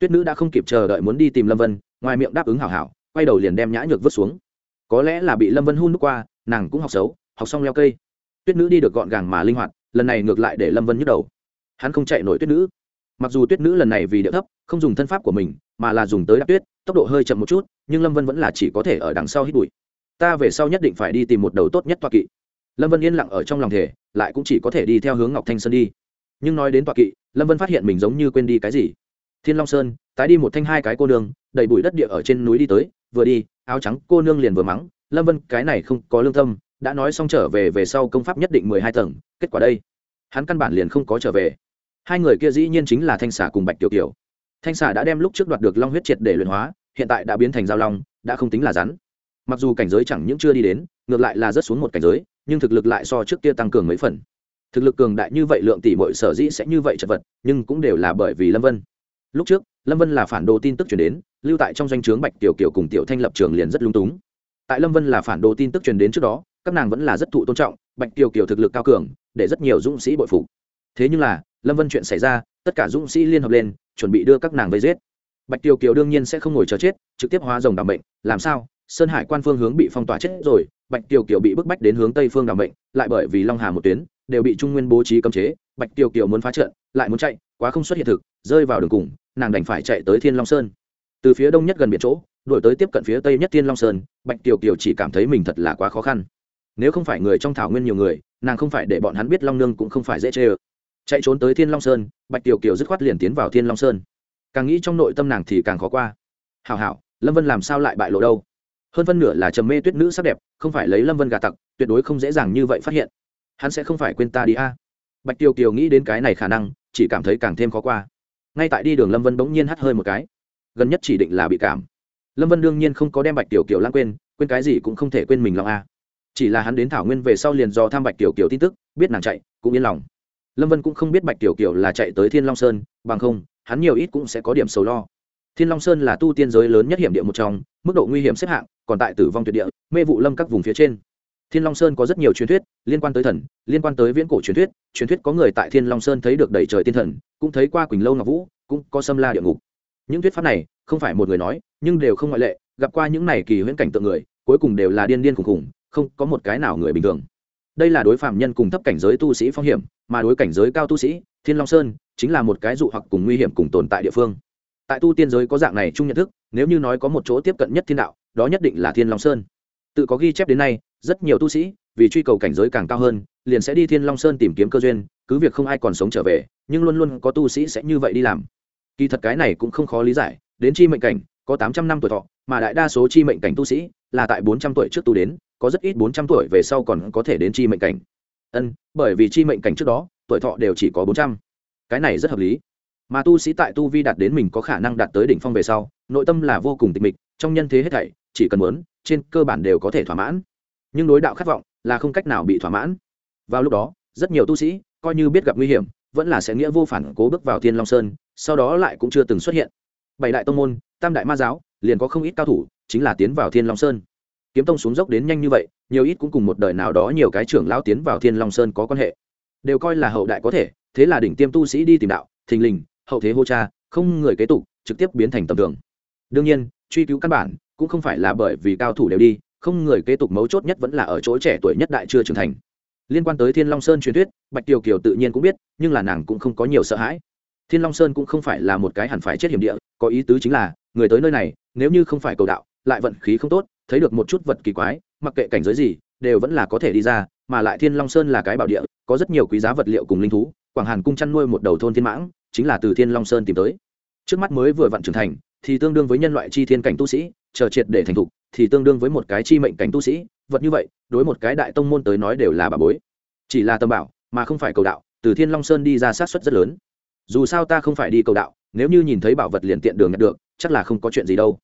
tuyết nữ đã không kịp chờ đợi muốn đi tìm lâm vân ngoài miệng đáp ứng hảo hảo quay đầu liền đem nhã nhược vứt xuống có lẽ là bị lâm vân hun nước qua nàng cũng học xấu học xong leo cây tuyết nữ đi được gọn gàng mà linh hoạt lần này ngược lại để lâm vân nhức đầu hắn không chạy nổi tuyết nữ mặc dù tuyết nữ lần này vì địa thấp không dùng thân pháp của mình mà là dùng tới đạp tuyết tốc độ hơi chậm một chút nhưng lâm vân vẫn là chỉ có thể ở đằng sau hít bụi ta về sau nhất định phải đi tìm một đầu tốt nhất toa kỵ lâm vân yên lặng ở trong lòng thể lại cũng chỉ có thể đi theo hướng ngọc thanh sơn đi nhưng nói đến toa kỵ lâm vân phát hiện mình giống như quên đi cái gì thiên long sơn, tái đi một thanh hai cái cô nương đầy bụi đất địa ở trên núi đi tới, vừa đi, áo trắng cô nương liền vừa mắng, lâm vân, cái này không có lương tâm, đã nói xong trở về về sau công pháp nhất định mười hai tầng, kết quả đây. Hắn căn bản liền không có trở về. Hai người kia dĩ nhiên chính là thanh xà cùng bạch tiểu kiều. Thanh xà đã đem lúc trước đoạt được long huyết triệt để luyện hóa, hiện tại đã biến thành giao long, đã không tính là rắn. Mặc dù cảnh giới chẳng những chưa đi đến, ngược lại là rất xuống một cảnh giới, nhưng thực lực lại so trước kia tăng cường mấy phần. Thực lực cường đại như vậy lượng tỷ mọi sở dĩ sẽ như vậy chật vật, nhưng cũng đều là bởi vì lâm vân lúc trước, lâm vân là phản đồ tin tức chuyển đến, lưu tại trong danh o bạch tiểu kiều cùng tiểu thanh lập trường liền rất lung túng. Tại lâm vân là phản đồ tin tức truyền đến trước đó, các nàng vẫn là rất thụ tôn trọng, bạch tiểu kiều thực lực cao cường, để rất nhiều dũng sĩ bội phục. Thế nhưng là, lâm vân chuyện xảy ra, tất cả dũng sĩ liên hợp lên, chuẩn bị đưa các nàng vây giết. Bạch tiểu kiều đương nhiên sẽ không ngồi chờ chết, trực tiếp hóa rồng đảm bệnh làm sao? Sơn hải quan phương hướng bị phong tỏa chết rồi, bạch tiểu kiều bị bức bách đến hướng tây phương đảm bệnh lại bởi vì long hà một tuyến, đều bị trung nguyên bố trí cấm chế, bạch tiểu kiều muốn phá trận, lại muốn chạy, quá không xuất hiện thực, rơi vào đường cùng nàng đành phải chạy tới thiên long sơn. Từ phía đông nhất gần biển chỗ đổi tới tiếp cận phía tây nhất thiên long sơn, bạch tiểu kiều chỉ cảm thấy mình thật là quá khó khăn. Nếu không phải người trong thảo nguyên nhiều người, nàng không phải để bọn hắn biết long nương cũng không phải dễ chê ơ. Chạy trốn tới thiên long sơn, bạch tiểu kiều dứt khoát liền tiến vào thiên long sơn. Càng nghĩ trong nội tâm nàng thì càng khó qua. Hảo hảo, lâm vân làm sao lại bại lộ đâu? Hơn phân nửa là trầm mê tuyết nữ sắc đẹp, không phải lấy lâm vân gà tặc, tuyệt đối không dễ dàng như vậy phát hiện. Hắn sẽ không phải quên ta đi a. Bạch tiểu kiều nghĩ đến cái này khả năng, chỉ cảm thấy càng thêm khó qua ngay tại đi đường lâm vân bỗng nhiên hắt hơi một cái. Gần nhất chỉ định là bị cảm. Lâm vân đương nhiên không có đem bạch tiểu kiều lãng quên quên cái gì cũng không thể quên mình lòng a. Chỉ là hắn đến thảo nguyên về sau liền do tham bạch tiểu kiều tin tức, biết nàng chạy, cũng yên lòng. Lâm vân cũng không biết bạch tiểu kiều là chạy tới thiên long sơn, bằng không, hắn nhiều ít cũng sẽ có điểm sầu lo. Thiên long sơn là tu tiên giới lớn nhất hiểm địa một trong, mức độ nguy hiểm xếp hạng, còn tại tử vong tuyệt địa, mê vụ lâm các vùng phía trên thiên long sơn có rất nhiều truyền thuyết liên quan tới thần, liên quan tới viễn cổ truyền thuyết. Truyền thuyết có người tại thiên long sơn thấy được đầy trời tiên thần, cũng thấy qua quỳnh lâu ngọc vũ, cũng có Sâm la địa ngục. Những thuyết pháp này không phải một người nói, nhưng đều không ngoại lệ. Gặp qua những này kỳ huyễn cảnh tượng người, cuối cùng đều là điên điên khùng khùng, không có một cái nào người bình thường. Đây là đối phạm nhân cùng thấp cảnh giới tu sĩ phong hiểm, mà đối cảnh giới cao tu sĩ, thiên long sơn chính là một cái dụ hoặc cùng nguy hiểm cùng tồn tại địa phương. Tại tu tiên giới có dạng này chung nhận thức, nếu như nói có một chỗ tiếp cận nhất thiên đạo, đó nhất định là thiên long sơn. Tự có ghi chép đến nay rất nhiều tu sĩ, vì truy cầu cảnh giới càng cao hơn, liền sẽ đi thiên long sơn tìm kiếm cơ duyên, cứ việc không ai còn sống trở về, nhưng luôn luôn có tu sĩ sẽ như vậy đi làm. Kỳ thật cái này cũng không khó lý giải, đến chi mệnh cảnh, có tám trăm năm tuổi thọ, mà đại đa số chi mệnh cảnh tu sĩ là tại bốn trăm tuổi trước tu đến, có rất ít bốn trăm tuổi về sau còn có thể đến chi mệnh cảnh. Ân, bởi vì chi mệnh cảnh trước đó, tuổi thọ đều chỉ có bốn trăm. Cái này rất hợp lý. Mà tu sĩ tại tu vi đạt đến mình có khả năng đạt tới đỉnh phong về sau, nội tâm là vô cùng tịch mịch, trong nhân thế hết thảy, chỉ cần muốn, trên cơ bản đều có thể thỏa mãn nhưng đối đạo khát vọng là không cách nào bị thỏa mãn. Vào lúc đó, rất nhiều tu sĩ coi như biết gặp nguy hiểm, vẫn là sẽ nghĩa vô phản cố bước vào thiên long sơn, sau đó lại cũng chưa từng xuất hiện. Bảy đại tông môn, tam đại ma giáo, liền có không ít cao thủ, chính là tiến vào thiên long sơn. Kiếm tông xuống dốc đến nhanh như vậy, nhiều ít cũng cùng một đời nào đó nhiều cái trưởng lão tiến vào thiên long sơn có quan hệ. Đều coi là hậu đại có thể, thế là đỉnh tiêm tu sĩ đi tìm đạo, thình lình, hậu thế hô cha, không người kế tục, trực tiếp biến thành tầm thường. Đương nhiên, truy cứu căn bản cũng không phải là bởi vì cao thủ đều đi không người kế tục mấu chốt nhất vẫn là ở chỗ trẻ tuổi nhất đại chưa trưởng thành. Liên quan tới thiên long sơn truyền thuyết, bạch kiều kiều tự nhiên cũng biết, nhưng là nàng cũng không có nhiều sợ hãi. Thiên long sơn cũng không phải là một cái hẳn phải chết hiểm địa, có ý tứ chính là, người tới nơi này, nếu như không phải cầu đạo, lại vận khí không tốt, thấy được một chút vật kỳ quái, mặc kệ cảnh giới gì, đều vẫn là có thể đi ra, mà lại thiên long sơn là cái bảo địa, có rất nhiều quý giá vật liệu cùng linh thú, quảng hàn cung chăn nuôi một đầu thôn thiên mãng, chính là từ thiên long sơn tìm tới. Trước mắt mới vừa vặn trưởng thành thì tương đương với nhân loại chi thiên cảnh tu sĩ, chờ triệt để thành thục, thì tương đương với một cái chi mệnh cảnh tu sĩ. Vật như vậy, đối một cái đại tông môn tới nói đều là bà bối. Chỉ là tâm bảo, mà không phải cầu đạo, từ thiên long sơn đi ra sát xuất rất lớn. Dù sao ta không phải đi cầu đạo, nếu như nhìn thấy bảo vật liền tiện đường nhận được, chắc là không có chuyện gì đâu.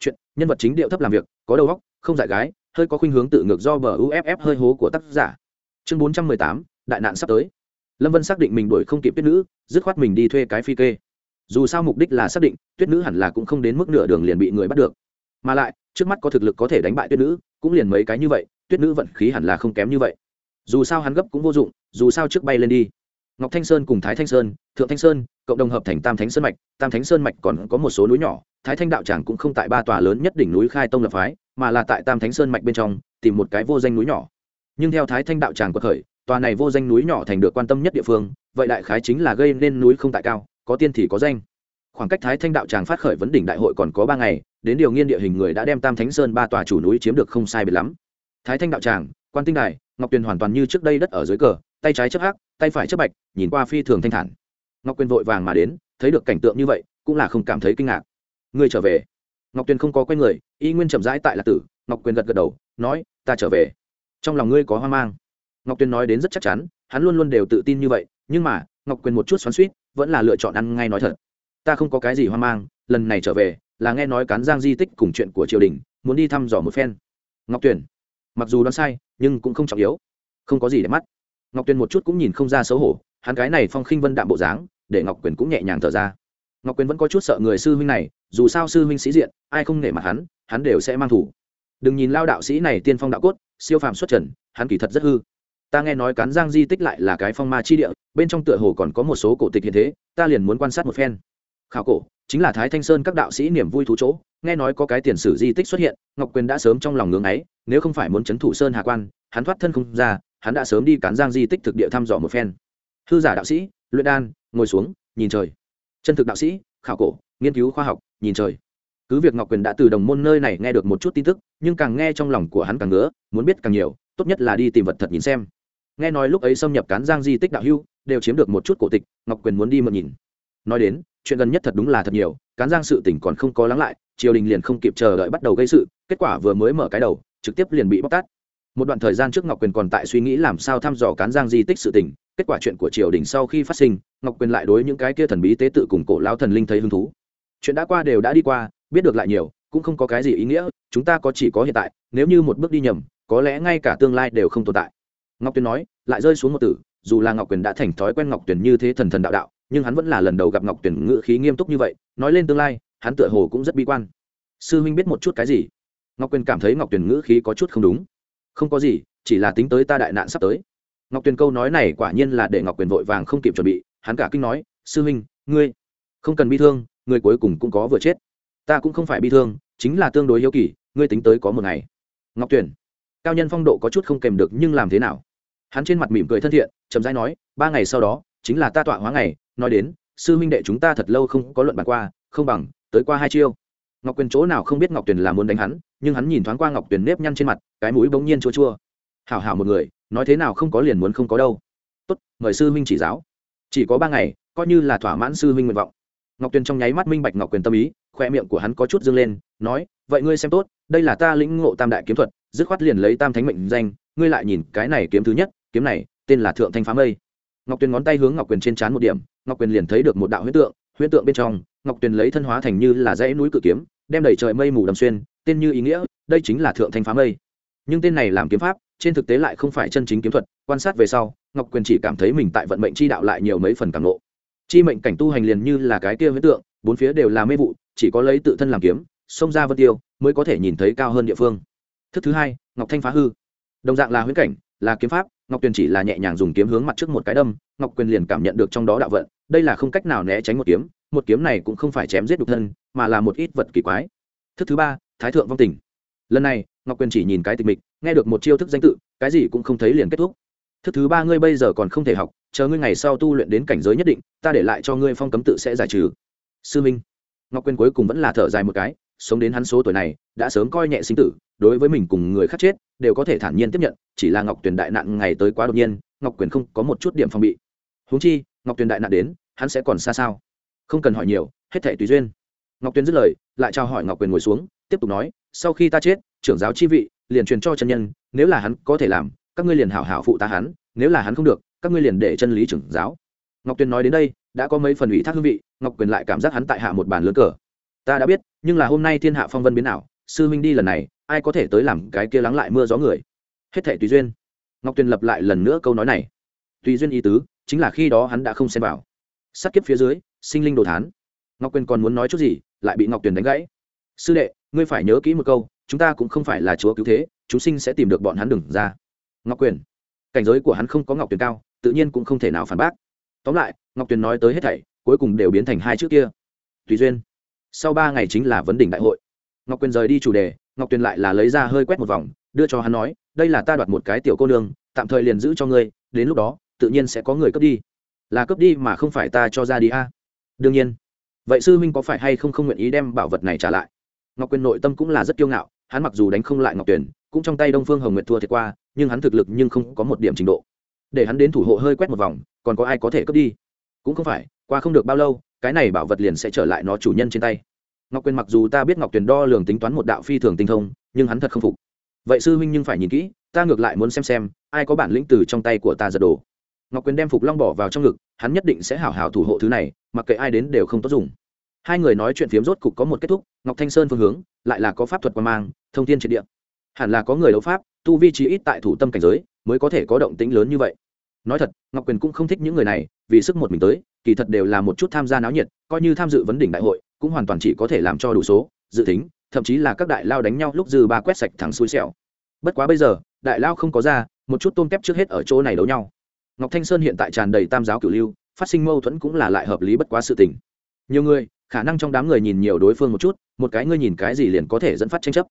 Chuyện, nhân vật chính điệu thấp làm việc, có đầu óc, không dại gái, hơi có khuynh hướng tự ngược do bờ uff hơi hố của tác giả. Chương bốn trăm mười tám, đại nạn sắp tới. Lâm vân xác định mình đuổi không kịp tuyết nữ, dứt khoát mình đi thuê cái phi kê dù sao mục đích là xác định, tuyết nữ hẳn là cũng không đến mức nửa đường liền bị người bắt được. Mà lại, trước mắt có thực lực có thể đánh bại tuyết nữ, cũng liền mấy cái như vậy, tuyết nữ vận khí hẳn là không kém như vậy. Dù sao hắn gấp cũng vô dụng, dù sao trước bay lên đi. Ngọc thanh sơn cùng thái thanh sơn, thượng thanh sơn, cộng đồng hợp thành tam thánh sơn mạch, tam thánh sơn mạch còn có một số núi nhỏ, thái thanh đạo tràng cũng không tại ba tòa lớn nhất đỉnh núi khai tông lập phái, mà là tại tam thánh sơn mạch bên trong, tìm một cái vô danh núi nhỏ. Nhưng theo thái thanh đạo tràng quật khởi, tòa này vô danh núi nhỏ thành được quan tâm nhất địa phương, vậy đại khái chính là gây nên núi không tại cao có tiên thì có danh. Khoảng cách thái thanh đạo tràng phát khởi vấn đỉnh đại hội còn có ba ngày, đến điều nghiên địa hình người đã đem tam thánh sơn ba tòa chủ núi chiếm được không sai biệt lắm. Thái thanh đạo tràng, quan tinh đài, ngọc tuyền hoàn toàn như trước đây đất ở dưới cờ, tay trái chấp hắc, tay phải chấp bạch, nhìn qua phi thường thanh thản. Ngọc tuyền vội vàng mà đến, thấy được cảnh tượng như vậy, cũng là không cảm thấy kinh ngạc. Người trở về? Ngọc tuyền không có quen người, y nguyên chậm rãi tại lạc tử, ngọc quyền gật gật đầu, nói, ta trở về. Trong lòng ngươi có hoang mang. Ngọc tuyền nói đến rất chắc chắn, hắn luôn luôn đều tự tin như vậy, nhưng mà ngọc quyền một chút xoắn suýt vẫn là lựa chọn ăn ngay nói thật. Ta không có cái gì hoang mang, lần này trở về, là nghe nói cán giang di tích cùng chuyện của triều đình, muốn đi thăm dò một phen. Ngọc tuyền, mặc dù đoán sai, nhưng cũng không trọng yếu. Không có gì để mắt. Ngọc tuyền một chút cũng nhìn không ra xấu hổ, hắn cái này phong khinh vân đạm bộ dáng, để ngọc quyền cũng nhẹ nhàng thở ra. Ngọc quyền vẫn có chút sợ người sư huynh này, dù sao sư huynh sĩ diện, ai không nể mặt hắn hắn đều sẽ mang thủ. Đừng nhìn lao đạo sĩ này tiên phong đạo cốt, siêu phàm xuất trần, hắn kỳ thật rất hư ta nghe nói cán giang di tích lại là cái phong ma chi địa, bên trong tựa hồ còn có một số cổ tịch hiện thế, ta liền muốn quan sát một phen. Khảo cổ, chính là thái thanh sơn các đạo sĩ niềm vui thú chỗ, nghe nói có cái tiền sử di tích xuất hiện, ngọc quyền đã sớm trong lòng ngưỡng ấy, nếu không phải muốn c h ấ n thủ sơn hà quan, hắn thoát thân không ra, hắn đã sớm đi cán giang di tích thực địa thăm dò một phen. Hư giả đạo sĩ, luyện đan, ngồi xuống, nhìn trời. Chân thực đạo sĩ, khảo cổ, nghiên cứu khoa học, nhìn trời. Cứ việc ngọc quyền đã từ đồng môn nơi này nghe được một chút tin tức, nhưng càng nghe trong lòng của hắn càng ngứa, muốn biết càng nhiều, tốt nhất là đi tìm vật thật nhìn xem nghe nói lúc ấy xâm nhập cán giang di tích đạo hưu đều chiếm được một chút cổ tịch, ngọc quyền muốn đi mượn nhìn. Nói đến, chuyện gần nhất thật đúng là thật nhiều, cán giang sự tỉnh còn không có lắng lại, triều đình liền không kịp chờ đợi bắt đầu gây sự, kết quả vừa mới mở cái đầu, trực tiếp liền bị bóc tát. Một đoạn thời gian trước ngọc quyền còn tại suy nghĩ làm sao thăm dò cán giang di tích sự tỉnh kết quả chuyện của triều đình sau khi phát sinh, ngọc quyền lại đối những cái kia thần bí tế tự cùng cổ lao thần linh thấy hứng thú. Chuyện đã qua đều đã đi qua, biết được lại nhiều, cũng không có cái gì ý nghĩa, chúng ta có chỉ có hiện tại, nếu như một bước đi nhầm, có lẽ ngay cả tương lai đều không tồn tại ngọc tuyền nói, lại rơi xuống một tử, dù là ngọc quyền đã thành thói quen ngọc tuyền như thế thần thần đạo đạo, nhưng hắn vẫn là lần đầu gặp ngọc tuyền ngự khí nghiêm túc như vậy, nói lên tương lai, hắn tựa hồ cũng rất bi quan. Sư huynh biết một chút cái gì? Ngọc quyền cảm thấy ngọc tuyền ngữ khí có chút không đúng. Không có gì, chỉ là tính tới ta đại nạn sắp tới. Ngọc tuyền câu nói này quả nhiên là để ngọc quyền vội vàng không kịp chuẩn bị, hắn cả kinh nói, sư huynh, ngươi không cần bi thương người cuối cùng cũng có vừa chết. Ta cũng không phải bi thương, chính là tương đối hiếu kỳ, ngươi tính tới có một ngày. Ngọc tuyền, cao nhân phong độ có chút không kèm được nhưng làm thế nào? Hắn trên mặt mỉm cười thân thiện, chậm rãi nói, ba ngày sau đó, chính là ta tọa hóa ngày, nói đến, sư huynh đệ chúng ta thật lâu không có luận bàn qua, không bằng, tới qua hai chiêu. Ngọc quyền chỗ nào không biết ngọc tuyền là muốn đánh hắn, nhưng hắn nhìn thoáng qua ngọc tuyền nếp nhăn trên mặt, cái mũi bỗng nhiên chua chua. Hảo hảo một người, nói thế nào không có liền muốn không có đâu. Tốt, mời sư huynh chỉ giáo. Chỉ có ba ngày, coi như là thỏa mãn sư huynh nguyện vọng. Ngọc tuyền trong nháy mắt minh bạch ngọc quyền tâm ý, khoe miệng của hắn có chút dâng lên, nói, vậy ngươi xem tốt, đây là ta lĩnh ngộ tam đại kiếm thuật, dứt khoát liền lấy tam thánh mệnh danh, ngươi lại nhìn cái này kiếm thứ nhất kiếm này, tên là thượng thanh phá mây. Ngọc tuyền ngón tay hướng ngọc quyền trên trán một điểm, ngọc quyền liền thấy được một đạo huyết tượng huyết tượng bên trong, ngọc tuyền lấy thân hóa thành như là dãy núi cự kiếm, đem đẩy trời mây mù đầm xuyên, tên như ý nghĩa, đây chính là thượng thanh phá mây. Nhưng tên này làm kiếm pháp, trên thực tế lại không phải chân chính kiếm thuật, quan sát về sau, ngọc quyền chỉ cảm thấy mình tại vận mệnh chi đạo lại nhiều mấy phần càng lộ chi mệnh cảnh tu hành liền như là cái kia huyết tượng, bốn phía đều là mê vụ, chỉ có lấy tự thân làm kiếm, xông ra vân tiêu, mới có thể nhìn thấy cao hơn địa phương. Thức thứ hai, ngọc thanh phá hư. Đồng dạng là huyễn cảnh là kiếm pháp, ngọc tuyền chỉ là nhẹ nhàng dùng kiếm hướng mặt trước một cái đâm, ngọc quyền liền cảm nhận được trong đó đạo vận, đây là không cách nào né tránh một kiếm một kiếm này cũng không phải chém giết đục thân, mà là một ít vật kỳ quái. Thức thứ ba, thái thượng vong tình. Lần này, ngọc quyền chỉ nhìn cái tịch mịch, nghe được một chiêu thức danh tự, cái gì cũng không thấy liền kết thúc. Thức thứ ba, ngươi bây giờ còn không thể học, chờ ngươi ngày sau tu luyện đến cảnh giới nhất định, ta để lại cho ngươi phong cấm tự sẽ giải trừ. Sư minh. Ngọc quyền cuối cùng vẫn là thở dài một cái, sống đến hắn số tuổi này đã sớm coi nhẹ sinh tử, đối với mình cùng người khác chết, đều có thể thản nhiên tiếp nhận, chỉ là ngọc tuyền đại nạn ngày tới quá đột nhiên, ngọc quyền không có một chút điểm phòng bị. Húng chi, ngọc tuyền đại nạn đến, hắn sẽ còn xa sao? Không cần hỏi nhiều, hết thể tùy duyên. Ngọc tuyền dứt lời, lại trao hỏi ngọc quyền ngồi xuống, tiếp tục nói, sau khi ta chết, trưởng giáo chi vị, liền truyền cho chân nhân, nếu là hắn có thể làm, các ngươi liền hảo hảo phụ tá hắn, nếu là hắn không được, các ngươi liền để chân lý trưởng giáo. Ngọc tuyền nói đến đây, đã có mấy phần ủy thác hương vị, ngọc quyền lại cảm giác hắn tại hạ một bàn lớn cờ. Ta đã biết, nhưng là hôm nay thiên hạ phong vân biến nào sư huynh đi lần này, ai có thể tới làm cái kia lắng lại mưa gió người? Hết thể tùy duyên. Ngọc tuyền lập lại lần nữa câu nói này. Tùy duyên ý tứ, chính là khi đó hắn đã không xem vào. Sát kiếp phía dưới, sinh linh đồ thán. Ngọc quyền còn muốn nói chút gì, lại bị ngọc tuyền đánh gãy. Sư đệ, ngươi phải nhớ kỹ một câu, chúng ta cũng không phải là chúa cứu thế, chúng sinh sẽ tìm được bọn hắn đừng ra. Ngọc quyền cảnh giới của hắn không có ngọc tuyền cao, tự nhiên cũng không thể nào phản bác. Tóm lại, ngọc tuyền nói tới hết thảy, cuối cùng đều biến thành hai chữ kia. Tùy duyên. Sau ba ngày chính là vấn đỉnh đại hội ngọc quyền rời đi chủ đề, ngọc tuyền lại là lấy ra hơi quét một vòng, đưa cho hắn nói, đây là ta đoạt một cái tiểu cô nương, tạm thời liền giữ cho ngươi, đến lúc đó, tự nhiên sẽ có người cướp đi. Là cướp đi mà không phải ta cho ra đi a? Đương nhiên. Vậy sư huynh có phải hay không không nguyện ý đem bảo vật này trả lại? Ngọc quyền nội tâm cũng là rất kiêu ngạo, hắn mặc dù đánh không lại ngọc tuyền, cũng trong tay đông phương hồng nguyệt thua thiệt qua, nhưng hắn thực lực nhưng không có một điểm trình độ. Để hắn đến thủ hộ hơi quét một vòng, còn có ai có thể cướp đi? Cũng không phải, qua không được bao lâu, cái này bảo vật liền sẽ trở lại nó chủ nhân trên tay ngọc quyền mặc dù ta biết ngọc tuyền đo lường tính toán một đạo phi thường tinh thông, nhưng hắn thật không phục. Vậy sư huynh nhưng phải nhìn kỹ, ta ngược lại muốn xem xem, ai có bản lĩnh từ trong tay của ta giật đồ ngọc quyền đem phục long bỏ vào trong ngực, hắn nhất định sẽ hảo hảo thủ hộ thứ này, mặc kệ ai đến đều không tốt dùng. Hai người nói chuyện phiếm rốt cục có một kết thúc, ngọc thanh sơn phương hướng, lại là có pháp thuật quan mang, thông tin triệt địa. Hẳn là có người đấu pháp, tu vi trí ít tại thủ tâm cảnh giới, mới có thể có động tĩnh lớn như vậy. Nói thật, ngọc quyền cũng không thích những người này, vì sức một mình tới, kỳ thật đều là một chút tham gia náo nhiệt, coi như tham dự vấn đỉnh đại hội cũng hoàn toàn chỉ có thể làm cho đủ số, dự tính, thậm chí là các đại lao đánh nhau lúc dư ba quét sạch thẳng xui xẻo. Bất quá bây giờ, đại lao không có ra, một chút tôm kép trước hết ở chỗ này đấu nhau. Ngọc thanh sơn hiện tại tràn đầy tam giáo cửu lưu, phát sinh mâu thuẫn cũng là lại hợp lý bất quá sự tình. Nhiều người, khả năng trong đám người nhìn nhiều đối phương một chút, một cái ngươi nhìn cái gì liền có thể dẫn phát tranh chấp.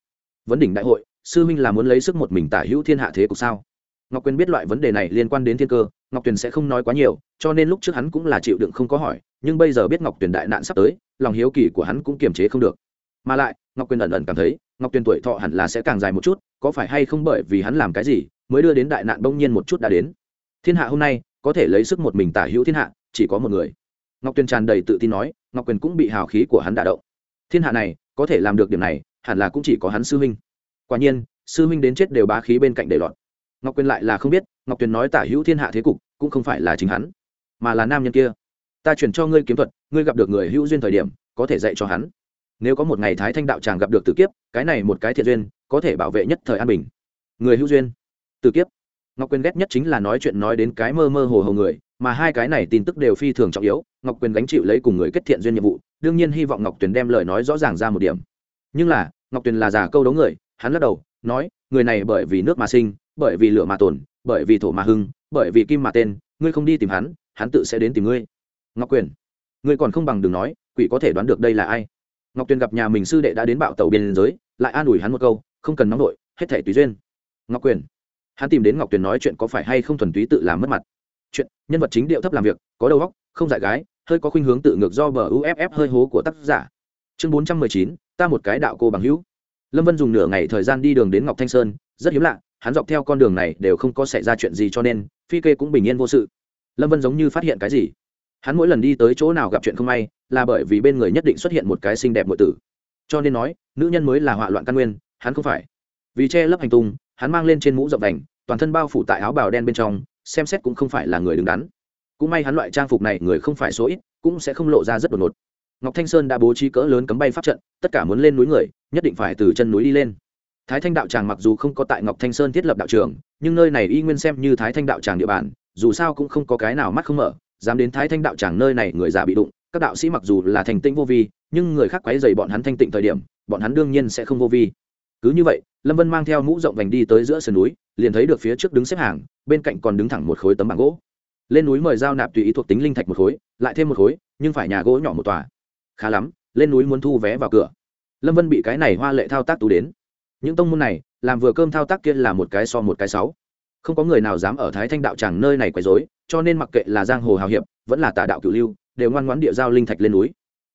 Vấn đỉnh đại hội, sư minh là muốn lấy sức một mình tả hữu thiên hạ thế cục sao? Ngọc quyền biết loại vấn đề này liên quan đến thiên cơ, ngọc tuyền sẽ không nói quá nhiều, cho nên lúc trước hắn cũng là chịu đựng không có hỏi, nhưng bây giờ biết ngọc tuyền đại nạn sắp tới lòng hiếu kỳ của hắn cũng kiềm chế không được. Mà lại, ngọc quyền ẩn ẩn cảm thấy, ngọc tuyền tuổi thọ hẳn là sẽ càng dài một chút, có phải hay không bởi vì hắn làm cái gì mới đưa đến đại nạn bỗng nhiên một chút đã đến. Thiên hạ hôm nay, có thể lấy sức một mình tả hữu thiên hạ, chỉ có một người. Ngọc tuyền tràn đầy tự tin nói, ngọc quyền cũng bị hào khí của hắn đả động. Thiên hạ này, có thể làm được điểm này, hẳn là cũng chỉ có hắn sư huynh. Quả nhiên, sư huynh đến chết đều bá khí bên cạnh để lọt. Ngọc quyền lại là không biết, ngọc tuyền nói tả hữu thiên hạ thế cục, cũng không phải là chính hắn, mà là nam nhân kia ta chuyển cho ngươi kiếm thuật, ngươi gặp được người hữu duyên thời điểm, có thể dạy cho hắn. Nếu có một ngày thái thanh đạo tràng gặp được tử kiếp, cái này một cái thiện duyên, có thể bảo vệ nhất thời an bình. Người hữu duyên. Tử kiếp. Ngọc quyền ghét nhất chính là nói chuyện nói đến cái mơ mơ hồ hồ người, mà hai cái này tin tức đều phi thường trọng yếu, ngọc quyền gánh chịu lấy cùng người kết thiện duyên nhiệm vụ, đương nhiên hy vọng ngọc tuyền đem lời nói rõ ràng ra một điểm. Nhưng là, ngọc tuyền là già câu đấu người, hắn lắc đầu, nói, người này bởi vì nước mà sinh, bởi vì lửa mà tồn, bởi vì thổ mà hưng, bởi vì kim mà tên, ngươi không đi tìm hắn hắn tự sẽ đến tìm ngươi ngọc quyền, ngươi còn không bằng đừng nói, quỷ có thể đoán được đây là ai. Ngọc tuyền gặp nhà mình sư đệ đã đến bạo tàu biên giới, lại an ủi hắn một câu, không cần nóng nổi hết thể tùy duyên. Ngọc quyền, hắn tìm đến ngọc tuyền nói chuyện có phải hay không thuần túy tự làm mất mặt? Chuyện, nhân vật chính điệu thấp làm việc, có đầu óc, không dại gái, hơi có khuynh hướng tự ngược do bờ uff hơi hố của tác giả. Chương bốn trăm mười chín, ta một cái đạo cô bằng hữu. Lâm vân dùng nửa ngày thời gian đi đường đến ngọc thanh sơn, rất hiếm lạ, hắn dọc theo con đường này đều không có xảy ra chuyện gì cho nên, phi kê cũng bình yên vô sự. Lâm vân giống như phát hiện cái gì? Hắn mỗi lần đi tới chỗ nào gặp chuyện không may, là bởi vì bên người nhất định xuất hiện một cái xinh đẹp nội tử. Cho nên nói, nữ nhân mới là họa loạn căn nguyên, hắn không phải. Vì che lấp hành tung, hắn mang lên trên mũ rộng đành, toàn thân bao phủ tại áo bào đen bên trong, xem xét cũng không phải là người đứng đắn. Cũng may hắn loại trang phục này người không phải số ít, cũng sẽ không lộ ra rất đột ngột. Ngọc thanh sơn đã bố trí cỡ lớn cấm bay pháp trận, tất cả muốn lên núi người, nhất định phải từ chân núi đi lên. Thái thanh đạo tràng mặc dù không có tại ngọc thanh sơn thiết lập đạo trường, nhưng nơi này y nguyên xem như thái thanh đạo tràng địa bàn, dù sao cũng không có cái nào mắt không mở dám đến thái thanh đạo tràng nơi này, người già bị đụng, các đạo sĩ mặc dù là thành tinh vô vi, nhưng người khác quấy dày bọn hắn thanh tịnh thời điểm, bọn hắn đương nhiên sẽ không vô vi. Cứ như vậy, lâm vân mang theo mũ rộng vành đi tới giữa sườn núi, liền thấy được phía trước đứng xếp hàng, bên cạnh còn đứng thẳng một khối tấm bảng gỗ. Lên núi mời giao nạp tùy ý thuộc tính linh thạch một khối, lại thêm một khối, nhưng phải nhà gỗ nhỏ một tòa. Khá lắm, lên núi muốn thu vé vào cửa. Lâm vân bị cái này hoa lệ thao tác tú đến. Những tông môn này, làm vừa cơm thao tác kia là một cái so một cái sáu không có người nào dám ở thái thanh đạo tràng nơi này quấy dối cho nên mặc kệ là giang hồ hào hiệp, vẫn là tà đạo cửu lưu, đều ngoan ngoãn địa giao linh thạch lên núi.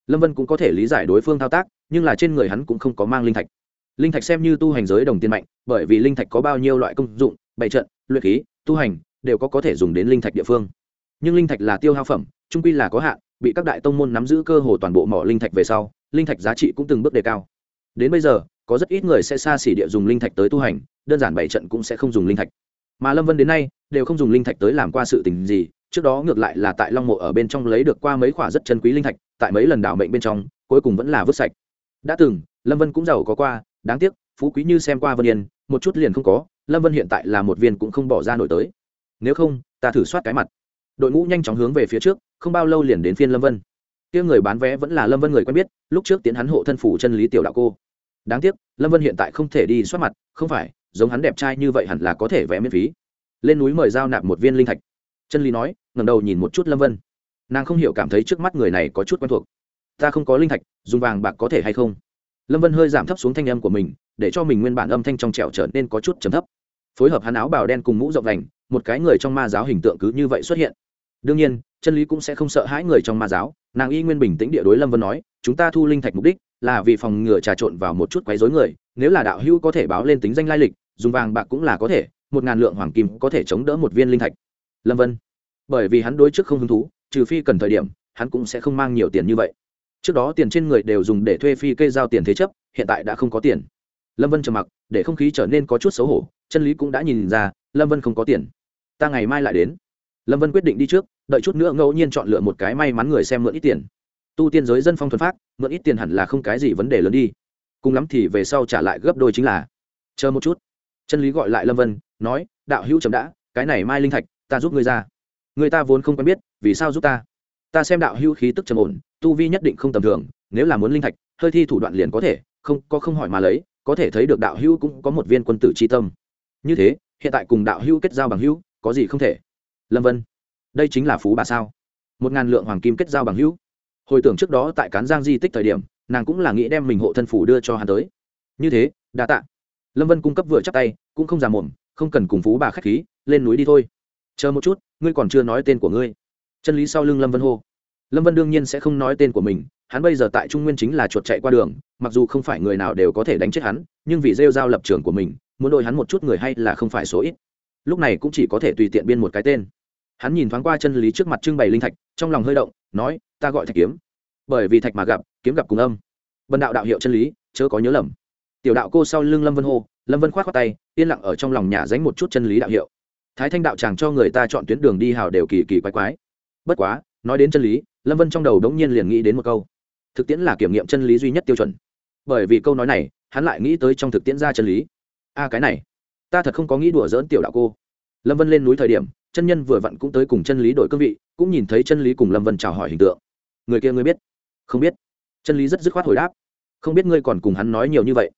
Lâm vân cũng có thể lý giải đối phương thao tác, nhưng là trên người hắn cũng không có mang linh thạch. Linh thạch xem như tu hành giới đồng tiền mạnh, bởi vì linh thạch có bao nhiêu loại công dụng bày trận, luyện khí, tu hành, đều có có thể dùng đến linh thạch địa phương. Nhưng linh thạch là tiêu hao phẩm, trung quy là có hạn, bị các đại tông môn nắm giữ cơ hồ toàn bộ mỏ linh thạch về sau, linh thạch giá trị cũng từng bước đề cao. Đến bây giờ, có rất ít người sẽ xa xỉ địa dùng linh thạch tới tu hành, đơn giản bảy trận cũng sẽ không dùng linh thạch mà lâm vân đến nay đều không dùng linh thạch tới làm qua sự tình gì trước đó ngược lại là tại long mộ ở bên trong lấy được qua mấy khoả rất chân quý linh thạch tại mấy lần đảo mệnh bên trong cuối cùng vẫn là vứt sạch đã từng lâm vân cũng giàu có qua đáng tiếc phú quý như xem qua vân yên một chút liền không có lâm vân hiện tại là một viên cũng không bỏ ra nổi tới nếu không ta thử soát cái mặt đội ngũ nhanh chóng hướng về phía trước không bao lâu liền đến phiên lâm vân kia người bán vé vẫn là lâm vân người quen biết lúc trước tiến hắn hộ thân phủ chân lý tiểu đạo cô đáng tiếc lâm vân hiện tại không thể đi soát mặt không phải giống hắn đẹp trai như vậy hẳn là có thể vẽ miễn phí. Lên núi mời giao nạp một viên linh thạch. Chân lý nói ngầm đầu nhìn một chút lâm vân. Nàng không hiểu cảm thấy trước mắt người này có chút quen thuộc. Ta không có linh thạch, dùng vàng bạc có thể hay không? Lâm vân hơi giảm thấp xuống thanh âm của mình, để cho mình nguyên bản âm thanh trong trẻo trở nên có chút trầm thấp. Phối hợp hắn áo bào đen cùng mũ rộng đành một cái người trong ma giáo hình tượng cứ như vậy xuất hiện. Đương nhiên, chân lý cũng sẽ không sợ hãi người trong ma giáo, nàng y nguyên bình tĩnh địa đối lâm vân nói, chúng ta thu linh thạch mục đích là vì phòng ngừa trà trộn vào một chút quấy rối người, nếu là đạo hữu có thể báo lên tính danh lai lịch dùng vàng bạc cũng là có thể, một ngàn lượng hoàng kim có thể chống đỡ một viên linh thạch. Lâm vân, bởi vì hắn đối trước không hứng thú, trừ phi cần thời điểm, hắn cũng sẽ không mang nhiều tiền như vậy. Trước đó tiền trên người đều dùng để thuê phi kê giao tiền thế chấp, hiện tại đã không có tiền. Lâm vân trầm mặc, để không khí trở nên có chút xấu hổ, chân lý cũng đã nhìn ra, lâm vân không có tiền. Ta ngày mai lại đến. Lâm vân quyết định đi trước, đợi chút nữa ngẫu nhiên chọn lựa một cái may mắn người xem mượn ít tiền. Tu tiên giới dân phong thuần phát, mượn ít tiền hẳn là không cái gì vấn đề lớn đi. Cùng lắm thì về sau trả lại gấp đôi chính là, chờ một chút chân lý gọi lại lâm vân, nói, đạo hữu chậm đã, cái này mai linh thạch, ta giúp ngươi ra. Người ta vốn không quen biết, vì sao giúp ta? Ta xem đạo hữu khí tức trầm ổn, tu vi nhất định không tầm thường, nếu là muốn linh thạch, hơi thi thủ đoạn liền có thể, không, có không hỏi mà lấy, có thể thấy được đạo hữu cũng có một viên quân tử tri tâm. Như thế, hiện tại cùng đạo hữu kết giao bằng hữu, có gì không thể? Lâm vân, đây chính là phú bà sao? Một ngàn lượng hoàng kim kết giao bằng hữu. Hồi tưởng trước đó tại cán giang di tích thời điểm, nàng cũng là nghĩ đem mình hộ thân phủ đưa cho hắn tới. Như thế, đa tạ lâm vân cung cấp vừa chắc tay, cũng không già mồm, không cần cùng phú bà k h á c h khí, lên núi đi thôi. Chờ một chút, ngươi còn chưa nói tên của ngươi. Chân lý sau lưng lâm vân hô. Lâm vân đương nhiên sẽ không nói tên của mình, hắn bây giờ tại trung nguyên chính là chuột chạy qua đường, mặc dù không phải người nào đều có thể đánh chết hắn, nhưng vì rêu giao lập trường của mình, muốn đổi hắn một chút người hay là không phải số ít. Lúc này cũng chỉ có thể tùy tiện biên một cái tên. Hắn nhìn thoáng qua chân lý trước mặt trưng bày linh thạch, trong lòng hơi động, nói, ta gọi thạch kiếm. Bởi vì thạch mà gặp, kiếm gặp cùng âm. Bần đạo đạo hiệu chân lý, chớ có nhớ lầm tiểu đạo cô sau lưng lâm vân hô, lâm vân k h o á t khoác tay, yên lặng ở trong lòng nhà dánh một chút chân lý đạo hiệu. Thái thanh đạo chàng cho người ta chọn tuyến đường đi hào đều kỳ kỳ quái quái. Bất quá, nói đến chân lý, lâm vân trong đầu đống nhiên liền nghĩ đến một câu. Thực tiễn là kiểm nghiệm chân lý duy nhất tiêu chuẩn. Bởi vì câu nói này, hắn lại nghĩ tới trong thực tiễn ra chân lý. A cái này, ta thật không có nghĩ đùa dỡn tiểu đạo cô. Lâm vân lên núi thời điểm, chân nhân vừa vặn cũng tới cùng chân lý đổi cương vị, cũng nhìn thấy chân lý cùng lâm vân chào hỏi hình tượng. Người kia ngươi biết? Không biết. Chân lý rất dứt khoát hồi đáp. Không biết ngươi còn cùng hắn nói nhiều như vậy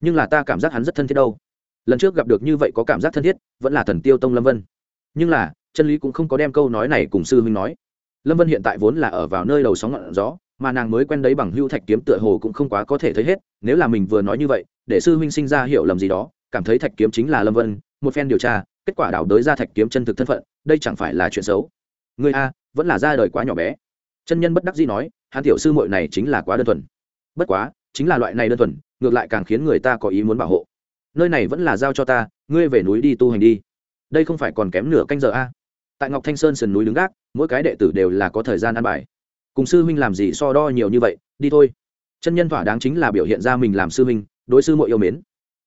nhưng là ta cảm giác hắn rất thân thiết đâu. Lần trước gặp được như vậy có cảm giác thân thiết, vẫn là thần tiêu tông lâm vân. Nhưng là, chân lý cũng không có đem câu nói này cùng sư huynh nói. Lâm vân hiện tại vốn là ở vào nơi đầu sóng ngọn gió, mà nàng mới quen đấy bằng hưu thạch kiếm tựa hồ cũng không quá có thể thấy hết, nếu là mình vừa nói như vậy, để sư huynh sinh ra hiểu lầm gì đó, cảm thấy thạch kiếm chính là lâm vân, một phen điều tra, kết quả đảo đới ra thạch kiếm chân thực thân phận, đây chẳng phải là chuyện xấu. Người a, vẫn là ra đời quá nhỏ bé. Chân nhân bất đắc dĩ nói, hắn tiểu sư muội này chính là quá đơn thuần. Bất quá chính là loại này đơn thuần, ngược lại càng khiến người ta có ý muốn bảo hộ. Nơi này vẫn là giao cho ta, ngươi về núi đi tu hành đi. Đây không phải còn kém nửa canh giờ a? Tại ngọc thanh sơn sườn núi đứng gác, mỗi cái đệ tử đều là có thời gian ăn bài. Cùng sư huynh làm gì so đo nhiều như vậy, đi thôi. Chân nhân thỏa đáng chính là biểu hiện ra mình làm sư huynh, đối sư muội yêu mến.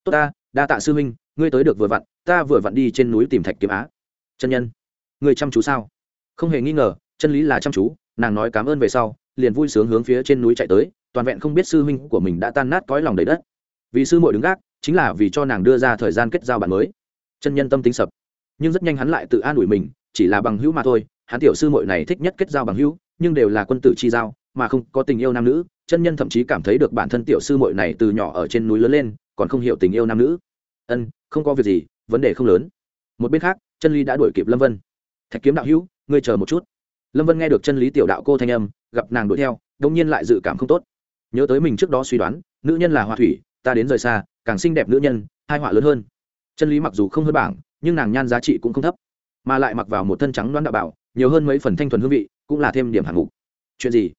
Tốt ta, đa tạ sư huynh, ngươi tới được vừa vặn, ta vừa vặn đi trên núi tìm thạch kiếm á. Chân nhân, ngươi chăm chú sao? Không hề nghi ngờ, chân lý là chăm chú, nàng nói cảm ơn về sau, liền vui sướng hướng phía trên núi chạy tới toàn vẹn không biết sư huynh của mình đã tan nát cõi lòng đầy đất. Vì sư muội đứng gác, chính là vì cho nàng đưa ra thời gian kết giao bạn mới. Chân nhân tâm tính sập. Nhưng rất nhanh hắn lại tự an ủi mình, chỉ là bằng hữu mà thôi, hắn tiểu sư muội này thích nhất kết giao bằng hữu, nhưng đều là quân tử chi giao, mà không có tình yêu nam nữ. Chân nhân thậm chí cảm thấy được bản thân tiểu sư muội này từ nhỏ ở trên núi lớn lên, còn không hiểu tình yêu nam nữ. Ân, không có việc gì, vấn đề không lớn. Một bên khác, chân lý đã đuổi kịp lâm vân. Thạch kiếm đạo hữu, ngươi chờ một chút. Lâm vân nghe được chân lý tiểu đạo cô thanh âm, gặp nàng đuổi theo đông nhiên lại dự cảm không tốt nhớ tới mình trước đó suy đoán, nữ nhân là hoa thủy, ta đến rời xa, càng xinh đẹp nữ nhân, hai họa lớn hơn. Chân lý mặc dù không hơn bảng, nhưng nàng nhan giá trị cũng không thấp, mà lại mặc vào một thân trắng đoán đạo bảo, nhiều hơn mấy phần thanh thuần hương vị, cũng là thêm điểm hạng mục. Chuyện gì?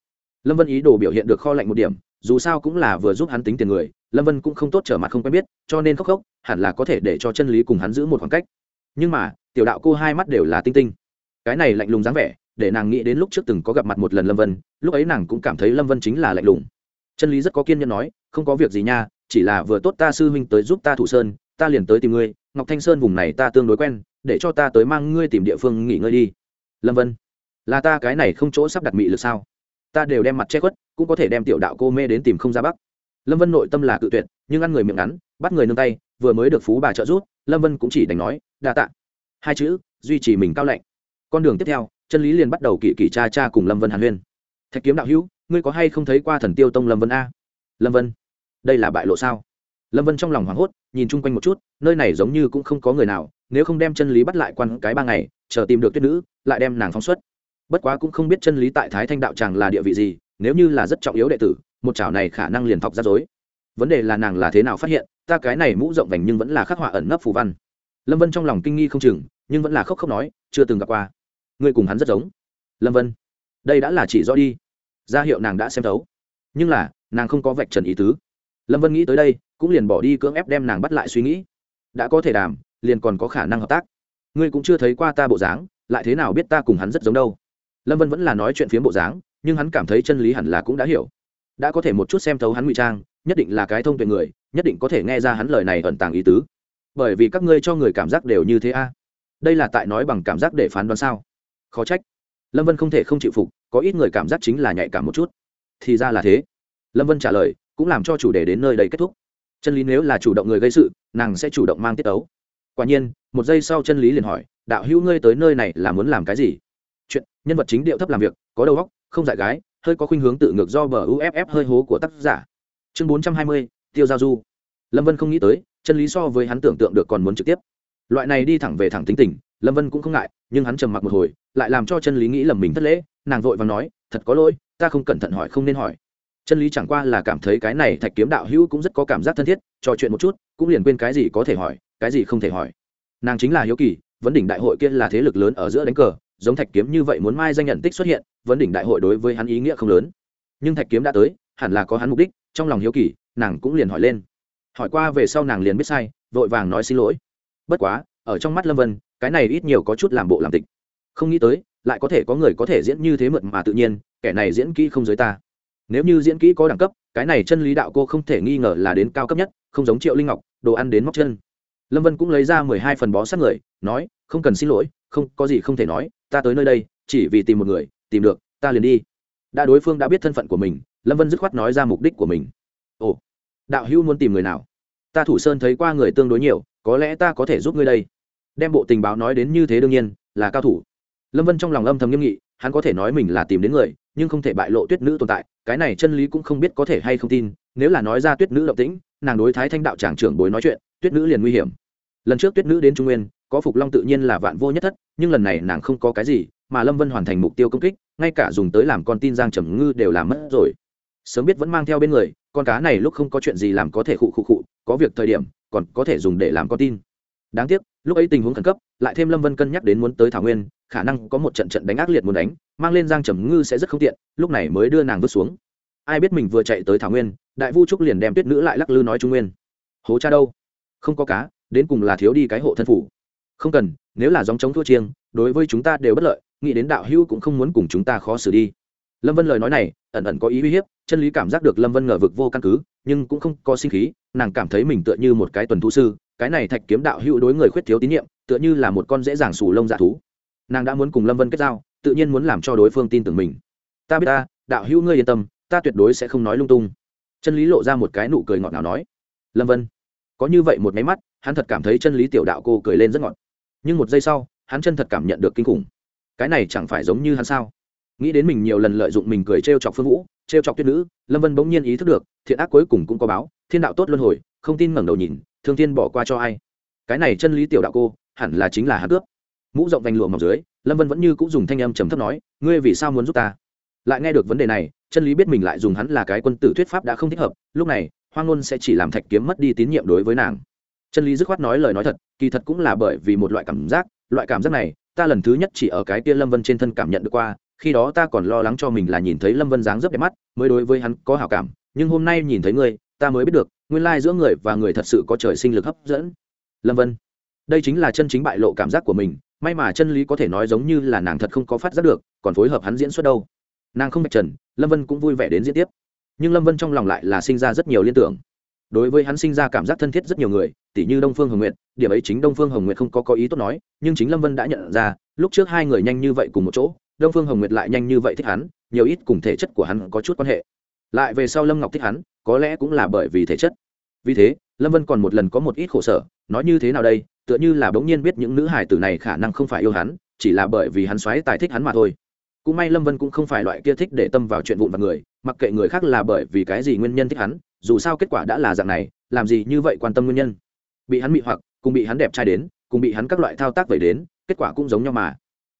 Lâm vân ý đồ biểu hiện được kho lạnh một điểm, dù sao cũng là vừa giúp hắn tính tiền người, lâm vân cũng không tốt trở mặt không quen biết, cho nên khóc khóc, hẳn là có thể để cho chân lý cùng hắn giữ một khoảng cách. Nhưng mà, tiểu đạo cô hai mắt đều là tinh tinh. Cái này lạnh lùng dáng vẻ, để nàng nghĩ đến lúc trước từng có gặp mặt một lần lâm vân, lúc ấy nàng cũng cảm thấy lâm vân chính là lạnh lùng chân lý rất có kiên nhẫn nói, không có việc gì nha, chỉ là vừa tốt ta sư huynh tới giúp ta thủ sơn, ta liền tới tìm ngươi, ngọc thanh sơn vùng này ta tương đối quen, để cho ta tới mang ngươi tìm địa phương nghỉ ngơi đi. Lâm vân, là ta cái này không chỗ sắp đặt mị lực sao? Ta đều đem mặt che khuất, cũng có thể đem tiểu đạo cô mê đến tìm không ra bắc lâm vân nội tâm là cự tuyệt, nhưng ăn người miệng ngắn, bắt người nương tay, vừa mới được phú bà trợ giúp, lâm vân cũng chỉ đành nói, đa tạ. Hai chữ, duy trì mình cao lạnh. Con đường tiếp theo, chân lý liền bắt đầu kỳ kỳ cha cha cùng lâm vân hàn huyên. Thạch kiếm đạo hữu ngươi có hay không thấy qua thần tiêu tông lâm vân a lâm vân đây là bại lộ sao lâm vân trong lòng hoảng hốt nhìn chung quanh một chút nơi này giống như cũng không có người nào nếu không đem chân lý bắt lại quan cái ba ngày chờ tìm được tuyết nữ lại đem nàng phóng xuất bất quá cũng không biết chân lý tại thái thanh đạo chàng là địa vị gì nếu như là rất trọng yếu đệ tử một chảo này khả năng liền thọc ra dối vấn đề là nàng là thế nào phát hiện ta cái này mũ rộng vành nhưng vẫn là khắc họa ẩn nấp phù văn lâm vân trong lòng kinh nghi không chừng nhưng vẫn là khóc khóc nói chưa từng gặp qua ngươi cùng hắn rất giống lâm vân đây đã là chỉ do đi ra hiệu nàng đã xem thấu. Nhưng là, nàng không có vạch trần ý tứ. Lâm vân nghĩ tới đây, cũng liền bỏ đi cưỡng ép đem nàng bắt lại suy nghĩ. Đã có thể đàm, liền còn có khả năng hợp tác. Ngươi cũng chưa thấy qua ta bộ dáng, lại thế nào biết ta cùng hắn rất giống đâu? Lâm vân vẫn là nói chuyện phiếm bộ dáng, nhưng hắn cảm thấy chân lý hẳn là cũng đã hiểu. Đã có thể một chút xem thấu hắn ngụy trang, nhất định là cái thông tuệ người, nhất định có thể nghe ra hắn lời này ẩn tàng ý tứ. Bởi vì các ngươi cho người cảm giác đều như thế a. Đây là tại nói bằng cảm giác để phán đoán sao? Khó trách. Lâm vân không thể không chịu phục có ít người cảm giác chính là nhạy cảm một chút. Thì ra là thế. Lâm vân trả lời, cũng làm cho chủ đề đến nơi đây kết thúc. Chân lý nếu là chủ động người gây sự, nàng sẽ chủ động mang tiết ấu quả nhiên, một giây sau chân lý liền hỏi, đạo hữu ngươi tới nơi này là muốn làm cái gì? Chuyện, nhân vật chính điệu thấp làm việc, có đầu óc, không dại gái, hơi có khuynh hướng tự ngược do bờ uff hơi hố của tác giả. Chương bốn trăm hai mươi, tiêu giao du. Lâm vân không nghĩ tới, chân lý so với hắn tưởng tượng được còn muốn trực tiếp. Loại này đi thẳng về thẳng tính tình, lâm vân cũng không ngại, nhưng hắn trầm mặc một hồi, lại làm cho chân lý nghĩ lầm mình thất lễ nàng vội và nói, thật có lỗi, ta không cẩn thận hỏi không nên hỏi. Chân lý chẳng qua là cảm thấy cái này thạch kiếm đạo hữu cũng rất có cảm giác thân thiết, trò chuyện một chút, cũng liền quên cái gì có thể hỏi, cái gì không thể hỏi. Nàng chính là hiếu kỳ, vấn đỉnh đại hội kia là thế lực lớn ở giữa đánh cờ, giống thạch kiếm như vậy muốn mai danh nhận tích xuất hiện, vấn đỉnh đại hội đối với hắn ý nghĩa không lớn. Nhưng thạch kiếm đã tới, hẳn là có hắn mục đích, trong lòng hiếu kỳ, nàng cũng liền hỏi lên. Hỏi qua về sau nàng liền biết sai, vội vàng nói xin lỗi. Bất quá, ở trong mắt lâm vân, cái này ít nhiều có chút làm bộ làm tịch. Không nghĩ tới lại có thể có người có thể diễn như thế mượt mà tự nhiên, kẻ này diễn kỹ không giới ta. Nếu như diễn kỹ có đẳng cấp, cái này chân lý đạo cô không thể nghi ngờ là đến cao cấp nhất, không giống triệu linh ngọc, đồ ăn đến móc chân. Lâm vân cũng lấy ra mười hai phần bó sát người, nói, không cần xin lỗi, không, có gì không thể nói, ta tới nơi đây, chỉ vì tìm một người, tìm được, ta liền đi. Đã đối phương đã biết thân phận của mình, lâm vân dứt khoát nói ra mục đích của mình. Ồ, đạo hữu muốn tìm người nào? Ta thủ sơn thấy qua người tương đối nhiều, có lẽ ta có thể giúp ngươi đây. Đem bộ tình báo nói đến như thế đương nhiên, là cao thủ lâm vân trong lòng âm thầm nghiêm nghị, hắn có thể nói mình là tìm đến người, nhưng không thể bại lộ tuyết nữ tồn tại, cái này chân lý cũng không biết có thể hay không tin, nếu là nói ra tuyết nữ động tĩnh, nàng đối thái thanh đạo tràng trưởng bối nói chuyện, tuyết nữ liền nguy hiểm. Lần trước tuyết nữ đến trung nguyên, có phục long tự nhiên là vạn vô nhất thất, nhưng lần này nàng không có cái gì, mà lâm vân hoàn thành mục tiêu công kích, ngay cả dùng tới làm con tin giang trầm ngư đều làm mất rồi. Sớm biết vẫn mang theo bên người, con cá này lúc không có chuyện gì làm có thể khụ khụ khụ, có việc thời điểm, còn có thể dùng để làm con tin. Đáng tiếc, lúc ấy tình huống khẩn cấp, lại thêm lâm vân cân nhắc đến muốn tới thảo nguyên khả năng có một trận trận đánh ác liệt muốn đánh, mang lên giang trầm ngư sẽ rất không tiện, lúc này mới đưa nàng vứt xuống. Ai biết mình vừa chạy tới thảo nguyên, đại vu trúc liền đem tuyết nữ lại lắc lư nói trung nguyên. Hố cha đâu? Không có cá, đến cùng là thiếu đi cái hộ thân phủ. Không cần, nếu là dòng chống thua chiêng, đối với chúng ta đều bất lợi, nghĩ đến đạo hữu cũng không muốn cùng chúng ta khó xử đi. Lâm vân lời nói này, ẩn ẩn có ý uy hiếp, chân lý cảm giác được lâm vân ngờ vực vô căn cứ, nhưng cũng không có sinh khí, nàng cảm thấy mình tựa như một cái tuần thú sư, cái này thạch kiếm đạo hữu đối người khuyết thiếu tín nhiệm, tựa như là một con dễ dàng sù lông dạ thú nàng đã muốn cùng lâm vân kết giao, tự nhiên muốn làm cho đối phương tin tưởng mình. Ta biết ta, đạo hữu ngươi yên tâm, ta tuyệt đối sẽ không nói lung tung. Chân lý lộ ra một cái nụ cười ngọt ngào nói. Lâm vân, có như vậy một máy mắt, hắn thật cảm thấy chân lý tiểu đạo cô cười lên rất ngọt. Nhưng một giây sau, hắn chân thật cảm nhận được kinh khủng. Cái này chẳng phải giống như hắn sao? Nghĩ đến mình nhiều lần lợi dụng mình cười t r e o chọc phương vũ t r e o chọc tuyết nữ, lâm vân bỗng nhiên ý thức được, thiện ác cuối cùng cũng có báo, thiên đạo tốt luân hồi, không tin ngẩng đầu nhìn, thương thiên bỏ qua cho ai. Cái này chân lý tiểu đạo cô, hẳn là chính là hắn cướp mũ rộng vành lụa mọc dưới, lâm vân vẫn như cũng dùng thanh âm trầm thấp nói, ngươi vì sao muốn giúp ta? Lại nghe được vấn đề này, chân lý biết mình lại dùng hắn là cái quân tử thuyết pháp đã không thích hợp, lúc này, hoang ngôn sẽ chỉ làm thạch kiếm mất đi tín nhiệm đối với nàng. Chân lý dứt khoát nói lời nói thật, kỳ thật cũng là bởi vì một loại cảm giác, loại cảm giác này, ta lần thứ nhất chỉ ở cái tia lâm vân trên thân cảm nhận được qua, khi đó ta còn lo lắng cho mình là nhìn thấy lâm vân dáng rất đẹp mắt, mới đối với hắn có hảo cảm, nhưng hôm nay nhìn thấy ngươi, ta mới biết được, nguyên lai giữa người và người thật sự có trời sinh lực hấp dẫn. Lâm vân, đây chính là chân chính bại lộ cảm giác của mình may mà chân lý có thể nói giống như là nàng thật không có phát giác được, còn phối hợp hắn diễn xuất đâu. Nàng không bạch trần, lâm vân cũng vui vẻ đến diễn tiếp. Nhưng lâm vân trong lòng lại là sinh ra rất nhiều liên tưởng. Đối với hắn sinh ra cảm giác thân thiết rất nhiều người tỷ như đông phương hồng nguyệt, điểm ấy chính đông phương hồng nguyệt không có có ý tốt nói, nhưng chính lâm vân đã nhận ra, lúc trước hai người nhanh như vậy cùng một chỗ, đông phương hồng nguyệt lại nhanh như vậy thích hắn, nhiều ít cùng thể chất của hắn có chút quan hệ. Lại về sau lâm ngọc thích hắn, có lẽ cũng là bởi vì thể chất. Vì thế, lâm vân còn một lần có một ít khổ sở, nói như thế nào đây tựa như là bỗng nhiên biết những nữ hải tử này khả năng không phải yêu hắn, chỉ là bởi vì hắn xoáy tài thích hắn mà thôi. Cũng may lâm vân cũng không phải loại kia thích để tâm vào chuyện vụn vặt người, mặc kệ người khác là bởi vì cái gì nguyên nhân thích hắn, dù sao kết quả đã là dạng này, làm gì như vậy quan tâm nguyên nhân. Bị hắn bị hoặc, cùng bị hắn đẹp trai đến, cùng bị hắn các loại thao tác vẩy đến, kết quả cũng giống nhau mà.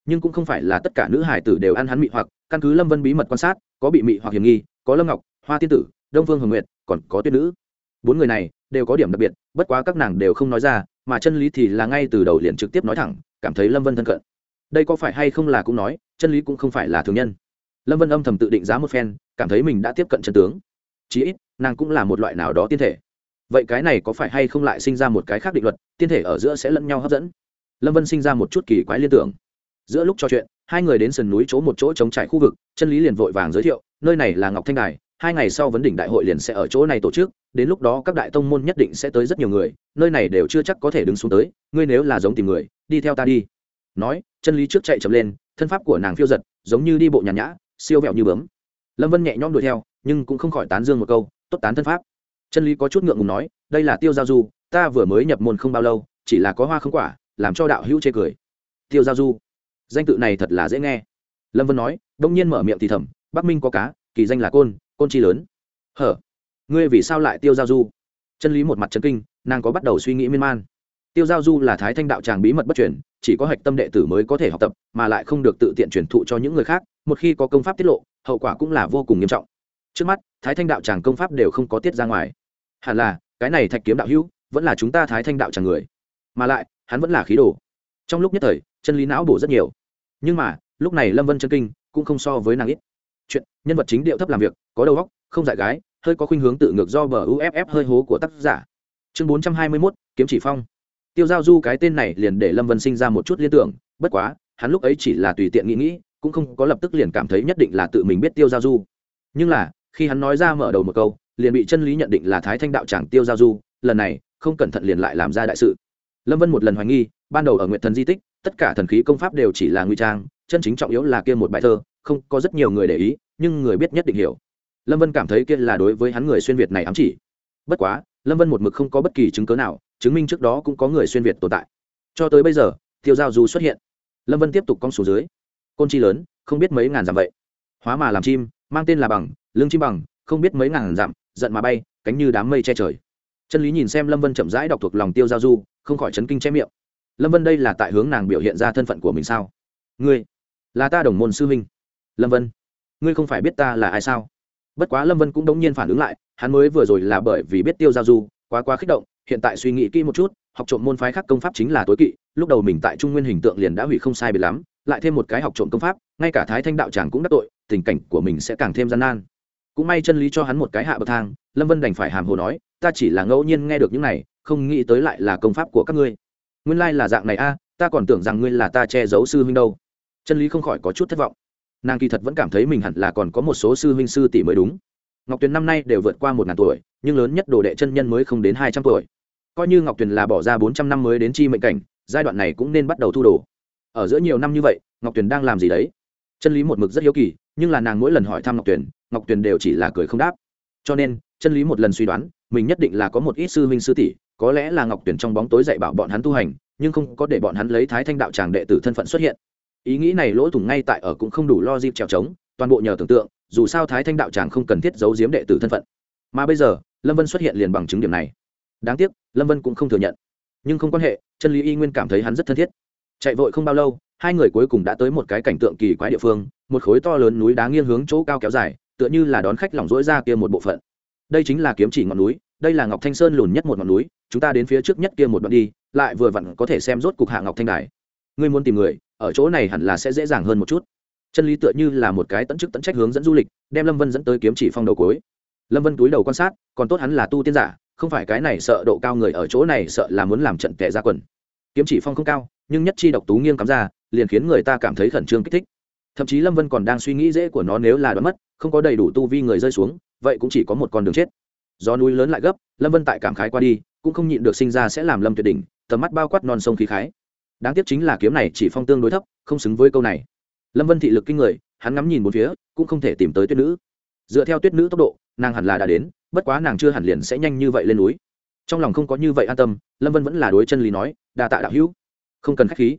Nhưng cũng không phải là tất cả nữ hải tử đều ăn hắn mị hoặc, căn cứ lâm vân bí mật quan sát, có bị mị hoặc hiểm nghi, có lâm ngọc, hoa tiên tử, đông phương hồng nguyệt, còn có tuyết nữ. Bốn người này đều có điểm đặc biệt, bất quá các nàng đều không nói ra mà chân lý thì là ngay từ đầu liền trực tiếp nói thẳng, cảm thấy lâm vân thân cận. Đây có phải hay không là cũng nói, chân lý cũng không phải là thường nhân. Lâm vân âm thầm tự định giá một phen, cảm thấy mình đã tiếp cận chân tướng. Chí ít, nàng cũng là một loại nào đó tiên thể. Vậy cái này có phải hay không lại sinh ra một cái khác định luật, tiên thể ở giữa sẽ lẫn nhau hấp dẫn? Lâm vân sinh ra một chút kỳ quái liên tưởng. Giữa lúc trò chuyện, hai người đến sườn núi chỗ một chỗ trống trải khu vực, chân lý liền vội vàng giới thiệu, nơi này là ngọc thanh đài hai ngày sau vấn đỉnh đại hội liền sẽ ở chỗ này tổ chức, đến lúc đó các đại tông môn nhất định sẽ tới rất nhiều người, nơi này đều chưa chắc có thể đứng xuống tới, ngươi nếu là giống tìm người, đi theo ta đi. Nói, chân lý trước chạy chậm lên, thân pháp của nàng phiêu giật, giống như đi bộ nhàn nhã, siêu vẹo như bướm. Lâm vân nhẹ nhõm đuổi theo, nhưng cũng không khỏi tán dương một câu, tốt tán thân pháp. Chân lý có chút ngượng ngùng nói, đây là tiêu giao du, ta vừa mới nhập môn không bao lâu, chỉ là có hoa không quả, làm cho đạo hữu chê cười. Tiêu giao du, danh tự này thật là dễ nghe. Lâm vân nói, đông nhiên mở miệng thì thầm, bắc minh có cá, kỳ danh là côn côn chi lớn. Hở, ngươi vì sao lại tiêu giao du? Chân lý một mặt chân kinh, nàng có bắt đầu suy nghĩ miên man. Tiêu giao du là thái thanh đạo tràng bí mật bất truyền, chỉ có hạch tâm đệ tử mới có thể học tập, mà lại không được tự tiện truyền thụ cho những người khác, một khi có công pháp tiết lộ, hậu quả cũng là vô cùng nghiêm trọng. Trước mắt, thái thanh đạo tràng công pháp đều không có tiết ra ngoài. Hẳn là, cái này thạch kiếm đạo hữu, vẫn là chúng ta thái thanh đạo tràng người. Mà lại, hắn vẫn là khí đồ. Trong lúc nhất thời, chân lý não bổ rất nhiều. Nhưng mà, lúc này lâm vân chân kinh, cũng không so với nàng ít nhân vật chính điệu thấp làm việc, có đầu óc, không dại gái, hơi có khuynh hướng tự ngược do bờ uff hơi hố của tác giả. Chương bốn trăm hai mươi mốt, kiếm chỉ phong. Tiêu giao du cái tên này liền để lâm vân sinh ra một chút liên tưởng, bất quá, hắn lúc ấy chỉ là tùy tiện nghĩ nghĩ, cũng không có lập tức liền cảm thấy nhất định là tự mình biết tiêu giao du. Nhưng là, khi hắn nói ra mở đầu một câu, liền bị chân lý nhận định là thái thanh đạo tràng tiêu giao du, lần này, không cẩn thận liền lại làm ra đại sự. Lâm vân một lần hoài nghi, ban đầu ở nguyện thần di tích, tất cả thần khí công pháp đều chỉ là nguy trang, chân chính trọng yếu là kia một bài thơ, không có rất nhiều người để ý nhưng người biết nhất định hiểu. Lâm vân cảm thấy kia là đối với hắn người xuyên việt này ám chỉ. Bất quá, lâm vân một mực không có bất kỳ chứng cớ nào, chứng minh trước đó cũng có người xuyên việt tồn tại. Cho tới bây giờ, tiêu giao du xuất hiện. Lâm vân tiếp tục cong xuống dưới. Côn chi lớn, không biết mấy ngàn dặm vậy. Hóa mà làm chim, mang tên là bằng lương chim bằng, không biết mấy ngàn dặm, giận mà bay, cánh như đám mây che trời. Chân lý nhìn xem lâm vân chậm rãi đọc thuộc lòng tiêu giao du, không khỏi chấn kinh che miệng. Lâm vân đây là tại hướng nàng biểu hiện ra thân phận của mình sao? Ngươi là ta đồng môn sư huynh. Lâm vân ngươi không phải biết ta là ai sao? Bất quá lâm vân cũng đống nhiên phản ứng lại, hắn mới vừa rồi là bởi vì biết tiêu giao du, quá quá kích động, hiện tại suy nghĩ kỹ một chút, học trộm môn phái khác công pháp chính là tối kỵ, lúc đầu mình tại trung nguyên hình tượng liền đã hủy không sai biệt lắm, lại thêm một cái học trộm công pháp, ngay cả thái thanh đạo tràng cũng đắc tội, tình cảnh của mình sẽ càng thêm gian nan. Cũng may chân lý cho hắn một cái hạ bậc thang, lâm vân đành phải hàm hồ nói, ta chỉ là ngẫu nhiên nghe được những này, không nghĩ tới lại là công pháp của các ngươi. Nguyên lai là dạng này a, ta còn tưởng rằng ngươi là ta che giấu sư huynh đâu. Chân lý không khỏi có chút thất vọng nàng kỳ thật vẫn cảm thấy mình hẳn là còn có một số sư huynh sư tỷ mới đúng. Ngọc tuyền năm nay đều vượt qua một ngàn tuổi, nhưng lớn nhất đồ đệ chân nhân mới không đến hai trăm tuổi. Coi như ngọc tuyền là bỏ ra bốn trăm năm mới đến chi mệnh cảnh, giai đoạn này cũng nên bắt đầu thu đồ. Ở giữa nhiều năm như vậy, ngọc tuyền đang làm gì đấy? Chân lý một mực rất hiếu kỳ, nhưng là nàng mỗi lần hỏi thăm ngọc tuyền ngọc tuyền đều chỉ là cười không đáp. Cho nên, chân lý một lần suy đoán, mình nhất định là có một ít sư huynh sư tỷ, có lẽ là ngọc tuyền trong bóng tối dạy bảo bọn hắn tu hành, nhưng không có để bọn hắn lấy thái thanh đạo tràng đệ tử thân phận xuất hiện ý nghĩ này lỗ thủng ngay tại ở cũng không đủ lo dịp trèo trống, toàn bộ nhờ tưởng tượng, dù sao thái thanh đạo tràng không cần thiết giấu giếm đệ tử thân phận. Mà bây giờ, lâm vân xuất hiện liền bằng chứng điểm này. Đáng tiếc, lâm vân cũng không thừa nhận. Nhưng không quan hệ, chân lý y nguyên cảm thấy hắn rất thân thiết. Chạy vội không bao lâu, hai người cuối cùng đã tới một cái cảnh tượng kỳ quái địa phương, một khối to lớn núi đá nghiêng hướng chỗ cao kéo dài, tựa như là đón khách lỏng rỗi ra kia một bộ phận. Đây chính là kiếm chỉ ngọn núi, đây là ngọc thanh sơn lùn nhất một ngọn núi, chúng ta đến phía trước nhất kia một đoạn đi, lại vừa vặn có thể xem rốt cục hạ ngọc thanh đài. Ngươi muốn tìm người ở chỗ này hẳn là sẽ dễ dàng hơn một chút. Chân lý tựa như là một cái tận chức tận trách hướng dẫn du lịch, đem lâm vân dẫn tới kiếm chỉ phong đầu cuối. Lâm vân túi đầu quan sát, còn tốt hắn là tu tiên giả, không phải cái này sợ độ cao người ở chỗ này sợ là muốn làm trận tệ ra quần. Kiếm chỉ phong không cao, nhưng nhất chi độc tú nghiêng cắm ra, liền khiến người ta cảm thấy khẩn trương kích thích. Thậm chí lâm vân còn đang suy nghĩ dễ của nó nếu là đoán mất, không có đầy đủ tu vi người rơi xuống, vậy cũng chỉ có một con đường chết. Do núi lớn lại gấp, lâm vân tại cảm khái qua đi, cũng không nhịn được sinh ra sẽ làm lâm tuyệt đỉnh, tầm mắt bao quát non sông khí khái đáng tiếc chính là kiếm này chỉ phong tương đối thấp không xứng với câu này. Lâm vân thị lực kinh người hắn ngắm nhìn một phía cũng không thể tìm tới tuyết nữ. Dựa theo tuyết nữ tốc độ nàng hẳn là đã đến bất quá nàng chưa hẳn liền sẽ nhanh như vậy lên núi. Trong lòng không có như vậy an tâm lâm vân vẫn là đối chân lý nói đa tạ đạo hữu. Không cần k h á c h khí.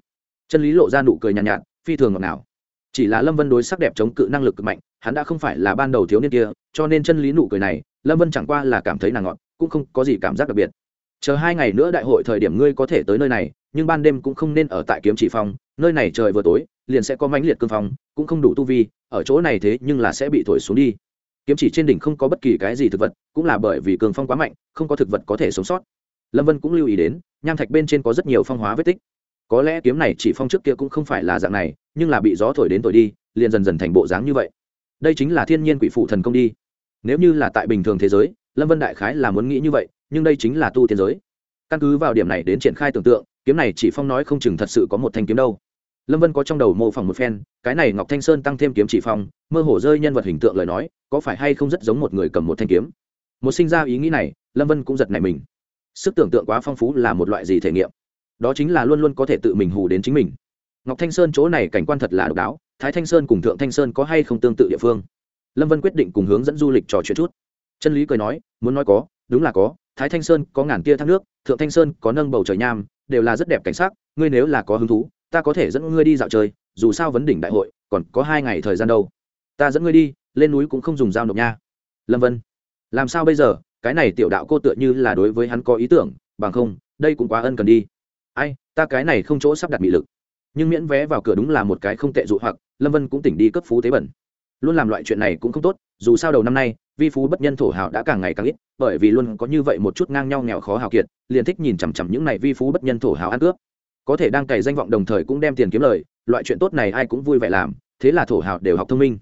Chân lý lộ ra nụ cười nhàn nhạt, nhạt phi thường ngọt nào chỉ là lâm vân đối sắc đẹp chống cự năng lực cực mạnh hắn đã không phải là ban đầu thiếu niên kia cho nên chân lý nụ cười này lâm vân chẳng qua là cảm thấy nàng ngọt cũng không có gì cảm giác đặc biệt. Chờ hai ngày nữa đại hội thời điểm ngươi có thể tới nơi này nhưng ban đêm cũng không nên ở tại kiếm chỉ phong nơi này trời vừa tối, liền sẽ có mãnh liệt cương phong, cũng không đủ tu vi, ở chỗ này thế nhưng là sẽ bị thổi xuống đi. Kiếm chỉ trên đỉnh không có bất kỳ cái gì thực vật, cũng là bởi vì cường phong quá mạnh, không có thực vật có thể sống sót. Lâm vân cũng lưu ý đến, nham thạch bên trên có rất nhiều phong hóa vết tích. Có lẽ kiếm này chỉ phong trước kia cũng không phải là dạng này, nhưng là bị gió thổi đến thổi đi, liền dần dần thành bộ dáng như vậy. Đây chính là thiên nhiên quỷ phụ thần công đi. Nếu như là tại bình thường thế giới, lâm vân đại khái là muốn nghĩ như vậy, nhưng đây chính là tu tiên giới. Căn cứ vào điểm này đến triển khai tưởng tượng kiếm này chỉ phong nói không chừng thật sự có một thanh kiếm đâu. Lâm vân có trong đầu mô phỏng một phen, cái này ngọc thanh sơn tăng thêm kiếm chỉ phong, mơ hồ rơi nhân vật hình tượng lời nói, có phải hay không rất giống một người cầm một thanh kiếm? Một sinh ra ý nghĩ này, lâm vân cũng giật này mình. Sức tưởng tượng quá phong phú là một loại gì thể nghiệm? Đó chính là luôn luôn có thể tự mình hù đến chính mình. Ngọc thanh sơn chỗ này cảnh quan thật là độc đáo, thái thanh sơn cùng thượng thanh sơn có hay không tương tự địa phương? Lâm vân quyết định cùng hướng dẫn du lịch trò chuyện chút. Chân lý cười nói, muốn nói có, đúng là có thái thanh sơn có ngàn tia thác nước, thượng thanh sơn có nâng bầu trời nham, đều là rất đẹp cảnh sắc, ngươi nếu là có hứng thú, ta có thể dẫn ngươi đi dạo chơi, dù sao vấn đỉnh đại hội, còn có hai ngày thời gian đâu. Ta dẫn ngươi đi, lên núi cũng không dùng dao nộp nha. Lâm vân. Làm sao bây giờ? Cái này tiểu đạo cô tựa như là đối với hắn có ý tưởng, bằng không, đây cũng quá ân cần đi. Ai, ta cái này không chỗ sắp đặt mị lực. Nhưng miễn vé vào cửa đúng là một cái không tệ dụ hoặc, lâm vân cũng tỉnh đi cấp phú tế bẩn. Luôn làm loại chuyện này cũng không tốt, dù sao đầu năm nay vi phú bất nhân thổ hào đã càng ngày càng ít, bởi vì luôn có như vậy một chút ngang nhau nghèo khó hào kiệt, liền thích nhìn chằm chằm những này vi phú bất nhân thổ hào ăn cướp. Có thể đang cày danh vọng đồng thời cũng đem tiền kiếm lời, loại chuyện tốt này ai cũng vui vẻ làm, thế là thổ hào đều học thông minh.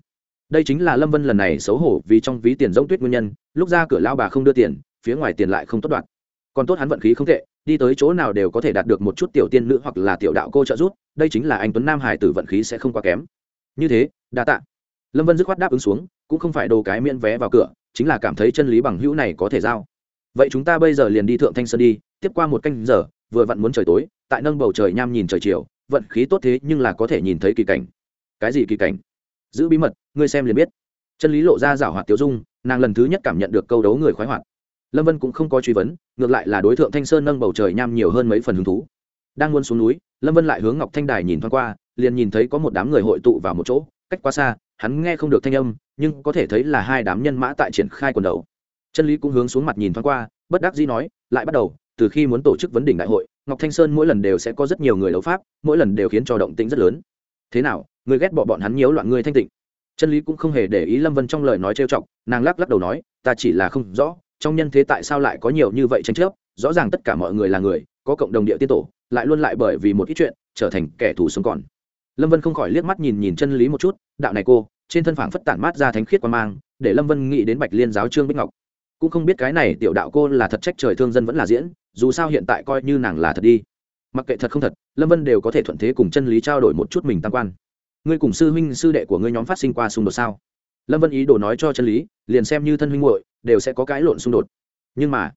Đây chính là lâm vân lần này xấu hổ vì trong ví tiền giống tuyết nguyên nhân, lúc ra cửa lao bà không đưa tiền, phía ngoài tiền lại không tốt đoạt. Còn tốt hắn vận khí không tệ, đi tới chỗ nào đều có thể đạt được một chút tiểu tiên nữ hoặc là tiểu đạo cô trợ giúp, đây chính là anh tuấn nam hải tử vận khí sẽ không quá kém. Như thế, đa tạ lâm vân dứt khoát đáp ứng xuống, cũng không phải đồ cái miễn vé vào cửa, chính là cảm thấy chân lý bằng hữu này có thể giao. Vậy chúng ta bây giờ liền đi thượng thanh sơn đi, tiếp qua một canh giờ, vừa vặn muốn trời tối, tại nâng bầu trời nham nhìn trời chiều, vận khí tốt thế nhưng là có thể nhìn thấy kỳ cảnh. Cái gì kỳ cảnh? Giữ bí mật, ngươi xem liền biết. Chân lý lộ ra rảo hoạt tiêu dung, nàng lần thứ nhất cảm nhận được câu đấu người khoái hoạt. Lâm vân cũng không có truy vấn, ngược lại là đối tượng thanh sơn nâng bầu trời nham nhiều hơn mấy phần hứng thú. Đang muốn xuống núi, lâm vân lại hướng ngọc thanh đài nhìn thoáng qua, liền nhìn thấy có một đám người hội tụ vào một chỗ cách quá xa, hắn nghe không được thanh âm, nhưng có thể thấy là hai đám nhân mã tại triển khai quần đầu. Chân lý cũng hướng xuống mặt nhìn thoáng qua, bất đắc dĩ nói, lại bắt đầu, từ khi muốn tổ chức vấn đỉnh đại hội, ngọc thanh sơn mỗi lần đều sẽ có rất nhiều người đấu pháp, mỗi lần đều khiến cho động tĩnh rất lớn. Thế nào, người ghét bỏ bọn hắn nhiễu loạn ngươi thanh tịnh? Chân lý cũng không hề để ý lâm vân trong lời nói trêu chọc, nàng lắc lắc đầu nói, ta chỉ là không rõ, trong nhân thế tại sao lại có nhiều như vậy tranh chấp, rõ ràng tất cả mọi người là người, có cộng đồng địa tiên tổ, lại luôn lại bởi vì một ít chuyện, trở thành kẻ thù sống còn lâm vân không khỏi liếc mắt nhìn nhìn chân lý một chút, đạo này cô, trên thân phảng phất tản mát ra thánh khiết quan mang, để lâm vân nghĩ đến bạch liên giáo trương bích ngọc. Cũng không biết cái này tiểu đạo cô là thật trách trời thương dân vẫn là diễn, dù sao hiện tại coi như nàng là thật đi. Mặc kệ thật không thật, lâm vân đều có thể thuận thế cùng chân lý trao đổi một chút mình tam quan. Ngươi cùng sư huynh, sư đệ của ngươi nhóm phát sinh qua xung đột sao? Lâm vân ý đồ nói cho chân lý, liền xem như thân huynh muội, đều sẽ có cái lộn xung đột. Nhưng mà,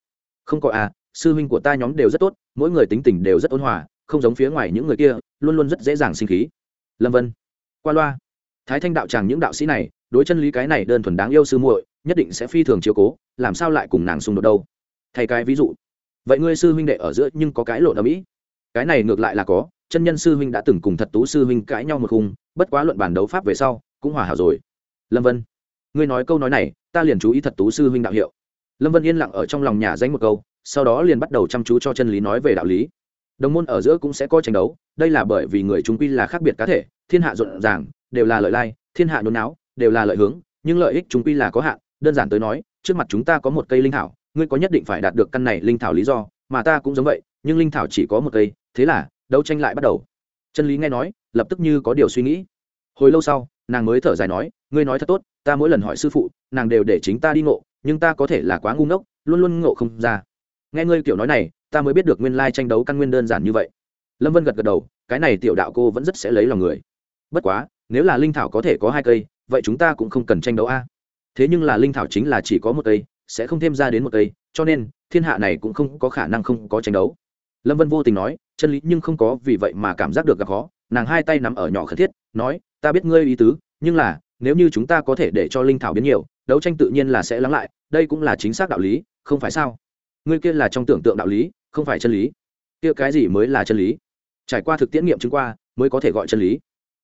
không có à sư huynh của ta nhóm đều rất tốt, mỗi người tính tình đều rất ôn hòa, không giống phía ngoài những người kia, luôn luôn rất dễ dàng sinh khí lâm vân. Qua loa. Thái thanh đạo tràng những đạo sĩ này, đối chân lý cái này đơn thuần đáng yêu sư muội, nhất định sẽ phi thường chiếu cố, làm sao lại cùng nàng xung đột đâu? Thay cái ví dụ. Vậy ngươi sư huynh đệ ở giữa nhưng có cái lộn ở mỹ cái này ngược lại là có, chân nhân sư huynh đã từng cùng thật tú sư huynh cãi nhau một khung, bất quá luận bản đấu pháp về sau, cũng hòa hảo rồi. Lâm vân. Ngươi nói câu nói này, ta liền chú ý thật tú sư huynh đạo hiệu. Lâm vân yên lặng ở trong lòng nhà danh một câu, sau đó liền bắt đầu chăm chú cho chân lý nói về đạo lý đồng môn ở giữa cũng sẽ có tranh đấu, đây là bởi vì người chúng quy là khác biệt cá thể, thiên hạ rộn ràng, đều là lợi lai, thiên hạ nhốn náo đều là lợi hướng, nhưng lợi ích chúng quy là có hạn, đơn giản tới nói, trước mặt chúng ta có một cây linh thảo, ngươi có nhất định phải đạt được căn này linh thảo lý do, mà ta cũng giống vậy, nhưng linh thảo chỉ có một cây, thế là, đấu tranh lại bắt đầu. Chân lý nghe nói, lập tức như có điều suy nghĩ. Hồi lâu sau, nàng mới thở dài nói, ngươi nói thật tốt, ta mỗi lần hỏi sư phụ, nàng đều để chính ta đi ngộ, nhưng ta có thể là quá ngu ngốc, luôn luôn ngộ không ra. Nghe ngươi kiểu nói này ta mới biết được nguyên lai tranh đấu căn nguyên đơn giản như vậy. Lâm vân gật gật đầu, cái này tiểu đạo cô vẫn rất sẽ lấy lòng người. Bất quá, nếu là linh thảo có thể có hai cây, vậy chúng ta cũng không cần tranh đấu a. Thế nhưng là linh thảo chính là chỉ có một cây, sẽ không thêm ra đến một cây, cho nên, thiên hạ này cũng không có khả năng không có tranh đấu. Lâm vân vô tình nói, chân lý nhưng không có, vì vậy mà cảm giác được gặp khó. Nàng hai tay nắm ở nhỏ khẩn thiết, nói, ta biết ngươi ý tứ, nhưng là, nếu như chúng ta có thể để cho linh thảo biến nhiều, đấu tranh tự nhiên là sẽ lắng lại, đây cũng là chính xác đạo lý, không phải sao? Ngươi kia là trong tưởng tượng đạo lý không phải chân lý. Kia cái gì mới là chân lý? Trải qua thực tiễn nghiệm chứng qua, mới có thể gọi chân lý.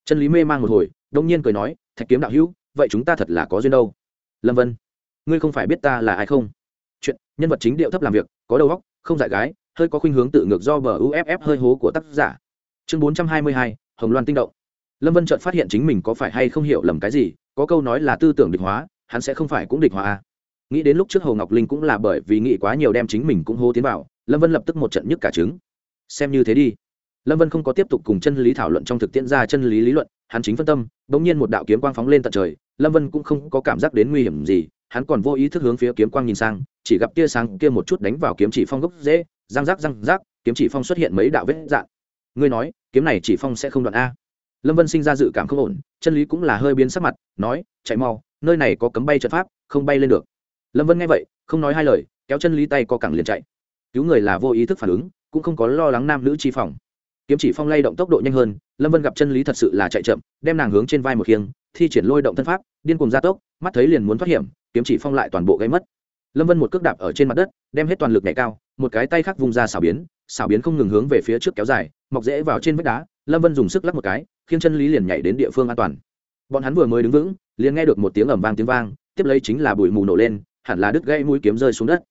Chân lý mê mang một hồi, đông nhiên cười nói, thạch kiếm đạo hữu, vậy chúng ta thật là có duyên đâu. Lâm vân, ngươi không phải biết ta là ai không? Chuyện, nhân vật chính điệu thấp làm việc, có đầu óc, không dại gái, hơi có khuynh hướng tự ngược do bờ uff hơi hố của tác giả. Chương bốn trăm hai mươi hai, hồng loan tinh động. Lâm vân chợt phát hiện chính mình có phải hay không hiểu lầm cái gì, có câu nói là tư tưởng địch hóa, hắn sẽ không phải cũng địch hóa à. nghĩ đến lúc trước hồ ngọc linh cũng là bởi vì nghĩ quá nhiều đem chính mình cũng hô tiến vào lâm vân lập tức một trận nhức cả trứng. Xem như thế đi. Lâm vân không có tiếp tục cùng chân lý thảo luận trong thực tiễn ra chân lý lý luận, hắn chính phân tâm đ ỗ n g nhiên một đạo kiếm quang phóng lên tận trời, lâm vân cũng không có cảm giác đến nguy hiểm gì, hắn còn vô ý thức hướng phía kiếm quang nhìn sang, chỉ gặp tia sáng kia một chút đánh vào kiếm chỉ phong gốc dễ, răng rác răng rác, kiếm chỉ phong xuất hiện mấy đạo vết dạn ngươi nói, kiếm này chỉ phong sẽ không đoạn a. Lâm vân sinh ra dự cảm không ổn, chân lý cũng là hơi biến sắc mặt, nói, chạy mau, nơi này có cấm bay trận pháp, không bay lên được. Lâm vân nghe vậy, không nói hai lời, kéo chân lý tay co cẳng liền chạy cứu người là vô ý thức phản ứng, cũng không có lo lắng nam nữ chi phòng. Kiếm chỉ phong lay động tốc độ nhanh hơn, lâm vân gặp chân lý thật sự là chạy chậm, đem nàng hướng trên vai một khiêng, thi triển lôi động thân pháp, điên cùng gia tốc, mắt thấy liền muốn thoát hiểm, kiếm chỉ phong lại toàn bộ gây mất. Lâm vân một cước đạp ở trên mặt đất, đem hết toàn lực nhảy cao, một cái tay khác vung ra xảo biến xảo biến không ngừng hướng về phía trước kéo dài, mọc rễ vào trên vách đá, lâm vân dùng sức lắc một cái, khiến chân lý liền nhảy đến địa phương an toàn. Bọn hắn vừa mới đứng vững, liền nghe được một tiếng ầm vang tiếng vang, tiếp lấy chính là bụi mù nổ lên, hẳn là đứt gãy mũi kiếm rơi xuống đất.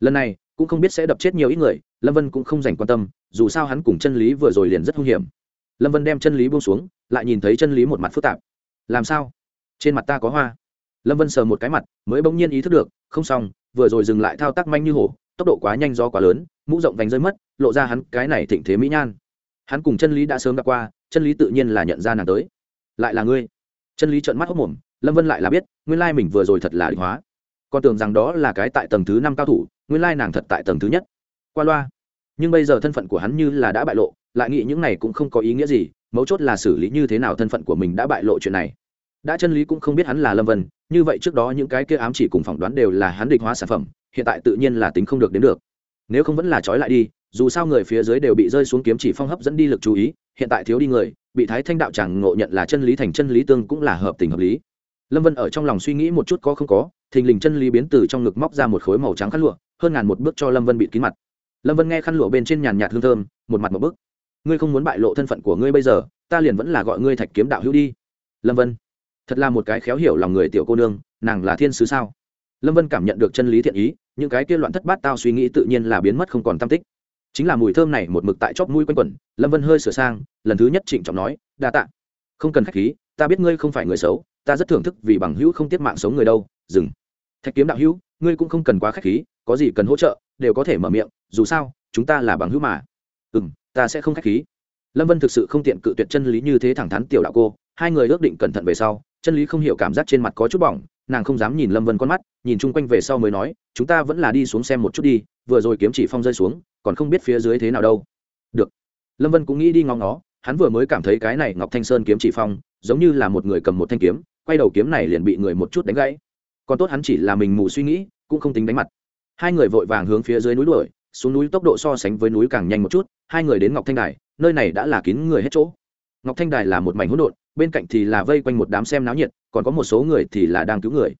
Lần này cũng không biết sẽ đập chết nhiều ít người, lâm vân cũng không dành quan tâm, dù sao hắn cùng chân lý vừa rồi liền rất hung hiểm. Lâm vân đem chân lý buông xuống, lại nhìn thấy chân lý một mặt phức tạp. Làm sao? Trên mặt ta có hoa. Lâm vân sờ một cái mặt, mới bỗng nhiên ý thức được, không xong, vừa rồi dừng lại thao tác manh như hổ, tốc độ quá nhanh do quá lớn, mũ rộng vành rơi mất, lộ ra hắn cái này thịnh thế mỹ nhan. Hắn cùng chân lý đã sớm gặp qua, chân lý tự nhiên là nhận ra nàng tới. Lại là ngươi. Chân lý trợn mắt hốc mồm, lâm vân lại là biết, nguyên lai mình vừa rồi thật là định hóa. Còn tưởng rằng đó là cái tại tầng thứ năm cao thủ nguyên lai nàng thật tại tầng thứ nhất. Qua loa. Nhưng bây giờ thân phận của hắn như là đã bại lộ, lại nghĩ những này cũng không có ý nghĩa gì, mấu chốt là xử lý như thế nào thân phận của mình đã bại lộ chuyện này. Đã chân lý cũng không biết hắn là lâm vân, như vậy trước đó những cái kia ám chỉ cùng phỏng đoán đều là hắn địch hóa sản phẩm, hiện tại tự nhiên là tính không được đến được. Nếu không vẫn là trói lại đi, dù sao người phía dưới đều bị rơi xuống kiếm chỉ phong hấp dẫn đi lực chú ý, hiện tại thiếu đi người, bị thái thanh đạo chẳng ngộ nhận là chân lý thành chân lý tương cũng là hợp tình hợp lý lâm vân ở trong lòng suy nghĩ một chút có không có, thình lình chân lý biến từ trong ngực móc ra một khối màu trắng khăn lụa, hơn ngàn một bước cho lâm vân bịt kín mặt. Lâm vân nghe khăn lụa bên trên nhàn nhạt hương thơm, một mặt một bức. Ngươi không muốn bại lộ thân phận của ngươi bây giờ, ta liền vẫn là gọi ngươi thạch kiếm đạo hữu đi. Lâm vân, thật là một cái khéo hiểu lòng người tiểu cô nương, nàng là thiên sứ sao? Lâm vân cảm nhận được chân lý thiện ý, những cái kia loạn thất bát tao suy nghĩ tự nhiên là biến mất không còn tam tích. Chính là mùi thơm này một mực tại chóp mũi quanh quẩn, lâm vân hơi sửa sang, lần thứ nhất trịnh trọng nói, đa tạ, không cần k h á c h khí, ta biết ngươi không phải người xấu ta rất thưởng thức vì bằng hữu không tiếp mạng sống người đâu, dừng. Thạch kiếm đạo hữu, ngươi cũng không cần quá k h á c h khí, có gì cần hỗ trợ, đều có thể mở miệng, dù sao, chúng ta là bằng hữu mà. Ừ m ta sẽ không k h á c h khí. Lâm vân thực sự không tiện cự tuyệt chân lý như thế thẳng thắn tiểu đạo cô, hai người ước định cẩn thận về sau, chân lý không hiểu cảm giác trên mặt có chút bỏng, nàng không dám nhìn lâm vân con mắt, nhìn chung quanh về sau mới nói, chúng ta vẫn là đi xuống xem một chút đi, vừa rồi kiếm chỉ phong rơi xuống, còn không biết phía dưới thế nào đâu. Được. Lâm vân cũng nghĩ đi ngóng nó hắn vừa mới cảm thấy cái này ngọc thanh sơn kiếm chỉ phong, giống như là một người cầm một thanh kiếm quay đầu kiếm này liền bị người một chút đánh gãy. Còn tốt hắn chỉ là mình mù suy nghĩ, cũng không tính đánh mặt. Hai người vội vàng hướng phía dưới núi đuổi, xuống núi tốc độ so sánh với núi càng nhanh một chút, hai người đến ngọc thanh đài, nơi này đã là kín người hết chỗ. Ngọc thanh đài là một mảnh hỗn độn, bên cạnh thì là vây quanh một đám xem náo nhiệt, còn có một số người thì là đang cứu người.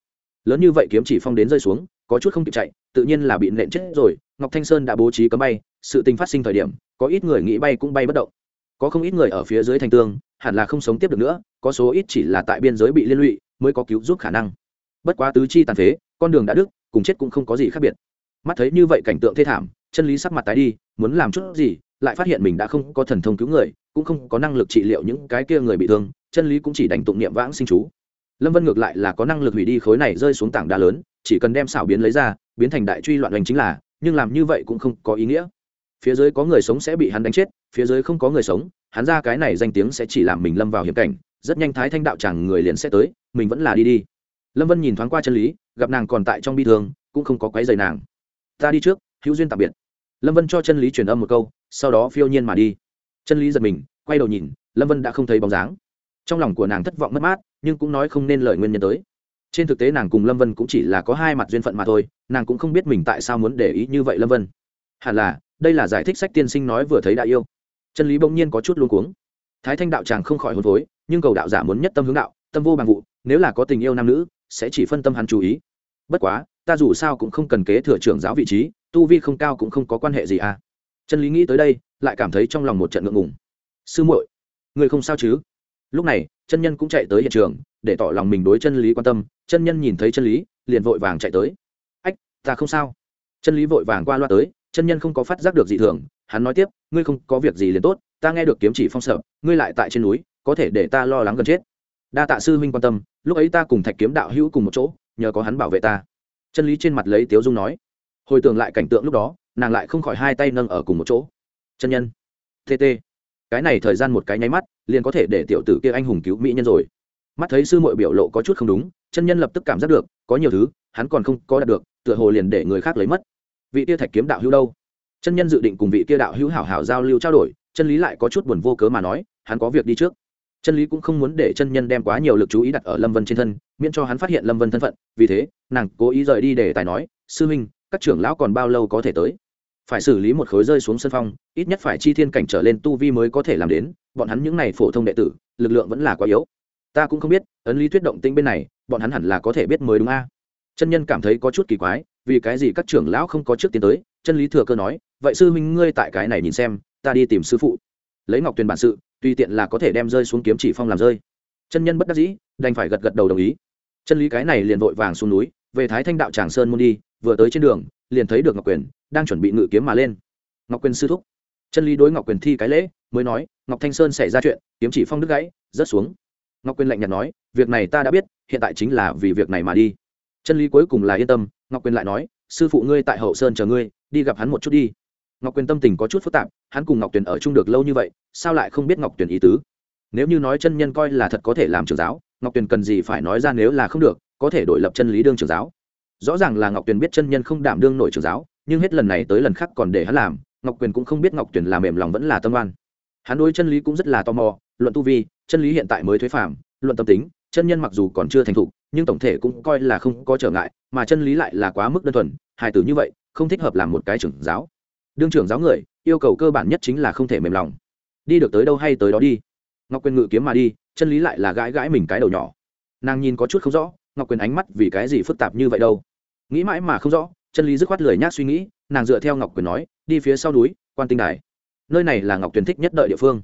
Lớn như vậy kiếm chỉ phong đến rơi xuống, có chút không kịp chạy, tự nhiên là bị nện chết rồi. Ngọc thanh sơn đã bố trí cấm bay, sự tình phát sinh thời điểm, có ít người nghĩ bay cũng bay bất động. Có không ít người ở phía dưới thành tương hẳn là không sống tiếp được nữa có số ít chỉ là tại biên giới bị liên lụy mới có cứu giúp khả năng. Bất quá tứ chi tàn phế con đường đã đức, cùng chết cũng không có gì khác biệt. Mắt thấy như vậy cảnh tượng thê thảm chân lý sắc mặt tái đi muốn làm chút gì lại phát hiện mình đã không có thần thông cứu người cũng không có năng lực trị liệu những cái kia người bị thương chân lý cũng chỉ đành tụng niệm vãng sinh chú. Lâm vân ngược lại là có năng lực hủy đi khối này rơi xuống tảng đá lớn chỉ cần đem xảo biến lấy ra biến thành đại truy loạn hành chính là nhưng làm như vậy cũng không có ý nghĩa phía dưới có người sống sẽ bị hắn đánh chết, phía dưới không có người sống, hắn ra cái này danh tiếng sẽ chỉ làm mình lâm vào hiểm cảnh, rất nhanh thái thanh đạo chẳng người liền sẽ tới, mình vẫn là đi đi. Lâm vân nhìn thoáng qua chân lý, gặp nàng còn tại trong bi thương, cũng không có quấy dày nàng. Ta đi trước, hữu duyên tạm biệt. Lâm vân cho chân lý truyền âm một câu, sau đó phiêu nhiên mà đi. Chân lý giật mình, quay đầu nhìn, lâm vân đã không thấy bóng dáng. Trong lòng của nàng thất vọng mất mát, nhưng cũng nói không nên lời nguyên nhân tới. Trên thực tế nàng cùng lâm vân cũng chỉ là có hai mặt duyên phận mà thôi, nàng cũng không biết mình tại sao muốn để ý như vậy lâm vân. Hẳn là đây là giải thích sách tiên sinh nói vừa thấy đã yêu. Chân lý bỗng nhiên có chút luôn cuống. Thái thanh đạo tràng không khỏi hôn phối, nhưng cầu đạo giả muốn nhất tâm hướng đạo, tâm vô bằng vụ, nếu là có tình yêu nam nữ, sẽ chỉ phân tâm hắn chú ý. Bất quá, ta dù sao cũng không cần kế thừa trưởng giáo vị trí, tu vi không cao cũng không có quan hệ gì à. Chân lý nghĩ tới đây, lại cảm thấy trong lòng một trận ngượng ngùng. Sư muội, người không sao chứ? Lúc này, chân nhân cũng chạy tới hiện trường, để tỏ lòng mình đối chân lý quan tâm, chân nhân nhìn thấy chân lý, liền vội vàng chạy tới. Ách, ta không sao. Chân lý vội vàng qua loa tới chân nhân không có phát giác được dị thường, hắn nói tiếp, ngươi không có việc gì liền tốt, ta nghe được kiếm chỉ phong sợ, ngươi lại tại trên núi, có thể để ta lo lắng gần chết. Đa tạ sư huynh quan tâm, lúc ấy ta cùng thạch kiếm đạo hữu cùng một chỗ, nhờ có hắn bảo vệ ta. Chân lý trên mặt lấy tiếu dung nói. Hồi tưởng lại cảnh tượng lúc đó, nàng lại không khỏi hai tay nâng ở cùng một chỗ. Chân nhân tt cái này thời gian một cái nháy mắt, liền có thể để tiểu tử kia anh hùng cứu mỹ nhân rồi. Mắt thấy sư muội biểu lộ có chút không đúng, chân nhân lập tức cảm giác được, có nhiều thứ, hắn còn không có đạt được, tựa hồ liền để người khác lấy mất vị kia thạch kiếm đạo hữu đâu? Chân nhân dự định cùng vị kia đạo hữu hảo hảo giao lưu trao đổi, chân lý lại có chút buồn vô cớ mà nói, hắn có việc đi trước. Chân lý cũng không muốn để chân nhân đem quá nhiều lực chú ý đặt ở lâm vân trên thân, miễn cho hắn phát hiện lâm vân thân phận, vì thế, nàng cố ý rời đi để tài nói, sư huynh, các trưởng lão còn bao lâu có thể tới? Phải xử lý một khối rơi xuống sân phong, ít nhất phải chi thiên cảnh trở lên tu vi mới có thể làm đến, bọn hắn những n à y phổ thông đệ tử, lực lượng vẫn là quá yếu. Ta cũng không biết, ấn lý thuyết động tĩnh bên này, bọn hắn hẳn là có thể biết mới đúng a. Chân nhân cảm thấy có chút kỳ quái vì cái gì các trưởng lão không có trước tiến tới? Chân lý thừa cơ nói, vậy sư huynh ngươi tại cái này nhìn xem, ta đi tìm sư phụ. Lấy ngọc tuyền bản sự, tùy tiện là có thể đem rơi xuống kiếm chỉ phong làm rơi. Chân nhân bất đắc dĩ, đành phải gật gật đầu đồng ý. Chân lý cái này liền vội vàng xuống núi, về thái thanh đạo tràng sơn môn đi, vừa tới trên đường, liền thấy được ngọc quyền, đang chuẩn bị ngự kiếm mà lên. Ngọc quyền sư thúc. Chân lý đối ngọc quyền thi cái lễ, mới nói, ngọc thanh sơn xảy ra chuyện, kiếm chỉ phong đứt gãy, rớt xuống. Ngọc quyền lạnh nhạt nói, việc này ta đã biết, hiện tại chính là vì việc này mà đi. Chân lý cuối cùng là yên tâm ngọc quyền lại nói, sư phụ ngươi tại hậu sơn chờ ngươi, đi gặp hắn một chút đi. Ngọc quyền tâm tình có chút phức tạp, hắn cùng ngọc tuyền ở chung được lâu như vậy, sao lại không biết ngọc tuyền ý tứ? Nếu như nói chân nhân coi là thật có thể làm trưởng giáo, ngọc tuyền cần gì phải nói ra nếu là không được, có thể đổi lập chân lý đương trưởng giáo. Rõ ràng là ngọc tuyền biết chân nhân không đảm đương nổi trưởng giáo, nhưng hết lần này tới lần khác còn để hắn làm, ngọc quyền cũng không biết ngọc tuyền làm mềm lòng vẫn là tâm oan. Hắn đối chân lý cũng rất là tò mò, luận tu vi, chân lý hiện tại mới thuế phạm luận tâm tính chân nhân mặc dù còn chưa thành thục, nhưng tổng thể cũng coi là không có trở ngại, mà chân lý lại là quá mức đơn thuần, hài tử như vậy, không thích hợp làm một cái trưởng giáo. Đương trưởng giáo người, yêu cầu cơ bản nhất chính là không thể mềm lòng. Đi được tới đâu hay tới đó đi. Ngọc quyền ngự kiếm mà đi, chân lý lại là gãi gãi mình cái đầu nhỏ. Nàng nhìn có chút không rõ, ngọc quyền ánh mắt vì cái gì phức tạp như vậy đâu. Nghĩ mãi mà không rõ, chân lý dứt khoát lười nhác suy nghĩ, nàng dựa theo ngọc quyền nói, đi phía sau núi, quan tinh đài. Nơi này là ngọc tuyền thích nhất đợi địa phương.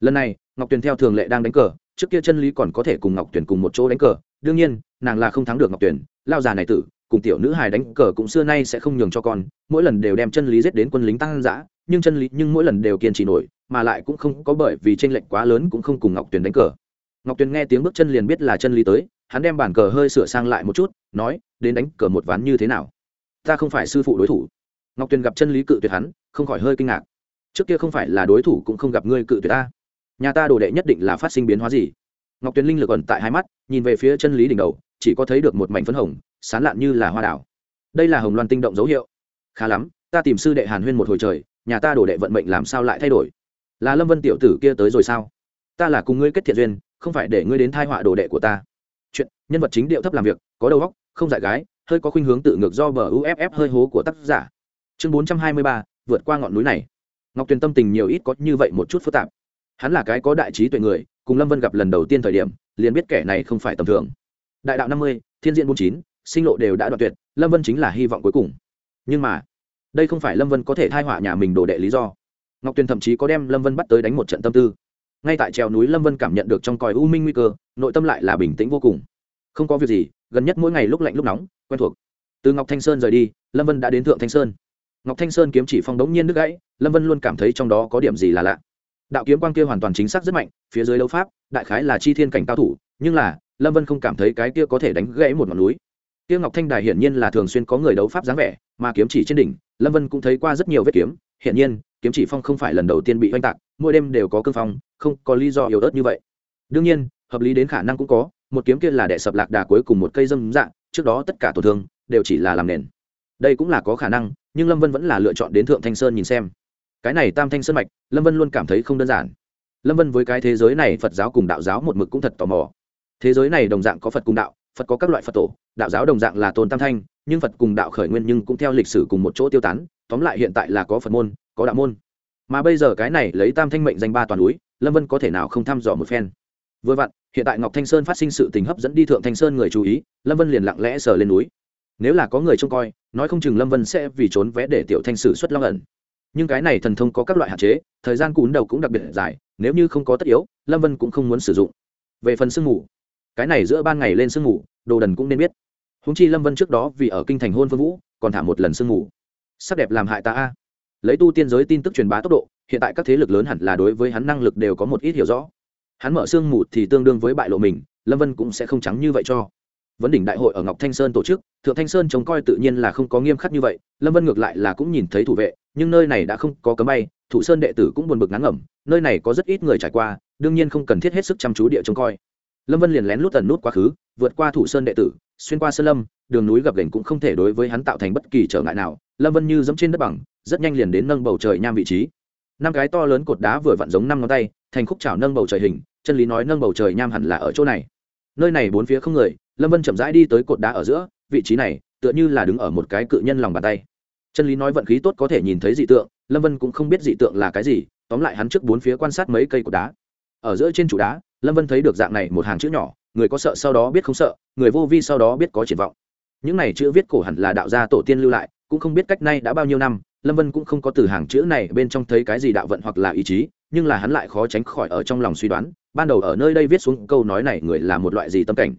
Lần này, ngọc tuyền theo thường lệ đang đánh cờ trước kia chân lý còn có thể cùng ngọc tuyển cùng một chỗ đánh cờ, đương nhiên, nàng là không thắng được ngọc tuyển. lao già này tử, cùng tiểu nữ hài đánh cờ cũng xưa nay sẽ không nhường cho con, mỗi lần đều đem chân lý giết đến quân lính tăng dã, nhưng chân lý, nhưng mỗi lần đều kiên trì nổi, mà lại cũng không có bởi vì tranh lệch quá lớn cũng không cùng ngọc tuyền đánh cờ. Ngọc tuyền nghe tiếng bước chân liền biết là chân lý tới, hắn đem bản cờ hơi sửa sang lại một chút, nói, đến đánh cờ một ván như thế nào? Ta không phải sư phụ đối thủ. Ngọc tuyền gặp chân lý cự tuyệt hắn, không khỏi hơi kinh ngạc. Trước kia không phải là đối thủ cũng không gặp ngươi cự tuyệt ta nhà ta đồ đệ nhất định là phát sinh biến hóa gì? Ngọc tuyền linh lực ẩn tại hai mắt, nhìn về phía chân lý đỉnh đầu, chỉ có thấy được một mảnh phấn hồng, sán lạn như là hoa đảo đây là hồng loan tinh động dấu hiệu. Khá lắm, ta tìm sư đệ hàn huyên một hồi trời, nhà ta đồ đệ vận mệnh làm sao lại thay đổi? Là lâm vân tiểu tử kia tới rồi sao? Ta là cùng ngươi kết thiện duyên, không phải để ngươi đến thai họa đồ đệ của ta. Chuyện, nhân vật chính điệu thấp làm việc, có đầu óc, không dại gái, hơi có khuynh hướng tự ngược do bờ uff hơi hố của tác giả. Chương bốn trăm hai mươi ba, vượt qua ngọn núi này. Ngọc tuyền tâm tình nhiều ít có như vậy một chút phức tạp hắn là cái có đại trí tuệ người, cùng lâm vân gặp lần đầu tiên thời điểm, liền biết kẻ này không phải tầm thường. Đại đạo năm mươi, thiên diện bốn chín, sinh lộ đều đã đoạn tuyệt, lâm vân chính là hy vọng cuối cùng. Nhưng mà, đây không phải lâm vân có thể thai họa nhà mình đồ đệ lý do. Ngọc tuyền thậm chí có đem lâm vân bắt tới đánh một trận tâm tư. Ngay tại trèo núi, lâm vân cảm nhận được trong còi u minh nguy cơ, nội tâm lại là bình tĩnh vô cùng. Không có việc gì, gần nhất mỗi ngày lúc lạnh lúc nóng, quen thuộc. Từ ngọc thanh sơn rời đi, lâm vân đã đến thượng thanh sơn. Ngọc thanh sơn kiếm chỉ phong đống nhiên nước gãy, lâm vân luôn cảm thấy trong đó có điểm gì là lạ đạo kiếm quang kia hoàn toàn chính xác rất mạnh, phía dưới đấu pháp, đại khái là chi thiên cảnh cao thủ, nhưng là, lâm vân không cảm thấy cái kia có thể đánh gãy một ngọn núi. Kia ngọc thanh đài hiển nhiên là thường xuyên có người đấu pháp dáng vẻ, mà kiếm chỉ trên đỉnh, lâm vân cũng thấy qua rất nhiều vết kiếm. Hiển nhiên, kiếm chỉ phong không phải lần đầu tiên bị oanh tạc, mỗi đêm đều có cương phong, không có lý do yếu ớt như vậy. Đương nhiên, hợp lý đến khả năng cũng có, một kiếm kia là đẻ sập lạc đà cuối cùng một cây dâm dạng, trước đó tất cả tổn thương đều chỉ là làm nền. Đây cũng là có khả năng, nhưng lâm vân vẫn là lựa chọn đến thượng thanh sơn nhìn xem cái này tam thanh sơn mạch, lâm vân luôn cảm thấy không đơn giản. Lâm vân với cái thế giới này phật giáo cùng đạo giáo một mực cũng thật tò mò. Thế giới này đồng dạng có phật cùng đạo, phật có các loại phật tổ, đạo giáo đồng dạng là tôn tam thanh, nhưng phật cùng đạo khởi nguyên nhưng cũng theo lịch sử cùng một chỗ tiêu tán, tóm lại hiện tại là có phật môn, có đạo môn. Mà bây giờ cái này lấy tam thanh mệnh danh ba toàn núi, lâm vân có thể nào không thăm dò một phen? Vừa vặn, hiện tại ngọc thanh sơn phát sinh sự tình hấp dẫn đi thượng thanh sơn người chú ý, lâm vân liền lặng lẽ sờ lên núi. Nếu là có người trông coi, nói không chừng lâm vân sẽ vì trốn vẽ để tiểu thanh sử xuất long ẩn nhưng cái này thần thông có các loại hạn chế, thời gian cún đầu cũng đặc biệt dài, nếu như không có tất yếu, lâm vân cũng không muốn sử dụng. Về phần sương mù, cái này giữa ban ngày lên sương mù, đồ đần cũng nên biết. Húng chi lâm vân trước đó vì ở kinh thành hôn phương vũ, còn thả một lần sương mù. Sắc đẹp làm hại ta a. Lấy tu tiên giới tin tức truyền bá tốc độ, hiện tại các thế lực lớn hẳn là đối với hắn năng lực đều có một ít hiểu rõ. Hắn mở xương mù thì tương đương với bại lộ mình, lâm vân cũng sẽ không trắng như vậy cho vấn đỉnh đại hội ở ngọc thanh sơn tổ chức, thượng thanh sơn trông coi tự nhiên là không có nghiêm khắc như vậy, lâm vân ngược lại là cũng nhìn thấy thủ vệ, nhưng nơi này đã không có cấm bay, thủ sơn đệ tử cũng buồn bực ngắn ngẩm, nơi này có rất ít người trải qua, đương nhiên không cần thiết hết sức chăm chú địa trông coi. Lâm vân liền lén lút tần nút quá khứ, vượt qua thủ sơn đệ tử, xuyên qua sơn lâm, đường núi gập gành cũng không thể đối với hắn tạo thành bất kỳ trở ngại nào, lâm vân như dẫm trên đất bằng, rất nhanh liền đến nâng bầu trời nham vị trí. Năm cái to lớn cột đá vừa vặn giống năm ngón tay, thành khúc chảo nâng bầu trời hình, chân lý nói nâng bầu trời nham hẳn là ở chỗ này. Nơi này bốn phía không người lâm vân chậm rãi đi tới cột đá ở giữa, vị trí này tựa như là đứng ở một cái cự nhân lòng bàn tay. Chân lý nói vận khí tốt có thể nhìn thấy dị tượng, lâm vân cũng không biết dị tượng là cái gì, tóm lại hắn trước bốn phía quan sát mấy cây cột đá. Ở giữa trên trụ đá, lâm vân thấy được dạng này một hàng chữ nhỏ, người có sợ sau đó biết không sợ, người vô vi sau đó biết có triển vọng. Những này chữ viết cổ hẳn là đạo gia tổ tiên lưu lại, cũng không biết cách nay đã bao nhiêu năm, lâm vân cũng không có từ hàng chữ này bên trong thấy cái gì đạo vận hoặc là ý chí, nhưng là hắn lại khó tránh khỏi ở trong lòng suy đoán, ban đầu ở nơi đây viết xuống câu nói này người là một loại gì tâm cảnh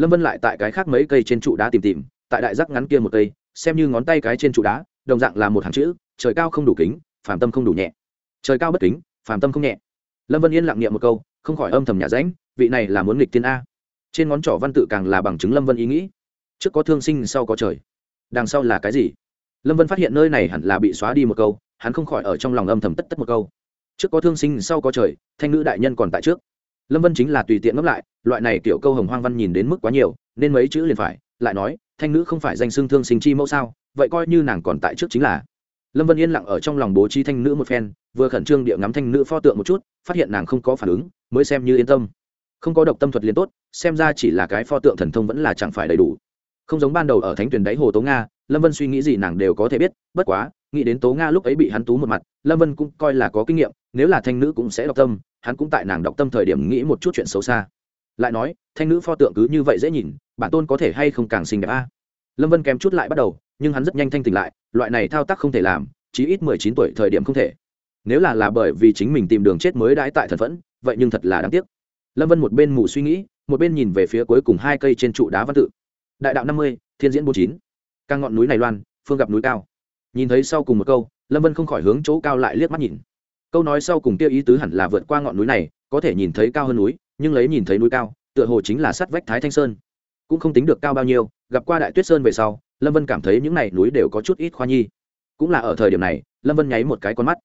lâm vân lại tại cái khác mấy cây trên trụ đá tìm tìm, tại đại giác ngắn kia một cây, xem như ngón tay cái trên trụ đá, đồng dạng là một hàng chữ, trời cao không đủ kính, phàm tâm không đủ nhẹ. Trời cao bất kính, phàm tâm không nhẹ. Lâm vân yên lặng niệm một câu, không khỏi âm thầm nhà ránh vị này là muốn nghịch tiên a. Trên ngón trỏ văn tự càng là bằng chứng lâm vân ý nghĩ. Trước có thương sinh, sau có trời. Đằng sau là cái gì? Lâm vân phát hiện nơi này hẳn là bị xóa đi một câu, hắn không khỏi ở trong lòng âm thầm tất tất một câu. Trước có thương sinh, sau có trời, thanh nữ đại nhân còn tại trước lâm vân chính là tùy tiện ngẫm lại, loại này kiểu câu hồng hoang văn nhìn đến mức quá nhiều, nên mấy chữ liền phải, lại nói, thanh nữ không phải danh xưng thương sinh chi mẫu sao? Vậy coi như nàng còn tại trước chính là. Lâm vân yên lặng ở trong lòng bố trí thanh nữ một phen, vừa khẩn trương địa ngắm thanh nữ pho tượng một chút, phát hiện nàng không có phản ứng, mới xem như yên tâm. Không có độc tâm thuật liền tốt, xem ra chỉ là cái pho tượng thần thông vẫn là chẳng phải đầy đủ. Không giống ban đầu ở thánh tuyển đáy hồ tố nga, lâm vân suy nghĩ gì nàng đều có thể biết, bất quá, nghĩ đến tố nga lúc ấy bị hắn tú một mặt, lâm vân cũng coi là có kinh nghiệm, nếu là thanh nữ cũng sẽ đọc tâm hắn cũng tại nàng đọc tâm thời điểm nghĩ một chút chuyện xấu xa. Lại nói, thanh nữ pho tượng cứ như vậy dễ nhìn, bản tôn có thể hay không càng xinh đẹp a? Lâm vân kém chút lại bắt đầu, nhưng hắn rất nhanh thanh tỉnh lại, loại này thao tác không thể làm, chí ít mười chín tuổi thời điểm không thể. Nếu là là bởi vì chính mình tìm đường chết mới đãi tại thần phẫn, vậy nhưng thật là đáng tiếc. Lâm vân một bên mù suy nghĩ, một bên nhìn về phía cuối cùng hai cây trên trụ đá văn tự. Đại đạo năm mươi, thiên diễn bốn chín. Càng ngọn núi này loan, phương gặp núi cao. Nhìn thấy sau cùng một câu, lâm vân không khỏi hướng chỗ cao lại liếc mắt nhìn câu nói sau cùng tiêu ý tứ hẳn là vượt qua ngọn núi này, có thể nhìn thấy cao hơn núi, nhưng lấy nhìn thấy núi cao, tựa hồ chính là sắt vách thái thanh sơn. Cũng không tính được cao bao nhiêu, gặp qua đại tuyết sơn về sau, lâm vân cảm thấy những n à y núi đều có chút ít khoa nhi. Cũng là ở thời điểm này, lâm vân nháy một cái con mắt.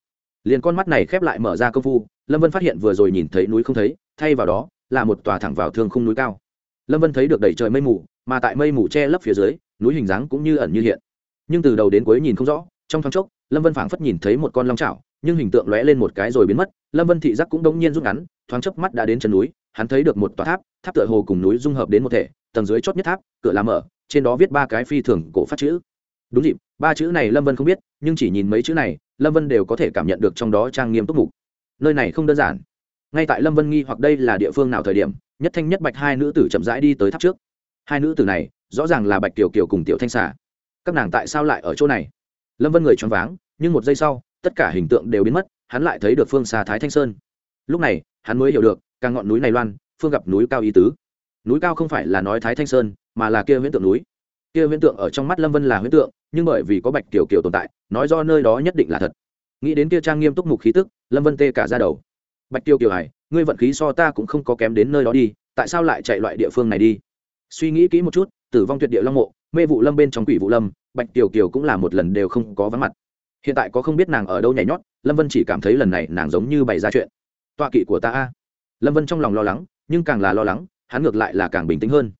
Liền con mắt này khép lại mở ra công phu, lâm vân phát hiện vừa rồi nhìn thấy núi không thấy, thay vào đó, là một tòa thẳng vào thương khung núi cao. Lâm vân thấy được đầy trời mây mù, mà tại mây mù che lấp phía dưới, núi hình dáng cũng như ẩn như hiện. Nhưng từ đầu đến cuối nhìn không rõ, trong thoáng chốc, lâm vân phảng phất nhìn thấy một con long trào nhưng hình tượng lóe lên một cái rồi biến mất, lâm vân thị giác cũng đống nhiên rút ngắn, thoáng chớp mắt đã đến chân núi, hắn thấy được một tòa tháp tháp tựa hồ cùng núi dung hợp đến một thể, tầng dưới chót nhất tháp, cửa làm mở, trên đó viết ba cái phi thường cổ phát chữ. Đúng dịp, ba chữ này lâm vân không biết, nhưng chỉ nhìn mấy chữ này, lâm vân đều có thể cảm nhận được trong đó trang nghiêm túc mục. Nơi này không đơn giản. Ngay tại lâm vân nghi hoặc đây là địa phương nào thời điểm, nhất thanh nhất bạch hai nữ tử chậm rãi đi tới tháp trước. Hai nữ tử này, rõ ràng là bạch kiều kiều cùng tiểu thanh xà. Các nàng tại sao lại ở chỗ này? Lâm vân người choáng váng, nhưng một giây sau tất cả hình tượng đều biến mất, hắn lại thấy được phương xa thái thanh sơn. Lúc này, hắn mới hiểu được, càng ngọn núi này loan, phương gặp núi cao ý tứ. Núi cao không phải là nói thái thanh sơn, mà là kia huyễn tượng núi. Kia huyễn tượng ở trong mắt lâm vân là huyễn tượng, nhưng bởi vì có bạch kiều kiều tồn tại, nói do nơi đó nhất định là thật. Nghĩ đến kia trang nghiêm túc mục khí tức, lâm vân tê cả ra đầu. Bạch kiều kiều hải ngươi vận khí so ta cũng không có kém đến nơi đó đi, tại sao lại chạy loại địa phương này đi? Suy nghĩ kỹ một chút, tử vong tuyệt địa long mộ, mê vụ lâm bên trong quỷ vụ lâm, bạch kiều kiều cũng là một lần đều không có vắng mặt hiện tại có không biết nàng ở đâu nhảy nhót, lâm vân chỉ cảm thấy lần này nàng giống như bày ra chuyện. Tọa kỵ của ta a. Lâm vân trong lòng lo lắng, nhưng càng là lo lắng, hắn ngược lại là càng bình tĩnh hơn.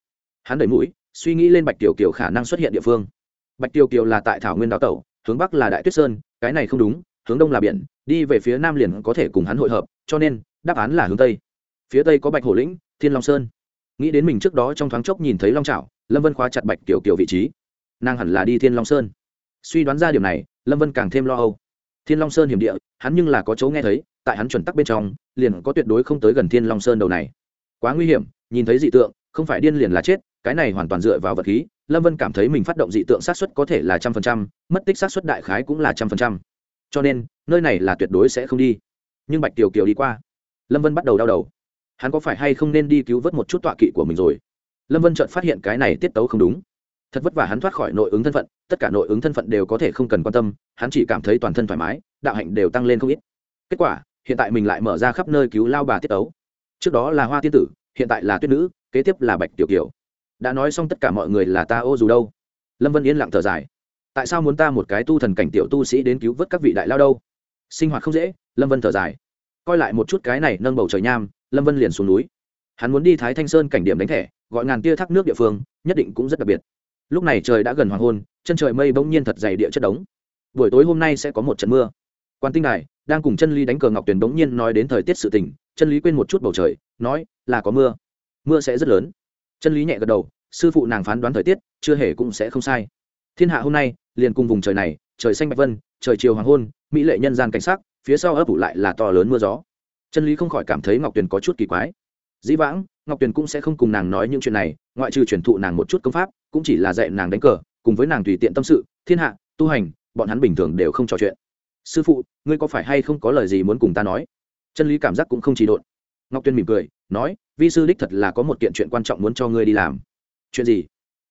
Hắn đẩy mũi, suy nghĩ lên bạch tiểu kiều khả năng xuất hiện địa phương. Bạch tiểu kiều là tại thảo nguyên đào tẩu, hướng bắc là đại tuyết sơn, cái này không đúng, hướng đông là biển, đi về phía nam liền có thể cùng hắn hội hợp, cho nên, đáp án là hướng tây. Phía tây có bạch hổ lĩnh, thiên long sơn. Nghĩ đến mình trước đó trong thoáng chốc nhìn thấy long trào lâm vân khóa chặt bạch tiểu kiều vị trí. Nàng hẳn là đi thiên long sơn. Suy đoán ra điểm này lâm vân càng thêm lo âu. Thiên long sơn hiểm địa, hắn nhưng là có chỗ nghe thấy, tại hắn chuẩn tắc bên trong, liền có tuyệt đối không tới gần thiên long sơn đầu này. Quá nguy hiểm, nhìn thấy dị tượng, không phải điên liền là chết, cái này hoàn toàn dựa vào vật khí, lâm vân cảm thấy mình phát động dị tượng sát xuất có thể là trăm phần trăm, mất tích sát xuất đại khái cũng là trăm phần trăm. Cho nên, nơi này là tuyệt đối sẽ không đi. Nhưng bạch kiều kiều đi qua. Lâm vân bắt đầu đau đầu. Hắn có phải hay không nên đi cứu vớt một chút tọa kỵ của mình rồi? Lâm vân chợt phát hiện cái này tiết tấu không đúng. Thật vất vả hắn thoát khỏi nội ứng thân phận tất cả nội ứng thân phận đều có thể không cần quan tâm, hắn chỉ cảm thấy toàn thân thoải mái, đạo hạnh đều tăng lên không ít. Kết quả, hiện tại mình lại mở ra khắp nơi cứu lao bà tiết ấu. Trước đó là hoa tiên tử, hiện tại là tuyết nữ, kế tiếp là bạch tiểu kiều. Đã nói xong tất cả mọi người là ta ô dù đâu. Lâm vân yên lặng thở dài. Tại sao muốn ta một cái tu thần cảnh tiểu tu sĩ đến cứu vớt các vị đại lao đâu? Sinh hoạt không dễ, lâm vân thở dài. Coi lại một chút cái này nâng bầu trời nham, lâm vân liền xuống núi. Hắn muốn đi thái thanh sơn cảnh điểm đánh thẻ, gọi ngàn tia thác nước địa phương, nhất định cũng rất đặc biệt. Lúc này trời đã gần hoàng hôn chân trời mây bỗng nhiên thật dày địa chất đống. Buổi tối hôm nay sẽ có một trận mưa. Quan tinh đài đang cùng chân lý đánh cờ ngọc tuyền bỗng nhiên nói đến thời tiết sự tình, chân lý quên một chút bầu trời, nói là có mưa. Mưa sẽ rất lớn. Chân lý nhẹ gật đầu, sư phụ nàng phán đoán thời tiết, chưa hề cũng sẽ không sai. Thiên hạ hôm nay, liền cùng vùng trời này, trời xanh bạch vân, trời chiều hoàng hôn, mỹ lệ nhân gian cảnh sắc, phía sau ấp ủ lại là to lớn mưa gió. Chân lý không khỏi cảm thấy ngọc tuyền có chút kỳ quái. Dĩ vãng, ngọc tuyền cũng sẽ không cùng nàng nói những chuyện này, ngoại trừ truyền thụ nàng một chút công pháp, cũng chỉ là dạy nàng đánh cờ cùng với nàng tùy tiện tâm sự, thiên hạ, tu hành, bọn hắn bình thường đều không trò chuyện. Sư phụ, ngươi có phải hay không có lời gì muốn cùng ta nói? Chân lý cảm giác cũng không chỉ độn. Ngọc tuyên mỉm cười, nói, vi sư đích thật là có một kiện chuyện quan trọng muốn cho ngươi đi làm. Chuyện gì?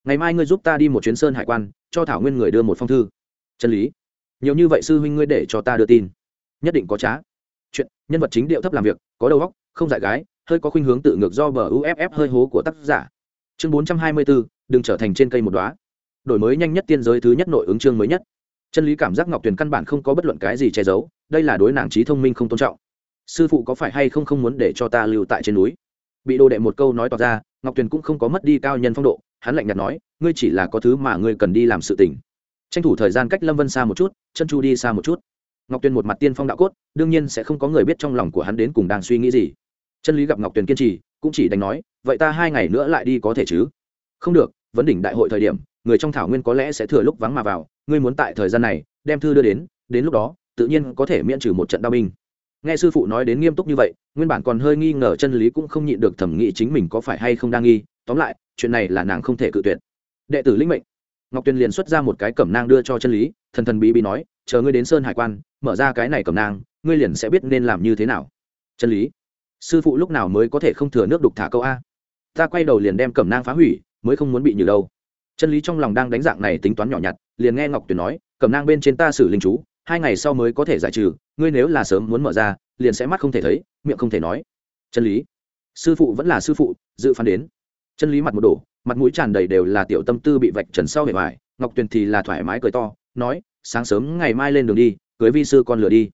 Ngày mai ngươi giúp ta đi một chuyến sơn hải quan, cho thảo nguyên người đưa một phong thư. Chân lý? Nhiều như vậy sư huynh ngươi để cho ta đưa tin. Nhất định có trá. Chuyện, nhân vật chính điệu thấp làm việc, có đầu óc, không dại gái, hơi có khuynh hướng tự ngược do bờ uff hơi hố của tác giả. Chương bốn trăm hai mươi bốn, đừng trở thành trên cây một đóa đổi mới nhanh nhất tiên giới thứ nhất nội ứng chương mới nhất. Chân lý cảm giác ngọc tuyền căn bản không có bất luận cái gì che giấu, đây là đối nàng trí thông minh không tôn trọng. Sư phụ có phải hay không không muốn để cho ta lưu tại trên núi? Bị đồ đệ một câu nói tỏ ra, ngọc tuyền cũng không có mất đi cao nhân phong độ, hắn lạnh nhạt nói, ngươi chỉ là có thứ mà ngươi cần đi làm sự tình. Tranh thủ thời gian cách lâm vân xa một chút, chân chu đi xa một chút. Ngọc tuyền một mặt tiên phong đạo cốt, đương nhiên sẽ không có người biết trong lòng của hắn đến cùng đang suy nghĩ gì. Chân lý gặp ngọc tuyền kiên trì, cũng chỉ đành nói, vậy ta hai ngày nữa lại đi có thể chứ? Không được vấn đỉnh đại hội thời điểm người trong thảo nguyên có lẽ sẽ thừa lúc vắng mà vào, ngươi muốn tại thời gian này, đem thư đưa đến đến lúc đó, tự nhiên có thể miễn trừ một trận đao binh. Nghe sư phụ nói đến nghiêm túc như vậy, nguyên bản còn hơi nghi ngờ chân lý cũng không nhịn được thẩm nghĩ chính mình có phải hay không đang nghi, tóm lại, chuyện này là nàng không thể cự tuyệt. Đệ tử linh mệnh. Ngọc tuyền liền xuất ra một cái cẩm nang đưa cho chân lý, thần thần bí bí nói, chờ ngươi đến sơn hải quan, mở ra cái này cẩm nang, ngươi liền sẽ biết nên làm như thế nào. Chân lý. Sư phụ lúc nào mới có thể không thừa nước đục thả câu a? Ta quay đầu liền đem cẩm nang phá hủy, mới không muốn bị nhử đâu chân lý trong lòng đang đánh dạng này tính toán nhỏ nhặt, liền nghe ngọc tuyền nói, cẩm nang bên trên ta xử linh chú, hai ngày sau mới có thể giải trừ, ngươi nếu là sớm muốn mở ra, liền sẽ mắt không thể thấy, miệng không thể nói. Chân lý. Sư phụ vẫn là sư phụ, dự phán đến. Chân lý mặt một đổ, mặt mũi tràn đầy đều là tiểu tâm tư bị vạch trần sau hề hoài, ngọc tuyền thì là thoải mái cười to, nói, sáng sớm ngày mai lên đường đi, cưới vi sư con lửa đi.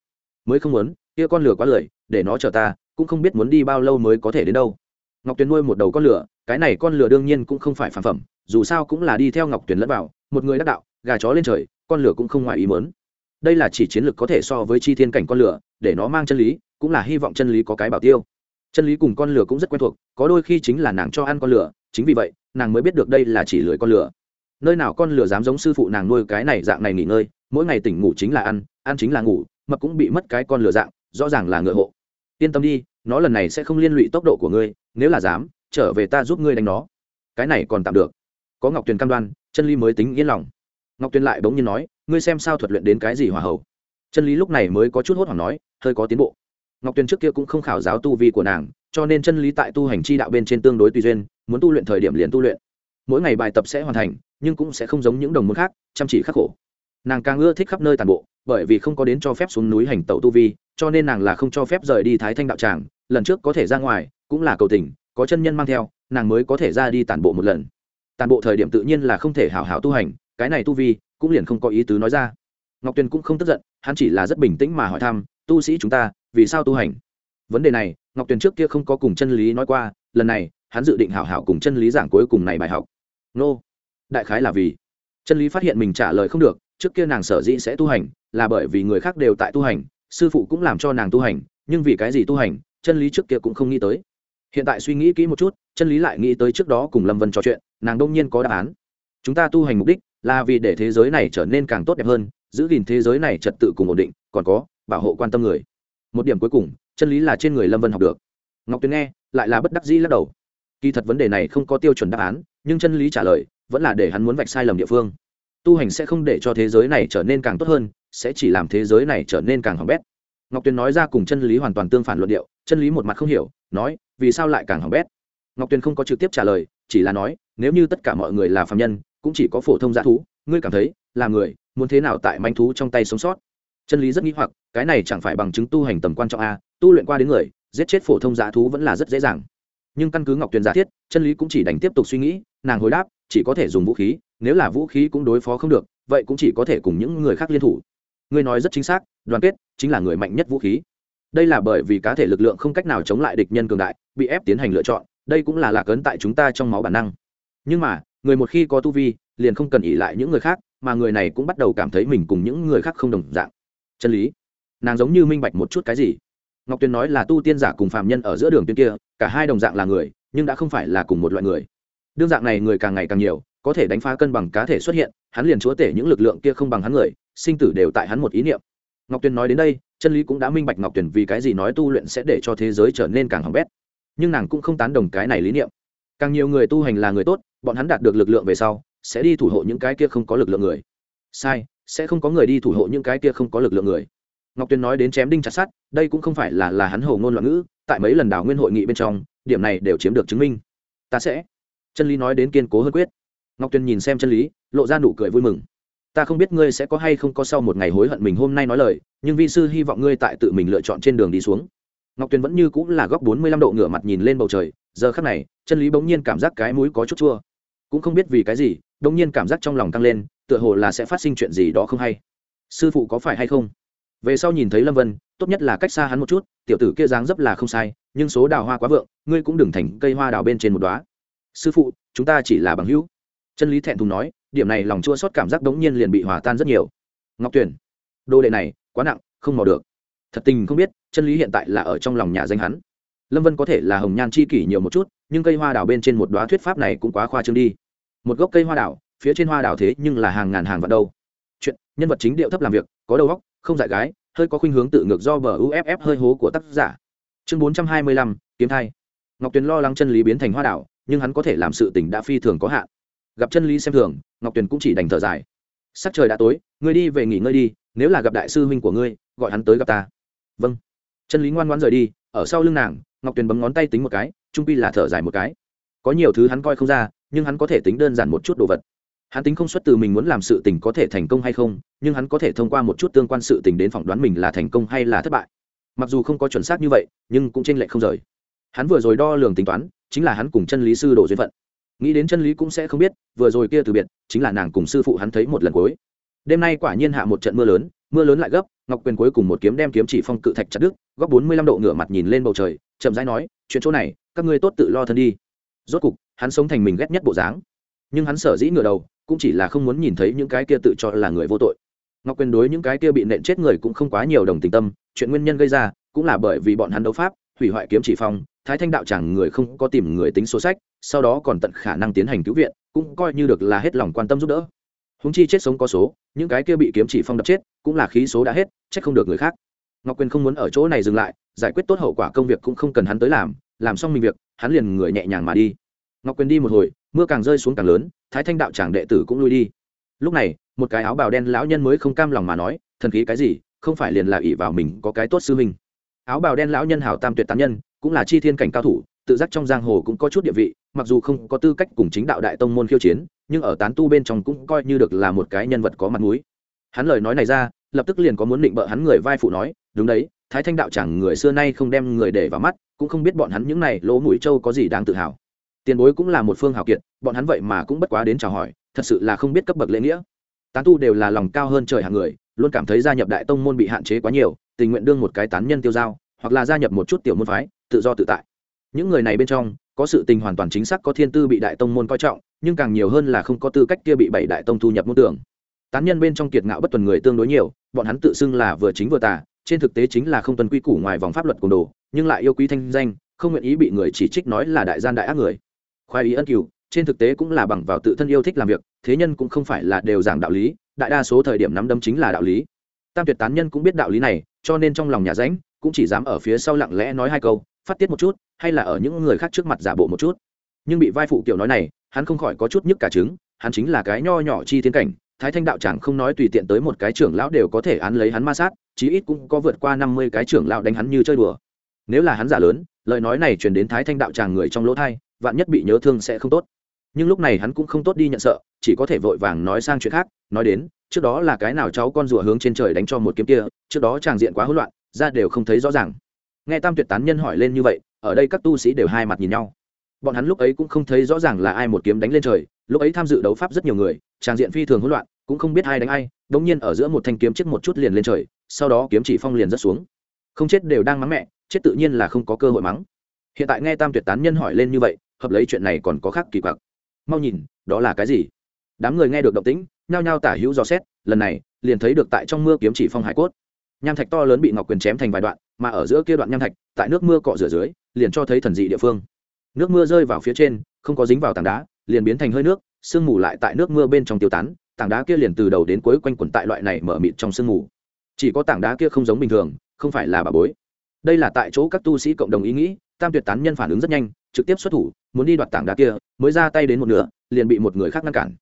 Mới không muốn, kia con lửa quá lười, để nó chờ ta, cũng không biết muốn đi bao lâu mới có thể đến đâu. Ngọc tuyền nuôi một đầu con lửa, cái này con lửa đương nhiên cũng không phải phản phẩm dù sao cũng là đi theo ngọc tuyền lẫn vào, một người đắc đạo, gà chó lên trời, con lửa cũng không ngoài ý mớn đây là chỉ chiến lược có thể so với chi thiên cảnh con lửa, để nó mang chân lý, cũng là hy vọng chân lý có cái bảo tiêu. Chân lý cùng con lửa cũng rất quen thuộc, có đôi khi chính là nàng cho ăn con lửa, chính vì vậy, nàng mới biết được đây là chỉ lười con lửa. Nơi nào con lửa dám giống sư phụ nàng nuôi cái này dạng này nghỉ ngơi, mỗi ngày tỉnh ngủ chính là ăn ăn chính là ngủ, mập cũng bị mất cái con lửa dạng, rõ ràng là ngựa hộ. Yên tâm đi, nó lần này sẽ không liên lụy tốc độ của ngươi, nếu là dám, trở về ta giúp ngươi đánh nó. Cái này còn tạm được có ngọc tuyền cam đoan, chân lý mới tính yên lòng. Ngọc tuyền lại bỗng nhiên nói, ngươi xem sao thuật luyện đến cái gì hòa hậu? Chân lý lúc này mới có chút hốt hoảng nói, hơi có tiến bộ. Ngọc tuyền trước kia cũng không khảo giáo tu vi của nàng, cho nên chân lý tại tu hành chi đạo bên trên tương đối tùy duyên, muốn tu luyện thời điểm liền tu luyện. Mỗi ngày bài tập sẽ hoàn thành, nhưng cũng sẽ không giống những đồng môn khác, chăm chỉ khắc khổ. Nàng càng ưa thích khắp nơi tàn bộ, bởi vì không có đến cho phép xuống núi hành tẩu tu vi, cho nên nàng là không cho phép rời đi thái thanh đạo tràng, lần trước có thể ra ngoài, cũng là cầu tình, có chân nhân mang theo, nàng mới có thể ra đi tàn bộ một lần tàn bộ thời điểm tự nhiên là không thể hảo hảo tu hành, cái này tu vi cũng liền không có ý tứ nói ra. Ngọc tuyền cũng không tức giận, hắn chỉ là rất bình tĩnh mà hỏi thăm, tu sĩ chúng ta, vì sao tu hành? Vấn đề này, ngọc tuyền trước kia không có cùng chân lý nói qua, lần này, hắn dự định hảo hảo cùng chân lý giảng cuối cùng này bài học. Nô, đại khái là vì. Chân lý phát hiện mình trả lời không được, trước kia nàng sở dĩ sẽ tu hành, là bởi vì người khác đều tại tu hành, sư phụ cũng làm cho nàng tu hành, nhưng vì cái gì tu hành, chân lý trước kia cũng không nghĩ tới. Hiện tại suy nghĩ kỹ một chút, chân lý lại nghĩ tới trước đó cùng lâm vân trò chuyện nàng đông nhiên có đáp án. Chúng ta tu hành mục đích là vì để thế giới này trở nên càng tốt đẹp hơn, giữ gìn thế giới này trật tự cùng ổn định, còn có bảo hộ quan tâm người. Một điểm cuối cùng, chân lý là trên người lâm vân học được. Ngọc tuyền nghe, lại là bất đắc dĩ lắc đầu. Kỳ thật vấn đề này không có tiêu chuẩn đáp án, nhưng chân lý trả lời vẫn là để hắn muốn vạch sai lầm địa phương. Tu hành sẽ không để cho thế giới này trở nên càng tốt hơn, sẽ chỉ làm thế giới này trở nên càng hỏng bét. Ngọc tuyền nói ra cùng chân lý hoàn toàn tương phản luận điệu, chân lý một mặt không hiểu, nói, vì sao lại càng hỏng bét? Ngọc tuyền không có trực tiếp trả lời chỉ là nói, nếu như tất cả mọi người là phạm nhân, cũng chỉ có phổ thông giá thú, ngươi cảm thấy là người, muốn thế nào tại manh thú trong tay sống sót? Chân lý rất nghĩ hoặc, cái này chẳng phải bằng chứng tu hành tầm quan trọng a, tu luyện qua đến người, giết chết phổ thông giá thú vẫn là rất dễ dàng. Nhưng căn cứ ngọc tuyền giả thiết, chân lý cũng chỉ đành tiếp tục suy nghĩ, nàng hồi đáp, chỉ có thể dùng vũ khí, nếu là vũ khí cũng đối phó không được, vậy cũng chỉ có thể cùng những người khác liên thủ. Ngươi nói rất chính xác, đoàn kết chính là người mạnh nhất vũ khí. Đây là bởi vì cá thể lực lượng không cách nào chống lại địch nhân cường đại, bị ép tiến hành lựa chọn đây cũng là lạc ấn tại chúng ta trong máu bản năng. Nhưng mà, người một khi có tu vi, liền không cần ỉ lại những người khác, mà người này cũng bắt đầu cảm thấy mình cùng những người khác không đồng dạng. Chân lý. Nàng giống như minh bạch một chút cái gì. Ngọc tuyền nói là tu tiên giả cùng phạm nhân ở giữa đường tuyến kia, cả hai đồng dạng là người, nhưng đã không phải là cùng một loại người. Đương dạng này người càng ngày càng nhiều, có thể đánh phá cân bằng cá thể xuất hiện, hắn liền chúa tể những lực lượng kia không bằng hắn người, sinh tử đều tại hắn một ý niệm. Ngọc tuyền nói đến đây, chân lý cũng đã minh bạch ngọc tuyền vì cái gì nói tu luyện sẽ để cho thế giới trở nên càng hỏng bét nhưng nàng cũng không tán đồng cái này lý niệm. Càng nhiều người tu hành là người tốt, bọn hắn đạt được lực lượng về sau, sẽ đi thủ hộ những cái kia không có lực lượng người. Sai, sẽ không có người đi thủ hộ những cái kia không có lực lượng người. Ngọc tuyền nói đến chém đinh chặt sát đây cũng không phải là là hắn hầu ngôn loạn ngữ, tại mấy lần đảo nguyên hội nghị bên trong, điểm này đều chiếm được chứng minh. Ta sẽ. Chân lý nói đến kiên cố hơn quyết. Ngọc tuyền nhìn xem chân lý, lộ ra nụ cười vui mừng. Ta không biết ngươi sẽ có hay không có sau một ngày hối hận mình hôm nay nói lời, nhưng vi sư hy vọng ngươi tại tự mình lựa chọn trên đường đi xuống ngọc tuyền vẫn như cũng là góc bốn mươi lăm độ ngửa mặt nhìn lên bầu trời, giờ khắc này, chân lý bỗng nhiên cảm giác cái mũi có chút chua. Cũng không biết vì cái gì, bỗng nhiên cảm giác trong lòng tăng lên, tựa hồ là sẽ phát sinh chuyện gì đó không hay. Sư phụ có phải hay không? Về sau nhìn thấy lâm vân, tốt nhất là cách xa hắn một chút, tiểu tử kia dáng dấp là không sai, nhưng số đào hoa quá vượng, ngươi cũng đừng thành cây hoa đào bên trên một đoá sư phụ, chúng ta chỉ là bằng hữu. Chân lý thẹn thùng nói, điểm này lòng chua xót cảm giác đống nhiên liền bị hòa tan rất nhiều. Ngọc tuyển đồ đệ này, quá nặng, không mò được. Thật tình không biết chân lý hiện tại là ở trong lòng nhà danh hắn. Lâm vân có thể là hồng nhan chi kỷ nhiều một chút, nhưng cây hoa đào bên trên một đoá thuyết pháp này cũng quá khoa trương đi. Một gốc cây hoa đào, phía trên hoa đào thế nhưng là hàng ngàn hàng vạn đâu. Chuyện, nhân vật chính điệu thấp làm việc, có đầu óc, không dại gái, hơi có khuynh hướng tự ngược do bờ uff hơi hố của tác giả. Chương bốn trăm hai mươi lăm, kiếm thai. Ngọc tuyền lo lắng chân lý biến thành hoa đảo nhưng hắn có thể làm sự tình đã phi thường có hạn. Gặp chân lý xem thường, ngọc tuyền cũng chỉ đành thở dài. Sắc trời đã tối, ngươi đi về nghỉ ngơi đi, nếu là gặp đại sư huynh của ngươi, gọi hắn tới gặp ta. Vâng chân lý ngoan ngoãn rời đi, ở sau lưng nàng, ngọc tuyền bấm ngón tay tính một cái, trung pi là thở dài một cái. Có nhiều thứ hắn coi không ra, nhưng hắn có thể tính đơn giản một chút đồ vật. Hắn tính không xuất từ mình muốn làm sự tình có thể thành công hay không, nhưng hắn có thể thông qua một chút tương quan sự tình đến phỏng đoán mình là thành công hay là thất bại. Mặc dù không có chuẩn xác như vậy, nhưng cũng t r ê n lệch không rời. Hắn vừa rồi đo lường tính toán, chính là hắn cùng chân lý sư đổ duyên phận. Nghĩ đến chân lý cũng sẽ không biết, vừa rồi kia từ biệt, chính là nàng cùng sư phụ hắn thấy một lần cuối. Đêm nay quả nhiên hạ một trận mưa lớn mưa lớn lại gấp, ngọc quyền cuối cùng một kiếm đem kiếm chỉ phong cự thạch chặt đứt, góc bốn mươi lăm độ ngửa mặt nhìn lên bầu trời, chậm rãi nói, chuyện chỗ này, các ngươi tốt tự lo thân đi. Rốt cục, hắn sống thành mình ghét nhất bộ dáng. Nhưng hắn sở dĩ ngửa đầu, cũng chỉ là không muốn nhìn thấy những cái kia tự cho là người vô tội. Ngọc quyền đối những cái kia bị nện chết người cũng không quá nhiều đồng tình tâm, chuyện nguyên nhân gây ra cũng là bởi vì bọn hắn đấu pháp, hủy hoại kiếm chỉ phong, thái thanh đạo chẳng người không có tìm người tính số sách, sau đó còn tận khả năng tiến hành cứu viện, cũng coi như được là hết lòng quan tâm giúp đỡ húng chi chết sống có số, những cái kia bị kiếm chỉ phong đập chết, cũng là khí số đã hết trách không được người khác. Ngọc quyền không muốn ở chỗ này dừng lại, giải quyết tốt hậu quả công việc cũng không cần hắn tới làm làm xong mình việc, hắn liền người nhẹ nhàng mà đi. Ngọc quyền đi một hồi, mưa càng rơi xuống càng lớn, thái thanh đạo tràng đệ tử cũng lui đi. Lúc này, một cái áo bào đen lão nhân mới không cam lòng mà nói, thần khí cái gì, không phải liền là ỷ vào mình có cái tốt sư mình. áo bào đen lão nhân hảo tam tuyệt tán nhân, cũng là chi thiên cảnh cao thủ, tự giác trong giang hồ cũng có chút địa vị, mặc dù không có tư cách cùng chính đạo đại tông môn khiêu chiến nhưng ở tán tu bên trong cũng coi như được là một cái nhân vật có mặt mũi. Hắn lời nói này ra, lập tức liền có muốn định bợ hắn người vai phụ nói, đúng đấy, thái thanh đạo chẳng người xưa nay không đem người để vào mắt, cũng không biết bọn hắn những này lỗ mũi trâu có gì đáng tự hào. Tiền bối cũng là một phương hào kiệt, bọn hắn vậy mà cũng bất quá đến chào hỏi, thật sự là không biết cấp bậc lễ nghĩa. Tán tu đều là lòng cao hơn trời hàng người, luôn cảm thấy gia nhập đại tông môn bị hạn chế quá nhiều, tình nguyện đương một cái tán nhân tiêu dao hoặc là gia nhập một chút tiểu môn phái, tự do tự tại. Những người này bên trong có sự tình hoàn toàn chính xác có thiên tư bị đại tông môn coi trọng, nhưng càng nhiều hơn là không có tư cách kia bị bảy đại tông thu nhập môn tưởng tán nhân bên trong kiệt ngạo bất tuần người tương đối nhiều, bọn hắn tự xưng là vừa chính vừa tà, trên thực tế chính là không tuân quy củ ngoài vòng pháp luật cồn đồ, nhưng lại yêu quý thanh danh, không nguyện ý bị người chỉ trích nói là đại gian đại ác người. Khoái ý ân cửu, trên thực tế cũng là bằng vào tự thân yêu thích làm việc, thế nhân cũng không phải là đều giảng đạo lý, đại đa số thời điểm nắm đấm chính là đạo lý. Tam tuyệt tán nhân cũng biết đạo lý này, cho nên trong lòng nhà ránh cũng chỉ dám ở phía sau lặng lẽ nói hai câu, phát tiết một chút hay là ở những người khác trước mặt giả bộ một chút. Nhưng bị vai phụ kiểu nói này, hắn không khỏi có chút nhức cả trứng, hắn chính là cái nho nhỏ chi tiến cảnh, thái thanh đạo chẳng không nói tùy tiện tới một cái trưởng lão đều có thể án lấy hắn ma sát, chí ít cũng có vượt qua năm mươi cái trưởng lão đánh hắn như chơi đùa. Nếu là hắn giả lớn, lời nói này truyền đến thái thanh đạo chàng người trong lỗ thai, vạn nhất bị nhớ thương sẽ không tốt. Nhưng lúc này hắn cũng không tốt đi nhận sợ, chỉ có thể vội vàng nói sang chuyện khác, nói đến, trước đó là cái nào cháu con rùa hướng trên trời đánh cho một kiếm kia, trước đó chàng diện quá hỗn loạn, ra đều không thấy rõ ràng. Nghe tam tuyệt tán nhân hỏi lên như vậy ở đây các tu sĩ đều hai mặt nhìn nhau. Bọn hắn lúc ấy cũng không thấy rõ ràng là ai một kiếm đánh lên trời, lúc ấy tham dự đấu pháp rất nhiều người tràng diện phi thường hỗn loạn, cũng không biết ai đánh ai, đống nhiên ở giữa một thanh kiếm chết một chút liền lên trời, sau đó kiếm chỉ phong liền rất xuống. Không chết đều đang mắng mẹ, chết tự nhiên là không có cơ hội mắng. Hiện tại nghe tam tuyệt tán nhân hỏi lên như vậy, hợp lấy chuyện này còn có khác kỳ quặc. Mau nhìn, đó là cái gì? Đám người nghe được động tĩnh, nhao nhao tả hữu dò xét, lần này, liền thấy được tại trong mưa kiếm chỉ phong hải cốt. Nham thạch to lớn bị ngọc quyền chém thành vài đoạn, mà ở giữa kia đoạn nham thạch, tại nước mưa cọ rửa dưới liền cho thấy thần dị địa phương. Nước mưa rơi vào phía trên, không có dính vào tảng đá, liền biến thành hơi nước, sương mù lại tại nước mưa bên trong tiêu tán, tảng đá kia liền từ đầu đến cuối quanh quẩn tại loại này mở mịt trong sương mù. Chỉ có tảng đá kia không giống bình thường, không phải là bà bối. Đây là tại chỗ các tu sĩ cộng đồng ý nghĩ, tam tuyệt tán nhân phản ứng rất nhanh, trực tiếp xuất thủ, muốn đi đoạt tảng đá kia, mới ra tay đến một nửa, liền bị một người khác ngăn cản.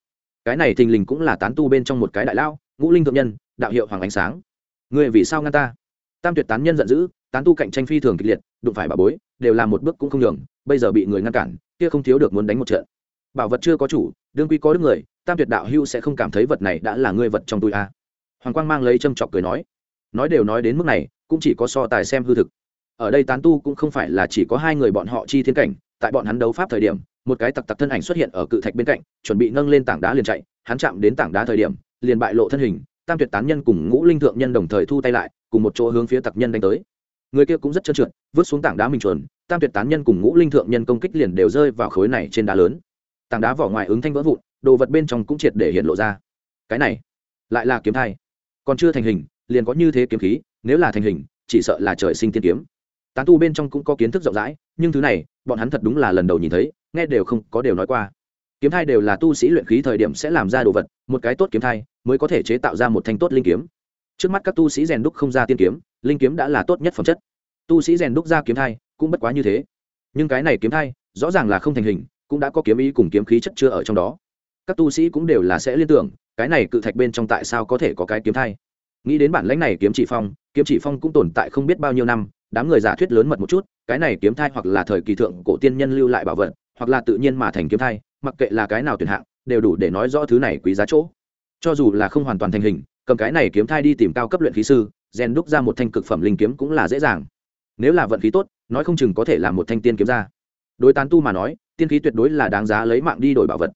Cái này thình lình cũng là tán tu bên trong một cái đại lao ngũ linh thượng nhân, đạo hiệu hoàng ánh sáng. Người vì sao ngăn ta? Tam tuyệt tán nhân giận dữ tán tu cạnh tranh phi thường kịch liệt, đụng phải bà bối, đều làm một bước cũng không nhường, bây giờ bị người ngăn cản, kia không thiếu được muốn đánh một trận. Bảo vật chưa có chủ, đương quy có đức người, tam tuyệt đạo hưu sẽ không cảm thấy vật này đã là ngươi vật trong túi a. Hoàng quang mang lấy châm chọc cười nói nói đều nói đến mức này, cũng chỉ có so tài xem hư thực. Ở đây tán tu cũng không phải là chỉ có hai người bọn họ chi thiên cảnh, tại bọn hắn đấu pháp thời điểm, một cái tặc tặc thân ảnh xuất hiện ở cự thạch bên cạnh, chuẩn bị nâng lên tảng đá liền chạy, hắn chạm đến tảng đá thời điểm, liền bại lộ thân hình, tam tuyệt tán nhân cùng ngũ linh thượng nhân đồng thời thu tay lại, cùng một chỗ hướng phía tặc nhân đánh tới người kia cũng rất trơn trượt, vứt xuống tảng đá mình chuẩn tam tuyệt tán nhân cùng ngũ linh thượng nhân công kích liền đều rơi vào khối này trên đá lớn. Tảng đá vỏ ngoài ứng thanh vỡ vụn, đồ vật bên trong cũng triệt để hiện lộ ra. Cái này, lại là kiếm thai. Còn chưa thành hình, liền có như thế kiếm khí, nếu là thành hình, chỉ sợ là trời sinh tiên kiếm. Tán tu bên trong cũng có kiến thức rộng rãi, nhưng thứ này, bọn hắn thật đúng là lần đầu nhìn thấy, nghe đều không có đều nói qua. Kiếm thai đều là tu sĩ luyện khí thời điểm sẽ làm ra đồ vật, một cái tốt kiếm thai, mới có thể chế tạo ra một thanh tốt linh kiếm. Trước mắt các tu sĩ rèn đúc không ra tiên kiếm linh kiếm đã là tốt nhất phẩm chất. Tu sĩ rèn đúc ra kiếm thai cũng bất quá như thế. Nhưng cái này kiếm thai rõ ràng là không thành hình, cũng đã có kiếm ý cùng kiếm khí chất chưa ở trong đó. Các tu sĩ cũng đều là sẽ liên tưởng, cái này cự thạch bên trong tại sao có thể có cái kiếm thai. Nghĩ đến bản lãnh này kiếm chỉ phong, kiếm chỉ phong cũng tồn tại không biết bao nhiêu năm, đám người giả thuyết lớn mật một chút, cái này kiếm thai hoặc là thời kỳ thượng cổ tiên nhân lưu lại bảo vật, hoặc là tự nhiên mà thành kiếm thai, mặc kệ là cái nào tuyển hạng, đều đủ để nói rõ thứ này quý giá chỗ. Cho dù là không hoàn toàn thành hình, cầm cái này kiếm thai đi tìm cao cấp luyện khí sư rèn đúc ra một thanh cực phẩm linh kiếm cũng là dễ dàng. Nếu là vận khí tốt, nói không chừng có thể là một thanh tiên kiếm ra. Đối tán tu mà nói, tiên khí tuyệt đối là đáng giá lấy mạng đi đổi bảo vật.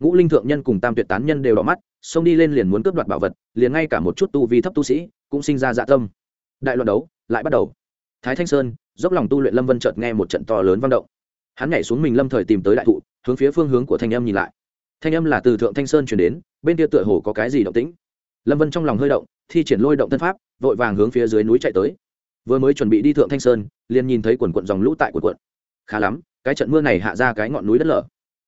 Ngũ linh thượng nhân cùng tam tuyệt tán nhân đều đỏ mắt, xông đi lên liền muốn cướp đoạt bảo vật, liền ngay cả một chút tu vi thấp tu sĩ cũng sinh ra dạ tâm. Đại loạn đấu, lại bắt đầu. Thái thanh sơn, dốc lòng tu luyện lâm vân chợt nghe một trận to lớn vang động. Hắn nhảy xuống mình lâm thời tìm tới đại thụ, hướng phía phương hướng của thanh âm nhìn lại. Thanh âm là từ thượng thanh sơn chuyển đến, bên kia tựa hồ có cái gì động tĩnh lâm vân trong lòng hơi động, thi triển lôi động thân pháp, vội vàng hướng phía dưới núi chạy tới. Vừa mới chuẩn bị đi thượng thanh sơn, liền nhìn thấy quần quận dòng lũ tại quần quận. Khá lắm, cái trận mưa này hạ ra cái ngọn núi đất lở.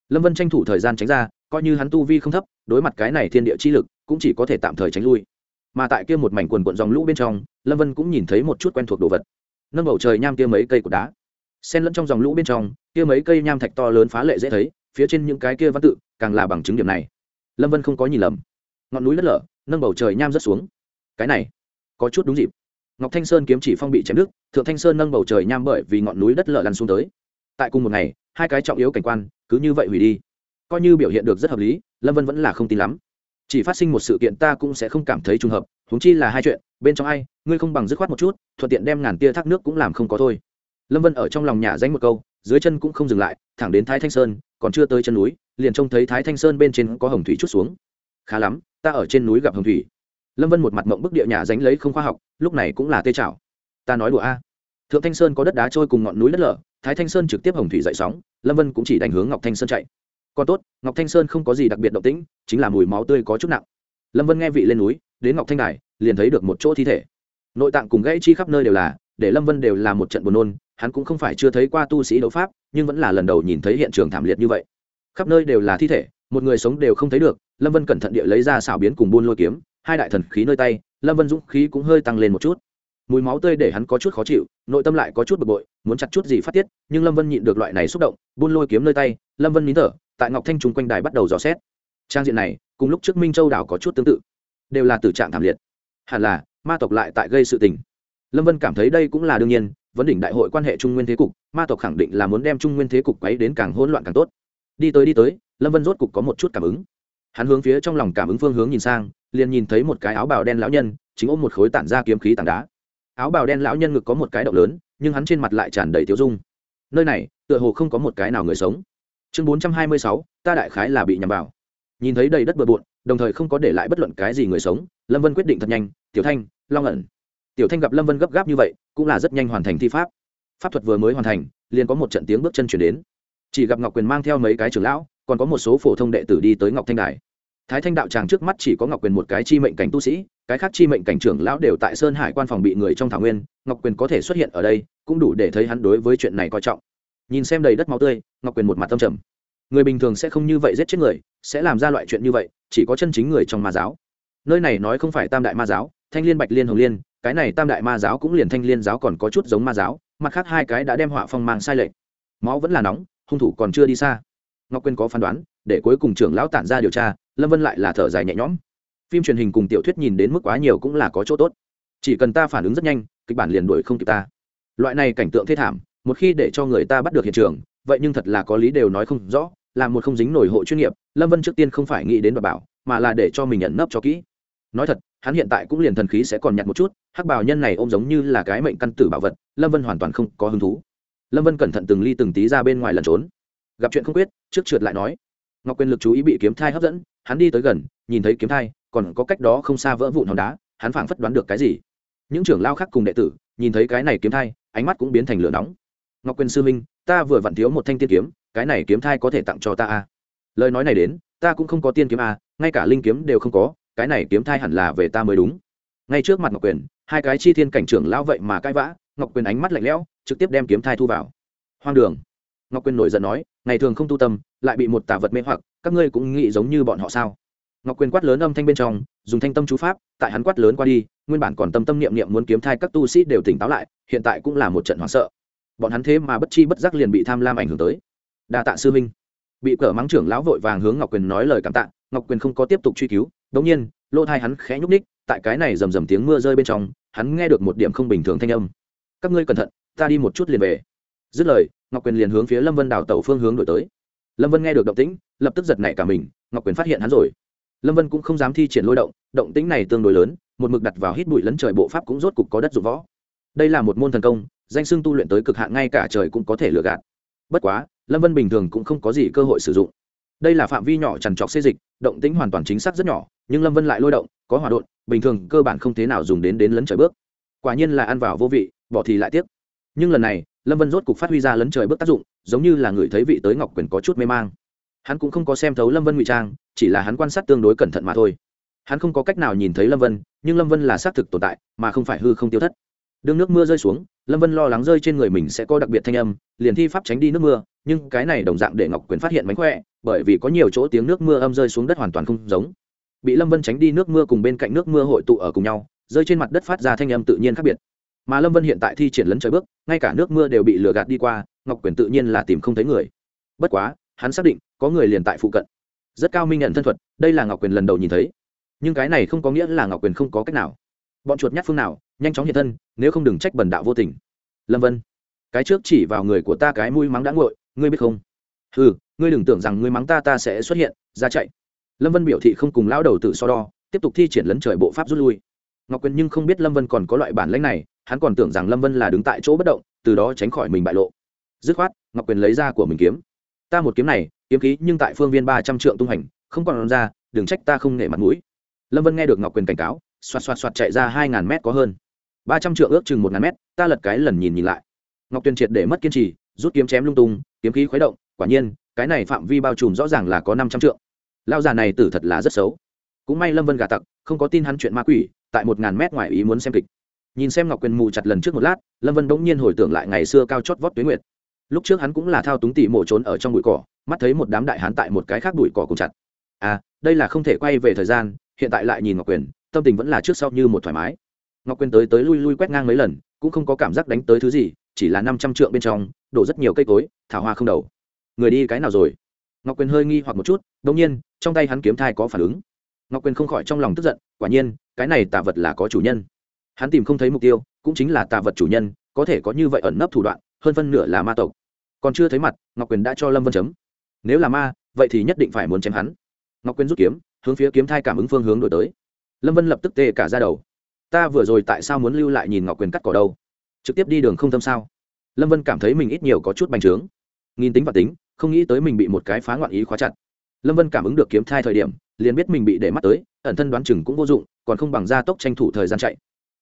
Lâm vân tranh thủ thời gian tránh ra, coi như hắn tu vi không thấp, đối mặt cái này thiên địa chi lực, cũng chỉ có thể tạm thời tránh lui. Mà tại kia một mảnh quần quận dòng lũ bên trong, lâm vân cũng nhìn thấy một chút quen thuộc đồ vật. Nâng bầu trời nham kia mấy cây cột đá. Xen lẫn trong dòng lũ bên trong, kia mấy cây nham thạch to lớn phá lệ dễ thấy, phía trên những cái kia văn tự, càng là bằng chứng điểm này. Lâm vân không có nhìn lầm. Ngọn núi đất lở nâng bầu trời nham rất xuống. Cái này, có chút đúng dịp. Ngọc thanh sơn kiếm chỉ phong bị chém đứt, thượng thanh sơn nâng bầu trời nham bởi vì ngọn núi đất lở lăn xuống tới. Tại cùng một ngày, hai cái trọng yếu cảnh quan cứ như vậy hủy đi. Coi như biểu hiện được rất hợp lý, lâm vân vẫn là không tin lắm. Chỉ phát sinh một sự kiện ta cũng sẽ không cảm thấy trùng hợp, huống chi là hai chuyện, bên trong ai, ngươi không bằng dứt khoát một chút, thuận tiện đem ngàn tia thác nước cũng làm không có thôi. Lâm vân ở trong lòng nhà danh một câu, dưới chân cũng không dừng lại, thẳng đến thái thanh sơn, còn chưa tới chân núi, liền trông thấy thái thanh sơn bên trên có hồng thủy chút xuống khá lắm, ta ở trên núi gặp hồng thủy. Lâm vân một mặt mộng bức địa nhà dánh lấy không khoa học, lúc này cũng là tê chảo ta nói đùa a. Thượng thanh sơn có đất đá trôi cùng ngọn núi đất lở, thái thanh sơn trực tiếp hồng thủy dậy sóng, lâm vân cũng chỉ đánh hướng ngọc thanh sơn chạy. Còn tốt, ngọc thanh sơn không có gì đặc biệt động tĩnh, chính là mùi máu tươi có chút nặng. Lâm vân nghe vị lên núi, đến ngọc thanh đài, liền thấy được một chỗ thi thể. Nội tạng cùng gãy chi khắp nơi đều là, để lâm vân đều là một trận buồn nôn, hắn cũng không phải chưa thấy qua tu sĩ đấu pháp, nhưng vẫn là lần đầu nhìn thấy hiện trường thảm liệt như vậy. Khắp nơi đều là thi thể một người sống đều không thấy được, lâm vân cẩn thận địa lấy ra xảo biến cùng buôn lôi kiếm, hai đại thần khí nơi tay, lâm vân dũng khí cũng hơi tăng lên một chút. Mùi máu tươi để hắn có chút khó chịu, nội tâm lại có chút bực bội, muốn chặt chút gì phát tiết, nhưng lâm vân nhịn được loại này xúc động, buôn lôi kiếm nơi tay, lâm vân nín thở, tại ngọc thanh trung quanh đài bắt đầu dò xét. Trang diện này, cùng lúc trước minh châu đảo có chút tương tự, đều là tử trạng thảm liệt. Hẳn là, ma tộc lại tại gây sự tình. Lâm vân cảm thấy đây cũng là đương nhiên, vấn đỉnh đại hội quan hệ trung nguyên thế cục, ma tộc khẳng định là muốn đem trung nguyên thế cục quấy đến càng hỗn loạn càng tốt đi tới đi tới, lâm vân rốt cục có một chút cảm ứng. Hắn hướng phía trong lòng cảm ứng phương hướng nhìn sang, liền nhìn thấy một cái áo bào đen lão nhân, chính ôm một khối tản ra kiếm khí tảng đá. Áo bào đen lão nhân ngực có một cái động lớn, nhưng hắn trên mặt lại tràn đầy tiêu dung. Nơi này, tựa hồ không có một cái nào người sống. Chương bốn trăm hai mươi sáu, ta đại khái là bị nhầm vào. Nhìn thấy đầy đất bừa bộn, đồng thời không có để lại bất luận cái gì người sống, lâm vân quyết định thật nhanh, tiểu thanh, long ẩn. Tiểu thanh gặp lâm vân gấp gáp như vậy, cũng là rất nhanh hoàn thành thi pháp. Pháp thuật vừa mới hoàn thành, liền có một trận tiếng bước chân chuyển đến chỉ gặp ngọc quyền mang theo mấy cái trưởng lão, còn có một số phổ thông đệ tử đi tới ngọc thanh đài. Thái thanh đạo tràng trước mắt chỉ có ngọc quyền một cái chi mệnh cảnh tu sĩ, cái khác chi mệnh cảnh trưởng lão đều tại sơn hải quan phòng bị người trong thảo nguyên, ngọc quyền có thể xuất hiện ở đây, cũng đủ để thấy hắn đối với chuyện này coi trọng. Nhìn xem đầy đất máu tươi, ngọc quyền một mặt tâm trầm. Người bình thường sẽ không như vậy giết chết người, sẽ làm ra loại chuyện như vậy, chỉ có chân chính người trong ma giáo. Nơi này nói không phải tam đại ma giáo, thanh liên, bạch liên, hồng liên, cái này tam đại ma giáo cũng liền thanh liên giáo còn có chút giống ma giáo, mặt khác hai cái đã đem họa phong mang sai lệch. Máu vẫn là nóng hung thủ còn chưa đi xa. Ngọc quyên có phán đoán, để cuối cùng trưởng lão tản ra điều tra, lâm vân lại là thở dài nhẹ nhõm. Phim truyền hình cùng tiểu thuyết nhìn đến mức quá nhiều cũng là có chỗ tốt. Chỉ cần ta phản ứng rất nhanh, kịch bản liền đuổi không kịp ta. Loại này cảnh tượng thê thảm, một khi để cho người ta bắt được hiện trường, vậy nhưng thật là có lý đều nói không rõ, là một không dính nổi hộ chuyên nghiệp, lâm vân trước tiên không phải nghĩ đến bà bảo, mà là để cho mình nhận nấp cho kỹ. Nói thật, hắn hiện tại cũng liền thần khí sẽ còn nhặt một chút, hắc bảo nhân này ôm giống như là cái mệnh căn tử bảo vật, lâm vân hoàn toàn không có hứng thú lâm vân cẩn thận từng ly từng tí ra bên ngoài lẩn trốn. Gặp chuyện không quyết, trước trượt lại nói. Ngọc quyền lực chú ý bị kiếm thai hấp dẫn, hắn đi tới gần, nhìn thấy kiếm thai, còn có cách đó không xa vỡ vụn hòn đá, hắn phảng phất đoán được cái gì. Những trưởng lao khác cùng đệ tử, nhìn thấy cái này kiếm thai, ánh mắt cũng biến thành lửa nóng. Ngọc quyền sư minh ta vừa vặn thiếu một thanh tiên kiếm, cái này kiếm thai có thể tặng cho ta a lời nói này đến, ta cũng không có tiên kiếm a ngay cả linh kiếm đều không có, cái này kiếm thai hẳn là về ta mới đúng. Ngay trước mặt ngọc quyền, hai cái chi thiên cảnh trưởng lão vậy mà cãi vã, ngọc quyền ánh mắt lạnh lẽo trực tiếp đem kiếm thai thu vào. Hoang đường. Ngọc quyền nổi giận nói, ngày thường không tu tâm, lại bị một tà vật mê hoặc, các ngươi cũng nghĩ giống như bọn họ sao? Ngọc quyền quát lớn âm thanh bên trong, dùng thanh tâm chú pháp, tại hắn quát lớn qua đi, nguyên bản còn tâm tâm niệm niệm muốn kiếm thai các tu sĩ đều tỉnh táo lại, hiện tại cũng là một trận hoảng sợ. Bọn hắn thế mà bất chi bất giác liền bị tham lam ảnh hưởng tới. Đa tạ sư minh bị cỡ mắng trưởng lão vội vàng hướng ngọc quyền nói lời cảm tạ, ngọc quyền không có tiếp tục truy cứu, đống nhiên, lỗ thai hắn khẽ nhúc ních tại cái này rầm rầm tiếng mưa rơi bên trong, hắn nghe được một điểm không bình thường thanh âm. Các ngươi cẩn thận ta đi một chút liền về. Dứt lời, ngọc quyền liền hướng phía lâm vân đào tẩu phương hướng đổi tới. Lâm vân nghe được động tĩnh, lập tức giật nảy cả mình, ngọc quyền phát hiện hắn rồi. Lâm vân cũng không dám thi triển lôi động động tĩnh này tương đối lớn, một mực đặt vào hít bụi lấn trời bộ pháp cũng rốt cục có đất dụng võ. Đây là một môn thần công, danh xưng tu luyện tới cực hạn ngay cả trời cũng có thể lừa gạt. Bất quá, lâm vân bình thường cũng không có gì cơ hội sử dụng. Đây là phạm vi nhỏ trằn trọc xê dịch, động tĩnh hoàn toàn chính xác rất nhỏ, nhưng lâm vân lại lôi động, có hỏa đột bình thường cơ bản không thế nào dùng đến đến lấn trời bước. Quả nhiên là ăn vào vô vị, bỏ thì lại tiếc nhưng lần này, lâm vân rốt cục phát huy ra lấn trời bước tác dụng, giống như là người thấy vị tới ngọc quyền có chút mê mang. Hắn cũng không có xem thấu lâm vân ngụy trang, chỉ là hắn quan sát tương đối cẩn thận mà thôi. Hắn không có cách nào nhìn thấy lâm vân, nhưng lâm vân là xác thực tồn tại, mà không phải hư không tiêu thất. Đương nước mưa rơi xuống, lâm vân lo lắng rơi trên người mình sẽ có đặc biệt thanh âm, liền thi pháp tránh đi nước mưa, nhưng cái này đồng dạng để ngọc quyền phát hiện mánh khỏe, bởi vì có nhiều chỗ tiếng nước mưa âm rơi xuống đất hoàn toàn không giống. Bị lâm vân tránh đi nước mưa cùng bên cạnh nước mưa hội tụ ở cùng nhau, rơi trên mặt đất phát ra thanh âm tự nhiên khác biệt mà lâm vân hiện tại thi triển lấn trời bước ngay cả nước mưa đều bị lừa gạt đi qua ngọc quyền tự nhiên là tìm không thấy người bất quá hắn xác định có người liền tại phụ cận rất cao minh nhận thân thuật đây là ngọc quyền lần đầu nhìn thấy nhưng cái này không có nghĩa là ngọc quyền không có cách nào bọn chuột nhát phương nào nhanh chóng hiện thân nếu không đừng trách bần đạo vô tình lâm vân cái trước chỉ vào người của ta cái mũi mắng đã ngội ngươi biết không ừ ngươi đừng tưởng rằng ngươi mắng ta ta sẽ xuất hiện ra chạy lâm vân biểu thị không cùng lão đầu tự so đo tiếp tục thi triển lấn trời bộ pháp rút lui ngọc quyền nhưng không biết lâm vân còn có loại bản lãnh này hắn còn tưởng rằng lâm vân là đứng tại chỗ bất động, từ đó tránh khỏi mình bại lộ. Dứt khoát, ngọc quyền lấy ra của mình kiếm. Ta một kiếm này, kiếm khí nhưng tại phương viên ba trăm trượng tung hành không còn ra, đừng trách ta không nể mặt mũi. Lâm vân nghe được ngọc quyền cảnh cáo, xoạt xoạt xoạt chạy ra hai ngàn mét có hơn. Ba trăm trượng ước chừng một ngàn mét, ta lật cái lần nhìn nhìn lại. Ngọc tuyền triệt để mất kiên trì, rút kiếm chém lung tung, kiếm khí khuấy động, quả nhiên, cái này phạm vi bao trùm rõ ràng là có năm trăm trượng. lao già này tử thật là rất xấu. Cũng may lâm vân gà tặc, không có tin hắn chuyện ma quỷ, tại một ngàn mét ngoài ý muốn xem kịch nhìn xem ngọc quyền mù chặt lần trước một lát, lâm vân bỗng nhiên hồi tưởng lại ngày xưa cao chót vót tuyến nguyệt. Lúc trước hắn cũng là thao túng tỉ mổ trốn ở trong bụi cỏ, mắt thấy một đám đại hán tại một cái khác bụi cỏ cùng chặt. À đây là không thể quay về thời gian, hiện tại lại nhìn ngọc quyền, tâm tình vẫn là trước sau như một thoải mái. Ngọc quyền tới tới lui lui quét ngang mấy lần, cũng không có cảm giác đánh tới thứ gì, chỉ là năm trăm trượng bên trong, đổ rất nhiều cây cối thảo hoa không đầu. Người đi cái nào rồi? Ngọc quyền hơi nghi hoặc một chút đ ỗ n g nhiên, trong tay hắn kiếm thai có phản ứng. Ngọc quyền không khỏi trong lòng tức giận, quả nhiên, cái này tả vật là có chủ nhân hắn tìm không thấy mục tiêu, cũng chính là tà vật chủ nhân, có thể có như vậy ẩn nấp thủ đoạn, hơn phân nửa là ma tộc. Còn chưa thấy mặt, ngọc quyền đã cho lâm vân chấm. Nếu là ma, vậy thì nhất định phải muốn chém hắn. Ngọc quyền rút kiếm, hướng phía kiếm thai cảm ứng phương hướng đổi tới. Lâm vân lập tức tê cả ra đầu. Ta vừa rồi tại sao muốn lưu lại nhìn ngọc quyền cắt cỏ đâu? Trực tiếp đi đường không thâm sao? Lâm vân cảm thấy mình ít nhiều có chút bành trướng. Nghìn tính và tính, không nghĩ tới mình bị một cái phá ngoạn ý khóa chặt. Lâm vân cảm ứng được kiếm thai thời điểm, liền biết mình bị để mắt tới, ẩn thân đoán chừng cũng vô dụng, còn không bằng gia tốc tranh thủ thời gian chạy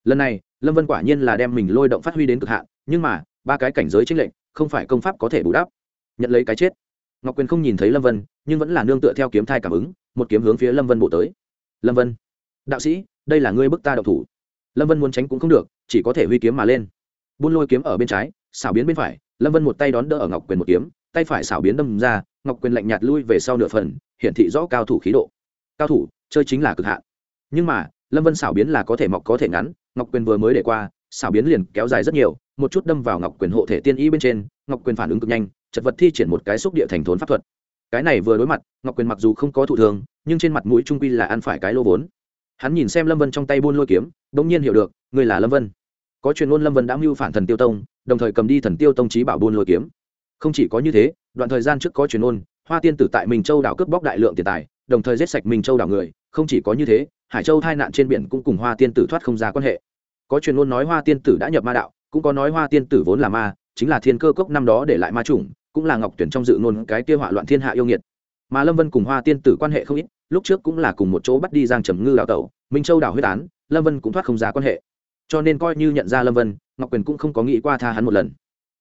lần này, lâm vân quả nhiên là đem mình lôi động phát huy đến cực hạn, nhưng mà, ba cái cảnh giới tranh lệnh không phải công pháp có thể bù đắp. Nhận lấy cái chết. Ngọc quyền không nhìn thấy lâm vân, nhưng vẫn là nương tựa theo kiếm thai cảm ứng, một kiếm hướng phía lâm vân bổ tới. Lâm vân, đạo sĩ, đây là ngươi bức ta đậu thủ. Lâm vân muốn tránh cũng không được, chỉ có thể huy kiếm mà lên. Buôn lôi kiếm ở bên trái, xảo biến bên phải, lâm vân một tay đón đỡ ở ngọc quyền một kiếm, tay phải xảo biến đâm ra, ngọc quyền lạnh nhạt lui về sau nửa phần, hiển thị rõ cao thủ khí độ. Cao thủ, chơi chính là cực hạn. Nhưng mà lâm vân xảo biến là có thể mọc có thể ngắn, ngọc quyền vừa mới để qua, xảo biến liền kéo dài rất nhiều, một chút đâm vào ngọc quyền hộ thể tiên y bên trên, ngọc quyền phản ứng cực nhanh, chật vật thi triển một cái xúc địa thành thốn pháp thuật. Cái này vừa đối mặt, ngọc quyền mặc dù không có thụ thường nhưng trên mặt mũi trung quy là ăn phải cái lô vốn. Hắn nhìn xem lâm vân trong tay buôn lôi kiếm đ ỗ n g nhiên hiểu được, người là lâm vân. Có truyền ngôn lâm vân đã mưu phản thần tiêu tông, đồng thời cầm đi thần tiêu tông trí bảo buôn lôi kiếm. Không chỉ có như thế, đoạn thời gian trước có truyền ngôn, hoa tiên tử tại minh châu đảo cướp bóc đại lượng tiền tài, đồng thời giết sạch minh châu đảo người, không chỉ có như thế hải châu tai nạn trên biển cũng cùng hoa tiên tử thoát không ra quan hệ. Có truyền ngôn nói hoa tiên tử đã nhập ma đạo, cũng có nói hoa tiên tử vốn là ma, chính là thiên cơ cốc năm đó để lại ma chủng, cũng là ngọc tuyển trong dự ngôn cái kia họa loạn thiên hạ yêu nghiệt. Mà lâm vân cùng hoa tiên tử quan hệ không ít, lúc trước cũng là cùng một chỗ bắt đi giang trầm ngư đào tẩu, minh châu đảo huyết án, lâm vân cũng thoát không ra quan hệ. Cho nên coi như nhận ra lâm vân, ngọc quyền cũng không có nghĩ qua tha hắn một lần.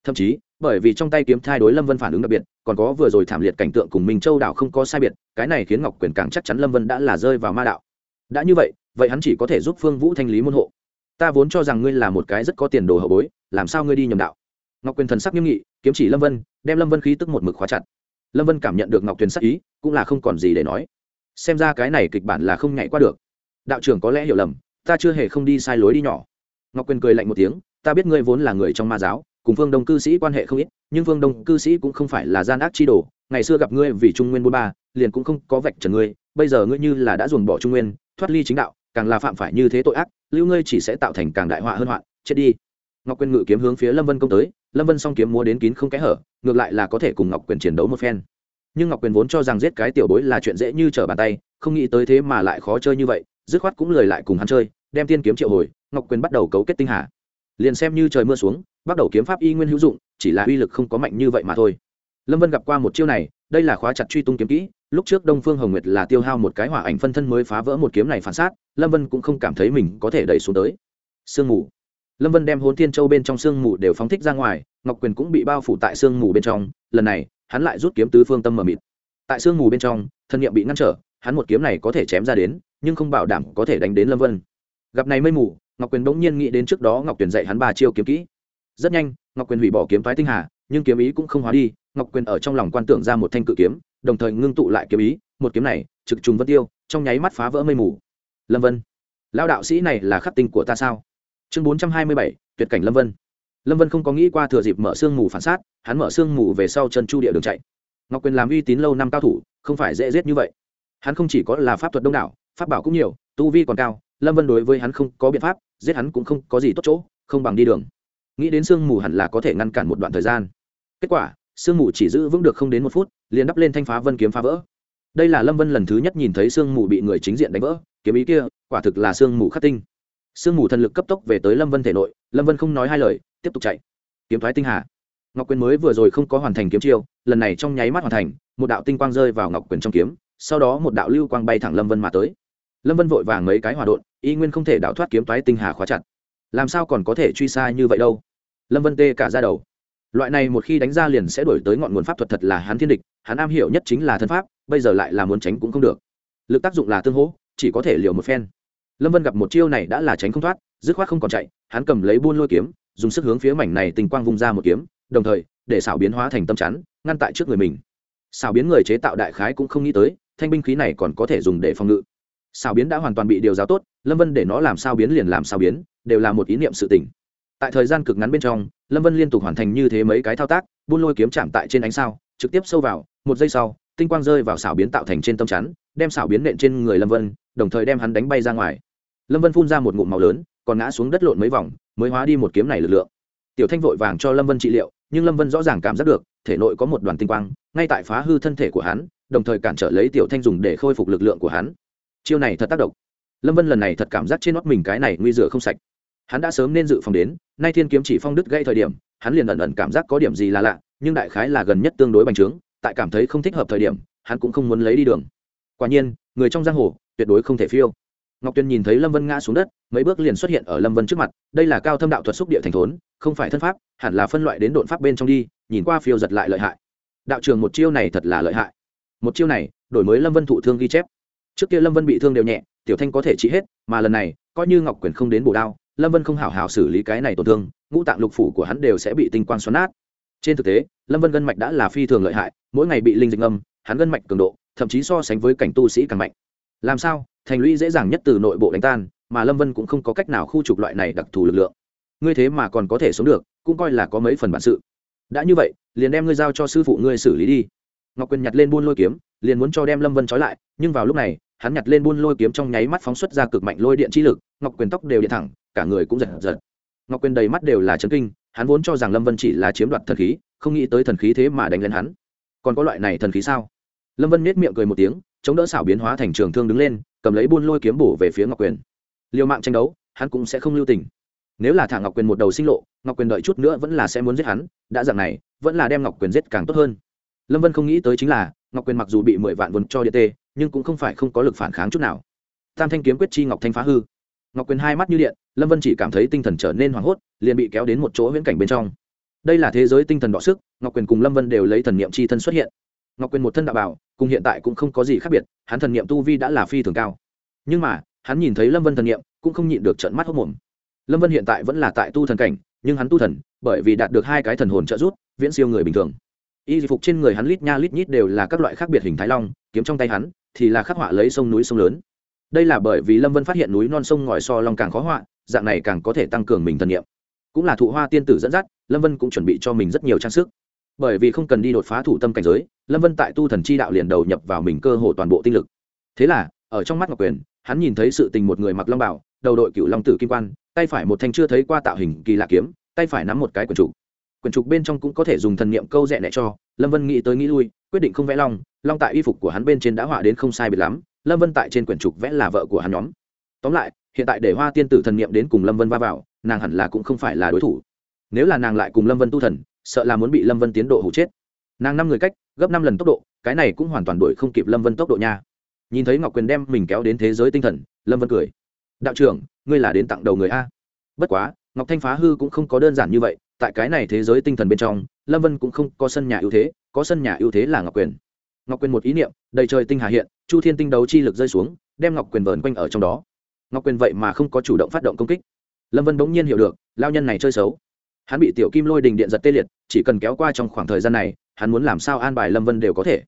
Thậm chí, bởi vì trong tay kiếm thai đối lâm vân phản ứng đặc biệt, còn có vừa rồi thảm liệt cảnh tượng cùng minh châu đảo không có sai biệt, cái này khiến ngọc quyền càng chắc chắn lâm vân đã là rơi vào ma đạo đã như vậy vậy hắn chỉ có thể giúp phương vũ thanh lý môn hộ. Ta vốn cho rằng ngươi là một cái rất có tiền đồ hậu bối, làm sao ngươi đi nhầm đạo? Ngọc quyền thần sắc nghiêm nghị, kiếm chỉ lâm vân, đem lâm vân khí tức một mực khóa chặt. Lâm vân cảm nhận được ngọc tuyền sắc ý, cũng là không còn gì để nói. Xem ra cái này kịch bản là không nhảy qua được. Đạo trưởng có lẽ hiểu lầm, ta chưa hề không đi sai lối đi nhỏ. Ngọc quyền cười lạnh một tiếng, ta biết ngươi vốn là người trong ma giáo, cùng phương đông cư sĩ quan hệ không ít, nhưng phương đông cư sĩ cũng không phải là gian ác chi đồ. Ngày xưa gặp ngươi vì trung nguyên bôn ba, liền cũng không có vạch trần ngươi, bây giờ ngươi như là đã dồn bỏ trung nguyên thoát ly chính đạo, càng là phạm phải như thế tội ác, lưu ngươi chỉ sẽ tạo thành càng đại họa hơn họa, chết đi. Ngọc quyền ngự kiếm hướng phía lâm vân công tới, lâm vân s o n g kiếm múa đến kín không kẽ hở, ngược lại là có thể cùng ngọc quyền chiến đấu một phen. Nhưng ngọc quyền vốn cho rằng giết cái tiểu bối là chuyện dễ như trở bàn tay, không nghĩ tới thế mà lại khó chơi như vậy, dứt khoát cũng lời lại cùng hắn chơi, đem tiên kiếm triệu hồi, ngọc quyền bắt đầu cấu kết tinh hà. Liền xem như trời mưa xuống, bắt đầu kiếm pháp y nguyên hữu dụng, chỉ là uy lực không có mạnh như vậy mà thôi. Lâm vân gặp qua một chiêu này, đây là khóa chặt truy tung kiếm kỹ lúc trước đông phương hồng nguyệt là tiêu hao một cái hỏa ảnh phân thân mới phá vỡ một kiếm này phản sát, lâm vân cũng không cảm thấy mình có thể đẩy xuống tới. Sương mù. Lâm vân đem hôn thiên châu bên trong sương mù đều phóng thích ra ngoài, ngọc quyền cũng bị bao phủ tại sương mù bên trong, lần này, hắn lại rút kiếm tứ phương tâm mờ mịt. Tại sương mù bên trong, thân nhiệm bị ngăn trở, hắn một kiếm này có thể chém ra đến, nhưng không bảo đảm có thể đánh đến lâm vân. Gặp này mây mù, ngọc quyền bỗng nhiên nghĩ đến trước đó ngọc quyền dạy hắn ba chiêu kiếm kỹ. Rất nhanh, ngọc quyền hủy bỏ kiếm thoái tinh hà, nhưng kiếm ý cũng không hóa đi, ngọc quyền ở trong lòng quan tưởng ra một thanh cự kiếm đồng thời ngưng tụ lại kiếm ý, một kiếm này, trực trùng vân tiêu, trong nháy mắt phá vỡ mây mù. Lâm vân lao đạo sĩ này là khắc tinh của ta sao? Chương bốn trăm hai mươi bảy, tuyệt cảnh lâm vân. Lâm vân không có nghĩ qua thừa dịp mở sương mù phản sát, hắn mở sương mù về sau chân chu địa đường chạy. Ngọc quyền làm uy tín lâu năm cao thủ, không phải dễ giết như vậy. Hắn không chỉ có là pháp thuật đông đảo, pháp bảo cũng nhiều, tu vi còn cao, lâm vân đối với hắn không có biện pháp, giết hắn cũng không có gì tốt chỗ, không bằng đi đường. Nghĩ đến sương mù hẳn là có thể ngăn cản một đoạn thời gian. Kết quả sương mù chỉ giữ vững được không đến một phút, liền đắp lên thanh phá vân kiếm phá vỡ. Đây là lâm vân lần thứ nhất nhìn thấy sương mù bị người chính diện đánh vỡ, kiếm ý kia, quả thực là sương mù khắc tinh. Sương mù thần lực cấp tốc về tới lâm vân thể nội, lâm vân không nói hai lời, tiếp tục chạy. Kiếm thoái tinh hà. Ngọc quyền mới vừa rồi không có hoàn thành kiếm chiêu, lần này trong nháy mắt hoàn thành, một đạo tinh quang rơi vào ngọc quyền trong kiếm, sau đó một đạo lưu quang bay thẳng lâm vân mà tới. Lâm vân vội vàng mấy cái hòa đột y nguyên không thể đạo thoát kiếm thoái tinh hà khóa chặt. Làm sao còn có thể truy sai như vậy đâu? Lâm vân tê cả ra đầu loại này một khi đánh ra liền sẽ đổi tới ngọn nguồn pháp thuật thật là hắn thiên địch, hắn am hiểu nhất chính là thân pháp, bây giờ lại là muốn tránh cũng không được. Lực tác dụng là tương hỗ, chỉ có thể liều một phen. Lâm vân gặp một chiêu này đã là tránh không thoát, dứt khoát không còn chạy, hắn cầm lấy buôn lôi kiếm, dùng sức hướng phía mảnh này tình quang vung ra một kiếm, đồng thời, để xảo biến hóa thành tâm chắn, ngăn tại trước người mình. Xảo biến người chế tạo đại khái cũng không nghĩ tới, thanh binh khí này còn có thể dùng để phòng ngự. Xảo biến đã hoàn toàn bị điều giáo tốt, lâm vân để nó làm sao biến liền làm sao biến, đều là một ý niệm sự tỉnh tại thời gian cực ngắn bên trong lâm vân liên tục hoàn thành như thế mấy cái thao tác, buôn lôi kiếm chạm tại trên ánh sao, trực tiếp sâu vào, một giây sau, tinh quang rơi vào xảo biến tạo thành trên tâm chắn, đem xảo biến nện trên người lâm vân, đồng thời đem hắn đánh bay ra ngoài. Lâm vân phun ra một ngụm màu lớn, còn ngã xuống đất lộn mấy vòng, mới hóa đi một kiếm này lực lượng. Tiểu thanh vội vàng cho lâm vân trị liệu, nhưng lâm vân rõ ràng cảm giác được, thể nội có một đoàn tinh quang, ngay tại phá hư thân thể của hắn, đồng thời cản trở lấy tiểu thanh dùng để khôi phục lực lượng của hắn. Chiêu này thật tác động. Lâm vân lần này thật cảm giác trên nót mình cái này nguy rửa không sạch hắn đã sớm nên dự phòng đến, nay thiên kiếm chỉ phong đứt gây thời điểm, hắn liền ẩn ẩn cảm giác có điểm gì là lạ, nhưng đại khái là gần nhất tương đối bành trướng, tại cảm thấy không thích hợp thời điểm, hắn cũng không muốn lấy đi đường. Quả nhiên, người trong giang hồ, tuyệt đối không thể phiêu. Ngọc tuyền nhìn thấy lâm vân ngã xuống đất, mấy bước liền xuất hiện ở lâm vân trước mặt, đây là cao thâm đạo thuật xúc địa thành thốn, không phải thân pháp, hẳn là phân loại đến đột pháp bên trong đi, nhìn qua phiêu giật lại lợi hại. Đạo trường một chiêu này thật là lợi hại. Một chiêu này, đổi mới lâm vân thụ thương ghi chép. Trước kia lâm vân bị thương đều nhẹ, tiểu thanh có thể trị hết, mà lần này, coi như ngọc quyền không đến bổ đao lâm vân không hảo hảo xử lý cái này tổn thương ngũ tạng lục phủ của hắn đều sẽ bị tinh quang xoắn nát. Trên thực tế lâm vân gân mạch đã là phi thường lợi hại mỗi ngày bị linh dịch ngâm, hắn gân mạch cường độ thậm chí so sánh với cảnh tu sĩ càng mạnh. Làm sao? Thành lũy dễ dàng nhất từ nội bộ đánh tan mà lâm vân cũng không có cách nào khu trục loại này đặc thù lực lượng. Ngươi thế mà còn có thể sống được cũng coi là có mấy phần bản sự. Đã như vậy liền đem ngươi giao cho sư phụ ngươi xử lý đi. Ngọc quyền nhặt lên buôn lôi kiếm liền muốn cho đem lâm vân trói lại nhưng vào lúc này hắn nhặt lên buôn lôi kiếm trong nháy mắt phóng xuất ra cực mạnh lôi điện chi lực ngọc quyền tóc đều điện thẳng cả người cũng giật giật. Ngọc quyền đầy mắt đều là chấn kinh, hắn vốn cho rằng lâm vân chỉ là chiếm đoạt thần khí, không nghĩ tới thần khí thế mà đánh lên hắn. Còn có loại này thần khí sao? Lâm vân nết miệng cười một tiếng, chống đỡ xảo biến hóa thành trường thương đứng lên, cầm lấy buôn lôi kiếm bổ về phía ngọc quyền. Liều mạng tranh đấu, hắn cũng sẽ không lưu tình. Nếu là thả ngọc quyền một đầu sinh lộ, ngọc quyền đợi chút nữa vẫn là sẽ muốn giết hắn, đã dạng này, vẫn là đem ngọc quyền giết càng tốt hơn. Lâm vân không nghĩ tới chính là, ngọc quyền mặc dù bị mười vạn vốn cho địa tê, nhưng cũng không phải không có lực phản kháng chút nào. Tam thanh kiếm quyết chi ngọc thanh phá hư ngọc quyền hai mắt như điện lâm vân chỉ cảm thấy tinh thần trở nên hoảng hốt liền bị kéo đến một chỗ viễn cảnh bên trong. Đây là thế giới tinh thần đọ sức ngọc quyền cùng lâm vân đều lấy thần niệm chi thân xuất hiện. Ngọc quyền một thân đạo bảo cùng hiện tại cũng không có gì khác biệt hắn thần niệm tu vi đã là phi thường cao. Nhưng mà hắn nhìn thấy lâm vân thần niệm cũng không nhịn được trận mắt hốc mồm. Lâm vân hiện tại vẫn là tại tu thần cảnh nhưng hắn tu thần bởi vì đạt được hai cái thần hồn trợ rút, viễn siêu người bình thường. Y phục trên người hắn lít nha lít nhít đều là các loại khác biệt hình thái long kiếm trong tay hắn thì là khắc họa lấy sông núi sông lớn đây là bởi vì lâm vân phát hiện núi non sông ngòi so long càng khó họa, dạng này càng có thể tăng cường mình thần nhiệm cũng là thụ hoa tiên tử dẫn dắt, lâm vân cũng chuẩn bị cho mình rất nhiều trang sức. Bởi vì không cần đi đột phá thủ tâm cảnh giới, lâm vân tại tu thần chi đạo liền đầu nhập vào mình cơ hồ toàn bộ tinh lực. Thế là, ở trong mắt ngọc quyền, hắn nhìn thấy sự tình một người mặc long bảo đầu đội cựu long tử kim quan, tay phải một thanh chưa thấy qua tạo hình kỳ lạ kiếm, tay phải nắm một cái quần trục. Quần trục bên trong cũng có thể dùng thần niệm câu rẽ nẹ cho, lâm vân nghĩ tới nghĩ lui, quyết định không vẽ long long tại y phục của hắn bên trên đã họa đến không sai biệt lắm lâm vân tại trên quyển trục vẽ là vợ của hắn nhóm. Tóm lại, hiện tại để hoa tiên tử thần niệm đến cùng lâm vân va vào, nàng hẳn là cũng không phải là đối thủ. Nếu là nàng lại cùng lâm vân tu thần, sợ là muốn bị lâm vân tiến độ hụ chết. Nàng năm người cách, gấp năm lần tốc độ, cái này cũng hoàn toàn đuổi không kịp lâm vân tốc độ nha. Nhìn thấy ngọc quyền đem mình kéo đến thế giới tinh thần, lâm vân cười. Đạo trưởng, ngươi là đến tặng đầu người a. Bất quá, ngọc thanh phá hư cũng không có đơn giản như vậy, tại cái này thế giới tinh thần bên trong, lâm vân cũng không có sân nhà ưu thế, có sân nhà ưu thế là ngọc quyền ngọc quyền một ý niệm, đầy trời tinh hà hiện, chu thiên tinh đấu chi lực rơi xuống, đem ngọc quyền vờn quanh ở trong đó. Ngọc quyền vậy mà không có chủ động phát động công kích. Lâm vân bỗng nhiên hiểu được, lao nhân này chơi xấu. Hắn bị tiểu kim lôi đình điện giật tê liệt, chỉ cần kéo qua trong khoảng thời gian này, hắn muốn làm sao an bài lâm vân đều có thể.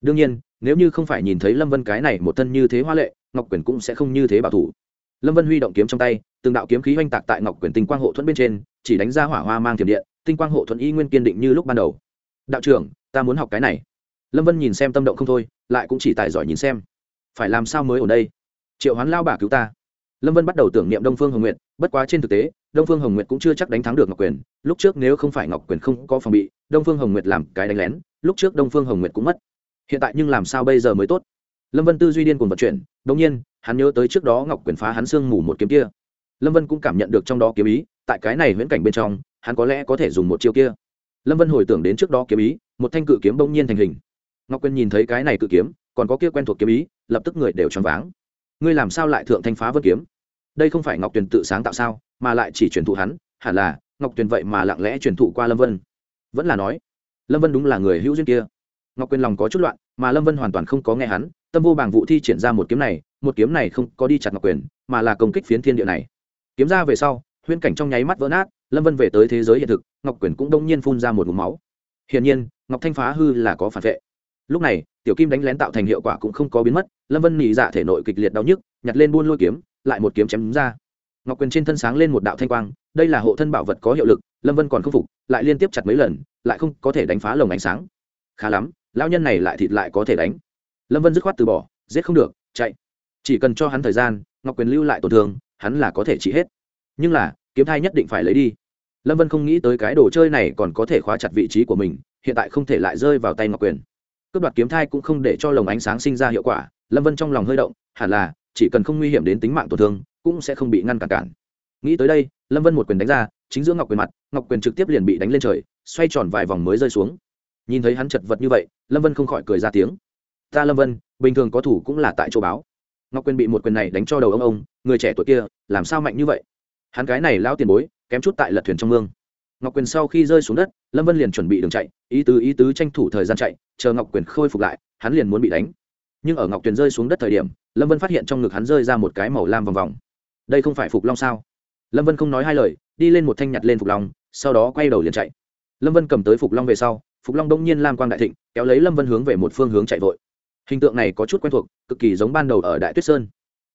Đương nhiên, nếu như không phải nhìn thấy lâm vân cái này một thân như thế hoa lệ, ngọc quyền cũng sẽ không như thế bảo thủ. Lâm vân huy động kiếm trong tay, từng đạo kiếm khí oanh tạc tại ngọc quyền tinh quang hộ thuẫn bên trên, chỉ đánh ra hỏa hoa mang thiểm điện, tinh quang hộ thuẫn y nguyên kiên định như lúc ban đầu. Đạo trưởng, ta muốn học cái này lâm vân nhìn xem tâm động không thôi, lại cũng chỉ tài giỏi nhìn xem. Phải làm sao mới ở đây? Triệu hoán lao bà cứu ta. Lâm vân bắt đầu tưởng niệm đông phương hồng nguyệt, bất quá trên thực tế, đông phương hồng nguyệt cũng chưa chắc đánh thắng được ngọc quyền. Lúc trước nếu không phải ngọc quyền không có phòng bị, đông phương hồng nguyệt làm cái đánh lén, lúc trước đông phương hồng nguyệt cũng mất. Hiện tại nhưng làm sao bây giờ mới tốt? Lâm vân tư duy điên cùng vận chuyển đông nhiên, hắn nhớ tới trước đó ngọc quyền phá hắn sương mù một kiếm kia. Lâm vân cũng cảm nhận được trong đó kiếm ý, tại cái này viễn cảnh bên trong, hắn có lẽ có thể dùng một chiêu kia. Lâm vân hồi tưởng đến trước đó kiếm ý, một thanh cự kiếm bỗng nhiên thành hình ngọc quyền nhìn thấy cái này cự kiếm, còn có kia quen thuộc kiếm ý, lập tức người đều choáng váng. Ngươi làm sao lại thượng thanh phá vân kiếm? Đây không phải ngọc tuyền tự sáng tạo sao, mà lại chỉ truyền thụ hắn, hẳn là, ngọc tuyền vậy mà lặng lẽ truyền thụ qua lâm vân. Vẫn là nói, lâm vân đúng là người hữu duyên kia. Ngọc quyền lòng có chút loạn, mà lâm vân hoàn toàn không có nghe hắn, tâm vô bảng vụ thi triển ra một kiếm này, một kiếm này không có đi chặt ngọc quyền mà là công kích phiến thiên địa này. Kiếm ra về sau, huyễn cảnh trong nháy mắt vỡ nát, lâm vân về tới thế giới hiện thực, ngọc quyền cũng đông nhiên phun ra một mũ máu. Hiển nhiên, ngọc thanh phá hư là có phản vệ lúc này, tiểu kim đánh lén tạo thành hiệu quả cũng không có biến mất, lâm vân nhị dạ thể nội kịch liệt đau nhức, nhặt lên buôn lôi kiếm, lại một kiếm chém đúng ra. Ngọc quyền trên thân sáng lên một đạo thanh quang, đây là hộ thân bảo vật có hiệu lực, lâm vân còn không phục, lại liên tiếp chặt mấy lần, lại không có thể đánh phá lồng ánh sáng. Khá lắm, lão nhân này lại thịt lại có thể đánh. Lâm vân dứt khoát từ bỏ, giết không được, chạy. Chỉ cần cho hắn thời gian, ngọc quyền lưu lại tổn thương, hắn là có thể trị hết. Nhưng là, kiếm thai nhất định phải lấy đi. Lâm vân không nghĩ tới cái đồ chơi này còn có thể khóa chặt vị trí của mình, hiện tại không thể lại rơi vào tay ngọc quyền cướp đoạt kiếm thai cũng không để cho lồng ánh sáng sinh ra hiệu quả. Lâm vân trong lòng hơi động, hẳn là chỉ cần không nguy hiểm đến tính mạng tổn thương, cũng sẽ không bị ngăn cản cản. Nghĩ tới đây, lâm vân một quyền đánh ra, chính giữa ngọc quyền mặt, ngọc quyền trực tiếp liền bị đánh lên trời, xoay tròn vài vòng mới rơi xuống. Nhìn thấy hắn chật vật như vậy, lâm vân không khỏi cười ra tiếng. Ta lâm vân, bình thường có thủ cũng là tại chỗ báo. Ngọc quyền bị một quyền này đánh cho đầu ông ông, người trẻ tuổi kia, làm sao mạnh như vậy? Hắn cái này lao tiền bối, kém chút tại lật thuyền trong mương ngọc quyền sau khi rơi xuống đất, lâm vân liền chuẩn bị đường chạy, ý tứ ý tứ tranh thủ thời gian chạy, chờ ngọc quyền khôi phục lại, hắn liền muốn bị đánh. Nhưng ở ngọc tuyền rơi xuống đất thời điểm, lâm vân phát hiện trong ngực hắn rơi ra một cái màu lam vòng vòng. Đây không phải phục long sao? Lâm vân không nói hai lời, đi lên một thanh nhặt lên phục long, sau đó quay đầu liền chạy. Lâm vân cầm tới phục long về sau, phục long đông nhiên lam quang đại thịnh, kéo lấy lâm vân hướng về một phương hướng chạy vội. Hình tượng này có chút quen thuộc, cực kỳ giống ban đầu ở đại tuyết sơn.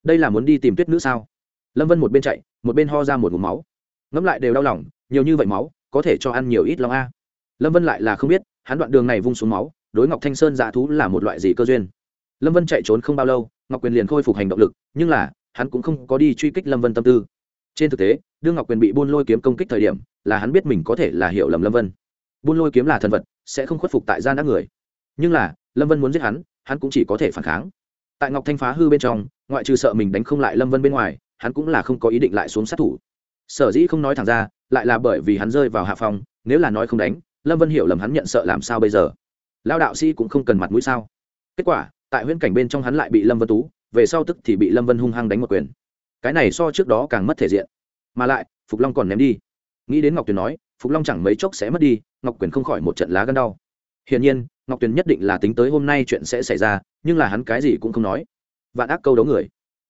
Đây là muốn đi tìm tuyết nữ sao? Lâm vân một bên chạy, một bên ho ra một mụm máu. Ngẫm lại đều đau lòng, nhiều như vậy máu có thể cho ăn nhiều ít long a. Lâm vân lại là không biết, hắn đoạn đường này vung xuống máu, đối ngọc thanh sơn dạ thú là một loại gì cơ duyên. Lâm vân chạy trốn không bao lâu, ngọc quyền liền khôi phục hành động lực, nhưng là, hắn cũng không có đi truy kích lâm vân tâm tư. Trên thực tế, đương ngọc quyền bị buôn lôi kiếm công kích thời điểm, là hắn biết mình có thể là hiểu lầm lâm vân. Buôn lôi kiếm là thần vật, sẽ không khuất phục tại gian đắc người. Nhưng là, lâm vân muốn giết hắn hắn cũng chỉ có thể phản kháng. Tại ngọc thanh phá hư bên trong, ngoại trừ sợ mình đánh không lại lâm vân bên ngoài, hắn cũng là không có ý định lại xuống sát thủ sở dĩ không nói thẳng ra, lại là bởi vì hắn rơi vào hạ phòng nếu là nói không đánh, lâm vân hiểu lầm hắn nhận sợ làm sao bây giờ? Lao đạo sĩ cũng không cần mặt mũi sao? Kết quả, tại huyễn cảnh bên trong hắn lại bị lâm vân tú, về sau tức thì bị lâm vân hung hăng đánh một quyền. Cái này so trước đó càng mất thể diện. Mà lại, phục long còn ném đi. Nghĩ đến ngọc tuyền nói, phục long chẳng mấy chốc sẽ mất đi, ngọc quyền không khỏi một trận lá gân đau. Hiển nhiên, ngọc tuyền nhất định là tính tới hôm nay chuyện sẽ xảy ra, nhưng là hắn cái gì cũng không nói. Vạn ác câu đấu người.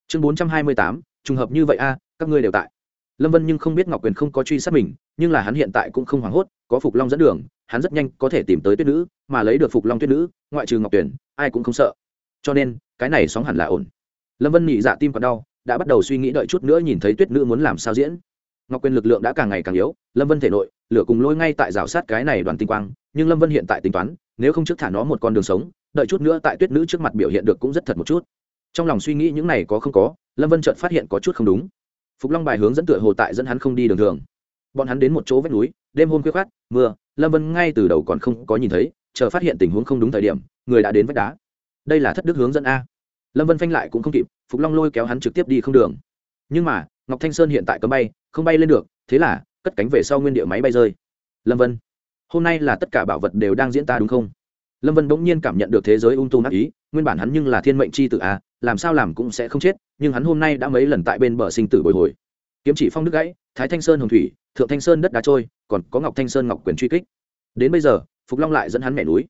Chương bốn trăm hai mươi tám, trùng hợp như vậy a, các ngươi đều tại lâm vân nhưng không biết ngọc quyền không có truy sát mình, nhưng là hắn hiện tại cũng không hoảng hốt, có phục long dẫn đường, hắn rất nhanh có thể tìm tới tuyết nữ, mà lấy được phục long tuyết nữ, ngoại trừ ngọc tuyển, ai cũng không sợ. Cho nên, cái này sóng hẳn là ổn. Lâm vân nhị dạ tim còn đau, đã bắt đầu suy nghĩ đợi chút nữa nhìn thấy tuyết nữ muốn làm sao diễn. Ngọc quyền lực lượng đã càng ngày càng yếu, lâm vân thể nội, lửa cùng lôi ngay tại rào sát cái này đoàn tinh quang, nhưng lâm vân hiện tại tính toán, nếu không trước thả nó một con đường sống, đợi chút nữa tại tuyết nữ trước mặt biểu hiện được cũng rất thật một chút. Trong lòng suy nghĩ những này có không có, lâm vân chợt phát hiện có chút không đúng phục long bài hướng dẫn tựa hồ tại dẫn hắn không đi đường thường. Bọn hắn đến một chỗ vách núi, đêm hôm khuya khát mưa, lâm vân ngay từ đầu còn không có nhìn thấy, chờ phát hiện tình huống không đúng thời điểm, người đã đến vách đá. Đây là thất đức hướng dẫn a. Lâm vân phanh lại cũng không kịp, phục long lôi kéo hắn trực tiếp đi không đường. Nhưng mà, ngọc thanh sơn hiện tại cấm bay, không bay lên được, thế là, cất cánh về sau nguyên địa máy bay rơi. Lâm vân, hôm nay là tất cả bảo vật đều đang diễn ta đúng không? Lâm vân bỗng nhiên cảm nhận được thế giới ung tung ác ý, nguyên bản hắn nhưng là thiên mệnh c h i tự a à, làm sao làm cũng sẽ không chết, nhưng hắn hôm nay đã mấy lần tại bên bờ sinh tử bồi hồi. Kiếm chỉ phong đức gãy, thái thanh sơn hồng thủy, thượng thanh sơn đất đá trôi, còn có ngọc thanh sơn ngọc quyền truy kích. Đến bây giờ, phục long lại dẫn hắn mẹ núi.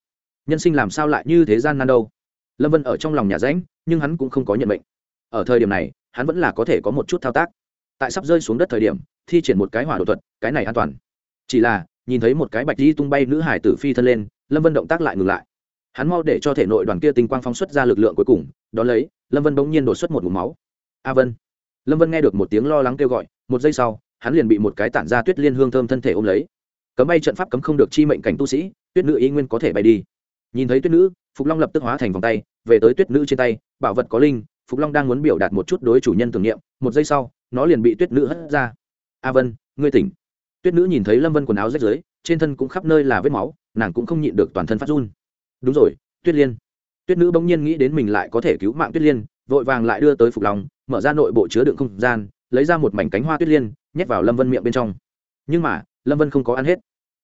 Nhân sinh làm sao lại như thế gian nan đâu? Lâm vân ở trong lòng nhà ránh nhưng hắn cũng không có nhận mệnh. Ở thời điểm này, hắn vẫn là có thể có một chút thao tác. Tại sắp rơi xuống đất thời điểm, thi triển một cái hỏa đột thuật, cái này an toàn. Chỉ là nhìn thấy một cái bạch di tung bay nữ hải tử phi thân lên, lâm vân động tác lại ngừng lại. Hắn mau để cho thể nội đoàn kia tinh quang phóng xuất ra lực lượng cuối cùng, đón lấy, lâm vân bỗng nhiên đột xuất một mục máu. A vân. Lâm vân nghe được một tiếng lo lắng kêu gọi, một giây sau, hắn liền bị một cái tản ra tuyết liên hương thơm thân thể ôm lấy. Cấm bay trận pháp cấm không được chi mệnh cảnh tu sĩ, tuyết nữ ý nguyên có thể bay đi. Nhìn thấy tuyết nữ, phục long lập tức hóa thành vòng tay, về tới tuyết nữ trên tay, bảo vật có linh, phục long đang muốn biểu đạt một chút đối chủ nhân tưởng niệm, một giây sau, nó liền bị tuyết nữ hất ra. A vân, ngươi tỉnh tuyết nữ nhìn thấy lâm vân quần áo rách rưới trên thân cũng khắp nơi là vết máu nàng cũng không nhịn được toàn thân phát run. Đúng rồi tuyết liên. Tuyết nữ bỗng nhiên nghĩ đến mình lại có thể cứu mạng tuyết liên vội vàng lại đưa tới phục lòng, mở ra nội bộ chứa đựng không gian lấy ra một mảnh cánh hoa tuyết liên nhét vào lâm vân miệng bên trong. Nhưng mà lâm vân không có ăn hết.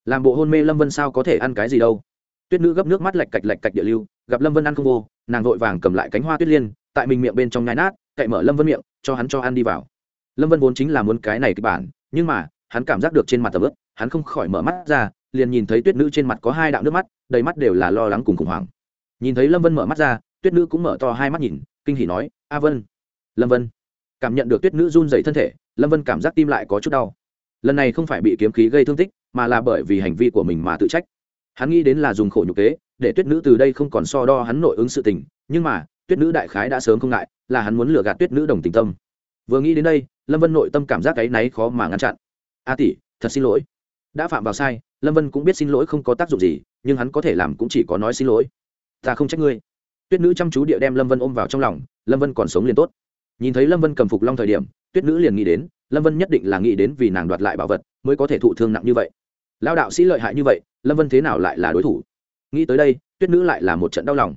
Làm bộ hôn mê lâm vân sao có thể ăn cái gì đâu. Tuyết nữ gấp nước mắt lạch cạch lạch cạch địa lưu gặp lâm vân ăn không vô nàng vội vàng cầm lại cánh hoa tuyết liên tại mình miệng bên trong nhai nát cậy mở lâm vân miệng cho hắn cho ăn đi vào. Lâm vân vốn chính là muốn cái này kịch bản nhưng mà hắn cảm giác được trên mặt tầm ướp, hắn không khỏi mở mắt ra, liền nhìn thấy tuyết nữ trên mặt có hai đạo nước mắt, đầy mắt đều là lo lắng cùng khủng hoảng. Nhìn thấy lâm vân mở mắt ra, tuyết nữ cũng mở to hai mắt nhìn, kinh hỉ nói, a vân, lâm vân. Cảm nhận được tuyết nữ run dày thân thể, lâm vân cảm giác tim lại có chút đau. Lần này không phải bị kiếm khí gây thương tích, mà là bởi vì hành vi của mình mà tự trách. Hắn nghĩ đến là dùng khổ nhục kế, để tuyết nữ từ đây không còn so đo hắn nội ứng sự tình, nhưng mà, tuyết nữ đại khái đã sớm không ngại, là hắn muốn lừa gạt tuyết nữ đồng tình tâm. Vừa nghĩ đến đây, lâm vân nội tâm cảm giác áy náy khó mà ngăn chặn a tỷ, thật xin lỗi. Đã phạm vào sai, lâm vân cũng biết xin lỗi không có tác dụng gì, nhưng hắn có thể làm cũng chỉ có nói xin lỗi. Ta không trách ngươi. Tuyết nữ chăm chú địa đem lâm vân ôm vào trong lòng, lâm vân còn sống liền tốt. Nhìn thấy lâm vân cầm phục long thời điểm, tuyết nữ liền nghĩ đến, lâm vân nhất định là nghĩ đến vì nàng đoạt lại bảo vật mới có thể thụ thương nặng như vậy. Lao đạo sĩ lợi hại như vậy, lâm vân thế nào lại là đối thủ? Nghĩ tới đây, tuyết nữ lại là một trận đau lòng.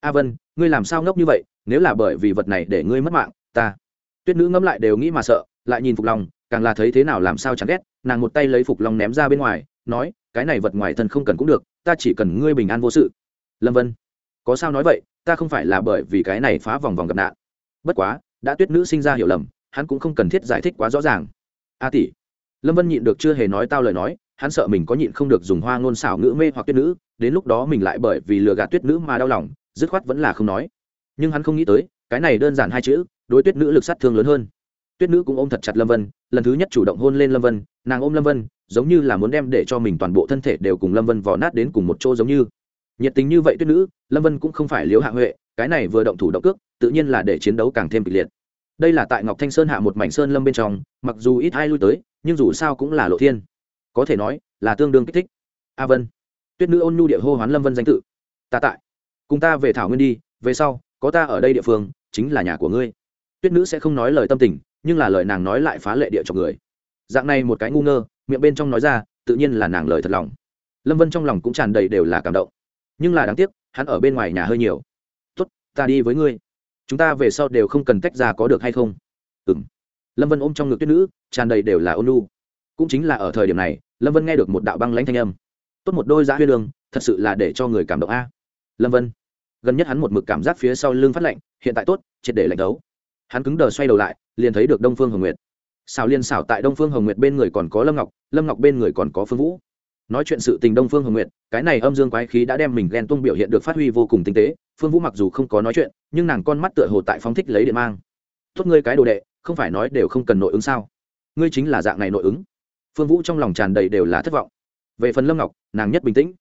A vân, ngươi làm sao ngốc như vậy? Nếu là bởi vì vật này để ngươi mất mạng, ta. Tuyết nữ ngẫm lại đều nghĩ mà sợ, lại nhìn phục long càng là thấy thế nào làm sao chẳng ghét, nàng một tay lấy phục long ném ra bên ngoài, nói, cái này vật ngoài thân không cần cũng được, ta chỉ cần ngươi bình an vô sự. Lâm vân, có sao nói vậy, ta không phải là bởi vì cái này phá vòng vòng gặp nạn. Bất quá, đã tuyết nữ sinh ra hiểu lầm, hắn cũng không cần thiết giải thích quá rõ ràng. A tỷ. Lâm vân nhịn được chưa hề nói tao lời nói, hắn sợ mình có nhịn không được dùng hoa ngôn xảo ngữ mê hoặc tuyết nữ, đến lúc đó mình lại bởi vì lừa gạt tuyết nữ mà đau lòng, dứt khoát vẫn là không nói. Nhưng hắn không nghĩ tới, cái này đơn giản hai chữ, đối tuyết nữ lực sát thương lớn hơn tuyết nữ cũng ôm thật chặt lâm vân, lần thứ nhất chủ động hôn lên lâm vân, nàng ôm lâm vân, giống như là muốn đem để cho mình toàn bộ thân thể đều cùng lâm vân vò nát đến cùng một chỗ giống như. Nhiệt tình như vậy tuyết nữ, lâm vân cũng không phải liếu hạ huệ, cái này vừa động thủ động cước, tự nhiên là để chiến đấu càng thêm kịch liệt. Đây là tại ngọc thanh sơn hạ một mảnh sơn lâm bên trong, mặc dù ít ai lui tới, nhưng dù sao cũng là lộ thiên. Có thể nói, là tương đương kích thích. A vân. Tuyết nữ ôn nhu địa hô hoán lâm vân danh tự. Ta tại. Cùng ta về thảo nguyên đi, về sau, có ta ở đây địa phương, chính là nhà của ngươi tuyết nữ sẽ không nói lời tâm tình, nhưng là lời nàng nói lại phá lệ địa cho người. Dạng này một cái ngu ngơ, miệng bên trong nói ra, tự nhiên là nàng lời thật lòng. Lâm vân trong lòng cũng tràn đầy đều là cảm động. Nhưng là đáng tiếc, hắn ở bên ngoài nhà hơi nhiều. Tốt, ta đi với ngươi. Chúng ta về sau đều không cần tách ra có được hay không? Ừ m lâm vân ôm trong ngực tuyết nữ, tràn đầy đều là ôn lu cũng chính là ở thời điểm này, lâm vân nghe được một đạo băng lãnh thanh âm. Tốt một đôi giã huyên đường thật sự là để cho người cảm động a. Lâm vân. Gần nhất hắn một mực cảm giác phía sau lưng phát lạnh, hiện tại tốt, triệt để lạnh đấu hắn cứng đờ xoay đầu lại, liền thấy được đông phương hồng nguyệt. Xào liên xảo tại đông phương hồng nguyệt bên người còn có lâm ngọc lâm ngọc bên người còn có phương vũ. Nói chuyện sự tình đông phương hồng nguyệt, cái này âm dương quái khí đã đem mình ghen tung biểu hiện được phát huy vô cùng tinh tế, phương vũ mặc dù không có nói chuyện, nhưng nàng con mắt tựa hồ tại phóng thích lấy điện mang. Tốt ngươi cái đồ đệ, không phải nói đều không cần nội ứng sao? Ngươi chính là dạng này nội ứng. Phương vũ trong lòng tràn đầy đều là thất vọng. Về phần lâm ngọc, nàng nhất bình tĩnh.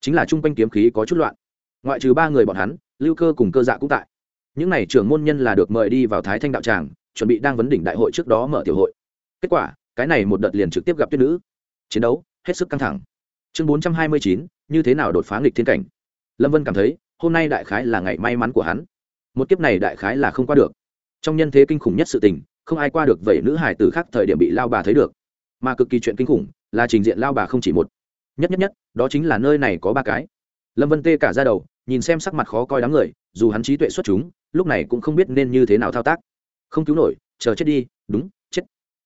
Chính là chung quanh kiếm khí có chút loạn. Ngoại trừ ba người bọn hắn, lưu cơ cùng cơ dạ cũng tại những n à y trưởng môn nhân là được mời đi vào thái thanh đạo tràng, chuẩn bị đang vấn đỉnh đại hội trước đó mở tiểu hội. Kết quả, cái này một đợt liền trực tiếp gặp tuyết nữ. Chiến đấu, hết sức căng thẳng. Chương bốn trăm hai mươi chín, như thế nào đột phá nghịch thiên cảnh? Lâm vân cảm thấy, hôm nay đại khái là ngày may mắn của hắn. Một kiếp này đại khái là không qua được. Trong nhân thế kinh khủng nhất sự tình, không ai qua được vậy nữ hải tử khác thời điểm bị lao bà thấy được. Mà cực kỳ chuyện kinh khủng, là trình diện lao bà không chỉ một. Nhất nhất nhất, đó chính là nơi này có ba cái. Lâm vân tê cả ra đầu, nhìn xem sắc mặt khó coi đám người, dù hắn trí tuệ xuất chúng lúc này cũng không biết nên như thế nào thao tác. Không cứu nổi, chờ chết đi, đúng, chết.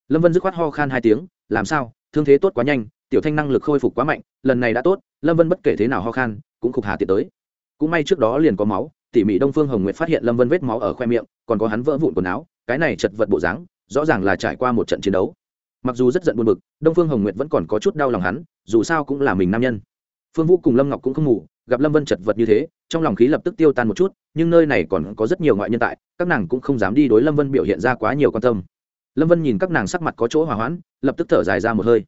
Lâm vân dứt khoát ho khan hai tiếng, làm sao, thương thế tốt quá nhanh, tiểu thanh năng lực khôi phục quá mạnh, lần này đã tốt, lâm vân bất kể thế nào ho khan, cũng khục hà tiệt tới. Cũng may trước đó liền có máu, tỉ mỉ đông phương hồng nguyệt phát hiện lâm vân vết máu ở khoe miệng, còn có hắn vỡ vụn quần áo, cái này chật vật bộ dáng, rõ ràng là trải qua một trận chiến đấu. Mặc dù rất giận buồn bực, đông phương hồng nguyệt vẫn còn có chút đau lòng hắn, dù sao cũng là mình nam nhân phương vũ cùng lâm ngọc cũng không ngủ, gặp lâm vân chật vật như thế, trong lòng khí lập tức tiêu tan một chút, nhưng nơi này còn có rất nhiều ngoại nhân tại, các nàng cũng không dám đi đối lâm vân biểu hiện ra quá nhiều quan tâm. Lâm vân nhìn các nàng sắc mặt có chỗ hòa hoãn, lập tức thở dài ra một hơi.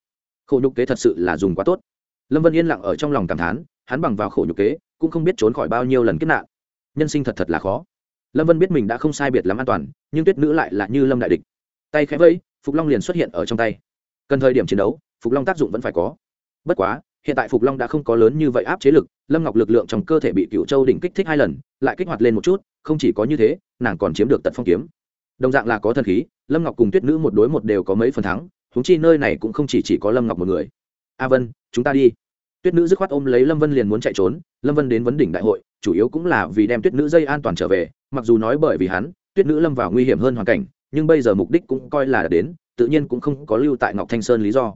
Khổ nhục kế thật sự là dùng quá tốt. Lâm vân yên lặng ở trong lòng cảm thán, hắn bằng vào khổ nhục kế, cũng không biết trốn khỏi bao nhiêu lần kết nạn. Nhân sinh thật thật là khó. Lâm vân biết mình đã không sai biệt lắm an toàn, nhưng tuyết nữ lại là như lâm đại địch. Tay khẽ vẫy, phục long liền xuất hiện ở trong tay. Cần thời điểm chiến đấu, phục long tác dụng vẫn phải có. Bất quá hiện tại phục long đã không có lớn như vậy áp chế lực lâm ngọc lực lượng trong cơ thể bị cựu châu đỉnh kích thích hai lần lại kích hoạt lên một chút không chỉ có như thế nàng còn chiếm được tận phong kiếm. Đồng dạng là có thần khí lâm ngọc cùng tuyết nữ một đối một đều có mấy phần thắng húng chi nơi này cũng không chỉ, chỉ có lâm ngọc một người. A vân chúng ta đi. Tuyết nữ dứt khoát ôm lấy lâm vân liền muốn chạy trốn lâm vân đến vấn đỉnh đại hội chủ yếu cũng là vì đem tuyết nữ dây an toàn trở về mặc dù nói bởi vì hắn tuyết nữ lâm vào nguy hiểm hơn hoàn cảnh nhưng bây giờ mục đích cũng coi là đến tự nhiên cũng không có lưu tại ngọc thanh sơn lý do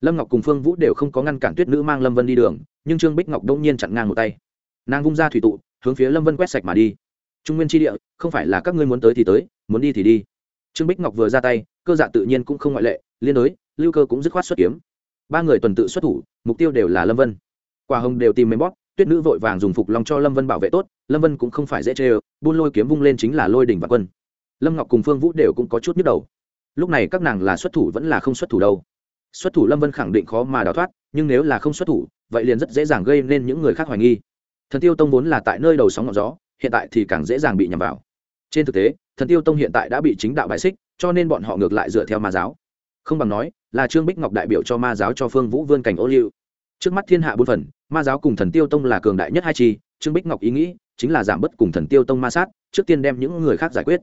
lâm ngọc cùng phương vũ đều không có ngăn cản tuyết nữ mang lâm vân đi đường, nhưng trương bích ngọc đông nhiên chặn ngang một tay. Nàng vung ra thủy tụ, hướng phía lâm vân quét sạch mà đi. Trung nguyên tri địa, không phải là các ngươi muốn tới thì tới, muốn đi thì đi. Trương bích ngọc vừa ra tay, cơ dạ tự nhiên cũng không ngoại lệ, liên đối, lưu cơ cũng dứt khoát xuất kiếm. Ba người tuần tự xuất thủ, mục tiêu đều là lâm vân. Quả hồng đều tìm mềm bóp, tuyết nữ vội vàng dùng phục lòng cho lâm vân bảo vệ tốt, lâm vân cũng không phải dễ chê ơ buôn lôi kiếm vung lên chính là lôi đỉnh và quân. Lâm ngọc cùng phương vũ đều cũng có chút nhức đầu. Lúc này các nàng là xuất thủ vẫn là không xuất thủ đâu xuất thủ lâm vân khẳng định khó mà đào thoát, nhưng nếu là không xuất thủ, vậy liền rất dễ dàng gây nên những người khác hoài nghi. Thần tiêu tông vốn là tại nơi đầu sóng ngọn gió, hiện tại thì càng dễ dàng bị nhầm vào. Trên thực tế, thần tiêu tông hiện tại đã bị chính đạo bại xích, cho nên bọn họ ngược lại dựa theo ma giáo. Không bằng nói, là trương bích ngọc đại biểu cho ma giáo cho phương vũ vươn cảnh ô liu. Trước mắt thiên hạ bốn phần, ma giáo cùng thần tiêu tông là cường đại nhất hai chi, trương bích ngọc ý nghĩ chính là giảm bớt cùng thần tiêu tông ma sát, trước tiên đem những người khác giải quyết.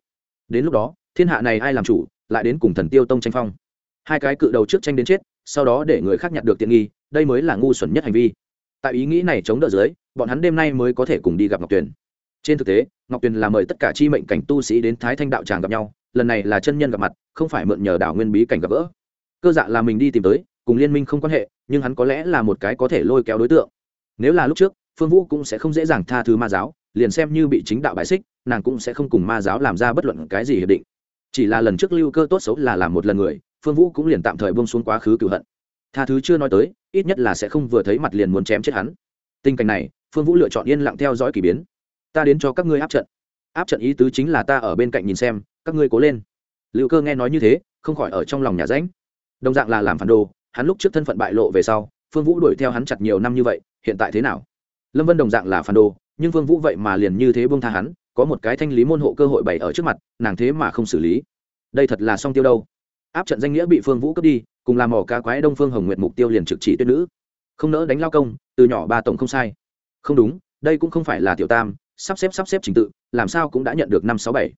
Đến lúc đó, thiên hạ này ai làm chủ, lại đến cùng thần tiêu tông tranh phong hai cái cự đầu trước tranh đến chết, sau đó để người khác nhặt được tiện nghi, đây mới là ngu xuẩn nhất hành vi. Tại ý nghĩ này chống đỡ dưới, bọn hắn đêm nay mới có thể cùng đi gặp ngọc tuyền. Trên thực tế, ngọc tuyền là mời tất cả chi mệnh cảnh tu sĩ đến thái thanh đạo tràng gặp nhau, lần này là chân nhân gặp mặt, không phải mượn nhờ đảo nguyên bí cảnh gặp gỡ. Cơ dạ là mình đi tìm tới, cùng liên minh không quan hệ, nhưng hắn có lẽ là một cái có thể lôi kéo đối tượng. Nếu là lúc trước, phương vũ cũng sẽ không dễ dàng tha thứ ma giáo, liền xem như bị chính đạo bại xích, nàng cũng sẽ không cùng ma giáo làm ra bất luận cái gì hiệp định. Chỉ là lần trước lưu cơ tốt xấu là làm một lần người phương vũ cũng liền tạm thời bông xuống quá khứ cựu hận. Tha thứ chưa nói tới, ít nhất là sẽ không vừa thấy mặt liền muốn chém chết hắn. Tình cảnh này, phương vũ lựa chọn yên lặng theo dõi k ỳ biến. Ta đến cho các ngươi áp trận. Áp trận ý tứ chính là ta ở bên cạnh nhìn xem, các ngươi cố lên. Liệu cơ nghe nói như thế, không khỏi ở trong lòng nhà ránh đồng dạng là làm phản đồ, hắn lúc trước thân phận bại lộ về sau, phương vũ đuổi theo hắn chặt nhiều năm như vậy, hiện tại thế nào? Lâm vân đồng dạng là phản đồ, nhưng phương vũ vậy mà liền như thế buông tha hắn, có một cái thanh lý môn hộ cơ hội bày ở trước mặt, nàng thế mà không xử lý. Đây thật là song tiêu đâu áp trận danh nghĩa bị phương vũ cướp đi, cùng làm mỏ cá quái đông phương hồng nguyệt mục tiêu liền trực chỉ tuyết nữ. Không nỡ đánh lao công, từ nhỏ ba tổng không sai. Không đúng, đây cũng không phải là tiểu tam, sắp xếp sắp xếp trình tự, làm sao cũng đã nhận được năm sáu bảy.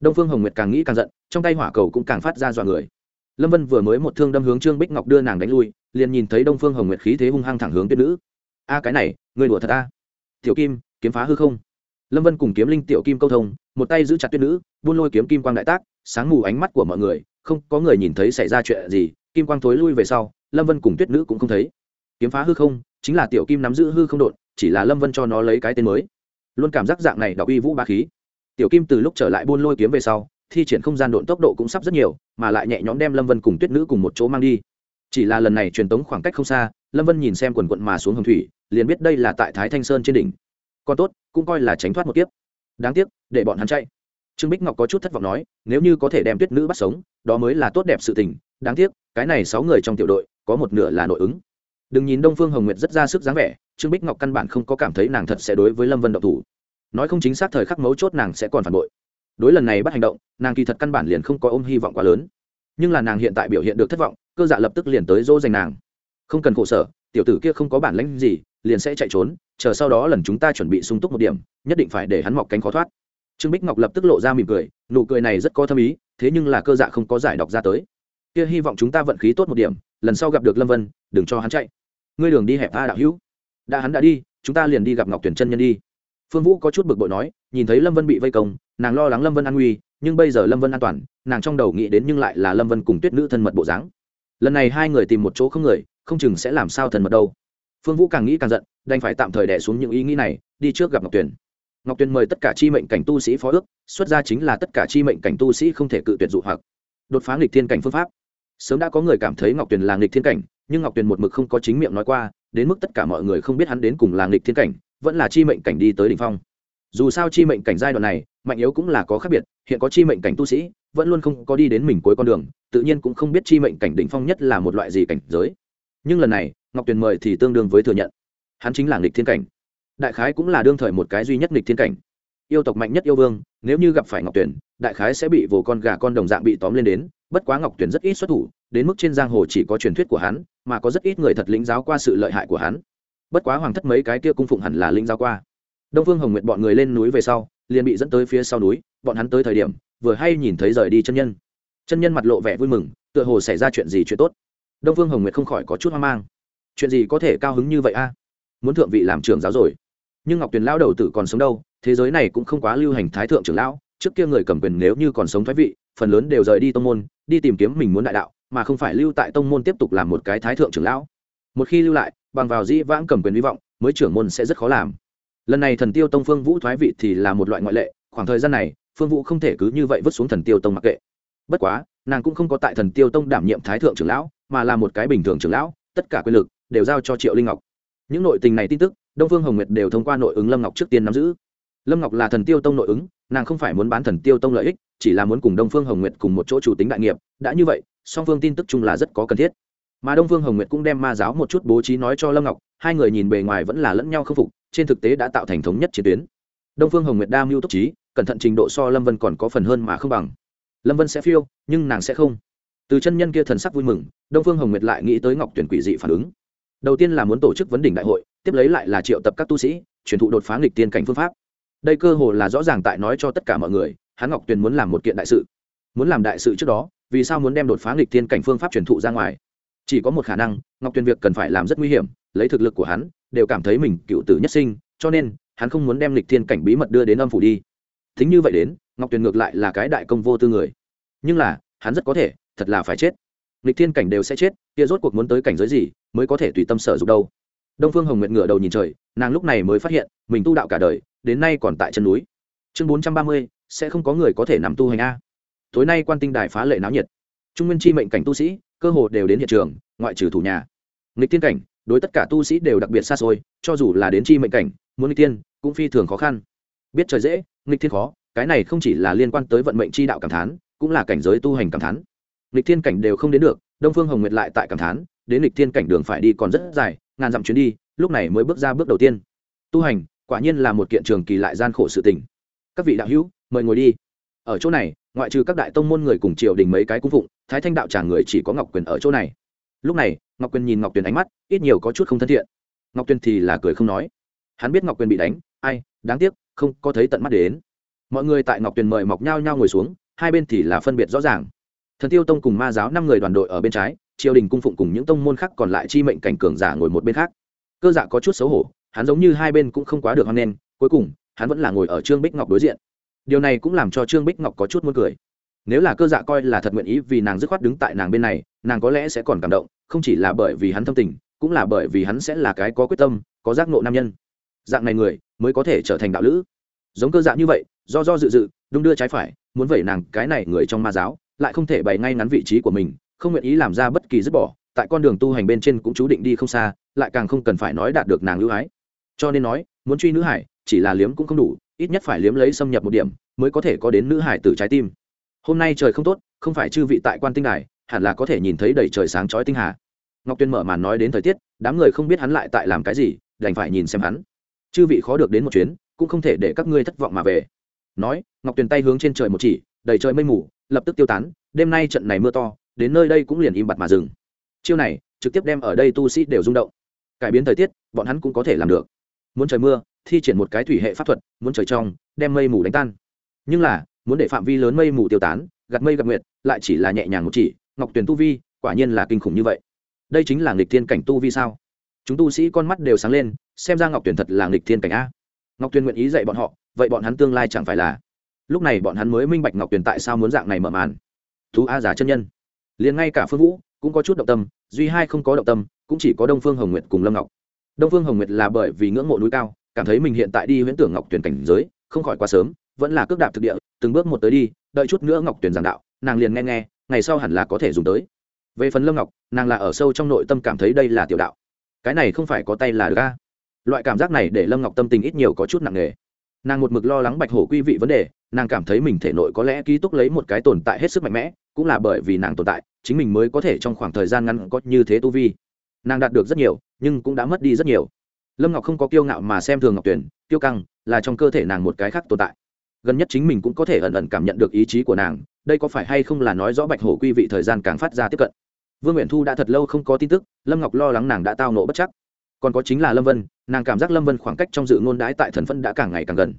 Đông phương hồng nguyệt càng nghĩ càng giận, trong tay hỏa cầu cũng càng phát ra dọa người. Lâm vân vừa mới một thương đâm hướng trương bích ngọc đưa nàng đánh lui, liền nhìn thấy đông phương hồng nguyệt khí thế hung hăng thẳng hướng tuyết nữ. A, cái này người đùa thật a? Tiểu kim, kiếm phá hư không? Lâm vân cùng kiếm linh, tiểu kim câu thông, một tay giữ chặt tuyết nữ, buôn lôi kiếm kim quang đại tác, sáng mù ánh mắt của mọi người không có người nhìn thấy xảy ra chuyện gì, kim quang thối lui về sau, lâm vân cùng tuyết nữ cũng không thấy. Kiếm phá hư không, chính là tiểu kim nắm giữ hư không đột chỉ là lâm vân cho nó lấy cái tên mới. Luôn cảm giác dạng này đọc uy vũ ba khí. Tiểu kim từ lúc trở lại buôn lôi kiếm về sau, thi triển không gian độn tốc độ cũng sắp rất nhiều, mà lại nhẹ nhõm đem lâm vân cùng tuyết nữ cùng một chỗ mang đi. Chỉ là lần này truyền tống khoảng cách không xa, lâm vân nhìn xem quần quận mà xuống hồng thủy, liền biết đây là tại thái thanh sơn trên đỉnh. Còn tốt, cũng coi là tránh thoát một kiếp. Đáng tiếc, để bọn hắn chạy trương bích ngọc có chút thất vọng nói, nếu như có thể đem tuyết nữ bắt sống, đó mới là tốt đẹp sự tình, đáng tiếc, cái này sáu người trong tiểu đội, có một nửa là nội ứng. Đừng nhìn đông phương hồng nguyệt rất ra sức dáng vẻ, trương bích ngọc căn bản không có cảm thấy nàng thật sẽ đối với lâm vân độc thủ. Nói không chính xác thời khắc mấu chốt nàng sẽ còn phản bội. Đối lần này bắt hành động, nàng kỳ thật căn bản liền không có ôm hy vọng quá lớn. Nhưng là nàng hiện tại biểu hiện được thất vọng, cơ dạ lập tức liền tới dỗ dành nàng. Không cần khổ sở, tiểu tử kia không có bản lãnh gì, liền sẽ chạy trốn, chờ sau đó lần chúng ta chuẩn bị sung túc một điểm, nhất định phải để hắn mọc cánh khó thoát trương bích ngọc lập tức lộ ra mỉm cười, nụ cười này rất có thâm ý, thế nhưng là cơ dạ không có giải đọc ra tới. Kia hy vọng chúng ta vận khí tốt một điểm, lần sau gặp được lâm vân, đừng cho hắn chạy. Ngươi đường đi hẹp a đạo hữu. Đã hắn đã đi, chúng ta liền đi gặp ngọc tuyển chân nhân đi. Phương vũ có chút bực bội nói, nhìn thấy lâm vân bị vây công, nàng lo lắng lâm vân an nguy, nhưng bây giờ lâm vân an toàn, nàng trong đầu nghĩ đến nhưng lại là lâm vân cùng tuyết nữ thân mật bộ dáng. Lần này hai người tìm một chỗ không người, không chừng sẽ làm sao thần mật đâu. Phương vũ càng nghĩ càng giận, đành phải tạm thời đẻ xuống những ý nghĩ này, đi trước gặp ngọc tuyền ngọc tuyền mời tất cả chi mệnh cảnh tu sĩ phó ước, xuất ra chính là tất cả chi mệnh cảnh tu sĩ không thể cự tuyệt dụ hoặc. Đột phá nghịch thiên cảnh phương pháp. Sớm đã có người cảm thấy ngọc tuyền là nghịch thiên cảnh, nhưng ngọc tuyền một mực không có chính miệng nói qua, đến mức tất cả mọi người không biết hắn đến cùng là nghịch thiên cảnh, vẫn là chi mệnh cảnh đi tới đ ỉ n h phong. Dù sao chi mệnh cảnh giai đoạn này, mạnh yếu cũng là có khác biệt, hiện có chi mệnh cảnh tu sĩ, vẫn luôn không có đi đến mình cuối con đường, tự nhiên cũng không biết chi mệnh cảnh đ ỉ n h phong nhất là một loại gì cảnh giới. Nhưng lần này, ngọc tuyền mời thì tương đương với thừa nhận. Hắn chính là nghịch thiên cảnh đại khái cũng là đương thời một cái duy nhất nghịch thiên cảnh. Yêu tộc mạnh nhất yêu vương, nếu như gặp phải ngọc tuyền đại khái sẽ bị vồ con gà con đồng dạng bị tóm lên đến, bất quá ngọc tuyền rất ít xuất thủ, đến mức trên giang hồ chỉ có truyền thuyết của hắn, mà có rất ít người thật lĩnh giáo qua sự lợi hại của hắn. Bất quá hoàng thất mấy cái kia cung phụng hẳn là lĩnh giáo qua. Đông phương hồng nguyệt bọn người lên núi về sau, liền bị dẫn tới phía sau núi, bọn hắn tới thời điểm, vừa hay nhìn thấy rời đi chân nhân. Chân nhân mặt lộ vẻ vui mừng, tựa hồ xảy ra chuyện gì chuyện tốt. Đông phương hồng nguyệt không khỏi có chút hoang mang. Chuyện gì có thể cao hứng như vậy a? Muốn thượng vị làm trưởng giáo rồi nhưng ngọc tuyền lao đầu tử còn sống đâu, thế giới này cũng không quá lưu hành thái thượng trưởng lão, trước kia người cầm quyền nếu như còn sống thoái vị, phần lớn đều rời đi tông môn, đi tìm kiếm mình muốn đại đạo, mà không phải lưu tại tông môn tiếp tục làm một cái thái thượng trưởng lão. Một khi lưu lại, bằng vào dĩ vãng cầm quyền hy vọng, mới trưởng môn sẽ rất khó làm. Lần này thần tiêu tông phương vũ thoái vị thì là một loại ngoại lệ, khoảng thời gian này, phương vũ không thể cứ như vậy vứt xuống thần tiêu tông mặc kệ. Bất quá, nàng cũng không có tại thần tiêu tông đảm nhiệm thái thượng trưởng lão, mà là một cái bình thường trưởng lão, tất cả quyền lực đều giao cho triệu linh ngọc. Những nội tình này tin tức đông phương hồng nguyệt đều thông qua nội ứng lâm ngọc trước tiên nắm giữ. Lâm ngọc là thần tiêu tông nội ứng, nàng không phải muốn bán thần tiêu tông lợi ích, chỉ là muốn cùng đông phương hồng nguyệt cùng một chỗ chủ tính đại nghiệp, đã như vậy, song phương tin tức chung là rất có cần thiết. Mà đông phương hồng nguyệt cũng đem ma giáo một chút bố trí nói cho lâm ngọc, hai người nhìn bề ngoài vẫn là lẫn nhau khâm phục, trên thực tế đã tạo thành thống nhất chiến tuyến. Đông phương hồng nguyệt đa mưu tốc trí, cẩn thận trình độ so lâm vân còn có phần hơn mà không bằng. Lâm vân sẽ phiêu, nhưng nàng sẽ không. Từ chân nhân kia thần sắc vui mừng, đông phương hồng nguyệt lại nghĩ tới ngọc tuyển quỷ dị phản ứng. Đầu tiên là muốn tổ chức vấn đỉnh đại hội tiếp lấy lại là triệu tập các tu sĩ, truyền thụ đột phá nghịch tiên cảnh phương pháp. Đây cơ hồ là rõ ràng tại nói cho tất cả mọi người, hắn ngọc tuyền muốn làm một kiện đại sự. Muốn làm đại sự trước đó, vì sao muốn đem đột phá nghịch tiên cảnh phương pháp truyền thụ ra ngoài? Chỉ có một khả năng, ngọc tuyền việc cần phải làm rất nguy hiểm, lấy thực lực của hắn, đều cảm thấy mình cựu tử nhất sinh, cho nên, hắn không muốn đem lịch thiên cảnh bí mật đưa đến âm phủ đi. Thính như vậy đến, ngọc tuyền ngược lại là cái đại công vô tư người. Nhưng là, hắn rất có thể, thật là phải chết. Lịch thiên cảnh đều sẽ chết, kia rốt cuộc muốn tới cảnh giới gì, mới có thể tùy tâm sở dục đâu? Đông phương hồng nguyện ngửa đầu nhìn trời, nàng lúc này mới phát hiện, mình tu đạo cả đời, đến nay còn tại chân núi. Chương bốn trăm ba mươi, sẽ không có người có thể nằm tu hành a. Tối nay quan tinh đài phá lệ náo nhiệt. Trung nguyên chi mệnh cảnh tu sĩ, cơ hồ đều đến hiện trường, ngoại trừ thủ nhà. Nghịch tiên cảnh, đối tất cả tu sĩ đều đặc biệt xa xôi, cho dù là đến chi mệnh cảnh, muốn nghịch tiên cũng phi thường khó khăn. Biết trời dễ, nghịch thiên khó, cái này không chỉ là liên quan tới vận mệnh chi đạo cảm thán, cũng là cảnh giới tu hành cảm thán. Nghịch thiên cảnh đều không đến được, đông phương hồng nguyệt lại tại cảm thán, đến nghịch thiên cảnh đường phải đi còn rất dài ngàn dặm chuyến đi, lúc này mới bước ra bước đầu tiên. Tu hành, quả nhiên là một kiện trường kỳ lại gian khổ sự tình. Các vị đạo hữu, mời ngồi đi. Ở chỗ này, ngoại trừ các đại tông môn người cùng triều đình mấy cái cung phụng, thái thanh đạo trả người chỉ có ngọc quyền ở chỗ này. Lúc này, ngọc quyền nhìn ngọc tuyền ánh mắt, ít nhiều có chút không thân thiện. Ngọc tuyền thì là cười không nói. Hắn biết ngọc quyền bị đánh, ai, đáng tiếc, không có thấy tận mắt đến. Mọi người tại ngọc tuyền mời mọc nhau nhau ngồi xuống, hai bên thì là phân biệt rõ ràng. Thần tiêu tông cùng ma giáo năm người đoàn đội ở bên trái triều đình cung phụng cùng những tông môn khác còn lại chi mệnh cảnh cường giả ngồi một bên khác. Cơ dạ có chút xấu hổ, hắn giống như hai bên cũng không quá được hoan nghênh, cuối cùng, hắn vẫn là ngồi ở trương bích ngọc đối diện. Điều này cũng làm cho trương bích ngọc có chút muốn cười. Nếu là cơ dạ coi là thật nguyện ý vì nàng dứt khoát đứng tại nàng bên này, nàng có lẽ sẽ còn cảm động, không chỉ là bởi vì hắn thâm tình, cũng là bởi vì hắn sẽ là cái có quyết tâm, có giác nộ nam nhân. Dạng này người, mới có thể trở thành đạo lữ. Giống cơ dạ như vậy, do do dự dự, đung đưa trái phải, muốn vẩy nàng cái này người trong ma giáo, lại không thể bày ngay ngắn vị trí của mình không nguyện ý làm ra bất kỳ dứt bỏ, tại con đường tu hành bên trên cũng chú định đi không xa, lại càng không cần phải nói đạt được nàng ưu ái. Cho nên nói, muốn truy nữ hải, chỉ là liếm cũng không đủ, ít nhất phải liếm lấy xâm nhập một điểm, mới có thể có đến nữ hải từ trái tim. Hôm nay trời không tốt, không phải chư vị tại quan tinh đài, hẳn là có thể nhìn thấy đầy trời sáng chói tinh hà. Ngọc tuyên mở màn nói đến thời tiết, đám người không biết hắn lại tại làm cái gì, đành phải nhìn xem hắn. Chư vị khó được đến một chuyến, cũng không thể để các ngươi thất vọng mà về. Nói, ngọc tuyền tay hướng trên trời một chỉ, đầy trời mây mù, lập tức tiêu tán, đêm nay trận này mưa to đến nơi đây cũng liền im bặt mà dừng. Chiêu này, trực tiếp đem ở đây tu sĩ đều rung động. Cải biến thời tiết, bọn hắn cũng có thể làm được. Muốn trời mưa, thi triển một cái thủy hệ pháp thuật, muốn trời trong, đem mây mù đánh tan. Nhưng là, muốn để phạm vi lớn mây mù tiêu tán gặt mây gặp nguyệt, lại chỉ là nhẹ nhàng một chỉ, ngọc tuyền tu vi, quả nhiên là kinh khủng như vậy. Đây chính là nghịch thiên cảnh tu vi sao? Chúng tu sĩ con mắt đều sáng lên, xem ra ngọc tuyền thật là nghịch thiên cảnh a. Ngọc tuyền nguyện ý dạy bọn họ, vậy bọn hắn tương lai chẳng phải là? Lúc này bọn hắn mới minh bạch ngọc tuyền tại sao muốn dạng này mở màn. Thú a giả chân nhân liền ngay cả phương vũ cũng có chút động tâm, duy hai không có động tâm, cũng chỉ có đông phương hồng nguyệt cùng lâm ngọc. Đông phương hồng nguyệt là bởi vì ngưỡng mộ núi cao, cảm thấy mình hiện tại đi huyễn tưởng ngọc tuyển cảnh giới, không khỏi quá sớm, vẫn là cước đạp thực địa, từng bước một tới đi, đợi chút nữa ngọc tuyển giảng đạo, nàng liền nghe nghe, ngày sau hẳn là có thể dùng tới. Về phần lâm ngọc, nàng là ở sâu trong nội tâm cảm thấy đây là tiểu đạo. Cái này không phải có tay là ga loại cảm giác này để lâm ngọc tâm tình ít nhiều có chút nặng nề. Nàng một mực lo lắng bạch hổ quy vị vấn đề nàng cảm thấy mình thể nội có lẽ ký túc lấy một cái tồn tại hết sức mạnh mẽ, cũng là bởi vì nàng tồn tại, chính mình mới có thể trong khoảng thời gian ngắn có như thế tu vi. Nàng đạt được rất nhiều, nhưng cũng đã mất đi rất nhiều. Lâm ngọc không có kiêu ngạo mà xem thường ngọc tuyển kiêu căng là trong cơ thể nàng một cái khác tồn tại. Gần nhất chính mình cũng có thể ẩn ẩn cảm nhận được ý chí của nàng, đây có phải hay không là nói rõ bạch hổ quy vị thời gian càng phát ra tiếp cận. Vương nguyện thu đã thật lâu không có tin tức, lâm ngọc lo lắng nàng đã tao nộ bất chắc. Còn có chính là lâm vân, nàng cảm giác lâm vân khoảng cách trong dự ngôn đái tại thần phân đã càng ngày càng gần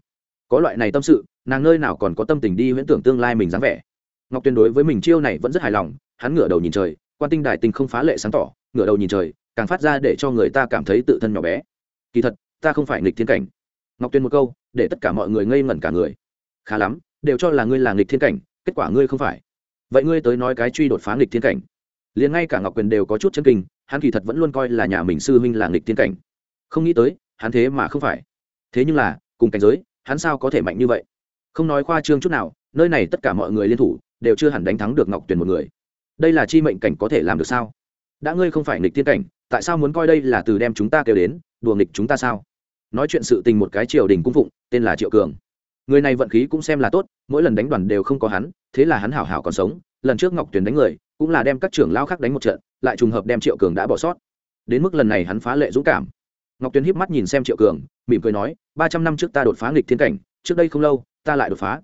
có loại này tâm sự, nàng nơi nào còn có tâm tình đi huyễn tưởng tương lai mình dáng vẻ. Ngọc tuyên đối với mình chiêu này vẫn rất hài lòng, hắn ngửa đầu nhìn trời, quan tinh đại tinh không phá lệ sáng tỏ, ngửa đầu nhìn trời, càng phát ra để cho người ta cảm thấy tự thân nhỏ bé. Kỳ thật, ta không phải nghịch thiên cảnh. Ngọc tuyên một câu, để tất cả mọi người ngây ngẩn cả người. Khá lắm, đều cho là ngươi là nghịch thiên cảnh, kết quả ngươi không phải. Vậy ngươi tới nói cái truy đột phá nghịch thiên cảnh. Liền ngay cả ngọc quyền đều có chút chân kinh, hắn kỳ thật vẫn luôn coi là nhà mình sư huynh là nghịch thiên cảnh. Không nghĩ tới, hắn thế mà không phải. Thế nhưng là, cùng cảnh giới hắn sao có thể mạnh như vậy? Không nói khoa trương chút nào, nơi này tất cả mọi người liên thủ, đều chưa hẳn đánh thắng được ngọc tuyền một người. Đây là chi mệnh cảnh có thể làm được sao? Đã ngươi không phải nghịch tiên cảnh, tại sao muốn coi đây là từ đem chúng ta kêu đến, đùa nghịch chúng ta sao? Nói chuyện sự tình một cái triều đình cung phụng, tên là triệu cường. Người này vận khí cũng xem là tốt, mỗi lần đánh đoàn đều không có hắn, thế là hắn hảo hảo còn sống. Lần trước ngọc tuyền đánh người, cũng là đem các trưởng lao khác đánh một trận, lại trùng hợp đem triệu cường đã bỏ sót. Đến mức lần này hắn phá lệ dũng cảm. Ngọc tuyền híp mắt nhìn xem triệu cường, mỉm cười nói ba trăm năm trước ta đột phá nghịch thiên cảnh, trước đây không lâu, ta lại đột phá.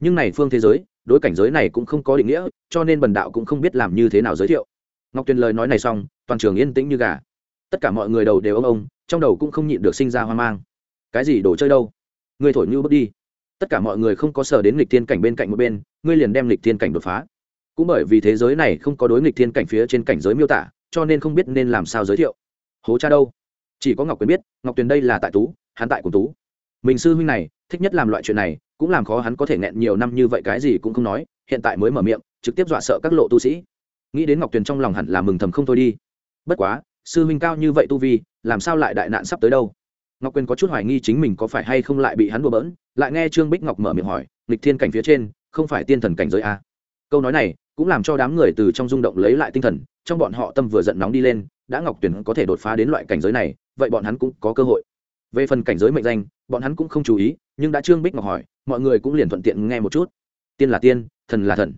Nhưng này phương thế giới, đối cảnh giới này cũng không có định nghĩa, cho nên bần đạo cũng không biết làm như thế nào giới thiệu. Ngọc tuyền lời nói này xong, toàn trường yên tĩnh như gà. Tất cả mọi người đầu đều ông ông, trong đầu cũng không nhịn được sinh ra hoang mang. Cái gì đồ chơi đâu? Ngươi thổi như bước đi. Tất cả mọi người không có sở đến lịch thiên cảnh bên cạnh một bên, ngươi liền đem lịch thiên cảnh đột phá. Cũng bởi vì thế giới này không có đối nghịch thiên cảnh phía trên cảnh giới miêu tả, cho nên không biết nên làm sao giới thiệu. Hố cha đâu? Chỉ có ngọc quyền biết, ngọc tuyền đây là tại tú hắn tại cùng tú. Mình sư huynh này, thích nhất làm loại chuyện này, cũng làm khó hắn có thể nghẹn nhiều năm như vậy cái gì cũng không nói, hiện tại mới mở miệng, trực tiếp dọa sợ các lộ tu sĩ. Nghĩ đến ngọc tuyền trong lòng hẳn là mừng thầm không thôi đi. Bất quá, sư huynh cao như vậy tu vi, làm sao lại đại nạn sắp tới đâu? Ngọc quyền có chút hoài nghi chính mình có phải hay không lại bị hắn đùa bỡn, lại nghe trương bích ngọc mở miệng hỏi, nghịch thiên cảnh phía trên, không phải tiên thần cảnh giới a. Câu nói này cũng làm cho đám người từ trong rung động lấy lại tinh thần, trong bọn họ tâm vừa giận nóng đi lên, đã ngọc tuyển có thể đột phá đến loại cảnh giới này, vậy bọn hắn cũng có cơ hội về phần cảnh giới mệnh danh, bọn hắn cũng không chú ý, nhưng đã trương bích ngọc hỏi, mọi người cũng liền thuận tiện nghe một chút. Tiên là tiên, thần là thần.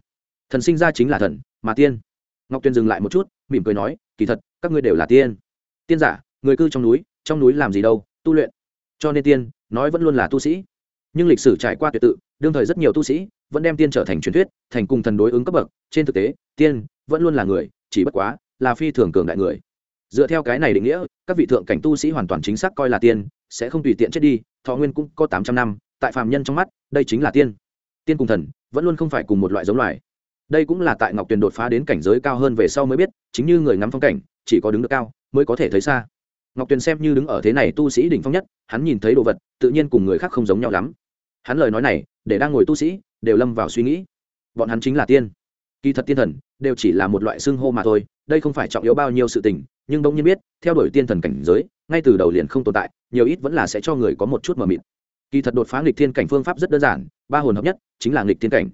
Thần sinh ra chính là thần, mà tiên. Ngọc tuyên dừng lại một chút, mỉm cười nói, kỳ thật, các ngươi đều là tiên. Tiên giả, người cư trong núi trong núi làm gì đâu, tu luyện. Cho nên tiên, nói vẫn luôn là tu sĩ. Nhưng lịch sử trải qua tuyệt tự, đương thời rất nhiều tu sĩ vẫn đem tiên trở thành truyền thuyết, thành cùng thần đối ứng cấp bậc. Trên thực tế, tiên vẫn luôn là người, chỉ bất quá là phi thường cường đại người. Dựa theo cái này định nghĩa, các vị thượng cảnh tu sĩ hoàn toàn chính xác coi là tiên sẽ không tùy tiện chết đi, thọ nguyên cũng có tám trăm năm, tại phàm nhân trong mắt, đây chính là tiên. Tiên cùng thần, vẫn luôn không phải cùng một loại giống loài. Đây cũng là tại ngọc tuyền đột phá đến cảnh giới cao hơn về sau mới biết, chính như người ngắm phong cảnh, chỉ có đứng được cao, mới có thể thấy xa. Ngọc tuyền xem như đứng ở thế này tu sĩ đỉnh phong nhất, hắn nhìn thấy đồ vật, tự nhiên cùng người khác không giống nhau lắm. Hắn lời nói này, để đang ngồi tu sĩ, đều lâm vào suy nghĩ. Bọn hắn chính là tiên. Kỳ thật tiên thần, đều chỉ là một loại xưng hô mà thôi, đây không phải trọng yếu bao nhiêu sự tình, nhưng đông nhiên biết, theo đuổi tiên thần cảnh giới, ngay từ đầu liền không tồn tại nhiều ít vẫn là sẽ cho người có một chút mờ mịt. Kỳ thật đột phá nghịch thiên cảnh phương pháp rất đơn giản, ba hồn hợp nhất, chính là nghịch thiên cảnh.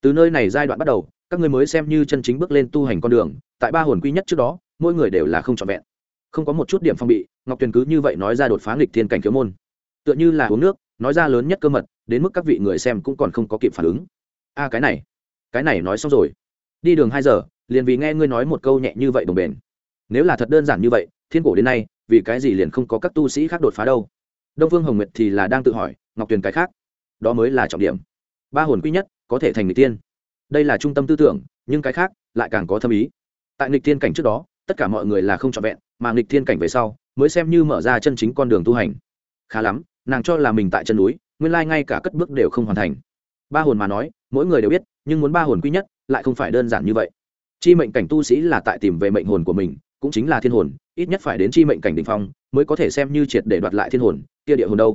Từ nơi này giai đoạn bắt đầu, các người mới xem như chân chính bước lên tu hành con đường, tại ba hồn quy nhất trước đó, mỗi người đều là không trọn vẹn. Không có một chút điểm phong bị, ngọc tuyền cứ như vậy nói ra đột phá nghịch thiên cảnh khiếu môn. Tựa như là uống nước, nói ra lớn nhất cơ mật, đến mức các vị người xem cũng còn không có kịp phản ứng. A, cái này cái này nói xong rồi. Đi đường hai giờ, liền vì nghe ngươi nói một câu nhẹ như vậy đồng bền. Nếu là thật đơn giản như vậy, thiên cổ đến nay vì cái gì liền không có các tu sĩ khác đột phá đâu? Đông phương hồng nguyệt thì là đang tự hỏi, ngọc tuyền cái khác, đó mới là trọng điểm. Ba hồn quy nhất, có thể thành người tiên. Đây là trung tâm tư tưởng, nhưng cái khác, lại càng có thâm ý. Tại nghịch tiên cảnh trước đó, tất cả mọi người là không trọn vẹn, mà nghịch thiên cảnh về sau, mới xem như mở ra chân chính con đường tu hành. Khá lắm, nàng cho là mình tại chân núi, nguyên lai ngay cả cất bước đều không hoàn thành. Ba hồn mà nói, mỗi người đều biết, nhưng muốn ba hồn quy nhất, lại không phải đơn giản như vậy. Chi mệnh cảnh tu sĩ là tại tìm về mệnh hồn của mình cũng chính là thiên hồn, ít nhất phải đến chi mệnh cảnh đ ỉ n h phong mới có thể xem như triệt để đoạt lại thiên hồn, kia địa hồn đâu?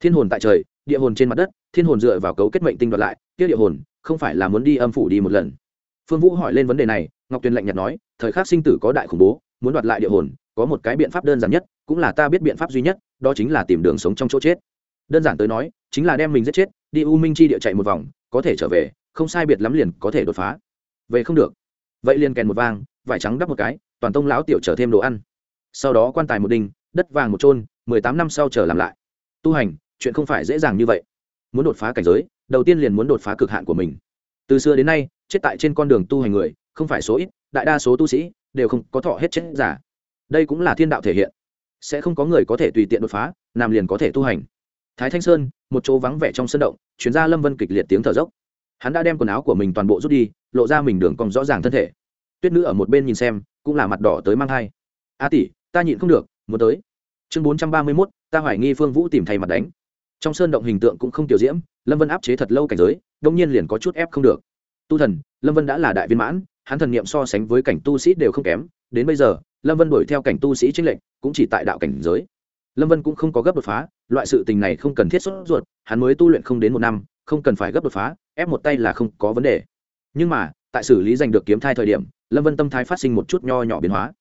Thiên hồn tại trời, địa hồn trên mặt đất, thiên hồn dựa vào cấu kết mệnh tinh đoạt lại, kia địa hồn, không phải là muốn đi âm phủ đi một lần. Phương vũ hỏi lên vấn đề này, ngọc tuyền lạnh nhạt nói, thời khắc sinh tử có đại khủng bố, muốn đoạt lại địa hồn, có một cái biện pháp đơn giản nhất, cũng là ta biết biện pháp duy nhất, đó chính là tìm đường sống trong chỗ chết. Đơn giản tới nói, chính là đem mình giết chết, đi u minh chi địa chạy một vòng, có thể trở về, không sai biệt lắm liền có thể đột phá. Về không được. Vậy liền kèn một vang, vải trắng đắp một cái toàn tông lão tiểu trở thêm đồ ăn. Sau đó quan tài một đinh, đất vàng một trôn mười tám năm sau trở làm lại. Tu hành, chuyện không phải dễ dàng như vậy. Muốn đột phá cảnh giới, đầu tiên liền muốn đột phá cực hạn của mình. Từ xưa đến nay, chết tại trên con đường tu hành người, không phải số ít, đại đa số tu sĩ đều không có thọ hết chết giả. Đây cũng là thiên đạo thể hiện. Sẽ không có người có thể tùy tiện đột phá làm liền có thể tu hành. Thái thanh sơn, một chỗ vắng vẻ trong sân động chuyến ra lâm vân kịch liệt tiếng thở dốc. Hắn đã đem quần áo của mình toàn bộ rút đi, lộ ra mình đường cong rõ ràng thân thể. Tuyết nữ ở một bên nhìn xem cũng là mặt đỏ tới mang thai. A tỷ, ta nhịn không được, muốn tới. Chương bốn trăm ba mươi mốt, ta hoài nghi phương vũ tìm thay mặt đánh. Trong sơn động hình tượng cũng không tiểu diễm, lâm vân áp chế thật lâu cảnh giới đông nhiên liền có chút ép không được. Tu thần, lâm vân đã là đại viên mãn, hắn thần niệm so sánh với cảnh tu sĩ đều không kém. Đến bây giờ, lâm vân đuổi theo cảnh tu sĩ trinh lệnh cũng chỉ tại đạo cảnh giới. Lâm vân cũng không có gấp đột phá, loại sự tình này không cần thiết sốt ruột, hắn mới tu luyện không đến một năm, không cần phải gấp đột phá, ép một tay là không có vấn đề. Nhưng mà, tại xử lý giành được kiếm thai thời điểm lâm vân tâm thái phát sinh một chút nho nhỏ biến hóa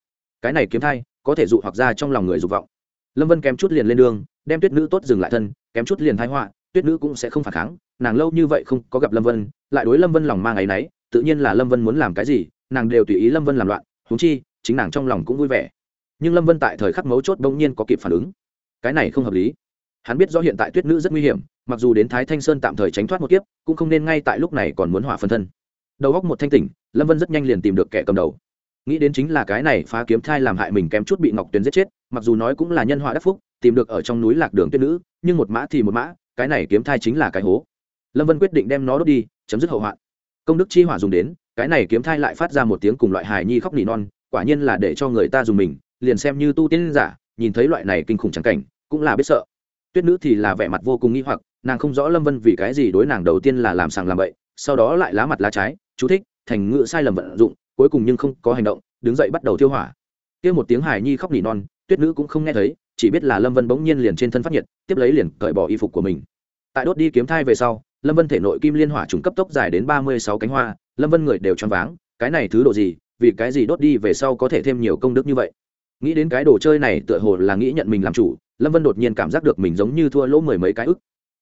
cái này kiếm thai có thể dụ hoặc ra trong lòng người dục vọng lâm vân kém chút liền lên đường đem tuyết nữ tốt dừng lại thân kém chút liền thái họa tuyết nữ cũng sẽ không phản kháng nàng lâu như vậy không có gặp lâm vân lại đối lâm vân lòng mang áy náy tự nhiên là lâm vân muốn làm cái gì nàng đều tùy ý lâm vân làm loạn húng chi chính nàng trong lòng cũng vui vẻ nhưng lâm vân tại thời khắc mấu chốt bỗng nhiên có kịp phản ứng cái này không hợp lý hắn biết do hiện tại tuyết nữ rất nguy hiểm mặc dù đến thái thanh sơn tạm thời tránh thoát một kiếp cũng không nên ngay tại lúc này còn muốn hỏa phân thân đầu góc một thanh tỉnh lâm vân rất nhanh liền tìm được kẻ cầm đầu. Nghĩ đến chính là cái này phá kiếm thai làm hại mình kém chút bị ngọc tuyền giết chết, mặc dù nói cũng là nhân họa đắc phúc, tìm được ở trong núi lạc đường tuyết nữ, nhưng một mã thì một mã, cái này kiếm thai chính là cái hố. Lâm vân quyết định đem nó đốt đi, chấm dứt hậu hoạn. Công đức chi hỏa dùng đến, cái này kiếm thai lại phát ra một tiếng cùng loại hài nhi khóc nỉ non, quả nhiên là để cho người ta dùng mình, liền xem như tu tiên giả, nhìn thấy loại này kinh khủng trắng cảnh, cũng là biết sợ. Tuyết nữ thì là vẻ mặt vô cùng nghi hoặc, nàng không rõ lâm vân vì cái gì đối nàng đầu tiên là làm sàng làm bậy, sau đó lại lá mặt lá trái, chú thích thành ngữ sai lầm vận dụng, cuối cùng nhưng không có hành động, đứng dậy bắt đầu thiêu hỏa. Kia một tiếng hài nhi khóc nỉ non, tuyết nữ cũng không nghe thấy, chỉ biết là lâm vân bỗng nhiên liền trên thân phát nhiệt, tiếp lấy liền cởi bỏ y phục của mình. Tại đốt đi kiếm thai về sau, lâm vân thể nội kim liên hỏa trùng cấp tốc dài đến ba mươi sáu cánh hoa, lâm vân người đều choáng váng, cái này thứ độ gì, vì cái gì đốt đi về sau có thể thêm nhiều công đức như vậy? Nghĩ đến cái đồ chơi này tựa hồ là nghĩ nhận mình làm chủ, lâm vân đột nhiên cảm giác được mình giống như thua lỗ mười mấy cái ức.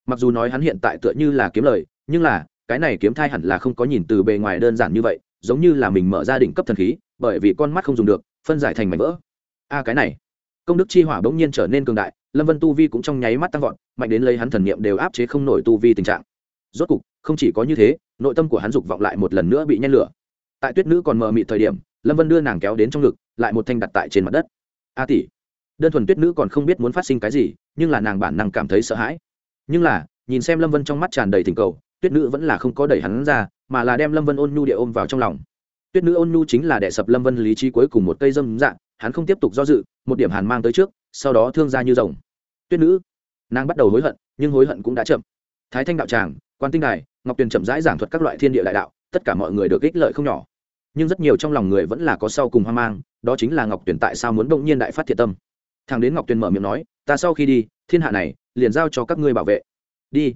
Mặc dù nói hắn hiện tại tựa như là kiếm lời, nhưng là cái này kiếm thai hẳn là không có nhìn từ bề ngoài đơn giản như vậy, giống như là mình mở ra đỉnh cấp thần khí, bởi vì con mắt không dùng được, phân giải thành mảnh vỡ. A, cái này. Công đức chi hỏa bỗng nhiên trở nên cường đại, lâm vân tu vi cũng trong nháy mắt tăng vọt, mạnh đến lấy hắn thần niệm đều áp chế không nổi tu vi tình trạng. Rốt cục, không chỉ có như thế, nội tâm của hắn dục vọng lại một lần nữa bị nhen lửa. Tại tuyết nữ còn mờ mịt thời điểm, lâm vân đưa nàng kéo đến trong ngực, lại một thanh đặt tại trên mặt đất. A tỷ. Đơn thuần tuyết nữ còn không biết muốn phát sinh cái gì, nhưng là nàng bản năng cảm thấy sợ hãi. Nhưng là, nhìn xem lâm vân trong mắt tràn đầy thỉnh cầu tuyết nữ vẫn là không có đẩy hắn ra, mà là đem lâm vân ôn nhu địa ôm vào trong lòng. Tuyết nữ ôn nhu chính là đẻ sập lâm vân lý trí cuối cùng một cây dâm dạng, hắn không tiếp tục do dự, một điểm hàn mang tới trước, sau đó thương ra như rồng. Tuyết nữ, nàng bắt đầu hối hận, nhưng hối hận cũng đã chậm. Thái thanh đạo tràng, quan tinh đài, ngọc tuyền chậm rãi giảng thuật các loại thiên địa đại đạo, tất cả mọi người được ích lợi không nhỏ. Nhưng rất nhiều trong lòng người vẫn là có sau cùng hoang mang, đó chính là ngọc tuyền tại sao muốn động nhiên đại phát thiện tâm. Thằng đến ngọc tuyền mở miệng nói, ta sau khi đi, thiên hạ này liền giao cho các ngươi bảo vệ. Đi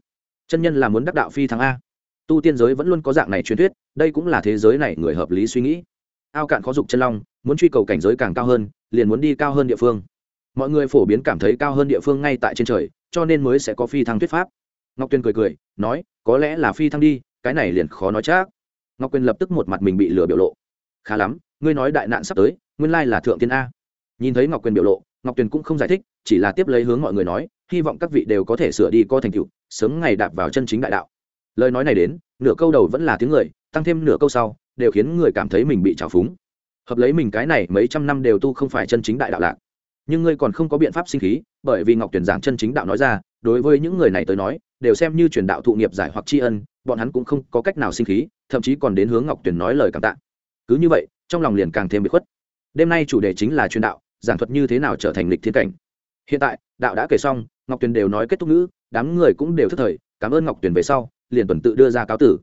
chân nhân là muốn đắc đạo phi thắng a. Tu tiên giới vẫn luôn có dạng này truyền thuyết, đây cũng là thế giới này người hợp lý suy nghĩ. Ao cạn khó dục chân long, muốn truy cầu cảnh giới càng cao hơn, liền muốn đi cao hơn địa phương. Mọi người phổ biến cảm thấy cao hơn địa phương ngay tại trên trời, cho nên mới sẽ có phi thăng thuyết pháp. Ngọc tuyên cười cười, nói, có lẽ là phi thăng đi, cái này liền khó nói chắc. Ngọc quyền lập tức một mặt mình bị lừa biểu lộ. Khá lắm, ngươi nói đại nạn sắp tới, nguyên lai là thượng tiên a. Nhìn thấy ngọc quyền biểu lộ, ngọc tuyền cũng không giải thích, chỉ là tiếp lấy hướng mọi người nói hy vọng các vị đều có thể sửa đi co thành tựu, sớm ngày đạp vào chân chính đại đạo. Lời nói này đến, nửa câu đầu vẫn là tiếng người, tăng thêm nửa câu sau, đều khiến người cảm thấy mình bị trào phúng. Hợp lấy mình cái này mấy trăm năm đều tu không phải chân chính đại đạo lạc. Nhưng ngươi còn không có biện pháp sinh khí, bởi vì ngọc tuyển giảng chân chính đạo nói ra, đối với những người này tới nói, đều xem như truyền đạo thụ nghiệp giải hoặc tri ân, bọn hắn cũng không có cách nào sinh khí, thậm chí còn đến hướng ngọc tuyển nói lời cảm tạ. Cứ như vậy, trong lòng liền càng thêm bị khuất. Đêm nay chủ đề chính là truyền đạo, giảng thuật như thế nào trở thành lịch thiên cảnh hiện tại, đạo đã kể xong, ngọc tuyền đều nói kết thúc ngữ, đám người cũng đều thất thời, cảm ơn ngọc tuyền về sau, liền tuần tự đưa ra cáo tử.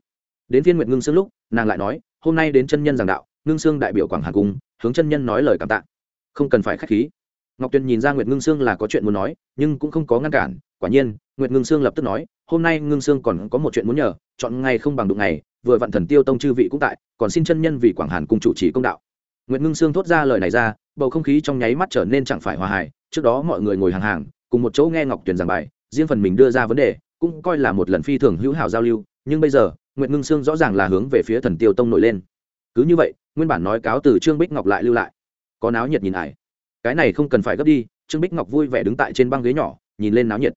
Đến phiên nguyệt ngưng sương lúc, nàng lại nói, hôm nay đến chân nhân giảng đạo, ngưng sương đại biểu quảng hàn cung, hướng chân nhân nói lời cảm tạ. Không cần phải k h á c h khí. Ngọc tuyền nhìn ra nguyệt ngưng sương là có chuyện muốn nói, nhưng cũng không có ngăn cản. Quả nhiên, nguyệt ngưng sương lập tức nói, hôm nay ngưng sương còn có một chuyện muốn nhờ, chọn ngày không bằng đụng ngày, vừa vặn thần tiêu tông chư vị cũng tại, còn xin chân nhân vì quảng hàn cung chủ trì công đạo. Nguyệt ngưng sương thốt ra lời này ra, bầu không khí trong nháy mắt trở nên chẳng phải hòa hài trước đó mọi người ngồi hàng hàng, cùng một chỗ nghe ngọc tuyền giảng bài, riêng phần mình đưa ra vấn đề, cũng coi là một lần phi thường hữu hảo giao lưu, nhưng bây giờ, nguyệt ngưng sương rõ ràng là hướng về phía thần tiêu tông nổi lên. Cứ như vậy, nguyên bản nói cáo từ trương bích ngọc lại lưu lại. Có náo nhiệt nhìn ải. Cái này không cần phải gấp đi, trương bích ngọc vui vẻ đứng tại trên băng ghế nhỏ, nhìn lên náo nhiệt.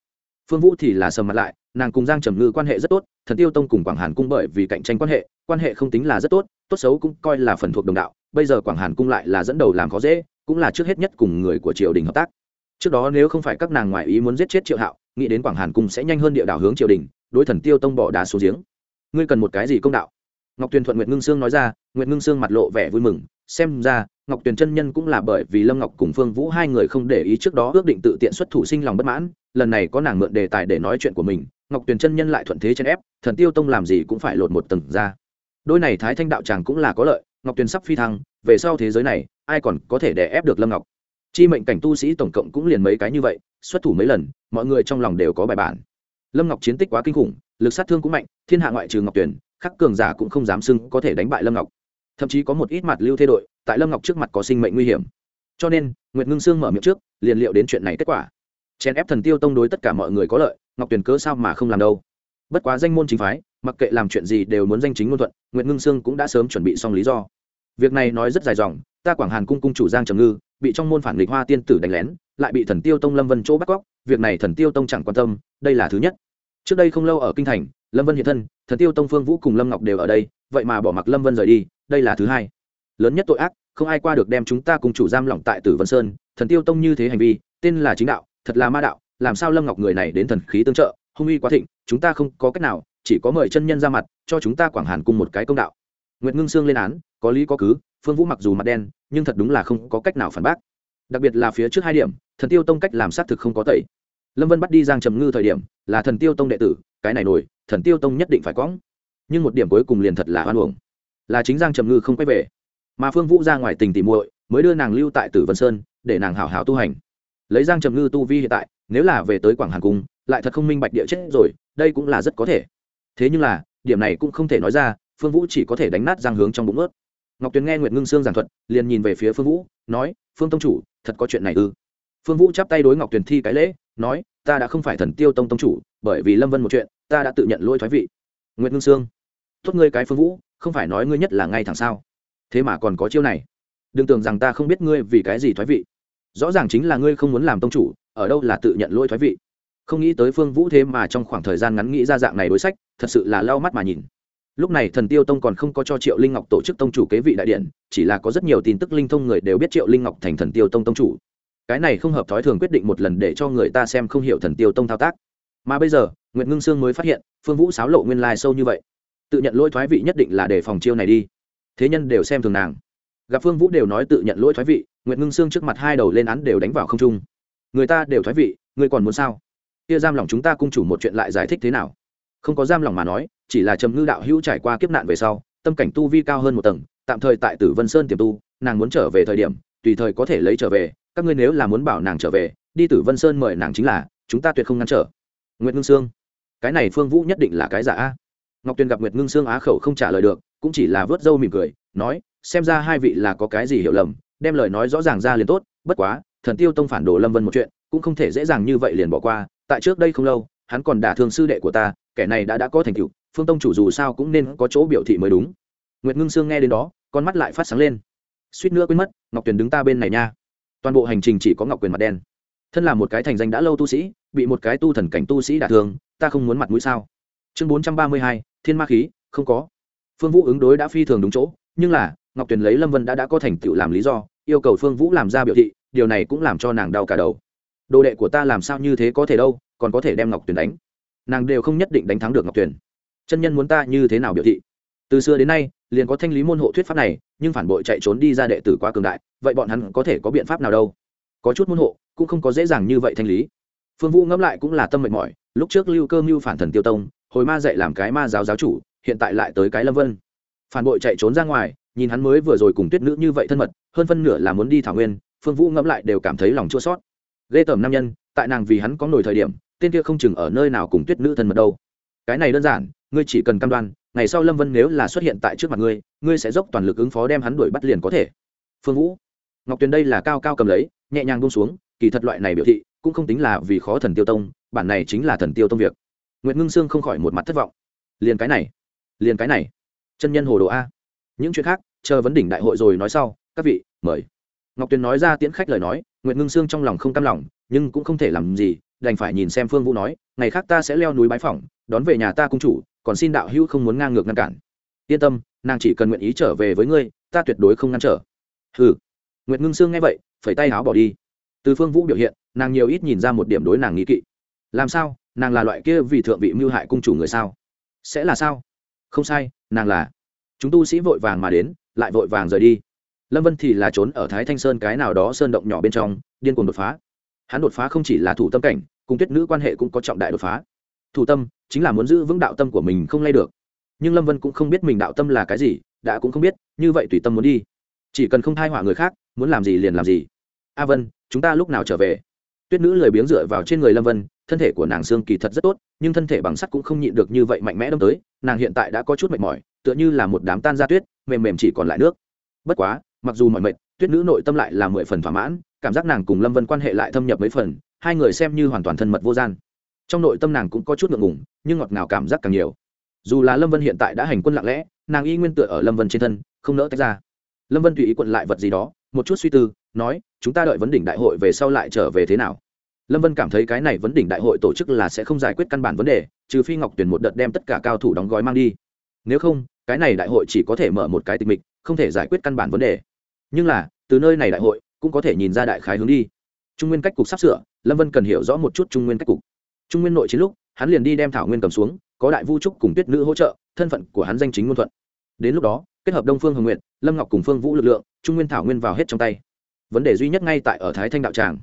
Phương vũ thì là sầm mặt lại, nàng cùng giang trầm ngư quan hệ rất tốt, thần tiêu tông cùng quảng hàn cung bởi vì cạnh tranh quan hệ quan hệ không tính là rất tốt tốt xấu cũng coi là phần thuộc đồng đạo, bây giờ quảng hàn cung lại là dẫn đầu làm khó dễ, cũng là trước hết nhất cùng người của triều đình hợp tác trước đó nếu không phải các nàng ngoại ý muốn giết chết triệu hạo, nghĩ đến quảng hàn cung sẽ nhanh hơn địa đảo hướng triều đình, đối thần tiêu tông bỏ đá xuống giếng. Ngươi cần một cái gì công đạo? Ngọc tuyền thuận nguyệt ngưng sương nói ra, nguyệt ngưng sương mặt lộ vẻ vui mừng, xem ra, ngọc tuyền chân nhân cũng là bởi vì lâm ngọc cùng phương vũ hai người không để ý trước đó ước định tự tiện xuất thủ sinh lòng bất mãn, lần này có nàng mượn đề tài để nói chuyện của mình, ngọc tuyền chân nhân lại thuận thế chân ép, thần tiêu tông làm gì cũng phải lột một tầng ra. Đôi này thái thanh đạo tràng cũng là có lợi, ngọc tuyền sắp phi thăng, về sau thế giới này, ai còn có thể đè ép được lâm ngọc? Chi mệnh cảnh tu sĩ tổng cộng cũng liền mấy cái như vậy, xuất thủ mấy lần, mọi người trong lòng đều có bài bản. Lâm ngọc chiến tích quá kinh khủng, lực sát thương cũng mạnh, thiên hạ ngoại trừ ngọc tuyển khắc cường giả cũng không dám xưng có thể đánh bại lâm ngọc. Thậm chí có một ít mặt lưu thê đội, tại lâm ngọc trước mặt có sinh mệnh nguy hiểm. Cho nên, nguyệt ngưng sương mở miệng trước, liền liệu đến chuyện này kết quả. Chèn ép thần tiêu tông đối tất cả mọi người có lợi, ngọc tuyển cớ sao mà không làm đâu? Bất quá danh môn chính phái, mặc kệ làm chuyện gì đều muốn danh chính ngôn thuận, nguyệt ngưng sương cũng đã sớm chuẩn bị xong lý do. Việc này nói rất dài dòng ta quảng hàn cung cung chủ giang trầm ngư, bị trong môn phản nghịch hoa tiên tử đánh lén, lại bị thần tiêu tông lâm vân chỗ bắt cóc, việc này thần tiêu tông chẳng quan tâm, đây là thứ nhất. Trước đây không lâu ở kinh thành, lâm vân hiện thân, thần tiêu tông phương vũ cùng lâm ngọc đều ở đây, vậy mà bỏ mặc lâm vân rời đi, đây là thứ hai. Lớn nhất tội ác, không ai qua được đem chúng ta cùng chủ giam lỏng tại tử vân sơn, thần tiêu tông như thế hành vi, tên là chính đạo, thật là ma đạo, làm sao lâm ngọc người này đến thần khí tương trợ, hung uy quá thịnh, chúng ta không có cách nào, chỉ có mời chân nhân ra mặt, cho chúng ta quảng hàn cùng một cái công đạo. Nguyệt ngưng sương lên án, có lý có cứ phương vũ mặc dù mặt đen, nhưng thật đúng là không có cách nào phản bác. Đặc biệt là phía trước hai điểm, thần tiêu tông cách làm xác thực không có tẩy. Lâm vân bắt đi giang trầm ngư thời điểm, là thần tiêu tông đệ tử, cái này nổi, thần tiêu tông nhất định phải quõng nhưng một điểm cuối cùng liền thật là hoan hồng là chính giang trầm ngư không quay về. Mà phương vũ ra ngoài tình tỉ muội, mới đưa nàng lưu tại tử vân sơn, để nàng hảo hảo tu hành. Lấy giang trầm ngư tu vi hiện tại, nếu là về tới quảng hàn cung, lại thật không minh bạch địa chết rồi, đây cũng là rất có thể. Thế nhưng là, điểm này cũng không thể nói ra, phương vũ chỉ có thể đánh nát giang hướng trong bụng ướt ngọc tuyền nghe nguyệt ngưng sương giảng thuật, liền nhìn về phía phương vũ, nói, phương tông chủ, thật có chuyện này ư? Phương vũ chắp tay đối ngọc tuyền thi cái lễ, nói, ta đã không phải thần tiêu tông tông chủ, bởi vì lâm vân một chuyện, ta đã tự nhận lỗi thoái vị. Nguyệt ngưng sương, tốt ngươi cái phương vũ, không phải nói ngươi nhất là ngay thẳng sao? Thế mà còn có chiêu này. Đừng tưởng rằng ta không biết ngươi vì cái gì thoái vị. Rõ ràng chính là ngươi không muốn làm tông chủ, ở đâu là tự nhận lỗi thoái vị. Không nghĩ tới phương vũ thế mà trong khoảng thời gian ngắn nghĩ ra dạng này đối sách, thật sự là lau mắt mà nhìn lúc này thần tiêu tông còn không có cho triệu linh ngọc tổ chức tông chủ kế vị đại điện, chỉ là có rất nhiều tin tức linh thông người đều biết triệu linh ngọc thành thần tiêu tông tông chủ. Cái này không hợp thói thường quyết định một lần để cho người ta xem không hiểu thần tiêu tông thao tác. Mà bây giờ nguyễn ngưng sương mới phát hiện, phương vũ sáo lộ nguyên lai sâu như vậy. Tự nhận lỗi thoái vị nhất định là để phòng chiêu này đi. Thế nhân đều xem thường nàng. Gặp phương vũ đều nói tự nhận lỗi thoái vị nguyễn ngưng sương trước mặt hai đầu lên án đều đánh vào không trung. Người ta đều thoái vị, người còn muốn sao? Kia giam lòng chúng ta cung chủ một chuyện lại giải thích thế nào? Không có giam lòng mà nói, chỉ là trầm ngư đạo hữu trải qua kiếp nạn về sau, tâm cảnh tu vi cao hơn một tầng, tạm thời tại tử vân sơn tiềm tu, nàng muốn trở về thời điểm, tùy thời có thể lấy trở về, các ngươi nếu là muốn bảo nàng trở về, đi tử vân sơn mời nàng chính là, chúng ta tuyệt không ngăn trở. Nguyệt ngưng sương, cái này phương vũ nhất định là cái giả. A ngọc tuyền gặp nguyệt ngưng sương á khẩu không trả lời được, cũng chỉ là vớt râu mỉm cười, nói, xem ra hai vị là có cái gì hiểu lầm, đem lời nói rõ ràng ra liền tốt, bất quá, thần tiêu tông phản đồ lâm vân một chuyện, cũng không thể dễ dàng như vậy liền bỏ qua, tại trước đây không lâu, hắn còn đả thương sư đệ của ta kẻ này đã đã có thành tựu, phương tông chủ dù sao cũng nên có chỗ biểu thị mới đúng. Nguyệt ngưng sương nghe đến đó, con mắt lại phát sáng lên. Suýt nữa quên mất, ngọc tuyền đứng ta bên này nha. Toàn bộ hành trình chỉ có ngọc quyền mặt đen. Thân là một cái thành danh đã lâu tu sĩ, bị một cái tu thần cảnh tu sĩ đả thương, ta không muốn mặt mũi sao? Chương bốn trăm ba mươi hai, thiên ma khí, không có. Phương vũ ứng đối đã phi thường đúng chỗ, nhưng là, ngọc tuyền lấy lâm vân đã đã có thành tựu làm lý do, yêu cầu phương vũ làm ra biểu thị, điều này cũng làm cho nàng đau cả đầu. Đồ đệ của ta làm sao như thế có thể đâu, còn có thể đem ngọc tuyền đánh nàng đều không nhất định đánh thắng được ngọc tuyền. Chân nhân muốn ta như thế nào biểu thị? Từ xưa đến nay, liền có thanh lý môn hộ thuyết pháp này, nhưng phản bội chạy trốn đi ra đệ tử quá cường đại, vậy bọn hắn có thể có biện pháp nào đâu? Có chút môn hộ, cũng không có dễ dàng như vậy thanh lý. Phương vũ ngẫm lại cũng là tâm mệt mỏi, lúc trước lưu cơ mưu phản thần tiêu tông, hồi ma dạy làm cái ma giáo giáo chủ, hiện tại lại tới cái lâm vân. Phản bội chạy trốn ra ngoài, nhìn hắn mới vừa rồi cùng tuyết nữ như vậy thân mật, hơn phân nửa là muốn đi thảo nguyên, phương vũ ngẫm lại đều cảm thấy lòng chua sót ghê tởm nam nhân, tại nàng vì hắn có nổi thời điểm tên kia không chừng ở nơi nào cùng tuyết nữ thân mật đâu. Cái này đơn giản, ngươi chỉ cần cam đoan, ngày sau lâm vân nếu là xuất hiện tại trước mặt ngươi ngươi sẽ dốc toàn lực ứng phó đem hắn đuổi bắt liền có thể. Phương vũ, ngọc tuyền đây là cao cao cầm lấy, nhẹ nhàng bông xuống, kỳ thật loại này biểu thị cũng không tính là vì khó thần tiêu tông, bản này chính là thần tiêu tông việc. Nguyễn ngưng sương không khỏi một mặt thất vọng. Liền cái này, liền cái này. Chân nhân hồ đồ a. Những chuyện khác, chờ vấn đỉnh đại hội rồi nói sau, các vị, mời. Ngọc tuyền nói ra tiễn khách lời nói nguyễn ngưng sương trong lòng không cam lòng, nhưng cũng không thể làm gì đành phải nhìn xem phương vũ nói, ngày khác ta sẽ leo núi bái phỏng, đón về nhà ta cung chủ, còn xin đạo hữu không muốn ngang ngược ngăn cản. Yên tâm, nàng chỉ cần nguyện ý trở về với ngươi, ta tuyệt đối không ngăn trở. Hừ. Nguyệt ngưng sương nghe vậy, phẩy tay áo bỏ đi. Từ phương vũ biểu hiện, nàng nhiều ít nhìn ra một điểm đối nàng nghĩ kỵ. Làm sao? Nàng là loại kia vì thượng vị mưu hại cung chủ người sao? Sẽ là sao? Không sai, nàng là. Chúng tu sĩ vội vàng mà đến, lại vội vàng rời đi. Lâm vân thì là trốn ở thái thanh sơn cái nào đó sơn động nhỏ bên trong, điên cuồng đột phá hắn đột phá không chỉ là thủ tâm cảnh, cùng tuyết nữ quan hệ cũng có trọng đại đột phá. Thủ tâm chính là muốn giữ vững đạo tâm của mình không lay được. Nhưng lâm vân cũng không biết mình đạo tâm là cái gì, đã cũng không biết, như vậy tùy tâm muốn đi. Chỉ cần không thai họa người khác, muốn làm gì liền làm gì. A vân, chúng ta lúc nào trở về? Tuyết nữ lười biếng dựa vào trên người lâm vân, thân thể của nàng xương kỳ thật rất tốt, nhưng thân thể bằng sắt cũng không nhịn được như vậy mạnh mẽ đâm tới, nàng hiện tại đã có chút mệt mỏi, tựa như là một đám tan ra tuyết, mềm mềm chỉ còn lại nước. Bất quá, mặc dù mọi mệt, tuyết nữ nội tâm lại là mười phần thỏa mãn cảm giác nàng cùng lâm vân quan hệ lại thâm nhập mấy phần, hai người xem như hoàn toàn thân mật vô gian. Trong nội tâm nàng cũng có chút ngượng ngùng, nhưng ngọt ngào cảm giác càng nhiều. Dù là lâm vân hiện tại đã hành quân lặng lẽ, nàng y nguyên tựa ở lâm vân trên thân, không nỡ tách ra. Lâm vân tùy ý quận lại vật gì đó, một chút suy tư, nói, chúng ta đợi vấn đỉnh đại hội về sau lại trở về thế nào? Lâm vân cảm thấy cái này vấn đỉnh đại hội tổ chức là sẽ không giải quyết căn bản vấn đề, trừ phi ngọc tuyển một đợt đem tất cả cao thủ đóng gói mang đi. Nếu không, cái này đại hội chỉ có thể mở một cái tịch mịch, không thể giải quyết căn bản vấn đề. Nhưng là, từ nơi này đại hội cũng có thể nhìn ra đại khái hướng đi. Trung nguyên cách cục sắp sửa, lâm vân cần hiểu rõ một chút trung nguyên cách cục. Trung nguyên nội chiến lúc, hắn liền đi đem thảo nguyên cầm xuống, có đại vu trúc cùng tuyết nữ hỗ trợ, thân phận của hắn danh chính ngôn thuận. Đến lúc đó, kết hợp đông phương hồng nguyện lâm ngọc cùng phương vũ lực lượng, trung nguyên thảo nguyên vào hết trong tay. Vấn đề duy nhất ngay tại ở thái thanh đạo tràng.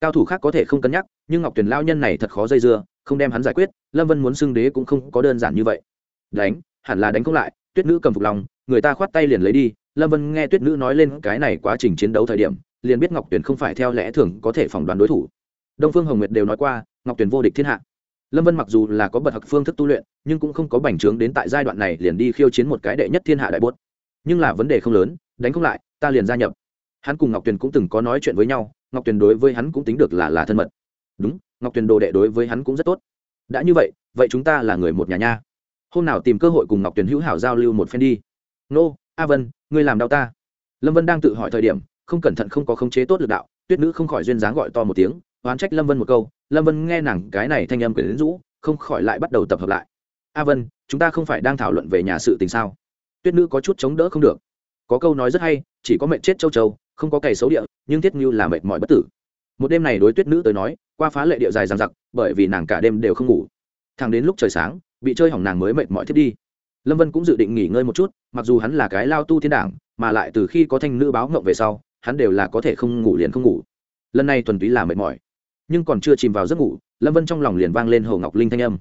Cao thủ khác có thể không cân nhắc, nhưng ngọc tuyền lao nhân này thật khó dây dưa, không đem hắn giải quyết, lâm vân muốn xưng đế cũng không có đơn giản như vậy. Đánh, hẳn là đánh không lại, tuyết nữ cầm phục lòng, người ta khoát tay liền lấy đi, lâm vân nghe tuyết nữ nói lên cái này quá trình chiến đấu thời điểm liền biết ngọc tuyền không phải theo lẽ thường có thể phỏng đoán đối thủ. Đông phương hồng nguyệt đều nói qua, ngọc tuyền vô địch thiên hạ. Lâm vân mặc dù là có bậc học phương thức tu luyện, nhưng cũng không có bành trướng đến tại giai đoạn này liền đi khiêu chiến một cái đệ nhất thiên hạ đại bốt. Nhưng là vấn đề không lớn, đánh không lại, ta liền gia nhập. Hắn cùng ngọc tuyền cũng từng có nói chuyện với nhau, ngọc tuyền đối với hắn cũng tính được là là thân mật. Đúng, ngọc tuyền đồ đệ đối với hắn cũng rất tốt. Đã như vậy vậy chúng ta là người một nhà nha. Hôm nào tìm cơ hội cùng ngọc tuyền hữu hảo giao lưu một phen đi. Nô, a vân, ngươi làm đau ta. Lâm vân đang tự hỏi thời điểm không cẩn thận không có khống chế tốt lực đạo, tuyết nữ không khỏi duyên dáng gọi to một tiếng, oán trách lâm vân một câu, lâm vân nghe nàng cái này thanh âm quyển rũ, không khỏi lại bắt đầu tập hợp lại. A vân, chúng ta không phải đang thảo luận về nhà sự tình sao? Tuyết nữ có chút chống đỡ không được. Có câu nói rất hay, chỉ có mệnh chết châu châu, không có cày xấu địa, nhưng thiết như là mệt mỏi bất tử. Một đêm này đối tuyết nữ tới nói, qua phá lệ địa dài dằng dặc, bởi vì nàng cả đêm đều không ngủ. Thằng đến lúc trời sáng, bị chơi hỏng nàng mới mệt mỏi thiết đi. Lâm vân cũng dự định nghỉ ngơi một chút, mặc dù hắn là cái lao tu thiên đảng, mà lại từ khi có thanh nữ báo ngộng về sau hắn đều là có thể không ngủ liền không ngủ. Lần này thuần túy là mệt mỏi. Nhưng còn chưa chìm vào giấc ngủ, lâm vân trong lòng liền vang lên hồ ngọc linh thanh âm.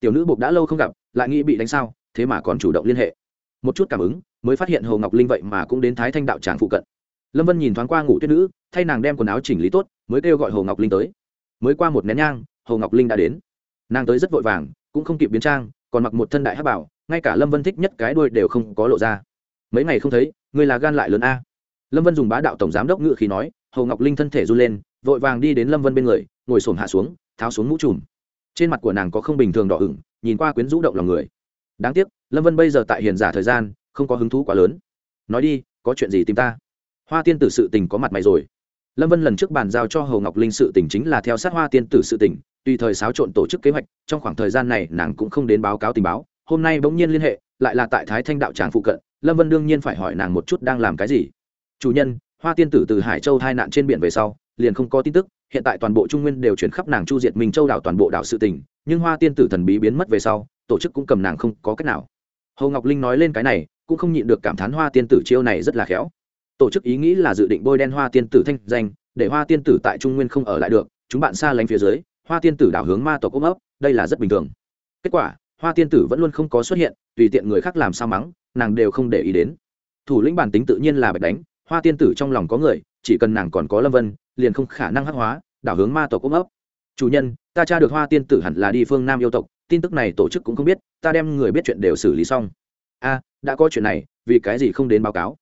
Tiểu nữ buộc đã lâu không gặp, lại nghĩ bị đánh sao, thế mà còn chủ động liên hệ. Một chút cảm ứng, mới phát hiện hồ ngọc linh vậy mà cũng đến thái thanh đạo tràng phụ cận. Lâm vân nhìn thoáng qua ngủ tuyết nữ, thay nàng đem quần áo chỉnh lý tốt, mới kêu gọi hồ ngọc linh tới. Mới qua một nén nhang, hồ ngọc linh đã đến. Nàng tới rất vội vàng, cũng không kịp biến trang, còn mặc một thân đại hát bảo, ngay cả lâm vân thích nhất cái đuôi đều không có lộ ra. Mấy ngày không thấy, người là gan lại lớn a lâm vân dùng bá đạo tổng giám đốc ngự khí nói, hồ ngọc linh thân thể run lên, vội vàng đi đến lâm vân bên người, ngồi s hạ xuống, tháo xuống mũ trùm. Trên mặt của nàng có không bình thường đỏ ửng, nhìn qua quyến rũ động lòng người. Đáng tiếc, lâm vân bây giờ tại hiền giả thời gian, không có hứng thú quá lớn. Nói đi, có chuyện gì tìm ta? Hoa tiên tử sự tình có mặt mày rồi. Lâm vân lần trước bàn giao cho hầu ngọc linh sự tình chính là theo sát hoa tiên tử sự tình, tùy thời xáo trộn tổ chức kế hoạch, trong khoảng thời gian này nàng cũng không đến báo cáo tình báo, hôm nay bỗng nhiên liên hệ, lại là tại thái thanh đạo tràng phụ cận, lâm vân đương nhiên phải hỏi nàng một chút đang làm cái gì chủ nhân, hoa tiên tử từ hải châu hai nạn trên biển về sau, liền không có tin tức. Hiện tại toàn bộ trung nguyên đều chuyển khắp nàng chu diệt minh châu đảo toàn bộ đảo sự tình, nhưng hoa tiên tử thần bí biến mất về sau, tổ chức cũng cầm nàng không có cách nào. Hầu ngọc linh nói lên cái này, cũng không nhịn được cảm thán hoa tiên tử chiêu này rất là khéo. Tổ chức ý nghĩ là dự định bôi đen hoa tiên tử thanh danh, để hoa tiên tử tại trung nguyên không ở lại được, chúng bạn xa lánh phía dưới, hoa tiên tử đảo hướng ma tộc ôm ấp, đây là rất bình thường. Kết quả, hoa tiên tử vẫn luôn không có xuất hiện, tùy tiện người khác làm sao mắng, nàng đều không để ý đến. Thủ lĩnh bản tính tự nhiên là bạch đánh hoa tiên tử trong lòng có người, chỉ cần nàng còn có lâm vân, liền không khả năng hắc hóa, đảo hướng ma tộc ôm ấp. Chủ nhân, ta tra được hoa tiên tử hẳn là đi phương nam yêu tộc, tin tức này tổ chức cũng không biết, ta đem người biết chuyện đều xử lý xong. A, đã có chuyện này, vì cái gì không đến báo cáo?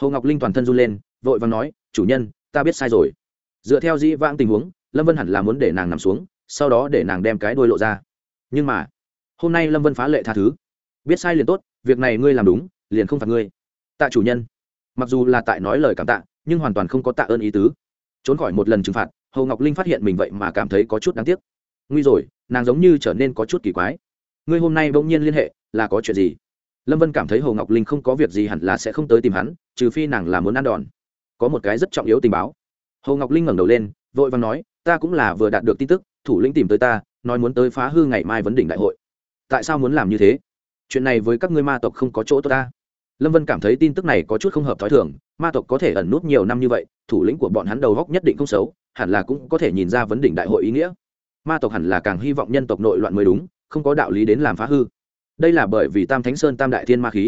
Hồ ngọc linh toàn thân run lên, vội vàng nói, chủ nhân, ta biết sai rồi. Dựa theo dĩ vãng tình huống, lâm vân hẳn là muốn để nàng nằm xuống, sau đó để nàng đem cái đôi lộ ra. Nhưng mà, hôm nay lâm vân phá lệ tha thứ. Biết sai liền tốt, việc này ngươi làm đúng, liền không phạt ngươi. Tạ chủ nhân mặc dù là tại nói lời cảm tạ, nhưng hoàn toàn không có tạ ơn ý tứ. Trốn khỏi một lần trừng phạt, hồ ngọc linh phát hiện mình vậy mà cảm thấy có chút đáng tiếc. Nguy rồi, nàng giống như trở nên có chút kỳ quái. Ngươi hôm nay bỗng nhiên liên hệ, là có chuyện gì? Lâm vân cảm thấy hồ ngọc linh không có việc gì hẳn là sẽ không tới tìm hắn, trừ phi nàng là muốn ăn đòn. Có một cái rất trọng yếu tình báo. Hồ ngọc linh ngẩng đầu lên, vội vàng nói, ta cũng là vừa đạt được tin tức, thủ lĩnh tìm tới ta, nói muốn tới phá hư ngày mai vấn đỉnh đại hội. Tại sao muốn làm như thế? Chuyện này với các ngươi ma tộc không có chỗ tốt ta lâm vân cảm thấy tin tức này có chút không hợp t h ó i thường, ma tộc có thể ẩn nút nhiều năm như vậy, thủ lĩnh của bọn hắn đầu góc nhất định không xấu, hẳn là cũng có thể nhìn ra vấn đỉnh đại hội ý nghĩa. Ma tộc hẳn là càng hy vọng nhân tộc nội loạn mới đúng, không có đạo lý đến làm phá hư. Đây là bởi vì tam thánh sơn tam đại thiên ma khí.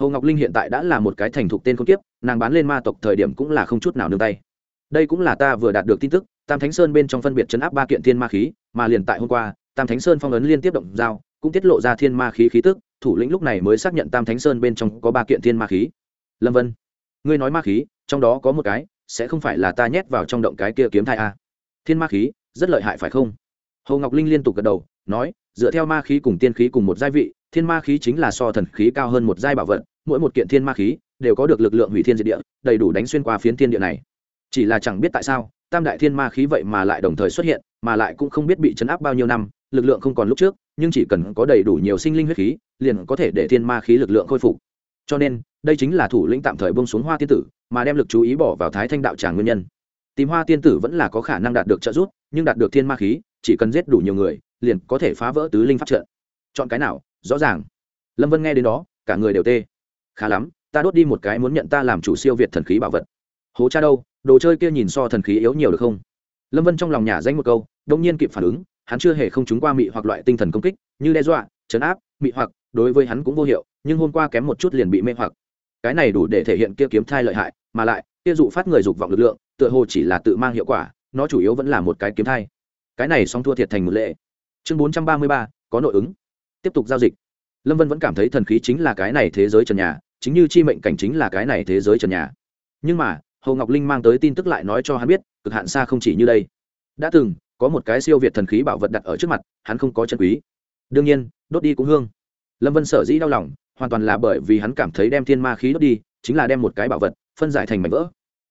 Hồ ngọc linh hiện tại đã là một cái thành thục tên không tiếp nàng bán lên ma tộc thời điểm cũng là không chút nào nương tay. Đây cũng là ta vừa đạt được tin tức, tam thánh sơn bên trong phân biệt chấn áp ba kiện thiên ma khí, mà liền tại hôm qua, tam thánh sơn phong ấn liên tiếp động giao, cũng tiết lộ ra thiên ma khí khí tức thủ lĩnh lúc này mới xác nhận tam thánh sơn bên trong có ba kiện thiên ma khí. Lâm vân, ngươi nói ma khí, trong đó có một cái, sẽ không phải là ta nhét vào trong động cái kia kiếm thai a à. thiên ma khí, rất lợi hại phải không? Hồ ngọc linh liên tục gật đầu, nói, dựa theo ma khí cùng tiên khí cùng một giai vị, thiên ma khí chính là so thần khí cao hơn một giai bảo vật, mỗi một kiện thiên ma khí đều có được lực lượng hủy thiên diệt địa, đầy đủ đánh xuyên qua phiến thiên địa này. Chỉ là chẳng biết tại sao, tam đại thiên ma khí vậy mà lại đồng thời xuất hiện, mà lại cũng không biết bị chấn áp bao nhiêu năm, lực lượng không còn lúc trước, nhưng chỉ cần có đầy đủ nhiều sinh linh huyết khí liền có thể để thiên ma khí lực lượng khôi phục. Cho nên, đây chính là thủ lĩnh tạm thời bông xuống hoa tiên tử, mà đem lực chú ý bỏ vào thái thanh đạo tràng nguyên nhân. Tìm hoa tiên tử vẫn là có khả năng đạt được trợ giúp, nhưng đạt được thiên ma khí, chỉ cần giết đủ nhiều người, liền có thể phá vỡ tứ linh pháp trận. Chọn cái nào? Rõ ràng. Lâm vân nghe đến đó, cả người đều tê. Khá lắm, ta đốt đi một cái muốn nhận ta làm chủ siêu việt thần khí bảo vật. Hố cha đâu, đồ chơi kia nhìn so thần khí yếu nhiều được không? Lâm vân trong lòng nhà danh một câu đông nhiên kịp phản ứng, hắn chưa hề không trúng qua mị hoặc loại tinh thần công kích, như đe dọa chấn áp, mị hoặc đối với hắn cũng vô hiệu, nhưng hôm qua kém một chút liền bị mê hoặc. Cái này đủ để thể hiện kia kiếm thai lợi hại, mà lại, kia dụ phát người dục vọng lực lượng, tựa hồ chỉ là tự mang hiệu quả, nó chủ yếu vẫn là một cái kiếm thai. Cái này song thua thiệt thành một lệ. Chương bốn trăm ba mươi ba, có nội ứng. Tiếp tục giao dịch. Lâm vân vẫn cảm thấy thần khí chính là cái này thế giới trần nhà, chính như chi mệnh cảnh chính là cái này thế giới trần nhà. Nhưng mà, hồ ngọc linh mang tới tin tức lại nói cho hắn biết, cực hạn xa không chỉ như đây. Đã từng, có một cái siêu việt thần khí bảo vật đặt ở trước mặt, hắn không có chân quý. Đương nhiên, đốt đi cũng hương lâm vân sở dĩ đau lòng, hoàn toàn là bởi vì hắn cảm thấy đem thiên ma khí đốt đi, chính là đem một cái bảo vật, phân giải thành mảnh vỡ.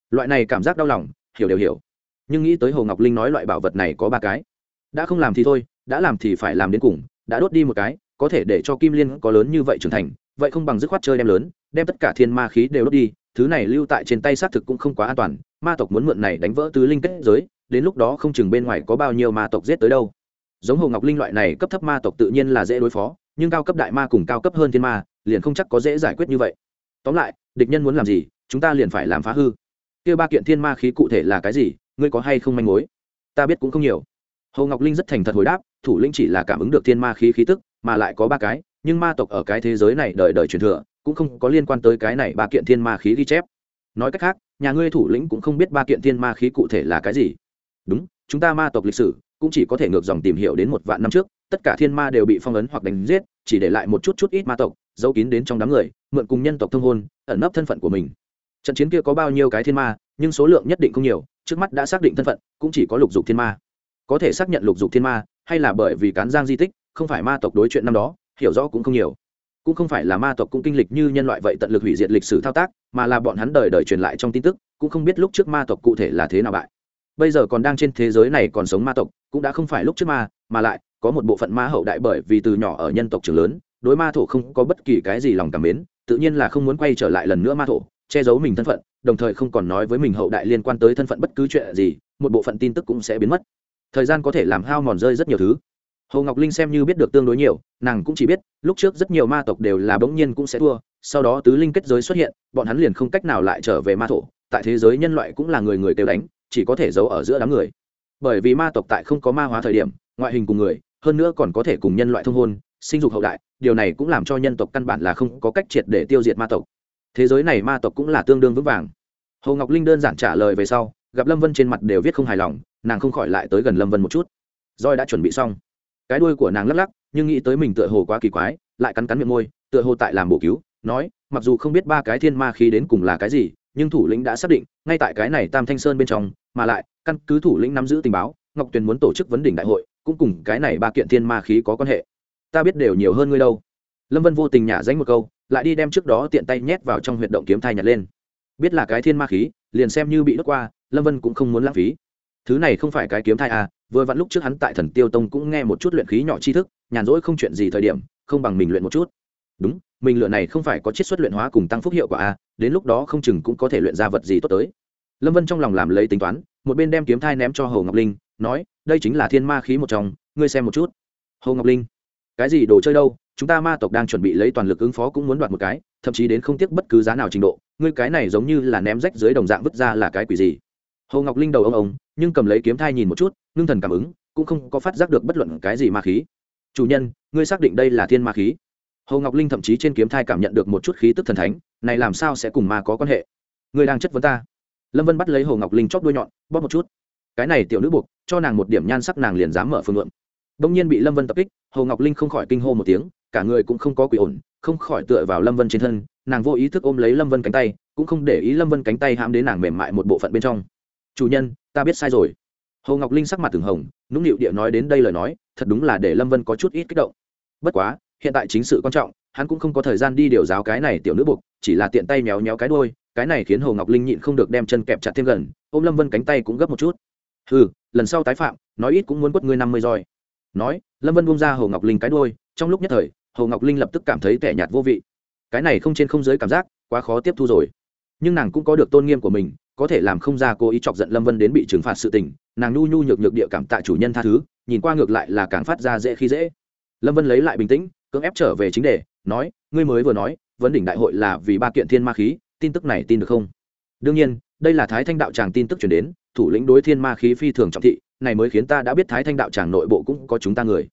Loại này cảm giác đau lòng, hiểu đều hiểu. Nhưng nghĩ tới hồ ngọc linh nói loại bảo vật này có ba cái. Đã không làm thì thôi, đã làm thì phải làm đến cùng, đã đốt đi một cái, có thể để cho kim liên có lớn như vậy trưởng thành, vậy không bằng dứt khoát chơi đem lớn, đem tất cả thiên ma khí đều đốt đi, thứ này lưu tại trên tay xác thực cũng không quá an toàn, ma tộc muốn mượn này đánh vỡ tứ linh kết giới, đến lúc đó không chừng bên ngoài có bao nhiêu ma tộc giết tới đâu. Giống hồ ngọc linh loại này cấp thấp ma tộc tự nhiên là dễ đối phó nhưng cao cấp đại ma cùng cao cấp hơn thiên ma, liền không chắc có dễ giải quyết như vậy. Tóm lại, địch nhân muốn làm gì, chúng ta liền phải làm phá hư. Kia ba kiện thiên ma khí cụ thể là cái gì, ngươi có hay không manh mối? Ta biết cũng không nhiều. Hồ ngọc linh rất thành thật hồi đáp, thủ lĩnh chỉ là cảm ứng được thiên ma khí khí tức, mà lại có ba cái, nhưng ma tộc ở cái thế giới này đời đời truyền thừa, cũng không có liên quan tới cái này ba kiện thiên ma khí ghi chép. Nói cách khác, nhà ngươi thủ lĩnh cũng không biết ba kiện thiên ma khí cụ thể là cái gì. Đúng, chúng ta ma tộc lịch sử, cũng chỉ có thể ngược dòng tìm hiểu đến một vạn năm trước tất cả thiên ma đều bị phong ấn hoặc đánh giết, chỉ để lại một chút chút ít ma tộc, giấu kín đến trong đám người, mượn cùng nhân tộc thông hôn, ẩn nấp thân phận của mình. Trận chiến kia có bao nhiêu cái thiên ma, nhưng số lượng nhất định không nhiều, trước mắt đã xác định thân phận, cũng chỉ có lục dục thiên ma. Có thể xác nhận lục dục thiên ma, hay là bởi vì cán giang di tích, không phải ma tộc đối chuyện năm đó, hiểu rõ cũng không nhiều. Cũng không phải là ma tộc cũng kinh lịch như nhân loại vậy tận lực hủy diệt lịch sử thao tác, mà là bọn hắn đời đời truyền lại trong tin tức, cũng không biết lúc trước ma tộc cụ thể là thế nào bại. Bây giờ còn đang trên thế giới này còn sống ma tộc, cũng đã không phải lúc trước ma, mà lại có một bộ phận ma hậu đại bởi vì từ nhỏ ở nhân tộc trường lớn, đối ma thổ không có bất kỳ cái gì lòng cảm mến, tự nhiên là không muốn quay trở lại lần nữa ma thổ, che giấu mình thân phận, đồng thời không còn nói với mình hậu đại liên quan tới thân phận bất cứ chuyện gì, một bộ phận tin tức cũng sẽ biến mất. Thời gian có thể làm hao mòn rơi rất nhiều thứ. Hồ ngọc linh xem như biết được tương đối nhiều, nàng cũng chỉ biết, lúc trước rất nhiều ma tộc đều là bỗng nhiên cũng sẽ thua, sau đó tứ linh kết giới xuất hiện, bọn hắn liền không cách nào lại trở về ma thổ, tại thế giới nhân loại cũng là người người kêu đánh, chỉ có thể giấu ở giữa đám người bởi vì ma tộc tại không có ma hóa thời điểm, ngoại hình cùng người, hơn nữa còn có thể cùng nhân loại thông hôn, sinh dục hậu đại, điều này cũng làm cho nhân tộc căn bản là không có cách triệt để tiêu diệt ma tộc. Thế giới này ma tộc cũng là tương đương vững vàng. Hồ ngọc linh đơn giản trả lời về sau, gặp lâm vân trên mặt đều viết không hài lòng, nàng không khỏi lại tới gần lâm vân một chút. Roi đã chuẩn bị xong. Cái đuôi của nàng lắc lắc, nhưng nghĩ tới mình tựa hồ quá kỳ quái, lại cắn cắn miệng môi, tựa hồ tại làm bổ cứu, nói, mặc dù không biết ba cái thiên ma khí đến cùng là cái gì, nhưng thủ lĩnh đã xác định, ngay tại cái này tam thanh sơn bên trong mà lại, căn cứ thủ lĩnh nắm giữ tình báo, ngọc tuyền muốn tổ chức vấn đỉnh đại hội, cũng cùng cái này ba kiện thiên ma khí có quan hệ. Ta biết đều nhiều hơn ngươi đâu. Lâm vân vô tình nhả danh một câu, lại đi đem trước đó tiện tay nhét vào trong huyệt động kiếm thai nhặt lên. Biết là cái thiên ma khí, liền xem như bị đốt qua, lâm vân cũng không muốn lãng phí. Thứ này không phải cái kiếm thai à vừa vặn lúc trước hắn tại thần tiêu tông cũng nghe một chút luyện khí nhỏ tri thức, nhàn rỗi không chuyện gì thời điểm, không bằng mình luyện một chút. Đúng, mình lựa này không phải có chiết xuất luyện hóa cùng tăng phúc hiệu quả à đến lúc đó không chừng cũng có thể luyện ra vật gì tốt tới lâm vân trong lòng làm lấy tính toán, một bên đem kiếm thai ném cho hồ ngọc linh, nói, đây chính là thiên ma khí một trong, ngươi xem một chút. Hồ ngọc linh, cái gì đồ chơi đâu? Chúng ta ma tộc đang chuẩn bị lấy toàn lực ứng phó cũng muốn đoạt một cái, thậm chí đến không tiếc bất cứ giá nào trình độ, ngươi cái này giống như là ném rách dưới đồng dạng vứt ra là cái quỷ gì? Hồ ngọc linh đầu ông ông, nhưng cầm lấy kiếm thai nhìn một chút, ngưng thần cảm ứng, cũng không có phát giác được bất luận cái gì ma khí. Chủ nhân, ngươi xác định đây là thiên ma khí? Hồ ngọc linh thậm chí trên kiếm thai cảm nhận được một chút khí tức thần thánh, này làm sao sẽ cùng ma có quan hệ? Ngươi đang chất vấn ta lâm vân bắt lấy hồ ngọc linh chóp đuôi nhọn, bóp một chút. Cái này tiểu nữ buộc, cho nàng một điểm nhan sắc nàng liền dám mở phương lượng đông nhiên bị lâm vân tập kích, hồ ngọc linh không khỏi kinh hô một tiếng, cả người cũng không có quỷ ổn, không khỏi tựa vào lâm vân trên thân, nàng vô ý thức ôm lấy lâm vân cánh tay, cũng không để ý lâm vân cánh tay hãm đến nàng mềm mại một bộ phận bên trong. Chủ nhân, ta biết sai rồi. Hồ ngọc linh sắc mặt từng hồng, nũng nịu địa nói đến đây lời nói, thật đúng là để lâm vân có chút ít kích động. Bất quá, hiện tại chính sự quan trọng, hắn cũng không có thời gian đi điều giáo cái này tiểu nữ buộc, chỉ là tiện tay méo méo cái đôi cái này khiến hồ ngọc linh nhịn không được đem chân kẹp chặt thêm gần, ôm lâm vân cánh tay cũng gấp một chút. Ừ lần sau tái phạm, nói ít cũng muốn quất ngươi năm mươi roi. Nói, lâm vân bung ra hồ ngọc linh cái đôi trong lúc nhất thời, hồ ngọc linh lập tức cảm thấy tẻ nhạt vô vị. Cái này không trên không dưới cảm giác, quá khó tiếp thu rồi. Nhưng nàng cũng có được tôn nghiêm của mình, có thể làm không ra cố ý chọc giận lâm vân đến bị trừng phạt sự tình, nàng nhu nhu nhược nhược địa cảm tạ chủ nhân tha thứ, nhìn qua ngược lại là càng phát ra dễ khi dễ. Lâm vân lấy lại bình tĩnh, cưỡng ép trở về chính đề, nói, ngươi mới vừa nói, vấn đỉnh đại hội là vì ba kiện thiên ma khí tin tức này tin được không? Đương nhiên, đây là thái thanh đạo tràng tin tức chuyển đến, thủ lĩnh đối thiên ma khí phi thường trọng thị, này mới khiến ta đã biết thái thanh đạo tràng nội bộ cũng có chúng ta người.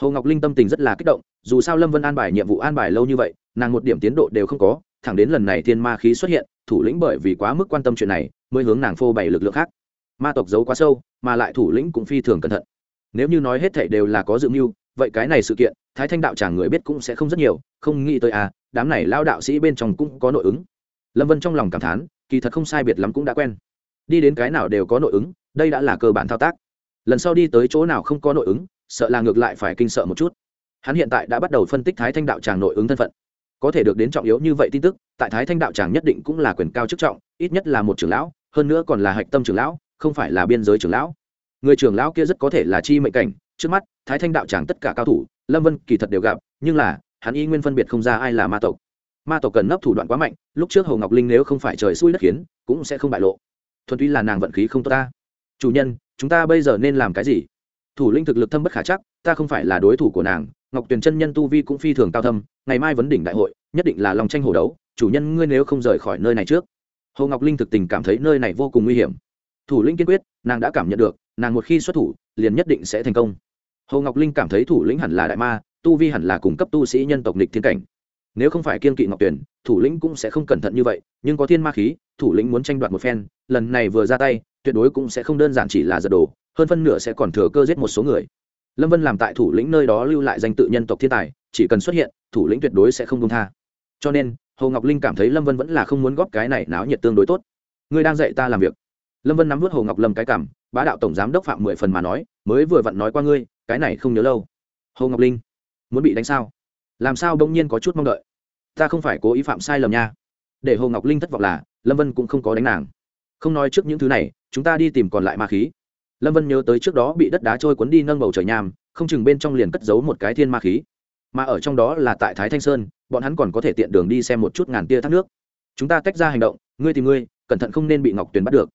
Hồ ngọc linh tâm tình rất là kích động, dù sao lâm vân an bài nhiệm vụ an bài lâu như vậy, nàng một điểm tiến độ đều không có, thẳng đến lần này thiên ma khí xuất hiện, thủ lĩnh bởi vì quá mức quan tâm chuyện này, mới hướng nàng phô bày lực lượng khác. Ma tộc giấu quá sâu, mà lại thủ lĩnh cũng phi thường cẩn thận. Nếu như nói hết thảy đều là có dự mưu, vậy cái này sự kiện, thái thanh đạo Tràng người biết cũng sẽ không rất nhiều, không nghĩ tới à đám này lao đạo sĩ bên trong cũng có nội ứng lâm vân trong lòng cảm thán kỳ thật không sai biệt lắm cũng đã quen đi đến cái nào đều có nội ứng đây đã là cơ bản thao tác lần sau đi tới chỗ nào không có nội ứng sợ là ngược lại phải kinh sợ một chút hắn hiện tại đã bắt đầu phân tích thái thanh đạo tràng nội ứng thân phận có thể được đến trọng yếu như vậy tin tức tại thái thanh đạo tràng nhất định cũng là quyền cao chức trọng ít nhất là một trưởng lão hơn nữa còn là hạch tâm trưởng lão không phải là biên giới trưởng lão người trưởng lão kia rất có thể là chi mệnh cảnh trước mắt thái thanh đạo tràng tất cả cao thủ lâm vân kỳ thật đều gặp nhưng là hắn y nguyên phân biệt không ra ai là ma tộc ma tộc cần nấp thủ đoạn quá mạnh, lúc trước hồ ngọc linh nếu không phải trời xui đất khiến, cũng sẽ không bại lộ. Thuần túy là nàng vận khí không tốt ta. Chủ nhân, chúng ta bây giờ nên làm cái gì? Thủ linh thực lực thâm bất khả chắc, ta không phải là đối thủ của nàng, ngọc tuyền chân nhân tu vi cũng phi thường cao thâm, ngày mai vấn đỉnh đại hội, nhất định là lòng tranh hồ đấu, chủ nhân ngươi nếu không rời khỏi nơi này trước. Hồ ngọc linh thực tình cảm thấy nơi này vô cùng nguy hiểm. Thủ Linh kiên quyết, nàng đã cảm nhận được, nàng một khi xuất thủ, liền nhất định sẽ thành công. Hồ ngọc linh cảm thấy thủ lĩnh hẳn là đại ma, tu vi hẳn là cung cấp tu sĩ nhân tộc nịch thiên cảnh nếu không phải kiên kỵ ngọc tuyển thủ lĩnh cũng sẽ không cẩn thận như vậy, nhưng có thiên ma khí, thủ lĩnh muốn tranh đoạt một phen, lần này vừa ra tay, tuyệt đối cũng sẽ không đơn giản chỉ là giật đồ, hơn phân nửa sẽ còn thừa cơ giết một số người. Lâm vân làm tại thủ lĩnh nơi đó lưu lại danh tự nhân tộc thiên tài, chỉ cần xuất hiện, thủ lĩnh tuyệt đối sẽ không công tha. Cho nên, hồ ngọc linh cảm thấy lâm vân vẫn là không muốn góp cái này náo nhiệt tương đối tốt. Ngươi đang dạy ta làm việc. Lâm vân nắm vớt hồ ngọc lâm cái cảm, bá đạo tổng giám đốc phạm mười phần mà nói, mới vừa vặn nói qua ngươi, cái này không nhớ lâu. Hồ ngọc linh, muốn bị đánh sao? Làm sao bỗng nhiên có chút mong đợi? Ta không phải cố ý phạm sai lầm nha. Để hồ ngọc linh thất vọng là, lâm vân cũng không có đánh nàng. Không nói trước những thứ này, chúng ta đi tìm còn lại ma khí. Lâm vân nhớ tới trước đó bị đất đá trôi cuốn đi nâng bầu trời nham, không chừng bên trong liền cất giấu một cái thiên ma khí. Mà ở trong đó là tại thái thanh sơn, bọn hắn còn có thể tiện đường đi xem một chút ngàn tia thác nước. Chúng ta tách ra hành động, ngươi tìm ngươi, cẩn thận không nên bị ngọc tuyền bắt được.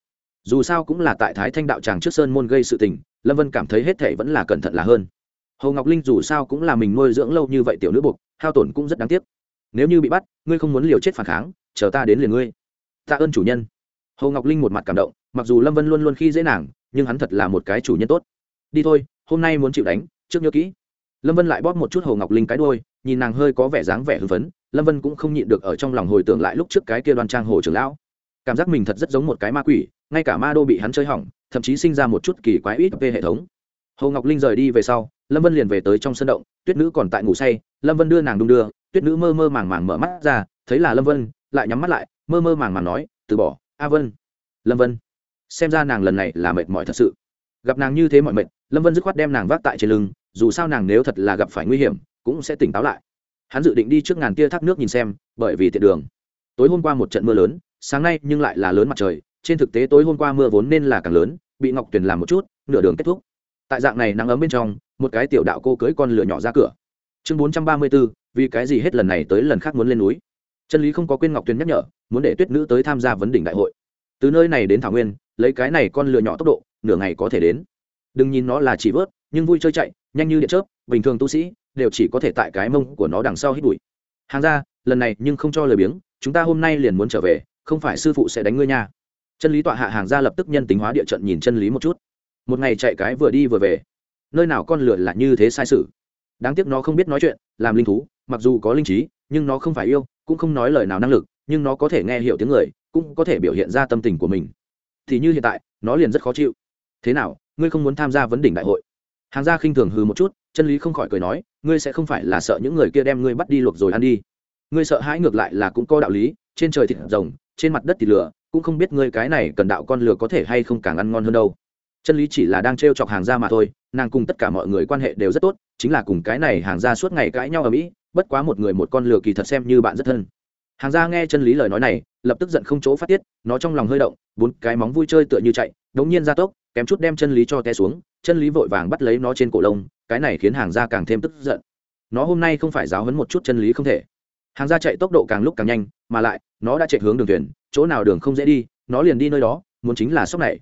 Dù sao cũng là tại thái thanh đạo tràng trước sơn môn gây sự tình, lâm vân cảm thấy hết thể vẫn là cẩn thận là hơn hồ ngọc linh dù sao cũng là mình nuôi dưỡng lâu như vậy tiểu nữ buộc, hao tổn cũng rất đáng tiếc. Nếu như bị bắt, ngươi không muốn liều chết phản kháng, chờ ta đến liền ngươi. Tạ ơn chủ nhân. Hồ ngọc linh một mặt cảm động, mặc dù lâm vân luôn luôn khi dễ nàng, nhưng hắn thật là một cái chủ nhân tốt. Đi thôi, hôm nay muốn chịu đánh, trước nhớ kỹ. Lâm vân lại bóp một chút hồ ngọc linh cái đôi nhìn nàng hơi có vẻ dáng vẻ hưng phấn, lâm vân cũng không nhịn được ở trong lòng hồi tưởng lại lúc trước cái kia đoan trang hồ trưởng lão. Cảm giác mình thật rất giống một cái ma quỷ, ngay cả ma đô bị hắn chơi hỏng, thậm chí sinh ra một chút kỳ quái ít về hệ thống. Hồ ngọc linh rời đi về sau lâm vân liền về tới trong sân động, tuyết nữ còn tại ngủ say, lâm vân đưa nàng đung đưa, tuyết nữ mơ mơ màng màng mở mắt ra, thấy là lâm vân, lại nhắm mắt lại, mơ mơ màng màng nói, từ bỏ, a vân. Lâm vân, xem ra nàng lần này là mệt mỏi thật sự. Gặp nàng như thế mọi mệt, lâm vân dứt khoát đem nàng vác tại trên lưng, dù sao nàng nếu thật là gặp phải nguy hiểm, cũng sẽ tỉnh táo lại. Hắn dự định đi trước ngàn tia thác nước nhìn xem, bởi vì tiện đường. Tối hôm qua một trận mưa lớn, sáng nay nhưng lại là lớn mặt trời, trên thực tế tối hôm qua mưa vốn nên là càng lớn, bị ngọc tuyền làm một chút, nửa đường kết thúc. Tại dạng này nắng ấm bên trong một cái tiểu đạo cô cưới con lửa nhỏ ra cửa. Chương bốn trăm ba mươi b ố vì cái gì hết lần này tới lần khác muốn lên núi? Chân lý không có quên ngọc tuyền nhắc nhở, muốn để tuyết nữ tới tham gia vấn đỉnh đại hội. Từ nơi này đến thảo nguyên, lấy cái này con lửa nhỏ tốc độ, nửa ngày có thể đến. Đừng nhìn nó là chỉ vớt, nhưng vui chơi chạy, nhanh như điện chớp, bình thường tu sĩ đều chỉ có thể tại cái mông của nó đằng sau hít bụi. Hàng ra, lần này nhưng không cho lời biếng, chúng ta hôm nay liền muốn trở về, không phải sư phụ sẽ đánh ngươi nha. Chân lý tọa hạ hàng ra lập tức nhân tính hóa địa trận nhìn chân lý một chút. Một ngày chạy cái vừa đi vừa về nơi nào con lửa là như thế sai sự? Đáng tiếc nó không biết nói chuyện, làm linh thú, mặc dù có linh trí, nhưng nó không phải yêu, cũng không nói lời nào năng lực, nhưng nó có thể nghe hiểu tiếng người, cũng có thể biểu hiện ra tâm tình của mình. Thì như hiện tại, nó liền rất khó chịu. Thế nào, ngươi không muốn tham gia vấn đỉnh đại hội? Hàng gia khinh thường hừ một chút, chân lý không khỏi cười nói, ngươi sẽ không phải là sợ những người kia đem ngươi bắt đi luộc rồi ăn đi. Ngươi sợ hãi ngược lại là cũng có đạo lý, trên trời thịt rồng, trên mặt đất thịt lửa, cũng không biết ngươi cái này cần đạo con lửa có thể hay không càng ăn ngon hơn đâu. Chân lý chỉ là đang t chọc hàng gia mà thôi nàng cùng tất cả mọi người quan hệ đều rất tốt, chính là cùng cái này hàng gia suốt ngày cãi nhau ở mỹ, bất quá một người một con lừa kỳ thật xem như bạn rất thân. Hàng gia nghe chân lý lời nói này, lập tức giận không chỗ phát tiết, nó trong lòng hơi động, bốn cái móng vui chơi tựa như chạy, đống nhiên ra tốc, kém chút đem chân lý cho té xuống, chân lý vội vàng bắt lấy nó trên cổ lông, cái này khiến hàng gia càng thêm tức giận. Nó hôm nay không phải giáo hấn một chút chân lý không thể. Hàng gia chạy tốc độ càng lúc càng nhanh, mà lại, nó đã chạy hướng đường thuyền, chỗ nào đường không dễ đi, nó liền đi nơi đó, muốn chính là sóc này.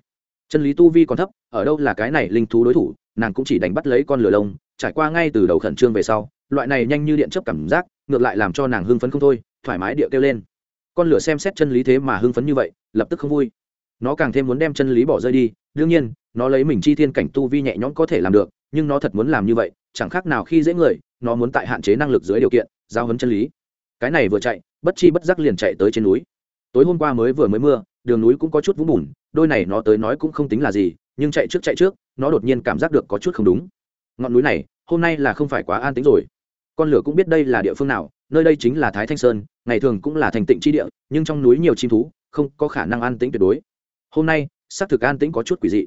Chân lý tu vi còn thấp, ở đâu là cái này linh thú đối thủ nàng cũng chỉ đánh bắt lấy con lửa lông, trải qua ngay từ đầu khẩn trương về sau, loại này nhanh như điện chấp cảm giác, ngược lại làm cho nàng hưng phấn không thôi, thoải mái địa kêu lên. Con lửa xem xét chân lý thế mà hưng phấn như vậy, lập tức không vui. Nó càng thêm muốn đem chân lý bỏ rơi đi, đương nhiên, nó lấy mình chi thiên cảnh tu vi nhẹ nhõm có thể làm được, nhưng nó thật muốn làm như vậy, chẳng khác nào khi dễ người, nó muốn tại hạn chế năng lực dưới điều kiện, giao hấn chân lý. Cái này vừa chạy, bất chi bất giác liền chạy tới trên núi. Tối hôm qua mới vừa mới mưa, đường núi cũng có chút vũng bùn, đôi này nó tới nói cũng không tính là gì nhưng chạy trước chạy trước, nó đột nhiên cảm giác được có chút không đúng. Ngọn núi này, hôm nay là không phải quá an tính rồi. Con lửa cũng biết đây là địa phương nào, nơi đây chính là thái thanh sơn, ngày thường cũng là thành tịnh tri địa, nhưng trong núi nhiều chim thú, không có khả năng an tĩnh tuyệt đối. Hôm nay, xác thực an tĩnh có chút quỷ dị.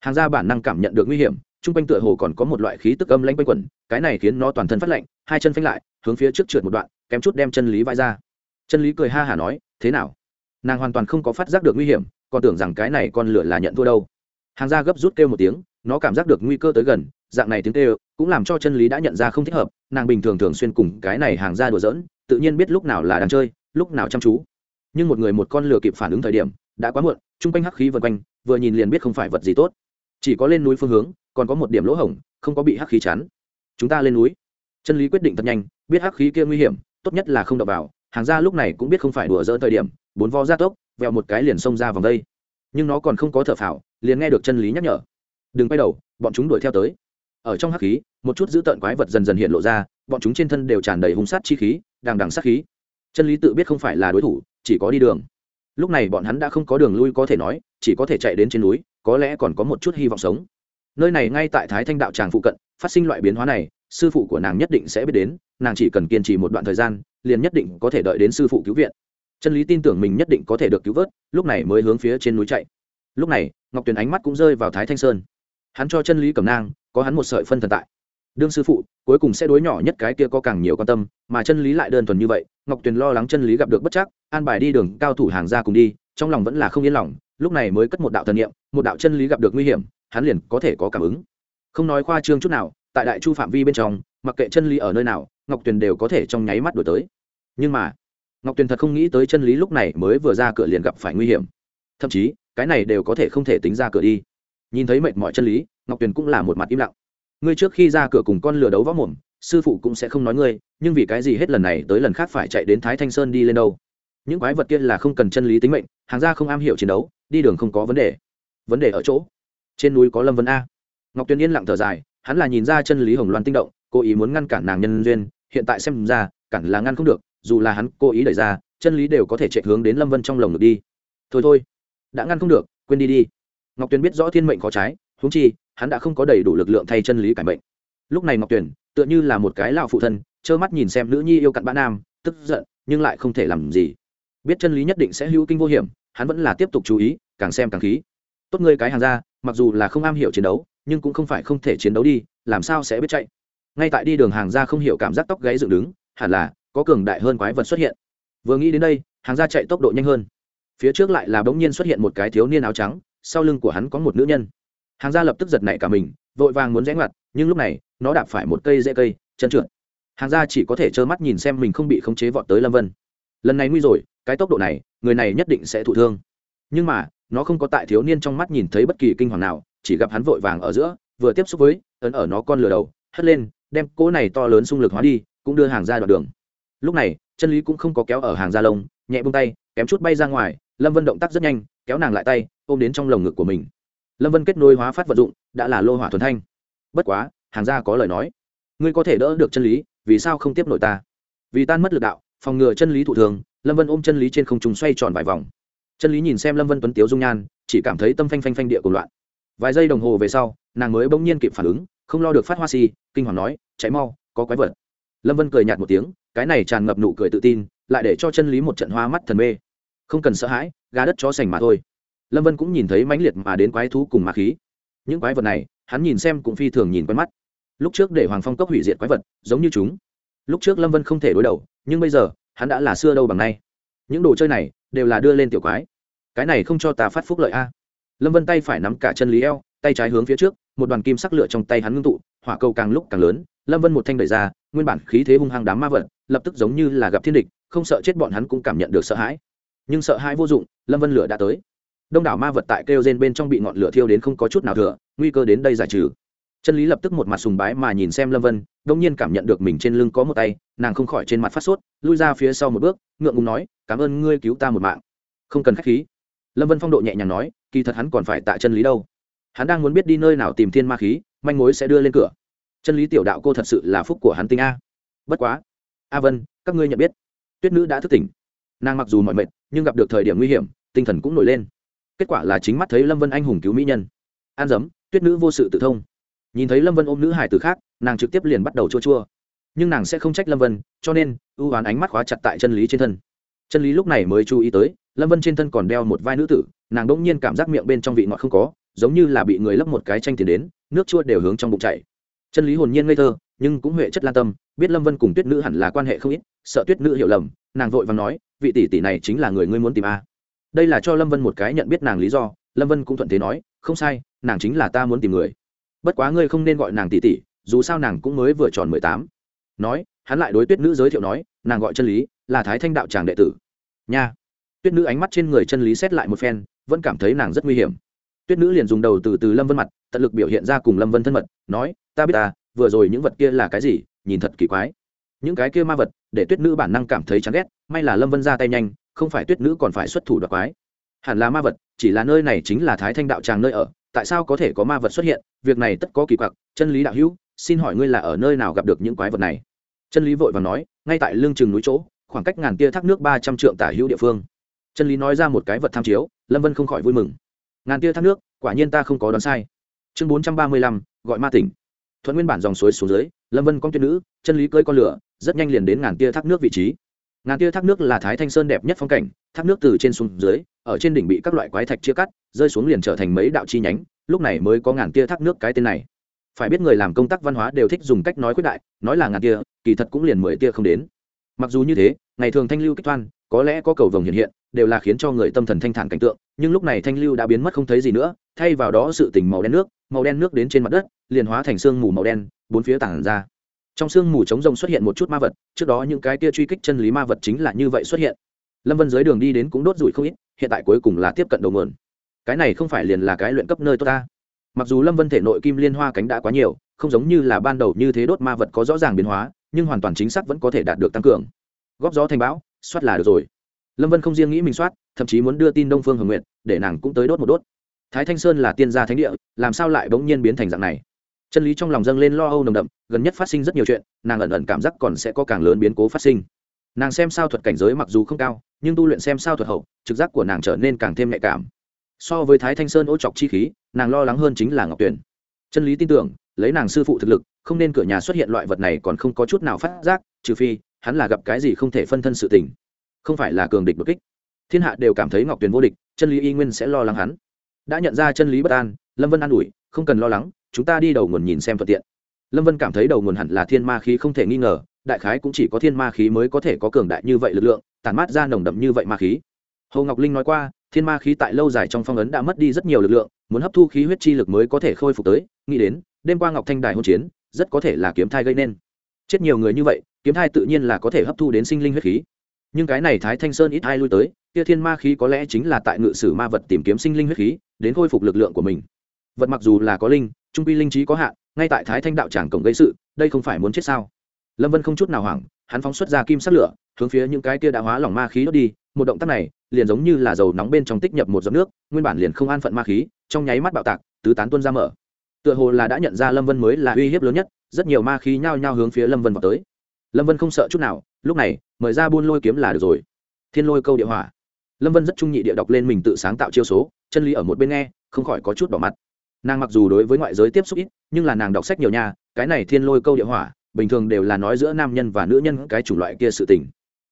Hàng gia bản năng cảm nhận được nguy hiểm, chung quanh tựa hồ còn có một loại khí tức âm lanh quanh quẩn, cái này khiến nó toàn thân phát lạnh, hai chân phanh lại, hướng phía trước trượt một đoạn, kém chút đem chân lý vai ra. Chân lý cười ha hả nói, thế nào? Nàng hoàn toàn không có phát giác được nguy hiểm, còn tưởng rằng cái này con lửa là nhận thua đâu hàng gia gấp rút kêu một tiếng, nó cảm giác được nguy cơ tới gần, dạng này tiếng kêu cũng làm cho chân lý đã nhận ra không thích hợp, nàng bình thường thường xuyên cùng cái này hàng gia đùa giỡn, tự nhiên biết lúc nào là đang chơi, lúc nào chăm chú. Nhưng một người một con lừa kịp phản ứng thời điểm, đã quá muộn, chung quanh hắc khí vân quanh, vừa nhìn liền biết không phải vật gì tốt. Chỉ có lên núi phương hướng, còn có một điểm lỗ hổng, không có bị hắc khí chắn. Chúng ta lên núi. Chân lý quyết định thật nhanh, biết hắc khí kia nguy hiểm, tốt nhất là không đập vào. Hàng gia lúc này cũng biết không phải đùa dỡ thời điểm, bốn vo ra tốc vẹo một cái liền xông ra vòng đây. Nhưng nó còn không có thở phào liền nghe được chân lý nhắc nhở. Đừng quay đầu, bọn chúng đuổi theo tới. Ở trong hắc khí, một chút dữ tợn quái vật dần dần hiện lộ ra, bọn chúng trên thân đều tràn đầy hung sát chi khí, đằng đằng sát khí. Chân lý tự biết không phải là đối thủ, chỉ có đi đường. Lúc này bọn hắn đã không có đường lui có thể nói, chỉ có thể chạy đến trên núi, có lẽ còn có một chút hy vọng sống. Nơi này ngay tại thái thanh đạo tràng phụ cận, phát sinh loại biến hóa này, sư phụ của nàng nhất định sẽ biết đến, nàng chỉ cần kiên trì một đoạn thời gian, liền nhất định có thể đợi đến sư phụ cứu viện. Chân lý tin tưởng mình nhất định có thể được cứu vớt, lúc này mới hướng phía trên núi chạy lúc này, ngọc tuyền ánh mắt cũng rơi vào thái thanh sơn. Hắn cho chân lý cầm nang, có hắn một sợi phân thần tại. Đương sư phụ, cuối cùng sẽ đối nhỏ nhất cái kia có càng nhiều quan tâm, mà chân lý lại đơn thuần như vậy, ngọc tuyền lo lắng chân lý gặp được bất chắc, an bài đi đường cao thủ hàng ra cùng đi, trong lòng vẫn là không yên lòng, lúc này mới cất một đạo thần niệm, một đạo chân lý gặp được nguy hiểm, hắn liền có thể có cảm ứng. Không nói khoa trương chút nào, tại đại chu phạm vi bên trong, mặc kệ chân lý ở nơi nào, ngọc tuyền đều có thể trong nháy mắt đổi tới. Nhưng mà, ngọc tuyền thật không nghĩ tới chân lý lúc này mới vừa ra cửa liền gặp phải nguy hiểm. Thậm chí cái này đều có thể không thể tính ra cửa đi. Nhìn thấy mệt mỏi chân lý, ngọc tuyền cũng là một mặt im lặng. Ngươi trước khi ra cửa cùng con lừa đấu võ mồm, sư phụ cũng sẽ không nói ngươi, nhưng vì cái gì hết lần này tới lần khác phải chạy đến thái thanh sơn đi lên đâu? Những quái vật kia là không cần chân lý tính mệnh, hàng ra không am hiểu chiến đấu, đi đường không có vấn đề. Vấn đề ở chỗ, trên núi có lâm vân a. Ngọc tuyền yên lặng thở dài, hắn là nhìn ra chân lý hồng loan tinh động, cố ý muốn ngăn cản nàng nhân duyên, hiện tại xem ra, cản là ngăn không được, dù là hắn cố ý đẩy ra, chân lý đều có thể chạy hướng đến lâm vân trong lồng ngực đi. Thôi thôi đã ngăn không được, quên đi đi. Ngọc tuyền biết rõ thiên mệnh khó trái húng chi, hắn đã không có đầy đủ lực lượng thay chân lý cải mệnh. Lúc này ngọc tuyền, tựa như là một cái lão phụ thân, trơ mắt nhìn xem nữ nhi yêu cặn bã nam, tức giận, nhưng lại không thể làm gì. Biết chân lý nhất định sẽ hữu kinh vô hiểm, hắn vẫn là tiếp tục chú ý, càng xem càng khí. Tốt ngươi cái hàng ra, mặc dù là không am hiểu chiến đấu, nhưng cũng không phải không thể chiến đấu đi, làm sao sẽ biết chạy? Ngay tại đi đường hàng ra không hiểu cảm giác tóc gáy dựng đứng, hẳn là có cường đại hơn quái vật xuất hiện. Vừa nghĩ đến đây, hàng ra chạy tốc độ nhanh hơn phía trước lại là bỗng nhiên xuất hiện một cái thiếu niên áo trắng, sau lưng của hắn có một nữ nhân. Hàng gia lập tức giật nảy cả mình, vội vàng muốn rẽ ngoặt, nhưng lúc này, nó đạp phải một cây dễ cây, chân trượt. Hàng gia chỉ có thể trơ mắt nhìn xem mình không bị khống chế vọt tới lâm vân. Lần này nguy rồi, cái tốc độ này, người này nhất định sẽ thụ thương. Nhưng mà, nó không có tại thiếu niên trong mắt nhìn thấy bất kỳ kinh hoàng nào, chỉ gặp hắn vội vàng ở giữa, vừa tiếp xúc với, ấn ở nó con lửa đầu, hất lên, đem cỗ này to lớn xung lực hóa đi, cũng đưa hàng ra đoạn đường. Lúc này, chân lý cũng không có kéo ở hàng da lông, nhẹ bông tay, kém chút bay ra ngoài lâm vân động tác rất nhanh, kéo nàng lại tay, ôm đến trong lồng ngực của mình. Lâm vân kết nối hóa phát vật dụng, đã là lô hỏa thuần thanh. Bất quá, hàng gia có lời nói. Ngươi có thể đỡ được chân lý, vì sao không tiếp nổi ta? Vì tan mất lực đạo, phòng ngừa chân lý thụ thường, lâm vân ôm chân lý trên không trùng xoay tròn vài vòng. Chân lý nhìn xem lâm vân tuấn tiếu dung nhan, chỉ cảm thấy tâm phanh phanh phanh địa cùng loạn. Vài giây đồng hồ về sau, nàng mới bỗng nhiên kịp phản ứng, không lo được phát hoa si, kinh hoàng nói cháy mau, có quái vật. Lâm vân cười nhạt một tiếng, cái này tràn ngập nụ cười tự tin, lại để cho chân lý một trận hoa mắt thần mê không cần sợ hãi, gà đất chó sành mà thôi. Lâm vân cũng nhìn thấy mãnh liệt mà đến quái thú cùng ma khí. Những quái vật này, hắn nhìn xem cũng phi thường nhìn quen mắt. Lúc trước để hoàng phong cốc hủy diệt quái vật, giống như chúng. Lúc trước lâm vân không thể đối đầu, nhưng bây giờ, hắn đã là xưa đâu bằng nay. Những đồ chơi này, đều là đưa lên tiểu quái. Cái này không cho ta phát phúc lợi a. Lâm vân tay phải nắm cả chân lý eo, tay trái hướng phía trước, một đoàn kim sắc lửa trong tay hắn ngưng tụ, hỏa cầu càng lúc càng lớn, lâm vân một thanh đẩy ra, nguyên bản khí thế hung hăng đám ma vật, lập tức giống như là gặp thiên địch, không sợ chết bọn hắn cũng cảm nhận được sợ hãi nhưng sợ hãi vô dụng, lâm vân lửa đã tới. Đông đảo ma vật tại kêu gen bên trong bị ngọn lửa thiêu đến không có chút nào thừa, nguy cơ đến đây giải trừ. Chân lý lập tức một mặt sùng bái mà nhìn xem lâm vân, đông nhiên cảm nhận được mình trên lưng có một tay, nàng không khỏi trên mặt phát sốt, lui ra phía sau một bước, ngượng ngùng nói, cảm ơn ngươi cứu ta một mạng. Không cần k h á c h khí. Lâm vân phong độ nhẹ nhàng nói, kỳ thật hắn còn phải tại chân lý đâu. Hắn đang muốn biết đi nơi nào tìm thiên ma khí, manh mối sẽ đưa lên cửa. Chân lý tiểu đạo cô thật sự là phúc của hắn tinh a. Bất quá. A vân, các ngươi nhận biết. Tuyết nữ đã thức tỉnh nàng mặc dù mọi mệt, nhưng gặp được thời điểm nguy hiểm, tinh thần cũng nổi lên. Kết quả là chính mắt thấy lâm vân anh hùng cứu mỹ nhân. An dấm tuyết nữ vô sự tự thông. Nhìn thấy lâm vân ôm nữ hải từ khác, nàng trực tiếp liền bắt đầu chua chua. Nhưng nàng sẽ không trách lâm vân, cho nên, ưu oán ánh mắt khóa chặt tại chân lý trên thân. Chân lý lúc này mới chú ý tới, lâm vân trên thân còn đeo một vai nữ tử, nàng đ ỗ n g nhiên cảm giác miệng bên trong vị ngọt không có, giống như là bị người lấp một cái tranh tiền đến, nước chua đều hướng trong bụng chảy chân lý hồn nhiên ngây thơ, nhưng cũng huệ chất lan tâm, biết lâm vân cùng tuyết nữ hẳn là quan hệ không ít, sợ tuyết nữ hiểu lầm, nàng vội và nói, vị tỷ tỷ này chính là người ngươi muốn tìm a. Đây là cho lâm vân một cái nhận biết nàng lý do, lâm vân cũng thuận thế nói, không sai, nàng chính là ta muốn tìm người. Bất quá ngươi không nên gọi nàng tỷ tỷ, dù sao nàng cũng mới vừa tròn mười tám. Nói, hắn lại đối tuyết nữ giới thiệu nói, nàng gọi chân lý, là thái thanh đạo tràng đệ tử. Nha. Tuyết nữ ánh mắt trên người chân lý xét lại một phen, vẫn cảm thấy nàng rất nguy hiểm tuyết nữ liền dùng đầu từ từ lâm vân mặt, tận lực biểu hiện ra cùng lâm vân thân mật, nói, ta biết ta, vừa rồi những vật kia là cái gì, nhìn thật kỳ quái. Những cái kia ma vật, để tuyết nữ bản năng cảm thấy chán ghét, may là lâm vân ra tay nhanh, không phải tuyết nữ còn phải xuất thủ đoạt quái. Hẳn là ma vật, chỉ là nơi này chính là thái thanh đạo tràng nơi ở, tại sao có thể có ma vật xuất hiện, việc này tất có kỳ quặc. Chân lý đạo hữu, xin hỏi ngươi là ở nơi nào gặp được những quái vật này? Chân lý vội và nói, ngay tại lương chừng núi chỗ, khoảng cách ngàn tia thác nước ba trăm trượng tả hữu địa phương. Chân lý nói ra một cái vật tham chiếu, lâm vân không khỏi vui mừng ngàn tia thác nước, quả nhiên ta không có đoán sai. Chương bốn trăm ba mươi lăm, gọi ma tỉnh. Thuận nguyên bản dòng suối xuống dưới, lâm vân con tuyết nữ, chân lý cơi con lửa, rất nhanh liền đến ngàn tia thác nước vị trí. Ngàn tia thác nước là thái thanh sơn đẹp nhất phong cảnh, thác nước từ trên xuống dưới, ở trên đỉnh bị các loại quái thạch chia cắt, rơi xuống liền trở thành mấy đạo chi nhánh, lúc này mới có ngàn tia thác nước cái tên này. Phải biết người làm công tác văn hóa đều thích dùng cách nói khuyết đại, nói là ngàn tia, kỳ thật cũng liền mười tia không đến. Mặc dù như thế, ngày thường thanh lưu kích toan, có lẽ có cầu vồng hiện hiện, đều là khiến cho người tâm thần thanh thản cảnh tượng nhưng lúc này thanh lưu đã biến mất không thấy gì nữa, thay vào đó sự tình màu đen nước, màu đen nước đến trên mặt đất, liền hóa thành sương mù màu đen, bốn phía tản ra. Trong sương mù trống rồng xuất hiện một chút ma vật, trước đó những cái tia truy kích chân lý ma vật chính là như vậy xuất hiện. Lâm vân dưới đường đi đến cũng đốt rủi không ít, hiện tại cuối cùng là tiếp cận đầu nguồn. Cái này không phải liền là cái luyện cấp nơi tốt ta. Mặc dù lâm vân thể nội kim liên hoa cánh đã quá nhiều, không giống như là ban đầu như thế đốt ma vật có rõ ràng biến hóa, nhưng hoàn toàn chính xác vẫn có thể đạt được tăng cường. Góp gió thành bão soát là được rồi. Lâm vân không riêng nghĩ mình soát thậm chí muốn đưa tin đông phương hồng nguyện để nàng cũng tới đốt một đốt. Thái thanh sơn là tiên gia thánh địa, làm sao lại bỗng nhiên biến thành dạng này? Chân lý trong lòng dâng lên lo âu nồng đậm, gần nhất phát sinh rất nhiều chuyện, nàng ẩn ẩn cảm giác còn sẽ có càng lớn biến cố phát sinh. Nàng xem sao thuật cảnh giới mặc dù không cao, nhưng tu luyện xem sao thuật hậu, trực giác của nàng trở nên càng thêm nhạy cảm. So với thái thanh sơn ô chọc chi khí, nàng lo lắng hơn chính là ngọc tuyền. Chân lý tin tưởng, lấy nàng sư phụ thực lực, không nên cửa nhà xuất hiện loại vật này còn không có chút nào phát giác, trừ phi, hắn là gặp cái gì không thể phân thân sự tình. Không phải là cường địch đột kích thiên hạ đều cảm thấy ngọc tuyền vô địch, chân lý y nguyên sẽ lo lắng hắn. Đã nhận ra chân lý bất an, lâm vân an ủi, không cần lo lắng, chúng ta đi đầu nguồn nhìn xem thuận tiện. Lâm vân cảm thấy đầu nguồn hẳn là thiên ma khí không thể nghi ngờ, đại khái cũng chỉ có thiên ma khí mới có thể có cường đại như vậy lực lượng tàn mát ra nồng đậm như vậy ma khí. Hồ ngọc linh nói qua, thiên ma khí tại lâu dài trong phong ấn đã mất đi rất nhiều lực lượng, muốn hấp thu khí huyết chi lực mới có thể khôi phục tới, nghĩ đến, đêm qua ngọc thanh đài hôn chiến, rất có thể là kiếm thai gây nên. Chết nhiều người như vậy, kiếm thai tự nhiên là có thể hấp thu đến sinh linh huyết khí. Nhưng cái này thái thanh sơn ít ai lui tới kia thiên ma khí có lẽ chính là tại ngự sử ma vật tìm kiếm sinh linh huyết khí, đến khôi phục lực lượng của mình. Vật mặc dù là có linh, trung quy linh trí có hạn, ngay tại thái thanh đạo tràng cổng gây sự, đây không phải muốn chết sao? Lâm vân không chút nào hoảng, hắn phóng xuất ra kim sắc lửa, hướng phía những cái kia đã hóa lỏng ma khí đốt đi, một động tác này, liền giống như là dầu nóng bên trong tích nhập một giọt nước, nguyên bản liền không an phận ma khí, trong nháy mắt bạo tạc, tứ tán tuôn ra mở. Tựa hồ là đã nhận ra lâm vân mới là uy hiếp lớn nhất, rất nhiều ma khí nhao nhao hướng phía lâm vân vào tới. Lâm vân không sợ chút nào, lúc này, mời ra buôn lôi kiếm là được rồi. Thiên lôi câu địa hỏa lâm vân rất trung nhị địa đọc lên mình tự sáng tạo chiêu số chân lý ở một bên nghe không khỏi có chút đỏ mặt nàng mặc dù đối với ngoại giới tiếp xúc ít nhưng là nàng đọc sách nhiều nha cái này thiên lôi câu địa hỏa bình thường đều là nói giữa nam nhân và nữ nhân cái chủng loại kia sự tình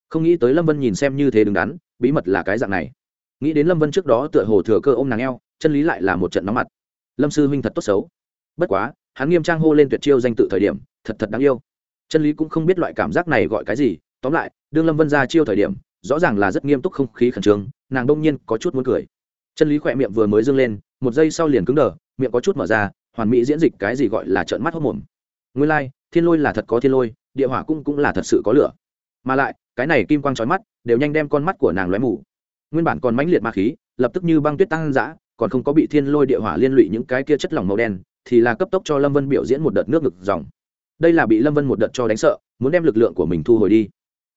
không nghĩ tới lâm vân nhìn xem như thế đứng đắn bí mật là cái dạng này nghĩ đến lâm vân trước đó tựa hồ thừa cơ ôm nàng eo chân lý lại là một trận nóng mặt lâm sư huynh thật tốt xấu bất quá hắn nghiêm trang hô lên tuyệt chiêu danh tự thời điểm thật thật đáng yêu chân lý cũng không biết loại cảm giác này gọi cái gì tóm lại đương lâm vân ra chiêu thời điểm rõ ràng là rất nghiêm túc không khí khẩn trương nàng đông nhiên có chút muốn cười. Chân lý khỏe miệng vừa mới dâng lên một giây sau liền cứng đờ miệng có chút mở ra hoàn mỹ diễn dịch cái gì gọi là trợn mắt hốc mồm. Nguyên lai、like, thiên lôi là thật có thiên lôi địa hỏa cũng cũng là thật sự có lửa. Mà lại cái này kim quang trói mắt đều nhanh đem con mắt của nàng lóe mù. Nguyên bản còn mãnh liệt ma khí lập tức như băng tuyết tăng dã còn không có bị thiên lôi địa hỏa liên lụy những cái kia chất lỏng màu đen thì là cấp tốc cho lâm vân biểu diễn một đợt nước ngực dòng. Đây là bị lâm vân một đợt cho đánh sợ muốn đem lực lượng của mình thu hồi đi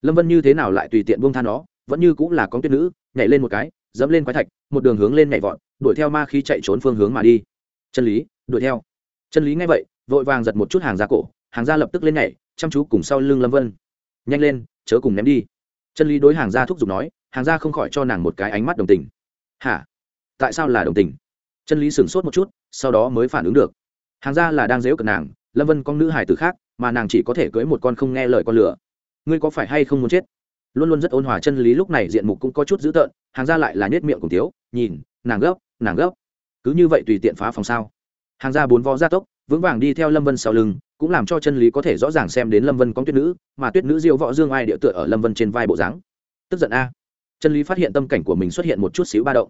lâm vân như thế nào lại tùy tiện buông tha nó, vẫn như cũng là con tuyết nữ, nhảy lên một cái, dẫm lên quái thạch, một đường hướng lên nhảy vọt, đuổi theo ma khí chạy trốn phương hướng mà đi. Chân lý, đuổi theo. Chân lý nghe vậy, vội vàng giật một chút hàng ra cổ, hàng ra lập tức lên nhảy, chăm chú cùng sau lưng lâm vân. Nhanh lên, chớ cùng ném đi. Chân lý đối hàng ra thúc giục nói, hàng gia không khỏi cho nàng một cái ánh mắt đồng tình. Hả? Tại sao là đồng tình? Chân lý sửng sốt một chút, sau đó mới phản ứng được. Hàng gia là đang dễu cận nàng, lâm vân con nữ hài tử khác, mà nàng chỉ có thể cưới một con không nghe lời con lửa ngươi có phải hay không muốn chết? Luôn luôn rất ôn hòa chân lý lúc này diện mục cũng có chút dữ tợn, hàng gia lại là nhét miệng cùng tiếu nhìn, nàng gấp nàng gấp. Cứ như vậy tùy tiện phá phòng sao? Hàng gia bốn vó gia tốc, vững vàng đi theo lâm vân sau lưng, cũng làm cho chân lý có thể rõ ràng xem đến lâm vân có tuyết nữ, mà tuyết nữ diêu võ dương ai địa tựa ở lâm vân trên vai bộ dáng. Tức giận a. Chân lý phát hiện tâm cảnh của mình xuất hiện một chút xíu ba động.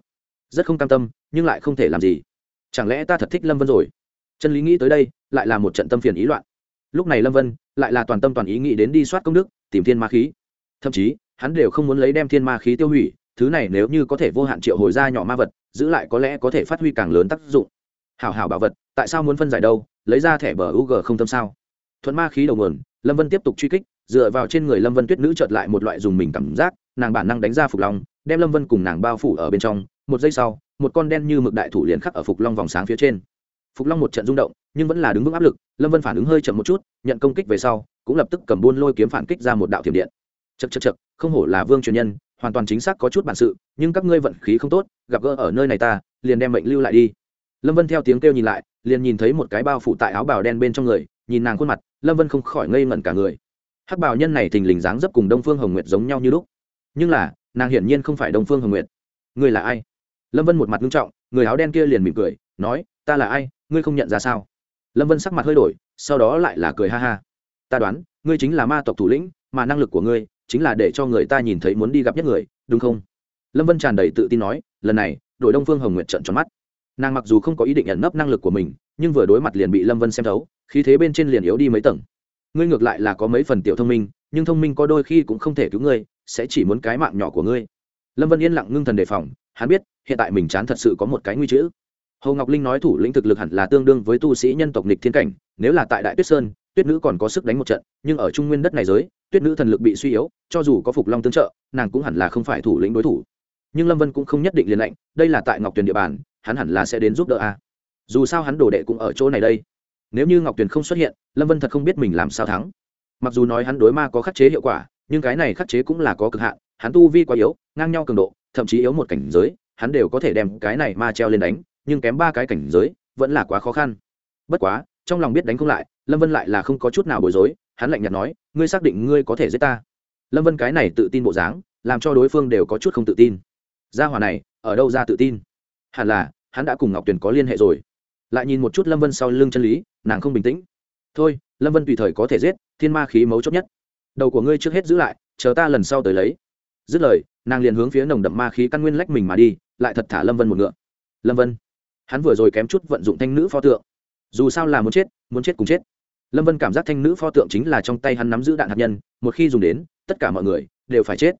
Rất không cam tâm, nhưng lại không thể làm gì. Chẳng lẽ ta thật thích lâm vân rồi? Chân lý nghĩ tới đây, lại là một trận tâm phiền ý loạn. Lúc này lâm vân lại là toàn tâm toàn ý nghĩ đến đi soát công đức, tìm thiên ma khí. Thậm chí, hắn đều không muốn lấy đem thiên ma khí tiêu hủy, thứ này nếu như có thể vô hạn triệu hồi ra nhỏ ma vật, giữ lại có lẽ có thể phát huy càng lớn tác dụng. Hảo hảo bảo vật, tại sao muốn phân giải đâu, lấy ra thẻ bờ u g không tâm sao? Thuận ma khí đầu nguồn, lâm vân tiếp tục truy kích, dựa vào trên người lâm vân tuyết nữ chợt lại một loại dùng mình cảm giác, nàng bản năng đánh ra phục long, đem lâm vân cùng nàng bao phủ ở bên trong, một giây sau, một con đen như mực đại thủ liền khắc ở phục long vòng sáng phía trên phục long một trận rung động, nhưng vẫn là đứng vững áp lực, lâm vân phản ứng hơi chậm một chút, nhận công kích về sau, cũng lập tức cầm buôn lôi kiếm phản kích ra một đạo thiểm điện. Chật chật chật không hổ là vương truyền nhân, hoàn toàn chính xác có chút bản sự, nhưng các ngươi vận khí không tốt, gặp gỡ ở nơi này ta, liền đem mệnh lưu lại đi. Lâm vân theo tiếng kêu nhìn lại, liền nhìn thấy một cái bao phủ tại áo bào đen bên trong người, nhìn nàng khuôn mặt, lâm vân không khỏi ngây ngẩn cả người. Hắc bào nhân này thình lình dáng dấp cùng đông phương hồng nguyệt giống nhau như lúc. Nhưng là, nàng hiển nhiên không phải đông phương hồng nguyệt. Người là ai? Lâm vân một mặt nghiêm trọng, người áo đen kia liền mỉm cười, nói, ta là ai? Ngươi không nhận ra sao? Lâm vân sắc mặt hơi đổi, sau đó lại là cười ha ha. Ta đoán, ngươi chính là ma tộc thủ lĩnh, mà năng lực của ngươi chính là để cho người ta nhìn thấy muốn đi gặp nhất người, đúng không? Lâm vân tràn đầy tự tin nói, lần này, đội đông phương hồng nguyệt trận tròn mắt. Nàng mặc dù không có ý định ẩn nấp năng lực của mình, nhưng vừa đối mặt liền bị lâm vân xem thấu, khí thế bên trên liền yếu đi mấy tầng. Ngươi ngược lại là có mấy phần tiểu thông minh, nhưng thông minh có đôi khi cũng không thể cứu ngươi, sẽ chỉ muốn cái mạng nhỏ của ngươi. Lâm vân yên lặng ngưng thần đề phòng, hắn biết, hiện tại mình chán thật sự có một cái nguy chữ hồ ngọc linh nói thủ lĩnh thực lực hẳn là tương đương với tu sĩ nhân tộc nịch thiên cảnh, nếu là tại đại tuyết sơn, tuyết nữ còn có sức đánh một trận, nhưng ở trung nguyên đất này giới, tuyết nữ thần lực bị suy yếu, cho dù có phục long tương trợ, nàng cũng hẳn là không phải thủ lĩnh đối thủ. Nhưng lâm vân cũng không nhất định liền lệnh, đây là tại ngọc tuyền địa bàn, hắn hẳn là sẽ đến giúp đỡ a. Dù sao hắn đồ đệ cũng ở chỗ này đây. Nếu như ngọc tuyền không xuất hiện, lâm vân thật không biết mình làm sao thắng. Mặc dù nói hắn đối ma có khắc chế hiệu quả, nhưng cái này khắc chế cũng là có cực hạn, hắn tu vi quá yếu, ngang nhau cường độ, thậm chí yếu một cảnh giới, hắn đều có thể đem cái này ma treo lên đánh nhưng kém ba cái cảnh giới, vẫn là quá khó khăn. Bất quá, trong lòng biết đánh không lại, lâm vân lại là không có chút nào bối rối, hắn lạnh nhạt nói, ngươi xác định ngươi có thể giết ta? Lâm vân cái này tự tin bộ dáng, làm cho đối phương đều có chút không tự tin. Gia hòa này, ở đâu ra tự tin? Hẳn là, hắn đã cùng ngọc tuyền có liên hệ rồi. Lại nhìn một chút lâm vân sau lưng chân lý, nàng không bình tĩnh. Thôi, lâm vân tùy thời có thể giết, thiên ma khí mấu chốt nhất. Đầu của ngươi trước hết giữ lại, chờ ta lần sau tới lấy. Dứt lời, nàng liền hướng phía nồng đậm ma khí căn nguyên lách mình mà đi, lại thật thả lâm vân một ngựa. Lâm vân hắn vừa rồi kém chút vận dụng thanh nữ pho tượng. Dù sao là muốn chết muốn chết cùng chết. Lâm vân cảm giác thanh nữ pho tượng chính là trong tay hắn nắm giữ đạn hạt nhân, một khi dùng đến, tất cả mọi người đều phải chết.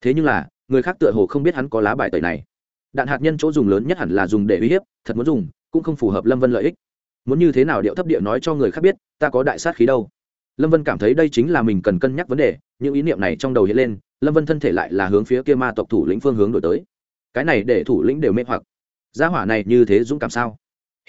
Thế nhưng là, người khác tựa hồ không biết hắn có lá bài tẩy này. Đạn hạt nhân chỗ dùng lớn nhất hẳn là dùng để uy hiếp, thật muốn dùng, cũng không phù hợp lâm vân lợi ích. Muốn như thế nào điệu thấp địa nói cho người khác biết, ta có đại sát khí đâu. Lâm vân cảm thấy đây chính là mình cần cân nhắc vấn đề, những ý niệm này trong đầu hiện lên, lâm vân thân thể lại là hướng phía kia ma tộc thủ lĩnh phương hướng đổi tới. Cái này để thủ lĩnh đều mê hoặc gia hỏa này như thế dũng cảm sao?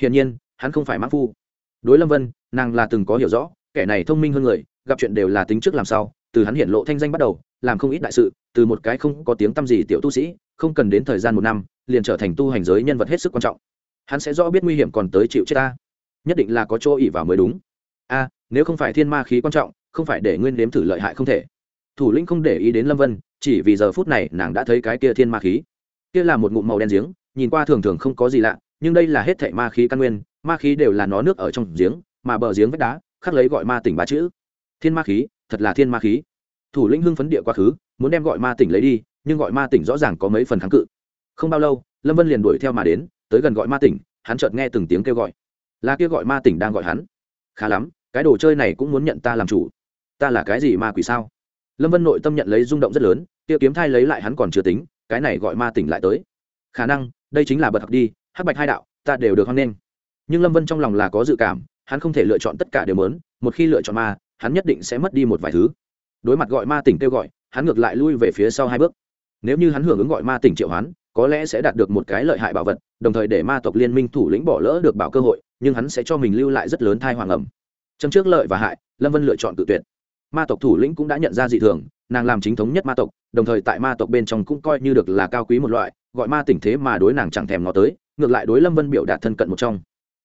Hiển nhiên, hắn không phải mãn phu. Đối lâm vân, nàng là từng có hiểu rõ, kẻ này thông minh hơn người, gặp chuyện đều là tính trước làm sao từ hắn hiện lộ thanh danh bắt đầu, làm không ít đại sự, từ một cái không có tiếng t â m gì tiểu tu sĩ, không cần đến thời gian một năm, liền trở thành tu hành giới nhân vật hết sức quan trọng. Hắn sẽ rõ biết nguy hiểm còn tới chịu chết ta. Nhất định là có chỗ ỉ vào mới đúng. A, nếu không phải thiên ma khí quan trọng, không phải để nguyên đếm thử lợi hại không thể. Thủ lĩnh không để ý đến lâm vân, chỉ vì giờ phút này nàng đã thấy cái kia thiên ma khí. Kia là một ngụm màu đen giếng nhìn qua thường thường không có gì lạ, nhưng đây là hết thệ ma khí căn nguyên, ma khí đều là nó nước ở trong giếng, mà bờ giếng vách đá, khắc lấy gọi ma tỉnh ba chữ. Thiên ma khí, thật là thiên ma khí. Thủ lĩnh hưng phấn địa quá khứ, muốn đem gọi ma tỉnh lấy đi, nhưng gọi ma tỉnh rõ ràng có mấy phần kháng cự. Không bao lâu, lâm vân liền đuổi theo mà đến, tới gần gọi ma tỉnh, hắn chợt nghe từng tiếng kêu gọi. Là kia gọi ma tỉnh đang gọi hắn. Khá lắm, cái đồ chơi này cũng muốn nhận ta làm chủ. Ta là cái gì ma quỷ sao? Lâm vân nội tâm nhận lấy rung động rất lớn, kia kiếm thai lấy lại hắn còn chưa tính, cái này gọi ma tỉnh lại tới. Khả năng đây chính là bật học đi, hắc bạch hai đạo, ta đều được hoan nghênh. Nhưng lâm vân trong lòng là có dự cảm, hắn không thể lựa chọn tất cả đều mớn một khi lựa chọn ma, hắn nhất định sẽ mất đi một vài thứ. Đối mặt gọi ma tỉnh kêu gọi, hắn ngược lại lui về phía sau hai bước. Nếu như hắn hưởng ứng gọi ma tỉnh triệu hoán, có lẽ sẽ đạt được một cái lợi hại bảo vật, đồng thời để ma tộc liên minh thủ lĩnh bỏ lỡ được bảo cơ hội, nhưng hắn sẽ cho mình lưu lại rất lớn thai hoàng ẩm. Trong trước lợi và hại, lâm vân lựa chọn tự tuyệt. Ma tộc thủ lĩnh cũng đã nhận ra dị thường, nàng làm chính thống nhất ma tộc, đồng thời tại ma tộc bên trong cũng coi như được là cao quý một loại gọi ma tỉnh thế mà đối nàng chẳng thèm ngó tới, ngược lại đối lâm vân biểu đạt thân cận một trong.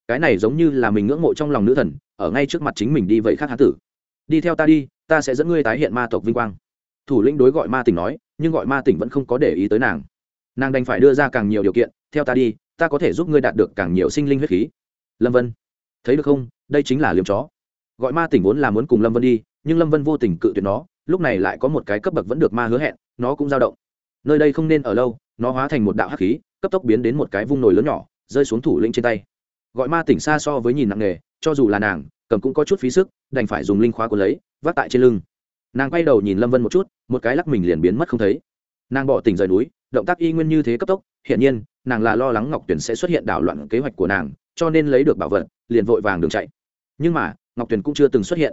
Cái này giống như là mình ngưỡng mộ trong lòng nữ thần, ở ngay trước mặt chính mình đi vậy khác hán tử. Đi theo ta đi, ta sẽ dẫn ngươi tái hiện ma tộc vinh quang. Thủ lĩnh đối gọi ma tỉnh nói, nhưng gọi ma tỉnh vẫn không có để ý tới nàng. Nàng đành phải đưa ra càng nhiều điều kiện, theo ta đi, ta có thể giúp ngươi đạt được càng nhiều sinh linh huyết khí. Lâm vân, thấy được không? Đây chính là liếm chó. Gọi ma tỉnh vốn là muốn cùng lâm vân đi, nhưng lâm vân vô tình cự tuyệt nó, lúc này lại có một cái cấp bậc vẫn được ma hứa hẹn, nó cũng dao động nơi đây không nên ở lâu, nó hóa thành một đạo hắc khí, cấp tốc biến đến một cái vung nồi lớn nhỏ, rơi xuống thủ lĩnh trên tay. Gọi ma tỉnh xa so với nhìn nặng nghề cho dù là nàng, cầm cũng có chút phí sức, đành phải dùng linh khóa của lấy, vác tại trên lưng. Nàng quay đầu nhìn lâm vân một chút, một cái lắc mình liền biến mất không thấy. Nàng bỏ tỉnh rời núi, động tác y nguyên như thế cấp tốc hiện nhiên, nàng là lo lắng ngọc tuyển sẽ xuất hiện đảo loạn kế hoạch của nàng, cho nên lấy được bảo vật, liền vội vàng đường chạy. Nhưng mà, ngọc tuyền cũng chưa từng xuất hiện.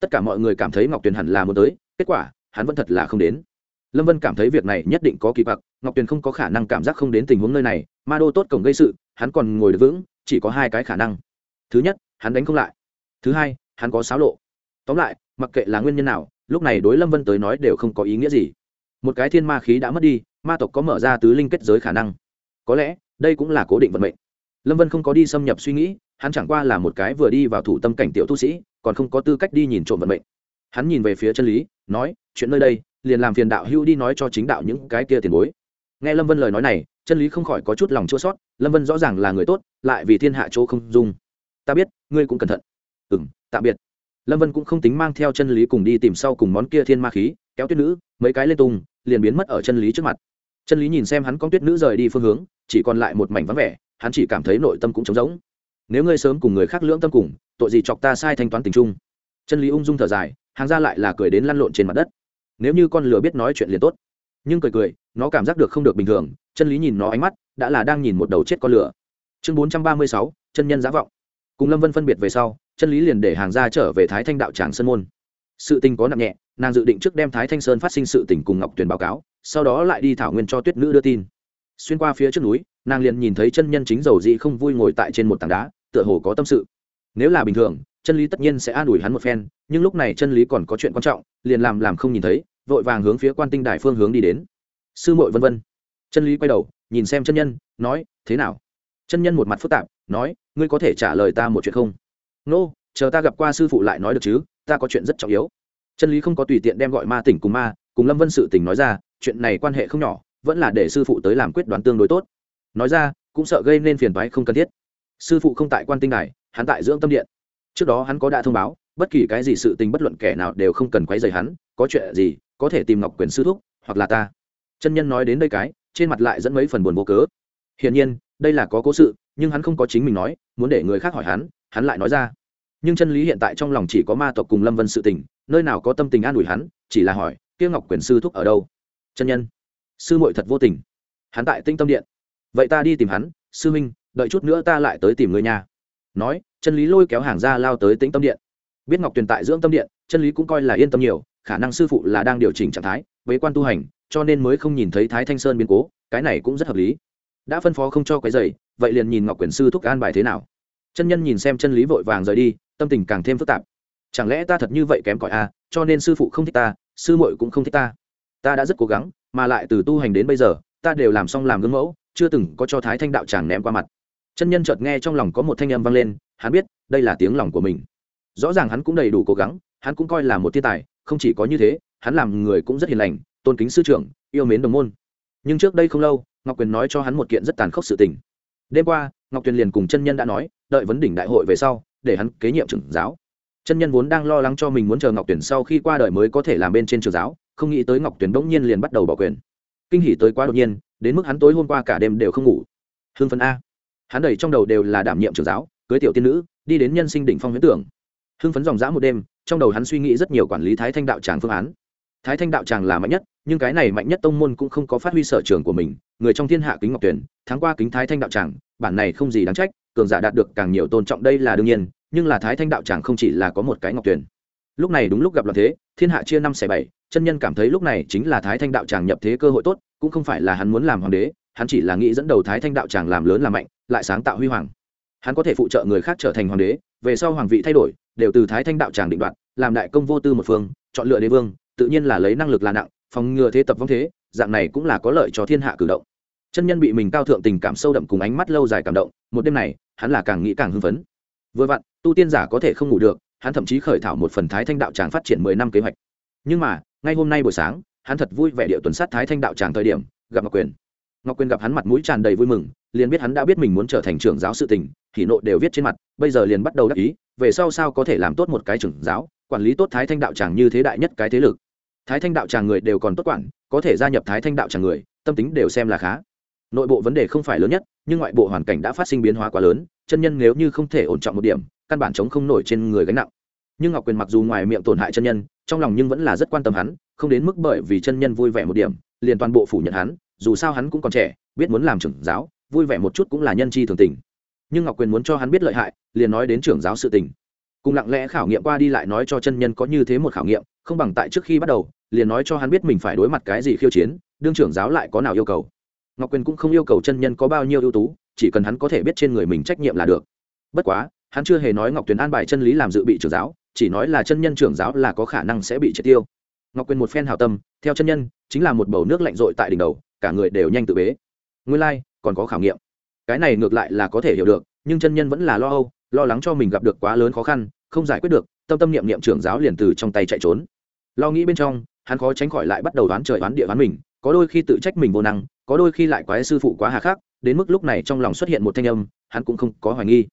Tất cả mọi người cảm thấy ngọc tuyền hẳn là muốn tới, kết quả, hắn vẫn thật là không đến lâm vân cảm thấy việc này nhất định có kỳ bạc ngọc tuyền không có khả năng cảm giác không đến tình huống nơi này, ma đô tốt cổng gây sự, hắn còn ngồi được vững, chỉ có hai cái khả năng. Thứ nhất, hắn đánh không lại. Thứ hai, hắn có xáo lộ. Tóm lại, mặc kệ là nguyên nhân nào, lúc này đối lâm vân tới nói đều không có ý nghĩa gì. Một cái thiên ma khí đã mất đi, ma tộc có mở ra tứ linh kết giới khả năng. Có lẽ, đây cũng là cố định vận mệnh. Lâm vân không có đi xâm nhập suy nghĩ, hắn chẳng qua là một cái vừa đi vào thủ tâm cảnh tiểu tu sĩ, còn không có tư cách đi nhìn trộm vận mệnh hắn nhìn về phía chân lý, nói, chuyện nơi đây, liền làm phiền đạo hữu đi nói cho chính đạo những cái kia tiền bối. Nghe lâm vân lời nói này, chân lý không khỏi có chút lòng chua sót lâm vân rõ ràng là người tốt, lại vì thiên hạ chỗ không dung. Ta biết, ngươi cũng cẩn thận. Ừ m tạm biệt. Lâm vân cũng không tính mang theo chân lý cùng đi tìm sau cùng món kia thiên ma khí, kéo tuyết nữ, mấy cái lên tung liền biến mất ở chân lý trước mặt. Chân lý nhìn xem hắn con tuyết nữ rời đi phương hướng, chỉ còn lại một mảnh vắng vẻ, hắn chỉ cảm thấy nội tâm cũng trống rỗng. Nếu ngươi sớm cùng người khác lưỡng tâm cùng, tội gì chọc ta sai thanh toán tình trung chân lý ung dung thở dài hàng ra lại là cười đến lăn lộn trên mặt đất. Nếu như con lừa biết nói chuyện liền tốt. Nhưng cười cười, nó cảm giác được không được bình thường, chân lý nhìn nó ánh mắt, đã là đang nhìn một đầu chết con lửa chương bốn trăm ba mươi sáu, chân nhân giả vọng. Cùng lâm vân phân biệt về sau, chân lý liền để hàng ra trở về thái thanh đạo tràng Sơn môn. Sự tình có nặng nhẹ, nàng dự định trước đem thái thanh sơn phát sinh sự tình cùng ngọc tuyền báo cáo, sau đó lại đi thảo nguyên cho tuyết nữ đưa tin. Xuyên qua phía trước núi, nàng liền nhìn thấy chân nhân chính dầu dị không vui ngồi tại trên một tảng đá, tựa hồ có tâm sự. Nếu là bình thường chân lý tất nhiên sẽ an ủi hắn một phen nhưng lúc này chân lý còn có chuyện quan trọng liền làm làm không nhìn thấy vội vàng hướng phía quan tinh đài phương hướng đi đến. Sư mội vân vân. Chân lý quay đầu nhìn xem chân nhân nói thế nào? Chân nhân một mặt phức tạp nói ngươi có thể trả lời ta một chuyện không? Nô、no, chờ ta gặp qua sư phụ lại nói được chứ ta có chuyện rất trọng yếu. Chân lý không có tùy tiện đem gọi ma tỉnh cùng ma cùng lâm vân sự tỉnh nói ra chuyện này quan hệ không nhỏ vẫn là để sư phụ tới làm quyết đoán tương đối tốt. Nói ra cũng sợ gây nên phiền toái không cần thiết. Sư phụ không tại quan tinh đài hắn tại dưỡng tâm điện trước đó hắn có đã thông báo, bất kỳ cái gì sự tình bất luận kẻ nào đều không cần quấy rầy hắn, có chuyện gì, có thể tìm ngọc quyền sư thúc, hoặc là ta. Chân nhân nói đến đây cái, trên mặt lại dẫn mấy phần buồn vô cớ. Hiển nhiên, đây là có cố sự, nhưng hắn không có chính mình nói, muốn để người khác hỏi hắn hắn lại nói ra. Nhưng chân lý hiện tại trong lòng chỉ có ma tộc cùng lâm vân sự tình, nơi nào có tâm tình an ủi hắn, chỉ là hỏi, kia ngọc quyền sư thúc ở đâu? Chân nhân, sư muội thật vô tình. Hắn tại tinh tâm điện. Vậy ta đi tìm hắn, sư minh đợi chút nữa ta lại tới tìm người nhà nói chân lý lôi kéo hàng ra lao tới tĩnh tâm điện. Biết ngọc tuyền tại dưỡng tâm điện chân lý cũng coi là yên tâm nhiều khả năng sư phụ là đang điều chỉnh trạng thái với quan tu hành cho nên mới không nhìn thấy thái thanh sơn biến cố cái này cũng rất hợp lý. Đã phân phó không cho cái giày vậy liền nhìn ngọc quyền sư thúc an bài thế nào. Chân nhân nhìn xem chân lý vội vàng rời đi tâm tình càng thêm phức tạp. Chẳng lẽ ta thật như vậy kém cỏi a à, cho nên sư phụ không thích ta sư muội cũng không thích ta. Ta đã rất cố gắng mà lại từ tu hành đến bây giờ ta đều làm xong làm gương mẫu chưa từng có cho thái thanh đạo tràng ném qua mặt chân nhân chợt nghe trong lòng có một thanh âm vang lên, hắn biết, đây là tiếng lòng của mình. Rõ ràng hắn cũng đầy đủ cố gắng, hắn cũng coi là một thiên tài, không chỉ có như thế, hắn làm người cũng rất hiền lành, tôn kính sư trưởng, yêu mến đồng môn. Nhưng trước đây không lâu, ngọc quyền nói cho hắn một kiện rất tàn khốc sự tình. Đêm qua, ngọc tuyền liền cùng chân nhân đã nói, đợi vấn đỉnh đại hội về sau, để hắn kế nhiệm trưởng giáo. Chân nhân vốn đang lo lắng cho mình muốn chờ ngọc tuyển sau khi qua đời mới có thể làm bên trên trường giáo, không nghĩ tới ngọc tuyển bỗng nhiên liền bắt đầu bỏ quyền. Kinh hỉ tới quá đột nhiên, đến mức hắn tối hôm qua cả đêm đều không ngủ. Hương phân a hắn đầy trong đầu đều là đảm nhiệm trưởng giáo, cưới tiểu tiên nữ, đi đến nhân sinh đỉnh phong huyễn tưởng. Hưng phấn dòng dã một đêm, trong đầu hắn suy nghĩ rất nhiều quản lý thái thanh đạo tràng phương án. Thái thanh đạo tràng là mạnh nhất, nhưng cái này mạnh nhất tông môn cũng không có phát huy sở trường của mình. Người trong thiên hạ kính ngọc tuyển tháng qua kính thái thanh đạo tràng, bản này không gì đáng trách, cường giả đạt được càng nhiều tôn trọng đây là đương nhiên, nhưng là thái thanh đạo tràng không chỉ là có một cái ngọc tuyển. Lúc này đúng lúc gặp loạn thế, thiên hạ chia năm xẻ bảy, chân nhân cảm thấy lúc này chính là thái thanh đạo tràng nhập thế cơ hội tốt, cũng không phải là hắn muốn làm hoàng đế hắn chỉ là nghĩ dẫn đầu thái thanh đạo tràng làm lớn làm mạnh, lại sáng tạo huy hoàng. Hắn có thể phụ trợ người khác trở thành hoàng đế, về sau hoàng vị thay đổi, đều từ thái thanh đạo tràng định đoạt, làm đại công vô tư một phương, chọn lựa đế vương, tự nhiên là lấy năng lực là nặng, phòng ngừa thế tập vong thế, dạng này cũng là có lợi cho thiên hạ cử động. Chân nhân bị mình cao thượng tình cảm sâu đậm cùng ánh mắt lâu dài cảm động, một đêm này, hắn là càng nghĩ càng hưng phấn. Vừa vặn, tu tiên giả có thể không ngủ được, hắn thậm chí khởi thảo một phần thái thanh đạo tràng phát triển mười năm kế hoạch. Nhưng mà, ngay hôm nay buổi sáng, hắn thật vui vẻ địa tuần sát thái thanh đạo tràng thời điểm, gặp ngọc quyền ngọc quyền gặp hắn mặt mũi tràn đầy vui mừng, liền biết hắn đã biết mình muốn trở thành trưởng giáo sự tình, thì nội đều viết trên mặt, bây giờ liền bắt đầu đắc ý, về sau sao có thể làm tốt một cái trưởng giáo, quản lý tốt thái thanh đạo tràng như thế đại nhất cái thế lực. Thái thanh đạo tràng người đều còn tốt quản, có thể gia nhập thái thanh đạo tràng người, tâm tính đều xem là khá. Nội bộ vấn đề không phải lớn nhất, nhưng ngoại bộ hoàn cảnh đã phát sinh biến hóa quá lớn, chân nhân nếu như không thể ổn trọng một điểm, căn bản chống không nổi trên người gánh nặng. Nhưng ngọc quyền mặc dù ngoài miệng tổn hại chân nhân, trong lòng nhưng vẫn là rất quan tâm hắn, không đến mức bởi vì chân nhân vui vẻ một điểm, liền toàn bộ phủ nhận hắn dù sao hắn cũng còn trẻ, biết muốn làm trưởng giáo, vui vẻ một chút cũng là nhân chi thường tình. Nhưng ngọc quyền muốn cho hắn biết lợi hại, liền nói đến trưởng giáo sự tình. Cùng lặng lẽ khảo nghiệm qua đi lại nói cho chân nhân có như thế một khảo nghiệm, không bằng tại trước khi bắt đầu, liền nói cho hắn biết mình phải đối mặt cái gì khiêu chiến, đương trưởng giáo lại có nào yêu cầu. Ngọc quyền cũng không yêu cầu chân nhân có bao nhiêu ưu tú, chỉ cần hắn có thể biết trên người mình trách nhiệm là được. Bất quá, hắn chưa hề nói ngọc tuyền an bài chân lý làm dự bị trưởng giáo, chỉ nói là chân nhân trưởng giáo là có khả năng sẽ bị triệt tiêu. Ngọc quyền một phen hào tâm, theo chân nhân, chính là một bầu nước lạnh rội tại đỉnh đầu cả người đều nhanh tự bế. Nguyên lai、like, còn có khảo nghiệm. Cái này ngược lại là có thể hiểu được nhưng chân nhân vẫn là lo âu lo lắng cho mình gặp được quá lớn khó khăn không giải quyết được tâm tâm niệm niệm trưởng giáo liền từ trong tay chạy trốn. Lo nghĩ bên trong hắn khó tránh khỏi lại bắt đầu đoán trời đoán địa đoán mình có đôi khi tự trách mình vô năng có đôi khi lại quái sư phụ quá hà khắc đến mức lúc này trong lòng xuất hiện một thanh âm hắn cũng không có hoài nghi.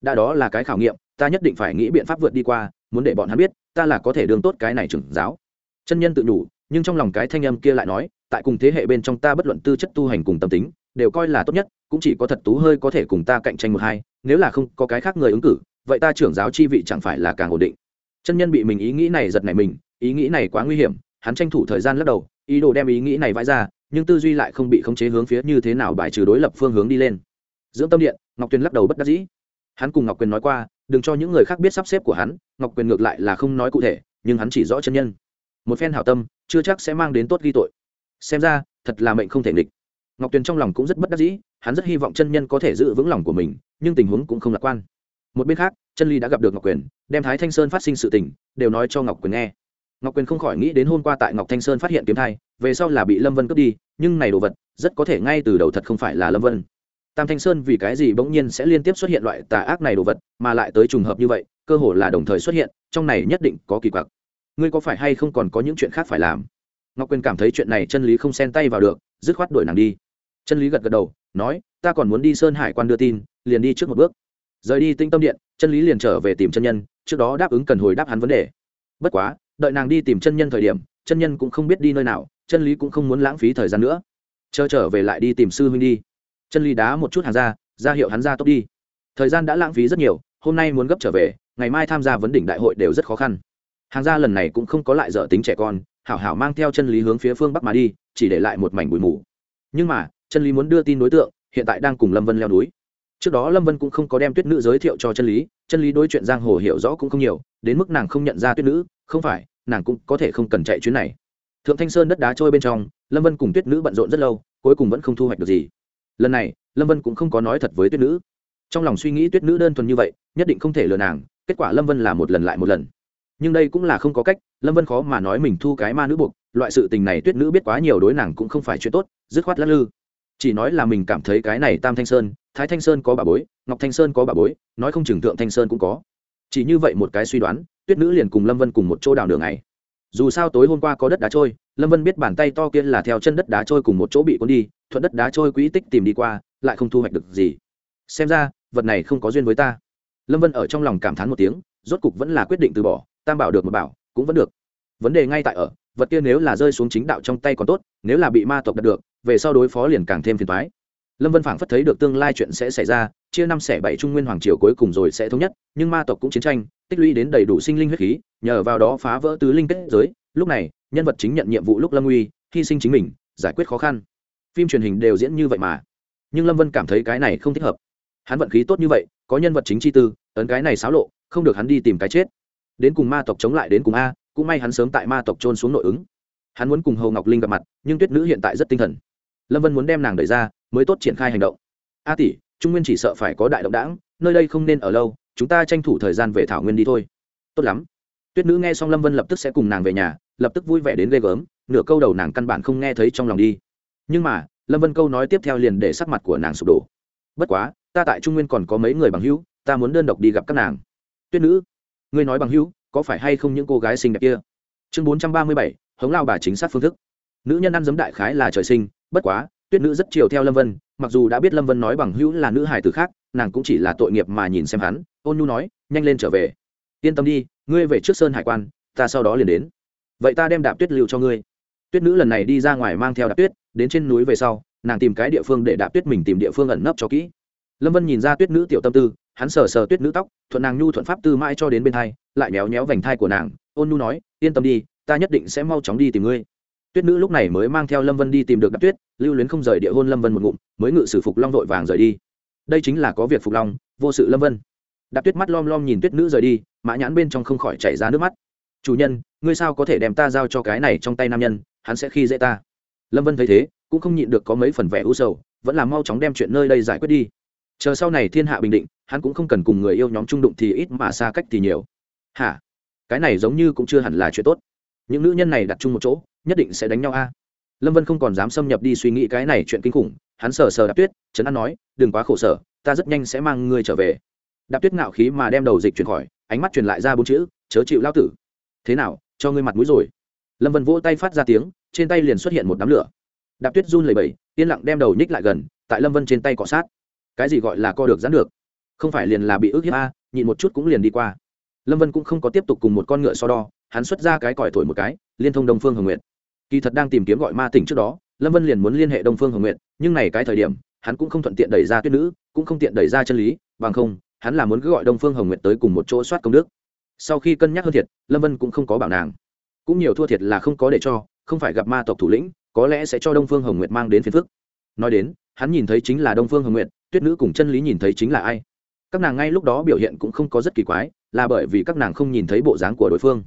Đã đó là cái khảo nghiệm ta nhất định phải nghĩ biện pháp vượt đi qua muốn để bọn hắn biết ta là có thể đương tốt cái này trưởng giáo. Chân nhân tự nhủ nhưng trong lòng cái thanh âm kia lại nói tại cùng thế hệ bên trong ta bất luận tư chất tu hành cùng tâm tính, đều coi là tốt nhất, cũng chỉ có thật tú hơi có thể cùng ta cạnh tranh một hai, nếu là không có cái khác người ứng cử, vậy ta trưởng giáo chi vị chẳng phải là càng ổn định. Chân nhân bị mình ý nghĩ này giật nảy mình, ý nghĩ này quá nguy hiểm, hắn tranh thủ thời gian lắc đầu, ý đồ đem ý nghĩ này vãi ra, nhưng tư duy lại không bị khống chế hướng phía như thế nào bài trừ đối lập phương hướng đi lên. Dưỡng tâm điện, ngọc tuyền lắc đầu bất đắc dĩ. Hắn cùng ngọc quyền nói qua, đừng cho những người khác biết sắp xếp của hắn, ngọc quyền ngược lại là không nói cụ thể, nhưng hắn chỉ rõ chân nhân. Một phen hảo tâm, chưa chắc sẽ mang đến tốt ghi tội xem ra, thật là mệnh không thể nghịch. Ngọc tuyền trong lòng cũng rất bất đắc dĩ, hắn rất hy vọng chân nhân có thể giữ vững lòng của mình, nhưng tình huống cũng không lạc quan. Một bên khác, chân ly đã gặp được ngọc quyền, đem thái thanh sơn phát sinh sự tình, đều nói cho ngọc quyền nghe. Ngọc quyền không khỏi nghĩ đến hôm qua tại ngọc thanh sơn phát hiện kiếm thai, về sau là bị lâm vân cướp đi, nhưng này đồ vật, rất có thể ngay từ đầu thật không phải là lâm vân. Tam thanh sơn vì cái gì bỗng nhiên sẽ liên tiếp xuất hiện loại tà ác này đồ vật, mà lại tới trùng hợp như vậy, cơ hồ là đồng thời xuất hiện, trong này nhất định có kỳ quặc. Ngươi có phải hay không còn có những chuyện khác phải làm? Ngọc quyền cảm thấy chuyện này chân lý không xen tay vào được, dứt khoát đuổi nàng đi. Chân lý gật gật đầu, nói, ta còn muốn đi sơn hải quan đưa tin, liền đi trước một bước. Rời đi tinh tâm điện, chân lý liền trở về tìm chân nhân, trước đó đáp ứng cần hồi đáp hắn vấn đề. Bất quá, đợi nàng đi tìm chân nhân thời điểm, chân nhân cũng không biết đi nơi nào, chân lý cũng không muốn lãng phí thời gian nữa. Chờ trở về lại đi tìm sư huynh đi. Chân lý đá một chút hàng ra ra hiệu hắn ra tốt đi. Thời gian đã lãng phí rất nhiều, hôm nay muốn gấp trở về, ngày mai tham gia vấn đỉnh đại hội đều rất khó khăn. Hàng gia lần này cũng không có lại dở tính trẻ con hảo hảo mang theo chân lý hướng phía phương bắc mà đi, chỉ để lại một mảnh bụi mù. Nhưng mà, chân lý muốn đưa tin đối tượng, hiện tại đang cùng lâm vân leo núi. Trước đó lâm vân cũng không có đem tuyết nữ giới thiệu cho chân lý chân lý đối chuyện giang hồ hiểu rõ cũng không nhiều, đến mức nàng không nhận ra tuyết nữ, không phải, nàng cũng có thể không cần chạy chuyến này. Thượng thanh sơn đất đá trôi bên trong, lâm vân cùng tuyết nữ bận rộn rất lâu, cuối cùng vẫn không thu hoạch được gì. Lần này, lâm vân cũng không có nói thật với tuyết nữ. Trong lòng suy nghĩ tuyết nữ đơn thuần như vậy, nhất định không thể lừa nàng, kết quả lâm vân là một lần lại một lần nhưng đây cũng là không có cách, lâm vân khó mà nói mình thu cái ma nữ buộc, loại sự tình này tuyết nữ biết quá nhiều đối nàng cũng không phải chuyện tốt, dứt khoát lắc lư. Chỉ nói là mình cảm thấy cái này tam thanh sơn, thái thanh sơn có bà bối, ngọc thanh sơn có bà bối, nói không chừng thượng thanh sơn cũng có. Chỉ như vậy một cái suy đoán, tuyết nữ liền cùng lâm vân cùng một chỗ đào đường này dù sao tối hôm qua có đất đá trôi, lâm vân biết bàn tay to kia là theo chân đất đá trôi cùng một chỗ bị cuốn đi, thuận đất đá trôi quỹ tích tìm đi qua, lại không thu hoạch được gì. Xem ra, vật này không có duyên với ta. Lâm vân ở trong lòng cảm thán một tiếng, rốt cục vẫn là quyết định từ bỏ tam bảo được một bảo, cũng vẫn được. Vấn đề ngay tại ở, vật kia nếu là rơi xuống chính đạo trong tay còn tốt, nếu là bị ma tộc đạt được, về sau đối phó liền càng thêm phiền thoái lâm vân phảng phất thấy được tương lai chuyện sẽ xảy ra, chia năm xẻ bảy trung nguyên hoàng triều cuối cùng rồi sẽ thống nhất, nhưng ma tộc cũng chiến tranh, tích lũy đến đầy đủ sinh linh huyết khí, nhờ vào đó phá vỡ tứ linh kết giới, lúc này, nhân vật chính nhận nhiệm vụ lúc lâm uy, hy sinh chính mình, giải quyết khó khăn. Phim truyền hình đều diễn như vậy mà. Nhưng lâm vân cảm thấy cái này không thích hợp. Hắn vận khí tốt như vậy, có nhân vật chính chi tư, ấn cái này xáo lộ, không được hắn đi tìm cái chết đến cùng ma tộc chống lại đến cùng a, cũng may hắn sớm tại ma tộc trôn xuống nội ứng. Hắn muốn cùng hầu ngọc linh gặp mặt, nhưng tuyết nữ hiện tại rất tinh thần. Lâm vân muốn đem nàng đẩy ra, mới tốt triển khai hành động. A tỷ, trung nguyên chỉ sợ phải có đại động đảng, nơi đây không nên ở lâu, chúng ta tranh thủ thời gian về thảo nguyên đi thôi. Tốt lắm. Tuyết nữ nghe xong lâm vân lập tức sẽ cùng nàng về nhà, lập tức vui vẻ đến ghê gớm, nửa câu đầu nàng căn bản không nghe thấy trong lòng đi. Nhưng mà, lâm vân câu nói tiếp theo liền để sắc mặt của nàng sụp đổ. Bất quá, ta tại trung nguyên còn có mấy người bằng hữu, ta muốn đơn độc đi gặp các nàng. Tuyết nữ ngươi nói bằng hữu, có phải hay không những cô gái xinh đẹp kia? Chương bốn trăm ba mươi bảy, hống lao bà chính xác phương thức. Nữ nhân ăn giấm đại khái là trời sinh, bất quá, tuyết nữ rất chiều theo lâm vân, mặc dù đã biết lâm vân nói bằng hữu là nữ hài từ khác, nàng cũng chỉ là tội nghiệp mà nhìn xem hắn, ôn nhu nói, nhanh lên trở về. Yên tâm đi, ngươi về trước sơn hải quan, ta sau đó liền đến. Vậy ta đem đạp tuyết lưu cho ngươi. Tuyết nữ lần này đi ra ngoài mang theo đạp tuyết, đến trên núi về sau, nàng tìm cái địa phương để đạp tuyết mình tìm địa phương ẩn nấp cho kỹ. Lâm vân nhìn ra tuyết nữ tiểu tâm tư hắn sờ sờ tuyết nữ tóc, thuận nàng nhu thuận pháp tư mãi cho đến bên thai, lại méo méo vành thai của nàng, ôn nhu nói, yên tâm đi, ta nhất định sẽ mau chóng đi tìm ngươi. Tuyết nữ lúc này mới mang theo lâm vân đi tìm được đạp tuyết, lưu luyến không rời địa hôn lâm vân một ngụm, mới ngự sử phục long vội vàng rời đi. Đây chính là có việc phục long, vô sự lâm vân. Đạp tuyết mắt lom lom nhìn tuyết nữ rời đi, mã nhãn bên trong không khỏi chảy ra nước mắt. Chủ nhân, ngươi sao có thể đem ta giao cho cái này trong tay nam nhân, hắn sẽ khi dễ ta. Lâm vân thấy thế, cũng không nhịn được có mấy phần vẻ u sầu, vẫn là mau chóng đem chuyện nơi đây giải quyết đi. Chờ sau này thiên hạ bình định hắn cũng không cần cùng người yêu nhóm trung đụng thì ít mà xa cách thì nhiều. Hả? Cái này giống như cũng chưa hẳn là chuyện tốt. Những nữ nhân này đặt chung một chỗ, nhất định sẽ đánh nhau a. Lâm vân không còn dám xâm nhập đi suy nghĩ cái này chuyện kinh khủng, hắn sờ sờ đạp tuyết chấn an nói, đừng quá khổ sở, ta rất nhanh sẽ mang ngươi trở về. Đạp tuyết ngạo khí mà đem đầu dịch chuyển khỏi, ánh mắt truyền lại ra bốn chữ, chớ chịu lao tử. Thế nào, cho ngươi mặt mũi rồi. Lâm vân vỗ tay phát ra tiếng, trên tay liền xuất hiện một đám lửa. Đạp tuyết run lầy bầy yên lặng đem đầu nhích lại gần, tại lâm vân trên tay cọ sát. Cái gì gọi là co được dán được? Không phải liền là bị ức hiếp a, nhịn một chút cũng liền đi qua. Lâm vân cũng không có tiếp tục cùng một con ngựa so đo, hắn xuất ra cái còi thổi một cái, liên thông đông phương hồng nguyện kỳ thật đang tìm kiếm gọi ma tỉnh trước đó, lâm vân liền muốn liên hệ đông phương hồng nguyện nhưng này cái thời điểm, hắn cũng không thuận tiện đẩy ra tuyết nữ, cũng không tiện đẩy ra chân lý, bằng không, hắn là muốn cứ gọi đông phương hồng nguyện tới cùng một chỗ soát công đức. Sau khi cân nhắc hơn thiệt, lâm vân cũng không có bảo nàng. Cũng nhiều thua thiệt là không có để cho, không phải gặp ma tộc thủ lĩnh, có lẽ sẽ cho đông phương hồng nguyệt mang đến phiền phức. Nói đến, hắn nhìn thấy chính là đông phương hồng nguyệt, tuyết nữ cùng chân lý nhìn thấy chính là ai? Các nàng ngay lúc đó biểu hiện cũng không có rất kỳ quái, là bởi vì các nàng không nhìn thấy bộ dáng của đối phương.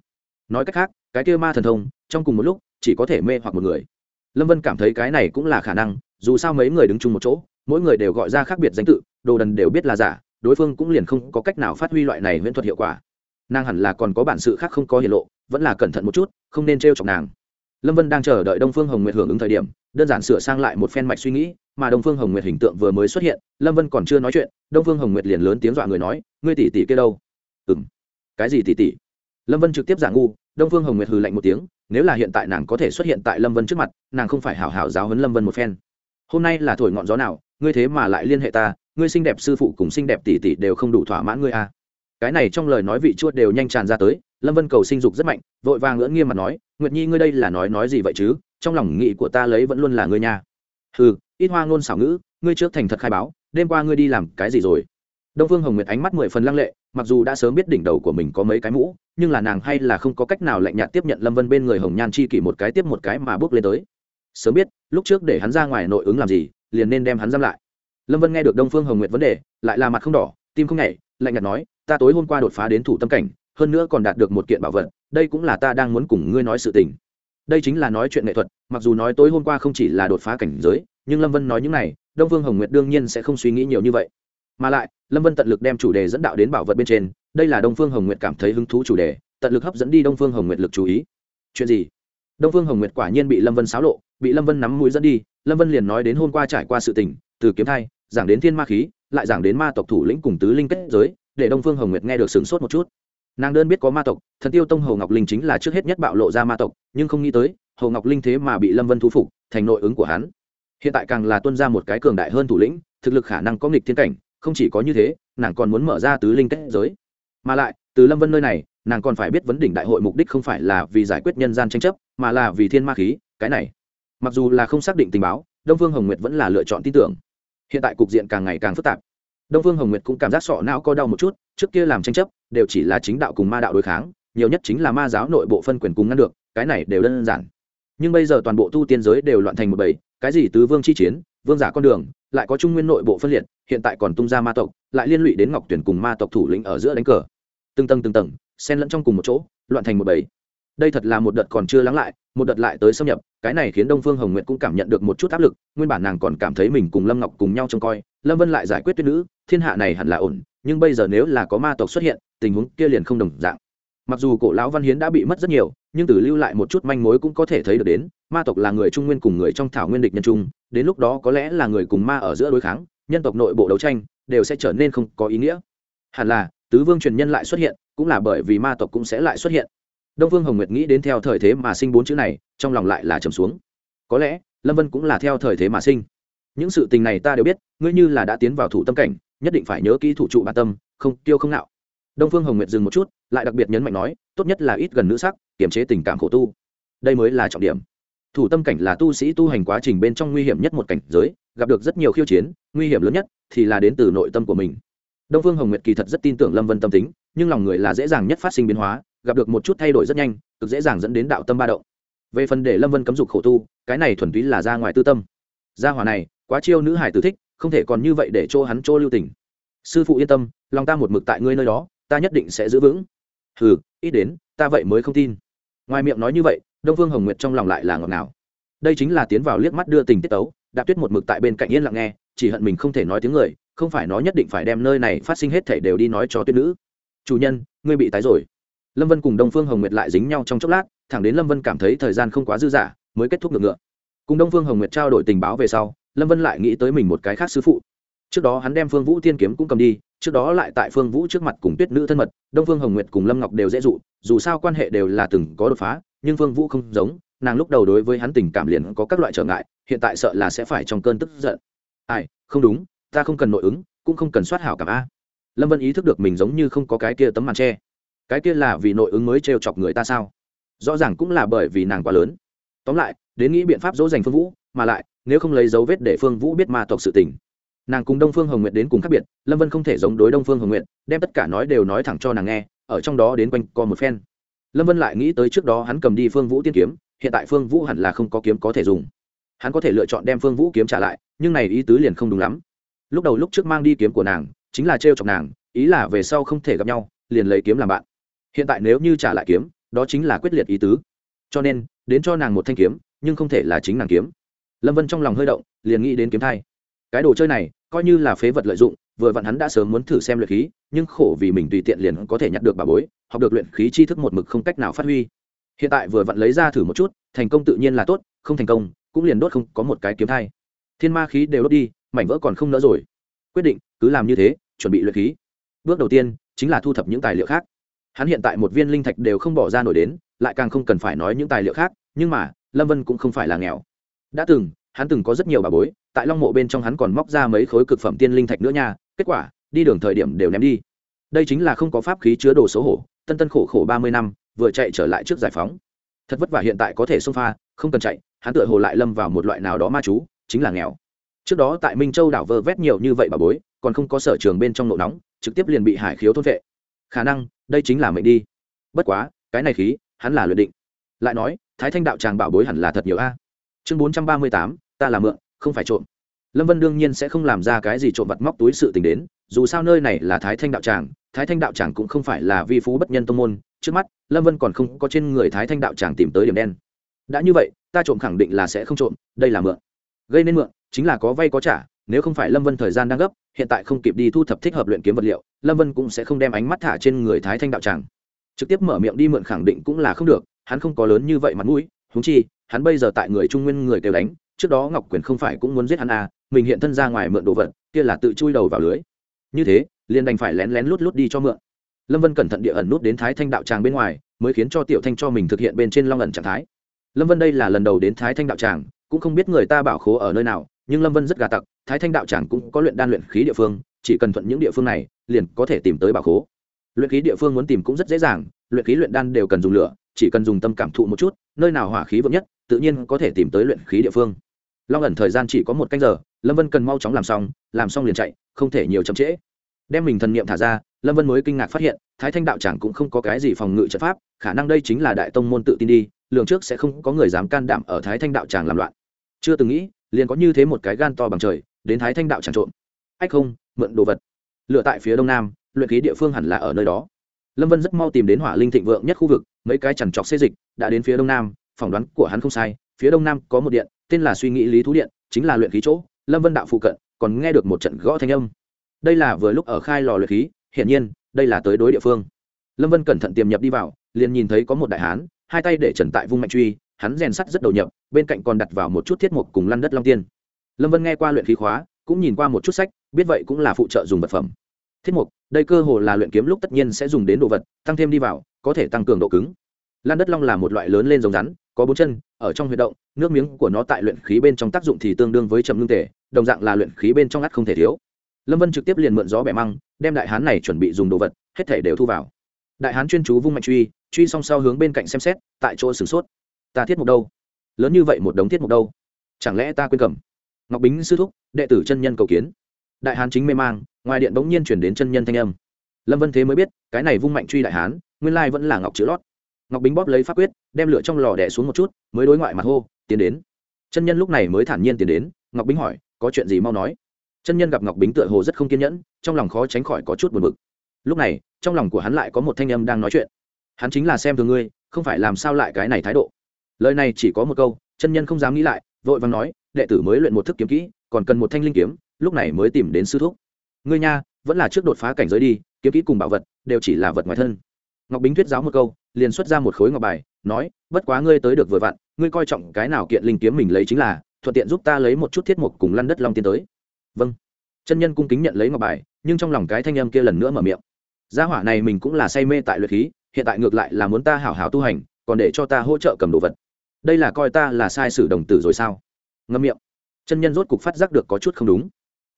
Nói cách khác, cái kia ma thần thông, trong cùng một lúc, chỉ có thể mê hoặc một người. Lâm vân cảm thấy cái này cũng là khả năng, dù sao mấy người đứng chung một chỗ, mỗi người đều gọi ra khác biệt danh tự, đồ đần đều biết là giả, đối phương cũng liền không có cách nào phát huy loại này huyễn thuật hiệu quả. Nàng hẳn là còn có bản sự khác không có hiện lộ, vẫn là cẩn thận một chút, không nên t r e o chọc nàng. Lâm vân đang chờ đợi đông phương hồng nguyệt hưởng ứng thời điểm đơn giản sửa sang lại một phen mạch suy nghĩ, mà đông phương hồng nguyệt hình tượng vừa mới xuất hiện, lâm vân còn chưa nói chuyện, đông phương hồng nguyệt liền lớn tiếng dọa người nói, ngươi tỷ tỷ kia đâu? Ừ m cái gì tỷ tỷ? Lâm vân trực tiếp giả ngu, đông phương hồng nguyệt hừ lạnh một tiếng, nếu là hiện tại nàng có thể xuất hiện tại lâm vân trước mặt, nàng không phải hảo hảo giáo hấn lâm vân một phen. Hôm nay là thổi ngọn gió nào, ngươi thế mà lại liên hệ ta, ngươi xinh đẹp sư phụ cùng xinh đẹp tỷ tỷ đều không đủ thỏa mãn ngươi à. cái này trong lời nói vị chua đều nhanh tràn ra tới, lâm vân cầu sinh dục rất mạnh, vội vàng ngưỡng nghiêm mặt nói, nguyệt nhi ngươi đây là nói nói gì vậy chứ? Trong lòng nghĩ của ta lấy vẫn luôn là ngươi nha. Ừ ít hoa ngôn xảo ngữ, ngươi trước thành thật khai báo, đêm qua ngươi đi làm cái gì rồi? Đông phương hồng nguyệt ánh mắt mười phần lăng lệ, mặc dù đã sớm biết đỉnh đầu của mình có mấy cái mũ, nhưng là nàng hay là không có cách nào lạnh nhạt tiếp nhận lâm vân bên người hồng nhan chi kỷ một cái tiếp một cái mà bước lên tới. Sớm biết, lúc trước để hắn ra ngoài nội ứng làm gì, liền nên đem hắn giam lại. Lâm vân nghe được đông phương hồng nguyệt vấn đề, lại là mặt không đỏ, tim không nhảy, lạnh nhạt nói, ta tối hôm qua đột phá đến thủ tâm cảnh, hơn nữa còn đạt được một kiện bảo vật, đây cũng là ta đang muốn cùng ngươi nói sự tình đây chính là nói chuyện nghệ thuật, mặc dù nói tối hôm qua không chỉ là đột phá cảnh giới, nhưng lâm vân nói những này, đông vương hồng nguyệt đương nhiên sẽ không suy nghĩ nhiều như vậy. Mà lại, lâm vân tận lực đem chủ đề dẫn đạo đến bảo vật bên trên, đây là đông phương hồng nguyệt cảm thấy hứng thú chủ đề, tận lực hấp dẫn đi đông phương hồng nguyệt lực chú ý. Chuyện gì? Đông phương hồng nguyệt quả nhiên bị lâm vân xáo lộ, bị lâm vân nắm mũi dẫn đi, lâm vân liền nói đến hôm qua trải qua sự tình, từ kiếm thai, giảng đến thiên ma khí, lại giảng đến ma tộc thủ lĩnh cùng tứ linh kết giới, để đông phương hồng nguyệt nghe được sửng sốt một chút nàng đơn biết có ma tộc, thần tiêu tông hồ ngọc linh chính là trước hết nhất bạo lộ ra ma tộc, nhưng không nghĩ tới, hồ ngọc linh thế mà bị lâm vân thu phục, thành nội ứng của hắn. Hiện tại càng là tuân ra một cái cường đại hơn thủ lĩnh, thực lực khả năng có nghịch thiên cảnh, không chỉ có như thế, nàng còn muốn mở ra tứ linh kết giới. Mà lại, từ lâm vân nơi này, nàng còn phải biết vấn đỉnh đại hội mục đích không phải là vì giải quyết nhân gian tranh chấp, mà là vì thiên ma khí, cái này. Mặc dù là không xác định tình báo, đông phương hồng nguyệt vẫn là lựa chọn tin tưởng. Hiện tại cục diện càng ngày càng phức tạp. Đông phương hồng nguyệt cũng cảm giác sọ não có đau một chút, trước kia làm tranh chấp đều chỉ là chính đạo cùng ma đạo đối kháng, nhiều nhất chính là ma giáo nội bộ phân quyền cùng ngăn được, cái này đều đơn giản. Nhưng bây giờ toàn bộ tu tiên giới đều loạn thành một bầy, cái gì tứ vương chi chiến, vương giả con đường, lại có trung nguyên nội bộ phân liệt, hiện tại còn tung ra ma tộc, lại liên lụy đến ngọc tuyển cùng ma tộc thủ lĩnh ở giữa đánh cờ. Từng tầng từng tầng, xen lẫn trong cùng một chỗ, loạn thành một bầy. Đây thật là một đợt còn chưa lắng lại, một đợt lại tới xâm nhập, cái này khiến đông phương hồng nguyện cũng cảm nhận được một chút áp lực, nguyên bản nàng còn cảm thấy mình cùng lâm ngọc cùng nhau trông coi, lâm vân lại giải quyết tuyết nữ, thiên hạ này hẳn là ổn nhưng bây giờ nếu là có ma tộc xuất hiện, tình huống kia liền không đồng dạng. Mặc dù cổ lão văn hiến đã bị mất rất nhiều, nhưng từ lưu lại một chút manh mối cũng có thể thấy được đến, ma tộc là người trung nguyên cùng người trong thảo nguyên địch nhân trung, đến lúc đó có lẽ là người cùng ma ở giữa đối kháng, nhân tộc nội bộ đấu tranh, đều sẽ trở nên không có ý nghĩa. Hẳn là, tứ vương truyền nhân lại xuất hiện, cũng là bởi vì ma tộc cũng sẽ lại xuất hiện. Đông vương hồng nguyệt nghĩ đến theo thời thế mà sinh bốn chữ này, trong lòng lại là trầm xuống. Có lẽ, lâm vân cũng là theo thời thế mà sinh. Những sự tình này ta đều biết, ngươi như là đã tiến vào thủ tâm cảnh nhất định phải nhớ kỹ thủ trụ bản tâm, không tiêu không nạo đông phương hồng nguyệt dừng một chút, lại đặc biệt nhấn mạnh nói, tốt nhất là ít gần nữ sắc, kiềm chế tình cảm khổ tu. Đây mới là trọng điểm. Thủ tâm cảnh là tu sĩ tu hành quá trình bên trong nguy hiểm nhất một cảnh giới, gặp được rất nhiều khiêu chiến, nguy hiểm lớn nhất thì là đến từ nội tâm của mình. Đông phương hồng nguyệt kỳ thật rất tin tưởng lâm vân tâm tính, nhưng lòng người là dễ dàng nhất phát sinh biến hóa, gặp được một chút thay đổi rất nhanh, cực dễ dàng dẫn đến đạo tâm ba động. Về phần để lâm vân cấm dục khổ tu, cái này thuần túy là ra ngoài tư tâm. Gia hòa này, quá chiêu nữ hải tử thích không thể còn như vậy để chỗ hắn chỗ lưu tình. Sư phụ yên tâm, lòng ta một mực tại ngươi nơi đó, ta nhất định sẽ giữ vững. Hừ, ít đến, ta vậy mới không tin. Ngoài miệng nói như vậy, đông phương hồng nguyệt trong lòng lại là ngọt ngào. Đây chính là tiến vào liếc mắt đưa tình tiết tấu, đạp tuyết một mực tại bên cạnh yên lặng nghe, chỉ hận mình không thể nói tiếng người, không phải nói nhất định phải đem nơi này phát sinh hết thể đều đi nói cho tuyết nữ. Chủ nhân, ngươi bị tái rồi. Lâm vân cùng đông phương hồng nguyệt lại dính nhau trong chốc lát, thẳng đến lâm vân cảm thấy thời gian không quá dư dả, mới kết thúc được ngựa. Cùng đông phương hồng nguyệt trao đổi tình báo về sau lâm vân lại nghĩ tới mình một cái khác sư phụ. Trước đó hắn đem phương vũ tiên kiếm cũng cầm đi, trước đó lại tại phương vũ trước mặt cùng tuyết nữ thân mật, đông phương hồng nguyệt cùng lâm ngọc đều dễ dụ, dù sao quan hệ đều là từng có đột phá, nhưng phương vũ không giống, nàng lúc đầu đối với hắn tình cảm liền có các loại trở ngại, hiện tại sợ là sẽ phải trong cơn tức giận. Ai, không đúng, ta không cần nội ứng, cũng không cần soát hảo cảm a. Lâm vân ý thức được mình giống như không có cái kia tấm màn tre cái kia là vì nội ứng mới trêu chọc người ta sao? Rõ ràng cũng là bởi vì nàng quá lớn. Tóm lại, đến nghĩ biện pháp dỗ dành phương vũ, mà lại nếu không lấy dấu vết để phương vũ biết ma tộc sự tình. Nàng cùng đông phương hồng nguyệt đến cùng khác biệt, lâm vân không thể giống đối đông phương hồng nguyệt, đem tất cả nói đều nói thẳng cho nàng nghe, ở trong đó đến quanh co một phen. Lâm vân lại nghĩ tới trước đó hắn cầm đi phương vũ tiên kiếm, hiện tại phương vũ hẳn là không có kiếm có thể dùng. Hắn có thể lựa chọn đem phương vũ kiếm trả lại, nhưng này ý tứ liền không đúng lắm. Lúc đầu lúc trước mang đi kiếm của nàng, chính là trêu chọc nàng, ý là về sau không thể gặp nhau, liền lấy kiếm làm bạn. Hiện tại nếu như trả lại kiếm, đó chính là quyết liệt ý tứ. Cho nên, đến cho nàng một thanh kiếm, nhưng không thể là chính nàng kiếm lâm vân trong lòng hơi động liền nghĩ đến kiếm thai cái đồ chơi này coi như là phế vật lợi dụng vừa vặn hắn đã sớm muốn thử xem luyện khí nhưng khổ vì mình tùy tiện liền có thể nhặt được bà bối học được luyện khí tri thức một mực không cách nào phát huy hiện tại vừa vặn lấy ra thử một chút thành công tự nhiên là tốt không thành công cũng liền đốt không có một cái kiếm thai thiên ma khí đều đốt đi mảnh vỡ còn không nỡ rồi quyết định cứ làm như thế chuẩn bị luyện khí bước đầu tiên chính là thu thập những tài liệu khác hắn hiện tại một viên linh thạch đều không bỏ ra nổi đến lại càng không cần phải nói những tài liệu khác nhưng mà lâm vân cũng không phải là nghèo đã từng, hắn từng có rất nhiều bà bối, tại long mộ bên trong hắn còn móc ra mấy khối cực phẩm tiên linh thạch nữa nha, kết quả, đi đường thời điểm đều ném đi. Đây chính là không có pháp khí chứa đồ xấu hổ, tân tân khổ khổ ba mươi năm, vừa chạy trở lại trước giải phóng. Thật vất vả hiện tại có thể xông pha, không cần chạy, hắn tựa hồ lại lâm vào một loại nào đó ma chú, chính là nghèo. Trước đó tại minh châu đảo vơ vét nhiều như vậy bà bối, còn không có sở trường bên trong nộ nóng, trực tiếp liền bị hải khiếu thôn vệ. Khả năng, đây chính là mệnh đi. Bất quá, cái này khí, hắn là luyện định. Lại nói, thái thanh đạo tràng bảo bối hẳn là thật nhiều a chương bốn trăm ba mươi tám, ta là mượn, không phải trộm. Lâm vân đương nhiên sẽ không làm ra cái gì trộm vặt móc túi sự tình đến, dù sao nơi này là thái thanh đạo tràng, thái thanh đạo tràng cũng không phải là vi phú bất nhân tông môn, trước mắt, lâm vân còn không có trên người thái thanh đạo tràng tìm tới điểm đen. Đã như vậy, ta trộm khẳng định là sẽ không trộm, đây là mượn. Gây nên mượn, chính là có vay có trả, nếu không phải lâm vân thời gian đang gấp, hiện tại không kịp đi thu thập thích hợp luyện kiếm vật liệu, lâm vân cũng sẽ không đem ánh mắt thả trên người thái thanh đạo tràng. Trực tiếp mở miệng đi mượn khẳng định cũng là không được, hắn không có lớn như vậy mặt mũi huống chi, hắn bây giờ tại người trung nguyên người kêu đánh, trước đó ngọc quyền không phải cũng muốn giết hắn à mình hiện thân ra ngoài mượn đồ vật, kia là tự chui đầu vào lưới. Như thế, liền đành phải lén lén lút lút đi cho mượn. Lâm vân cẩn thận địa ẩn nút đến thái thanh đạo tràng bên ngoài, mới khiến cho tiểu thanh cho mình thực hiện bên trên long ẩn trạng thái. Lâm vân đây là lần đầu đến thái thanh đạo tràng, cũng không biết người ta bảo khố ở nơi nào, nhưng lâm vân rất gà tặc, thái thanh đạo tràng cũng có luyện đan luyện khí địa phương, chỉ cần thuận những địa phương này, liền có thể tìm tới bảo khố. Luyện khí địa phương muốn tìm cũng rất dễ dàng, luyện khí luyện đan đều cần dùng lửa, chỉ cần dùng tâm cảm thụ một chút nơi nào hỏa khí vững nhất, tự nhiên có thể tìm tới luyện khí địa phương. Long ẩn thời gian chỉ có một canh giờ, lâm vân cần mau chóng làm xong làm xong liền chạy, không thể nhiều chậm trễ. Đem mình thần niệm thả ra, lâm vân mới kinh ngạc phát hiện, thái thanh đạo tràng cũng không có cái gì phòng ngự trận pháp, khả năng đây chính là đại tông môn tự tin đi, lường trước sẽ không có người dám can đảm ở thái thanh đạo tràng làm loạn. Chưa từng nghĩ, liền có như thế một cái gan to bằng trời, đến thái thanh đạo tràng trộm. Ách không, mượn đồ vật. Lựa tại phía đông nam, luyện khí địa phương hẳn là ở nơi đó lâm vân rất mau tìm đến hỏa linh thịnh vượng nhất khu vực, mấy cái chằn trọc xê dịch đã đến phía đông nam, phỏng đoán của hắn không sai, phía đông nam có một điện, tên là suy nghĩ lý thú điện, chính là luyện khí chỗ, lâm vân đạo phụ cận, còn nghe được một trận gõ thanh âm. Đây là vừa lúc ở khai lò luyện khí, hiển nhiên, đây là tới đối địa phương. Lâm vân cẩn thận tiềm nhập đi vào, liền nhìn thấy có một đại hán, hai tay để trần tại vung mạnh truy, hắn rèn sắt rất đầu nhập, bên cạnh còn đặt vào một chút thiết mục cùng lăn đất long tiên. Lâm vân nghe qua luyện khí khóa, cũng nhìn qua một chút sách, biết vậy cũng là phụ trợ dùng vật phẩm thiết mục, đây cơ hồ là luyện kiếm lúc tất nhiên sẽ dùng đến đồ vật, tăng thêm đi vào, có thể tăng cường độ cứng. Lan đất long là một loại lớn lên giống rắn, có bốn chân, ở trong huy động, nước miếng của nó tại luyện khí bên trong tác dụng thì tương đương với trầm ngưng tể đồng dạng là luyện khí bên trong ngắt không thể thiếu. Lâm vân trực tiếp liền mượn gió bẻ măng, đem đại hán này chuẩn bị dùng đồ vật, hết thể đều thu vào. Đại hán chuyên chú vung mạnh truy truy song sau hướng bên cạnh xem xét, tại chỗ sửng sốt. Ta thiết mục đâu? Lớn như vậy một đống thiết mục đâu? Chẳng lẽ ta quên cầm? Ngọc bính sư thúc, đệ tử chân nhân cầu kiến đại hán chính mê mang, ngoài điện bỗng nhiên chuyển đến chân nhân thanh âm. Lâm vân thế mới biết, cái này vung mạnh truy đại hán, nguyên lai vẫn là ngọc chữ lót. Ngọc bính bóp lấy pháp quyết, đem lửa trong lò đẻ xuống một chút, mới đối ngoại mặt hô, tiến đến. Chân nhân lúc này mới thản nhiên tiến đến, ngọc bính hỏi, có chuyện gì mau nói? Chân nhân gặp ngọc bính tựa hồ rất không kiên nhẫn, trong lòng khó tránh khỏi có chút buồn bực. Lúc này, trong lòng của hắn lại có một thanh âm đang nói chuyện. Hắn chính là xem thường ngươi, không phải làm sao lại cái này thái độ? Lời này chỉ có một câu, chân nhân không dám nghĩ lại, vội vàng nói, đệ tử mới luyện một thức kiếm kỹ, còn cần một thanh linh kiếm lúc này mới tìm đến sư thúc. Ngươi nha, vẫn là trước đột phá cảnh giới đi, kiếm kỹ cùng bảo vật đều chỉ là vật ngoài thân. Ngọc bính thuyết giáo một câu, liền xuất ra một khối ngọc bài, nói, bất quá ngươi tới được vừa vặn, ngươi coi trọng cái nào kiện linh kiếm mình lấy chính là, thuận tiện giúp ta lấy một chút thiết mục cùng lăn đất long tiên tới. Vâng. Chân nhân cung kính nhận lấy ngọc bài, nhưng trong lòng cái thanh âm kia lần nữa mở miệng. Gia hỏa này mình cũng là say mê tại luyện khí, hiện tại ngược lại là muốn ta hảo hảo tu hành, còn để cho ta hỗ trợ cầm đồ vật. Đây là coi ta là sai sử đồng tử rồi sao? Ngâm miệng. Chân nhân rốt cục phát giác được có chút không đúng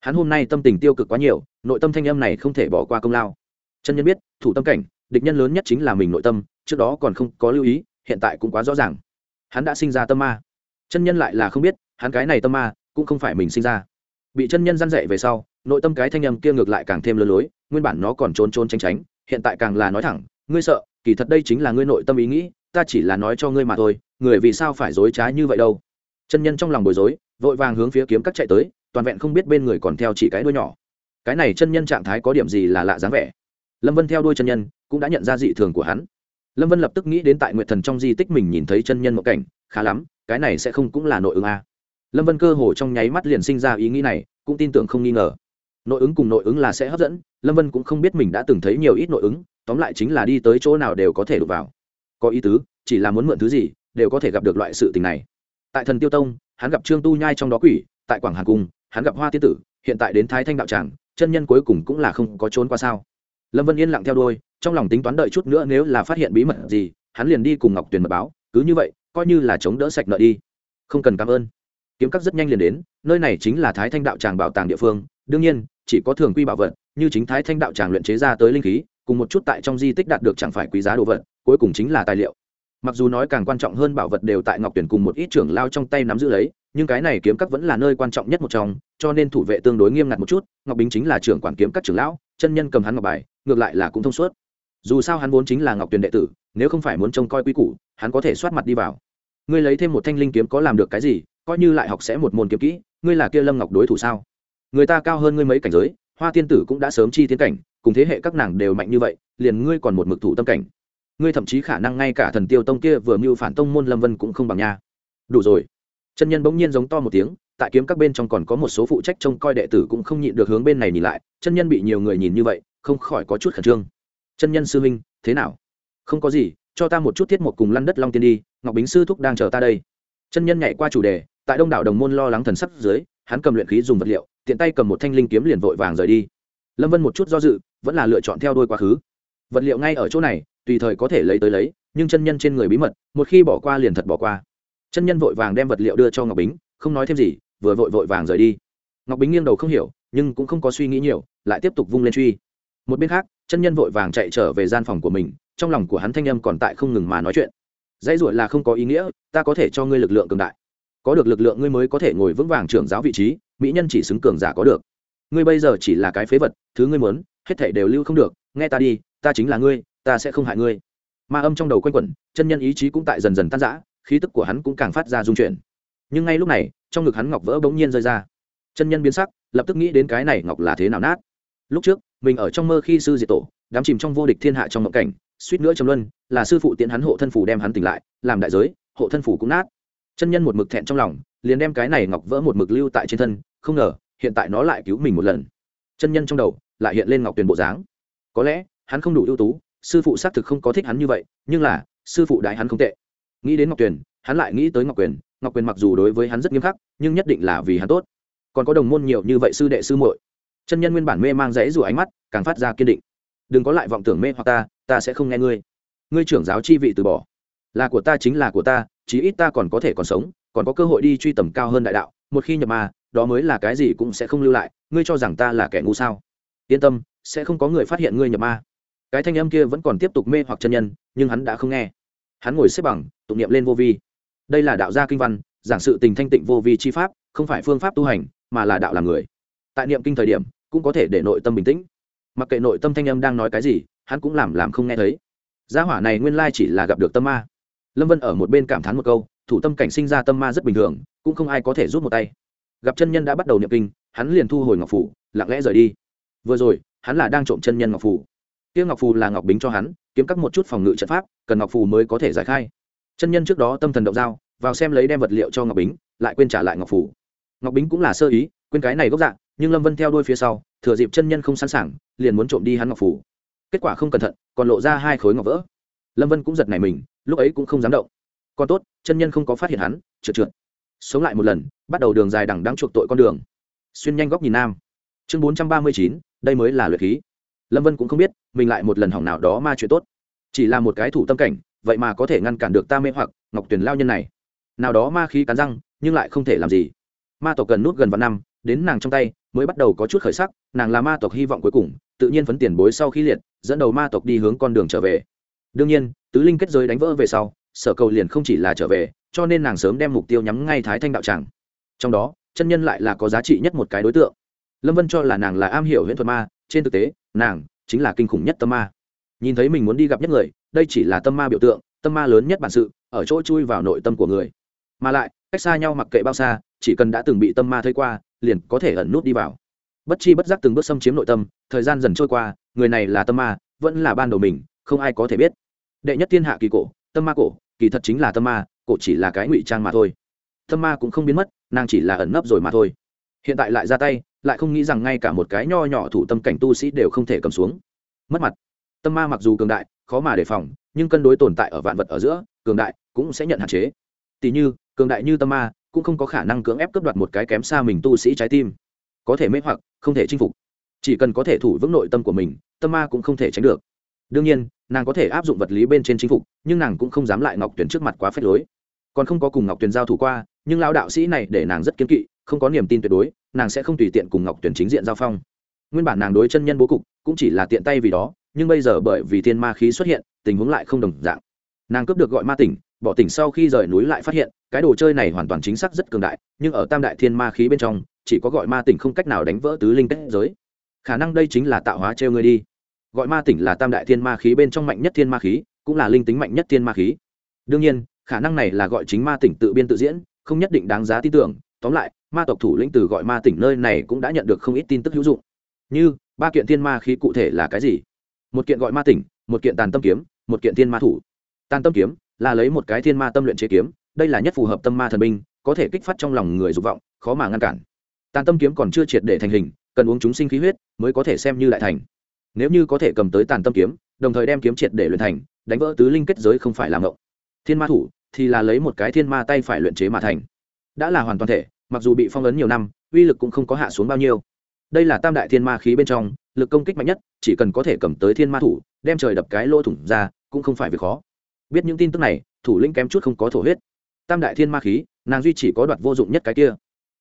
hắn hôm nay tâm tình tiêu cực quá nhiều, nội tâm thanh âm này không thể bỏ qua công lao. Chân nhân biết, thủ tâm cảnh, địch nhân lớn nhất chính là mình nội tâm, trước đó còn không có lưu ý, hiện tại cũng quá rõ ràng. Hắn đã sinh ra tâm ma. Chân nhân lại là không biết, hắn cái này tâm ma, cũng không phải mình sinh ra. Bị chân nhân g i a n dạy về sau, nội tâm cái thanh âm kia ngược lại càng thêm lơ lối, nguyên bản nó còn trốn trốn tránh tránh, hiện tại càng là nói thẳng, ngươi sợ, kỳ thật đây chính là ngươi nội tâm ý nghĩ, ta chỉ là nói cho ngươi mà thôi, người vì sao phải dối trá như vậy đâu? Chân nhân trong lòng bối rối, vội vàng hướng phía kiếm cắt chạy tới toàn vẹn không biết bên người còn theo chỉ cái đuôi nhỏ. Cái này chân nhân trạng thái có điểm gì là lạ dáng vẻ. Lâm vân theo đuôi chân nhân cũng đã nhận ra dị thường của hắn. Lâm vân lập tức nghĩ đến tại nguyệt thần trong di tích mình nhìn thấy chân nhân mộng cảnh, khá lắm, cái này sẽ không cũng là nội ứng a. À. lâm vân cơ hồ trong nháy mắt liền sinh ra ý nghĩ này, cũng tin tưởng không nghi ngờ. Nội ứng cùng nội ứng là sẽ hấp dẫn, lâm vân cũng không biết mình đã từng thấy nhiều ít nội ứng, tóm lại chính là đi tới chỗ nào đều có thể đụng vào. Có ý tứ, chỉ là muốn mượn thứ gì, đều có thể gặp được loại sự tình này. Tại thần tiêu tông, hắn gặp trương tu nhai trong đó quỷ, tại quảng hà cung hắn gặp hoa tiên tử, hiện tại đến thái thanh đạo tràng, chân nhân cuối cùng cũng là không có trốn qua sao? Lâm vân yên lặng theo đôi trong lòng tính toán đợi chút nữa nếu là phát hiện bí mật gì, hắn liền đi cùng ngọc tuyền mật báo, cứ như vậy, coi như là chống đỡ sạch nợ đi. Không cần cảm ơn. Kiếm các rất nhanh liền đến, nơi này chính là thái thanh đạo tràng bảo tàng địa phương, đương nhiên, chỉ có thường quy bảo vật, như chính thái thanh đạo tràng luyện chế ra tới linh khí, cùng một chút tại trong di tích đạt được chẳng phải quý giá đồ vật, cuối cùng chính là tài liệu. Mặc dù nói càng quan trọng hơn bảo vật đều tại ngọc tuyển cùng một ít trưởng lao trong tay nắm giữ lấy nhưng cái này kiếm các vẫn là nơi quan trọng nhất một trong, cho nên thủ vệ tương đối nghiêm ngặt một chút, ngọc bính chính là trưởng quản kiếm các trưởng lão, chân nhân cầm hắn ngọc bài, ngược lại là cũng thông suốt. Dù sao hắn vốn chính là ngọc tuyền đệ tử, nếu không phải muốn trông coi quy củ, hắn có thể soát mặt đi vào. Ngươi lấy thêm một thanh linh kiếm có làm được cái gì, coi như lại học sẽ một môn kiếm kỹ, ngươi là kia lâm ngọc đối thủ sao? Người ta cao hơn ngươi mấy cảnh giới, hoa tiên tử cũng đã sớm chi tiến cảnh, cùng thế hệ các nàng đều mạnh như vậy, liền ngươi còn một mực thủ tâm cảnh. Ngươi thậm chí khả năng ngay cả thần tiêu tông kia vừa mưu phản tông môn lâm vân cũng không bằng nha. Đủ rồi chân nhân bỗng nhiên giống to một tiếng, tại kiếm các bên trong còn có một số phụ trách trông coi đệ tử cũng không nhịn được hướng bên này nhìn lại, chân nhân bị nhiều người nhìn như vậy, không khỏi có chút khẩn trương. Chân nhân sư huynh, thế nào? Không có gì, cho ta một chút thiết một cùng lăn đất long tiên đi, ngọc bính sư thúc đang chờ ta đây. Chân nhân nhảy qua chủ đề, tại đông đảo đồng môn lo lắng thần sắc dưới, hắn cầm luyện khí dùng vật liệu, tiện tay cầm một thanh linh kiếm liền vội vàng rời đi. Lâm vân một chút do dự, vẫn là lựa chọn theo đôi quá khứ. Vật liệu ngay ở chỗ này, tùy thời có thể lấy tới lấy, nhưng chân nhân trên người bí mật, một khi bỏ qua liền thật bỏ qua chân nhân vội vàng đem vật liệu đưa cho ngọc bính, không nói thêm gì, vừa vội vội vàng rời đi. Ngọc bính nghiêng đầu không hiểu, nhưng cũng không có suy nghĩ nhiều, lại tiếp tục vung lên truy. Một bên khác, chân nhân vội vàng chạy trở về gian phòng của mình, trong lòng của hắn thanh âm còn tại không ngừng mà nói chuyện. Dãy ruột là không có ý nghĩa, ta có thể cho ngươi lực lượng cường đại. Có được lực lượng ngươi mới có thể ngồi vững vàng trưởng giáo vị trí, mỹ nhân chỉ xứng cường giả có được. Ngươi bây giờ chỉ là cái phế vật, thứ ngươi muốn, hết thể đều lưu không được, nghe ta đi, ta chính là ngươi, ta sẽ không hại ngươi. Ma âm trong đầu quanh quẩn, chân nhân ý chí cũng tại dần dần tan rã khí tức của hắn cũng càng phát ra dung chuyển. Nhưng ngay lúc này, trong ngực hắn ngọc vỡ bỗng nhiên rơi ra. Chân nhân biến sắc, lập tức nghĩ đến cái này ngọc là thế nào nát. Lúc trước, mình ở trong mơ khi sư diệt tổ đám chìm trong vô địch thiên hạ trong mộng cảnh, suýt nữa trầm luân, là sư phụ tiễn hắn hộ thân phủ đem hắn tỉnh lại, làm đại giới, hộ thân phủ cũng nát. Chân nhân một mực thẹn trong lòng, liền đem cái này ngọc vỡ một mực lưu tại trên thân, không ngờ, hiện tại nó lại cứu mình một lần. Chân nhân trong đầu, lại hiện lên ngọc tuyền bộ dáng. Có lẽ, hắn không đủ ưu tú, sư phụ xác thực không có thích hắn như vậy, nhưng là, sư phụ đại hắn không tệ nghĩ đến ngọc tuyền, hắn lại nghĩ tới ngọc quyền. Ngọc quyền mặc dù đối với hắn rất nghiêm khắc, nhưng nhất định là vì hắn tốt. Còn có đồng môn nhiều như vậy sư đệ sư muội. Chân nhân nguyên bản mê mang rẫy rủa ánh mắt, càng phát ra kiên định. Đừng có lại vọng tưởng mê hoặc ta ta sẽ không nghe ngươi. Ngươi trưởng giáo chi vị từ bỏ. Là của ta chính là của ta, chí ít ta còn có thể còn sống, còn có cơ hội đi truy tầm cao hơn đại đạo. Một khi nhập ma, đó mới là cái gì cũng sẽ không lưu lại. Ngươi cho rằng ta là kẻ ngu sao? Yên tâm, sẽ không có người phát hiện ngươi nhập ma. Cái thanh âm kia vẫn còn tiếp tục mê hoặc chân nhân, nhưng hắn đã không nghe hắn ngồi xếp bằng, tụng niệm lên vô vi. Đây là đạo gia kinh văn, giảng sự tình thanh tịnh vô vi chi pháp, không phải phương pháp tu hành, mà là đạo làm người. Tại niệm kinh thời điểm, cũng có thể để nội tâm bình tĩnh. Mặc kệ nội tâm thanh âm đang nói cái gì, hắn cũng làm làm không nghe thấy. Gia hỏa này nguyên lai chỉ là gặp được tâm ma. Lâm vân ở một bên cảm thán một câu, thủ tâm cảnh sinh ra tâm ma rất bình thường, cũng không ai có thể rút một tay. Gặp chân nhân đã bắt đầu niệm kinh, hắn liền thu hồi ngọc phủ, lặng lẽ rời đi. Vừa rồi, hắn là đang trộm chân nhân ngọc phủ. Tiêu ngọc phù là ngọc bính cho hắn kiếm các một chút phòng ngự trận pháp, cần ngọc phù mới có thể giải khai. Chân nhân trước đó tâm thần động dao vào xem lấy đem vật liệu cho ngọc bính, lại quên trả lại ngọc phù. Ngọc bính cũng là sơ ý, quên cái này gốc dạng, nhưng lâm vân theo đuôi phía sau, thừa dịp chân nhân không sẵn sàng, liền muốn trộm đi hắn ngọc phù. Kết quả không cẩn thận, còn lộ ra hai khối ngọc vỡ. Lâm vân cũng giật nảy mình, lúc ấy cũng không dám động. Còn tốt, chân nhân không có phát hiện hắn, trượt trượt. Sống lại một lần, bắt đầu đường dài đằng đáng chuộc tội con đường. Xuyên nhanh góc nhìn nam. Chương bốn trăm ba mươi chín, đây mới là luyện khí lâm vân cũng không biết, mình lại một lần hỏng nào đó ma chuyện tốt. Chỉ là một cái thủ tâm cảnh, vậy mà có thể ngăn cản được ta mê hoặc, ngọc Tuyền lao nhân này. Nào đó ma khí cắn răng, nhưng lại không thể làm gì. Ma tộc cần nút gần vạn năm, đến nàng trong tay, mới bắt đầu có chút khởi sắc, nàng là ma tộc hy vọng cuối cùng, tự nhiên phấn tiền bối sau khi liệt, dẫn đầu ma tộc đi hướng con đường trở về. Đương nhiên, tứ linh kết giới đánh vỡ về sau, sở cầu liền không chỉ là trở về, cho nên nàng sớm đem mục tiêu nhắm ngay thái thanh đạo tràng. Trong đó, chân nhân lại là có giá trị nhất một cái đối tượng. Lâm vân cho là nàng là am hiểu huyễn thuật ma, trên thực tế nàng chính là kinh khủng nhất tâm ma. Nhìn thấy mình muốn đi gặp nhất người, đây chỉ là tâm ma biểu tượng, tâm ma lớn nhất bản sự, ở chỗ chui vào nội tâm của người. Mà lại, cách xa nhau mặc kệ bao xa, chỉ cần đã từng bị tâm ma thấy qua, liền có thể ẩn nút đi vào. Bất chi bất giác từng bước xâm chiếm nội tâm, thời gian dần trôi qua, người này là tâm ma, vẫn là ban đầu mình, không ai có thể biết. Đệ nhất thiên hạ kỳ cổ, tâm ma cổ, kỳ thật chính là tâm ma, cổ chỉ là cái ngụy trang mà thôi. Tâm ma cũng không biến mất, nàng chỉ là ẩn nấp rồi mà thôi. Hiện tại lại ra tay lại không nghĩ rằng ngay cả một cái nho nhỏ thủ tâm cảnh tu sĩ đều không thể cầm xuống. Mất mặt. Tâm ma mặc dù cường đại, khó mà đề phòng, nhưng cân đối tồn tại ở vạn vật ở giữa, cường đại cũng sẽ nhận hạn chế. Tỷ như, cường đại như tâm ma cũng không có khả năng cưỡng ép cướp đoạt một cái kém xa mình tu sĩ trái tim. Có thể mê hoặc, không thể chinh phục. Chỉ cần có thể thủ vững nội tâm của mình, tâm ma cũng không thể tránh được. Đương nhiên, nàng có thể áp dụng vật lý bên trên chinh phục, nhưng nàng cũng không dám lại ngọc tuyển trước mặt quá phép lối. Còn không có cùng ngọc tuyền giao thủ qua, nhưng lão đạo sĩ này để nàng rất kiếm kỵ không có niềm tin tuyệt đối, nàng sẽ không tùy tiện cùng ngọc tuyển chính diện giao phong. Nguyên bản nàng đối chân nhân bố cục cũng chỉ là tiện tay vì đó, nhưng bây giờ bởi vì thiên ma khí xuất hiện, tình huống lại không đồng dạng. Nàng cướp được gọi ma tỉnh, bỏ tỉnh sau khi rời núi lại phát hiện, cái đồ chơi này hoàn toàn chính xác rất cường đại, nhưng ở tam đại thiên ma khí bên trong, chỉ có gọi ma tỉnh không cách nào đánh vỡ tứ linh kết giới. Khả năng đây chính là tạo hóa treo ngươi đi. Gọi ma tỉnh là tam đại thiên ma khí bên trong mạnh nhất thiên ma khí, cũng là linh tính mạnh nhất thiên ma khí. Đương nhiên, khả năng này là gọi chính ma tỉnh tự biên tự diễn, không nhất định đáng giá tin tưởng. Tóm lại ma tộc thủ lĩnh từ gọi ma tỉnh nơi này cũng đã nhận được không ít tin tức hữu dụng. Như, ba kiện thiên ma khí cụ thể là cái gì? Một kiện gọi ma tỉnh, một kiện tàn tâm kiếm, một kiện thiên ma thủ. Tàn tâm kiếm là lấy một cái thiên ma tâm luyện chế kiếm, đây là nhất phù hợp tâm ma thần binh, có thể kích phát trong lòng người dục vọng, khó mà ngăn cản. Tàn tâm kiếm còn chưa triệt để thành hình, cần uống chúng sinh khí huyết mới có thể xem như lại thành. Nếu như có thể cầm tới tàn tâm kiếm, đồng thời đem kiếm triệt để luyện thành, đánh vỡ tứ linh kết giới không phải làm ngộng thiên ma thủ thì là lấy một cái thiên ma tay phải luyện chế mà thành. Đã là hoàn toàn thể mặc dù bị phong ấn nhiều năm, uy lực cũng không có hạ xuống bao nhiêu. Đây là tam đại thiên ma khí bên trong, lực công kích mạnh nhất, chỉ cần có thể cầm tới thiên ma thủ, đem trời đập cái lỗ thủng ra, cũng không phải việc khó. Biết những tin tức này, thủ lĩnh kém chút không có thổ huyết. Tam đại thiên ma khí, nàng duy chỉ có đoạt vô dụng nhất cái kia.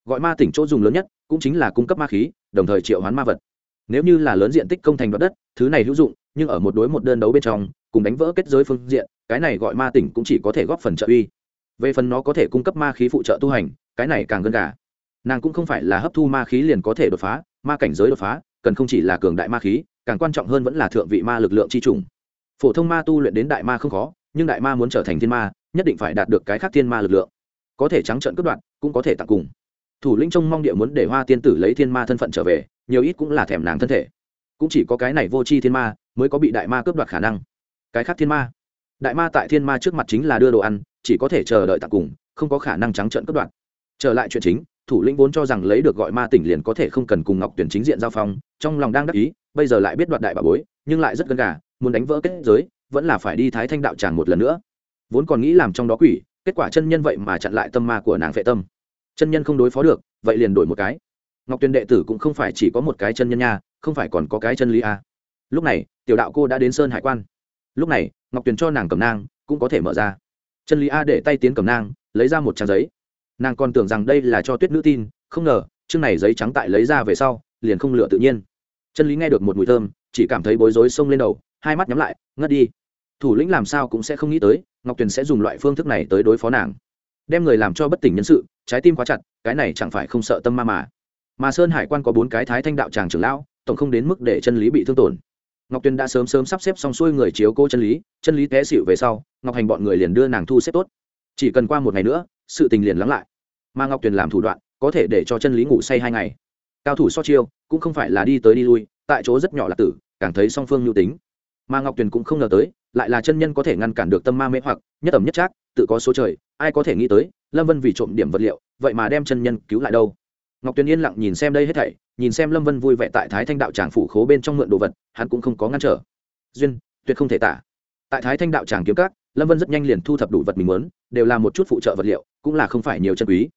Gọi ma tỉnh chỗ dùng lớn nhất, cũng chính là cung cấp ma khí, đồng thời triệu hoán ma vật. Nếu như là lớn diện tích công thành đoạt đất, thứ này hữu dụng, nhưng ở một đối một đơn đấu bên trong, cùng đánh vỡ kết giới phương diện, cái này gọi ma tỉnh cũng chỉ có thể góp phần trợ uy. Về phần nó có thể cung cấp ma khí phụ trợ tu hành cái này càng gần gà. Nàng cũng không phải là hấp thu ma khí liền có thể đột phá, ma cảnh giới đột phá, cần không chỉ là cường đại ma khí, càng quan trọng hơn vẫn là thượng vị ma lực lượng chi trùng. Phổ thông ma tu luyện đến đại ma không khó, nhưng đại ma muốn trở thành thiên ma, nhất định phải đạt được cái khác thiên ma lực lượng. Có thể trắng trợn cướp đoạn cũng có thể tặng cùng. Thủ lĩnh trông mong địa muốn để hoa tiên tử lấy thiên ma thân phận trở về, nhiều ít cũng là thèm nàng thân thể. Cũng chỉ có cái này vô chi thiên ma, mới có bị đại ma cướp đoạt khả năng. Cái khác thiên ma? Đại ma tại thiên ma trước mặt chính là đưa đồ ăn, chỉ có thể chờ đợi tặng cùng, không có khả năng trắng trợn cướp đoạt trở lại chuyện chính, thủ lĩnh vốn cho rằng lấy được gọi ma tỉnh liền có thể không cần cùng ngọc tuyển chính diện giao phong, trong lòng đang đắc ý, bây giờ lại biết đoạt đại bà bối, nhưng lại rất gần gà, muốn đánh vỡ kết giới, vẫn là phải đi thái thanh đạo tràng một lần nữa. Vốn còn nghĩ làm trong đó quỷ, kết quả chân nhân vậy mà chặn lại tâm ma của nàng vệ tâm. Chân nhân không đối phó được, vậy liền đổi một cái. Ngọc tuyền đệ tử cũng không phải chỉ có một cái chân nhân nha, không phải còn có cái chân lý a. À. lúc này, tiểu đạo cô đã đến sơn hải quan. Lúc này, ngọc tuyền cho nàng cầm nang, cũng có thể mở ra. Chân lý a để tay tiến cầm nang, lấy ra một trang giấy nàng còn tưởng rằng đây là cho tuyết nữ tin, không ngờ, chương này giấy trắng tại lấy ra về sau, liền không lựa tự nhiên. Chân lý nghe được một mùi thơm, chỉ cảm thấy bối rối xông lên đầu, hai mắt nhắm lại, ngất đi. Thủ lĩnh làm sao cũng sẽ không nghĩ tới, ngọc tuyền sẽ dùng loại phương thức này tới đối phó nàng. Đem người làm cho bất tỉnh nhân sự, trái tim quá chặt, cái này chẳng phải không sợ tâm ma mà. Mà sơn hải quan có bốn cái thái thanh đạo tràng trưởng lão, tổng không đến mức để chân lý bị thương tổn. Ngọc tuyền đã sớm sớm sắp xếp xong xuôi người chiếu cô chân lý chân lý té xịu về sau, ngọc hành bọn người liền đưa nàng thu xếp tốt. Chỉ cần qua một ngày nữa, sự tình liền lắng lại mà ngọc tuyền làm thủ đoạn có thể để cho chân lý ngủ say hai ngày. cao thủ so chiêu cũng không phải là đi tới đi lui, tại chỗ rất nhỏ là tử, càng thấy song phương nhu tính. mà ngọc tuyền cũng không ngờ tới, lại là chân nhân có thể ngăn cản được tâm ma mê hoặc, nhất ẩm nhất trác, tự có số trời, ai có thể nghĩ tới, lâm vân vì trộm điểm vật liệu, vậy mà đem chân nhân cứu lại đâu? ngọc tuyền yên lặng nhìn xem đây hết thảy, nhìn xem lâm vân vui vẻ tại thái thanh đạo tràng phủ khố bên trong mượn đồ vật, hắn cũng không có ngăn trở. duyên, tuyệt không thể tả. tại thái thanh đạo tràng kiếm cát lâm vân rất nhanh liền thu thập đủ vật mình muốn, đều là một chút phụ trợ vật liệu, cũng là không phải nhiều chân quý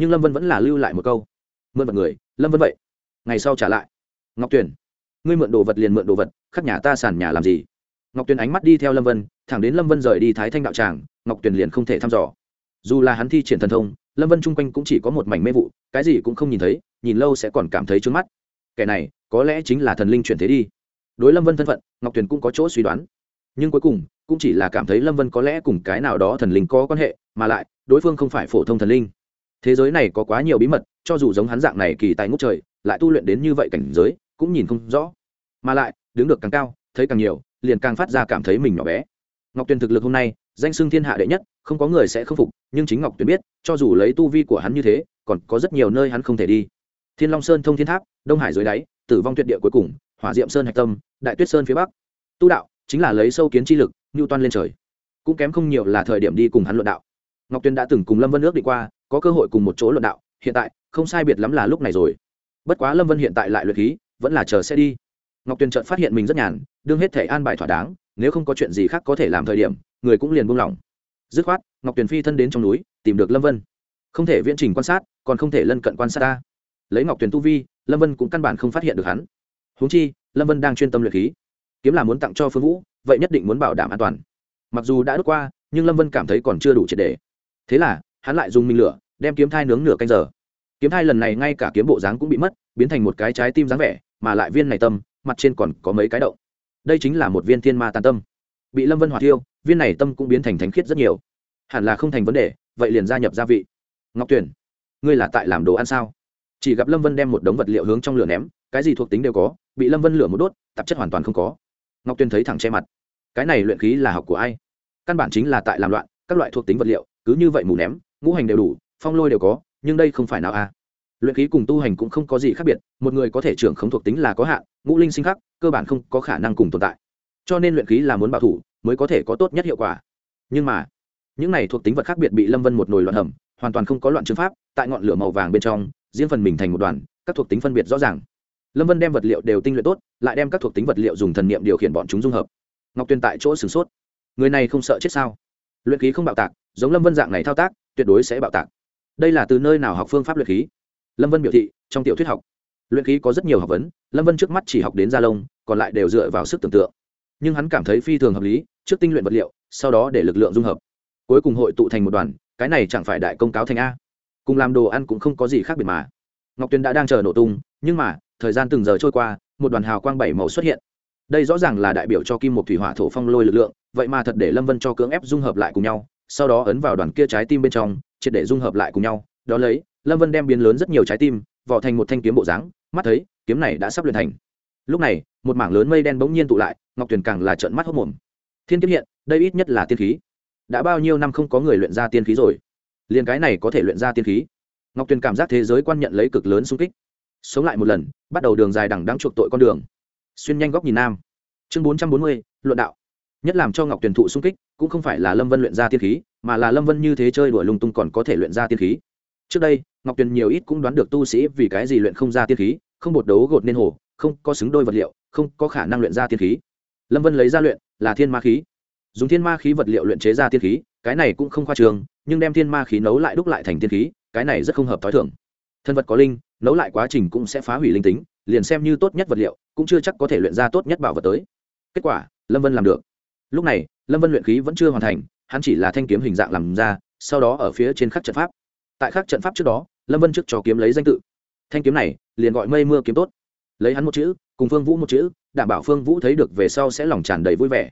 nhưng lâm vân vẫn là lưu lại một câu, mượn vật người, lâm vân vậy. Ngày sau trả lại. Ngọc tuyền, ngươi mượn đồ vật liền mượn đồ vật, khắc nhà ta sàn nhà làm gì? Ngọc tuyền ánh mắt đi theo lâm vân, thẳng đến lâm vân rời đi thái thanh đạo tràng, ngọc tuyền liền không thể thăm dò. Dù là hắn thi triển thần thông, lâm vân chung quanh cũng chỉ có một mảnh mê vụ, cái gì cũng không nhìn thấy, nhìn lâu sẽ còn cảm thấy trướng mắt. Kẻ này, có lẽ chính là thần linh chuyển thế đi. Đối lâm vân thân phận, ngọc tuyền cũng có chỗ suy đoán. Nhưng cuối cùng, cũng chỉ là cảm thấy lâm vân có lẽ cùng cái nào đó thần linh có quan hệ, mà lại, đối phương không phải phổ thông thần linh thế giới này có quá nhiều bí mật, cho dù giống hắn dạng này kỳ tài ngút trời, lại tu luyện đến như vậy cảnh giới, cũng nhìn không rõ. Mà lại, đứng được càng cao, thấy càng nhiều, liền càng phát ra cảm thấy mình nhỏ bé. Ngọc tuyền thực lực hôm nay, danh xưng thiên hạ đệ nhất, không có người sẽ k phục, nhưng chính ngọc tuyền biết, cho dù lấy tu vi của hắn như thế, còn có rất nhiều nơi hắn không thể đi. Thiên long sơn thông thiên tháp, đông hải dưới đáy, tử vong tuyệt địa cuối cùng, hỏa diệm sơn hạch tâm, đại tuyết sơn phía bắc. Tu đạo, chính là lấy sâu kiến chi lực ngưu toan lên trời. Cũng kém không nhiều là thời điểm đi cùng hắn luận đạo. Ngọc tuyền đã từng cùng lâm vân ước đi qua có cơ hội cùng một chỗ luận đạo, hiện tại, không sai biệt lắm là lúc này rồi. Bất quá lâm vân hiện tại lại luyện khí, vẫn là chờ sẽ đi. Ngọc tuyền trợt phát hiện mình rất nhàn, đương hết thể an bài thỏa đáng, nếu không có chuyện gì khác có thể làm thời điểm, người cũng liền buông lỏng. Dứt khoát, ngọc tuyền phi thân đến trong núi, tìm được lâm vân. Không thể viễn trình quan sát, còn không thể lân cận quan sát ta. Lấy ngọc tuyền tu vi, lâm vân cũng căn bản không phát hiện được hắn. Húng chi, lâm vân đang chuyên tâm luyện khí. Kiếm là muốn tặng cho phương vũ, vậy nhất định muốn bảo đảm an toàn. Mặc dù đã đốt qua, nhưng lâm vân cảm thấy còn chưa đủ triệt đề thế là hắn lại dùng minh lửa, đem kiếm thai nướng nửa canh giờ. Kiếm thai lần này ngay cả kiếm bộ dáng cũng bị mất, biến thành một cái trái tim dáng vẻ, mà lại viên này tâm, mặt trên còn có mấy cái động. Đây chính là một viên thiên ma tàn tâm. Bị lâm vân hỏa thiêu, viên này tâm cũng biến thành thánh khiết rất nhiều. Hẳn là không thành vấn đề, vậy liền gia nhập gia vị. Ngọc tuyển, ngươi là tại làm đồ ăn sao? Chỉ gặp lâm vân đem một đống vật liệu hướng trong lửa ném, cái gì thuộc tính đều có, bị lâm vân lửa một đốt, tạp chất hoàn toàn không có. Ngọc tuyên thấy thẳng che mặt. Cái này luyện khí là học của ai? Căn bản chính là tại làm loạn, các loại thuộc tính vật liệu, cứ như vậy mù ném ngũ hành đều đủ, phong lôi đều có, nhưng đây không phải nào a luyện khí cùng tu hành cũng không có gì khác biệt, một người có thể trưởng không thuộc tính là có hạn, ngũ linh sinh khắc, cơ bản không có khả năng cùng tồn tại. Cho nên luyện khí là muốn bảo thủ, mới có thể có tốt nhất hiệu quả. Nhưng mà, những này thuộc tính vật khác biệt bị lâm vân một nồi loạn hầm, hoàn toàn không có loạn chứng pháp, tại ngọn lửa màu vàng bên trong diễn phần mình thành một đoàn, các thuộc tính phân biệt rõ ràng. Lâm vân đem vật liệu đều tinh luyện tốt, lại đem các thuộc tính vật liệu dùng thần niệm điều khiển bọn chúng dung hợp. Ngọc tuyên tại chỗ sửng sốt. Người này không sợ chết sao? Luyện khí không bạo tạc, giống lâm vân dạng này thao tác tuyệt đối sẽ bạo tạc. Đây là từ nơi nào học phương pháp luyện khí? Lâm vân biểu thị, trong tiểu thuyết học. Luyện khí có rất nhiều học vấn, lâm vân trước mắt chỉ học đến gia lông, còn lại đều dựa vào sức tưởng tượng. Nhưng hắn cảm thấy phi thường hợp lý, trước tinh luyện vật liệu, sau đó để lực lượng dung hợp. Cuối cùng hội tụ thành một đoàn, cái này chẳng phải đại công cáo thành a. Cùng làm đồ ăn cũng không có gì khác biệt mà. Ngọc tuyền đã đang chờ nổ tung, nhưng mà, thời gian từng giờ trôi qua, một đoàn hào quang bảy màu xuất hiện. Đây rõ ràng là đại biểu cho kim một thủy hỏa thổ phong lôi lực lượng, vậy mà thật để lâm vân cho cưỡng ép dung hợp lại cùng nhau sau đó ấn vào đoàn kia trái tim bên trong, triệt để dung hợp lại cùng nhau. Đó lấy, lâm vân đem biến lớn rất nhiều trái tim vỏ thành một thanh kiếm bộ dáng, mắt thấy, kiếm này đã sắp luyện thành. Lúc này, một mảng lớn mây đen bỗng nhiên tụ lại, ngọc tuyền càng là trợn mắt hốc mồm. Thiên kiếm hiện, đây ít nhất là tiên khí. Đã bao nhiêu năm không có người luyện ra tiên khí rồi? Liền cái này có thể luyện ra tiên khí. Ngọc tuyền cảm giác thế giới quan nhận lấy cực lớn sung kích. Sống lại một lần, bắt đầu đường dài đằng đáng chuộc tội con đường. Xuyên nhanh góc nhìn nam. Chương bốn trăm bốn mươi, luận đạo nhất làm cho ngọc tuyển thụ sung kích, cũng không phải là lâm vân luyện ra tiên khí, mà là lâm vân như thế chơi đuổi lung tung còn có thể luyện ra tiên khí. Trước đây, ngọc tuyền nhiều ít cũng đoán được tu sĩ vì cái gì luyện không ra tiên khí, không bột đấu gột nên hồ, không có xứng đôi vật liệu, không có khả năng luyện ra tiên khí. Lâm vân lấy ra luyện, là thiên ma khí. Dùng thiên ma khí vật liệu luyện chế ra tiên khí, cái này cũng không khoa trường, nhưng đem thiên ma khí nấu lại đúc lại thành tiên khí, cái này rất không hợp t h o i thưởng thân vật có linh, nấu lại quá trình cũng sẽ phá hủy linh tính, liền xem như tốt nhất vật liệu, cũng chưa chắc có thể luyện ra tốt nhất bảo vật tới. Kết quả, lâm vân làm được lúc này, lâm vân luyện khí vẫn chưa hoàn thành, hắn chỉ là thanh kiếm hình dạng làm ra, sau đó ở phía trên khắc trận pháp. Tại khắc trận pháp trước đó, lâm vân trước cho kiếm lấy danh tự. Thanh kiếm này, liền gọi mây mưa kiếm tốt. Lấy hắn một chữ, cùng phương vũ một chữ, đảm bảo phương vũ thấy được về sau sẽ lòng tràn đầy vui vẻ.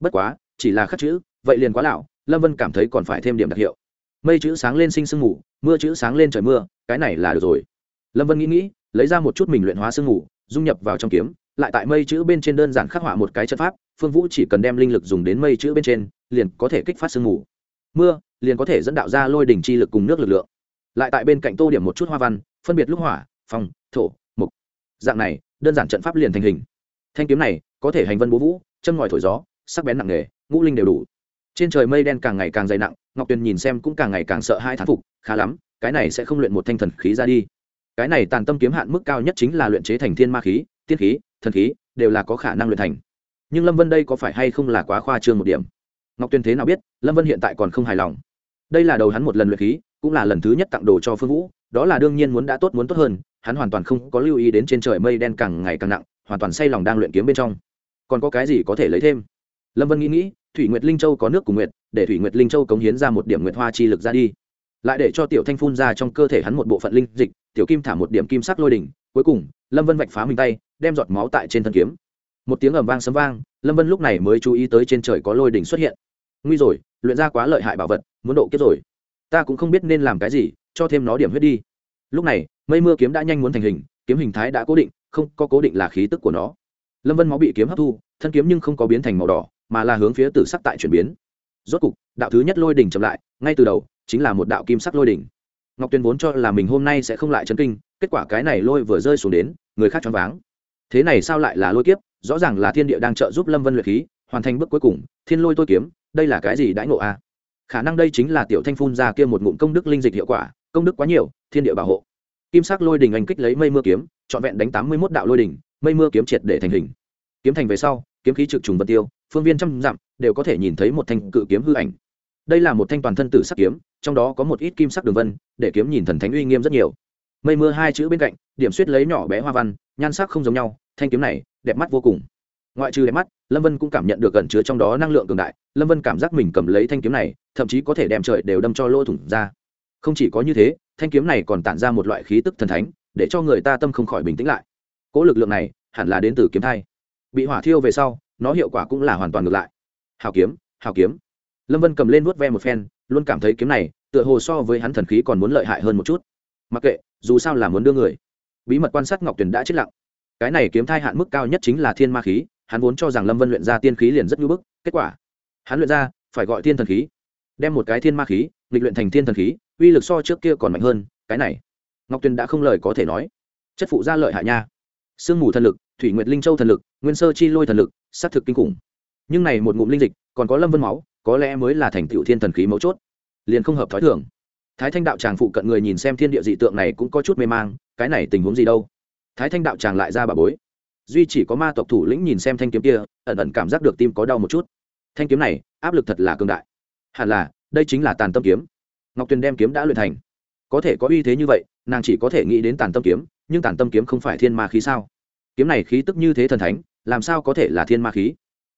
Bất quá, chỉ là khắc chữ, vậy liền quá lão, lâm vân cảm thấy còn phải thêm điểm đặc hiệu. Mây chữ sáng lên sinh sương mù, mưa chữ sáng lên trời mưa, cái này là được rồi. Lâm vân nghĩ nghĩ, lấy ra một chút mình luyện hóa sương mù, dung nhập vào trong kiếm lại tại mây chữ bên trên đơn giản khắc họa một cái trận pháp phương vũ chỉ cần đem linh lực dùng đến mây chữ bên trên liền có thể kích phát sương mù. Mưa liền có thể dẫn đạo ra lôi đỉnh chi lực cùng nước lực lượng. Lại tại bên cạnh tô điểm một chút hoa văn phân biệt lúc hỏa phong thổ mục. Dạng này đơn giản trận pháp liền thành hình. Thanh kiếm này có thể hành vân bố vũ châm ngòi thổi gió sắc bén nặng nghề, ngũ linh đều đủ. Trên trời mây đen càng ngày càng dày nặng ngọc tuyền nhìn xem cũng càng ngày càng sợ hai thán phục khá lắm cái này sẽ không luyện một thanh thần khí ra đi. Cái này tàn tâm kiếm hạn mức cao nhất chính là luyện chế thành thiên ma khí tiên khí, thần khí đều là có khả năng luyện thành. Nhưng lâm vân đây có phải hay không là quá khoa trương một điểm? Ngọc Tuyên thế nào biết, lâm vân hiện tại còn không hài lòng. Đây là đầu hắn một lần luyện khí, cũng là lần thứ nhất tặng đồ cho phương vũ, đó là đương nhiên muốn đã tốt muốn tốt hơn, hắn hoàn toàn không có lưu ý đến trên trời mây đen càng ngày càng nặng, hoàn toàn say lòng đang luyện kiếm bên trong. Còn có cái gì có thể lấy thêm? Lâm vân nghĩ nghĩ, thủy nguyệt linh châu có nước cùng nguyệt, để thủy nguyệt linh châu cống hiến ra một điểm nguyệt hoa chi lực ra đi. Lại để cho tiểu thanh phun ra trong cơ thể hắn một bộ phận linh dịch, tiểu kim thả một điểm kim sắc lôi đỉnh cuối cùng, lâm vân vạch phá mình tay, đem giọt máu tại trên thân kiếm. Một tiếng ầm vang sấm vang, lâm vân lúc này mới chú ý tới trên trời có lôi đỉnh xuất hiện. Nguy rồi, luyện ra quá lợi hại bảo vật, muốn độ kiếp rồi. Ta cũng không biết nên làm cái gì, cho thêm nó điểm huyết đi. Lúc này, mây mưa kiếm đã nhanh muốn thành hình, kiếm hình thái đã cố định, không có cố định là khí tức của nó. Lâm vân máu bị kiếm hấp thu, thân kiếm nhưng không có biến thành màu đỏ, mà là hướng phía tử sắc tại chuyển biến. Rốt cục, đạo thứ nhất lôi đỉnh chậm lại, ngay từ đầu, chính là một đạo kim sắc lôi đỉnh. Ngọc tuyên vốn cho là mình hôm nay sẽ không lại chấn kinh kết quả cái này lôi vừa rơi xuống đến, người khác choáng váng. Thế này sao lại là lôi kiếp? Rõ ràng là thiên địa đang trợ giúp lâm vân luyện khí, hoàn thành bước cuối cùng, thiên lôi tôi kiếm, đây là cái gì đãi ngộ a? Khả năng đây chính là tiểu thanh phun ra kia một ngụm công đức linh dịch hiệu quả, công đức quá nhiều, thiên địa bảo hộ. Kim sắc lôi đỉnh anh kích lấy mây mưa kiếm, trọn vẹn đánh tám mươi mốt đạo lôi đỉnh mây mưa kiếm triệt để thành hình. Kiếm thành về sau, kiếm khí trực trùng vân tiêu, phương viên trăm dặm, đều có thể nhìn thấy một thanh cự kiếm hư ảnh. Đây là một thanh toàn thân tử sắc kiếm, trong đó có một ít kim sắc đường vân, để kiếm nhìn thần thánh uy nghiêm rất nhiều mây mưa hai chữ bên cạnh, điểm suýt lấy nhỏ bé hoa văn, nhan sắc không giống nhau, thanh kiếm này, đẹp mắt vô cùng. Ngoại trừ đẹp mắt, lâm vân cũng cảm nhận được gần chứa trong đó năng lượng cường đại, lâm vân cảm giác mình cầm lấy thanh kiếm này, thậm chí có thể đem trời đều đâm cho lỗ thủng ra. Không chỉ có như thế, thanh kiếm này còn tản ra một loại khí tức thần thánh, để cho người ta tâm không khỏi bình tĩnh lại. Cỗ lực lượng này, hẳn là đến từ kiếm thai. Bị hỏa thiêu về sau, nó hiệu quả cũng là hoàn toàn ngược lại. Hào kiếm hào kiếm. Lâm vân cầm lên vuốt ve một phen, luôn cảm thấy kiếm này, tựa hồ so với hắn thần khí còn muốn lợi hại hơn một chút mặc kệ, dù sao là muốn đưa người. Bí mật quan sát ngọc tuyền đã chết lặng. Cái này kiếm thai hạn mức cao nhất chính là thiên ma khí, hắn vốn cho rằng lâm vân luyện ra tiên khí liền rất ngưỡng bức, kết quả, hắn luyện ra, phải gọi thiên thần khí. Đem một cái thiên ma khí, nghịch luyện thành thiên thần khí, uy lực so trước kia còn mạnh hơn, cái này, ngọc tuyền đã không lời có thể nói. Chất phụ ra lợi hại nha. Sương mù thần lực, thủy nguyệt linh châu thần lực, nguyên sơ chi lôi thần lực s á t thực kinh khủng. Nhưng này một ngụm linh dịch, còn có lâm vân máu, có lẽ mới là thành tựu thiên thần khí mấu chốt. Liền không hợp t h ó i thường thái thanh đạo tràng phụ cận người nhìn xem thiên địa dị tượng này cũng có chút mê mang, cái này tình huống gì đâu? Thái thanh đạo tràng lại ra bà bối. Duy chỉ có ma tộc thủ lĩnh nhìn xem thanh kiếm kia, ẩn ẩn cảm giác được tim có đau một chút. Thanh kiếm này, áp lực thật là cường đại. Hẳn là, đây chính là tàn tâm kiếm. Ngọc tuyền đem kiếm đã luyện thành. Có thể có uy thế như vậy, nàng chỉ có thể nghĩ đến tàn tâm kiếm, nhưng tàn tâm kiếm không phải thiên ma khí sao? Kiếm này khí tức như thế thần thánh, làm sao có thể là thiên ma khí?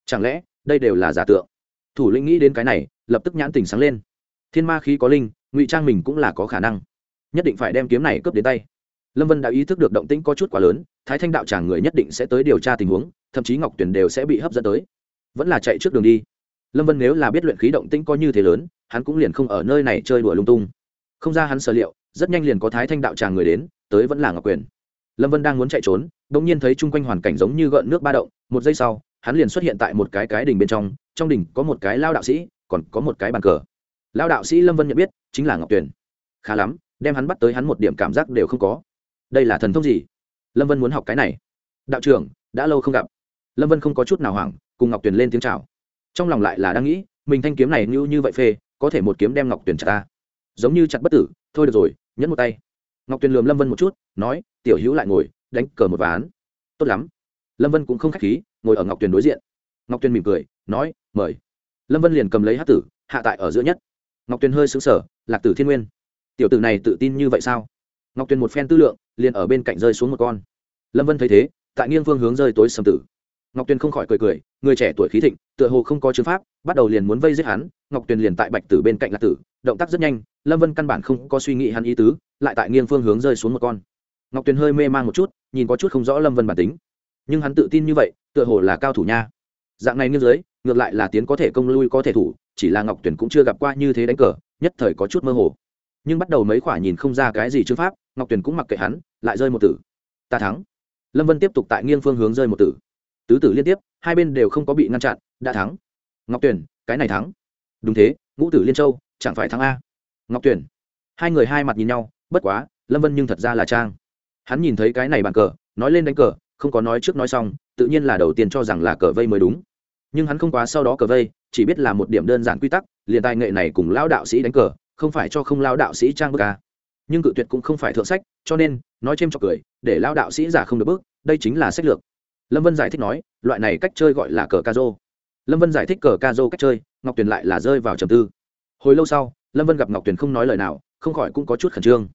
Chẳng lẽ, đây đều là giả tượng? Thủ lĩnh nghĩ đến cái này, lập tức nhãn tình sáng lên thiên ma khí có linh, ngụy trang mình cũng là có khả năng. Nhất định phải đem kiếm này cướp đến tay. Lâm vân đã ý thức được động tĩnh có chút quá lớn, thái thanh đạo tràng người nhất định sẽ tới điều tra tình huống, thậm chí ngọc tuyển đều sẽ bị hấp dẫn tới. Vẫn là chạy trước đường đi. Lâm vân nếu là biết luyện khí động tĩnh có như thế lớn, hắn cũng liền không ở nơi này chơi đùa lung tung. Không ra hắn sở liệu, rất nhanh liền có thái thanh đạo tràng người đến, tới vẫn là ngọc quyền. Lâm vân đang muốn chạy trốn đ ỗ n g nhiên thấy chung quanh hoàn cảnh giống như gợn nước ba động, một giây sau, hắn liền xuất hiện tại một cái cái đình bên trong trong đình có một cái lao đạo sĩ, còn có một cái bàn cờ lao đạo sĩ lâm vân nhận biết, chính là ngọc tuyền. Khá lắm, đem hắn bắt tới hắn một điểm cảm giác đều không có. Đây là thần thông gì? Lâm vân muốn học cái này. Đạo trưởng, đã lâu không gặp. Lâm vân không có chút nào hoảng, cùng ngọc tuyền lên tiếng c h à o trong lòng lại là đang nghĩ, mình thanh kiếm này như như vậy phê, có thể một kiếm đem ngọc tuyền chặt ta. Giống như chặt bất tử, thôi được rồi, nhẫn một tay. Ngọc tuyền lườm lâm vân một chút, nói, tiểu hữu lại ngồi, đánh cờ một ván. Tốt lắm. Lâm vân cũng không k h á c h khí, ngồi ở ngọc tuyền đối diện. Ngọc tuyền mỉm cười, nói, mời. Lâm vân liền cầm lấy hát tử, hạ tại ở giữa nhất ngọc tuyền hơi xứng sở lạc tử thiên nguyên, tiểu tử này tự tin như vậy sao? Ngọc tuyền một phen tư lượng, liền ở bên cạnh rơi xuống một con. Lâm vân thấy thế, tại nghiêng phương hướng rơi tối sầm tử. Ngọc tuyền không khỏi cười cười, người trẻ tuổi khí thịnh, tựa hồ không có chứng pháp, bắt đầu liền muốn vây giết hắn, ngọc tuyền liền tại bạch tử bên cạnh lạc tử, động tác rất nhanh, lâm vân căn bản không có suy nghĩ hắn ý tứ, lại tại nghiêng phương hướng rơi xuống một con. Ngọc tuyền hơi mê man một chút, nhìn có chút không rõ lâm vân bản tính. Nhưng hắn tự tin như vậy, tựa hồ là cao thủ nha. Dạng này nghiêng dưới ngược lại là tiến có thể công lui có thể thủ, chỉ là ngọc tuyền cũng chưa gặp qua như thế đánh cờ, nhất thời có chút mơ hồ. Nhưng bắt đầu mấy khoả nhìn không ra cái gì chữ pháp, ngọc tuyền cũng mặc kệ hắn, lại rơi một tử. Ta thắng. Lâm vân tiếp tục tại nghiêng phương hướng rơi một tử. Tứ tử liên tiếp, hai bên đều không có bị ngăn chặn, đã thắng. Ngọc tuyền, cái này thắng. Đúng thế, ngũ tử liên châu, chẳng phải thắng a. Ngọc tuyền. Hai người hai mặt nhìn nhau, bất quá, lâm vân nhưng thật ra là trang. Hắn nhìn thấy cái này bàn cờ, nói lên đánh cờ, không có nói trước nói xong, tự nhiên là đầu tiên cho rằng là cờ vây mới đúng nhưng hắn không quá sau đó cờ vây, chỉ biết là một điểm đơn giản quy tắc, liền tài nghệ này cùng lão đạo sĩ đánh cờ, không phải cho không lão đạo sĩ trang bức ca nhưng cự tuyệt cũng không phải thượng sách, cho nên, nói c h cười, để lão đạo sĩ giả không được bước đây chính là sách lược. Lâm vân giải thích nói, loại này cách chơi gọi là cờ ca dô lâm vân giải thích cờ ca dô cách chơi, ngọc tuyền lại là rơi vào trầm tư. Hồi lâu sau, lâm vân gặp ngọc tuyền không nói lời nào, không khỏi cũng có chút khẩn trương.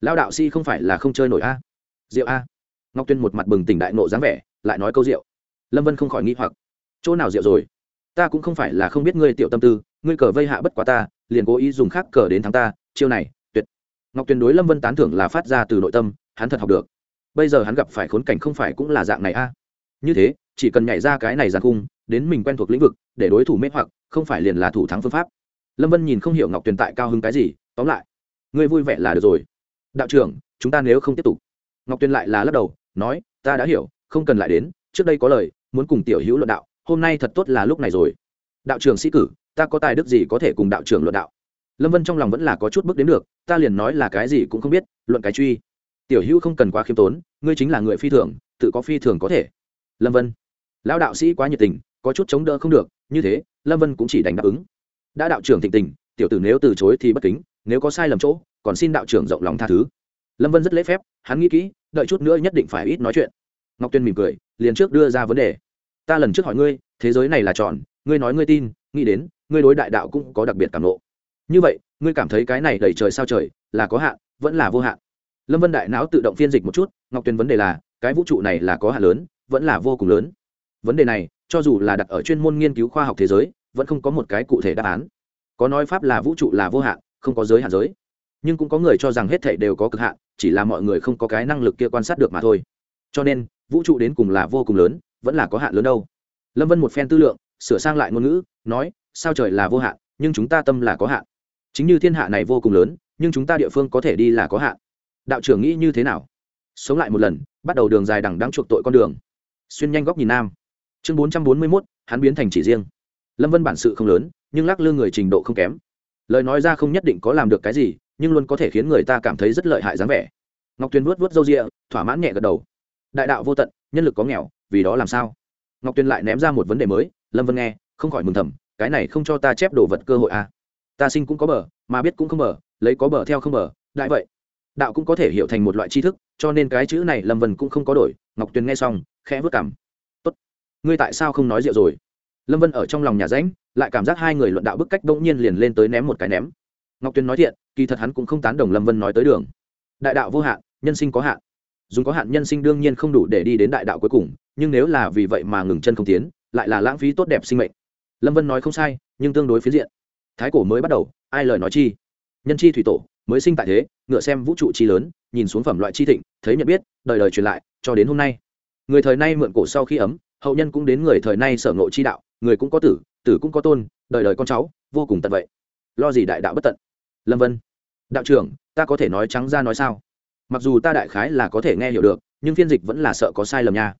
Lão đạo sĩ không phải là không chơi nổi a? Rượu a? Ngọc tuyền một mặt bừng tỉnh đại nộ dáng vẻ, lại nói câu rượu. Lâm vân không khỏi nghĩ hoặc chỗ nào rượu rồi? Ta cũng không phải là không biết ngươi tiểu tâm tư, ngươi cờ vây hạ bất quá ta, liền cố ý dùng khác cờ đến thắng ta, chiêu này, tuyệt. Ngọc tuyền đối lâm vân tán thưởng là phát ra từ nội tâm, hắn thật học được. Bây giờ hắn gặp phải khốn cảnh không phải cũng là dạng này a. Như thế, chỉ cần nhảy ra cái này giàn cung đến mình quen thuộc lĩnh vực, để đối thủ mê hoặc, không phải liền là thủ thắng phương pháp. Lâm vân nhìn không hiểu ngọc tuyền tại cao hứng cái gì, tóm lại, ngươi vui vẻ là được rồi. Đạo trưởng, chúng ta nếu không tiếp tục. Ngọc tuyền lại là lắc đầu, nói, ta đã hiểu, không cần lại đến, trước đây có lời, muốn cùng tiểu hữu luận đạo hôm nay thật tốt là lúc này rồi. Đạo trưởng sĩ cử, ta có tài đức gì có thể cùng đạo trưởng luận đạo? Lâm vân trong lòng vẫn là có chút bước đến được, ta liền nói là cái gì cũng không biết, luận cái truy. Tiểu hữu không cần quá khiêm tốn, ngươi chính là người phi thường, tự có phi thường có thể. Lâm vân, lão đạo sĩ quá nhiệt tình, có chút chống đỡ không được, như thế, lâm vân cũng chỉ đành đáp ứng. Đã đạo trưởng thịnh tình, tiểu tử nếu từ chối thì bất kính, nếu có sai lầm chỗ, còn xin đạo trưởng rộng lòng tha thứ. Lâm vân rất lễ phép, hắn nghĩ kỹ, đợi chút nữa nhất định phải ít nói chuyện. Ngọc tuyên mỉm cười, liền trước đưa ra vấn đề ta lần trước hỏi ngươi, thế giới này là tròn, ngươi nói ngươi tin, nghĩ đến, ngươi đối đại đạo cũng có đặc biệt cảm lộ như vậy, ngươi cảm thấy cái này đầy trời sao trời, là có hạn, vẫn là vô hạn? Lâm vân đại não tự động phiên dịch một chút, ngọc Tuyền vấn đề là, cái vũ trụ này là có hạn lớn, vẫn là vô cùng lớn? Vấn đề này, cho dù là đặt ở chuyên môn nghiên cứu khoa học thế giới, vẫn không có một cái cụ thể đáp án. Có nói pháp là vũ trụ là vô hạn, không có giới hạn giới. Nhưng cũng có người cho rằng hết thảy đều có cực hạn, chỉ là mọi người không có cái năng lực kia quan sát được mà thôi. Cho nên, vũ trụ đến cùng là vô cùng lớn vẫn là có hạn lớn đâu. Lâm vân một phen tư lượng, sửa sang lại ngôn ngữ, nói, sao trời là vô hạn, nhưng chúng ta tâm là có hạn. Chính như thiên hạ này vô cùng lớn, nhưng chúng ta địa phương có thể đi là có hạn. Đạo trưởng nghĩ như thế nào? Sống lại một lần, bắt đầu đường dài đằng đáng chuộc tội con đường. Xuyên nhanh góc nhìn nam. Chương bốn trăm bốn mươi mốt, hắn biến thành chỉ riêng. Lâm vân bản sự không lớn, nhưng lắc lư người trình độ không kém. Lời nói ra không nhất định có làm được cái gì, nhưng luôn có thể khiến người ta cảm thấy rất lợi hại dáng vẻ. Ngọc tuyền vuốt vuốt râu rịa thỏa mãn nhẹ gật đầu. Đại đạo vô tận, nhân lực có nghèo vì đó làm sao? Ngọc tuyền lại ném ra một vấn đề mới, lâm vân nghe, không khỏi mừng thầm, cái này không cho ta chép đồ vật cơ hội à. ta sinh cũng có bờ, mà biết cũng không bờ, lấy có bờ theo không bờ, đại vậy. Đạo cũng có thể hiểu thành một loại tri thức, cho nên cái chữ này lâm vân cũng không có đổi, ngọc tuyền nghe xong, khẽ vớt cảm tốt. Ngươi tại sao không nói rượu rồi? Lâm vân ở trong lòng nhà ránh lại cảm giác hai người luận đạo bức cách bỗng nhiên liền lên tới ném một cái ném. Ngọc tuyền nói thiện, kỳ thật hắn cũng không tán đồng lâm vân nói tới đường. Đại đạo vô hạn, nhân sinh có hạn dùng có hạn nhân sinh đương nhiên không đủ để đi đến đại đạo cuối cùng, nhưng nếu là vì vậy mà ngừng chân không tiến, lại là lãng phí tốt đẹp sinh mệnh. Lâm vân nói không sai, nhưng tương đối phiến diện. Thái cổ mới bắt đầu, ai lời nói chi? Nhân chi thủy tổ, mới sinh tại thế, ngựa xem vũ trụ chi lớn, nhìn xuống phẩm loại chi thịnh, thấy nhận biết, đời đời truyền lại, cho đến hôm nay. Người thời nay mượn cổ sau khi ấm, hậu nhân cũng đến người thời nay sở ngộ chi đạo, người cũng có tử tử cũng có tôn, đời đời con cháu, vô cùng tận vậy. Lo gì đại đạo bất tận? Lâm vân, đạo trưởng, ta có thể nói trắng ra nói sao? Mặc dù ta đại khái là có thể nghe hiểu được, nhưng phiên dịch vẫn là sợ có sai lầm nha.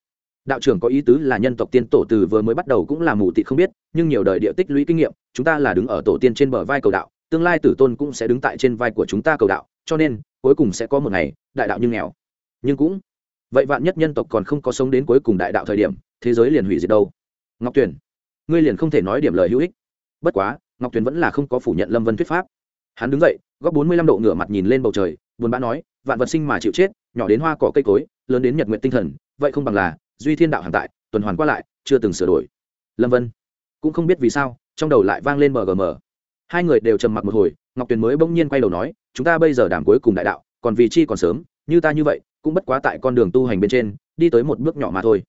Đạo trưởng có ý tứ là nhân tộc tiên tổ từ vừa mới bắt đầu cũng là mù tị không biết, nhưng nhiều đời địa tích lũy kinh nghiệm, chúng ta là đứng ở tổ tiên trên bờ vai cầu đạo, tương lai tử tôn cũng sẽ đứng tại trên vai của chúng ta cầu đạo, cho nên, cuối cùng sẽ có một ngày, đại đạo như nghèo. Nhưng cũng, vậy vạn nhất nhân tộc còn không có sống đến cuối cùng đại đạo thời điểm, thế giới liền hủy diệt đâu? Ngọc tuyền, ngươi liền không thể nói điểm lời hữu ích. Bất quá, ngọc tuyền vẫn là không có phủ nhận lâm vân thuyết pháp. Hắn đứng dậy, góc bốn mươi lăm độ ngửa mặt nhìn lên bầu trời, buồn bã nói vạn vật sinh mà chịu chết, nhỏ đến hoa cỏ cây cối, lớn đến nhật nguyện tinh thần, vậy không bằng là, duy thiên đạo hàng tại, tuần hoàn qua lại, chưa từng sửa đổi. Lâm vân cũng không biết vì sao, trong đầu lại vang lên mgm hai người đều trầm mặc một hồi, ngọc tuyền mới bỗng nhiên quay đầu nói, chúng ta bây giờ đảm cuối cùng đại đạo, còn vì chi còn sớm, như ta như vậy, cũng bất quá tại con đường tu hành bên trên, đi tới một bước nhỏ mà thôi.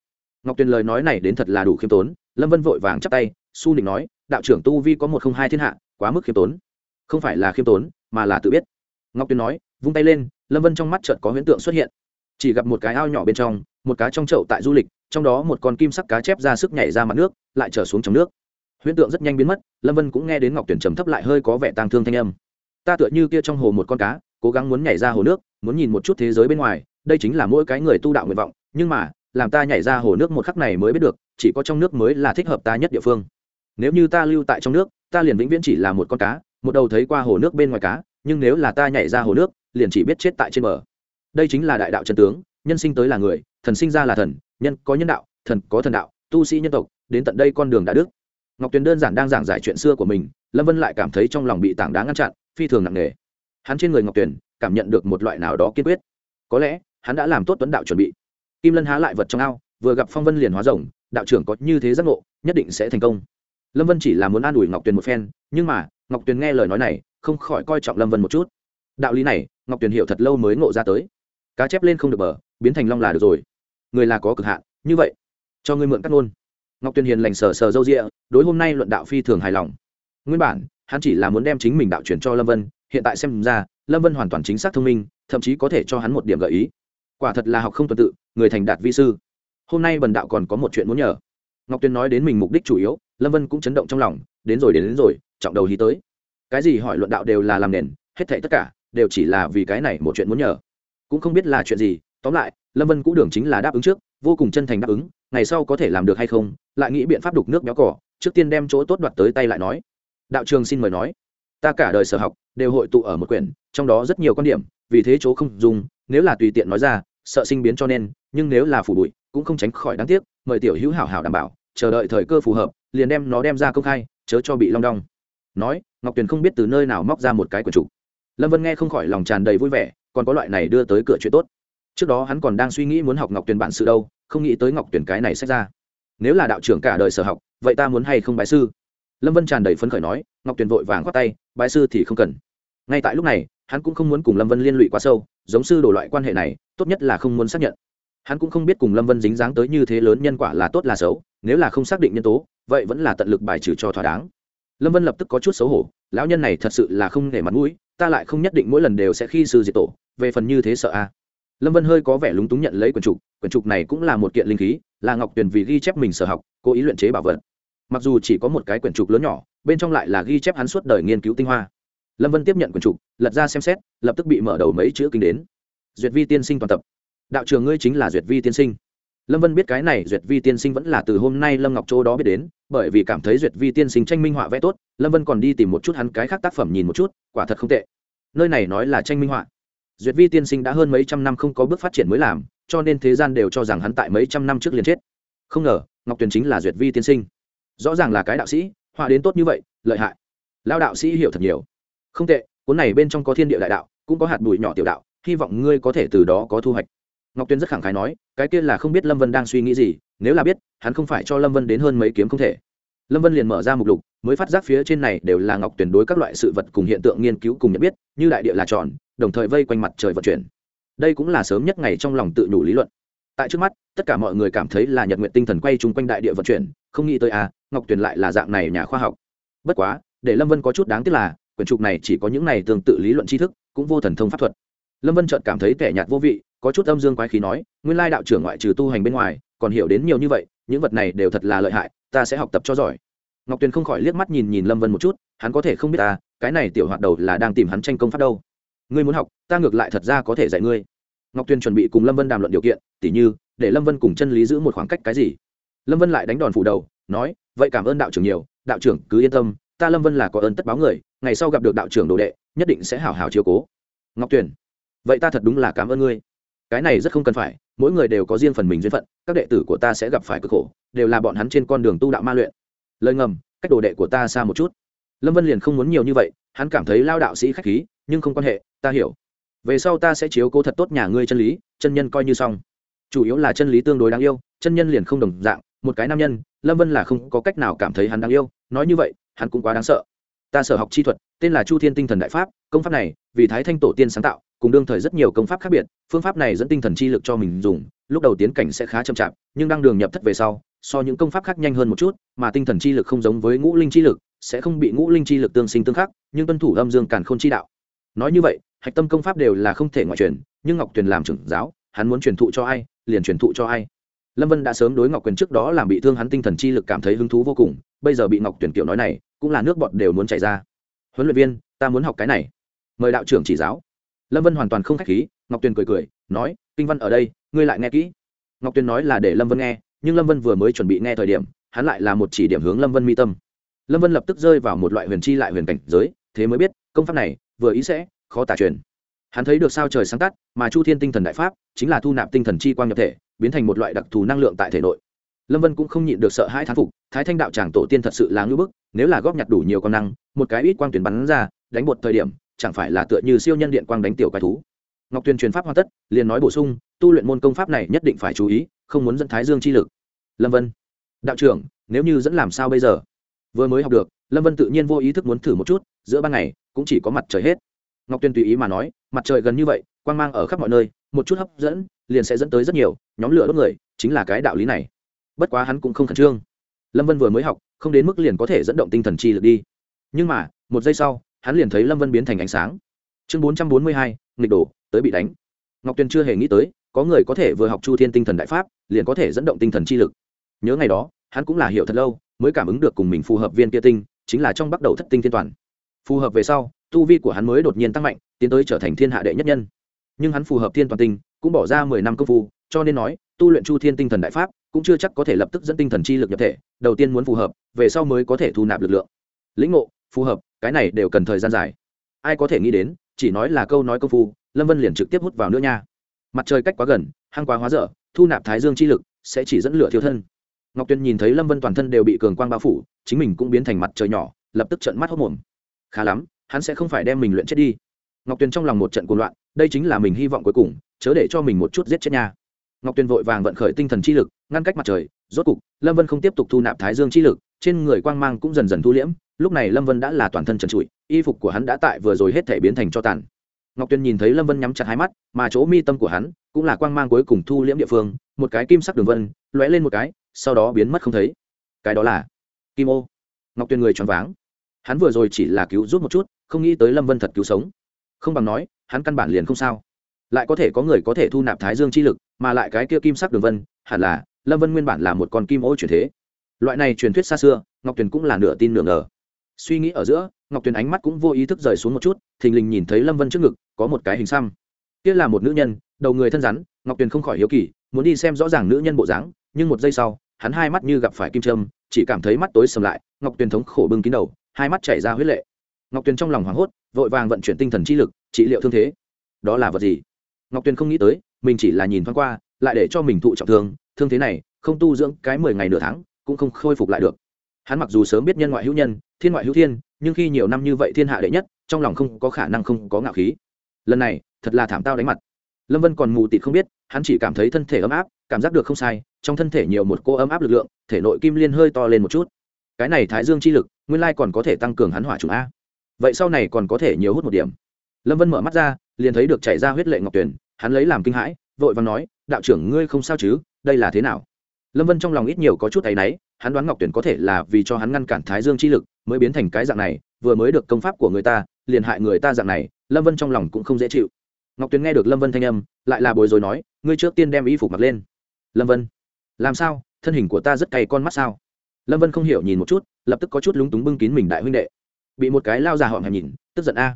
Ngọc tuyền lời nói này đến thật là đủ khiêm tốn, lâm vân vội vàng chắp tay, su nịnh nói, đạo trưởng tu vi có một không hai thiên hạ, quá mức khiêm tốn. Không phải là khiêm tốn, mà là tự biết. Ngọc tuyền nói, vung tay lên lâm vân trong mắt chợt có huyễn tượng xuất hiện. Chỉ gặp một cái ao nhỏ bên trong, một cá trong chậu tại du lịch, trong đó một con kim sắc cá chép ra sức nhảy ra mặt nước, lại trở xuống trong nước. Huyễn tượng rất nhanh biến mất, lâm vân cũng nghe đến ngọc tuyển trầm thấp lại hơi có vẻ tang thương thanh âm. Ta tựa như kia trong hồ một con cá, cố gắng muốn nhảy ra hồ nước, muốn nhìn một chút thế giới bên ngoài, đây chính là mỗi cái người tu đạo nguyện vọng, nhưng mà, làm ta nhảy ra hồ nước một khắc này mới biết được, chỉ có trong nước mới là thích hợp ta nhất địa phương. Nếu như ta lưu tại trong nước, ta liền vĩnh viễn chỉ là một con cá, một đầu thấy qua hồ nước bên ngoài cá, nhưng nếu là ta nhảy ra hồ nước liền chỉ biết chết tại trên bờ. Đây chính là đại đạo chân tướng, nhân sinh tới là người, thần sinh ra là thần, nhân có nhân đạo, thần có thần đạo, tu sĩ nhân tộc, đến tận đây con đường đã đức ngọc tuyền đơn giản đang giảng giải chuyện xưa của mình, lâm vân lại cảm thấy trong lòng bị tảng đá ngăn chặn, phi thường nặng nề. Hắn trên người ngọc tuyền, cảm nhận được một loại nào đó kiên quyết. Có lẽ, hắn đã làm tốt tuấn đạo chuẩn bị. Kim lân há lại vật trong ao, vừa gặp phong vân liền hóa rồng, đạo trưởng có như thế giác ngộ, nhất định sẽ thành công. Lâm vân chỉ là muốn an ủi ngọc tuyền một phen, nhưng mà, ngọc tuyền nghe lời nói này, không khỏi coi trọng lâm vân một chút đạo lý này ngọc tuyền hiểu thật lâu mới ngộ ra tới. Cá chép lên không được bờ biến thành long là được rồi. Người là có cực hạn như vậy cho ngươi mượn cắt ngôn. Ngọc tuyền hiền lành sờ sờ dâu rịa đối hôm nay luận đạo phi thường hài lòng. Nguyên bản hắn chỉ là muốn đem chính mình đạo chuyển cho lâm vân hiện tại xem ra lâm vân hoàn toàn chính xác thông minh thậm chí có thể cho hắn một điểm gợi ý. Quả thật là học không tuần tự người thành đạt vi sư. Hôm nay bần đạo còn có một chuyện muốn nhờ. Ngọc tuyền nói đến mình mục đích chủ yếu lâm vân cũng chấn động trong lòng đến rồi đến, đến rồi trọng đầu hí tới. Cái gì hỏi luận đạo đều là làm nền hết thảy tất cả đều chỉ là vì cái này một chuyện muốn nhờ. Cũng không biết là chuyện gì, tóm lại, lâm vân Cũ đường chính là đáp ứng trước, vô cùng chân thành đáp ứng, ngày sau có thể làm được hay không, lại nghĩ biện pháp đục nước béo cỏ, trước tiên đem chỗ tốt đoạt tới tay lại nói. Đạo trường xin mời nói. Ta cả đời sở học, đều hội tụ ở một quyển, trong đó rất nhiều quan điểm, vì thế chỗ không dùng, nếu là tùy tiện nói ra, sợ sinh biến cho nên, nhưng nếu là phủ bụi, cũng không tránh khỏi đáng tiếc, mời tiểu hữu hảo hảo đảm bảo, chờ đợi thời cơ phù hợp, liền đem nó đem ra công khai, chớ cho bị long đong. Nói, ngọc tuyền không biết từ nơi nào móc ra một cái quần trục lâm vân nghe không khỏi lòng tràn đầy vui vẻ, còn có loại này đưa tới cửa chuyện tốt. Trước đó hắn còn đang suy nghĩ muốn học ngọc tuyền bản sự đâu, không nghĩ tới ngọc tuyền cái này sách ra. Nếu là đạo trưởng cả đời sở học, vậy ta muốn hay không bái sư? Lâm vân tràn đầy phấn khởi nói, ngọc tuyền vội vàng khoát tay, bái sư thì không cần. Ngay tại lúc này, hắn cũng không muốn cùng lâm vân liên lụy quá sâu, giống sư đổ loại quan hệ này, tốt nhất là không muốn xác nhận. Hắn cũng không biết cùng lâm vân dính dáng tới như thế lớn nhân quả là tốt là xấu, nếu là không xác định nhân tố, vậy vẫn là tận lực bài trừ cho thỏa đáng. Lâm vân lập tức có chút xấu hổ, lão nhân này thật sự là không để mặt mũi ta lại không nhất định mỗi lần đều sẽ khi sư diệt tổ, về phần như thế sợ a lâm vân hơi có vẻ lúng túng nhận lấy quyển trục quyển trục này cũng là một kiện linh khí, là ngọc tuyền vì ghi chép mình sở học, cố ý luyện chế bảo vật. Mặc dù chỉ có một cái quyển trục lớn nhỏ, bên trong lại là ghi chép hắn suốt đời nghiên cứu tinh hoa. Lâm vân tiếp nhận quyển trục, lật ra xem xét, lập tức bị mở đầu mấy chữ kinh đến. Duyệt vi tiên sinh toàn tập. Đạo trường ngươi chính là duyệt vi tiên sinh lâm vân biết cái này duyệt vi tiên sinh vẫn là từ hôm nay lâm ngọc châu đó biết đến, bởi vì cảm thấy duyệt vi tiên sinh tranh minh họa vẽ tốt, lâm vân còn đi tìm một chút hắn cái khác tác phẩm nhìn một chút, quả thật không tệ. Nơi này nói là tranh minh họa. Duyệt vi tiên sinh đã hơn mấy trăm năm không có bước phát triển mới làm, cho nên thế gian đều cho rằng hắn tại mấy trăm năm trước liền chết. Không ngờ, ngọc tuyền chính là duyệt vi tiên sinh. Rõ ràng là cái đạo sĩ, họa đến tốt như vậy, lợi hại. Lao đạo sĩ hiểu thật nhiều. Không tệ, cuốn này bên trong có thiên địa đại đạo, cũng có hạt bụi nhỏ tiểu đạo, hy vọng ngươi có thể từ đó có thu hoạch ngọc tuyên rất khẳng khái nói, cái kia là không biết lâm vân đang suy nghĩ gì, nếu là biết, hắn không phải cho lâm vân đến hơn mấy kiếm không thể. Lâm vân liền mở ra mục lục, mới phát giác phía trên này đều là ngọc tuyển đối các loại sự vật cùng hiện tượng nghiên cứu cùng nhận biết, như đại địa là tròn, đồng thời vây quanh mặt trời vận chuyển. Đây cũng là sớm nhất ngày trong lòng tự nhủ lý luận. Tại trước mắt, tất cả mọi người cảm thấy là nhật nguyện tinh thần quay chung quanh đại địa vận chuyển, không nghĩ tới à ngọc tuyển lại là dạng này nhà khoa học. Bất quá, để lâm vân có chút đáng tiếc là, quyển trục này chỉ có những này tương tự lý luận tri thức, cũng vô thần thông pháp thuật. Lâm vân chợt cảm thấy tẻ nhạt vô vị có chút âm dương quái khí nói, nguyên lai đạo trưởng ngoại trừ tu hành bên ngoài, còn hiểu đến nhiều như vậy, những vật này đều thật là lợi hại, ta sẽ học tập cho giỏi. Ngọc tuyền không khỏi liếc mắt nhìn nhìn lâm vân một chút, hắn có thể không biết ta, cái này tiểu hoạt đầu là đang tìm hắn tranh công pháp đâu. Ngươi muốn học, ta ngược lại thật ra có thể dạy ngươi. Ngọc tuyền chuẩn bị cùng lâm vân đàm luận điều kiện, tỉ như, để lâm vân cùng chân lý giữ một khoảng cách cái gì. Lâm vân lại đánh đòn phủ đầu, nói, vậy cảm ơn đạo trưởng nhiều, đạo trưởng, cứ yên tâm, ta lâm vân là có ơn tất báo người, ngày sau gặp được đạo trưởng đồ đệ, nhất định sẽ hảo hảo chiếu cố. Ngọc tuyền, vậy ta thật đúng là cảm ơn ngươi cái này rất không cần phải, mỗi người đều có riêng phần mình duyên phận, các đệ tử của ta sẽ gặp phải cực khổ, đều là bọn hắn trên con đường tu đạo ma luyện. Lời ngầm, cách đồ đệ của ta xa một chút. Lâm vân liền không muốn nhiều như vậy, hắn cảm thấy lao đạo sĩ k h á c h khí, nhưng không quan hệ, ta hiểu. Về sau ta sẽ chiếu cố thật tốt nhà ngươi chân lý, chân nhân coi như xong. Chủ yếu là chân lý tương đối đáng yêu, chân nhân liền không đồng dạng, một cái nam nhân, lâm vân là không có cách nào cảm thấy hắn đáng yêu, nói như vậy, hắn cũng quá đáng sợ. Ta sở học chi thuật, tên là chu thiên tinh thần đại pháp, công pháp này, vì thái thanh tổ tiên sáng tạo cùng đương thời rất nhiều công pháp khác biệt, phương pháp này dẫn tinh thần chi lực cho mình dùng, lúc đầu tiến cảnh sẽ khá chậm chạp, nhưng đang đường nhập thất về sau, so những công pháp khác nhanh hơn một chút, mà tinh thần chi lực không giống với ngũ linh chi lực, sẽ không bị ngũ linh chi lực tương sinh tương khắc, nhưng tuân thủ âm dương càn k h ô n chi đạo. Nói như vậy, hạch tâm công pháp đều là không thể ngoại truyền, nhưng ngọc tuyền làm trưởng giáo, hắn muốn truyền thụ cho ai, liền truyền thụ cho ai. Lâm vân đã sớm đối ngọc quyền trước đó làm bị thương hắn tinh thần chi lực cảm thấy hứng thú vô cùng, bây giờ bị ngọc tuyển kiểu nói này, cũng là nước bọt đều muốn chảy ra. Huấn luyện viên, ta muốn học cái này. Mời đạo trưởng chỉ giáo lâm vân hoàn toàn không k h á c h khí, ngọc tuyền cười cười, nói, kinh văn ở đây, ngươi lại nghe kỹ. Ngọc tuyền nói là để lâm vân nghe, nhưng lâm vân vừa mới chuẩn bị nghe thời điểm, hắn lại là một chỉ điểm hướng lâm vân mi tâm. Lâm vân lập tức rơi vào một loại huyền chi lại huyền cảnh giới, thế mới biết, công pháp này, vừa ý sẽ, khó tả truyền. Hắn thấy được sao trời sáng tắt, mà chu thiên tinh thần đại pháp, chính là thu nạp tinh thần chi quang nhập thể, biến thành một loại đặc thù năng lượng tại thể nội. Lâm vân cũng không nhịn được sợ hãi thán phục, thái thanh đạo tràng tổ tiên thật sự là ngưỡng bức, nếu là góp nhặt đủ nhiều công năng, một cái ít quang tuyển bắn ra, đánh bột thời điểm chẳng phải là tựa như siêu nhân điện quang đánh tiểu quái thú. Ngọc tuyền truyền pháp hoàn tất, liền nói bổ sung, tu luyện môn công pháp này nhất định phải chú ý, không muốn dẫn thái dương chi lực. Lâm vân, đạo trưởng, nếu như dẫn làm sao bây giờ? Vừa mới học được, lâm vân tự nhiên vô ý thức muốn thử một chút, giữa ban ngày, cũng chỉ có mặt trời hết. Ngọc tuyên tùy ý mà nói, mặt trời gần như vậy, quang mang ở khắp mọi nơi, một chút hấp dẫn, liền sẽ dẫn tới rất nhiều, nhóm lửa đốt người, chính là cái đạo lý này. Bất quá hắn cũng không khẩn trương. Lâm vân vừa mới học, không đến mức liền có thể dẫn động tinh thần chi lực đi. Nhưng mà, một giây sau hắn liền thấy lâm vân biến thành ánh sáng. Chương bốn trăm bốn mươi hai, nghịch đổ, tới bị đánh. Ngọc tuyền chưa hề nghĩ tới, có người có thể vừa học chu thiên tinh thần đại pháp, liền có thể dẫn động tinh thần chi lực. Nhớ ngày đó, hắn cũng là hiểu thật lâu, mới cảm ứng được cùng mình phù hợp viên kia tinh, chính là trong bắt đầu thất tinh thiên toàn. Phù hợp về sau, tu vi của hắn mới đột nhiên tăng mạnh, tiến tới trở thành thiên hạ đệ nhất nhân. Nhưng hắn phù hợp thiên toàn tinh, cũng bỏ ra mười năm công phu, cho nên nói, tu luyện chu thiên tinh thần đại pháp, cũng chưa chắc có thể lập tức dẫn tinh thần chi lực nhập thể, đầu tiên muốn phù hợp, về sau mới có thể thu nạp lực lượng. Lĩnh ngộ, phù hợp cái này đều cần thời gian dài. Ai có thể nghĩ đến, chỉ nói là câu nói công phu, lâm vân liền trực tiếp hút vào nữa nha. Mặt trời cách quá gần hăng quá hóa dở, thu nạp thái dương chi lực, sẽ chỉ dẫn lửa thiêu thân. Ngọc tuyền nhìn thấy lâm vân toàn thân đều bị cường quang bao phủ, chính mình cũng biến thành mặt trời nhỏ, lập tức trận mắt hốc mồm khá lắm, hắn sẽ không phải đem mình luyện chết đi. Ngọc tuyền trong lòng một trận cuồng loạn, đây chính là mình hy vọng cuối cùng, chớ để cho mình một chút giết chết nha. Ngọc tuyền vội vàng vận khởi tinh thần chi lực, ngăn cách mặt trời, rốt cục, lâm vân không tiếp tục thu nạp thái dương chi lực, trên người quang mang cũng dần dần thu liễm lúc này lâm vân đã là toàn thân trần trụi y phục của hắn đã tại vừa rồi hết thể biến thành cho tàn ngọc tuyền nhìn thấy lâm vân nhắm chặt hai mắt mà chỗ mi tâm của hắn cũng là quang mang cuối cùng thu liễm địa phương một cái kim sắc đường vân lóe lên một cái sau đó biến mất không thấy cái đó là kim ô ngọc tuyền người choáng váng hắn vừa rồi chỉ là cứu giúp một chút không nghĩ tới lâm vân thật cứu sống không bằng nói hắn căn bản liền không sao lại có thể có người có thể thu nạp thái dương chi lực mà lại cái kia kim sắc đường vân hẳn là lâm vân nguyên bản là một con kim ô truyền thế loại này truyền thuyết xa xưa ngọc tuyền cũng là nửa tin nửa ngờ suy nghĩ ở giữa, ngọc tuyền ánh mắt cũng vô ý thức rời xuống một chút, thình lình nhìn thấy lâm vân trước ngực, có một cái hình xăm. Kia là một nữ nhân, đầu người thân rắn, ngọc tuyền không khỏi hiếu kỳ, muốn đi xem rõ ràng nữ nhân bộ dáng, nhưng một giây sau, hắn hai mắt như gặp phải kim trâm chỉ cảm thấy mắt tối sầm lại, ngọc tuyền thống khổ bưng kín đầu, hai mắt chảy ra huyết lệ. Ngọc tuyền trong lòng hoảng hốt, vội vàng vận chuyển tinh thần chi lực, trị liệu thương thế. Đó là vật gì? Ngọc tuyền không nghĩ tới, mình chỉ là nhìn thoáng qua, lại để cho mình thụ trọng thương thương thế này, không tu dưỡng cái mười ngày nửa tháng, cũng không khôi phục lại được hắn mặc dù sớm biết nhân ngoại hữu nhân, thiên ngoại hữu thiên, nhưng khi nhiều năm như vậy thiên hạ đệ nhất, trong lòng không có khả năng không có ngạo khí. Lần này, thật là thảm tao đánh mặt. Lâm vân còn mù tịt không biết, hắn chỉ cảm thấy thân thể ấm áp, cảm giác được không sai, trong thân thể nhiều một cô ấm áp lực lượng, thể nội kim liên hơi to lên một chút. Cái này thái dương chi lực, nguyên lai còn có thể tăng cường hắn hỏa trùng a. Vậy sau này còn có thể nhiều hút một điểm. Lâm vân mở mắt ra, liền thấy được chảy ra huyết lệ ngọc tuyển hắn lấy làm kinh hãi, vội và nói, đạo trưởng ngươi không sao chứ, đây là thế nào? Lâm vân trong lòng ít nhiều có chút áy náy hắn đoán ngọc tuyển có thể là vì cho hắn ngăn cản thái dương chi lực mới biến thành cái dạng này, vừa mới được công pháp của người ta, liền hại người ta dạng này, lâm vân trong lòng cũng không dễ chịu. Ngọc tuyển nghe được lâm vân thanh âm, lại là bồi dối nói, ngươi trước tiên đem y phục mặc lên. Lâm vân, làm sao? Thân hình của ta rất cày con mắt sao? Lâm vân không hiểu nhìn một chút, lập tức có chút lúng túng bưng kín mình đại huynh đệ. Bị một cái lao già họng hèm nhìn, tức giận a.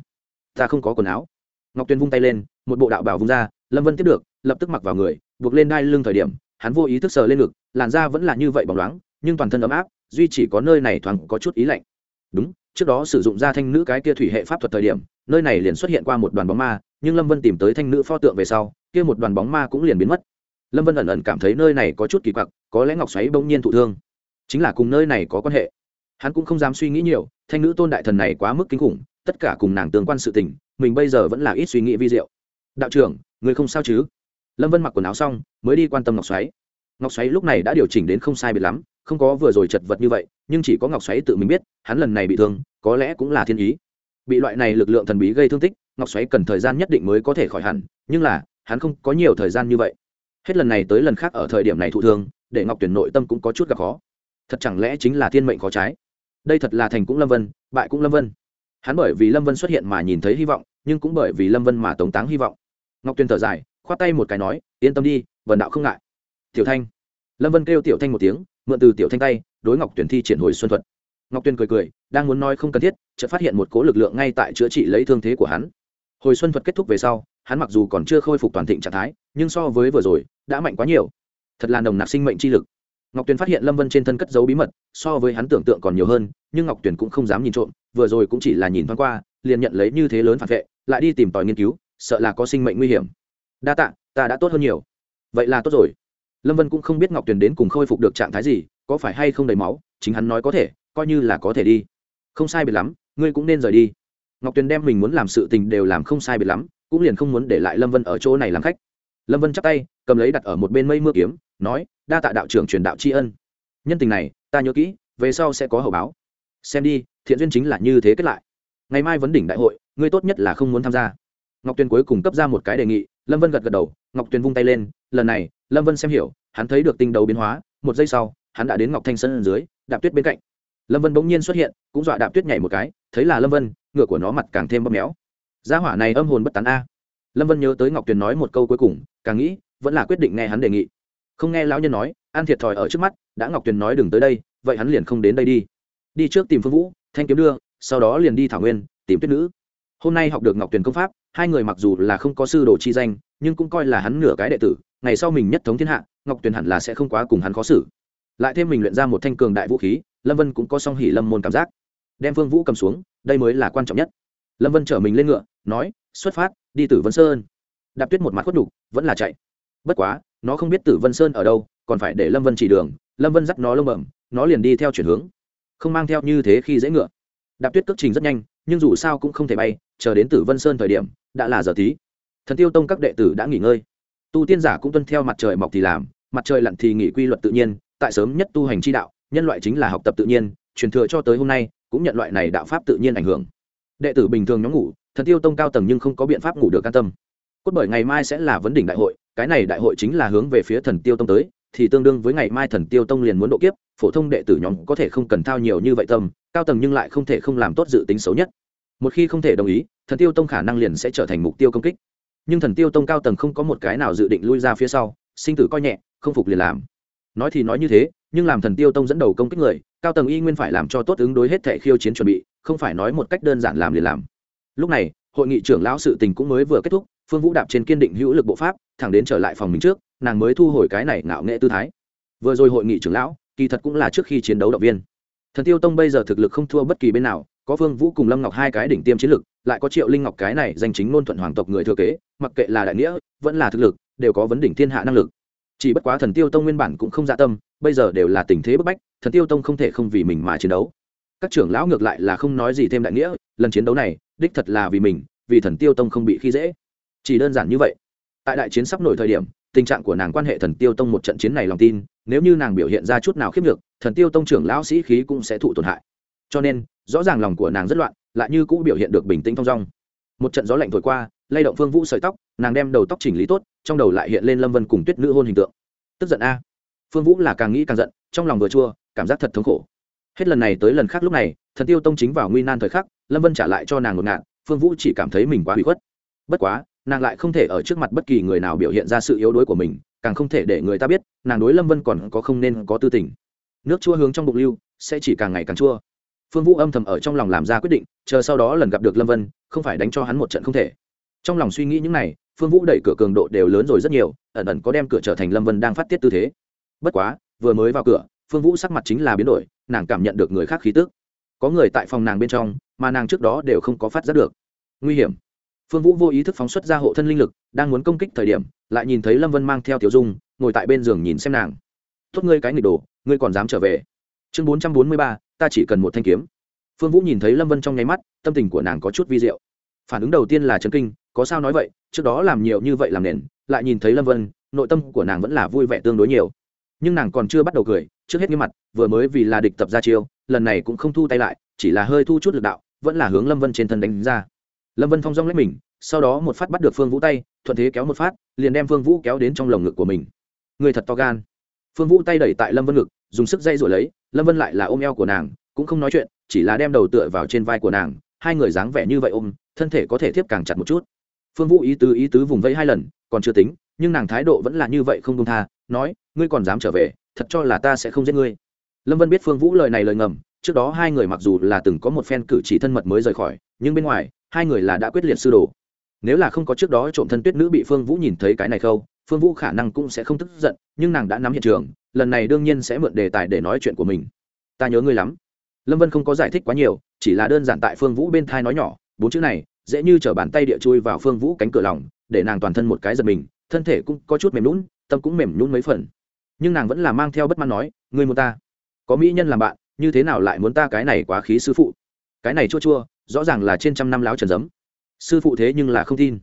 Ta không có quần áo. Ngọc tuyền vung tay lên, một bộ đạo bảo vung ra, lâm vân tiếp được, lập tức mặc vào người, buộc lên đai lưng thời điểm, hắn vô ý thức sờ lên ngực, làn da vẫn là như vậy bóng loáng nhưng toàn thân ấm áp, duy chỉ có nơi này thoáng có chút ý lạnh. Đúng, trước đó sử dụng ra thanh nữ cái kia thủy hệ pháp thuật thời điểm, nơi này liền xuất hiện qua một đoàn bóng ma, nhưng lâm vân tìm tới thanh nữ pho tượng về sau, kia một đoàn bóng ma cũng liền biến mất. Lâm vân ẩn ẩn cảm thấy nơi này có chút kỳ quặc, có lẽ ngọc xoáy bỗng nhiên thụ thương. Chính là cùng nơi này có quan hệ. Hắn cũng không dám suy nghĩ nhiều, thanh nữ tôn đại thần này quá mức kinh khủng, tất cả cùng nàng tương quan sự tình, mình bây giờ vẫn là ít suy nghĩ vi diệu. Đạo trưởng, người không sao chứ? Lâm vân mặc quần áo xong, mới đi quan tâm ngọc xoáy. Ngọc xoáy lúc này đã điều chỉnh đến không sai biệt lắm không có vừa rồi chật vật như vậy, nhưng chỉ có ngọc xoáy tự mình biết, hắn lần này bị thương, có lẽ cũng là thiên ý. Bị loại này lực lượng thần bí gây thương tích, ngọc xoáy cần thời gian nhất định mới có thể khỏi hẳn, nhưng là, hắn không có nhiều thời gian như vậy. Hết lần này tới lần khác ở thời điểm này thụ thương, để ngọc tuyển nội tâm cũng có chút gặp khó. Thật chẳng lẽ chính là thiên mệnh khó trái? Đây thật là thành cũng lâm vân, bại cũng lâm vân. Hắn bởi vì lâm vân xuất hiện mà nhìn thấy hy vọng, nhưng cũng bởi vì lâm vân mà tống táng hy vọng. Ngọc tuyên thở dài, khoát tay một cái nói, yên tâm đi vần đạo không ngại. Tiểu thanh. Lâm vân kêu tiểu thanh một tiếng mượn từ tiểu thanh tay, đối ngọc tuyển thi triển hồi xuân thuật. Ngọc tuyên cười cười, đang muốn nói không cần thiết, chợt phát hiện một cố lực lượng ngay tại chữa trị lấy thương thế của hắn. Hồi xuân thuật kết thúc về sau, hắn mặc dù còn chưa khôi phục toàn thịnh trạng thái, nhưng so với vừa rồi, đã mạnh quá nhiều. Thật là nồng nặc sinh mệnh chi lực. Ngọc tuyền phát hiện lâm vân trên thân cất dấu bí mật, so với hắn tưởng tượng còn nhiều hơn, nhưng ngọc tuyền cũng không dám nhìn trộm, vừa rồi cũng chỉ là nhìn thoáng qua, liền nhận lấy như thế lớn phản vệ, lại đi tìm tòi nghiên cứu, sợ là có sinh mệnh nguy hiểm. Đa tạ, ta đã tốt hơn nhiều. Vậy là tốt rồi lâm vân cũng không biết ngọc tuyền đến cùng khôi phục được trạng thái gì, có phải hay không đầy máu, chính hắn nói có thể, coi như là có thể đi. Không sai biệt lắm, ngươi cũng nên rời đi. Ngọc tuyền đem mình muốn làm sự tình đều làm không sai biệt lắm, cũng liền không muốn để lại lâm vân ở chỗ này làm khách. Lâm vân chắp tay, cầm lấy đặt ở một bên mây mưa kiếm, nói, đa tạ đạo trưởng truyền đạo tri ân. Nhân tình này, ta nhớ kỹ, về sau sẽ có hậu báo. Xem đi, thiện duyên chính là như thế kết lại. Ngày mai vấn đỉnh đại hội, ngươi tốt nhất là không muốn tham gia ngọc tuyền cuối cùng cấp ra một cái đề nghị, lâm vân gật gật đầu, ngọc tuyền vung tay lên, lần này, lâm vân xem hiểu, hắn thấy được tinh đấu biến hóa, một giây sau, hắn đã đến ngọc thanh sân dưới, đạp tuyết bên cạnh. Lâm vân bỗng nhiên xuất hiện, cũng dọa đạp tuyết nhảy một cái, thấy là lâm vân, ngựa của nó mặt càng thêm bóp méo. Gia hỏa này âm hồn bất tán a. Lâm vân nhớ tới ngọc tuyền nói một câu cuối cùng, càng nghĩ, vẫn là quyết định nghe hắn đề nghị. Không nghe lão nhân nói ăn thiệt thòi ở trước mắt, đã ngọc tuyền nói đừng tới đây, vậy hắn liền không đến đây đi. Đi trước tìm phương vũ, thanh kiếm đưa, sau đó liền đi thảo nguyên, tìm tuyết nữ hôm nay học được ngọc tuyền công pháp, hai người mặc dù là không có sư đồ chi danh, nhưng cũng coi là hắn nửa cái đệ tử, ngày sau mình nhất thống thiên hạ, ngọc tuyền hẳn là sẽ không quá cùng hắn khó xử. Lại thêm mình luyện ra một thanh cường đại vũ khí, lâm vân cũng có song hỉ lâm môn cảm giác. Đem phương vũ cầm xuống, đây mới là quan trọng nhất. Lâm vân chở mình lên ngựa, nói, xuất phát, đi tử vân sơn. Đạp tuyết một mặt khuất đục vẫn là chạy. Bất quá, nó không biết tử vân sơn ở đâu, còn phải để lâm vân chỉ đường, lâm vân dắt nó lông bẩm, nó liền đi theo chuyển hướng, không mang theo như thế khi dễ ngựa. Đạp tuyết cước trình rất nhanh nhưng dù sao cũng không thể bay, chờ đến tử vân sơn thời điểm, đã là giờ tí. Thần tiêu tông các đệ tử đã nghỉ ngơi. Tu tiên giả cũng tuân theo mặt trời mọc thì làm, mặt trời lặn thì nghỉ quy luật tự nhiên, tại sớm nhất tu hành chi đạo, nhân loại chính là học tập tự nhiên, truyền thừa cho tới hôm nay, cũng nhận loại này đạo pháp tự nhiên ảnh hưởng. Đệ tử bình thường nhóm ngủ, thần tiêu tông cao tầng nhưng không có biện pháp ngủ được can tâm. Cốt bởi ngày mai sẽ là vấn đỉnh đại hội, cái này đại hội chính là hướng về phía thần tiêu tông tới, thì tương đương với ngày mai thần tiêu tông liền muốn độ kiếp phổ thông đệ tử nhóm có thể không cần thao nhiều như vậy tâm, cao tầng nhưng lại không thể không làm tốt dự tính xấu nhất. Một khi không thể đồng ý, thần tiêu tông khả năng liền sẽ trở thành mục tiêu công kích. Nhưng thần tiêu tông cao tầng không có một cái nào dự định lui ra phía sau, sinh tử coi nhẹ, không phục liền làm. Nói thì nói như thế, nhưng làm thần tiêu tông dẫn đầu công kích người, cao tầng y nguyên phải làm cho tốt ứng đối hết thẻ khiêu chiến chuẩn bị, không phải nói một cách đơn giản làm liền làm. Lúc này, hội nghị trưởng lão sự tình cũng mới vừa kết thúc, phương vũ đạp trên kiên định hữu lực bộ pháp, thẳng đến trở lại phòng mình trước, nàng mới thu hồi cái này ngạo nghệ tư thái. Vừa rồi hội nghị trưởng lão kỳ thật cũng là trước khi chiến đấu động viên. Thần tiêu tông bây giờ thực lực không thua bất kỳ bên nào, có Vương vũ cùng lâm ngọc hai cái đỉnh tiêm chiến lực, lại có triệu linh ngọc cái này danh chính ngôn thuận hoàng tộc người thừa kế, mặc kệ là đại nghĩa, vẫn là thực lực, đều có vấn đỉnh thiên hạ năng lực. Chỉ bất quá thần tiêu tông nguyên bản cũng không dạ tâm, bây giờ đều là tình thế bức bách, thần tiêu tông không thể không vì mình mà chiến đấu. Các trưởng lão ngược lại là không nói gì thêm đại nghĩa, lần chiến đấu này, đích thật là vì mình, vì thần tiêu tông không bị khi dễ. Chỉ đơn giản như vậy. Tại đại chiến sắp nổi thời điểm tình trạng của nàng quan hệ thần tiêu tông một trận chiến này lòng tin, nếu như nàng biểu hiện ra chút nào khiếp được thần tiêu tông trưởng lão sĩ khí cũng sẽ thụ tổn hại. Cho nên, rõ ràng lòng của nàng rất loạn, lại như cũng biểu hiện được bình tĩnh thong dong. Một trận gió lạnh thổi qua, lay động phương vũ sợi tóc, nàng đem đầu tóc chỉnh lý tốt, trong đầu lại hiện lên lâm vân cùng tuyết nữ hôn hình tượng. Tức giận a. Phương vũ là càng nghĩ càng giận, trong lòng vừa chua, cảm giác thật thống khổ. Hết lần này tới lần khác lúc này, thần tiêu tông chính vào nguy nan thời khắc, lâm vân trả lại cho nàng một ngạn phương vũ chỉ cảm thấy mình quá hủy khuất. Bất quá nàng lại không thể ở trước mặt bất kỳ người nào biểu hiện ra sự yếu đuối của mình, càng không thể để người ta biết, nàng đối lâm vân còn có không nên có tư tình. Nước chua hướng trong bụng lưu, sẽ chỉ càng ngày càng chua. Phương vũ âm thầm ở trong lòng làm ra quyết định, chờ sau đó lần gặp được lâm vân, không phải đánh cho hắn một trận không thể. Trong lòng suy nghĩ những này, phương vũ đẩy cửa cường độ đều lớn rồi rất nhiều, ẩn ẩn có đem cửa trở thành lâm vân đang phát tiết tư thế. Bất quá, vừa mới vào cửa, phương vũ sắc mặt chính là biến đổi, nàng cảm nhận được người khác khí tức. Có người tại phòng nàng bên trong, mà nàng trước đó đều không có phát giác được. Nguy hiểm phương vũ vô ý thức phóng xuất ra hộ thân linh lực, đang muốn công kích thời điểm, lại nhìn thấy lâm vân mang theo tiểu dung, ngồi tại bên giường nhìn xem nàng. Tốt ngươi cái nghịch đồ, ngươi còn dám trở về? Chương bốn trăm bốn mươi ba, ta chỉ cần một thanh kiếm. Phương vũ nhìn thấy lâm vân trong nháy mắt, tâm tình của nàng có chút vi diệu. Phản ứng đầu tiên là chấn kinh, có sao nói vậy, trước đó làm nhiều như vậy làm nền. Lại nhìn thấy lâm vân, nội tâm của nàng vẫn là vui vẻ tương đối nhiều. Nhưng nàng còn chưa bắt đầu cười, trước hết nghiêm mặt, vừa mới vì là địch tập ra chiêu, lần này cũng không thu tay lại, chỉ là hơi thu chút lực đạo, vẫn là hướng lâm vân trên thân đánh ra lâm vân phong dong lấy mình, sau đó một phát bắt được phương vũ tay, thuận thế kéo một phát, liền đem phương vũ kéo đến trong lồng ngực của mình. Người thật to gan. Phương vũ tay đẩy tại lâm vân ngực, dùng sức dây rồi lấy, lâm vân lại là ôm eo của nàng, cũng không nói chuyện, chỉ là đem đầu tựa vào trên vai của nàng, hai người dáng vẻ như vậy ôm, thân thể có thể tiếp càng chặt một chút. Phương vũ ý tứ ý tứ vùng vẫy hai lần, còn chưa tính, nhưng nàng thái độ vẫn là như vậy không công tha, nói, ngươi còn dám trở về, thật cho là ta sẽ không giết ngươi. Lâm vân biết phương vũ lời này lời ngầm, trước đó hai người mặc dù là từng có một phen cử chỉ thân mật mới rời khỏi, nhưng bên ngoài hai người là đã quyết liệt sư đồ. Nếu là không có trước đó trộm thân tuyết nữ bị phương vũ nhìn thấy cái này khâu phương vũ khả năng cũng sẽ không tức giận, nhưng nàng đã nắm hiện trường, lần này đương nhiên sẽ mượn đề tài để nói chuyện của mình. Ta nhớ ngươi lắm. Lâm vân không có giải thích quá nhiều, chỉ là đơn giản tại phương vũ bên thai nói nhỏ, bốn chữ này, dễ như t r ở bàn tay địa chui vào phương vũ cánh cửa lòng, để nàng toàn thân một cái giật mình, thân thể cũng có chút mềm lún tâm cũng mềm nhún mấy phần. Nhưng nàng vẫn là mang theo bất mãn nói, ngươi muốn ta? Có mỹ nhân làm bạn, như thế nào lại muốn ta cái này quá khí sư phụ? Cái này chua chua rõ ràng là trên trăm năm láo trần giấm. Sư phụ thế nhưng là không tin.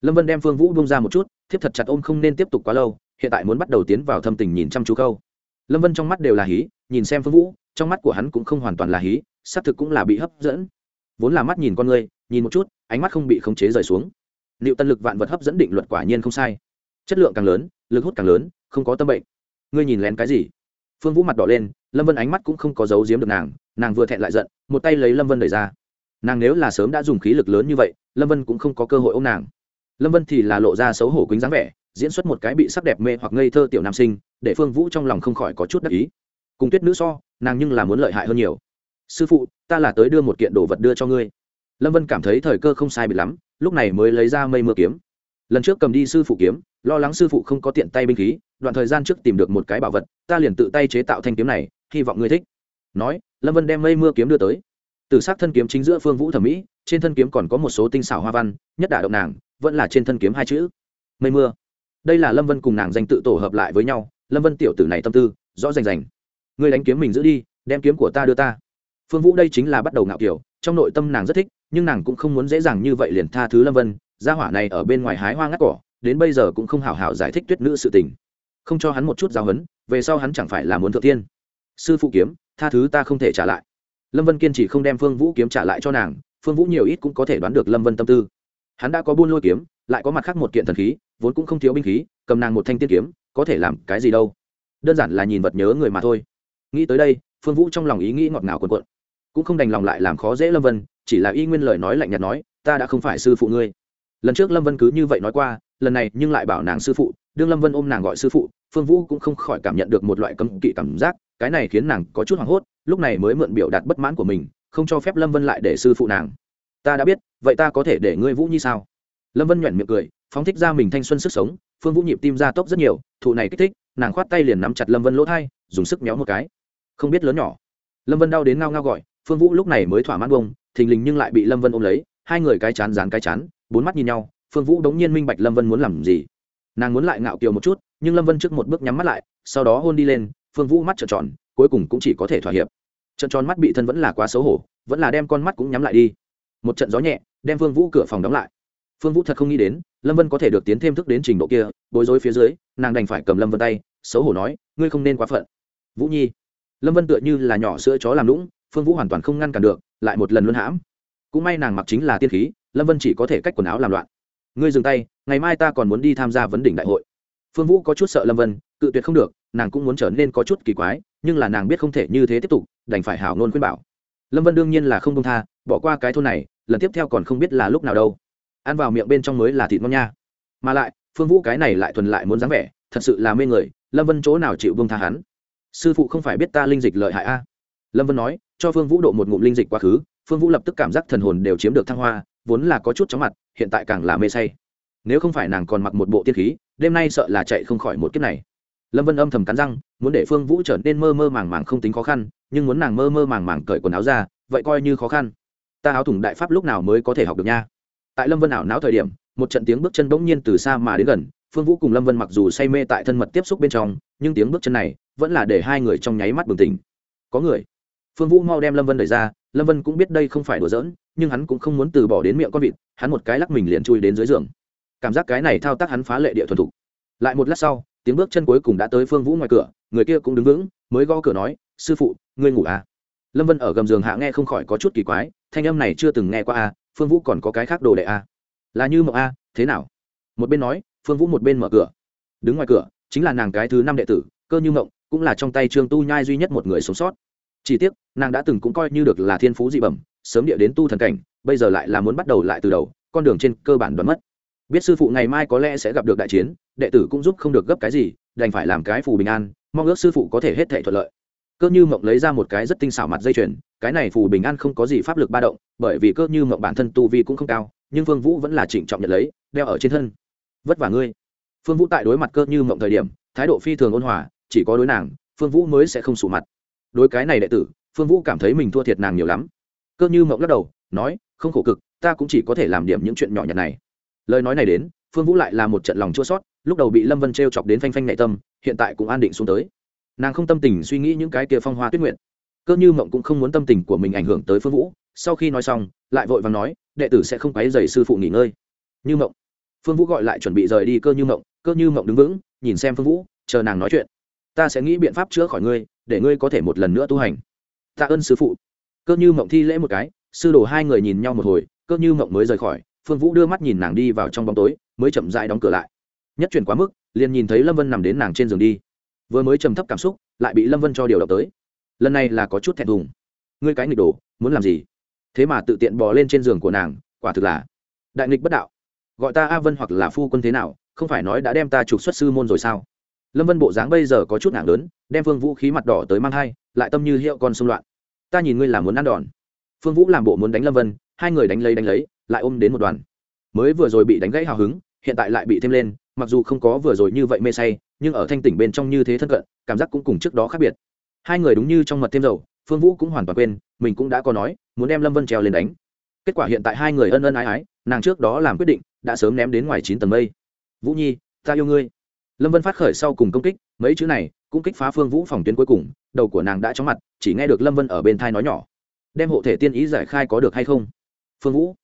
Lâm vân đem phương vũ bông ra một chút, thiếp thật chặt ôm không nên tiếp tục quá lâu, hiện tại muốn bắt đầu tiến vào thâm tình nhìn chăm chú câu. Lâm vân trong mắt đều là hí, nhìn xem phương vũ, trong mắt của hắn cũng không hoàn toàn là hí, xác thực cũng là bị hấp dẫn. Vốn là mắt nhìn con người, nhìn một chút, ánh mắt không bị khống chế rời xuống. Liệu tân lực vạn vật hấp dẫn định luật quả nhiên không sai. Chất lượng càng lớn, lực hút càng lớn, không có tâm bệnh. Ngươi nhìn lén cái gì? Phương vũ mặt đỏ lên, lâm vân ánh mắt cũng không có giấu giếm được nàng nàng vừa thẹn lại giận, một tay lấy lâm vân đẩy ra nàng nếu là sớm đã dùng khí lực lớn như vậy, lâm vân cũng không có cơ hội ô m nàng. Lâm vân thì là lộ ra xấu hổ quýnh dáng vẻ, diễn xuất một cái bị sắc đẹp mê hoặc ngây thơ tiểu nam sinh, để phương vũ trong lòng không khỏi có chút đắc ý. Cùng tuyết nữ so, nàng nhưng là muốn lợi hại hơn nhiều. Sư phụ, ta là tới đưa một kiện đồ vật đưa cho ngươi. Lâm vân cảm thấy thời cơ không sai bị lắm, lúc này mới lấy ra mây mưa kiếm. Lần trước cầm đi sư phụ kiếm, lo lắng sư phụ không có tiện tay binh khí, đoạn thời gian trước tìm được một cái bảo vật, ta liền tự tay chế tạo thanh kiếm này, hy vọng ngươi thích. Nói, lâm vân đem mây mưa kiếm đưa tới từ s ắ c thân kiếm chính giữa phương vũ thẩm mỹ, trên thân kiếm còn có một số tinh xảo hoa văn, nhất đả động nàng, vẫn là trên thân kiếm hai chữ. Mây mưa. Đây là lâm vân cùng nàng danh tự tổ hợp lại với nhau, lâm vân tiểu tử này tâm tư, rõ rành rành. Người đánh kiếm mình giữ đi, đem kiếm của ta đưa ta. Phương vũ đây chính là bắt đầu ngạo kiểu, trong nội tâm nàng rất thích, nhưng nàng cũng không muốn dễ dàng như vậy liền tha thứ lâm vân. Gia hỏa này ở bên ngoài hái hoa ngắt cỏ, đến bây giờ cũng không hào hào giải thích tuyết nữ sự tình. Không cho hắn một chút giáo huấn, về sau hắn chẳng phải là muốn thượng tiên. Sư phụ kiếm, tha thứ ta không thể trả lại lâm vân kiên trì không đem phương vũ kiếm trả lại cho nàng, phương vũ nhiều ít cũng có thể đoán được lâm vân tâm tư. Hắn đã có buôn lôi kiếm, lại có mặt khác một kiện thần khí, vốn cũng không thiếu binh khí, cầm nàng một thanh tiên kiếm, có thể làm cái gì đâu. Đơn giản là nhìn vật nhớ người mà thôi. Nghĩ tới đây, phương vũ trong lòng ý nghĩ ngọt ngào quần quận cũng không đành lòng lại làm khó dễ lâm vân, chỉ là y nguyên lời nói lạnh nhạt nói, ta đã không phải sư phụ ngươi. Lần trước lâm vân cứ như vậy nói qua, lần này nhưng lại bảo nàng sư phụ đương lâm vân ôm nàng gọi sư phụ phương vũ cũng không khỏi cảm nhận được một loại cấm kỵ cảm giác cái này khiến nàng có chút hoảng hốt lúc này mới mượn biểu đạt bất mãn của mình không cho phép lâm vân lại để sư phụ nàng ta đã biết vậy ta có thể để ngươi vũ như sao lâm vân nhoẻn miệng cười phóng thích ra mình thanh xuân sức sống phương vũ nhịp tim ra tốc rất nhiều thụ này kích thích nàng khoát tay liền nắm chặt lâm vân lỗ thai dùng sức méo một cái không biết lớn nhỏ lâm vân đau đến ngao ngao gọi phương vũ lúc này mới thỏa mãn bông thình lình nhưng lại bị lâm vân ôm lấy hai người cái chán dán cái chán bốn mắt nhìn nhau phương vũ đống nhiên minh bạch lâm vân muốn làm gì nàng muốn lại ngạo kiều một chút, nhưng lâm vân trước một bước nhắm mắt lại, sau đó hôn đi lên, phương vũ mắt trợn tròn, cuối cùng cũng chỉ có thể thỏa hiệp. Trận tròn mắt bị thân vẫn là quá xấu hổ, vẫn là đem con mắt cũng nhắm lại đi. Một trận gió nhẹ, đem phương vũ cửa phòng đóng lại. Phương vũ thật không nghĩ đến, lâm vân có thể được tiến thêm thức đến trình độ kia, bối rối phía dưới, nàng đành phải cầm lâm vân tay, xấu hổ nói, ngươi không nên quá phận. Vũ nhi. Lâm vân tựa như là nhỏ sữa chó làm lũng phương vũ hoàn toàn không ngăn cản được, lại một lần luân hãm. Cũng may nàng mặc chính là tiên khí, lâm vân chỉ có thể cách quần áo làm loạn ngươi dừng tay, ngày mai ta còn muốn đi tham gia vấn đỉnh đại hội. Phương vũ có chút sợ lâm vân, cự tuyệt không được, nàng cũng muốn trở nên có chút kỳ quái, nhưng là nàng biết không thể như thế tiếp tục, đành phải hảo nôn khuyên bảo. Lâm vân đương nhiên là không công tha, bỏ qua cái thôn này, lần tiếp theo còn không biết là lúc nào đâu. Ăn vào miệng bên trong mới là thịt ngon nha. Mà lại, phương vũ cái này lại thuần lại muốn dáng vẻ, thật sự là mê người, lâm vân chỗ nào chịu bông tha hắn? Sư phụ không phải biết ta linh dịch lợi hại a? Lâm vân nói, cho phương vũ độ một ngụm linh dịch quá khứ, phương vũ lập tức cảm giác thần hồn đều chiếm được thăng hoa, vốn là có chút chóng mặt hiện tại càng là mê say. Nếu không phải nàng còn mặc một bộ tiên khí, đêm nay sợ là chạy không khỏi một kiếp này. Lâm vân âm thầm cắn răng, muốn để phương vũ trở nên mơ mơ màng màng không tính khó khăn, nhưng muốn nàng mơ mơ màng màng cởi quần áo ra, vậy coi như khó khăn. Ta áo thủng đại pháp lúc nào mới có thể học được nha? Tại lâm vân ảo não thời điểm, một trận tiếng bước chân bỗng nhiên từ xa mà đến gần, phương vũ cùng lâm vân mặc dù say mê tại thân mật tiếp xúc bên trong, nhưng tiếng bước chân này vẫn là để hai người trong nháy mắt bừng tỉnh. Có người. Phương vũ mau đem lâm vân đẩy ra, lâm vân cũng biết đây không phải đùa giỡn nhưng hắn cũng không muốn từ bỏ đến miệng con vịt, hắn một cái lắc mình liền chui đến dưới giường. Cảm giác cái này thao tác hắn phá lệ địa thuần thục. Lại một lát sau, tiếng bước chân cuối cùng đã tới phương vũ ngoài cửa, người kia cũng đứng vững, mới gõ cửa nói, sư phụ, ngươi ngủ à? Lâm vân ở gầm giường hạ nghe không khỏi có chút kỳ quái, thanh âm này chưa từng nghe qua à phương vũ còn có cái khác đồ đệ à? Là như mộng à? thế nào? Một bên nói, phương vũ một bên mở cửa. Đứng ngoài cửa, chính là nàng cái thứ năm đệ tử, cơ như mộng, cũng là trong tay trương tu nhai duy nhất một người sống sót. Chỉ tiếc, nàng đã từng cũng coi như được là thiên phú dị bẩm sớm địa đến tu thần cảnh, bây giờ lại là muốn bắt đầu lại từ đầu, con đường trên cơ bản đoán mất. Biết sư phụ ngày mai có lẽ sẽ gặp được đại chiến, đệ tử cũng giúp không được gấp cái gì, đành phải làm cái phù bình an, mong ước sư phụ có thể hết thể thuận lợi. Cơ như mộng lấy ra một cái rất tinh xảo mặt dây chuyền, cái này phù bình an không có gì pháp lực ba động, bởi vì cơ như mộng bản thân tu vi cũng không cao, nhưng phương vũ vẫn là trịnh trọng nhận lấy, đeo ở trên thân. Vất vả ngươi. Phương vũ tại đối mặt cơ như mộng thời điểm, thái độ phi thường ôn hòa, chỉ có đối nàng, phương vũ mới sẽ không sụ mặt. Đối cái này đệ tử, phương vũ cảm thấy mình thua thiệt nàng nhiều lắm cơ như mộng lắc đầu, nói, không khổ cực, ta cũng chỉ có thể làm điểm những chuyện nhỏ nhặt này. Lời nói này đến, phương vũ lại là một trận lòng chua sót lúc đầu bị lâm vân t r e o chọc đến phanh phanh nhạy tâm, hiện tại cũng an định xuống tới. Nàng không tâm tình suy nghĩ những cái kia phong hoa tuyết nguyện cơ như mộng cũng không muốn tâm tình của mình ảnh hưởng tới phương vũ, sau khi nói xong, lại vội và nói, đệ tử sẽ không quấy dày sư phụ nghỉ ngơi. Như mộng. Phương vũ gọi lại chuẩn bị rời đi cơ như mộng, cơ như mộng đứng vững, nhìn xem phương vũ, chờ nàng nói chuyện. Ta sẽ nghĩ biện pháp chữa khỏi ngươi, để ngươi có thể một lần nữa tu hành. Tạ ơn sư phụ cơ như mộng thi lễ một cái, sư đồ hai người nhìn nhau một hồi, cơ như mộng mới rời khỏi, phương vũ đưa mắt nhìn nàng đi vào trong bóng tối, mới chậm dại đóng cửa lại. Nhất chuyển quá mức, liền nhìn thấy lâm vân nằm đến nàng trên giường đi. Vừa mới trầm thấp cảm xúc, lại bị lâm vân cho điều động tới. Lần này là có chút thẹn thùng. Ngươi cái nghịch đồ, muốn làm gì? Thế mà tự tiện bò lên trên giường của nàng, quả thực là đại nghịch bất đạo. Gọi ta a vân hoặc là phu quân thế nào, không phải nói đã đem ta trục xuất sư môn rồi sao? Lâm vân bộ dáng bây giờ có chút nặng lớn, đem phương vũ khí mặt đỏ tới mang hai lại tâm như hiệu con xung loạn ta nhìn ngươi là muốn ăn đòn. Phương vũ làm bộ muốn đánh lâm vân, hai người đánh lấy đánh lấy, lại ôm đến một đoàn. Mới vừa rồi bị đánh gãy hào hứng, hiện tại lại bị thêm lên, mặc dù không có vừa rồi như vậy mê say, nhưng ở thanh tỉnh bên trong như thế thân cận, cảm giác cũng cùng trước đó khác biệt. Hai người đúng như trong mật thêm dầu, phương vũ cũng hoàn toàn quên, mình cũng đã có nói, muốn đem lâm vân treo lên đánh. Kết quả hiện tại hai người ân ân ái ái, nàng trước đó làm quyết định, đã sớm ném đến ngoài chín tầng mây. Vũ nhi, ta yêu ngươi. Lâm vân phát khởi sau cùng công kích, mấy chữ này cũng kích phá phương vũ phòng tuyến cuối cùng đầu của nàng đã chóng mặt, chỉ nghe được lâm vân ở bên thai nói nhỏ. Đem hộ thể tiên ý giải khai có được hay không? Phương vũ.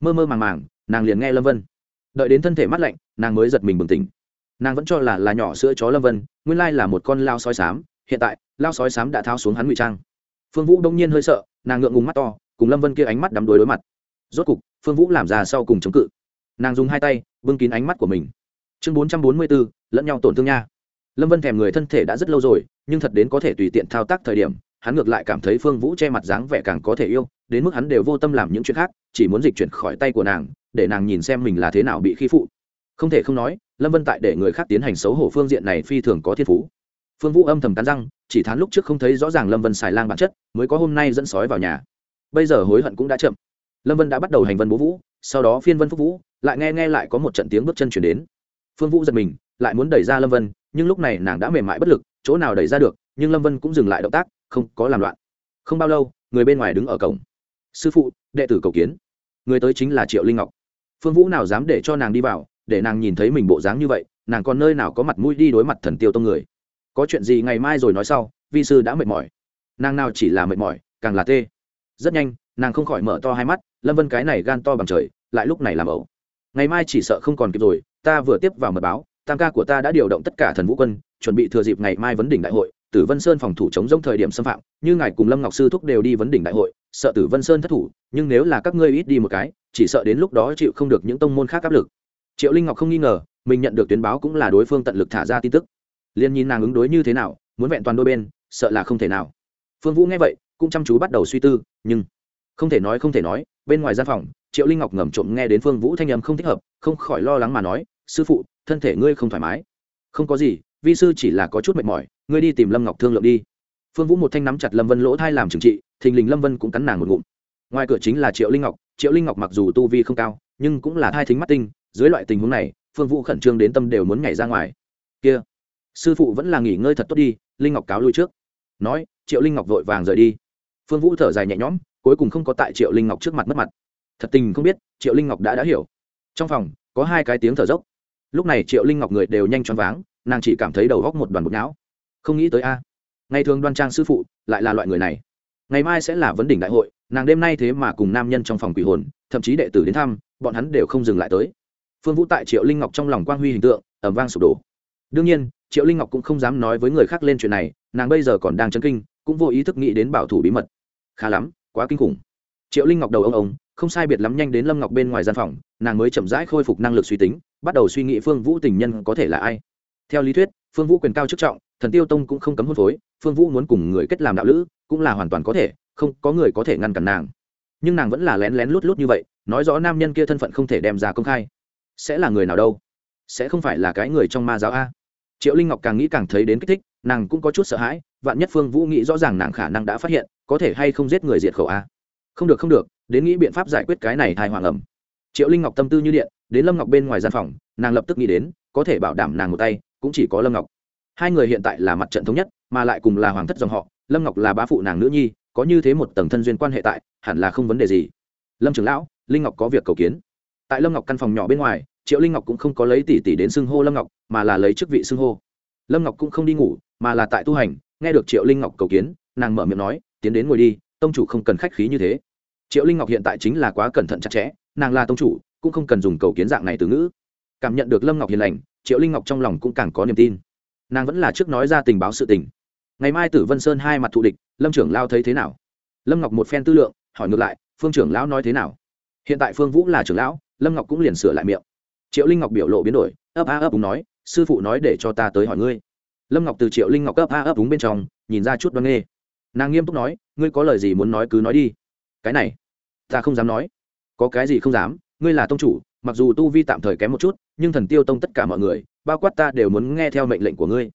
Mơ mơ màng màng, nàng liền nghe lâm vân. Đợi đến thân thể mắt lạnh, nàng mới giật mình bừng tỉnh. Nàng vẫn cho là là nhỏ sữa chó lâm vân, nguyên lai là một con lao sói sám hiện tại, lao sói sám đã tháo xuống hắn ngụy trang. Phương vũ đông nhiên hơi sợ, nàng ngượng ngùng mắt to, cùng lâm vân kia ánh mắt đắm đuối đối mặt. Rốt cục, phương vũ làm ra sau cùng chống cự. Nàng dùng hai tay, bưng kín ánh mắt của mình. Chương bốn trăm bốn mươi bốn, lẫn nhau tổn thương nha lâm vân thèm người thân thể đã rất lâu rồi, nhưng thật đến có thể tùy tiện thao tác thời điểm, hắn ngược lại cảm thấy phương vũ che mặt dáng vẻ càng có thể yêu, đến mức hắn đều vô tâm làm những chuyện khác, chỉ muốn dịch chuyển khỏi tay của nàng, để nàng nhìn xem mình là thế nào bị khi phụ. Không thể không nói, lâm vân tại để người khác tiến hành xấu hổ phương diện này phi thường có thiên phú. Phương vũ âm thầm cắn răng, chỉ thán lúc trước không thấy rõ ràng lâm vân xài lang bản chất, mới có hôm nay dẫn sói vào nhà. Bây giờ hối hận cũng đã chậm. Lâm vân đã bắt đầu hành vân bố vũ, sau đó phiên vân phúc vũ, lại nghe nghe lại có một trận tiếng bước chân chuyển đến. Phương vũ giật mình, lại muốn đẩy ra lâm vân nhưng lúc này nàng đã mềm mại bất lực, chỗ nào đẩy ra được, nhưng lâm vân cũng dừng lại động tác, không có làm loạn. Không bao lâu, người bên ngoài đứng ở cổng. Sư phụ, đệ tử cầu kiến. Người tới chính là triệu linh ngọc. Phương vũ nào dám để cho nàng đi vào, để nàng nhìn thấy mình bộ dáng như vậy, nàng còn nơi nào có mặt mũi đi đối mặt thần tiêu tông người. Có chuyện gì ngày mai rồi nói sau, vi sư đã mệt mỏi. Nàng nào chỉ là mệt mỏi, càng là tê. Rất nhanh, nàng không khỏi mở to hai mắt, lâm vân cái này gan to bằng trời, lại lúc này làm ẩu. Ngày mai chỉ sợ không còn kịp rồi, ta vừa tiếp vào mật báo tam ca của ta đã điều động tất cả thần vũ quân, chuẩn bị thừa dịp ngày mai vấn đỉnh đại hội, tử vân sơn phòng thủ chống giống thời điểm xâm phạm, như ngài cùng lâm ngọc sư thúc đều đi vấn đỉnh đại hội, sợ tử vân sơn thất thủ, nhưng nếu là các ngươi ít đi một cái, chỉ sợ đến lúc đó chịu không được những tông môn khác áp lực. Triệu linh ngọc không nghi ngờ, mình nhận được tuyến báo cũng là đối phương tận lực thả ra tin tức. Liền nhìn nàng ứng đối như thế nào, muốn vẹn toàn đôi bên, sợ là không thể nào. Phương vũ nghe vậy, cũng chăm chú bắt đầu suy tư, nhưng không thể nói không thể nói, bên ngoài gian phòng, triệu linh ngọc ngầm trộm nghe đến phương vũ thanh âm không thích hợp, không khỏi lo lắng mà nói, sư phụ thân thể ngươi không thoải mái. Không có gì, vi sư chỉ là có chút mệt mỏi, ngươi đi tìm lâm ngọc thương lượng đi. Phương vũ một thanh nắm chặt lâm vân lỗ thai làm trừng trị, thình lình lâm vân cũng cắn nàng một ngụm. Ngoài cửa chính là triệu linh ngọc, triệu linh ngọc mặc dù tu vi không cao, nhưng cũng là thai thính mắt tinh, dưới loại tình huống này, phương vũ khẩn trương đến tâm đều muốn nhảy ra ngoài. Kia, sư phụ vẫn là nghỉ ngơi thật tốt đi, linh ngọc cáo lui trước. Nói, triệu linh ngọc vội vàng rời đi. Phương vũ thở dài nhẹ nhõm, cuối cùng không có tại triệu linh ngọc trước mặt mất mặt. Thật tình không biết, triệu linh ngọc đã đã hiểu. Trong phòng, có hai cái tiếng thở dốc lúc này triệu linh ngọc người đều nhanh choáng váng, nàng chỉ cảm thấy đầu góc một đoàn bột não. Không nghĩ tới a, ngày thường đoan trang sư phụ lại là loại người này. Ngày mai sẽ là vấn đỉnh đại hội, nàng đêm nay thế mà cùng nam nhân trong phòng quỷ hồn, thậm chí đệ tử đến thăm, bọn hắn đều không dừng lại tới. Phương vũ tại triệu linh ngọc trong lòng quang huy hình tượng ẩm vang sụp đổ. Đương nhiên, triệu linh ngọc cũng không dám nói với người khác lên chuyện này, nàng bây giờ còn đang chấn kinh, cũng vô ý thức nghĩ đến bảo thủ bí mật. Khá lắm, quá kinh khủng. Triệu linh ngọc đầu ông ông, không sai biệt lắm nhanh đến lâm ngọc bên ngoài gian phòng, nàng mới chậm rãi khôi phục năng lực suy tính bắt đầu suy nghĩ phương vũ tình nhân có thể là ai. Theo lý thuyết, phương vũ quyền cao chức trọng, thần tiêu tông cũng không cấm hôn phối, phương vũ muốn cùng người kết làm đạo lữ, cũng là hoàn toàn có thể, không có người có thể ngăn cản nàng. Nhưng nàng vẫn là lén lén lút lút như vậy, nói rõ nam nhân kia thân phận không thể đem ra công khai. Sẽ là người nào đâu? Sẽ không phải là cái người trong ma giáo a? Triệu linh ngọc càng nghĩ càng thấy đến kích thích, nàng cũng có chút sợ hãi, vạn nhất phương vũ nghĩ rõ ràng nàng khả năng đã phát hiện, có thể hay không giết người diệt khẩu a? Không được không được, đến nghĩ biện pháp giải quyết cái này thai hoàng ẩm. Triệu linh ngọc tâm tư như điện đến lâm ngọc bên ngoài gian phòng nàng lập tức nghĩ đến có thể bảo đảm nàng một tay cũng chỉ có lâm ngọc hai người hiện tại là mặt trận thống nhất mà lại cùng là hoàng thất dòng họ lâm ngọc là bá phụ nàng nữ nhi có như thế một tầng thân duyên quan hệ tại hẳn là không vấn đề gì lâm trưởng lão linh ngọc có việc cầu kiến tại lâm ngọc căn phòng nhỏ bên ngoài triệu linh ngọc cũng không có lấy tỷ tỷ đến xưng hô lâm ngọc mà là lấy chức vị xưng hô lâm ngọc cũng không đi ngủ mà là tại tu hành nghe được triệu linh ngọc cầu kiến nàng mở miệng nói tiến đến ngồi đi tông chủ không cần khách khí như thế triệu linh ngọc hiện tại chính là quá cẩn thận chặt chẽ nàng là tông chủ cũng không cần dùng cầu kiến dạng này từ ngữ. Cảm nhận được lâm ngọc hiền lành, triệu linh ngọc trong lòng cũng càng có niềm tin. Nàng vẫn là trước nói ra tình báo sự tình. Ngày mai tử vân sơn hai mặt thù địch, lâm trưởng lao thấy thế nào? Lâm ngọc một phen tư lượng, hỏi ngược lại, phương trưởng lão nói thế nào? Hiện tại phương vũ là trưởng lão, lâm ngọc cũng liền sửa lại miệng. Triệu linh ngọc biểu lộ biến đổi, ấp a ấp đúng nói, sư phụ nói để cho ta tới hỏi ngươi. Lâm ngọc từ triệu linh ngọc ấp a ấp đúng bên trong, nhìn ra chút đoan nghê. Nàng nghiêm túc nói, ngươi có lời gì muốn nói cứ nói đi. Cái này, ta không dám nói. Có cái gì không dám? Ngươi là tông chủ, mặc dù tu vi tạm thời kém một chút, nhưng thần tiêu tông tất cả mọi người, bao quát ta đều muốn nghe theo mệnh lệnh của ngươi.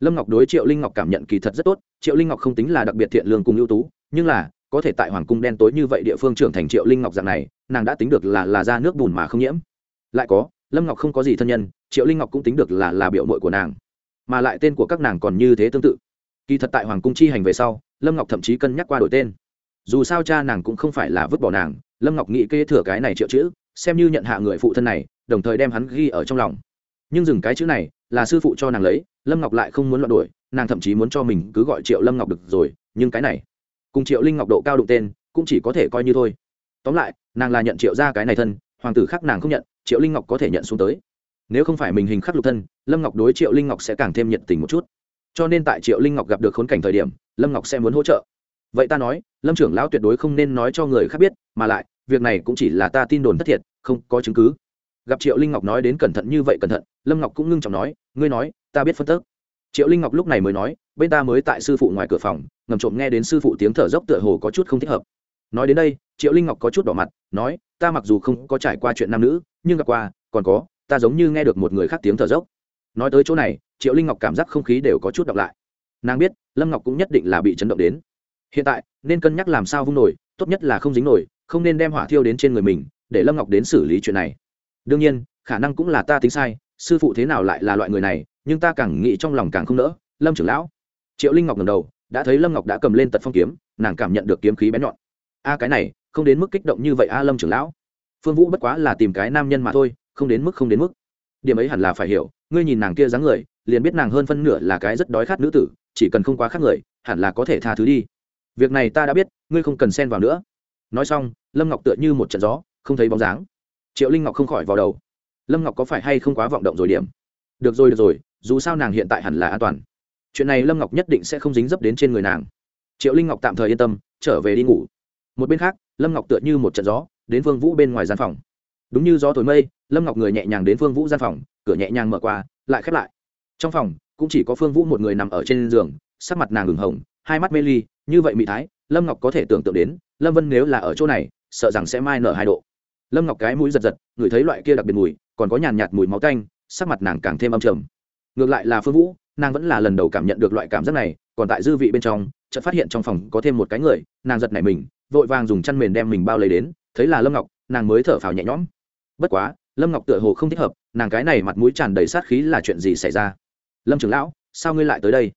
Lâm ngọc đối triệu linh ngọc cảm nhận kỳ thật rất tốt, triệu linh ngọc không tính là đặc biệt thiện lương cùng ưu tú, nhưng là, có thể tại hoàng cung đen tối như vậy địa phương trưởng thành triệu linh ngọc dạng này, nàng đã tính được là là ra nước bùn mà không nhiễm. Lại có, lâm ngọc không có gì thân nhân, triệu linh ngọc cũng tính được là là biểu mội của nàng. Mà lại tên của các nàng còn như thế tương tự. Kỳ thật tại hoàng cung chi hành về sau, lâm ngọc thậm chí cân nhắc qua đổi tên. Dù sao cha nàng cũng không phải là vứt bỏ nàng, lâm ngọc nghĩ kế thừa cái này triệu chữ xem như nhận hạ người phụ thân này, đồng thời đem hắn ghi ở trong lòng. Nhưng dừng cái chữ này, là sư phụ cho nàng lấy, lâm ngọc lại không muốn loạn đổi nàng thậm chí muốn cho mình cứ gọi triệu lâm ngọc được rồi, nhưng cái này, cùng triệu linh ngọc độ cao đụng tên, cũng chỉ có thể coi như thôi. Tóm lại, nàng là nhận triệu ra cái này thân, hoàng tử khác nàng không nhận, triệu linh ngọc có thể nhận xuống tới. Nếu không phải mình hình khắc lục thân, lâm ngọc đối triệu linh ngọc sẽ càng thêm nhiệt tình một chút. Cho nên tại triệu linh ngọc gặp được khốn cảnh thời điểm, lâm ngọc sẽ muốn hỗ trợ vậy ta nói, lâm trưởng lão tuyệt đối không nên nói cho người khác biết, mà lại, việc này cũng chỉ là ta tin đồn thất thiệt, không có chứng cứ. Gặp triệu linh ngọc nói đến cẩn thận như vậy cẩn thận, lâm ngọc cũng ngưng trọng nói, ngươi nói, ta biết phân tức. Triệu linh ngọc lúc này mới nói, bên ta mới tại sư phụ ngoài cửa phòng, ngầm trộm nghe đến sư phụ tiếng thở dốc tựa hồ có chút không thích hợp. Nói đến đây, triệu linh ngọc có chút đỏ mặt, nói, ta mặc dù không có trải qua chuyện nam nữ, nhưng gặp qua, còn có, ta giống như nghe được một người khác tiếng thở dốc. Nói tới chỗ này, triệu linh ngọc cảm giác không khí đều có chút đọc lại. Nàng biết, lâm ngọc cũng nhất định là bị chấn động đến hiện tại, nên cân nhắc làm sao vung nổi, tốt nhất là không dính nổi, không nên đem hỏa thiêu đến trên người mình, để lâm ngọc đến xử lý chuyện này. Đương nhiên, khả năng cũng là ta tính sai, sư phụ thế nào lại là loại người này, nhưng ta càng nghĩ trong lòng càng không nỡ, lâm trưởng lão. Triệu linh ngọc ngầm đầu, đã thấy lâm ngọc đã cầm lên tật phong kiếm, nàng cảm nhận được kiếm khí bén nhọn. A, cái này, không đến mức kích động như vậy a, lâm trưởng lão. Phương vũ bất quá là tìm cái nam nhân mà thôi, không đến mức, không đến mức. Điểm ấy hẳn là phải hiểu, ngươi nhìn nàng kia dáng người, liền biết nàng hơn phân nửa là cái rất đói khát nữ tử, chỉ cần không quá khác người, hẳn là có thể tha thứ đi việc này ta đã biết, ngươi không cần xen vào nữa. Nói xong, lâm ngọc tựa như một trận gió, không thấy bóng dáng. Triệu linh ngọc không khỏi vào đầu. Lâm ngọc có phải hay không quá vọng động rồi điểm? Được rồi được rồi, dù sao nàng hiện tại hẳn là an toàn. Chuyện này lâm ngọc nhất định sẽ không dính dấp đến trên người nàng. Triệu linh ngọc tạm thời yên tâm, trở về đi ngủ. Một bên khác, lâm ngọc tựa như một trận gió, đến phương vũ bên ngoài gian phòng. Đúng như gió thổi mây, lâm ngọc người nhẹ nhàng đến phương vũ gian phòng, cửa nhẹ nhàng mở qua, lại khép lại. Trong phòng, cũng chỉ có phương vũ một người nằm ở trên giường, sắc mặt nàng ửng hồng, hai mắt mê ly như vậy mỹ thái, lâm ngọc có thể tưởng tượng đến, lâm vân nếu là ở chỗ này, sợ rằng sẽ mai nở hai độ. Lâm ngọc cái mũi giật giật, ngửi thấy loại kia đặc biệt mùi, còn có nhàn nhạt mùi máu canh sắc mặt nàng càng thêm âm trầm. Ngược lại là phương vũ, nàng vẫn là lần đầu cảm nhận được loại cảm giác này, còn tại dư vị bên trong, chợt phát hiện trong phòng có thêm một cái người, nàng giật nảy mình, vội vàng dùng chăn mền đem mình bao lấy đến, thấy là lâm ngọc, nàng mới thở phào nhẹ nhõm. Bất quá, lâm ngọc tựa hồ không thích hợp, nàng cái này mặt mũi tràn đầy sát khí là chuyện gì xảy ra? Lâm trưởng lão, sao ngươi lại tới đây?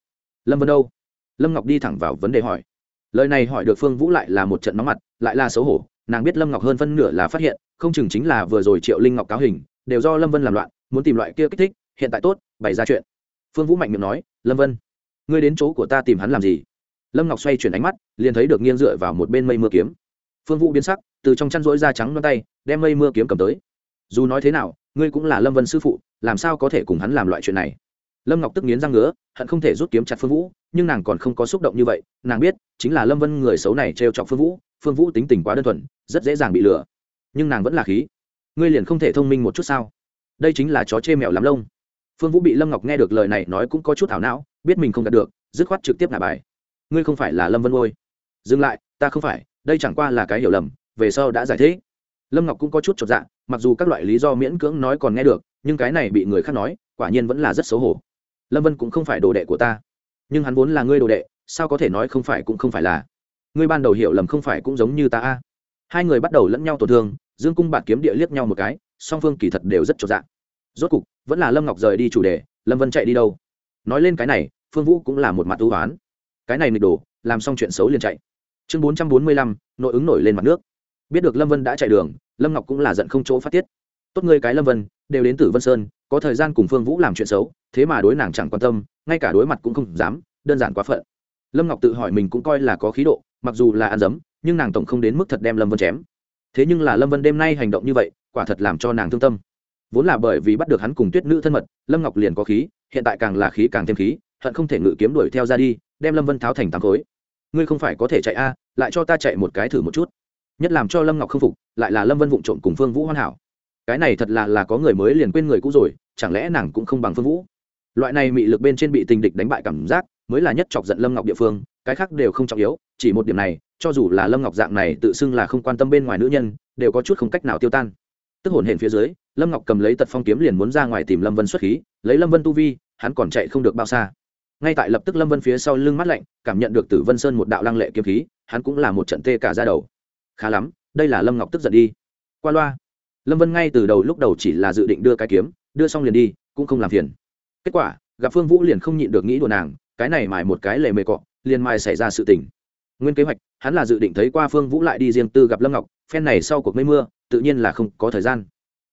Lâm vân đâu? Lâm ngọc đi thẳng vào vấn đề hỏi. Lời này hỏi được phương vũ lại là một trận nóng mặt, lại là xấu hổ. Nàng biết lâm ngọc hơn phân nửa là phát hiện, không chừng chính là vừa rồi triệu linh ngọc cáo hình, đều do lâm vân làm loạn, muốn tìm loại kia kích thích, hiện tại tốt, bày ra chuyện. Phương vũ mạnh miệng nói, lâm vân, ngươi đến chỗ của ta tìm hắn làm gì? Lâm ngọc xoay chuyển ánh mắt, liền thấy được nghiêng dựa vào một bên mây mưa kiếm. Phương vũ biến sắc, từ trong chăn rỗi da trắng đoan tay, đem mây mưa kiếm cầm tới. Dù nói thế nào, ngươi cũng là lâm vân sư phụ, làm sao có thể cùng hắn làm loại chuyện này? Lâm ngọc tức nghiến răng ngứa, hận không thể rút kiếm chặt phương vũ, nhưng nàng còn không có xúc động như vậy, nàng biết, chính là lâm vân người xấu này trêu chọc phương vũ phương vũ tính tình quá đơn thuần, rất dễ dàng bị lừa. Nhưng nàng vẫn là khí. Ngươi liền không thể thông minh một chút sao? Đây chính là chó chê mèo lắm lông. Phương vũ bị lâm ngọc nghe được lời này nói cũng có chút ảo não, biết mình không đạt được, dứt khoát trực tiếp ngả bài. Ngươi không phải là lâm vân ngôi. Dừng lại, ta không phải, đây chẳng qua là cái hiểu lầm, về sau đã giải thích. Lâm ngọc cũng có chút chột dạ mặc dù các loại lý do miễn cưỡng nói còn nghe được, nhưng cái này bị người khác nói, quả nhiên vẫn là rất xấu hổ lâm vân cũng không phải đồ đệ của ta. Nhưng hắn vốn là ngươi đồ đệ, sao có thể nói không phải cũng không phải là? Ngươi ban đầu hiểu lầm không phải cũng giống như ta a. Hai người bắt đầu lẫn nhau tổn thương, dương cung bạt kiếm địa liếc nhau một cái, song phương kỳ thật đều rất trọn dạng rốt cục, vẫn là lâm ngọc rời đi chủ đề, lâm vân chạy đi đâu? Nói lên cái này, phương vũ cũng là một mặt ưu oán cái này nịch đồ, làm xong chuyện xấu liền chạy. Chương bốn trăm bốn mươi lăm, nội ứng nổi lên mặt nước. Biết được lâm vân đã chạy đường, lâm ngọc cũng là giận không chỗ phát tiết. Tốt ngươi cái lâm vân, đều đến Tử vân sơn có thời gian cùng phương vũ làm chuyện xấu, thế mà đối nàng chẳng quan tâm, ngay cả đối mặt cũng không dám, đơn giản quá phận. Lâm ngọc tự hỏi mình cũng coi là có khí độ, mặc dù là ăn dấm, nhưng nàng tổng không đến mức thật đem lâm vân chém. Thế nhưng là lâm vân đêm nay hành động như vậy, quả thật làm cho nàng thương tâm. Vốn là bởi vì bắt được hắn cùng tuyết nữ thân mật, lâm ngọc liền có khí, hiện tại càng là khí càng thêm khí, hận không thể ngự kiếm đuổi theo ra đi, đem lâm vân tháo thành tám khối. Ngươi không phải có thể chạy a, lại cho ta chạy một cái thử một chút. Nhất làm cho lâm ngọc không phục, lại là lâm vân vụng trộm cùng phương vũ hoàn hảo cái này thật là là có người mới liền quên người cũ rồi, chẳng lẽ nàng cũng không bằng phương vũ? Loại này mị lực bên trên bị tình địch đánh bại cảm giác, mới là nhất chọc giận lâm ngọc địa phương, cái khác đều không trọng yếu, chỉ một điểm này, cho dù là lâm ngọc dạng này tự xưng là không quan tâm bên ngoài nữ nhân, đều có chút không cách nào tiêu tan. Tức hồn hển phía dưới, lâm ngọc cầm lấy tật phong kiếm liền muốn ra ngoài tìm lâm vân xuất khí, lấy lâm vân tu vi, hắn còn chạy không được bao xa. Ngay tại lập tức lâm vân phía sau lưng mắt lạnh, cảm nhận được tử vân sơn một đạo lăng lệ kiếm khí, hắn cũng là một trận tê cả ra đầu. Khá lắm, đây là lâm ngọc tức giận đi. Qua loa lâm vân ngay từ đầu lúc đầu chỉ là dự định đưa cái kiếm, đưa xong liền đi, cũng không làm phiền. Kết quả, gặp phương vũ liền không nhịn được nghĩ đùa nàng, cái này mài một cái lề mề cọ, liền mài xảy ra sự tình. Nguyên kế hoạch, hắn là dự định thấy qua phương vũ lại đi riêng tư gặp lâm ngọc, phen này sau cuộc mây mưa, tự nhiên là không có thời gian.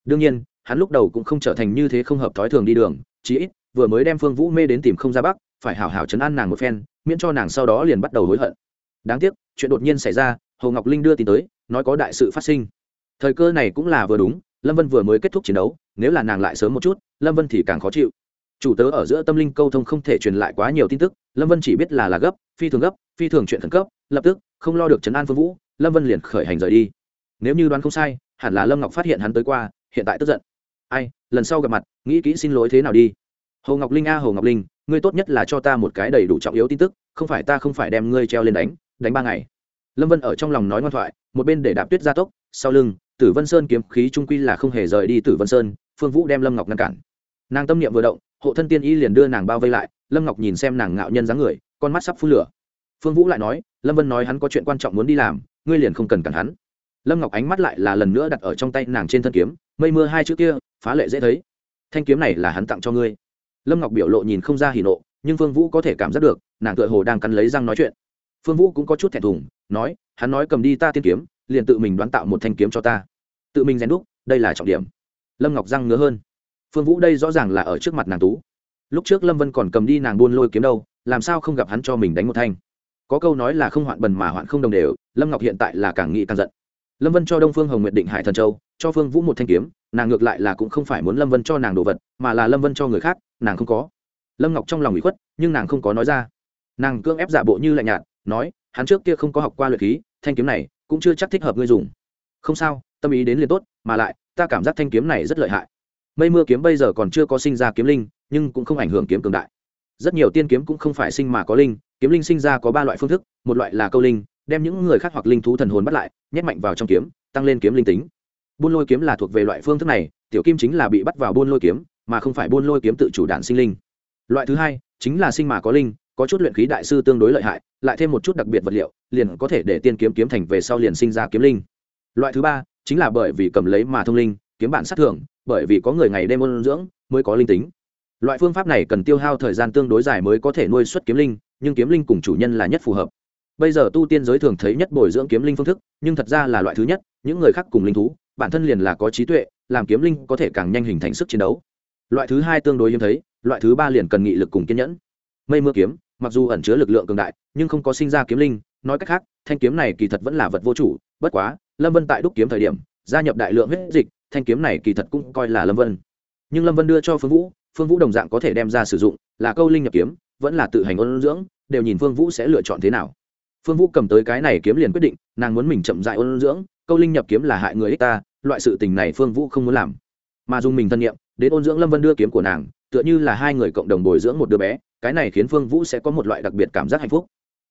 Đương nhiên, hắn lúc đầu cũng không trở thành như thế không hợp thói thường đi đường, chí ít, vừa mới đem phương vũ mê đến tìm không ra bắc phải hảo hảo chấn an nàng một phen, miễn cho nàng sau đó liền bắt đầu hối hận. Đáng tiếc, chuyện đột nhiên xảy ra, hồ ngọc linh đưa tin tới, nói có đại sự phát sinh thời cơ này cũng là vừa đúng, lâm vân vừa mới kết thúc chiến đấu, nếu là nàng lại sớm một chút, lâm vân thì càng khó chịu. Chủ tớ ở giữa tâm linh câu thông không thể truyền lại quá nhiều tin tức, lâm vân chỉ biết là là gấp, phi thường gấp, phi thường chuyện khẩn cấp, lập tức, không lo được trấn an phương vũ, lâm vân liền khởi hành rời đi. Nếu như đoán không sai, hẳn là lâm ngọc phát hiện hắn tới qua, hiện tại tức giận. Ai, lần sau gặp mặt, nghĩ kỹ xin lỗi thế nào đi. Hồ ngọc linh a, hồ ngọc linh, ngươi tốt nhất là cho ta một cái đầy đủ trọng yếu tin tức, không phải ta không phải đem ngươi treo lên đánh đánh ba ngày. Lâm vân ở trong lòng nói ngoan thoại, một bên để đạp tuyết gia tốc, sau lưng tử vân sơn kiếm khí trung quy là không hề rời đi tử vân sơn, phương vũ đem lâm ngọc ngăn cản. Nàng tâm niệm vừa động, hộ thân tiên y liền đưa nàng bao vây lại, lâm ngọc nhìn xem nàng ngạo nhân dáng người, con mắt sắp phun lửa. Phương vũ lại nói, lâm vân nói hắn có chuyện quan trọng muốn đi làm, ngươi liền không cần cản hắn. Lâm ngọc ánh mắt lại là lần nữa đặt ở trong tay nàng trên thân kiếm, mây mưa hai chữ kia, phá lệ dễ thấy. Thanh kiếm này là hắn tặng cho ngươi. Lâm ngọc biểu lộ nhìn không ra hỉ nộ, nhưng phương vũ có thể cảm giác được, nàng tựa hồ đang cắn lấy răng nói chuyện. Phương vũ cũng có chút thẹn thùng, nói, hắn nói cầm đi ta tiên kiếm liền tự mình đoán tạo một thanh kiếm cho ta. Tự mình rèn đúc, đây là trọng điểm. Lâm ngọc răng ngứa hơn. Phương vũ đây rõ ràng là ở trước mặt nàng tú. Lúc trước lâm vân còn cầm đi nàng buôn lôi kiếm đâu, làm sao không gặp hắn cho mình đánh một thanh? Có câu nói là không hoạn bần mà hoạn không đồng đều, lâm ngọc hiện tại là càng nghĩ càng giận. Lâm vân cho đông phương hồng nguyện định hải thần châu, cho phương vũ một thanh kiếm, nàng ngược lại là cũng không phải muốn lâm vân cho nàng đồ vật, mà là lâm vân cho người khác, nàng không có. Lâm ngọc trong lòng bị khuất, nhưng nàng không có nói ra. Nàng cưỡng ép giả bộ như lạnh nhạt, nói, hắn trước kia không có học qua luyện khí thanh kiếm này cũng chưa chắc thích hợp ngươi dùng. Không sao, tâm ý đến liền tốt, mà lại, ta cảm giác thanh kiếm này rất lợi hại. Mây mưa kiếm bây giờ còn chưa có sinh ra kiếm linh, nhưng cũng không ảnh hưởng kiếm cường đại. Rất nhiều tiên kiếm cũng không phải sinh mà có linh, kiếm linh sinh ra có ba loại phương thức, một loại là câu linh, đem những người khác hoặc linh thú thần hồn bắt lại, nhét mạnh vào trong kiếm, tăng lên kiếm linh tính. Buôn lôi kiếm là thuộc về loại phương thức này, tiểu kim chính là bị bắt vào buôn lôi kiếm, mà không phải buôn lôi kiếm tự chủ đạn sinh linh. Loại thứ hai, chính là sinh mà có linh, có chút luyện khí đại sư tương đối lợi hại lại thêm một chút đặc biệt vật liệu, liền có thể để tiên kiếm kiếm thành về sau liền sinh ra kiếm linh. Loại thứ ba chính là bởi vì cầm lấy mà thông linh, kiếm bản sát thưởng, bởi vì có người ngày đêm ôn dưỡng mới có linh tính. Loại phương pháp này cần tiêu hao thời gian tương đối dài mới có thể nuôi xuất kiếm linh, nhưng kiếm linh cùng chủ nhân là nhất phù hợp. Bây giờ tu tiên giới thường thấy nhất bồi dưỡng kiếm linh phương thức, nhưng thật ra là loại thứ nhất, những người khác cùng linh thú, bản thân liền là có trí tuệ, làm kiếm linh có thể càng nhanh hình thành sức chiến đấu. Loại thứ hai tương đối hiếm thấy, loại thứ ba liền cần nghị lực cùng kiên nhẫn. Mây mưa kiếm mặc dù ẩn chứa lực lượng cường đại, nhưng không có sinh ra kiếm linh, nói cách khác, thanh kiếm này kỳ thật vẫn là vật vô chủ, bất quá, lâm vân tại đúc kiếm thời điểm, gia nhập đại lượng huyết dịch, thanh kiếm này kỳ thật cũng coi là lâm vân. Nhưng lâm vân đưa cho phương vũ phương vũ đồng dạng có thể đem ra sử dụng, là câu linh nhập kiếm, vẫn là tự hành ôn dưỡng, đều nhìn phương vũ sẽ lựa chọn thế nào. Phương vũ cầm tới cái này kiếm liền quyết định, nàng muốn mình chậm dại ôn dưỡng, câu linh nhập kiếm là hại người ích ta, loại sự tình này phương vũ không muốn làm. Mà dùng mình thân nhiệm, đến ôn dưỡng lâm vân đưa kiếm của nàng, tựa như là hai người cộng đồng bồi dưỡng một đứa bé cái này khiến phương vũ sẽ có một loại đặc biệt cảm giác hạnh phúc.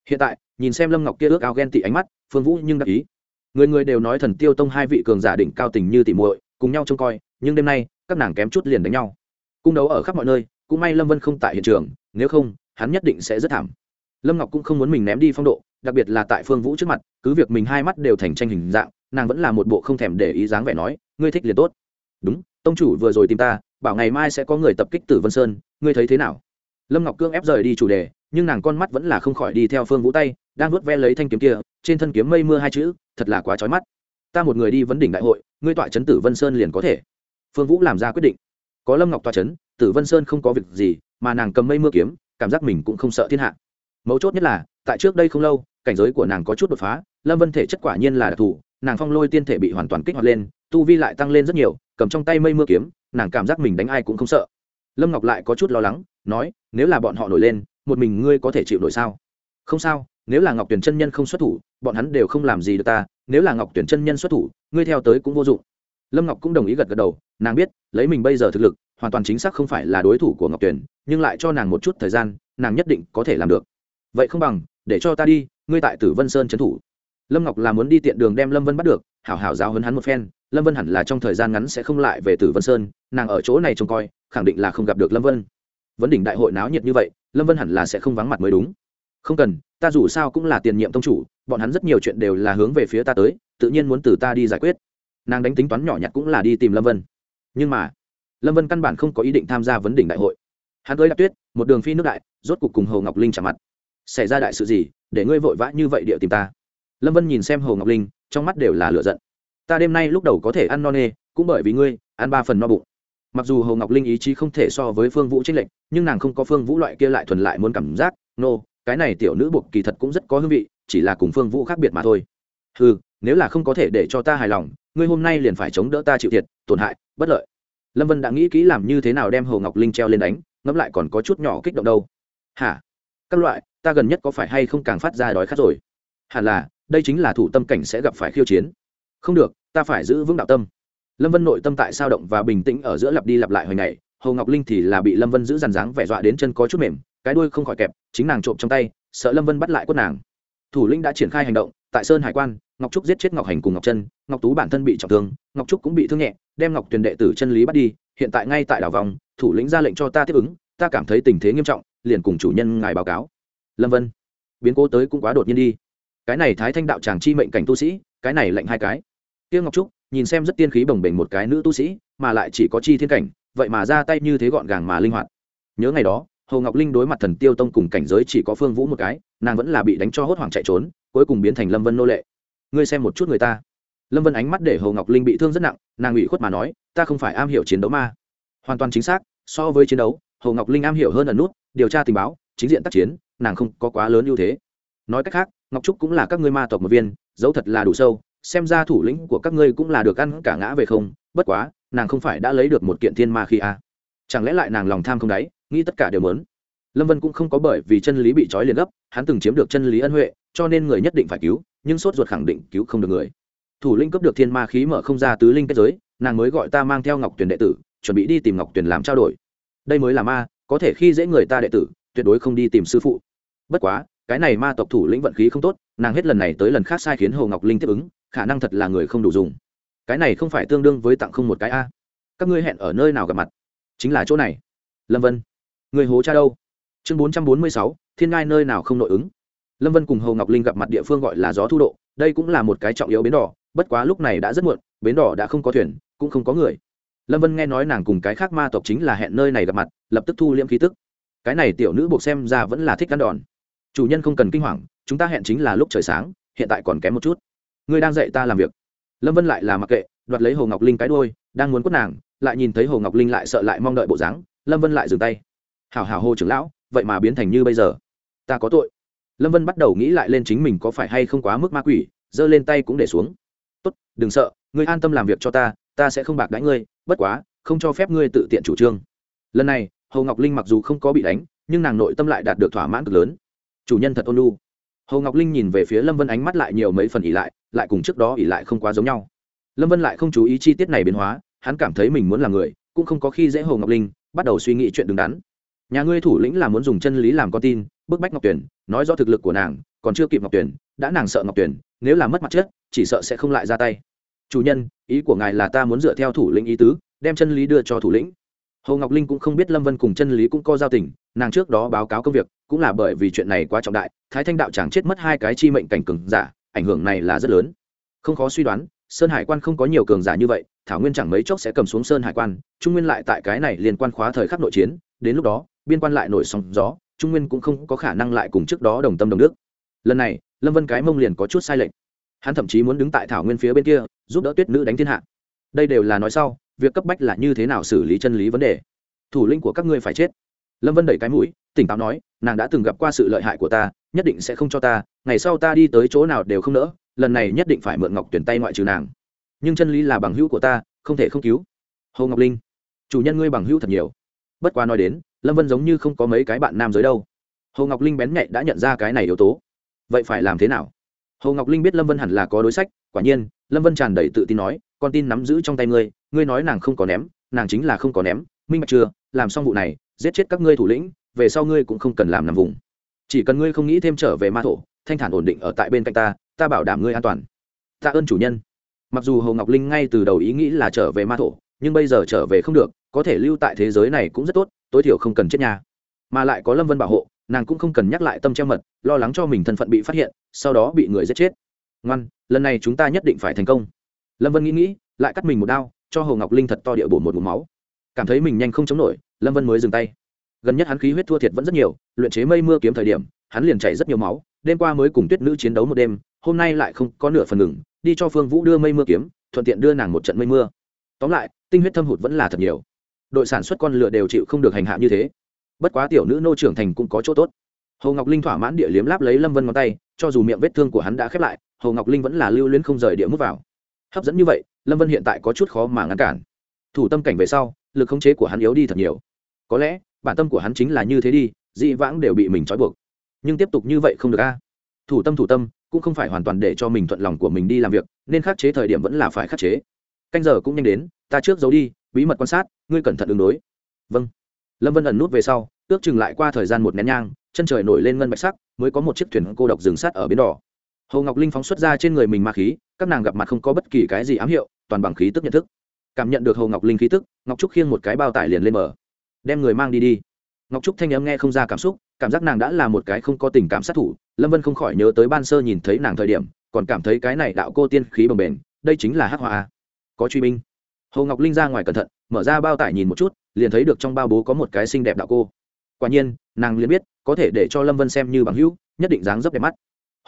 Hiện tại, nhìn xem lâm ngọc kia ước ao ghen tị ánh mắt, phương vũ nhưng đắc ý. Người người đều nói thần tiêu tông hai vị cường giả đỉnh cao tình như tỉ muội, cùng nhau trông coi, nhưng đêm nay, các nàng kém chút liền đánh nhau. Cung đấu ở khắp mọi nơi, cũng may lâm vân không tại hiện trường, nếu không, hắn nhất định sẽ rất thảm. Lâm ngọc cũng không muốn mình ném đi phong độ, đặc biệt là tại phương vũ trước mặt, cứ việc mình hai mắt đều thành tranh hình dạng, nàng vẫn là một bộ không thèm để ý dáng vẻ nói, ngươi thích liền tốt. Đúng, tông chủ vừa rồi tìm ta, bảo ngày mai sẽ có người tập kích tử vân sơn, ngươi thấy thế nào? Lâm ngọc cương ép rời đi chủ đề, nhưng nàng con mắt vẫn là không khỏi đi theo phương vũ tay, đang vuốt ve lấy thanh kiếm kia, trên thân kiếm mây mưa hai chữ, thật là quá trói mắt. Ta một người đi vấn đỉnh đại hội, ngươi tọa chấn tử vân sơn liền có thể. Phương vũ làm ra quyết định. Có lâm ngọc tọa chấn, tử vân sơn không có việc gì, mà nàng cầm mây mưa kiếm, cảm giác mình cũng không sợ thiên hạ. Mấu chốt nhất là, tại trước đây không lâu, cảnh giới của nàng có chút đột phá, lâm vân thể chất quả nhiên là đặc thù, nàng phong lôi tiên thể bị hoàn toàn kích hoạt lên, tu vi lại tăng lên rất nhiều, cầm trong tay mây mưa kiếm, nàng cảm giác mình đánh ai cũng không sợ lâm ngọc lại có chút lo lắng, nói, nếu là bọn họ nổi lên, một mình ngươi có thể chịu nổi sao? Không sao, nếu là ngọc tuyển chân nhân không xuất thủ, bọn hắn đều không làm gì được ta, nếu là ngọc tuyển chân nhân xuất thủ, ngươi theo tới cũng vô dụng. Lâm ngọc cũng đồng ý gật gật đầu, nàng biết, lấy mình bây giờ thực lực, hoàn toàn chính xác không phải là đối thủ của ngọc tuyển, nhưng lại cho nàng một chút thời gian, nàng nhất định có thể làm được. Vậy không bằng, để cho ta đi, ngươi tại tử vân sơn trấn thủ. Lâm ngọc là muốn đi tiện đường đem lâm vân bắt được, hảo hảo giáo hấn hắn một phen, lâm vân hẳn là trong thời gian ngắn sẽ không lại về tử vân sơn, nàng ở chỗ này trông coi khẳng định là không gặp được lâm vân. Vấn đỉnh đại hội náo nhiệt như vậy, lâm vân hẳn là sẽ không vắng mặt mới đúng. Không cần, ta dù sao cũng là tiền nhiệm tông chủ, bọn hắn rất nhiều chuyện đều là hướng về phía ta tới, tự nhiên muốn từ ta đi giải quyết. Nàng đánh tính toán nhỏ nhặt cũng là đi tìm lâm vân. Nhưng mà, lâm vân căn bản không có ý định tham gia vấn đỉnh đại hội. Hắn tới đạp tuyết, một đường phi nước đại, rốt cục cùng hồ ngọc linh chạm mặt. Xảy ra đại sự gì, để ngươi vội vã như vậy địa tìm ta? Lâm vân nhìn xem hồ ngọc linh, trong mắt đều là lựa giận. Ta đêm nay lúc đầu có thể ăn no nê, cũng bởi vì ngươi, ăn ba phần no bụng mặc dù hồ ngọc linh ý chí không thể so với phương vũ trinh lệnh nhưng nàng không có phương vũ loại kia lại thuần lại muốn cảm giác. Nô、no, cái này tiểu nữ buộc kỳ thật cũng rất có hương vị chỉ là cùng phương vũ khác biệt mà thôi. Ừ nếu là không có thể để cho ta hài lòng ngươi hôm nay liền phải chống đỡ ta chịu thiệt tổn hại bất lợi. Lâm vân đã nghĩ kỹ làm như thế nào đem hồ ngọc linh treo lên đánh ngẫm lại còn có chút nhỏ kích động đâu. Hả? Các loại ta gần nhất có phải hay không càng phát ra đói khát rồi? Hẳn là đây chính là thủ tâm cảnh sẽ gặp phải khiêu chiến. Không được ta phải giữ vững đạo tâm lâm vân nội tâm tại sao động và bình tĩnh ở giữa lặp đi lặp lại hồi ngày, hồ ngọc linh thì là bị lâm vân giữ dàn dáng vẻ dọa đến chân có chút mềm, cái đuôi không khỏi kẹp, chính nàng trộm trong tay, sợ lâm vân bắt lại quất nàng. Thủ lĩnh đã triển khai hành động, tại sơn hải quan, ngọc trúc giết chết ngọc hành cùng ngọc chân ngọc tú bản thân bị trọng thương, ngọc trúc cũng bị thương nhẹ, đem ngọc tuyền đệ tử chân lý bắt đi, hiện tại ngay tại đảo vòng, thủ lĩnh ra lệnh cho ta tiếp ứng, ta cảm thấy tình thế nghiêm trọng, liền cùng chủ nhân ngài báo cáo. Lâm vân, biến cố tới cũng quá đột nhiên đi. Cái này thái thanh đạo tràng chi mệnh cảnh tu sĩ, cái này lệnh hai cái. Tiêu ngọc trúc nhìn xem rất tiên khí bồng bềnh một cái nữ tu sĩ, mà lại chỉ có chi thiên cảnh, vậy mà ra tay như thế gọn gàng mà linh hoạt. Nhớ ngày đó, hồ ngọc linh đối mặt thần tiêu tông cùng cảnh giới chỉ có phương vũ một cái, nàng vẫn là bị đánh cho hốt hoảng chạy trốn, cuối cùng biến thành lâm vân nô lệ. Ngươi xem một chút người ta. Lâm vân ánh mắt để hồ ngọc linh bị thương rất nặng, nàng ủy khuất mà nói, ta không phải am hiểu chiến đấu ma. Hoàn toàn chính xác, so với chiến đấu, hồ ngọc linh am hiểu hơn ẩn nút, điều tra tình báo, chính diện tác chiến, nàng không có quá lớn ưu thế. Nói cách khác, ngọc trúc cũng là các ngươi ma tộc một viên, dấu thật là đủ sâu xem ra thủ lĩnh của các ngươi cũng là được ăn cả ngã về không, bất quá, nàng không phải đã lấy được một kiện thiên ma khi a à. chẳng lẽ lại nàng lòng tham không đáy, nghĩ tất cả đều mớn lâm vân cũng không có bởi vì chân lý bị trói liền gấp, hắn từng chiếm được chân lý ân huệ, cho nên người nhất định phải cứu, nhưng sốt ruột khẳng định cứu không được người. Thủ lĩnh cấp được thiên ma khí mở không ra tứ linh kết giới, nàng mới gọi ta mang theo ngọc tuyển đệ tử, chuẩn bị đi tìm ngọc tuyển làm trao đổi. Đây mới là ma, có thể khi dễ người ta đệ tử, tuyệt đối không đi tìm sư phụ. Bất quá, cái này ma tộc thủ lĩnh vận khí không tốt, nàng hết lần này tới lần khác sai khiến hồ ngọc linh tiếp ứng khả năng thật là người không đủ dùng. Cái này không phải tương đương với tặng không một cái a. Các ngươi hẹn ở nơi nào gặp mặt? Chính là chỗ này. Lâm vân. Người hố cha đâu? Chương bốn trăm bốn mươi sáu, thiên ngai nơi nào không nội ứng? Lâm vân cùng hồ ngọc linh gặp mặt địa phương gọi là gió thu độ, đây cũng là một cái trọng yếu bến đỏ, bất quá lúc này đã rất muộn, bến đỏ đã không có thuyền, cũng không có người. Lâm vân nghe nói nàng cùng cái khác ma tộc chính là hẹn nơi này gặp mặt, lập tức thu liễm khí tức. Cái này tiểu nữ buộc xem ra vẫn là thích ăn đòn. Chủ nhân không cần kinh hoàng, chúng ta hẹn chính là lúc trời sáng, hiện tại còn kém một chút ngươi đang dạy ta làm việc. Lâm vân lại là mặc kệ, đoạt lấy hồ ngọc linh cái đôi đang muốn quất nàng, lại nhìn thấy hồ ngọc linh lại sợ lại mong đợi bộ dáng, lâm vân lại dừng tay. Hảo hảo hồ trưởng lão, vậy mà biến thành như bây giờ. Ta có tội. Lâm vân bắt đầu nghĩ lại lên chính mình có phải hay không quá mức ma quỷ, giơ lên tay cũng để xuống. Tốt, đừng sợ, ngươi an tâm làm việc cho ta ta sẽ không bạc đãi ngươi, bất quá, không cho phép ngươi tự tiện chủ trương. Lần này, hồ ngọc linh mặc dù không có bị đánh, nhưng nàng nội tâm lại đạt được thỏa mãn cực lớn. Chủ nhân thật ôn lu hồ ngọc linh nhìn về phía lâm vân ánh mắt lại nhiều mấy phần ỉ lại lại cùng trước đó ỉ lại không quá giống nhau. Lâm vân lại không chú ý chi tiết này biến hóa, hắn cảm thấy mình muốn là người, cũng không có khi dễ hồ ngọc linh, bắt đầu suy nghĩ chuyện đứng đắn. Nhà ngươi thủ lĩnh là muốn dùng chân lý làm con tin, bức bách ngọc tuyển nói do thực lực của nàng, còn chưa kịp ngọc tuyển đã nàng sợ ngọc tuyển nếu là mất mặt chết chỉ sợ sẽ không lại ra tay. Chủ nhân, ý của ngài là ta muốn dựa theo thủ lĩnh ý tứ, đem chân lý đưa cho thủ lĩnh. Hồ ngọc linh cũng không biết lâm vân cùng chân lý cũng có giao tình, nàng trước đó báo cáo công việc, cũng là bởi vì chuyện này quá trọng đại thái thanh đạo chẳng chết mất hai cái chi mệnh cảnh cường giả, ảnh hưởng này là rất lớn. Không khó suy đoán, sơn hải quan không có nhiều cường giả như vậy, thảo nguyên chẳng mấy chốc sẽ cầm xuống sơn hải quan, trung nguyên lại tại cái này liên quan khóa thời khắc nội chiến, đến lúc đó, biên quan lại nổi sóng gió, trung nguyên cũng không có khả năng lại cùng trước đó đồng tâm đồng đức. Lần này, lâm vân cái mông liền có chút sai lệch. Hắn thậm chí muốn đứng tại thảo nguyên phía bên kia, giúp đỡ tuyết nữ đánh thiên hạ. Đây đều là nói sau, việc cấp bách là như thế nào xử lý chân lý vấn đề. Thủ lĩnh của các ngươi phải chết lâm vân đẩy cái mũi tỉnh táo nói nàng đã từng gặp qua sự lợi hại của ta nhất định sẽ không cho ta ngày sau ta đi tới chỗ nào đều không nỡ lần này nhất định phải mượn ngọc tuyển tay ngoại trừ nàng nhưng chân lý là bằng hữu của ta không thể không cứu hồ ngọc linh chủ nhân ngươi bằng hữu thật nhiều bất qua nói đến lâm vân giống như không có mấy cái bạn nam giới đâu hồ ngọc linh bén nhạy đã nhận ra cái này yếu tố vậy phải làm thế nào hồ ngọc linh biết lâm vân hẳn là có đối sách quả nhiên lâm vân tràn đầy tự tin nói con tin nắm giữ trong tay ngươi ngươi nói nàng không có ném nàng chính là không có ném minh bạch chưa làm xong vụ này giết chết các ngươi thủ lĩnh, về sau ngươi cũng không cần làm nằm vùng. Chỉ cần ngươi không nghĩ thêm trở về ma thổ, thanh thản ổn định ở tại bên cạnh ta ta bảo đảm ngươi an toàn. Tạ ơn chủ nhân. Mặc dù hồ ngọc linh ngay từ đầu ý nghĩ là trở về ma thổ, nhưng bây giờ trở về không được, có thể lưu tại thế giới này cũng rất tốt, tối thiểu không cần chết nhà. Mà lại có lâm vân bảo hộ, nàng cũng không cần nhắc lại tâm treo mật, lo lắng cho mình thân phận bị phát hiện, sau đó bị người giết chết. Ngoan, lần này chúng ta nhất định phải thành công. Lâm vân nghĩ nghĩ, lại cắt mình một đao, cho hồ ngọc linh thật to địa bổ một mụm máu. Cảm thấy mình nhanh không chống nổi lâm vân mới dừng tay gần nhất hắn khí huyết thua thiệt vẫn rất nhiều luyện chế mây mưa kiếm thời điểm hắn liền chảy rất nhiều máu đêm qua mới cùng tuyết nữ chiến đấu một đêm hôm nay lại không có nửa phần ngừng đi cho phương vũ đưa mây mưa kiếm thuận tiện đưa nàng một trận mây mưa tóm lại tinh huyết thâm hụt vẫn là thật nhiều đội sản xuất con lựa đều chịu không được hành hạ như thế bất quá tiểu nữ nô trưởng thành cũng có chỗ tốt hồ ngọc linh thỏa mãn địa liếm láp lấy lâm vân ngón tay cho dù miệng vết thương của hắn đã khép lại hồ ngọc linh vẫn là lưu luyến không rời địa mút vào hấp dẫn như vậy lâm vân hiện tại có chút khó mà ngăn cản thủ tâm cảnh về sau lực khống chế của hắn yếu đi thật nhiều có lẽ, bản tâm của hắn chính là như thế đi, dị vãng đều bị mình trói buộc. Nhưng tiếp tục như vậy không được a. Thủ tâm thủ tâm, cũng không phải hoàn toàn để cho mình thuận lòng của mình đi làm việc, nên khắc chế thời điểm vẫn là phải khắc chế. Canh giờ cũng nhanh đến, ta trước giấu đi, bí mật quan sát, ngươi cẩn thận ứng đối. Vâng. Lâm vân ẩn nút về sau, ước chừng lại qua thời gian một nén nhang, chân trời nổi lên ngân bạch sắc, mới có một chiếc thuyền cô độc dừng sát ở bến đỏ. Hồ ngọc linh phóng xuất ra trên người mình ma khí, các nàng gặp mặt không có bất kỳ cái gì ám hiệu, toàn bằng khí tức nhận thức. Cảm nhận được hồ ngọc linh khí tức, ngọc trúc khiêng một cái bao tải liền lên mở đem người mang đi đi. Ngọc trúc thanh âm nghe không ra cảm xúc, cảm giác nàng đã là một cái không có tình cảm sát thủ, lâm vân không khỏi nhớ tới ban sơ nhìn thấy nàng thời điểm, còn cảm thấy cái này đạo cô tiên khí bồng bềnh, đây chính là hắc hoa có truy binh. Hồ ngọc linh ra ngoài cẩn thận, mở ra bao tải nhìn một chút, liền thấy được trong bao bố có một cái xinh đẹp đạo cô. Quả nhiên, nàng liền biết, có thể để cho lâm vân xem như bằng hữu, nhất định dáng dấp đẹp mắt.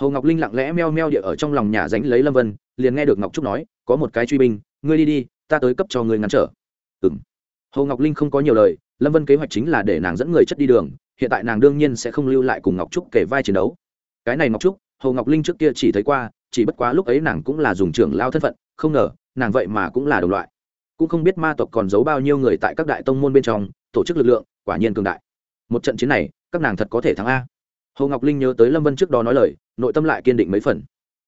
Hồ ngọc linh lặng lẽ meo meo địa ở trong lòng nhà dánh lấy lâm vân, liền nghe được ngọc trúc nói, có một cái truy binh, ngươi đi đi, ta tới cấp cho ngươi ngăn trở. Ừ m hồ ngọc linh không có nhiều lời lâm vân kế hoạch chính là để nàng dẫn người chất đi đường, hiện tại nàng đương nhiên sẽ không lưu lại cùng ngọc trúc kể vai chiến đấu. Cái này ngọc trúc, hồ ngọc linh trước kia chỉ thấy qua, chỉ bất quá lúc ấy nàng cũng là dùng trưởng lao thân phận, không ngờ, nàng vậy mà cũng là đồng loại. Cũng không biết ma tộc còn giấu bao nhiêu người tại các đại tông môn bên trong, tổ chức lực lượng, quả nhiên cường đại. Một trận chiến này, các nàng thật có thể thắng a. Hồ ngọc linh nhớ tới lâm vân trước đó nói lời, nội tâm lại kiên định mấy phần.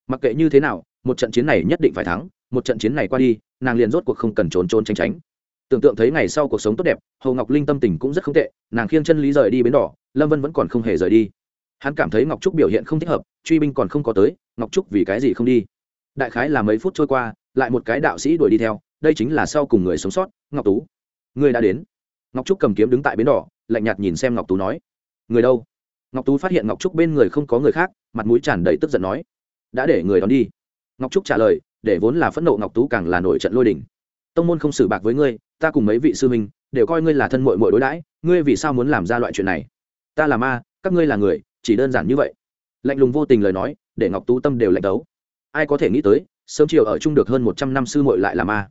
Mặc kệ như thế nào, một trận chiến này nhất định phải thắng, một trận chiến này qua đi, nàng liền rốt cuộc không cần trốn trốn tránh tránh tưởng tượng thấy ngày sau cuộc sống tốt đẹp, hồ ngọc linh tâm tình cũng rất không tệ, nàng khiêng chân lý rời đi bến đỏ, lâm vân vẫn còn không hề rời đi. Hắn cảm thấy ngọc trúc biểu hiện không thích hợp, truy binh còn không có tới, ngọc trúc vì cái gì không đi? Đại khái là mấy phút trôi qua, lại một cái đạo sĩ đuổi đi theo, đây chính là sau cùng người sống sót, ngọc tú. Người đã đến. Ngọc trúc cầm kiếm đứng tại bến đỏ, lạnh nhạt nhìn xem ngọc tú nói, người đâu? Ngọc tú phát hiện ngọc trúc bên người không có người khác, mặt mũi tràn đầy tức giận nói, đã để người đón đi. Ngọc trúc trả lời, để vốn là phẫn nộ ngọc tú càng là nổi trận lôi đình tông môn không xử bạc với ngươi, ta cùng mấy vị sư minh đều coi ngươi là thân mội mội đối đãi, ngươi vì sao muốn làm ra loại chuyện này? Ta là ma, các ngươi là người, chỉ đơn giản như vậy. Lạnh lùng vô tình lời nói, để ngọc tú tâm đều lạnh đấu ai có thể nghĩ tới, sớm chiều ở chung được hơn một trăm năm sư mội lại là ma.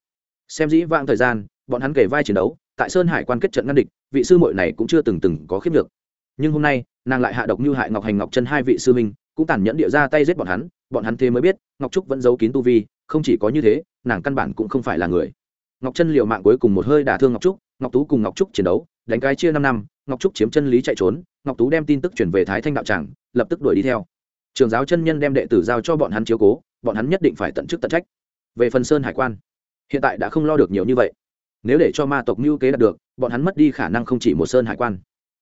Xem dĩ vãng thời gian, bọn hắn kể vai chiến đấu, tại sơn hải quan kết trận ngăn địch, vị sư mội này cũng chưa từng từng có khiếp được. Nhưng hôm nay, nàng lại hạ độc như hại, ngọc hành, ngọc chân hai vị sư minh cũng tàn nhẫn địa ra tay giết bọn hắn bọn hắn thế mới biết, ngọc trúc vẫn giấu kín tu vi, không chỉ có như thế, nàng căn bản cũng không phải là người ngọc chân liệu mạng cuối cùng một hơi đả thương ngọc trúc, ngọc tú cùng ngọc trúc chiến đấu, đánh cái chia năm năm, ngọc trúc chiếm chân lý chạy trốn, ngọc tú đem tin tức chuyển về thái thanh đạo tràng, lập tức đuổi đi theo. Trường giáo chân nhân đem đệ tử giao cho bọn hắn chiếu cố, bọn hắn nhất định phải tận chức tận trách. Về phần sơn hải quan, hiện tại đã không lo được nhiều như vậy. Nếu để cho ma tộc mưu kế đạt được, bọn hắn mất đi khả năng không chỉ một sơn hải quan.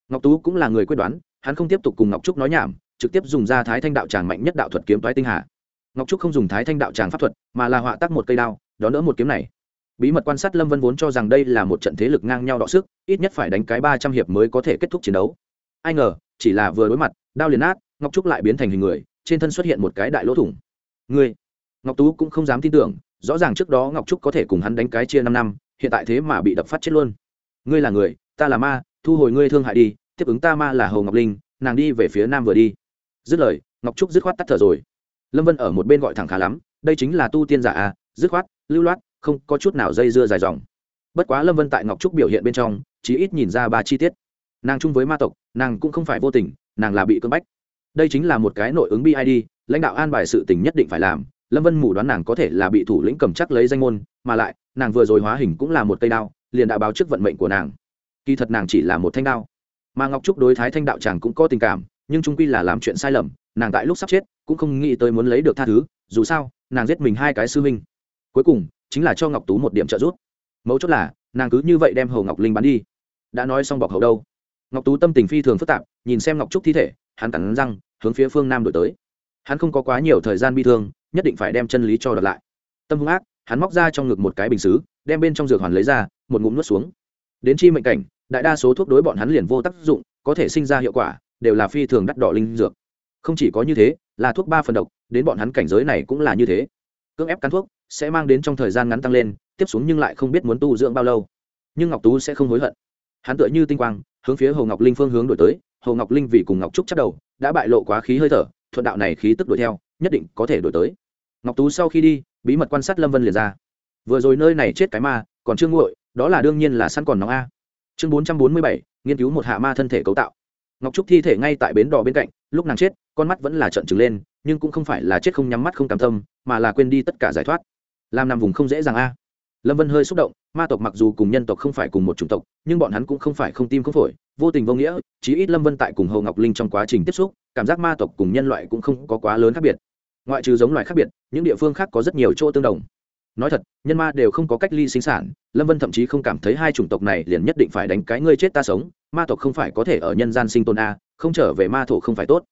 Ngọc tú cũng là người quyết đoán, hắn không tiếp tục cùng ngọc trúc nói nhảm, trực tiếp dùng ra thái thanh đạo tràng mạnh nhất đạo thuật kiếm toái tinh hà. Ngọc trúc không dùng thái thanh đạo tràng pháp thuật, mà là họa tắc một cây đao, đón đỡ một kiếm này bí mật quan sát lâm vân vốn cho rằng đây là một trận thế lực ngang nhau đọ sức, ít nhất phải đánh cái ba trăm hiệp mới có thể kết thúc chiến đấu. Ai ngờ, chỉ là vừa đối mặt, đao liền át ngọc trúc lại biến thành hình người, trên thân xuất hiện một cái đại lỗ thủng. Ngươi, ngọc tú cũng không dám tin tưởng, rõ ràng trước đó ngọc trúc có thể cùng hắn đánh cái chia năm năm, hiện tại thế mà bị đập phát chết luôn. Ngươi là người, ta là ma, thu hồi ngươi thương hại đi, tiếp ứng ta ma là hầu ngọc linh, nàng đi về phía nam vừa đi. Dứt lời, ngọc trúc dứt khoát tắt thở rồi. Lâm vân ở một bên gọi thẳng khá lắm, đây chính là tu tiên giả à dứt khoát, lưu loát không có chút nào dây dưa dài dòng. Bất quá lâm vân tại ngọc trúc biểu hiện bên trong chí ít nhìn ra ba chi tiết. Nàng chung với ma tộc, nàng cũng không phải vô tình, nàng là bị cưỡng bách. Đây chính là một cái nội ứng bid lãnh đạo an bài sự tình nhất định phải làm. Lâm vân mù đoán nàng có thể là bị thủ lĩnh cầm chắc lấy danh môn, mà lại, nàng vừa rồi hóa hình cũng là một cây đao, liền đã báo trước vận mệnh của nàng. Kỳ thật nàng chỉ là một thanh đao. Mà ngọc trúc đối thái thanh đạo chàng cũng có tình cảm, nhưng trung quy là làm chuyện sai lầm, nàng tại lúc sắp chết, cũng không nghĩ tới muốn lấy được tha thứ, dù sao, nàng giết mình hai cái sư minh cuối cùng chính là cho ngọc tú một điểm trợ giúp. Mấu chốt là, nàng cứ như vậy đem hầu ngọc linh bắn đi. Đã nói xong bọc hầu đâu? Ngọc tú tâm tình phi thường phức tạp, nhìn xem ngọc trúc thi thể, hắn cắn răng, hướng phía phương nam đổi tới. Hắn không có quá nhiều thời gian bi thương, nhất định phải đem chân lý cho đợt lại. Tâm hung ác, hắn móc ra trong ngực một cái bình xứ, đem bên trong dược hoàn lấy ra, một ngụm nuốt xuống. Đến chi mệnh cảnh, đại đa số thuốc đối bọn hắn liền vô tác dụng, có thể sinh ra hiệu quả, đều là phi thường đắt đỏ linh dược. Không chỉ có như thế, là thuốc ba phần độc, đến bọn hắn cảnh giới này cũng là như thế cưỡng ép cắn thuốc, sẽ mang đến trong thời gian ngắn tăng lên, tiếp xuống nhưng lại không biết muốn tu dưỡng bao lâu. Nhưng ngọc tú sẽ không hối hận. Hắn tựa như tinh quang, hướng phía hồ ngọc linh phương hướng đổi tới. Hồ ngọc linh vì cùng ngọc trúc chắc đầu, đã bại lộ quá khí hơi thở, thuận đạo này khí tức đuổi theo, nhất định có thể đổi tới. Ngọc tú sau khi đi, bí mật quan sát lâm vân liền ra. Vừa rồi nơi này chết cái ma, còn chưa nguội, đó là đương nhiên là săn còn nóng a. Chương bốn trăm bốn mươi bảy, nghiên cứu một hạ ma thân thể cấu tạo. Ngọc trúc thi thể ngay tại bến đò bên cạnh, lúc nàng chết con mắt vẫn là trận trừng lên, nhưng cũng không phải là chết không nhắm mắt không cảm tâm, mà là quên đi tất cả giải thoát. Làm nằm vùng không dễ dàng a. Lâm vân hơi xúc động, ma tộc mặc dù cùng nhân tộc không phải cùng một chủng tộc, nhưng bọn hắn cũng không phải không tim không phổi, vô tình vô nghĩa, chí ít lâm vân tại cùng hầu ngọc linh trong quá trình tiếp xúc, cảm giác ma tộc cùng nhân loại cũng không có quá lớn khác biệt. Ngoại trừ giống loài khác biệt, những địa phương khác có rất nhiều chỗ tương đồng. Nói thật, nhân ma đều không có cách ly sinh sản, lâm vân thậm chí không cảm thấy hai chủng tộc này liền nhất định phải đánh cái ngươi chết ta sống, ma tộc không phải có thể ở nhân gian sinh tồn a, không trở về ma thổ không phải tốt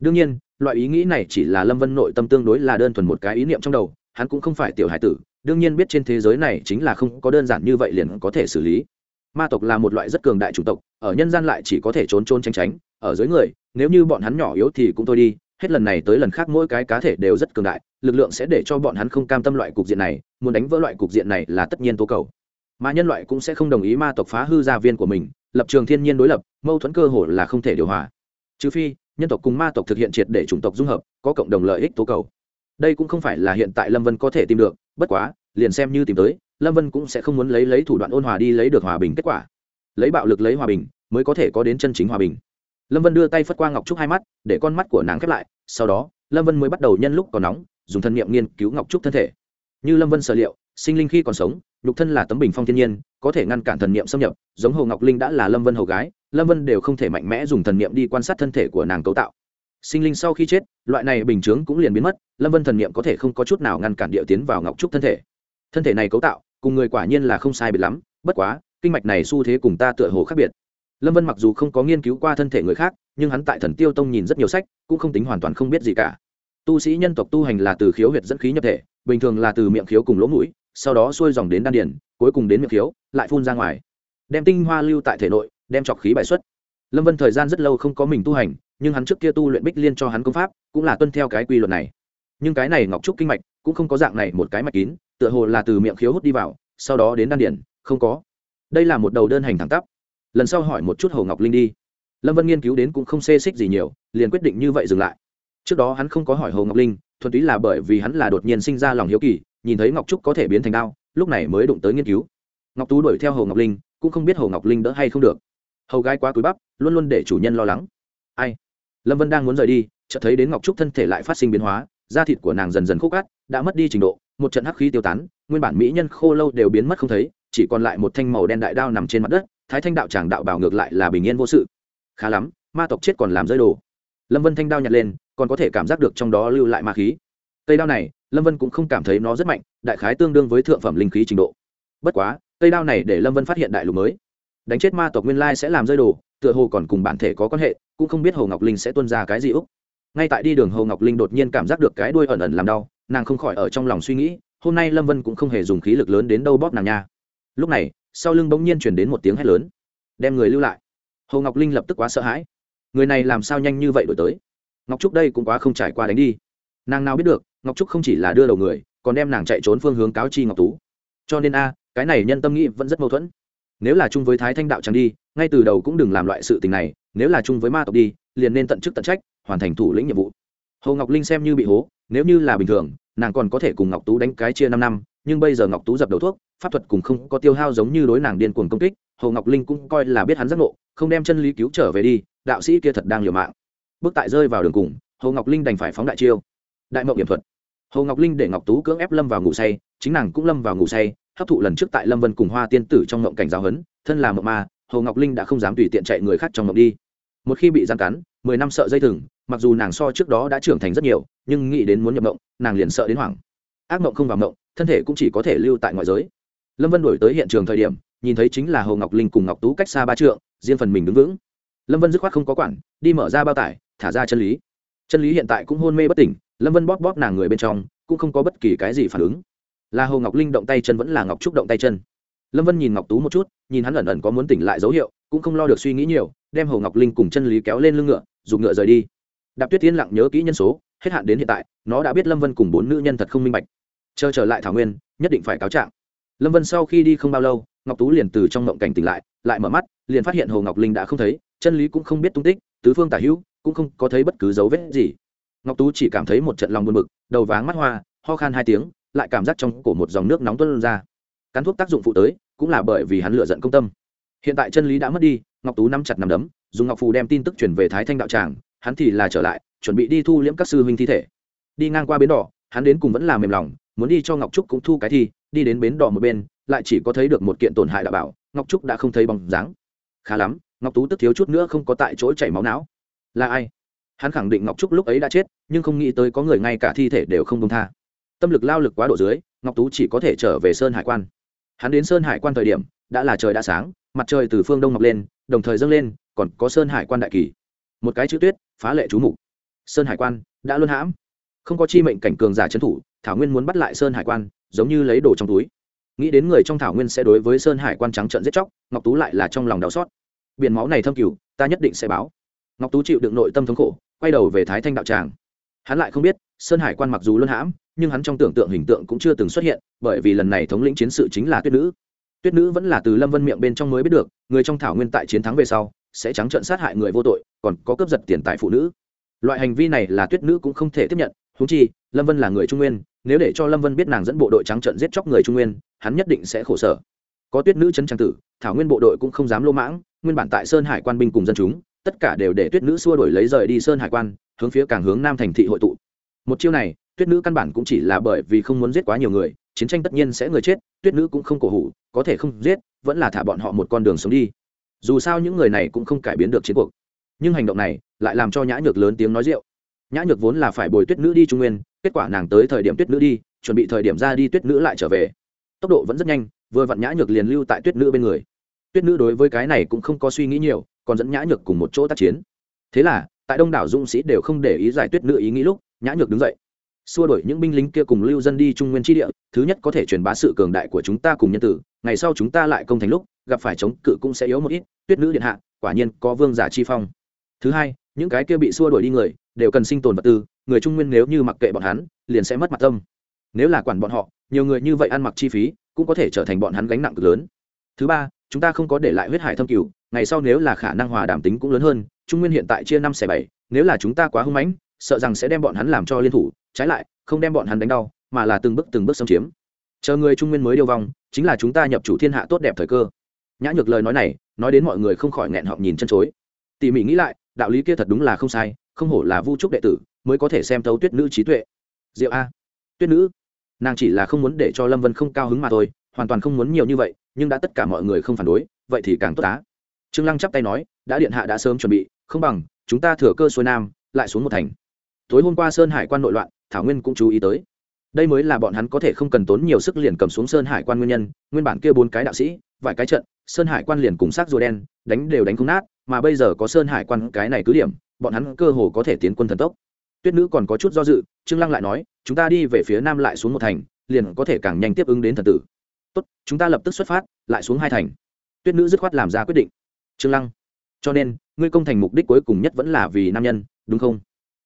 đương nhiên, loại ý nghĩ này chỉ là lâm vân nội tâm tương đối là đơn thuần một cái ý niệm trong đầu, hắn cũng không phải tiểu hải tử, đương nhiên biết trên thế giới này chính là không có đơn giản như vậy liền có thể xử lý. Ma tộc là một loại rất cường đại chủng tộc, ở nhân gian lại chỉ có thể trốn trốn tránh tránh, ở dưới người, nếu như bọn hắn nhỏ yếu thì cũng thôi đi, hết lần này tới lần khác mỗi cái cá thể đều rất cường đại, lực lượng sẽ để cho bọn hắn không cam tâm loại cục diện này, muốn đánh vỡ loại cục diện này là tất nhiên tố cầu. Mà nhân loại cũng sẽ không đồng ý ma tộc phá hư gia viên của mình, lập trường thiên nhiên đối lập, mâu thuẫn cơ hội là không thể điều hòa. Trừ phi nhân tộc cùng ma tộc thực hiện triệt để chủng tộc dung hợp, có cộng đồng lợi ích tố cầu. Đây cũng không phải là hiện tại lâm vân có thể tìm được, bất quá, liền xem như tìm tới, lâm vân cũng sẽ không muốn lấy lấy thủ đoạn ôn hòa đi lấy được hòa bình kết quả. Lấy bạo lực lấy hòa bình, mới có thể có đến chân chính hòa bình. Lâm vân đưa tay phất qua ngọc trúc hai mắt, để con mắt của nàng khép lại, sau đó, lâm vân mới bắt đầu nhân lúc còn nóng, dùng thân nhiệm nghiên cứu ngọc trúc thân thể. Như lâm vân sở liệu, sinh linh khi còn sống nhục thân là tấm bình phong thiên nhiên, có thể ngăn cản thần niệm xâm nhập, giống hồ ngọc linh đã là lâm vân hầu gái, lâm vân đều không thể mạnh mẽ dùng thần niệm đi quan sát thân thể của nàng cấu tạo. Sinh linh sau khi chết, loại này bình chướng cũng liền biến mất, lâm vân thần niệm có thể không có chút nào ngăn cản địa tiến vào ngọc trúc thân thể. Thân thể này cấu tạo, cùng người quả nhiên là không sai biệt lắm, bất quá, kinh mạch này xu thế cùng ta tựa hồ khác biệt. Lâm vân mặc dù không có nghiên cứu qua thân thể người khác, nhưng hắn tại thần tiêu tông nhìn rất nhiều sách, cũng không tính hoàn toàn không biết gì cả. Tu sĩ nhân tộc tu hành là từ khiếu huyệt dẫn khí nhập thể, bình thường là từ miệng khiếu cùng lỗ mũi sau đó xuôi dòng đến đan điền, cuối cùng đến miệng khiếu, lại phun ra ngoài. Đem tinh hoa lưu tại thể nội, đem trọc khí bài xuất. Lâm vân thời gian rất lâu không có mình tu hành, nhưng hắn trước kia tu luyện bích liên cho hắn công pháp, cũng là tuân theo cái quy luật này. Nhưng cái này ngọc trúc kinh mạch, cũng không có dạng này một cái mạch kín, tựa hồ là từ miệng khiếu hút đi vào, sau đó đến đan điển không có. Đây là một đầu đơn hành thẳng tắp. Lần sau hỏi một chút hồ ngọc linh đi. Lâm vân nghiên cứu đến cũng không xê xích gì nhiều, liền quyết định như vậy dừng lại. Trước đó hắn không có hỏi hồ ngọc linh, thuần túy là bởi vì hắn là đột nhiên sinh ra lòng hiếu kỳ nhìn thấy ngọc trúc có thể biến thành đao, lúc này mới đụng tới nghiên cứu. Ngọc tú đuổi theo hồ ngọc linh, cũng không biết hồ ngọc linh đỡ hay không được. Hầu gái quá cúi bắp, luôn luôn để chủ nhân lo lắng. Ai? Lâm vân đang muốn rời đi, chợt thấy đến ngọc trúc thân thể lại phát sinh biến hóa, da thịt của nàng dần dần khúc cát, đã mất đi trình độ, một trận hắc khí tiêu tán, nguyên bản mỹ nhân khô lâu đều biến mất không thấy, chỉ còn lại một thanh màu đen đại đao nằm trên mặt đất, thái thanh đạo tràng đạo bảo ngược lại là bình yên vô sự. Khá lắm, ma tộc chết còn làm rơi đồ. Lâm vân thanh đao nhặt lên, còn có thể cảm giác được trong đó lưu lại ma khí cây đao này, lâm vân cũng không cảm thấy nó rất mạnh, đại khái tương đương với thượng phẩm linh khí trình độ. Bất quá, cây đao này để lâm vân phát hiện đại lục mới. Đánh chết ma tộc nguyên lai sẽ làm rơi đồ, tựa hồ còn cùng bản thể có quan hệ, cũng không biết hồ ngọc linh sẽ tuân ra cái gì úc ngay tại đi đường, hồ ngọc linh đột nhiên cảm giác được cái đuôi ẩn ẩn làm đau, nàng không khỏi ở trong lòng suy nghĩ, hôm nay lâm vân cũng không hề dùng khí lực lớn đến đâu bóp nàng nha. Lúc này, sau lưng bỗng nhiên chuyển đến một tiếng hét lớn. Đem người lưu lại. Hồ ngọc linh lập tức quá sợ hãi. Người này làm sao nhanh như vậy đổi tới? Ngọc trúc đây cũng quá không trải qua đánh đi. Nàng nào biết được ngọc trúc không chỉ là đưa đầu người, còn đem nàng chạy trốn phương hướng cáo chi ngọc tú. Cho nên a, cái này nhân tâm nghĩ vẫn rất mâu thuẫn. Nếu là chung với thái thanh đạo chẳng đi, ngay từ đầu cũng đừng làm loại sự tình này, nếu là chung với ma tộc đi, liền nên tận chức tận trách, hoàn thành thủ lĩnh nhiệm vụ. Hồ ngọc linh xem như bị hố, nếu như là bình thường, nàng còn có thể cùng ngọc tú đánh cái chia năm năm, nhưng bây giờ ngọc tú dập đầu thuốc, pháp thuật cùng không có tiêu hao giống như đối nàng điên cuồng công kích, hồ ngọc linh cũng coi là biết hắn giác ngộ, không đem chân lý cứu trở về đi, đạo sĩ kia thật đang liều mạng. Bước tại rơi vào đường cùng, hồ ngọc linh đành phải phóng đại chiêu đại mộng hiệp thuật. Hồ ngọc linh để ngọc tú cưỡng ép lâm vào ngủ say, chính nàng cũng lâm vào ngủ say, hấp thụ lần trước tại lâm vân cùng hoa tiên tử trong mộng cảnh giáo hấn thân là mộng ma, hồ ngọc linh đã không dám tùy tiện chạy người khác trong mộng đi. Một khi bị gian cắn, mười năm sợ dây thừng, mặc dù nàng so trước đó đã trưởng thành rất nhiều, nhưng nghĩ đến muốn nhập mộng, nàng liền sợ đến hoảng. Ác mộng không vào mộng, thân thể cũng chỉ có thể lưu tại ngoại giới. Lâm vân đổi tới hiện trường thời điểm, nhìn thấy chính là hồ ngọc linh cùng ngọc tú cách xa ba trượng, riêng phần mình đứng vững. Lâm vân dứt khoát không có quản, đi mở ra bao tải, thả ra chân lý. Chân lý hiện tại cũng hôn mê bất tỉnh lâm vân bóp bóp nàng người bên trong, cũng không có bất kỳ cái gì phản ứng. Là hồ ngọc linh động tay chân vẫn là ngọc trúc động tay chân. Lâm vân nhìn ngọc tú một chút, nhìn hắn ẩn ẩn có muốn tỉnh lại dấu hiệu, cũng không lo được suy nghĩ nhiều, đem hồ ngọc linh cùng chân lý kéo lên lưng ngựa, dùng ngựa rời đi. Đạp tuyết tiên lặng nhớ kỹ nhân số, hết hạn đến hiện tại, nó đã biết lâm vân cùng bốn nữ nhân thật không minh bạch. Chờ trở lại thảo nguyên, nhất định phải cáo trạng. Lâm vân sau khi đi không bao lâu, ngọc tú liền từ trong mộng cảnh tỉnh lại lại mở mắt, liền phát hiện hồ ngọc linh đã không thấy, chân lý cũng không biết tung tích, tứ phương tả hữu, cũng không có thấy bất cứ dấu vết gì ngọc tú chỉ cảm thấy một trận lòng buồn bực, đầu váng mắt hoa, ho khan hai tiếng, lại cảm giác trong cổ một dòng nước nóng tuân ra. Cắn thuốc tác dụng phụ tới, cũng là bởi vì hắn lựa giận công tâm. Hiện tại chân lý đã mất đi, ngọc tú nắm chặt nằm đấm, dùng ngọc phù đem tin tức chuyển về thái thanh đạo tràng, hắn thì là trở lại, chuẩn bị đi thu liễm các sư huynh thi thể. Đi ngang qua bến đỏ, hắn đến cùng vẫn là mềm lòng, muốn đi cho ngọc trúc cũng thu cái thi, đi đến bến đỏ một bên, lại chỉ có thấy được một kiện tổn hại đạo bảo, ngọc trúc đã không thấy bóng dáng. Khá lắm, ngọc tú tức thiếu chút nữa không có tại chỗ chảy máu não. Là ai? Hắn khẳng định ngọc trúc lúc ấy đã chết, nhưng không nghĩ tới có người ngay cả thi thể đều không công tha. Tâm lực lao lực quá độ dưới, ngọc tú chỉ có thể trở về sơn hải quan. Hắn đến sơn hải quan thời điểm, đã là trời đã sáng, mặt trời từ phương đông mọc lên, đồng thời dâng lên, còn có sơn hải quan đại kỳ. Một cái chữ tuyết, phá lệ chú mục. Sơn hải quan, đã luôn hãm. Không có chi mệnh cảnh cường giả trấn thủ, thảo nguyên muốn bắt lại sơn hải quan, giống như lấy đồ trong túi. Nghĩ đến người trong thảo nguyên sẽ đối với sơn hải quan trắng trận giết chóc, ngọc tú lại là trong lòng đau xót. Biển máu này thâm cửu ta nhất định sẽ báo. Ngọc tú chịu đựng nội tâm thống khổ quay đầu về thái thanh đạo tràng. Hắn lại không biết, sơn hải quan mặc dù luân hãm, nhưng hắn trong tưởng tượng hình tượng cũng chưa từng xuất hiện, bởi vì lần này thống lĩnh chiến sự chính là tuyết nữ. Tuyết nữ vẫn là từ lâm vân miệng bên trong mới biết được, người trong thảo nguyên tại chiến thắng về sau, sẽ trắng trợn sát hại người vô tội, còn có cướp giật tiền tại phụ nữ. Loại hành vi này là tuyết nữ cũng không thể tiếp nhận húng chi, lâm vân là người trung nguyên, nếu để cho lâm vân biết nàng dẫn bộ đội trắng trợn giết chóc người trung nguyên, hắn nhất định sẽ khổ sở. Có tuyết nữ chân trang tử, thảo nguyên bộ đội cũng không dám lô mãng, nguyên bản tại sơn hải quan binh cùng dân chúng tất cả đều để tuyết nữ xua đổi lấy rời đi sơn hải quan, hướng phía càng hướng nam thành thị hội tụ. Một chiêu này, tuyết nữ căn bản cũng chỉ là bởi vì không muốn giết quá nhiều người, chiến tranh tất nhiên sẽ người chết, tuyết nữ cũng không cổ hủ, có thể không giết, vẫn là thả bọn họ một con đường sống đi. Dù sao những người này cũng không cải biến được chiến cuộc. Nhưng hành động này lại làm cho nhã nhược lớn tiếng nói rượu. Nhã nhược vốn là phải bồi tuyết nữ đi trung nguyên, kết quả nàng tới thời điểm tuyết nữ đi, chuẩn bị thời điểm ra đi tuyết nữ lại trở về. Tốc độ vẫn rất nhanh, vừa vặn nhã nhược liền lưu tại tuyết nữ bên người. Tuyết nữ đối với cái này cũng không có suy nghĩ nhiều còn dẫn nhã nhược cùng một chỗ tác chiến. Thế là, tại đông đảo dũng sĩ đều không để ý giải tuyết nữ ý nghĩ lúc, nhã nhược đứng dậy. Xua đổi những binh lính kia cùng lưu dân đi trung nguyên tri địa, thứ nhất có thể truyền bá sự cường đại của chúng ta cùng nhân tử, ngày sau chúng ta lại công thành lúc, gặp phải chống cự cũng sẽ yếu một ít, tuyết nữ điện hạ, quả nhiên có vương giả chi phong. Thứ hai, những cái kia bị xua đuổi đi người, đều cần sinh tồn vật tư, người trung nguyên nếu như mặc kệ bọn hắn, liền sẽ mất mặt tâm. Nếu là quản bọn họ, nhiều người như vậy ăn mặc chi phí, cũng có thể trở thành bọn hắn gánh nặng cực lớn. Thứ ba, chúng ta không có để lại huyết hải thâm cửu ngày sau nếu là khả năng hòa đàm tính cũng lớn hơn, trung nguyên hiện tại chia năm xẻ bảy, nếu là chúng ta quá hung mãnh, sợ rằng sẽ đem bọn hắn làm cho liên thủ, trái lại, không đem bọn hắn đánh đau, mà là từng bước từng bước xâm chiếm. Chờ người trung nguyên mới điêu vong, chính là chúng ta nhập chủ thiên hạ tốt đẹp thời cơ. Nhã nhược lời nói này, nói đến mọi người không khỏi nghẹn họng nhìn chân chối. Tỉ mỉ nghĩ lại, đạo lý kia thật đúng là không sai, không hổ là vu trúc đệ tử, mới có thể xem thấu tuyết nữ trí tuệ. Diệu a. Tuyết nữ. Nàng chỉ là không muốn để cho lâm vân không cao hứng mà thôi, hoàn toàn không muốn nhiều như vậy, nhưng đã tất cả mọi người không phản đối, vậy thì càng tốt á trương lăng chắp tay nói, đã điện hạ đã sớm chuẩn bị, không bằng, chúng ta thừa cơ xuôi nam, lại xuống một thành. Tối hôm qua sơn hải quan nội loạn, thảo nguyên cũng chú ý tới. Đây mới là bọn hắn có thể không cần tốn nhiều sức liền cầm xuống sơn hải quan nguyên nhân, nguyên bản kia bốn cái đạo sĩ, vài cái trận, sơn hải quan liền cùng xác rùa đen, đánh đều đánh không nát, mà bây giờ có sơn hải quan cái này cứ điểm, bọn hắn cơ hồ có thể tiến quân thần tốc. Tuyết nữ còn có chút do dự, trương lăng lại nói, chúng ta đi về phía nam lại xuống một thành, liền có thể càng nhanh tiếp ứng đến thần tử. Tốt, chúng ta lập tức xuất phát, lại xuống hai thành. Tuyết nữ dứt khoát làm ra quyết định trương lăng. Cho nên, ngươi công thành mục đích cuối cùng nhất vẫn là vì nam nhân, đúng không?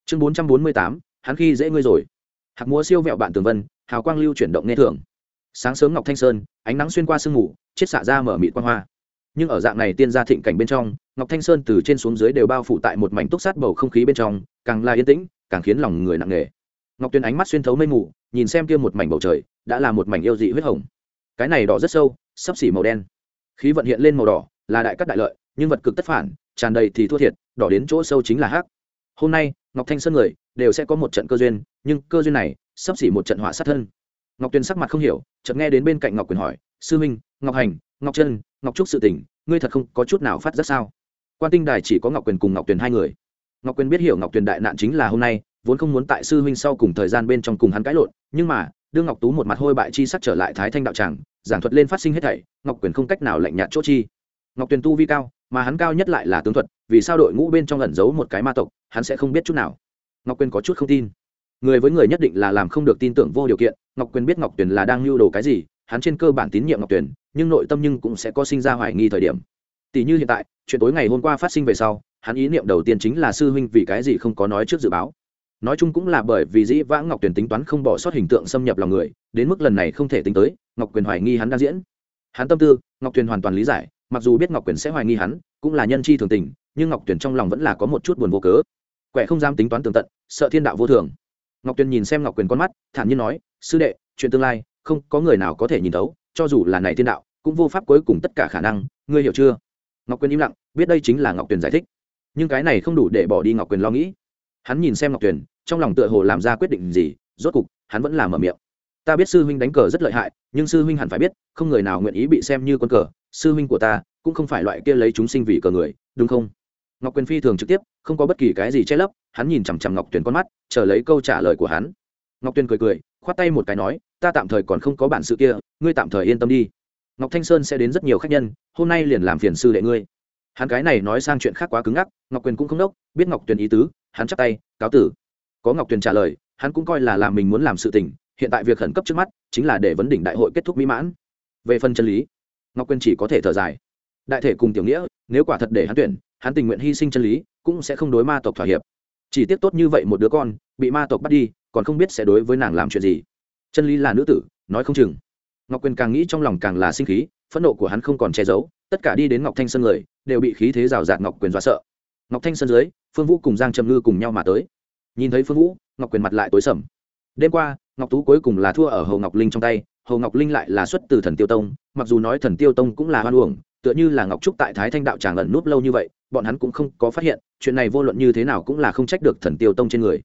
Chương bốn trăm bốn mươi tám, hắn khi dễ ngươi rồi. Hạc múa siêu vẹo bạn tường vân, hào quang lưu chuyển động nghe thường. Sáng sớm ngọc thanh sơn, ánh nắng xuyên qua sương mù chết xạ ra mở mịt quang hoa. Nhưng ở dạng này tiên gia thịnh cảnh bên trong, ngọc thanh sơn từ trên xuống dưới đều bao phủ tại một mảnh túc sát bầu không khí bên trong, càng là yên tĩnh, càng khiến lòng người nặng nề. Ngọc tuyền ánh mắt xuyên thấu mây mù, nhìn xem kia một mảnh bầu trời, đã là một mảnh yêu dị huyết hồng. Cái này đỏ rất sâu, sắp xỉ màu đen. Khí vận hiện lên màu đỏ, là đại cắt đại lợi nhưng vật cực tất phản, tràn đầy thì thua thiệt, đỏ đến chỗ sâu chính là hắc. Hôm nay, ngọc thanh sơn người đều sẽ có một trận cơ duyên, nhưng cơ duyên này sắp xỉ một trận họa sát thân. Ngọc tuyền sắc mặt không hiểu, chợt nghe đến bên cạnh ngọc quyền hỏi, sư minh, ngọc hành, ngọc trân ngọc trúc sự tình, ngươi thật không có chút nào phát giác sao? Quan tinh đài chỉ có ngọc quyền cùng ngọc tuyền hai người. Ngọc quyền biết hiểu ngọc tuyền đại nạn chính là hôm nay, vốn không muốn tại sư huynh sau cùng thời gian bên trong cùng hắn cãi lộn, nhưng mà, đương ngọc tú một mặt hôi bại chi sắc trở lại thái thanh đạo tràng, giảng thuật lên phát sinh hết thảy, ngọc quyền không cách nào lạnh nhạt chỗ chi. Ngọc tuyền tu vi cao mà hắn cao nhất lại là tướng thuật, vì sao đội ngũ bên trong ẩn giấu một cái ma tộc, hắn sẽ không biết chút nào. Ngọc quyền có chút không tin. Người với người nhất định là làm không được tin tưởng vô điều kiện, ngọc quyền biết ngọc tuyền là đang lưu đồ cái gì, hắn trên cơ bản tín nhiệm ngọc tuyền, nhưng nội tâm nhưng cũng sẽ có sinh ra hoài nghi thời điểm. Tỷ như hiện tại, chuyện tối ngày hôm qua phát sinh về sau, hắn ý niệm đầu tiên chính là sư huynh vì cái gì không có nói trước dự báo. Nói chung cũng là bởi vì dĩ vãng ngọc tuyền tính toán không bỏ sót hình tượng xâm nhập lòng người, đến mức lần này không thể tính tới, ngọc quyền hoài nghi hắn đang diễn. Hắn tâm tư, ngọc tuyền hoàn toàn lý giải mặc dù biết ngọc quyền sẽ hoài nghi hắn, cũng là nhân chi thường tình, nhưng ngọc tuyền trong lòng vẫn là có một chút buồn vô cớ. Quẻ không dám tính toán tường tận, sợ thiên đạo vô thường. Ngọc tuyền nhìn xem ngọc quyền con mắt, thản nhiên nói, sư đệ, chuyện tương lai, không có người nào có thể nhìn thấu, cho dù là này thiên đạo, cũng vô pháp cuối cùng tất cả khả năng, ngươi hiểu chưa? Ngọc quyền im lặng, biết đây chính là ngọc tuyền giải thích. Nhưng cái này không đủ để bỏ đi ngọc quyền lo nghĩ. Hắn nhìn xem ngọc tuyền trong lòng tựa hồ làm ra quyết định gì, rốt cục, hắn vẫn làm mở miệng ta biết sư huynh đánh cờ rất lợi hại, nhưng sư huynh hẳn phải biết, không người nào nguyện ý bị xem như con cờ. Sư huynh của ta cũng không phải loại kia lấy chúng sinh vì cờ người, đúng không? Ngọc quyền phi thường trực tiếp, không có bất kỳ cái gì che lấp, hắn nhìn chằm chằm ngọc tuyền con mắt, chờ lấy câu trả lời của hắn. Ngọc tuyền cười cười, khoát tay một cái nói, ta tạm thời còn không có bản sự kia, ngươi tạm thời yên tâm đi. Ngọc thanh sơn sẽ đến rất nhiều khách nhân, hôm nay liền làm phiền sư đệ ngươi. Hắn cái này nói sang chuyện khác quá cứng ngắc, ngọc quyền cũng không đốc, biết ngọc tuyền ý tứ, hắn chắp tay, cáo tử. Có ngọc tuyền trả lời, hắn cũng coi là làm mình muốn làm sự tình hiện tại việc khẩn cấp trước mắt chính là để vấn đỉnh đại hội kết thúc mỹ mãn. Về phần chân lý, ngọc quyền chỉ có thể thở dài. Đại thể cùng tiểu nghĩa, nếu quả thật để hắn tuyển, hắn tình nguyện hy sinh chân lý, cũng sẽ không đối ma tộc thỏa hiệp. Chỉ tiếc tốt như vậy một đứa con, bị ma tộc bắt đi, còn không biết sẽ đối với nàng làm chuyện gì. Chân lý là nữ tử, nói không chừng. Ngọc quyền càng nghĩ trong lòng càng là sinh khí, phẫn nộ của hắn không còn che giấu, tất cả đi đến ngọc thanh sơn người, đều bị khí thế rào rạt ngọc quyền dọa sợ. Ngọc thanh sơn dưới, phương vũ cùng giang trầm ngư cùng nhau mà tới. Nhìn thấy phương vũ, ngọc quyền mặt lại tối sầm. Đêm qua ngọc tú cuối cùng là thua ở hồ ngọc linh trong tay, hồ ngọc linh lại là xuất từ thần tiêu tông, mặc dù nói thần tiêu tông cũng là hoan uổng, tựa như là ngọc trúc tại thái thanh đạo tràng ẩn núp lâu như vậy, bọn hắn cũng không có phát hiện, chuyện này vô luận như thế nào cũng là không trách được thần tiêu tông trên người.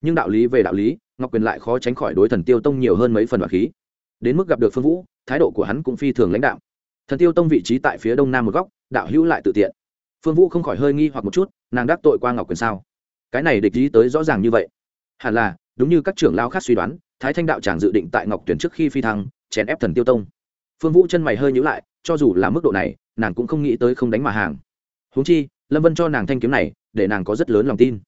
Nhưng đạo lý về đạo lý, ngọc quyền lại khó tránh khỏi đối thần tiêu tông nhiều hơn mấy phần đoạt khí. Đến mức gặp được phương vũ, thái độ của hắn cũng phi thường lãnh đạo thần tiêu tông vị trí tại phía đông nam một góc, đạo hữu lại tự tiện. Phương vũ không khỏi hơi nghi hoặc một chút, nàng đắc tội qua ngọc quyền sao? Cái này địch ý tới rõ ràng như vậy. Hẳn là, đúng như các trưởng lao khác suy đoán thái thanh đạo tràng dự định tại ngọc tuyển trước khi phi thăng, chèn ép thần tiêu tông. Phương vũ chân mày hơi nhữ lại, cho dù là mức độ này, nàng cũng không nghĩ tới không đánh mà hàng. Huống chi, lâm vân cho nàng thanh kiếm này, để nàng có rất lớn lòng tin.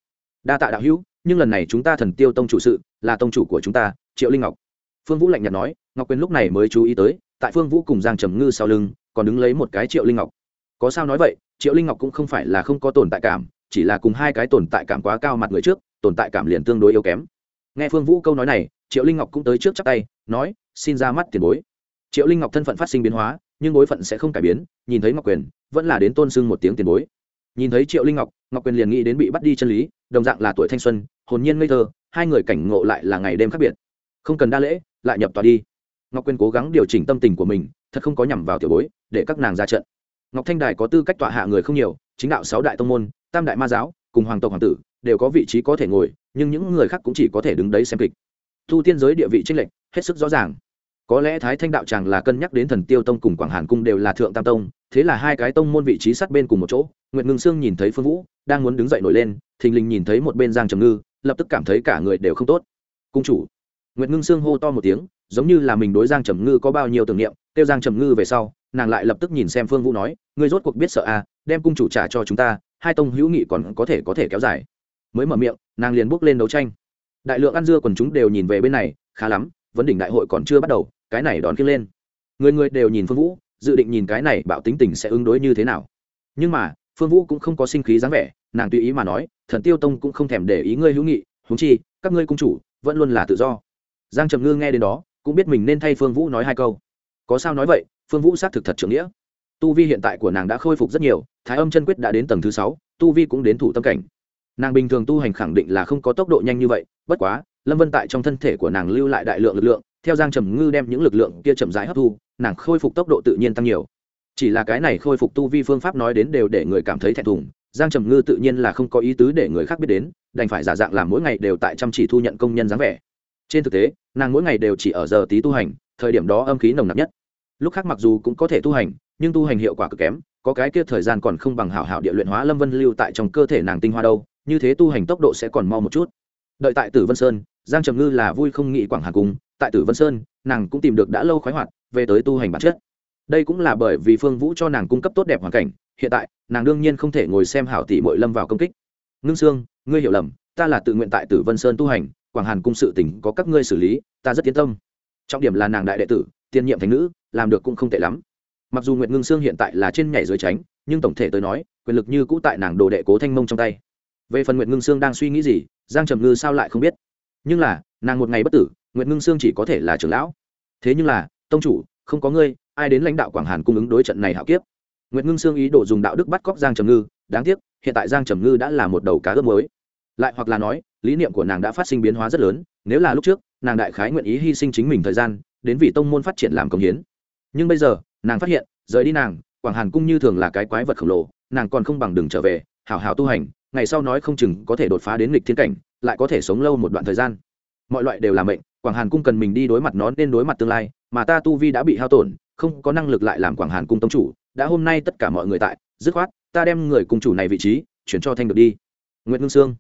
Đa tạ đạo hữu, nhưng lần này chúng ta thần tiêu tông chủ sự, là tông chủ của chúng ta, triệu linh ngọc. Phương vũ lạnh nhạt nói, ngọc quyền lúc này mới chú ý tới, tại phương vũ cùng giang trầm ngư sau lưng, còn đứng lấy một cái triệu linh ngọc. Có sao nói vậy, triệu linh ngọc cũng không phải là không có tồn tại cảm, chỉ là cùng hai cái tồn tại cảm quá cao mặt người trước, tồn tại cảm liền tương đối yếu kém. Nghe phương vũ câu nói này triệu linh ngọc cũng tới trước chắc tay, nói, xin ra mắt tiền bối. Triệu linh ngọc thân phận phát sinh biến hóa, nhưng bối phận sẽ không cải biến, nhìn thấy ngọc quyền, vẫn là đến tôn sưng một tiếng tiền bối. Nhìn thấy triệu linh ngọc ngọc quyền liền nghĩ đến bị bắt đi chân lý, đồng dạng là tuổi thanh xuân, hồn nhiên ngây thơ, hai người cảnh ngộ lại là ngày đêm khác biệt. Không cần đa lễ, lại nhập tòa đi. Ngọc quyền cố gắng điều chỉnh tâm tình của mình, thật không có nhằm vào tiểu bối, để các nàng ra trận. Ngọc thanh đài có tư cách tọa hạ người không nhiều, chính đạo sáu đại tông môn, tam đại ma giáo, cùng hoàng tộc hoàng tử, đều có vị trí có thể ngồi, nhưng những người khác cũng chỉ có thể đứng đấy xem kịch thu tiên giới địa vị tranh lệch, hết sức rõ ràng. Có lẽ thái thanh đạo tràng là cân nhắc đến thần tiêu tông cùng quảng hàn cung đều là thượng tam tông, thế là hai cái tông môn vị trí sát bên cùng một chỗ, nguyệt ngưng sương nhìn thấy phương vũ, đang muốn đứng dậy nổi lên, thình lình nhìn thấy một bên giang trầm ngư, lập tức cảm thấy cả người đều không tốt. Cung chủ. Nguyệt ngưng sương hô to một tiếng, giống như là mình đối giang trầm ngư có bao nhiêu tưởng niệm, kêu giang trầm ngư về sau, nàng lại lập tức nhìn xem phương vũ nói, ngươi rốt cuộc biết sợ à đem cung chủ trả cho chúng ta, hai tông hữu nghị còn có thể có thể kéo dài. Mới mở miệng, nàng liền bước lên đấu tranh đại lượng ăn dưa quần chúng đều nhìn về bên này, khá lắm, vấn đỉnh đại hội còn chưa bắt đầu, cái này đón kiêng lên. Người người đều nhìn phương vũ, dự định nhìn cái này bạo tính tình sẽ ứng đối như thế nào. Nhưng mà, phương vũ cũng không có sinh khí dáng vẻ, nàng tùy ý mà nói, thần tiêu tông cũng không thèm để ý ngươi hữu nghị húng chi, các ngươi cung chủ vẫn luôn là tự do. Giang trầm ngư nghe đến đó, cũng biết mình nên thay phương vũ nói hai câu. Có sao nói vậy, phương vũ xác thực thật trưởng nghĩa. Tu vi hiện tại của nàng đã khôi phục rất nhiều, thái âm chân quyết đã đến tầng thứ sáu, tu vi cũng đến thủ tâm cảnh nàng bình thường tu hành khẳng định là không có tốc độ nhanh như vậy, bất quá, lâm vân tại trong thân thể của nàng lưu lại đại lượng lực lượng, theo giang trầm ngư đem những lực lượng kia chậm rãi hấp thu, nàng khôi phục tốc độ tự nhiên tăng nhiều. Chỉ là cái này khôi phục tu vi phương pháp nói đến đều để người cảm thấy thẹn thùng, giang trầm ngư tự nhiên là không có ý tứ để người khác biết đến, đành phải giả dạng làm mỗi ngày đều tại chăm chỉ thu nhận công nhân dáng vẻ. Trên thực tế, nàng mỗi ngày đều chỉ ở giờ tí tu hành, thời điểm đó âm khí nồng nặc nhất. Lúc khác mặc dù cũng có thể tu hành, nhưng tu hành hiệu quả cực kém, có cái kia thời gian còn không bằng hảo hảo địa luyện hóa lâm vân lưu tại trong cơ thể nàng tinh hoa đâu như thế tu hành tốc độ sẽ còn mau một chút. Đợi tại tử vân sơn, giang trầm ngư là vui không nghĩ quảng hà cung tại tử vân sơn, nàng cũng tìm được đã lâu khoái hoạt, về tới tu hành bản chất. Đây cũng là bởi vì phương vũ cho nàng cung cấp tốt đẹp hoàn cảnh, hiện tại, nàng đương nhiên không thể ngồi xem hảo tỷ muội lâm vào công kích. Ngưng sương, ngươi hiểu lầm, ta là tự nguyện tại tử vân sơn tu hành, quảng hàn cung sự tỉnh có các ngươi xử lý, ta rất yên tâm. Trọng điểm là nàng đại đệ tử, tiên nhiệm thành nữ, làm được cũng không tệ lắm. Mặc dù nguyệt ngưng sương hiện tại là trên nhảy dưới tránh, nhưng tổng thể tới nói, quyền lực như cũ tại nàng đồ đệ cố thanh mông trong tay về phần nguyệt ngưng sương đang suy nghĩ gì, giang trầm ngư sao lại không biết? Nhưng là, nàng một ngày bất tử, nguyệt ngưng sương chỉ có thể là trưởng lão. Thế nhưng là, tông chủ, không có ngươi, ai đến lãnh đạo quảng hàn cung ứng đối trận này hạo kiếp? Nguyệt ngưng sương ý đồ dùng đạo đức bắt cóc giang trầm ngư, đáng tiếc, hiện tại giang trầm ngư đã là một đầu cá ướp mới lại hoặc là nói, lý niệm của nàng đã phát sinh biến hóa rất lớn, nếu là lúc trước, nàng đại khái nguyện ý hy sinh chính mình thời gian, đến vì tông môn phát triển làm công hiến. Nhưng bây giờ, nàng phát hiện, rời đi nàng, quảng hàn cung như thường là cái quái vật khổng lồ, nàng còn không bằng đường trở về, hảo hảo tu hành ngày sau nói không chừng có thể đột phá đến lịch thiên cảnh, lại có thể sống lâu một đoạn thời gian. Mọi loại đều là mệnh, quảng hàn cung cần mình đi đối mặt nó nên đối mặt tương lai, mà ta tu vi đã bị hao tổn, không có năng lực lại làm quảng hàn cung tông chủ, đã hôm nay tất cả mọi người tại, dứt khoát, ta đem người cung chủ này vị trí, chuyển cho thanh được đi. Nguyễn ngưng sương,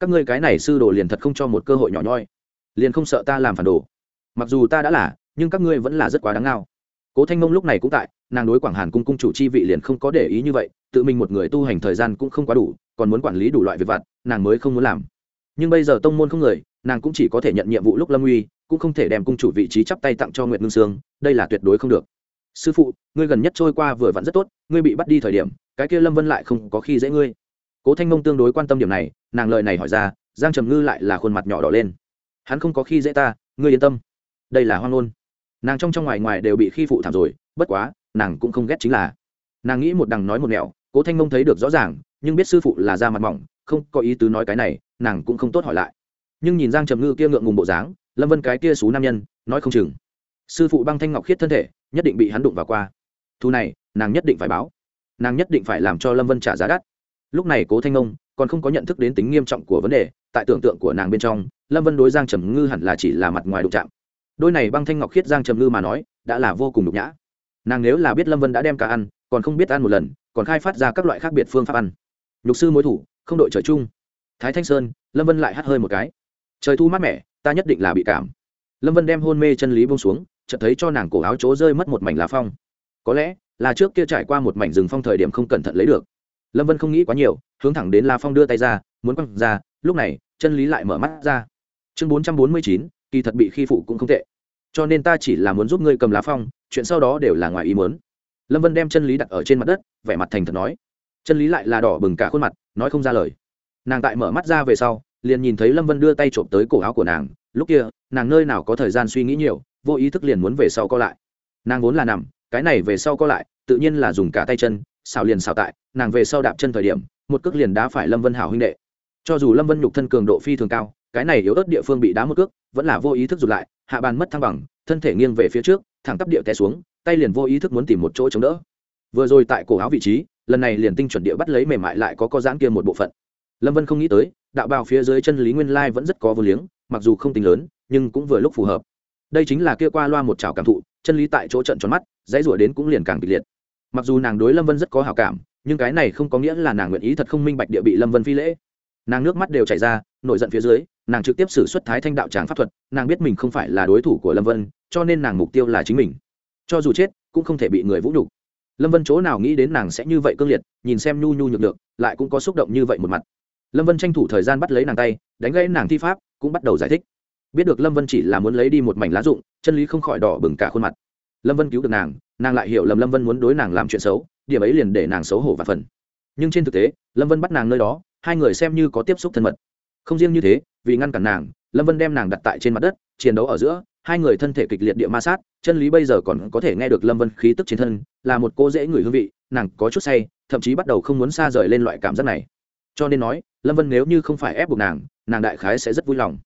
các ngươi cái này sư đồ liền thật không cho một cơ hội nhỏ nhoi, liền không sợ ta làm phản đồ. Mặc dù ta đã là, nhưng các ngươi vẫn là rất quá đáng ngao. Cố thanh mông lúc này cũng tại, nàng đối quảng hàn cung cung chủ chi vị liền không có để ý như vậy, tự mình một người tu hành thời gian cũng không quá đủ còn muốn quản lý đủ loại việc vặt, nàng mới không muốn làm. Nhưng bây giờ tông môn không người, nàng cũng chỉ có thể nhận nhiệm vụ lúc lâm uy, cũng không thể đem cung chủ vị trí chắp tay tặng cho nguyệt ngưng sương, đây là tuyệt đối không được. Sư phụ, ngươi gần nhất trôi qua vừa vặn rất tốt, ngươi bị bắt đi thời điểm, cái kia lâm vân lại không có khi dễ ngươi. Cố thanh mông tương đối quan tâm điểm này, nàng lời này hỏi ra, giang trầm ngư lại là khuôn mặt nhỏ đỏ lên. Hắn không có khi dễ ta, ngươi yên tâm. Đây là hoang ngôn. Nàng trong trong ngoài ngoài đều bị khi phụ thảm rồi, bất quá, nàng cũng không ghét chính là. Nàng nghĩ một đằng nói một nẻo, cố thanh mông thấy được rõ ràng nhưng biết sư phụ là da mặt mỏng, không có ý tứ nói cái này, nàng cũng không tốt hỏi lại. Nhưng nhìn giang trầm ngư kia ngượng ngùng bộ dáng, lâm vân cái kia xú nam nhân, nói không chừng. Sư phụ băng thanh ngọc khiết thân thể, nhất định bị hắn đụng vào qua. Thu này, nàng nhất định phải báo. Nàng nhất định phải làm cho lâm vân trả giá đắt. Lúc này cố thanh ông còn không có nhận thức đến tính nghiêm trọng của vấn đề, tại tưởng tượng của nàng bên trong, lâm vân đối giang trầm ngư hẳn là chỉ là mặt ngoài đụng chạm. Đôi này băng thanh ngọc khiết giang trầm ngư mà nói, đã là vô cùng nhục nhã. Nàng nếu là biết lâm vân đã đem cả ăn, còn không biết ăn một lần, còn khai phát ra các loại khác biệt phương pháp ăn nhục sư mối thủ, không đội trời chung. Thái thanh sơn, lâm vân lại hắt hơi một cái. Trời thu mát mẻ, ta nhất định là bị cảm. Lâm vân đem hôn mê chân lý bông xuống, chợt thấy cho nàng cổ áo chỗ rơi mất một mảnh lá phong. Có lẽ là trước kia trải qua một mảnh rừng phong thời điểm không cẩn thận lấy được. Lâm vân không nghĩ quá nhiều, hướng thẳng đến la phong đưa tay ra, muốn quăng ra, lúc này, chân lý lại mở mắt ra. Chương bốn trăm bốn mươi chín, kỳ thật bị khi phụ cũng không tệ. Cho nên ta chỉ là muốn giúp ngươi cầm lá phong, chuyện sau đó đều là ngoài ý muốn. Lâm vân đem chân lý đặt ở trên mặt đất, vẻ mặt thành thật nói chân lý lại là đỏ bừng cả khuôn mặt, nói không ra lời. Nàng tại mở mắt ra về sau, liền nhìn thấy lâm vân đưa tay trộm tới cổ áo của nàng. Lúc kia, nàng nơi nào có thời gian suy nghĩ nhiều, vô ý thức liền muốn về sau co lại. Nàng vốn là nằm, cái này về sau co lại, tự nhiên là dùng cả tay chân, xào liền xào tại, nàng về sau đạp chân thời điểm, một cước liền đá phải lâm vân hảo huynh đệ. Cho dù lâm vân nhục thân cường độ phi thường cao, cái này yếu ớt địa phương bị đá một cước, vẫn là vô ý thức rụt lại, hạ bàn mất thăng bằng, thân thể nghiêng về phía trước, thẳng tắp địa té xuống, tay liền vô ý thức muốn tìm một chỗ chống đỡ. Vừa rồi tại cổ áo vị trí lần này liền tinh chuẩn địa bắt lấy mềm mại lại có co giãn kia một bộ phận. Lâm vân không nghĩ tới, đạo bào phía dưới chân lý nguyên lai vẫn rất có vô liếng, mặc dù không tính lớn, nhưng cũng vừa lúc phù hợp. Đây chính là kia qua loa một trảo cảm thụ, chân lý tại chỗ trận tròn mắt, dãy rủa đến cũng liền càng kịch liệt. Mặc dù nàng đối lâm vân rất có hảo cảm, nhưng cái này không có nghĩa là nàng nguyện ý thật không minh bạch địa bị lâm vân phi lễ. Nàng nước mắt đều chảy ra, nổi giận phía dưới, nàng trực tiếp xử xuất thái thanh đạo tràng pháp thuật, nàng biết mình không phải là đối thủ của lâm vân, cho nên nàng mục tiêu là chính mình. Cho dù chết, cũng không thể bị người vũ nhục lâm vân chỗ nào nghĩ đến nàng sẽ như vậy cương liệt, nhìn xem nhu nhu nhược được lại cũng có xúc động như vậy một mặt. Lâm vân tranh thủ thời gian bắt lấy nàng tay, đánh gãy nàng thi pháp, cũng bắt đầu giải thích. Biết được lâm vân chỉ là muốn lấy đi một mảnh lá rụng chân lý không khỏi đỏ bừng cả khuôn mặt. Lâm vân cứu được nàng nàng lại hiểu lầm lâm vân muốn đối nàng làm chuyện xấu, điểm ấy liền để nàng xấu hổ và phần. Nhưng trên thực tế, lâm vân bắt nàng nơi đó, hai người xem như có tiếp xúc thân mật. Không riêng như thế, vì ngăn cản nàng, lâm vân đem nàng đặt tại trên mặt đất, chiến đấu ở giữa hai người thân thể kịch liệt địa ma sát, chân lý bây giờ còn có thể nghe được lâm vân khí tức trên thân, là một cô dễ người hương vị, nàng có chút say, thậm chí bắt đầu không muốn xa rời lên loại cảm giác này. Cho nên nói, lâm vân nếu như không phải ép buộc nàng nàng đại khái sẽ rất vui lòng.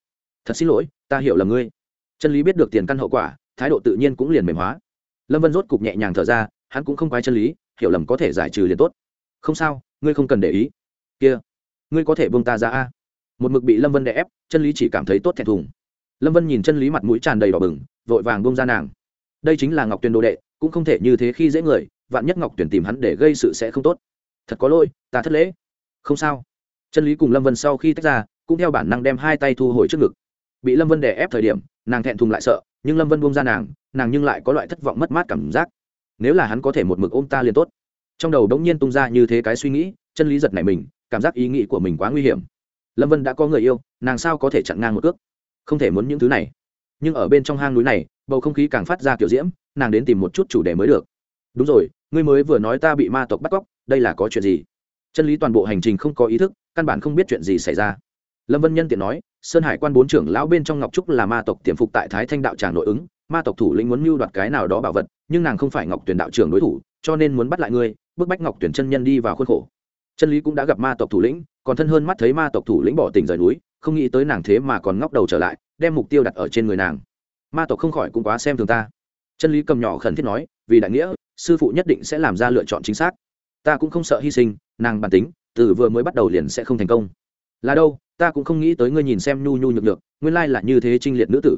Thật xin lỗi, ta hiểu là ngươi. Chân lý biết được tiền căn hậu quả, thái độ tự nhiên cũng liền mềm hóa. Lâm vân rốt cục nhẹ nhàng thở ra, hắn cũng không quái chân lý, hiểu lầm có thể giải trừ liền tốt. Không sao, ngươi không cần để ý. Kia, ngươi có thể buông ta ra a. Một mực bị lâm vân đè ép, chân lý chỉ cảm thấy tốt thẹn thùng lâm vân nhìn chân lý mặt mũi tràn đầy đỏ bừng, vội vàng buông ra nàng. Đây chính là ngọc tuyền đồ đệ, cũng không thể như thế khi dễ người, vạn nhất ngọc tuyền tìm hắn để gây sự sẽ không tốt. Thật có lỗi, ta thất lễ. Không sao. Chân lý cùng lâm vân sau khi tách ra, cũng theo bản năng đem hai tay thu hồi trước ngực. Bị lâm vân đè ép thời điểm, nàng thẹn thùng lại sợ, nhưng lâm vân buông ra nàng nàng nhưng lại có loại thất vọng mất mát cảm giác. Nếu là hắn có thể một mực ôm ta liền tốt. Trong đầu đống nhiên tung ra như thế cái suy nghĩ, chân lý giật này mình, cảm giác ý nghĩ của mình quá nguy hiểm. Lâm vân đã có người yêu, nàng sao có thể chặn ngang một cước? Không thể muốn những thứ này. Nhưng ở bên trong hang núi này, bầu không khí càng phát ra kiểu diễm, nàng đến tìm một chút chủ đề mới được. Đúng rồi, ngươi mới vừa nói ta bị ma tộc bắt cóc, đây là có chuyện gì? Chân lý toàn bộ hành trình không có ý thức, căn bản không biết chuyện gì xảy ra. Lâm vân nhân tiện nói, sơn hải quan bốn trưởng lão bên trong ngọc trúc là ma tộc tiềm phục tại thái thanh đạo tràng nội ứng, ma tộc thủ lĩnh muốn mưu đoạt cái nào đó bảo vật, nhưng nàng không phải ngọc tuyển đạo trưởng đối thủ, cho nên muốn bắt lại ngươi, bức bách ngọc tuyển chân nhân đi vào khuôn khổ. Chân lý cũng đã gặp ma tộc thủ lĩnh, còn thân hơn mắt thấy ma tộc thủ lĩnh bỏ tỉnh rời núi không nghĩ tới nàng thế mà còn ngóc đầu trở lại, đem mục tiêu đặt ở trên người nàng. Ma tộc không khỏi cũng quá xem thường ta. Chân lý cầm nhỏ khẩn thiết nói, vì đại nghĩa, sư phụ nhất định sẽ làm ra lựa chọn chính xác. Ta cũng không sợ hy sinh, nàng bản tính, từ vừa mới bắt đầu liền sẽ không thành công. Là đâu, ta cũng không nghĩ tới ngươi nhìn xem nhu nhu nhược nhược, nguyên lai là như thế trinh liệt nữ tử.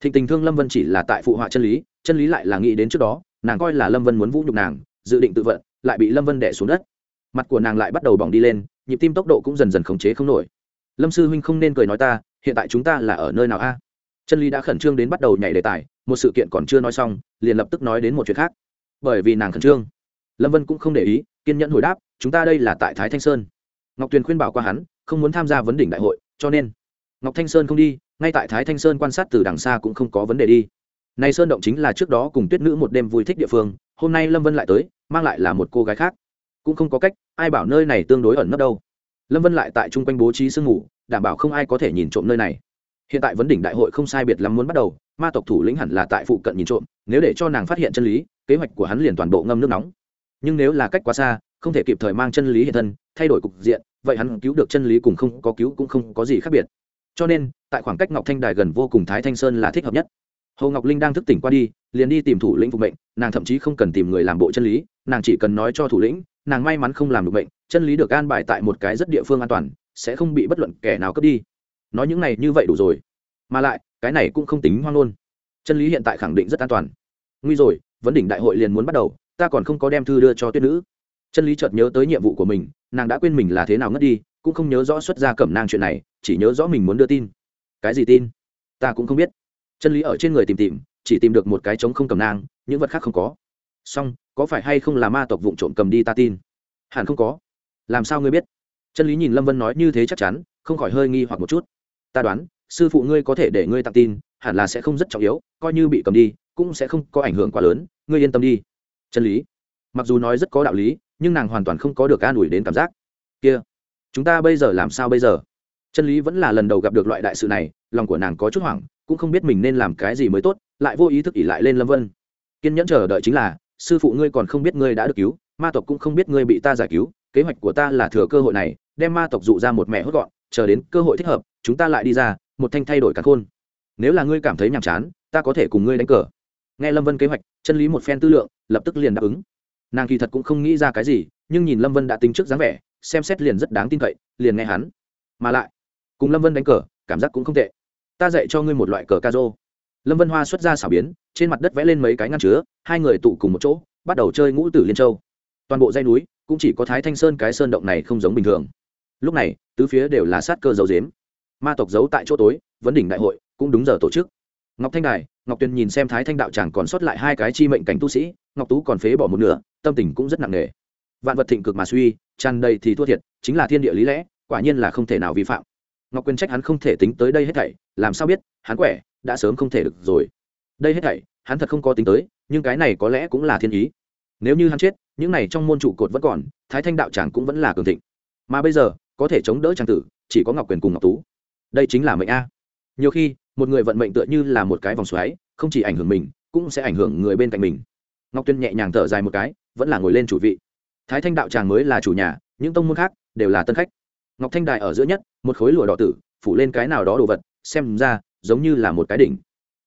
Thịnh tình thương lâm vân chỉ là tại phụ họa chân lý chân lý lại là nghĩ đến trước đó, nàng coi là lâm vân muốn vũ nhục nàng, dự định tự vận, lại bị lâm vân đẻ xuống đất. Mặt của nàng lại bắt đầu bỏng đi lên, nhịp tim tốc độ cũng dần dần khống chế không nổi lâm sư huynh không nên cười nói ta, hiện tại chúng ta là ở nơi nào a? Chân lý đã khẩn trương đến bắt đầu nhảy đề tài, một sự kiện còn chưa nói xong, liền lập tức nói đến một chuyện khác. Bởi vì nàng khẩn trương. Lâm vân cũng không để ý, kiên nhẫn hồi đáp, chúng ta đây là tại thái thanh sơn. Ngọc tuyền khuyên bảo qua hắn, không muốn tham gia vấn đỉnh đại hội, cho nên ngọc thanh sơn không đi, ngay tại thái thanh sơn quan sát từ đằng xa cũng không có vấn đề đi. Nay sơn động chính là trước đó cùng tuyết nữ một đêm vui thích địa phương, hôm nay lâm vân lại tới, mang lại là một cô gái khác. Cũng không có cách, ai bảo nơi này tương đối ẩn nấp đâu lâm vân lại tại chung quanh bố trí sương ngủ đảm bảo không ai có thể nhìn trộm nơi này. Hiện tại vấn đỉnh đại hội không sai biệt lắm muốn bắt đầu, ma tộc thủ lĩnh hẳn là tại phụ cận nhìn trộm, nếu để cho nàng phát hiện chân lý, kế hoạch của hắn liền toàn bộ ngâm nước nóng. Nhưng nếu là cách quá xa, không thể kịp thời mang chân lý hiện thân, thay đổi cục diện, vậy hắn cứu được chân lý cùng không có cứu cũng không có gì khác biệt. Cho nên, tại khoảng cách ngọc thanh đài gần vô cùng thái thanh sơn là thích hợp nhất. Hồ ngọc linh đang thức tỉnh qua đi, liền đi tìm thủ lĩnh phục mệnh, nàng thậm chí không cần tìm người làm bộ chân lý, nàng chỉ cần nói cho thủ lĩnh, nàng may mắn không làm được bệnh chân lý được an bài tại một cái rất địa phương an toàn, sẽ không bị bất luận kẻ nào cướp đi. Nói những này như vậy đủ rồi. Mà lại, cái này cũng không tính hoang luôn chân lý hiện tại khẳng định rất an toàn. Nguy rồi, vấn đỉnh đại hội liền muốn bắt đầu, ta còn không có đem thư đưa cho tuyết nữ. Chân lý chợt nhớ tới nhiệm vụ của mình, nàng đã quên mình là thế nào ngất đi, cũng không nhớ rõ xuất ra cẩm nang chuyện này, chỉ nhớ rõ mình muốn đưa tin. Cái gì tin? Ta cũng không biết. Chân lý ở trên người tìm tìm, chỉ tìm được một cái trống không cầm nang, những vật khác không có. Song có phải hay không là ma tộc vụ trộm cầm đi ta tin? Hẳn không có làm sao ngươi biết? Chân lý nhìn lâm vân nói như thế chắc chắn, không khỏi hơi nghi hoặc một chút. Ta đoán, sư phụ ngươi có thể để ngươi tặng tin, hẳn là sẽ không rất trọng yếu, coi như bị cầm đi, cũng sẽ không có ảnh hưởng quá lớn, ngươi yên tâm đi. Chân lý, mặc dù nói rất có đạo lý, nhưng nàng hoàn toàn không có được an ủi đến cảm giác. Kia, chúng ta bây giờ làm sao bây giờ? Chân lý vẫn là lần đầu gặp được loại đại sự này, lòng của nàng có chút hoảng, cũng không biết mình nên làm cái gì mới tốt, lại vô ý thức ỉ lại lên lâm vân. Kiên nhẫn chờ đợi chính là, sư phụ ngươi còn không biết ngươi đã được cứu, ma tộc cũng không biết ngươi bị ta giải cứu kế hoạch của ta là thừa cơ hội này, đem ma tộc dụ ra một mẹ hốt gọn, chờ đến cơ hội thích hợp, chúng ta lại đi ra, một thanh thay đổi cả khôn. Nếu là ngươi cảm thấy nhàm chán, ta có thể cùng ngươi đánh cờ. Nghe lâm vân kế hoạch, chân lý một phen tư lượng, lập tức liền đáp ứng. Nàng kỳ thật cũng không nghĩ ra cái gì, nhưng nhìn lâm vân đã tính trước dáng vẻ, xem xét liền rất đáng tin cậy, liền nghe hắn. Mà lại, cùng lâm vân đánh cờ, cảm giác cũng không tệ. Ta dạy cho ngươi một loại cờ ca rô lâm vân hoa xuất ra xảo biến, trên mặt đất vẽ lên mấy cái ngăn chứa, hai người tụ cùng một chỗ, bắt đầu chơi ngũ tử liên châu. Toàn bộ dây núi cũng chỉ có thái thanh sơn cái sơn động này không giống bình thường. Lúc này, tứ phía đều là sát cơ dấu dếm ma tộc giấu tại chỗ tối, vấn đỉnh đại hội, cũng đúng giờ tổ chức. Ngọc thanh đài, ngọc tuyền nhìn xem thái thanh đạo tràng còn sót lại hai cái chi mệnh cảnh tu sĩ, ngọc tú còn phế bỏ một nửa, tâm tình cũng rất nặng nề. Vạn vật thịnh cực mà suy, tràn đầy thì thua thiệt, chính là thiên địa lý lẽ, quả nhiên là không thể nào vi phạm. Ngọc quyền trách hắn không thể tính tới đây hết thảy, làm sao biết, hắn quẻ, đã sớm không thể được rồi. Đây hết thảy, hắn thật không có tính tới, nhưng cái này có lẽ cũng là thiên ý nếu như hắn chết, những này trong môn trụ cột vẫn còn, thái thanh đạo tràng cũng vẫn là cường thịnh. Mà bây giờ, có thể chống đỡ trang tử, chỉ có ngọc quyền cùng ngọc tú. Đây chính là mệnh a. Nhiều khi, một người vận mệnh tựa như là một cái vòng xoáy, không chỉ ảnh hưởng mình, cũng sẽ ảnh hưởng người bên cạnh mình. Ngọc tuyên nhẹ nhàng thở dài một cái, vẫn là ngồi lên chủ vị. Thái thanh đạo tràng mới là chủ nhà, những tông môn khác đều là tân khách. Ngọc thanh đài ở giữa nhất, một khối lụa đỏ tử, phủ lên cái nào đó đồ vật, xem ra, giống như là một cái đỉnh.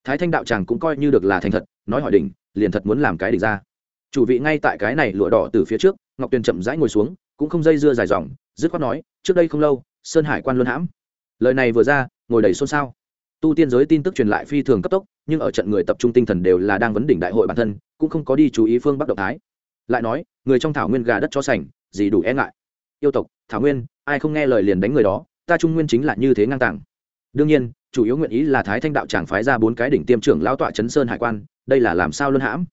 Thái thanh đạo tràng cũng coi như được là thành thật, nói hỏi đỉnh, liền thật muốn làm cái đỉnh ra chủ vị ngay tại cái này lụa đỏ từ phía trước, ngọc tuyền chậm rãi ngồi xuống, cũng không dây dưa dài dòng, dứt khoát nói, trước đây không lâu, sơn hải quan luân hãm. Lời này vừa ra, ngồi đầy xôn xao. Tu tiên giới tin tức truyền lại phi thường cấp tốc, nhưng ở trận người tập trung tinh thần đều là đang vấn đỉnh đại hội bản thân, cũng không có đi chú ý phương bắc động thái. Lại nói, người trong thảo nguyên gà đất cho sành, gì đủ e ngại. Yêu tộc, thảo nguyên, ai không nghe lời liền đánh người đó, ta trung nguyên chính là như thế ngang tàng. Đương nhiên, chủ yếu nguyện ý là thái thanh đạo tràng phái ra bốn cái đỉnh tiêm trưởng lão tọa chấn sơn hải quan, đây là làm sao luân hãm?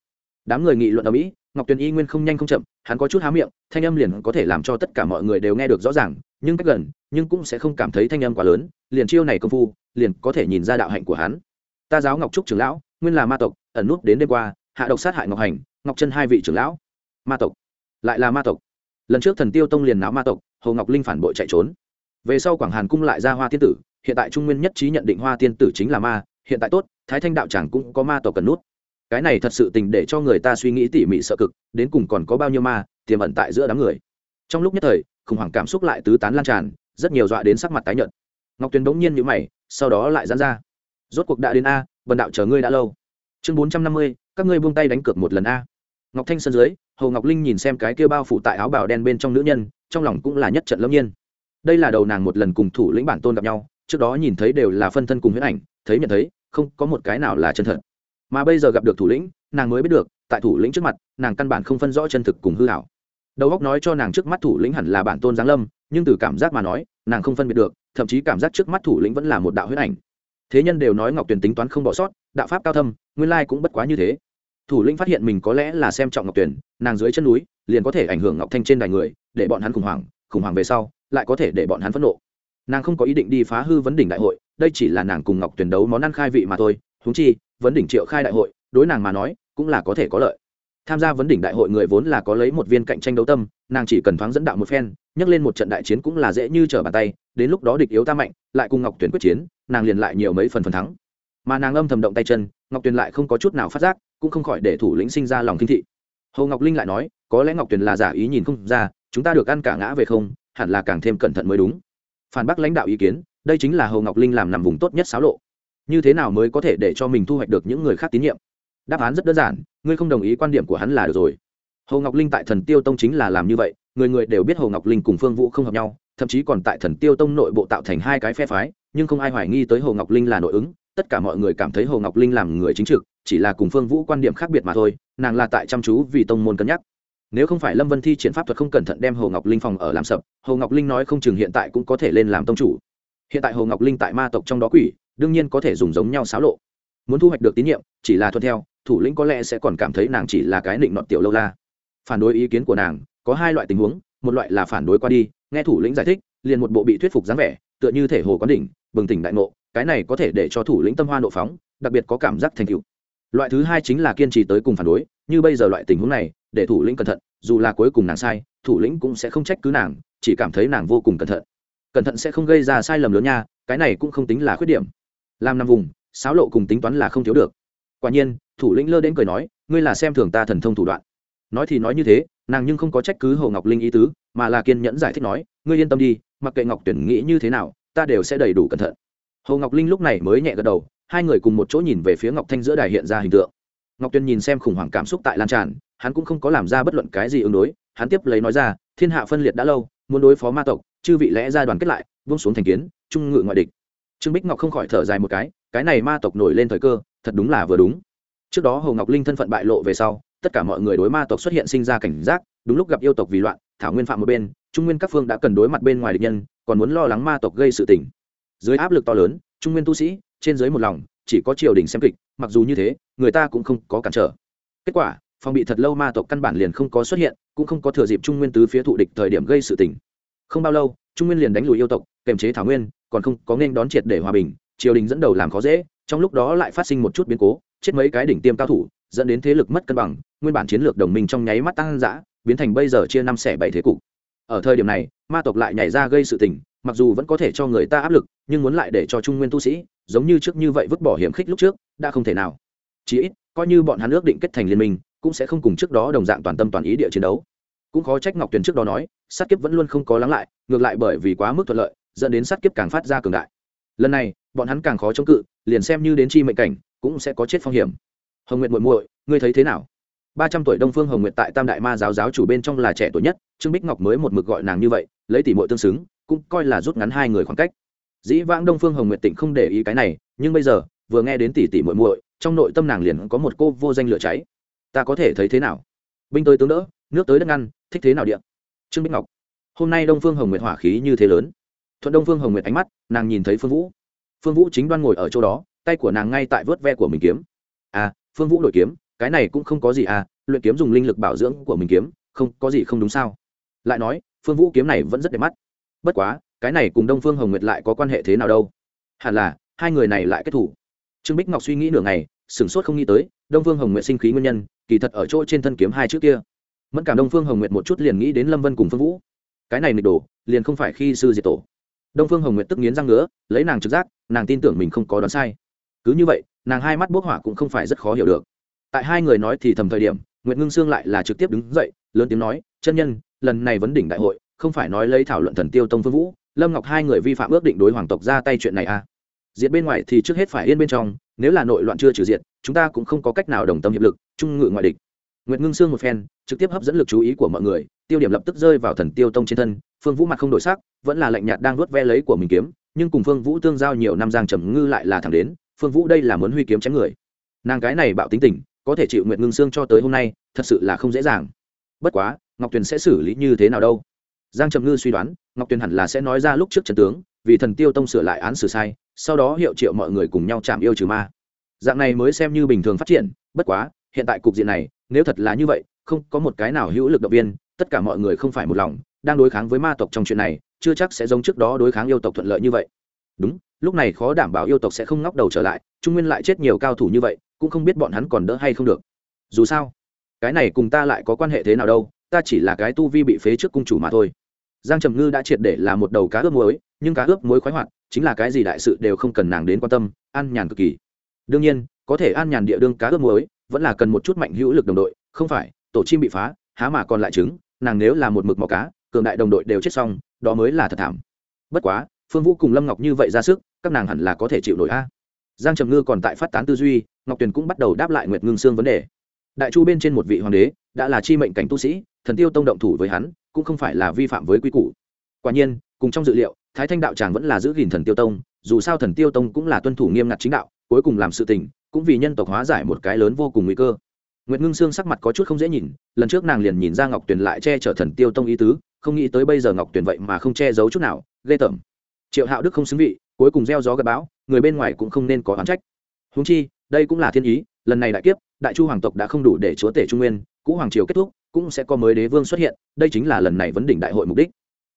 Đám người nghị luận ở mỹ, ngọc tuyền y nguyên không nhanh không chậm, hắn có chút há miệng, thanh âm liền có thể làm cho tất cả mọi người đều nghe được rõ ràng, nhưng cách gần, nhưng cũng sẽ không cảm thấy thanh âm quá lớn, liền chiêu này công phu, liền có thể nhìn ra đạo hạnh của hắn. Ta giáo ngọc trúc trưởng lão, nguyên là ma tộc, ẩn nút đến đêm qua, hạ độc sát hại ngọc hành, ngọc chân hai vị trưởng lão. Ma tộc, lại là ma tộc. Lần trước thần tiêu tông liền náo ma tộc, hồ ngọc linh phản bội chạy trốn. Về sau quảng hàn cung lại ra hoa tiên tử, hiện tại trung nguyên nhất trí nhận định hoa tiên tử chính là ma, hiện tại tốt, thái thanh đạo tràng cũng có ma tộc cần nút cái này thật sự tình để cho người ta suy nghĩ tỉ mỉ sợ cực, đến cùng còn có bao nhiêu ma, tiềm ẩn tại giữa đám người. Trong lúc nhất thời, khủng hoảng cảm xúc lại tứ tán lan tràn, rất nhiều dọa đến sắc mặt tái nhợt. Ngọc tuyền bỗng nhiên nhữ mày, sau đó lại dán ra. Rốt cuộc đã đến a, bần đạo chờ ngươi đã lâu. Chương bốn trăm năm mươi, các ngươi buông tay đánh cược một lần a. Ngọc thanh sân dưới, hồ ngọc linh nhìn xem cái kia bao phủ tại áo bào đen bên trong nữ nhân, trong lòng cũng là nhất trận lâm nhiên. Đây là đầu nàng một lần cùng thủ lĩnh bản tôn gặp nhau, trước đó nhìn thấy đều là phân thân cùng huyết ảnh, thấy nhận thấy, không có một cái nào là chân thật mà bây giờ gặp được thủ lĩnh, nàng mới biết được, tại thủ lĩnh trước mặt, nàng căn bản không phân rõ chân thực cùng hư hảo. Đầu óc nói cho nàng trước mắt thủ lĩnh hẳn là bản tôn giáng lâm, nhưng từ cảm giác mà nói, nàng không phân biệt được, thậm chí cảm giác trước mắt thủ lĩnh vẫn là một đạo huyết ảnh. Thế nhân đều nói ngọc tuyền tính toán không bỏ sót, đạo pháp cao thâm, nguyên lai cũng bất quá như thế. Thủ lĩnh phát hiện mình có lẽ là xem trọng ngọc tuyền, nàng dưới chân núi, liền có thể ảnh hưởng ngọc thanh trên đài người, để bọn hắn khủng hoảng khủng hoảng về sau, lại có thể để bọn hắn phẫn nộ. Nàng không có ý định đi phá hư vấn đỉnh đại hội, đây chỉ là nàng cùng ngọc tuyền đấu món ăn khai vị mà thôi, Huống chi vấn đỉnh triệu khai đại hội, đối nàng mà nói, cũng là có thể có lợi. Tham gia vấn đỉnh đại hội người vốn là có lấy một viên cạnh tranh đấu tâm, nàng chỉ cần thoáng dẫn đạo một phen nhắc lên một trận đại chiến cũng là dễ như trở bàn tay, đến lúc đó địch yếu ta mạnh, lại cùng ngọc tuyền quyết chiến, nàng liền lại nhiều mấy phần phần thắng. Mà nàng âm thầm động tay chân, ngọc tuyền lại không có chút nào phát giác, cũng không khỏi để thủ lĩnh sinh ra lòng kinh thị. Hồ ngọc linh lại nói, có lẽ ngọc tuyền là giả ý nhìn không ra, chúng ta được ăn cả ngã về không, hẳn là càng thêm cẩn thận mới đúng. Phản bác lãnh đạo ý kiến, đây chính là hồ ngọc linh làm nằm vùng tốt nhất xáo lộ như thế nào mới có thể để cho mình thu hoạch được những người khác tín nhiệm? Đáp án rất đơn giản, ngươi không đồng ý quan điểm của hắn là được rồi. Hồ ngọc linh tại thần tiêu tông chính là làm như vậy, người người đều biết hồ ngọc linh cùng phương vũ không hợp nhau, thậm chí còn tại thần tiêu tông nội bộ tạo thành hai cái phe phái, nhưng không ai hoài nghi tới hồ ngọc linh là nội ứng, tất cả mọi người cảm thấy hồ ngọc linh làm người chính trực, chỉ là cùng phương vũ quan điểm khác biệt mà thôi, nàng là tại chăm chú vì tông môn cân nhắc. Nếu không phải lâm vân thi triển pháp thuật không cẩn thận đem hồ ngọc linh phòng ở làm sập, hồ ngọc linh nói không chừng hiện tại cũng có thể lên làm tông chủ. Hiện tại hồ ngọc linh tại ma tộc trong đó quỷ đương nhiên có thể dùng giống nhau xáo lộ. Muốn thu hoạch được tín nhiệm, chỉ là thuận theo, thủ lĩnh có lẽ sẽ còn cảm thấy nàng chỉ là cái định nọt tiểu lâu la. Phản đối ý kiến của nàng, có hai loại tình huống, một loại là phản đối qua đi, nghe thủ lĩnh giải thích, liền một bộ bị thuyết phục dáng vẻ, tựa như thể hồ quán đỉnh, bừng tỉnh đại ngộ, cái này có thể để cho thủ lĩnh tâm hoa nộ phóng, đặc biệt có cảm giác thành cựu loại thứ hai chính là kiên trì tới cùng phản đối, như bây giờ loại tình huống này, để thủ lĩnh cẩn thận, dù là cuối cùng nàng sai, thủ lĩnh cũng sẽ không trách cứ nàng, chỉ cảm thấy nàng vô cùng cẩn thận. Cẩn thận sẽ không gây ra sai lầm lớn nha, cái này cũng không tính là khuyết điểm làm năm vùng sáo lộ cùng tính toán là không thiếu được. Quả nhiên, thủ lĩnh lơ đến cười nói, ngươi là xem thường ta thần thông thủ đoạn. Nói thì nói như thế, nàng nhưng không có trách cứ hồ ngọc linh ý tứ, mà là kiên nhẫn giải thích nói, ngươi yên tâm đi, mặc kệ ngọc tuyển nghĩ như thế nào, ta đều sẽ đầy đủ cẩn thận. Hồ ngọc linh lúc này mới nhẹ gật đầu, hai người cùng một chỗ nhìn về phía ngọc thanh giữa đài hiện ra hình tượng. Ngọc tuyên nhìn xem khủng hoảng cảm xúc tại lan tràn, hắn cũng không có làm ra bất luận cái gì ứng đối, hắn tiếp lấy nói ra, thiên hạ phân liệt đã lâu, muốn đối phó ma tộc, chư vị lẽ ra đoàn kết lại vung xuống thành kiến, trung ngự ngoại địch trương bích ngọc không khỏi thở dài một cái cái này ma tộc nổi lên thời cơ, thật đúng là vừa đúng. Trước đó hồ ngọc linh thân phận bại lộ về sau, tất cả mọi người đối ma tộc xuất hiện sinh ra cảnh giác, đúng lúc gặp yêu tộc vì loạn, thảo nguyên phạm một bên, trung nguyên các phương đã cần đối mặt bên ngoài địch nhân, còn muốn lo lắng ma tộc gây sự tình. Dưới áp lực to lớn, trung nguyên tu sĩ, trên dưới một lòng, chỉ có triều đình xem kịch, mặc dù như thế, người ta cũng không có cản trở. Kết quả, phòng bị thật lâu ma tộc căn bản liền không có xuất hiện, cũng không có thừa dịp trung nguyên tứ phía thụ địch thời điểm gây sự tình. Không bao lâu trung nguyên liền đánh lùi yêu tộc, kềm chế thảo nguyên, còn không có nên đón triệt để hòa bình, triều đình dẫn đầu làm khó dễ, trong lúc đó lại phát sinh một chút biến cố, chết mấy cái đỉnh tiêm cao thủ, dẫn đến thế lực mất cân bằng, nguyên bản chiến lược đồng minh trong nháy mắt tăng dã, biến thành bây giờ chia năm xẻ bảy thế cục. Ở thời điểm này, ma tộc lại nhảy ra gây sự tình, mặc dù vẫn có thể cho người ta áp lực, nhưng muốn lại để cho trung nguyên tu sĩ, giống như trước như vậy vứt bỏ hiểm khích lúc trước, đã không thể nào. Chí ít, coi như bọn hắn ước định kết thành liên minh, cũng sẽ không cùng trước đó đồng dạng toàn tâm toàn ý địa chiến đấu. Cũng khó trách ngọc tuyền trước đó nói sát kiếp vẫn luôn không có lắng lại, ngược lại bởi vì quá mức thuận lợi, dẫn đến sát kiếp càng phát ra cường đại. Lần này, bọn hắn càng khó chống cự, liền xem như đến chi mệnh cảnh, cũng sẽ có chết phong hiểm. Hồng nguyện muội muội, ngươi thấy thế nào? Ba trăm tuổi đông phương hồng nguyện tại tam đại ma giáo giáo chủ bên trong là trẻ tuổi nhất, trương bích ngọc mới một mực gọi nàng như vậy, lấy tỷ muội tương xứng, cũng coi là rút ngắn hai người khoảng cách. Dĩ vãng đông phương hồng nguyện tịnh không để ý cái này, nhưng bây giờ, vừa nghe đến tỷ tỷ muội muội, trong nội tâm nàng liền có một cô vô danh lửa cháy. Ta có thể thấy thế nào? Binh tới tướng đỡ, nước tới đất ngăn, thích thế nào điện trương bích ngọc, hôm nay đông phương hồng nguyệt hỏa khí như thế lớn. Thuận đông phương hồng nguyệt ánh mắt, nàng nhìn thấy phương vũ. Phương vũ chính đoan ngồi ở chỗ đó, tay của nàng ngay tại vớt ve của mình kiếm. À phương vũ đổi kiếm, cái này cũng không có gì à luyện kiếm dùng linh lực bảo dưỡng của mình kiếm, không, có gì không đúng sao? Lại nói, phương vũ kiếm này vẫn rất đẹp mắt. Bất quá, cái này cùng đông phương hồng nguyệt lại có quan hệ thế nào đâu? Hẳn là, hai người này lại kết thủ. Trương bích ngọc suy nghĩ nửa ngày, sửng sốt không nghĩ tới, đông phương hồng nguyệt sinh khí nguyên nhân, kỳ thật ở chỗ trên thân kiếm hai chữ kia mẫn cảm đông phương hồng nguyệt một chút liền nghĩ đến lâm vân cùng phương vũ. cái này nịch đổ liền không phải khi sư diệt tổ. đông phương hồng nguyệt tức nghiến răng ngứa, lấy nàng trực giác, nàng tin tưởng mình không có đoán sai. cứ như vậy, nàng hai mắt bốc hỏa cũng không phải rất khó hiểu được. tại hai người nói thì thầm thời điểm, nguyệt ngưng sương lại là trực tiếp đứng dậy, lớn tiếng nói, chân nhân, lần này vấn đỉnh đại hội, không phải nói lấy thảo luận thần tiêu tông phương vũ, lâm ngọc hai người vi phạm ước định đối hoàng tộc ra tay chuyện này à? diệt bên ngoài thì trước hết phải yên bên trong, nếu là nội loạn chưa trừ diệt, chúng ta cũng không có cách nào đồng tâm hiệp lực, trung ngự ngoại địch nguyệt ngưng sương một phen, trực tiếp hấp dẫn lực chú ý của mọi người, tiêu điểm lập tức rơi vào thần tiêu tông trên thân, phương vũ mặt không đổi sắc, vẫn là lạnh nhạt đang nuốt ve lấy của mình kiếm, nhưng cùng phương vũ tương giao nhiều năm giang trầm ngư lại là thẳng đến, phương vũ đây là muốn huy kiếm chém người. Nàng cái này bạo tính tình, có thể chịu Nguyệt ngưng Sương cho tới hôm nay, thật sự là không dễ dàng. Bất quá, ngọc tuyền sẽ xử lý như thế nào đâu? Giang trầm ngư suy đoán, ngọc tuyền hẳn là sẽ nói ra lúc trước trận tướng, vì thần tiêu tông sửa lại án xử sai, sau đó hiệu triệu mọi người cùng nhau chạm yêu trừ ma. Dạng này mới xem như bình thường phát triển, bất quá hiện tại cục diện này, nếu thật là như vậy, không có một cái nào hữu lực động viên, tất cả mọi người không phải một lòng, đang đối kháng với ma tộc trong chuyện này, chưa chắc sẽ giống trước đó đối kháng yêu tộc thuận lợi như vậy. Đúng, lúc này khó đảm bảo yêu tộc sẽ không ngóc đầu trở lại, trung nguyên lại chết nhiều cao thủ như vậy, cũng không biết bọn hắn còn đỡ hay không được. Dù sao, cái này cùng ta lại có quan hệ thế nào đâu, ta chỉ là cái tu vi bị phế trước cung chủ mà thôi. Giang trầm ngư đã triệt để là một đầu cá ướp muối, nhưng cá ướp muối khoái hoạt, chính là cái gì đại sự đều không cần nàng đến quan tâm, an nhàn cực kỳ. Đương nhiên, có thể an nhàn địa đương cá ướp muối vẫn là cần một chút mạnh hữu lực đồng đội, không phải, tổ chim bị phá, há mà còn lại trứng, nàng nếu là một mực màu cá, cường đại đồng đội đều chết xong, đó mới là thật thảm. Bất quá, phương vũ cùng lâm ngọc như vậy ra sức, các nàng hẳn là có thể chịu nổi a. Giang trầm ngư còn tại phát tán tư duy, ngọc tuyền cũng bắt đầu đáp lại nguyệt ngưng sương vấn đề. Đại chu bên trên một vị hoàng đế, đã là chi mệnh cảnh tu sĩ, thần tiêu tông động thủ với hắn, cũng không phải là vi phạm với quy củ. Quả nhiên, cùng trong dự liệu, thái thanh đạo tràng vẫn là giữ gìn thần tiêu tông, dù sao thần tiêu tông cũng là tuân thủ nghiêm ngặt chính đạo, cuối cùng làm sự tình cũng vì nhân tộc hóa giải một cái lớn vô cùng nguy cơ. Nguyệt ngưng sương sắc mặt có chút không dễ nhìn, lần trước nàng liền nhìn ra ngọc tuyền lại che chở thần tiêu tông ý tứ, không nghĩ tới bây giờ ngọc tuyền vậy mà không che giấu chút nào, ghê tởm. Triệu hạo đức không xứng vị, cuối cùng gieo gió gặp bão, người bên ngoài cũng không nên có oán trách. Húng chi, đây cũng là thiên ý, lần này đại kiếp, đại chu hoàng tộc đã không đủ để chúa tể trung nguyên, cũ hoàng triều kết thúc, cũng sẽ có mới đế vương xuất hiện, đây chính là lần này vấn đỉnh đại hội mục đích.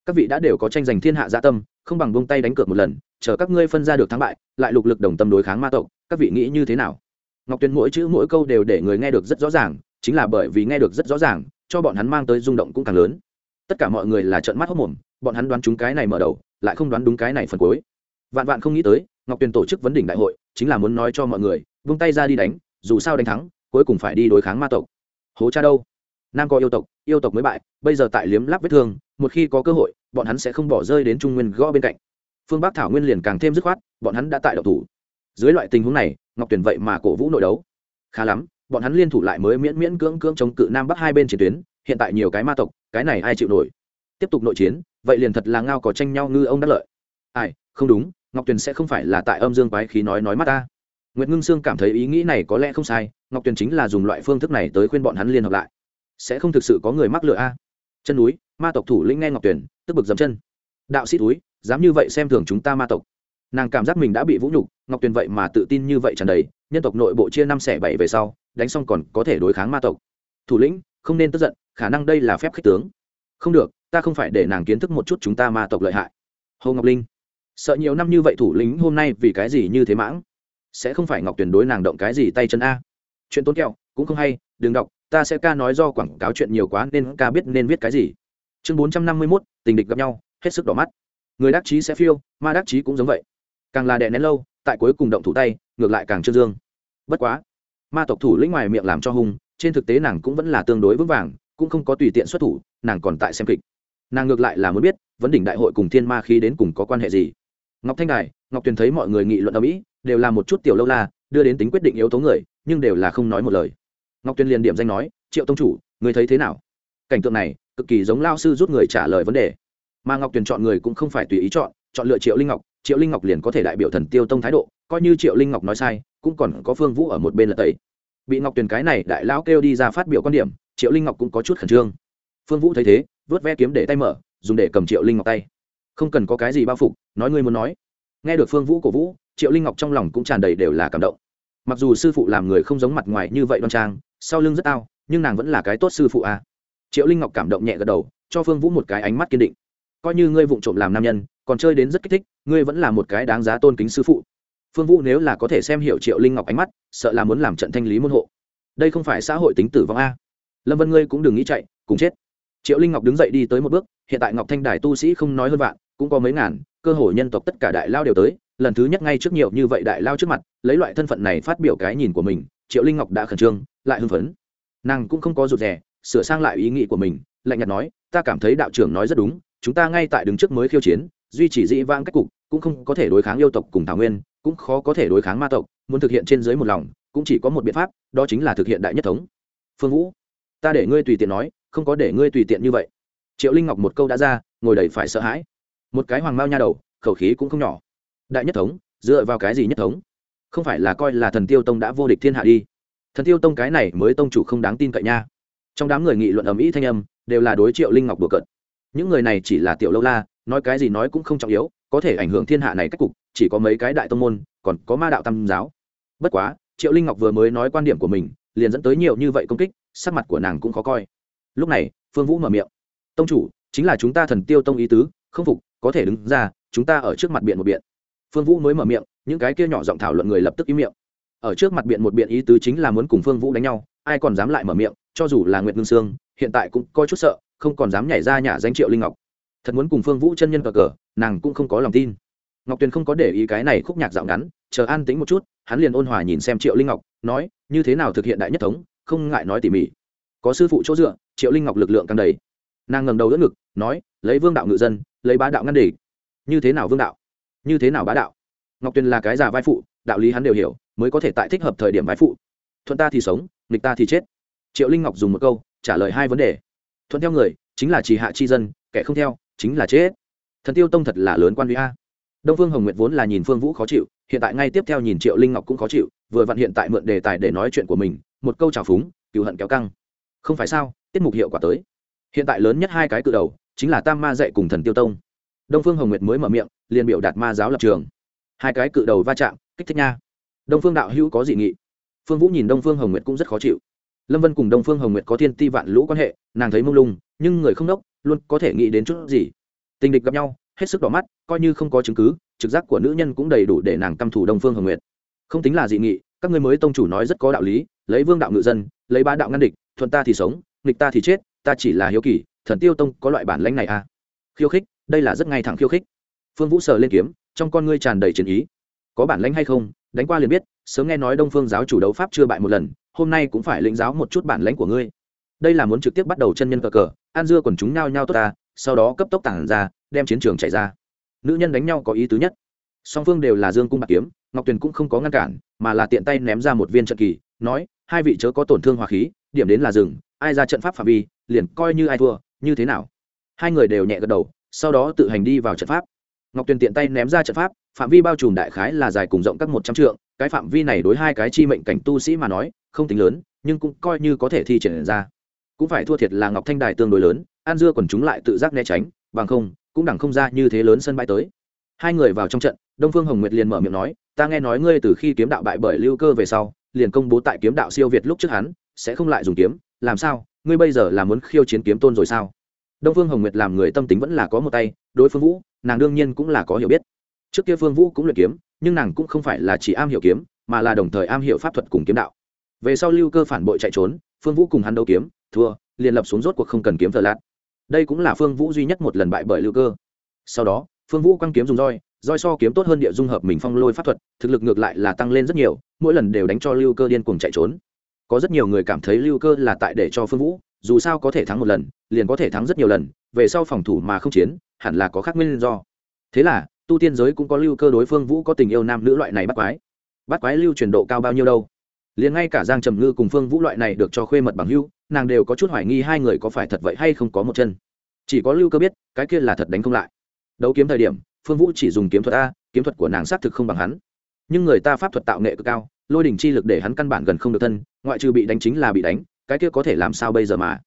Các vị đã đều có tranh giành thiên hạ gia tâm không bằng buông tay đánh cược một lần, chờ các ngươi phân ra được thắng bại, lại lục lực đồng tâm đối kháng ma tộc, các vị nghĩ như thế nào? Ngọc tuyền mỗi chữ mỗi câu đều để người nghe được rất rõ ràng, chính là bởi vì nghe được rất rõ ràng, cho bọn hắn mang tới rung động cũng càng lớn. Tất cả mọi người là trợn mắt hốc mồm, bọn hắn đoán chúng cái này mở đầu, lại không đoán đúng cái này phần cuối. Vạn vạn không nghĩ tới, ngọc tuyền tổ chức vấn đỉnh đại hội, chính là muốn nói cho mọi người vung tay ra đi đánh, dù sao đánh thắng, cuối cùng phải đi đối kháng ma tộc. Hố cha đâu? Nam có yêu tộc yêu tộc mới bại, bây giờ tại liếm lắp vết thương, một khi có cơ hội, bọn hắn sẽ không bỏ rơi đến trung nguyên gõ bên cạnh. Phương bắc thảo nguyên liền càng thêm dứt khoát, bọn hắn đã tại độc thủ. Dưới loại tình huống này, ngọc tuyển vậy mà cổ vũ nội đấu. Khá lắm, bọn hắn liên thủ lại mới miễn miễn cưỡng cưỡng chống cự nam bắc hai bên chiến tuyến, hiện tại nhiều cái ma tộc, cái này ai chịu nổi? Tiếp tục nội chiến, vậy liền thật là ngao có tranh nhau ngư ông đắc lợi. Ai, không đúng, ngọc tuyền sẽ không phải là tại âm dương quái khí nói nói mắt ta. Nguyệt ngưng sương cảm thấy ý nghĩ này có lẽ không sai, ngọc tuyền chính là dùng loại phương thức này tới khuyên bọn hắn liên hợp lại sẽ không thực sự có người mắc lựa a. Chân núi, ma tộc thủ lĩnh nghe ngọc tuyền, tức bực dầm chân. Đạo sĩ túi, dám như vậy xem thường chúng ta ma tộc. Nàng cảm giác mình đã bị vũ nhục, ngọc tuyền vậy mà tự tin như vậy tràn đầy, nhân tộc nội bộ chia năm xẻ bảy về sau, đánh xong còn có thể đối kháng ma tộc. Thủ lĩnh, không nên tức giận, khả năng đây là phép khích tướng. Không được, ta không phải để nàng kiến thức một chút chúng ta ma tộc lợi hại. Hồ ngọc linh, sợ nhiều năm như vậy thủ lĩnh hôm nay vì cái gì như thế mãng? Sẽ không phải ngọc tuyển đối nàng động cái gì tay chân a. Chuyện tốn kẹo, cũng không hay, đừng đọc ta sẽ ca nói do quảng cáo chuyện nhiều quá nên ca biết nên viết cái gì. Chương bốn trăm năm mươi mốt, tình địch gặp nhau, hết sức đỏ mắt. Người đắc chí sẽ phiêu, ma đắc chí cũng giống vậy. Càng là đè nén lâu, tại cuối cùng động thủ tay, ngược lại càng trương dương. Bất quá, ma tộc thủ lĩnh ngoài miệng làm cho hung, trên thực tế nàng cũng vẫn là tương đối vững vàng, cũng không có tùy tiện xuất thủ, nàng còn tại xem kịch. Nàng ngược lại là muốn biết, vấn đỉnh đại hội cùng thiên ma khí đến cùng có quan hệ gì. Ngọc thanh đài, ngọc tuyền thấy mọi người nghị luận ở mỹ, đều là một chút tiểu lâu la, đưa đến tính quyết định yếu tố người, nhưng đều là không nói một lời ngọc tuyền liền điểm danh nói, triệu tông chủ người thấy thế nào? Cảnh tượng này, cực kỳ giống lao sư rút người trả lời vấn đề. Mà ngọc tuyền chọn người cũng không phải tùy ý chọn chọn lựa triệu linh ngọc. Triệu linh ngọc liền có thể đại biểu thần tiêu tông thái độ, coi như triệu linh ngọc nói sai, cũng còn có phương vũ ở một bên là tẩy. Bị ngọc tuyền cái này đại lão kêu đi ra phát biểu quan điểm, triệu linh ngọc cũng có chút khẩn trương. Phương vũ thấy thế, vớt ve kiếm để tay mở, dùng để cầm triệu linh ngọc tay. Không cần có cái gì bao phục, nói ngươi muốn nói. Nghe được phương vũ cổ vũ, triệu linh ngọc trong lòng cũng tràn đầy đều là cảm động. Mặc dù sư phụ làm người không giống mặt ngoài như vậy đoan trang sau lưng rất ao, nhưng nàng vẫn là cái tốt sư phụ a. À. triệu linh ngọc cảm động nhẹ gật đầu, cho phương vũ một cái ánh mắt kiên định. Coi như ngươi vụng trộm làm nam nhân, còn chơi đến rất kích thích, ngươi vẫn là một cái đáng giá tôn kính sư phụ. Phương vũ nếu là có thể xem hiểu triệu linh ngọc ánh mắt, sợ là muốn làm trận thanh lý môn hộ. Đây không phải xã hội tính tử vong a. Lâm vân ngươi cũng đừng nghĩ chạy, cùng chết. Triệu linh ngọc đứng dậy đi tới một bước, hiện tại ngọc thanh đài tu sĩ không nói hơn vạn, cũng có mấy ngàn, cơ hội nhân tộc tất cả đại lao đều tới, lần thứ nhất ngay trước nhiều như vậy đại lao trước mặt, lấy loại thân phận này phát biểu cái nhìn của mình, triệu linh ngọc đã khẩn trương lại hưng phấn. Nàng cũng không có rụt rè, sửa sang lại ý nghĩ của mình, lạnh nhạt nói, ta cảm thấy đạo trưởng nói rất đúng, chúng ta ngay tại đứng trước mới khiêu chiến, duy chỉ dĩ vãng cách cục, cũng không có thể đối kháng yêu tộc cùng thảo nguyên, cũng khó có thể đối kháng ma tộc, muốn thực hiện trên dưới một lòng, cũng chỉ có một biện pháp, đó chính là thực hiện đại nhất thống. Phương vũ, ta để ngươi tùy tiện nói, không có để ngươi tùy tiện như vậy. Triệu linh ngọc một câu đã ra, ngồi đầy phải sợ hãi. Một cái hoàng mao nha đầu, khẩu khí cũng không nhỏ. Đại nhất thống, dựa vào cái gì nhất thống? Không phải là coi là thần tiêu tông đã vô địch thiên hạ đi thần tiêu tông cái này mới tông chủ không đáng tin cậy nha. Trong đám người nghị luận ầm ĩ thanh âm, đều là đối triệu linh ngọc đùa cợt. Những người này chỉ là tiểu lâu la, nói cái gì nói cũng không trọng yếu, có thể ảnh hưởng thiên hạ này cách cục, chỉ có mấy cái đại tông môn, còn có ma đạo tam giáo. Bất quá, triệu linh ngọc vừa mới nói quan điểm của mình, liền dẫn tới nhiều như vậy công kích, sắc mặt của nàng cũng khó coi. Lúc này, phương vũ mở miệng. Tông chủ, chính là chúng ta thần tiêu tông ý tứ, không phục, có thể đứng ra, chúng ta ở trước mặt biện một biện. Phương vũ mới mở miệng, những cái kia nhỏ giọng thảo luận người lập tức im miệng ở trước mặt biện một biện ý tứ chính là muốn cùng phương vũ đánh nhau, ai còn dám lại mở miệng, cho dù là nguyệt ngưng sương, hiện tại cũng coi chút sợ, không còn dám nhảy ra nhà danh triệu linh ngọc. Thật muốn cùng phương vũ chân nhân cờ cờ, nàng cũng không có lòng tin. Ngọc tuyền không có để ý cái này khúc nhạc dạo ngắn, chờ an tính một chút, hắn liền ôn hòa nhìn xem triệu linh ngọc, nói, như thế nào thực hiện đại nhất thống, không ngại nói tỉ mỉ. Có sư phụ chỗ dựa, triệu linh ngọc lực lượng càng đầy. Nàng ngầm đầu đỡ ngực, nói, lấy vương đạo ngự dân, lấy bá đạo ngăn đề như thế nào vương đạo? Như thế nào bá đạo? Ngọc tuyền là cái già vai phụ đạo lý hắn đều hiểu, mới có thể tại thích hợp thời điểm bái phụ. Thuận ta thì sống, nghịch ta thì chết. Triệu linh ngọc dùng một câu, trả lời hai vấn đề. Thuận theo người, chính là chỉ hạ chi dân, kẻ không theo, chính là chết. Thần tiêu tông thật là lớn quan huy a. Đông phương hồng nguyệt vốn là nhìn phương vũ khó chịu, hiện tại ngay tiếp theo nhìn triệu linh ngọc cũng khó chịu, vừa vặn hiện tại mượn đề tài để nói chuyện của mình, một câu trào phúng cựu hận kéo căng. Không phải sao, tiết mục hiệu quả tới. Hiện tại lớn nhất hai cái cự đầu, chính là tam ma dạy cùng thần tiêu tông. Đông phương hồng nguyệt mới mở miệng, liền biểu đạt ma giáo lập trường. Hai cái cự đầu va chạm kích thích nha. Đông phương đạo hữu có dị nghị. Phương vũ nhìn đông phương hồng nguyệt cũng rất khó chịu. Lâm vân cùng đông phương hồng nguyệt có thiên ti vạn lũ quan hệ, nàng thấy mông lung, nhưng người không đốc, luôn có thể nghĩ đến chút gì. Tình địch gặp nhau, hết sức đỏ mắt, coi như không có chứng cứ, trực giác của nữ nhân cũng đầy đủ để nàng căm thủ đông phương hồng nguyệt. Không tính là dị nghị, các ngươi mới tông chủ nói rất có đạo lý, lấy vương đạo ngự dân, lấy ba đạo ngăn địch, thuận ta thì sống, nghịch ta thì chết, ta chỉ là hiếu kỳ, thần tiêu tông có loại bản lãnh này à? Khiêu khích, đây là rất ngay thẳng khiêu khích. Phương vũ sờ lên kiếm, trong con ngươi tràn đầy chiến ý có bản lãnh hay không, đánh qua liền biết, sớm nghe nói đông phương giáo chủ đấu pháp chưa bại một lần, hôm nay cũng phải lĩnh giáo một chút bản lãnh của ngươi. Đây là muốn trực tiếp bắt đầu chân nhân cờ cờ an dưa còn chúng nhao nhao tốt ta, sau đó cấp tốc tản ra, đem chiến trường chạy ra. Nữ nhân đánh nhau có ý tứ nhất. Song phương đều là dương cung bạc kiếm, ngọc tuyền cũng không có ngăn cản, mà là tiện tay ném ra một viên trận kỳ, nói, hai vị chớ có tổn thương hòa khí, điểm đến là rừng ai ra trận pháp phạm vi, liền coi như ai thua, như thế nào. Hai người đều nhẹ gật đầu, sau đó tự hành đi vào trận pháp ngọc tuyền tiện tay ném ra trận pháp, phạm vi bao trùm đại khái là dài cùng rộng các một trăm trượng, cái phạm vi này đối hai cái chi mệnh cảnh tu sĩ mà nói, không tính lớn, nhưng cũng coi như có thể thi triển ra. Cũng phải thua thiệt là ngọc thanh đài tương đối lớn an dưa còn chúng lại tự giác né tránh, bằng không, cũng đẳng không ra như thế lớn sân bãi tới. Hai người vào trong trận, đông phương hồng nguyệt liền mở miệng nói, ta nghe nói ngươi từ khi kiếm đạo bại bởi lưu cơ về sau, liền công bố tại kiếm đạo siêu việt lúc trước hắn, sẽ không lại dùng kiếm, làm sao? Ngươi bây giờ là muốn khiêu chiến kiếm tôn rồi sao? Đông phương hồng nguyệt làm người tâm tính vẫn là có một tay, đối phương vũ nàng đương nhiên cũng là có hiểu biết. Trước kia phương vũ cũng luyện kiếm, nhưng nàng cũng không phải là chỉ am hiểu kiếm, mà là đồng thời am hiểu pháp thuật cùng kiếm đạo. Về sau lưu cơ phản bội chạy trốn, phương vũ cùng hắn đấu kiếm, thua, liền lập xuống rốt cuộc không cần kiếm thờ lát đây cũng là phương vũ duy nhất một lần bại bởi lưu cơ. Sau đó, phương vũ quăng kiếm dùng roi roi so kiếm tốt hơn địa dung hợp mình phong lôi pháp thuật, thực lực ngược lại là tăng lên rất nhiều, mỗi lần đều đánh cho lưu cơ điên cuồng chạy trốn. Có rất nhiều người cảm thấy lưu cơ là tại để cho phương vũ, dù sao có thể thắng một lần liền có thể thắng rất nhiều lần, về sau phòng thủ mà không chiến, hẳn là có khác nguyên do. Thế là, tu tiên giới cũng có lưu cơ đối phương vũ có tình yêu nam nữ loại này bắt quái. Bắt quái lưu truyền độ cao bao nhiêu đâu? Liền ngay cả giang trầm ngư cùng phương vũ loại này được cho khuê mật bằng hưu nàng đều có chút hoài nghi hai người có phải thật vậy hay không có một chân. Chỉ có lưu cơ biết, cái kia là thật đánh không lại. Đấu kiếm thời điểm, phương vũ chỉ dùng kiếm thuật a, kiếm thuật của nàng xác thực không bằng hắn. Nhưng người ta pháp thuật tạo nghệ cực cao, lôi đỉnh chi lực để hắn căn bản gần không được thân, ngoại trừ bị đánh chính là bị đánh, cái kia có thể làm sao bây giờ mà?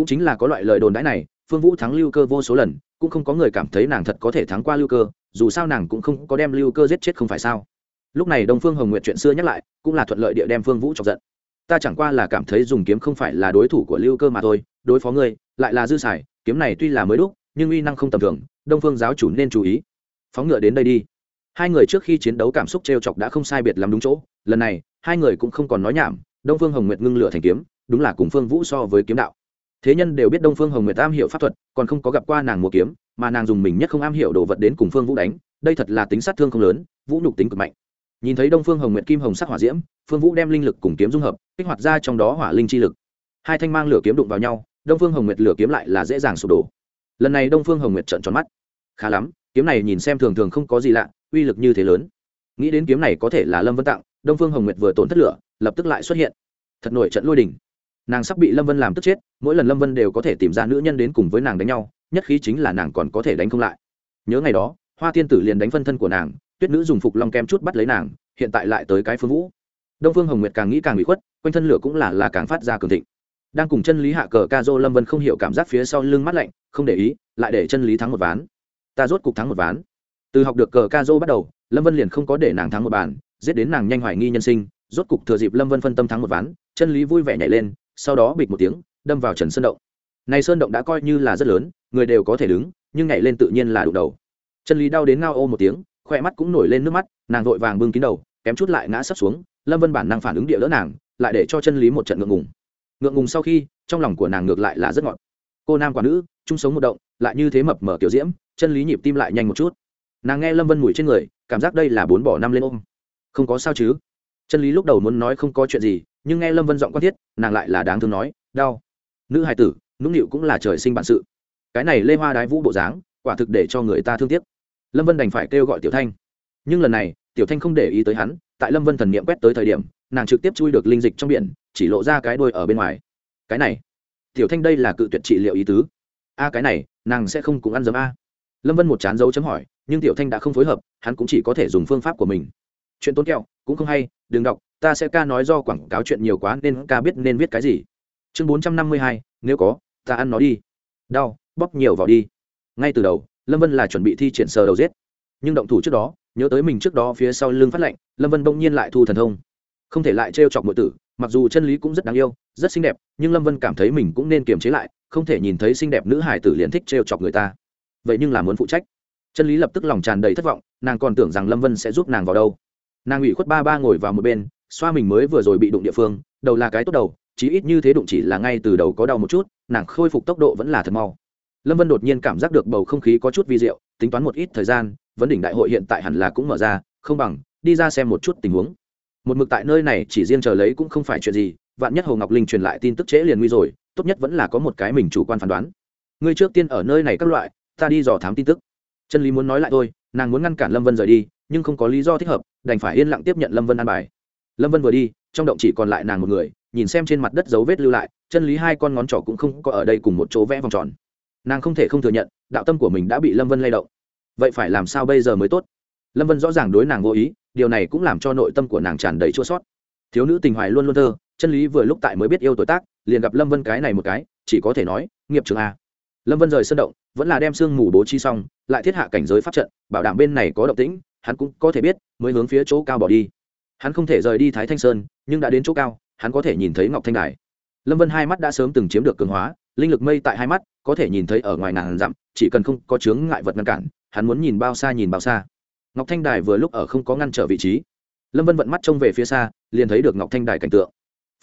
Cũng chính là có loại lời đồn đãi này, phương vũ thắng lưu cơ vô số lần, cũng không có người cảm thấy nàng thật có thể thắng qua lưu cơ, dù sao nàng cũng không có đem lưu cơ giết chết không phải sao. Lúc này đông phương hồng nguyện chuyện xưa nhắc lại, cũng là thuận lợi địa đem phương vũ chọc giận. Ta chẳng qua là cảm thấy dùng kiếm không phải là đối thủ của lưu cơ mà thôi, đối phó ngươi, lại là dư xài, kiếm này tuy là mới đúc, nhưng uy năng không tầm thường, đông phương giáo chủ nên chú ý. Phóng ngựa đến đây đi. Hai người trước khi chiến đấu cảm xúc t r e o chọc đã không sai biệt lắm đúng chỗ, lần này, hai người cũng không còn nói nhảm, đông phương hồng nguyệt ngưng lửa thành kiếm, đúng là cùng phương vũ so với kiếm đạo thế nhân đều biết đông phương hồng nguyệt am hiểu pháp thuật, còn không có gặp qua nàng mùa kiếm, mà nàng dùng mình nhất không am hiểu đồ vật đến cùng phương vũ đánh, đây thật là tính sát thương không lớn, vũ nhục tính cực mạnh. Nhìn thấy đông phương hồng nguyệt kim hồng sắc hỏa diễm, phương vũ đem linh lực cùng kiếm dung hợp, kích hoạt ra trong đó hỏa linh chi lực. Hai thanh mang lửa kiếm đụng vào nhau, đông phương hồng nguyệt lửa kiếm lại là dễ dàng sụp đổ. Lần này đông phương hồng nguyệt trợn tròn mắt. Khá lắm, kiếm này nhìn xem thường thường không có gì lạ, uy lực như thế lớn. Nghĩ đến kiếm này có thể là lâm vân tặng đông phương hồng nguyệt vừa tổn thất lửa, lập tức lại xuất hiện. Thật nổi trận lôi đình nàng sắp bị lâm vân làm tức chết mỗi lần lâm vân đều có thể tìm ra nữ nhân đến cùng với nàng đánh nhau nhất khí chính là nàng còn có thể đánh không lại nhớ ngày đó hoa tiên tử liền đánh phân thân của nàng tuyết nữ dùng phục long kem chút bắt lấy nàng hiện tại lại tới cái phương vũ đông phương hồng nguyệt càng nghĩ càng bị khuất quanh thân lửa cũng là là càng phát ra cường thịnh đang cùng chân lý hạ cờ ca dô lâm vân không hiểu cảm giác phía sau lưng mắt lạnh không để ý lại để chân lý thắng một ván ta rốt cục thắng một ván từ học được cờ ca dô bắt đầu lâm vân liền không có để nàng thắng một bàn giết đến nàng nhanh hoài nghi nhân sinh rốt cục thừa dịp lâm vân phân tâm thắng một ván chân lý vui vẻ nhảy lên sau đó bịch một tiếng, đâm vào trần sơn động. Này sơn động đã coi như là rất lớn, người đều có thể đứng, nhưng nhảy lên tự nhiên là đụng đầu. Chân lý đau đến ngao ô một tiếng khoe mắt cũng nổi lên nước mắt, nàng vội vàng bưng kín đầu, kém chút lại ngã sấp xuống, lâm vân bản năng phản ứng địa lỡ nàng, lại để cho chân lý một trận ngượng ngùng. Ngượng ngùng sau khi, trong lòng của nàng ngược lại là rất ngọt. Cô nam quả nữ, chung sống một động, lại như thế mập mở kiểu diễm chân lý nhịp tim lại nhanh một chút. Nàng nghe lâm vân mùi trên người, cảm giác đây là bốn bỏ năm lên ôm. Không có sao chứ? Chân lý lúc đầu muốn nói không có chuyện gì nhưng nghe lâm vân giọng quan thiết nàng lại là đáng thương nói đau nữ hai tử nũng nịu cũng là trời sinh bản sự cái này lê hoa đái vũ bộ dáng quả thực để cho người ta thương tiếc lâm vân đành phải kêu gọi tiểu thanh nhưng lần này tiểu thanh không để ý tới hắn tại lâm vân thần niệm quét tới thời điểm nàng trực tiếp chui được linh dịch trong biển chỉ lộ ra cái đôi ở bên ngoài cái này tiểu thanh đây là cự tuyệt trị liệu ý tứ a cái này nàng sẽ không cùng ăn dấm a lâm vân một chán dấu chấm hỏi nhưng tiểu thanh đã không phối hợp hắn cũng chỉ có thể dùng phương pháp của mình chuyện tốn kẹo cũng không hay đừng đọc ta sẽ ca nói do quảng cáo chuyện nhiều quá nên ca biết nên viết cái gì. Chương bốn trăm năm mươi hai, nếu có, ta ăn nó đi. Đau, bóp nhiều vào đi. Ngay từ đầu, lâm vân là chuẩn bị thi triển sờ đầu giết. Nhưng động thủ trước đó, nhớ tới mình trước đó phía sau lưng phát lệnh lâm vân bỗng nhiên lại thu thần thông. Không thể lại trêu chọc mọi tử, mặc dù chân lý cũng rất đáng yêu, rất xinh đẹp, nhưng lâm vân cảm thấy mình cũng nên kiềm chế lại, không thể nhìn thấy xinh đẹp nữ hải tử liền thích trêu chọc người ta. Vậy nhưng là muốn phụ trách. Chân lý lập tức lòng tràn đầy thất vọng, nàng còn tưởng rằng lâm vân sẽ giúp nàng vào đâu. Nàng ủy khuất ba ba ngồi vào một bên xoa mình mới vừa rồi bị đụng địa phương, đầu là cái tốt đầu, chí ít như thế đụng chỉ là ngay từ đầu có đau một chút, nàng khôi phục tốc độ vẫn là thật mau. Lâm vân đột nhiên cảm giác được bầu không khí có chút vi diệu, tính toán một ít thời gian, vấn đỉnh đại hội hiện tại hẳn là cũng mở ra, không bằng, đi ra xem một chút tình huống. Một mực tại nơi này chỉ riêng chờ lấy cũng không phải chuyện gì, vạn nhất hồ ngọc linh truyền lại tin tức trễ liền nguy rồi, tốt nhất vẫn là có một cái mình chủ quan phán đoán. Ngươi trước tiên ở nơi này các loại, ta đi dò thám tin tức. Chân lý muốn nói lại thôi, nàng muốn ngăn cản lâm vân rời đi, nhưng không có lý do thích hợp, đành phải yên lặng tiếp nhận lâm vân an bài lâm vân vừa đi, trong động chỉ còn lại nàng một người, nhìn xem trên mặt đất dấu vết lưu lại, chân lý hai con ngón trỏ cũng không có ở đây cùng một chỗ vẽ vòng tròn. Nàng không thể không thừa nhận, đạo tâm của mình đã bị lâm vân lay động. Vậy phải làm sao bây giờ mới tốt? Lâm vân rõ ràng đối nàng vô ý, điều này cũng làm cho nội tâm của nàng tràn đầy chua sót. Thiếu nữ tình hoài luôn luôn thơ, chân lý vừa lúc tại mới biết yêu tuổi tác, liền gặp lâm vân cái này một cái, chỉ có thể nói, nghiệp trường a. Lâm vân rời sân động, vẫn là đem sương mù bố trí xong, lại thiết hạ cảnh giới pháp trận, bảo đảm bên này có động tĩnh, hắn cũng có thể biết, mới hướng phía chỗ cao bỏ đi hắn không thể rời đi thái thanh sơn, nhưng đã đến chỗ cao, hắn có thể nhìn thấy ngọc thanh đài. Lâm vân hai mắt đã sớm từng chiếm được cường hóa, linh lực mây tại hai mắt, có thể nhìn thấy ở ngoài ngàn dặm, chỉ cần không có chướng ngại vật ngăn cản, hắn muốn nhìn bao xa nhìn bao xa. Ngọc thanh đài vừa lúc ở không có ngăn trở vị trí. Lâm vân vận mắt trông về phía xa, liền thấy được ngọc thanh đài cảnh tượng.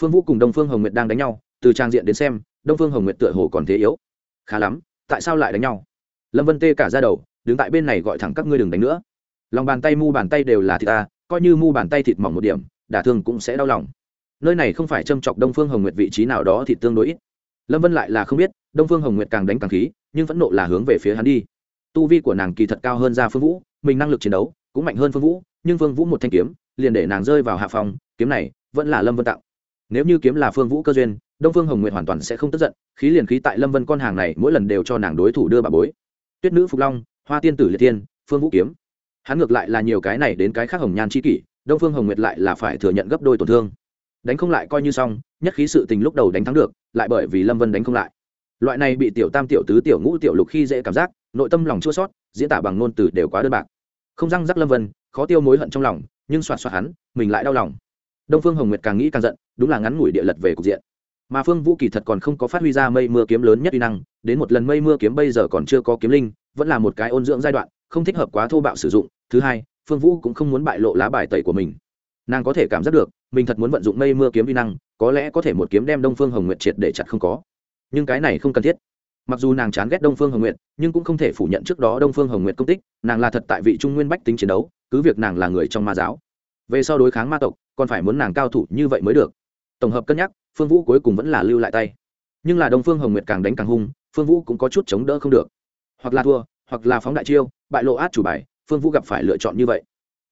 Phương vũ cùng đông phương hồng nguyệt đang đánh nhau, từ trang diện đến xem, đông phương hồng nguyệt tựa hồ còn thế yếu. Khá lắm, tại sao lại đánh nhau? Lâm vân tê cả ra đầu, đứng tại bên này gọi thẳng các ngươi đừng đánh nữa. Lòng bàn tay, mu bàn tay đều là thịt ta coi như mu bàn tay thịt mỏng một điểm, đả thương cũng sẽ đau lòng. Nơi này không phải châm chọc đông phương hồng nguyệt vị trí nào đó thì tương đối ít. Lâm vân lại là không biết, đông phương hồng nguyệt càng đánh càng khí, nhưng phẫn nộ là hướng về phía hắn đi. Tu vi của nàng kỳ thật cao hơn ra phương vũ, mình năng lực chiến đấu cũng mạnh hơn phương vũ, nhưng phương vũ một thanh kiếm, liền để nàng rơi vào hạ phòng, kiếm này vẫn là lâm vân tạo nếu như kiếm là phương vũ cơ duyên, đông phương hồng nguyệt hoàn toàn sẽ không tức giận, khí liền khí tại lâm vân con hàng này mỗi lần đều cho nàng đối thủ đưa bà bối. Tuyết nữ phục long, hoa tiên tử liệt tiên phương vũ kiếm hắn ngược lại là nhiều cái này đến cái khác hồng nhan c h i kỷ, đông phương hồng nguyệt lại là phải thừa nhận gấp đôi tổn thương. Đánh không lại coi như xong, nhất khí sự tình lúc đầu đánh thắng được, lại bởi vì lâm vân đánh không lại. Loại này bị tiểu tam, tiểu tứ, tiểu ngũ, tiểu lục khi dễ cảm giác, nội tâm lòng chua sót diễn tả bằng ngôn từ đều quá đơn bạc. Không răng rắc lâm vân, khó tiêu mối hận trong lòng, nhưng soạt soạt hắn, mình lại đau lòng. Đông phương hồng nguyệt càng nghĩ càng giận, đúng là ngắn ngủi địa lật về cục diện. Mà phương vũ kỳ thật còn không có phát huy ra mây mưa kiếm lớn nhất uy năng, đến một lần mây mưa kiếm bây giờ còn chưa có kiếm linh, vẫn là một cái ôn dưỡng giai đoạn không thích hợp quá thô bạo sử dụng, thứ hai, phương vũ cũng không muốn bại lộ lá bài tẩy của mình. Nàng có thể cảm giác được, mình thật muốn vận dụng mây mưa kiếm vi năng, có lẽ có thể một kiếm đem đông phương hồng nguyệt triệt để chặt không có. Nhưng cái này không cần thiết. Mặc dù nàng chán ghét đông phương hồng nguyệt, nhưng cũng không thể phủ nhận trước đó đông phương hồng nguyệt công tích, nàng là thật tại vị trung nguyên bách tính chiến đấu, cứ việc nàng là người trong ma giáo. Về sau đối kháng ma tộc, còn phải muốn nàng cao thủ như vậy mới được. Tổng hợp cân nhắc, phương vũ cuối cùng vẫn là lưu lại tay. Nhưng là đông phương hồng nguyệt càng đánh càng hung, phương vũ cũng có chút chống đỡ không được. Hoặc là thua hoặc là phóng đại chiêu, bại lộ át chủ bài, phương vũ gặp phải lựa chọn như vậy.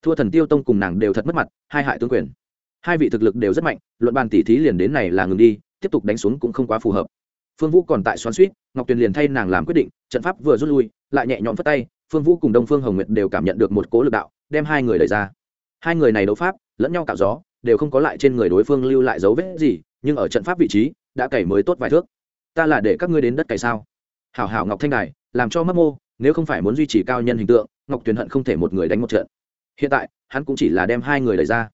Thua thần tiêu tông cùng nàng đều thật mất mặt, hai hại tướng quyền. Hai vị thực lực đều rất mạnh, luận bàn tỉ thí liền đến này là ngừng đi, tiếp tục đánh xuống cũng không quá phù hợp. Phương vũ còn tại xoắn suýt ngọc tuyền liền thay nàng làm quyết định, trận pháp vừa rút lui, lại nhẹ nhõm phất tay, phương vũ cùng đông phương hồng nguyệt đều cảm nhận được một cố lực đạo, đem hai người đẩy ra. Hai người này đấu pháp, lẫn nhau tạo gió, đều không có lại trên người đối phương lưu lại dấu vết gì, nhưng ở trận pháp vị trí, đã cày mới tốt vài thước. Ta là để các ngươi đến đất cày sao? Hảo hảo ngọc thanh đài, làm cho mất mô nếu không phải muốn duy trì cao nhân hình tượng, ngọc tuyền hận không thể một người đánh một trận. Hiện tại, hắn cũng chỉ là đem hai người đẩy ra.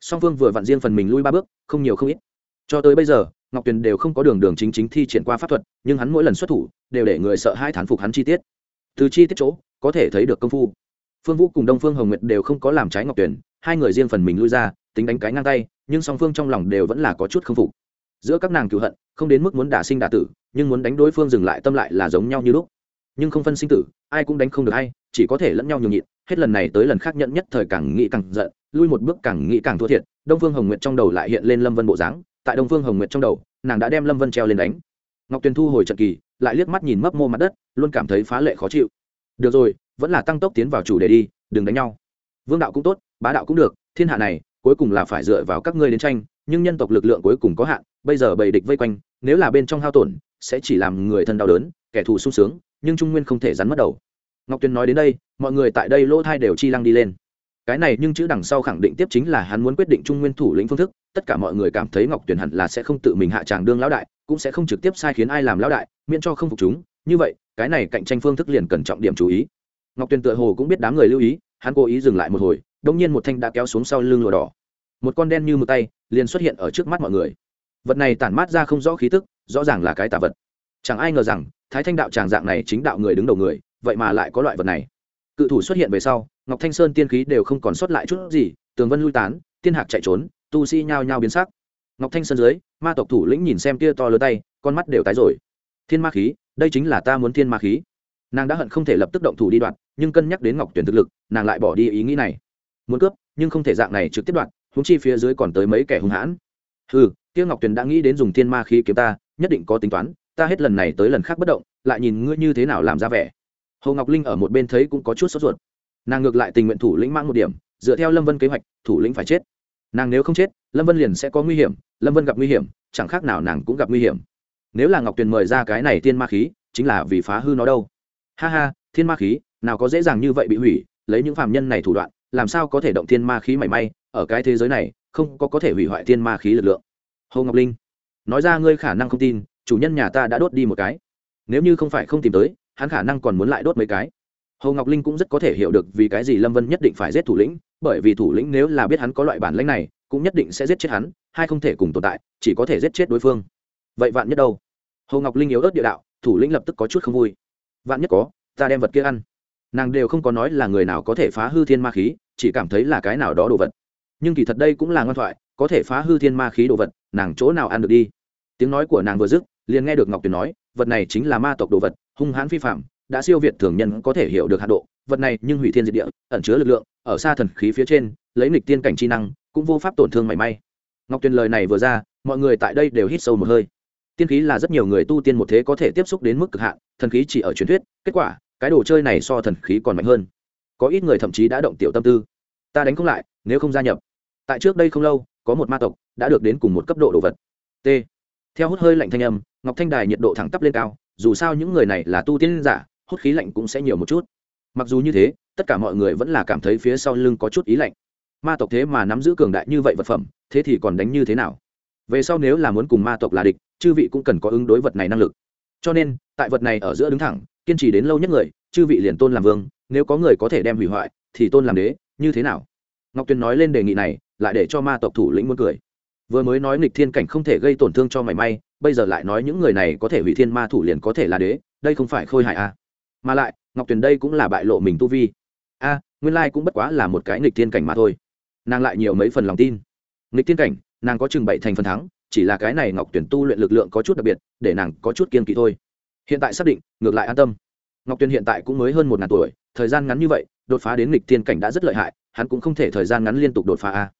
Song phương vừa vặn riêng phần mình lui ba bước, không nhiều không ít. Cho tới bây giờ, ngọc tuyền đều không có đường đường chính chính thi triển qua pháp thuật, nhưng hắn mỗi lần xuất thủ, đều để người sợ hai thán phục hắn chi tiết. Từ chi tiết chỗ, có thể thấy được công phu. Phương vũ cùng đông phương hồng nguyệt đều không có làm trái ngọc tuyền, hai người riêng phần mình lui ra, tính đánh cái ngang tay, nhưng song phương trong lòng đều vẫn là có chút k phục. Giữa các nàng cựu hận, không đến mức muốn đả sinh đả tử, nhưng muốn đánh đối phương dừng lại tâm lại là giống nhau như lúc nhưng không phân sinh tử ai cũng đánh không được ai, chỉ có thể lẫn nhau nhường nhịn. Hết lần này tới lần khác nhận nhất thời càng nghĩ càng giận lui một bước càng nghĩ càng thua thiệt. Đông phương hồng nguyệt trong đầu lại hiện lên lâm vân bộ dáng. Tại đông phương hồng nguyệt trong đầu nàng đã đem lâm vân treo lên đánh. Ngọc tuyền thu hồi trận kỳ lại liếc mắt nhìn mấp mô mặt đất luôn cảm thấy phá lệ khó chịu. Được rồi vẫn là tăng tốc tiến vào chủ đề đi đừng đánh nhau. Vương đạo cũng tốt bá đạo cũng được thiên hạ này cuối cùng là phải dựa vào các ngươi đến tranh nhưng nhân tộc lực lượng cuối cùng có hạn bây giờ bầy địch vây quanh nếu là bên trong hao tổn sẽ chỉ làm người thân đau đớn kẻ thù sung sướng nhưng trung nguyên không thể rắn mất đầu. Ngọc tuyền nói đến đây, mọi người tại đây lỗ thai đều chi lăng đi lên. Cái này nhưng chữ đằng sau khẳng định tiếp chính là hắn muốn quyết định trung nguyên thủ lĩnh phương thức, tất cả mọi người cảm thấy ngọc tuyền hẳn là sẽ không tự mình hạ tràng đương lão đại, cũng sẽ không trực tiếp sai khiến ai làm lão đại, miễn cho không phục chúng. Như vậy, cái này cạnh tranh phương thức liền cần trọng điểm chú ý. Ngọc tuyền tựa hồ cũng biết đám người lưu ý, hắn cố ý dừng lại một hồi đông nhiên một thanh đã kéo xuống sau lưng lụa đỏ. Một con đen như một tay, liền xuất hiện ở trước mắt mọi người. Vật này tản mát ra không rõ khí tức, rõ ràng là cái tà vật chẳng ai ngờ rằng, thái thanh đạo tràng dạng này chính đạo người đứng đầu người, vậy mà lại có loại vật này. Cự thủ xuất hiện về sau, ngọc thanh sơn tiên khí đều không còn sót lại chút gì, tường vân lui tán, tiên hạc chạy trốn, tu sĩ nhao nhao biến sắc. Ngọc thanh sơn dưới, ma tộc thủ lĩnh nhìn xem tia to lớn tay, con mắt đều tái rồi. Thiên ma khí, đây chính là ta muốn thiên ma khí. Nàng đã hận không thể lập tức động thủ đi đoạn, nhưng cân nhắc đến ngọc tuyển thực lực, nàng lại bỏ đi ý nghĩ này. Muốn cướp, nhưng không thể dạng này trực tiếp đoạn húng chi phía dưới còn tới mấy kẻ hung hãn. Ừ tiêu ngọc tuyền đã nghĩ đến dùng thiên ma khí kiếm ta, nhất định có tính toán ta hết lần này tới lần khác bất động, lại nhìn ngươi như thế nào làm ra vẻ. Hồ ngọc linh ở một bên thấy cũng có chút sốt ruột. Nàng ngược lại tình nguyện thủ lĩnh mang một điểm, dựa theo lâm vân kế hoạch, thủ lĩnh phải chết. Nàng nếu không chết, lâm vân liền sẽ có nguy hiểm, lâm vân gặp nguy hiểm, chẳng khác nào nàng cũng gặp nguy hiểm. Nếu là ngọc tuyền mời ra cái này thiên ma khí, chính là vì phá hư nó đâu. Ha ha, thiên ma khí, nào có dễ dàng như vậy bị hủy, lấy những phạm nhân này thủ đoạn, làm sao có thể động thiên ma khí mảy may, ở cái thế giới này, không có có thể hủy hoại thiên ma khí lực lượng. Hồ ngọc linh, nói ra ngươi khả năng không tin chủ nhân nhà ta đã đốt đi một cái. Nếu như không phải không tìm tới, hắn khả năng còn muốn lại đốt mấy cái. Hồ ngọc linh cũng rất có thể hiểu được vì cái gì lâm vân nhất định phải giết thủ lĩnh, bởi vì thủ lĩnh nếu là biết hắn có loại bản lãnh này, cũng nhất định sẽ giết chết hắn, hai không thể cùng tồn tại, chỉ có thể giết chết đối phương. Vậy vạn nhất đâu? Hồ ngọc linh yếu ớt địa đạo, thủ lĩnh lập tức có chút không vui. Vạn nhất có, ta đem vật kia ăn. Nàng đều không có nói là người nào có thể phá hư thiên ma khí, chỉ cảm thấy là cái nào đó đồ vật. Nhưng kỳ thật đây cũng là ngoan thoại, có thể phá hư thiên ma khí đồ vật, nàng chỗ nào ăn được đi? Tiếng nói của nàng vừa dứt liền nghe được ngọc tuyền nói, vật này chính là ma tộc đồ vật, hung hãn phi phạm, đã siêu việt thường nhân có thể hiểu được hạ độ. Vật này nhưng hủy thiên diệt địa, ẩn chứa lực lượng, ở xa thần khí phía trên, lấy nghịch tiên cảnh chi năng, cũng vô pháp tổn thương mảy may. Ngọc tuyền lời này vừa ra, mọi người tại đây đều hít sâu một hơi. Tiên khí là rất nhiều người tu tiên một thế có thể tiếp xúc đến mức cực hạn, thần khí chỉ ở truyền thuyết, kết quả, cái đồ chơi này so thần khí còn mạnh hơn. Có ít người thậm chí đã động tiểu tâm tư. Ta đánh không lại, nếu không gia nhập. Tại trước đây không lâu, có một ma tộc đã được đến cùng một cấp độ đồ vật. T theo hút hơi lạnh thanh âm, ngọc thanh đài nhiệt độ thẳng tắp lên cao, dù sao những người này là tu tiên giả, hút khí lạnh cũng sẽ nhiều một chút. Mặc dù như thế, tất cả mọi người vẫn là cảm thấy phía sau lưng có chút ý lạnh. Ma tộc thế mà nắm giữ cường đại như vậy vật phẩm, thế thì còn đánh như thế nào? Về sau nếu là muốn cùng ma tộc là địch, chư vị cũng cần có ứng đối vật này năng lực. Cho nên, tại vật này ở giữa đứng thẳng, kiên trì đến lâu nhất người, chư vị liền tôn làm vương, nếu có người có thể đem hủy hoại, thì tôn làm đế, như thế nào? Ngọc tuyền nói lên đề nghị này, lại để cho ma tộc thủ lĩnh muốn cười vừa mới nói nghịch thiên cảnh không thể gây tổn thương cho mảy may, bây giờ lại nói những người này có thể hủy thiên ma thủ liền có thể là đế, đây không phải khôi hại à. mà lại, ngọc tuyền đây cũng là bại lộ mình tu vi. A, nguyên lai cũng bất quá là một cái nghịch thiên cảnh mà thôi. Nàng lại nhiều mấy phần lòng tin. Nghịch thiên cảnh, nàng có chừng bảy thành phần thắng, chỉ là cái này ngọc tuyển tu luyện lực lượng có chút đặc biệt, để nàng có chút kiên kỵ thôi. Hiện tại xác định, ngược lại an tâm. Ngọc tuyển hiện tại cũng mới hơn một ngàn tuổi, thời gian ngắn như vậy, đột phá đến nghịch thiên cảnh đã rất lợi hại, hắn cũng không thể thời gian ngắn liên tục đột phá a.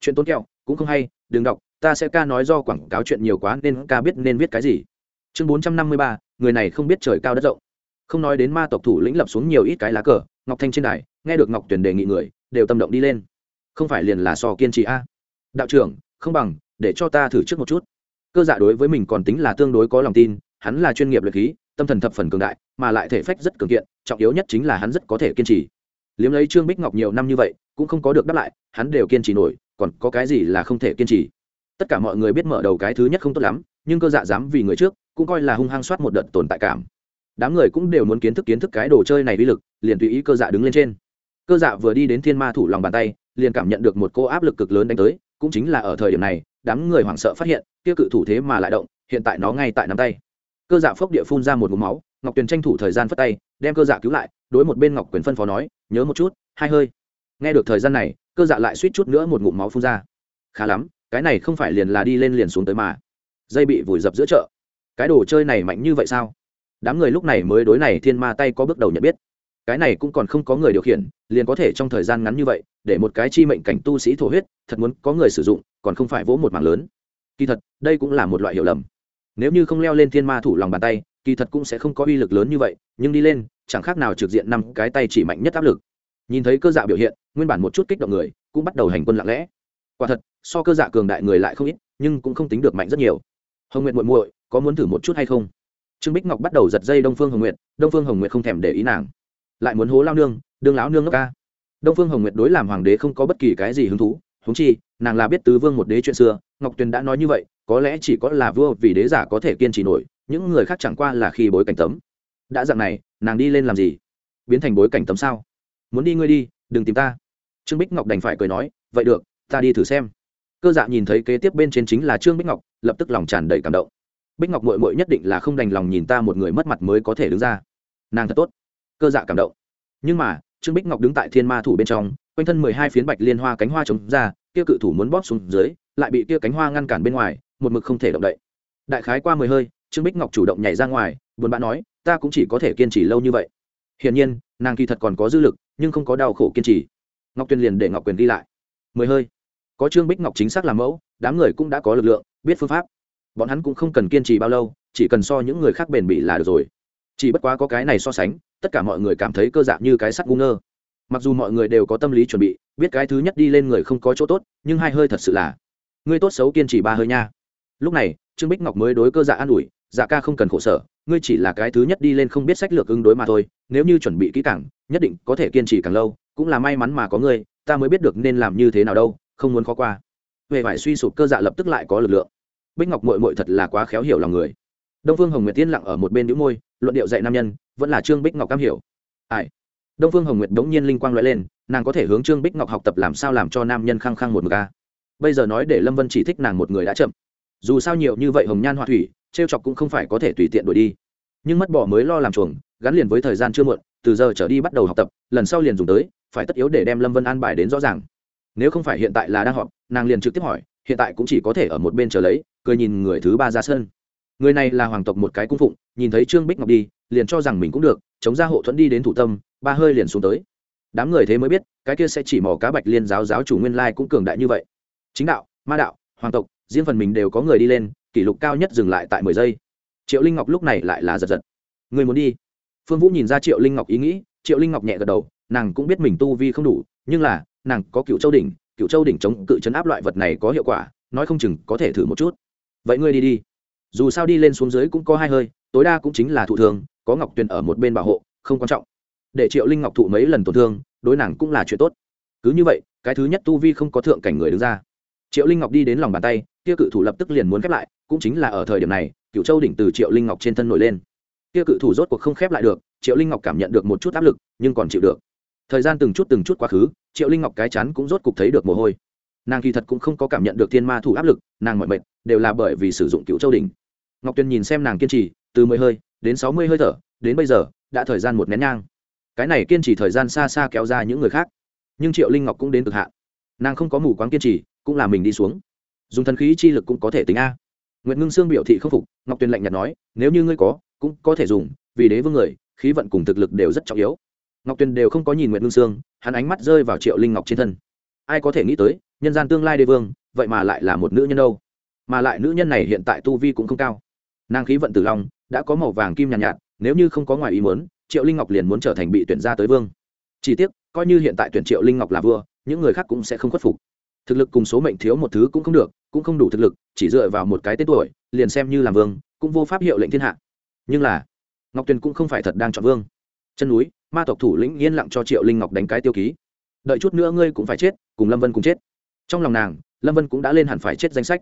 Chuyện tốn kẹo, cũng không hay đừng đọc, ta sẽ ca nói do quảng cáo chuyện nhiều quá nên ca biết nên viết cái gì. Chương bốn trăm năm mươi ba, người này không biết trời cao đất rộng. Không nói đến ma tộc thủ lĩnh lập xuống nhiều ít cái lá cờ, ngọc thanh trên đài, nghe được ngọc tuyển đề nghị người, đều tâm động đi lên. Không phải liền là so kiên trì a? Đạo trưởng, không bằng, để cho ta thử trước một chút. Cơ dạ đối với mình còn tính là tương đối có lòng tin, hắn là chuyên nghiệp luyện khí, tâm thần thập phần cường đại, mà lại thể phách rất cường kiện, trọng yếu nhất chính là hắn rất có thể kiên trì. Liếm lấy trương bích ngọc nhiều năm như vậy, cũng không có được đáp lại, hắn đều kiên trì nổi còn có cái gì là không thể kiên trì? Tất cả mọi người biết mở đầu cái thứ nhất không tốt lắm, nhưng cơ dạ dám vì người trước, cũng coi là hung hăng soát một đợt tồn tại cảm. Đám người cũng đều muốn kiến thức kiến thức cái đồ chơi này uy lực, liền tùy ý cơ dạ đứng lên trên. Cơ dạ vừa đi đến thiên ma thủ lòng bàn tay, liền cảm nhận được một cô áp lực cực lớn đánh tới, cũng chính là ở thời điểm này, đám người hoảng sợ phát hiện, kia cự thủ thế mà lại động, hiện tại nó ngay tại nắm tay. Cơ dạ phốc địa phun ra một mũ máu, ngọc tuyền tranh thủ thời gian phất tay, đem cơ dạ cứu lại, đối một bên ngọc quyền phân phó nói, nhớ một chút, hai hơi. Nghe được thời gian này cơ dạ lại suýt chút nữa một ngụm máu phun ra. Khá lắm, cái này không phải liền là đi lên liền xuống tới mà. Dây bị vùi dập giữa chợ. Cái đồ chơi này mạnh như vậy sao? Đám người lúc này mới đối này thiên ma tay có bước đầu nhận biết. Cái này cũng còn không có người điều khiển, liền có thể trong thời gian ngắn như vậy, để một cái chi mệnh cảnh tu sĩ thổ huyết, thật muốn có người sử dụng, còn không phải vỗ một mảng lớn. Kỳ thật, đây cũng là một loại hiểu lầm. Nếu như không leo lên thiên ma thủ lòng bàn tay, kỳ thật cũng sẽ không có uy lực lớn như vậy, nhưng đi lên, chẳng khác nào trực diện năm cái tay chỉ mạnh nhất áp lực. Nhìn thấy cơ dạ biểu hiện nguyên bản một chút kích động người cũng bắt đầu hành quân lặng lẽ. Quả thật, so cơ dạ cường đại người lại không ít, nhưng cũng không tính được mạnh rất nhiều. Hồng nguyện muội muội, có muốn thử một chút hay không? Trương bích ngọc bắt đầu giật dây đông phương hồng nguyện đông phương hồng nguyện không thèm để ý nàng. Lại muốn hố lao nương, đương láo nương ngốc ca. Đông phương hồng nguyệt đối làm hoàng đế không có bất kỳ cái gì hứng thú húng chi, nàng là biết tứ vương một đế chuyện xưa, ngọc tuyền đã nói như vậy, có lẽ chỉ có là vua vì đế giả có thể kiên trì nổi, những người khác chẳng qua là khi bối cảnh tấm. Đã dạng này, nàng đi lên làm gì? Biến thành bối cảnh tấm sao? Muốn đi ngươi đi, đừng tìm ta trương bích ngọc đành phải cười nói, vậy được, ta đi thử xem. Cơ dạ nhìn thấy kế tiếp bên trên chính là trương bích ngọc, lập tức lòng tràn đầy cảm động. Bích ngọc mội mội nhất định là không đành lòng nhìn ta một người mất mặt mới có thể đứng ra. Nàng thật tốt. Cơ dạ cảm động. Nhưng mà, trương bích ngọc đứng tại thiên ma thủ bên trong, quanh thân mười hai phiến bạch liên hoa cánh hoa chống ra, kia cự thủ muốn bóp xuống dưới, lại bị kia cánh hoa ngăn cản bên ngoài, một mực không thể động đậy. Đại khái qua mười hơi, trương bích ngọc chủ động nhảy ra ngoài, buồn bã nói, ta cũng chỉ có thể kiên trì lâu như vậy. Hiển nhiên, nàng kỳ thật còn có dư lực, nhưng không có đau khổ kiên trì ngọc tuyên liền để ngọc quyền đi lại. Mười hơi. Có trương bích ngọc chính xác làm mẫu, đám người cũng đã có lực lượng, biết phương pháp. Bọn hắn cũng không cần kiên trì bao lâu, chỉ cần so những người khác bền bỉ là được rồi. Chỉ bất quá có cái này so sánh, tất cả mọi người cảm thấy cơ dạng như cái sắt ngu ngơ. Mặc dù mọi người đều có tâm lý chuẩn bị, biết cái thứ nhất đi lên người không có chỗ tốt, nhưng hai hơi thật sự là. Ngươi tốt xấu kiên trì ba hơi nha. Lúc này, trương bích ngọc mới đối cơ dạ an ủi dạ ca không cần khổ sở, ngươi chỉ là cái thứ nhất đi lên không biết sách lược ứng đối mà thôi nếu như chuẩn bị kỹ càng, nhất định có thể kiên trì càng lâu, cũng là may mắn mà có ngươi, ta mới biết được nên làm như thế nào đâu, không muốn khó qua. Về vải suy sụp cơ dạ lập tức lại có lực lượng. Bích ngọc mội mội thật là quá khéo hiểu lòng người. Đông phương hồng nguyệt tiên lặng ở một bên đĩu môi, luận điệu dạy nam nhân, vẫn là trương bích ngọc cam hiểu. Ai? Đông phương hồng nguyệt đống nhiên linh quang loại lên, nàng có thể hướng trương bích ngọc học tập làm sao làm cho nam nhân khăng khăng một mực a. Bây giờ nói để lâm vân chỉ thích nàng một người đã chậm. Dù sao nhiều như vậy hồng nhan hoa thủy t r e o chọc cũng không phải có thể tùy tiện đuổi đi. Nhưng mất bỏ mới lo làm chuồng gắn liền với thời gian chưa muộn, từ giờ trở đi bắt đầu học tập, lần sau liền dùng tới, phải tất yếu để đem lâm vân an bài đến rõ ràng. Nếu không phải hiện tại là đang họp, nàng liền trực tiếp hỏi, hiện tại cũng chỉ có thể ở một bên chờ lấy, cười nhìn người thứ ba ra sân. Người này là hoàng tộc một cái cung phụng, nhìn thấy trương bích ngọc đi, liền cho rằng mình cũng được, chống ra hộ thuẫn đi đến thủ tâm, ba hơi liền xuống tới. Đám người thế mới biết, cái kia sẽ chỉ mỏ cá bạch liên giáo giáo chủ nguyên lai cũng cường đại như vậy. Chính đạo, ma đạo, hoàng tộc, riêng phần mình đều có người đi lên, kỷ lục cao nhất dừng lại tại mười giây. Triệu linh ngọc lúc này lại là giật giật. Người muốn đi phương vũ nhìn ra triệu linh ngọc ý nghĩ, triệu linh ngọc nhẹ gật đầu, nàng cũng biết mình tu vi không đủ, nhưng là, nàng có cựu châu đỉnh cựu châu đỉnh chống cự chấn áp loại vật này có hiệu quả, nói không chừng có thể thử một chút. Vậy ngươi đi đi. Dù sao đi lên xuống dưới cũng có hai hơi, tối đa cũng chính là thụ thường có ngọc tuyền ở một bên bảo hộ, không quan trọng. Để triệu linh ngọc thụ mấy lần tổn thương, đối nàng cũng là chuyện tốt. Cứ như vậy, cái thứ nhất tu vi không có thượng cảnh người đứng ra. Triệu linh ngọc đi đến lòng bàn tay, kia cự thủ lập tức liền muốn khép lại, cũng chính là ở thời điểm này cựu châu đỉnh từ triệu linh ngọc trên thân nổi lên kia cự thủ rốt cuộc không khép lại được, triệu linh ngọc cảm nhận được một chút áp lực, nhưng còn chịu được. Thời gian từng chút từng chút quá khứ, triệu linh ngọc cái chắn cũng rốt cuộc thấy được mồ hôi. Nàng kỳ thật cũng không có cảm nhận được thiên ma thủ áp lực, nàng mọi mệt, đều là bởi vì sử dụng cựu châu đỉnh. Ngọc tuyền nhìn xem nàng kiên trì, từ mười hơi đến sáu mươi hơi thở, đến bây giờ, đã thời gian một nén nhang. Cái này kiên trì thời gian xa xa kéo ra những người khác. Nhưng triệu linh ngọc cũng đến cực hạn. Nàng không có mù quáng kiên trì, cũng là mình đi xuống. Dùng thần khí chi lực cũng có thể tính a. Nguyệt ngưng sương biểu thị không phục, ngọc tuyền lạnh nhạt nói, nếu như ngươi có cũng có thể dùng vì đế vương người khí vận cùng thực lực đều rất trọng yếu. Ngọc tuyền đều không có nhìn nguyệt ngưng sương hắn ánh mắt rơi vào triệu linh ngọc trên thân. Ai có thể nghĩ tới nhân gian tương lai đế vương vậy mà lại là một nữ nhân đâu? Mà lại nữ nhân này hiện tại tu vi cũng không cao. Nàng khí vận tử long đã có màu vàng kim nhàn nhạt, nhạt nếu như không có ngoài ý muốn triệu linh ngọc liền muốn trở thành bị tuyển ra tới vương. Chỉ tiếc coi như hiện tại tuyển triệu linh ngọc là vua những người khác cũng sẽ không khuất phục. Thực lực cùng số mệnh thiếu một thứ cũng không được cũng không đủ thực lực chỉ dựa vào một cái tên tuổi liền xem như làm vương cũng vô pháp hiệu lệnh thiên hạ nhưng là, ngọc tuyền cũng không phải thật đang chọn vương. Chân núi, ma tộc thủ lĩnh yên lặng cho triệu linh ngọc đánh cái tiêu ký. Đợi chút nữa ngươi cũng phải chết, cùng lâm vân cùng chết. Trong lòng nàng, lâm vân cũng đã lên hẳn phải chết danh sách.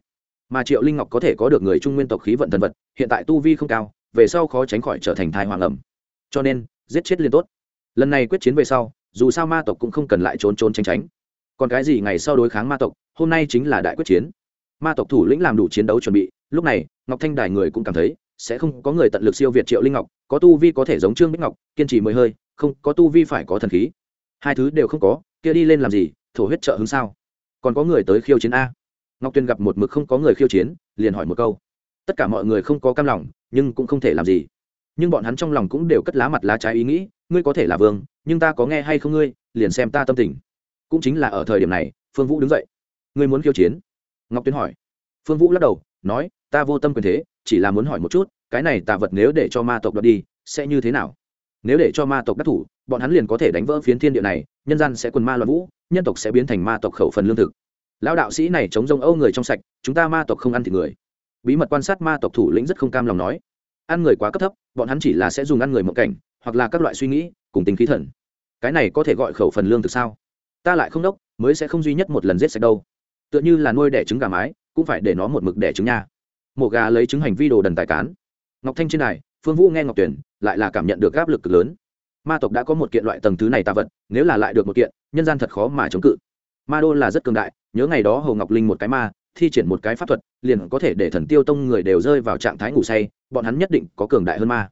Mà triệu linh ngọc có thể có được người trung nguyên tộc khí vận thần vật, hiện tại tu vi không cao, về sau khó tránh khỏi trở thành thai hoàng ẩm. Cho nên, giết chết liên tốt. Lần này quyết chiến về sau, dù sao ma tộc cũng không cần lại trốn trốn tránh tránh. Còn cái gì ngày sau đối kháng ma tộc, hôm nay chính là đại quyết chiến. Ma tộc thủ lĩnh làm đủ chiến đấu chuẩn bị, lúc này, ngọc thanh đài người cũng cảm thấy sẽ không có người tận lực siêu việt triệu linh ngọc, có tu vi có thể giống trương bích ngọc, kiên trì mới hơi, không, có tu vi phải có thần khí. Hai thứ đều không có, kia đi lên làm gì, thổ huyết trợ hứng sao? Còn có người tới khiêu chiến a. Ngọc tuyên gặp một mực không có người khiêu chiến, liền hỏi một câu. Tất cả mọi người không có cam lòng, nhưng cũng không thể làm gì. Nhưng bọn hắn trong lòng cũng đều cất lá mặt lá trái ý nghĩ, ngươi có thể là vương, nhưng ta có nghe hay không ngươi, liền xem ta tâm tình. Cũng chính là ở thời điểm này, phương vũ đứng dậy. Ngươi muốn khiêu chiến? Ngọc tuyên hỏi. Phương vũ lắc đầu, nói, ta vô tâm quyền thế chỉ là muốn hỏi một chút, cái này tạ vật nếu để cho ma tộc đoạt đi, sẽ như thế nào? Nếu để cho ma tộc đắc thủ, bọn hắn liền có thể đánh vỡ phiến thiên địa này, nhân gian sẽ quần ma loạn vũ, nhân tộc sẽ biến thành ma tộc khẩu phần lương thực. Lão đạo sĩ này chống rông âu người trong sạch, chúng ta ma tộc không ăn thịt người. Bí mật quan sát ma tộc thủ lĩnh rất không cam lòng nói. Ăn người quá cấp thấp, bọn hắn chỉ là sẽ dùng ăn người mộng cảnh, hoặc là các loại suy nghĩ, cùng tính khí thần. Cái này có thể gọi khẩu phần lương thực sao? Ta lại không đốc, mới sẽ không duy nhất một lần giết sạch đâu. Tựa như là nuôi đẻ trứng gà mái, cũng phải để nó một mực đẻ trứng nha mổ gà lấy chứng hành vi đồ đần tài cán. Ngọc thanh trên này phương vũ nghe ngọc tuyển, lại là cảm nhận được áp lực cực lớn. Ma tộc đã có một kiện loại tầng thứ này tạ vật, nếu là lại được một kiện, nhân gian thật khó mà chống cự. Ma đô là rất cường đại, nhớ ngày đó hầu ngọc linh một cái ma, thi triển một cái pháp thuật, liền có thể để thần tiêu tông người đều rơi vào trạng thái ngủ say, bọn hắn nhất định có cường đại hơn ma.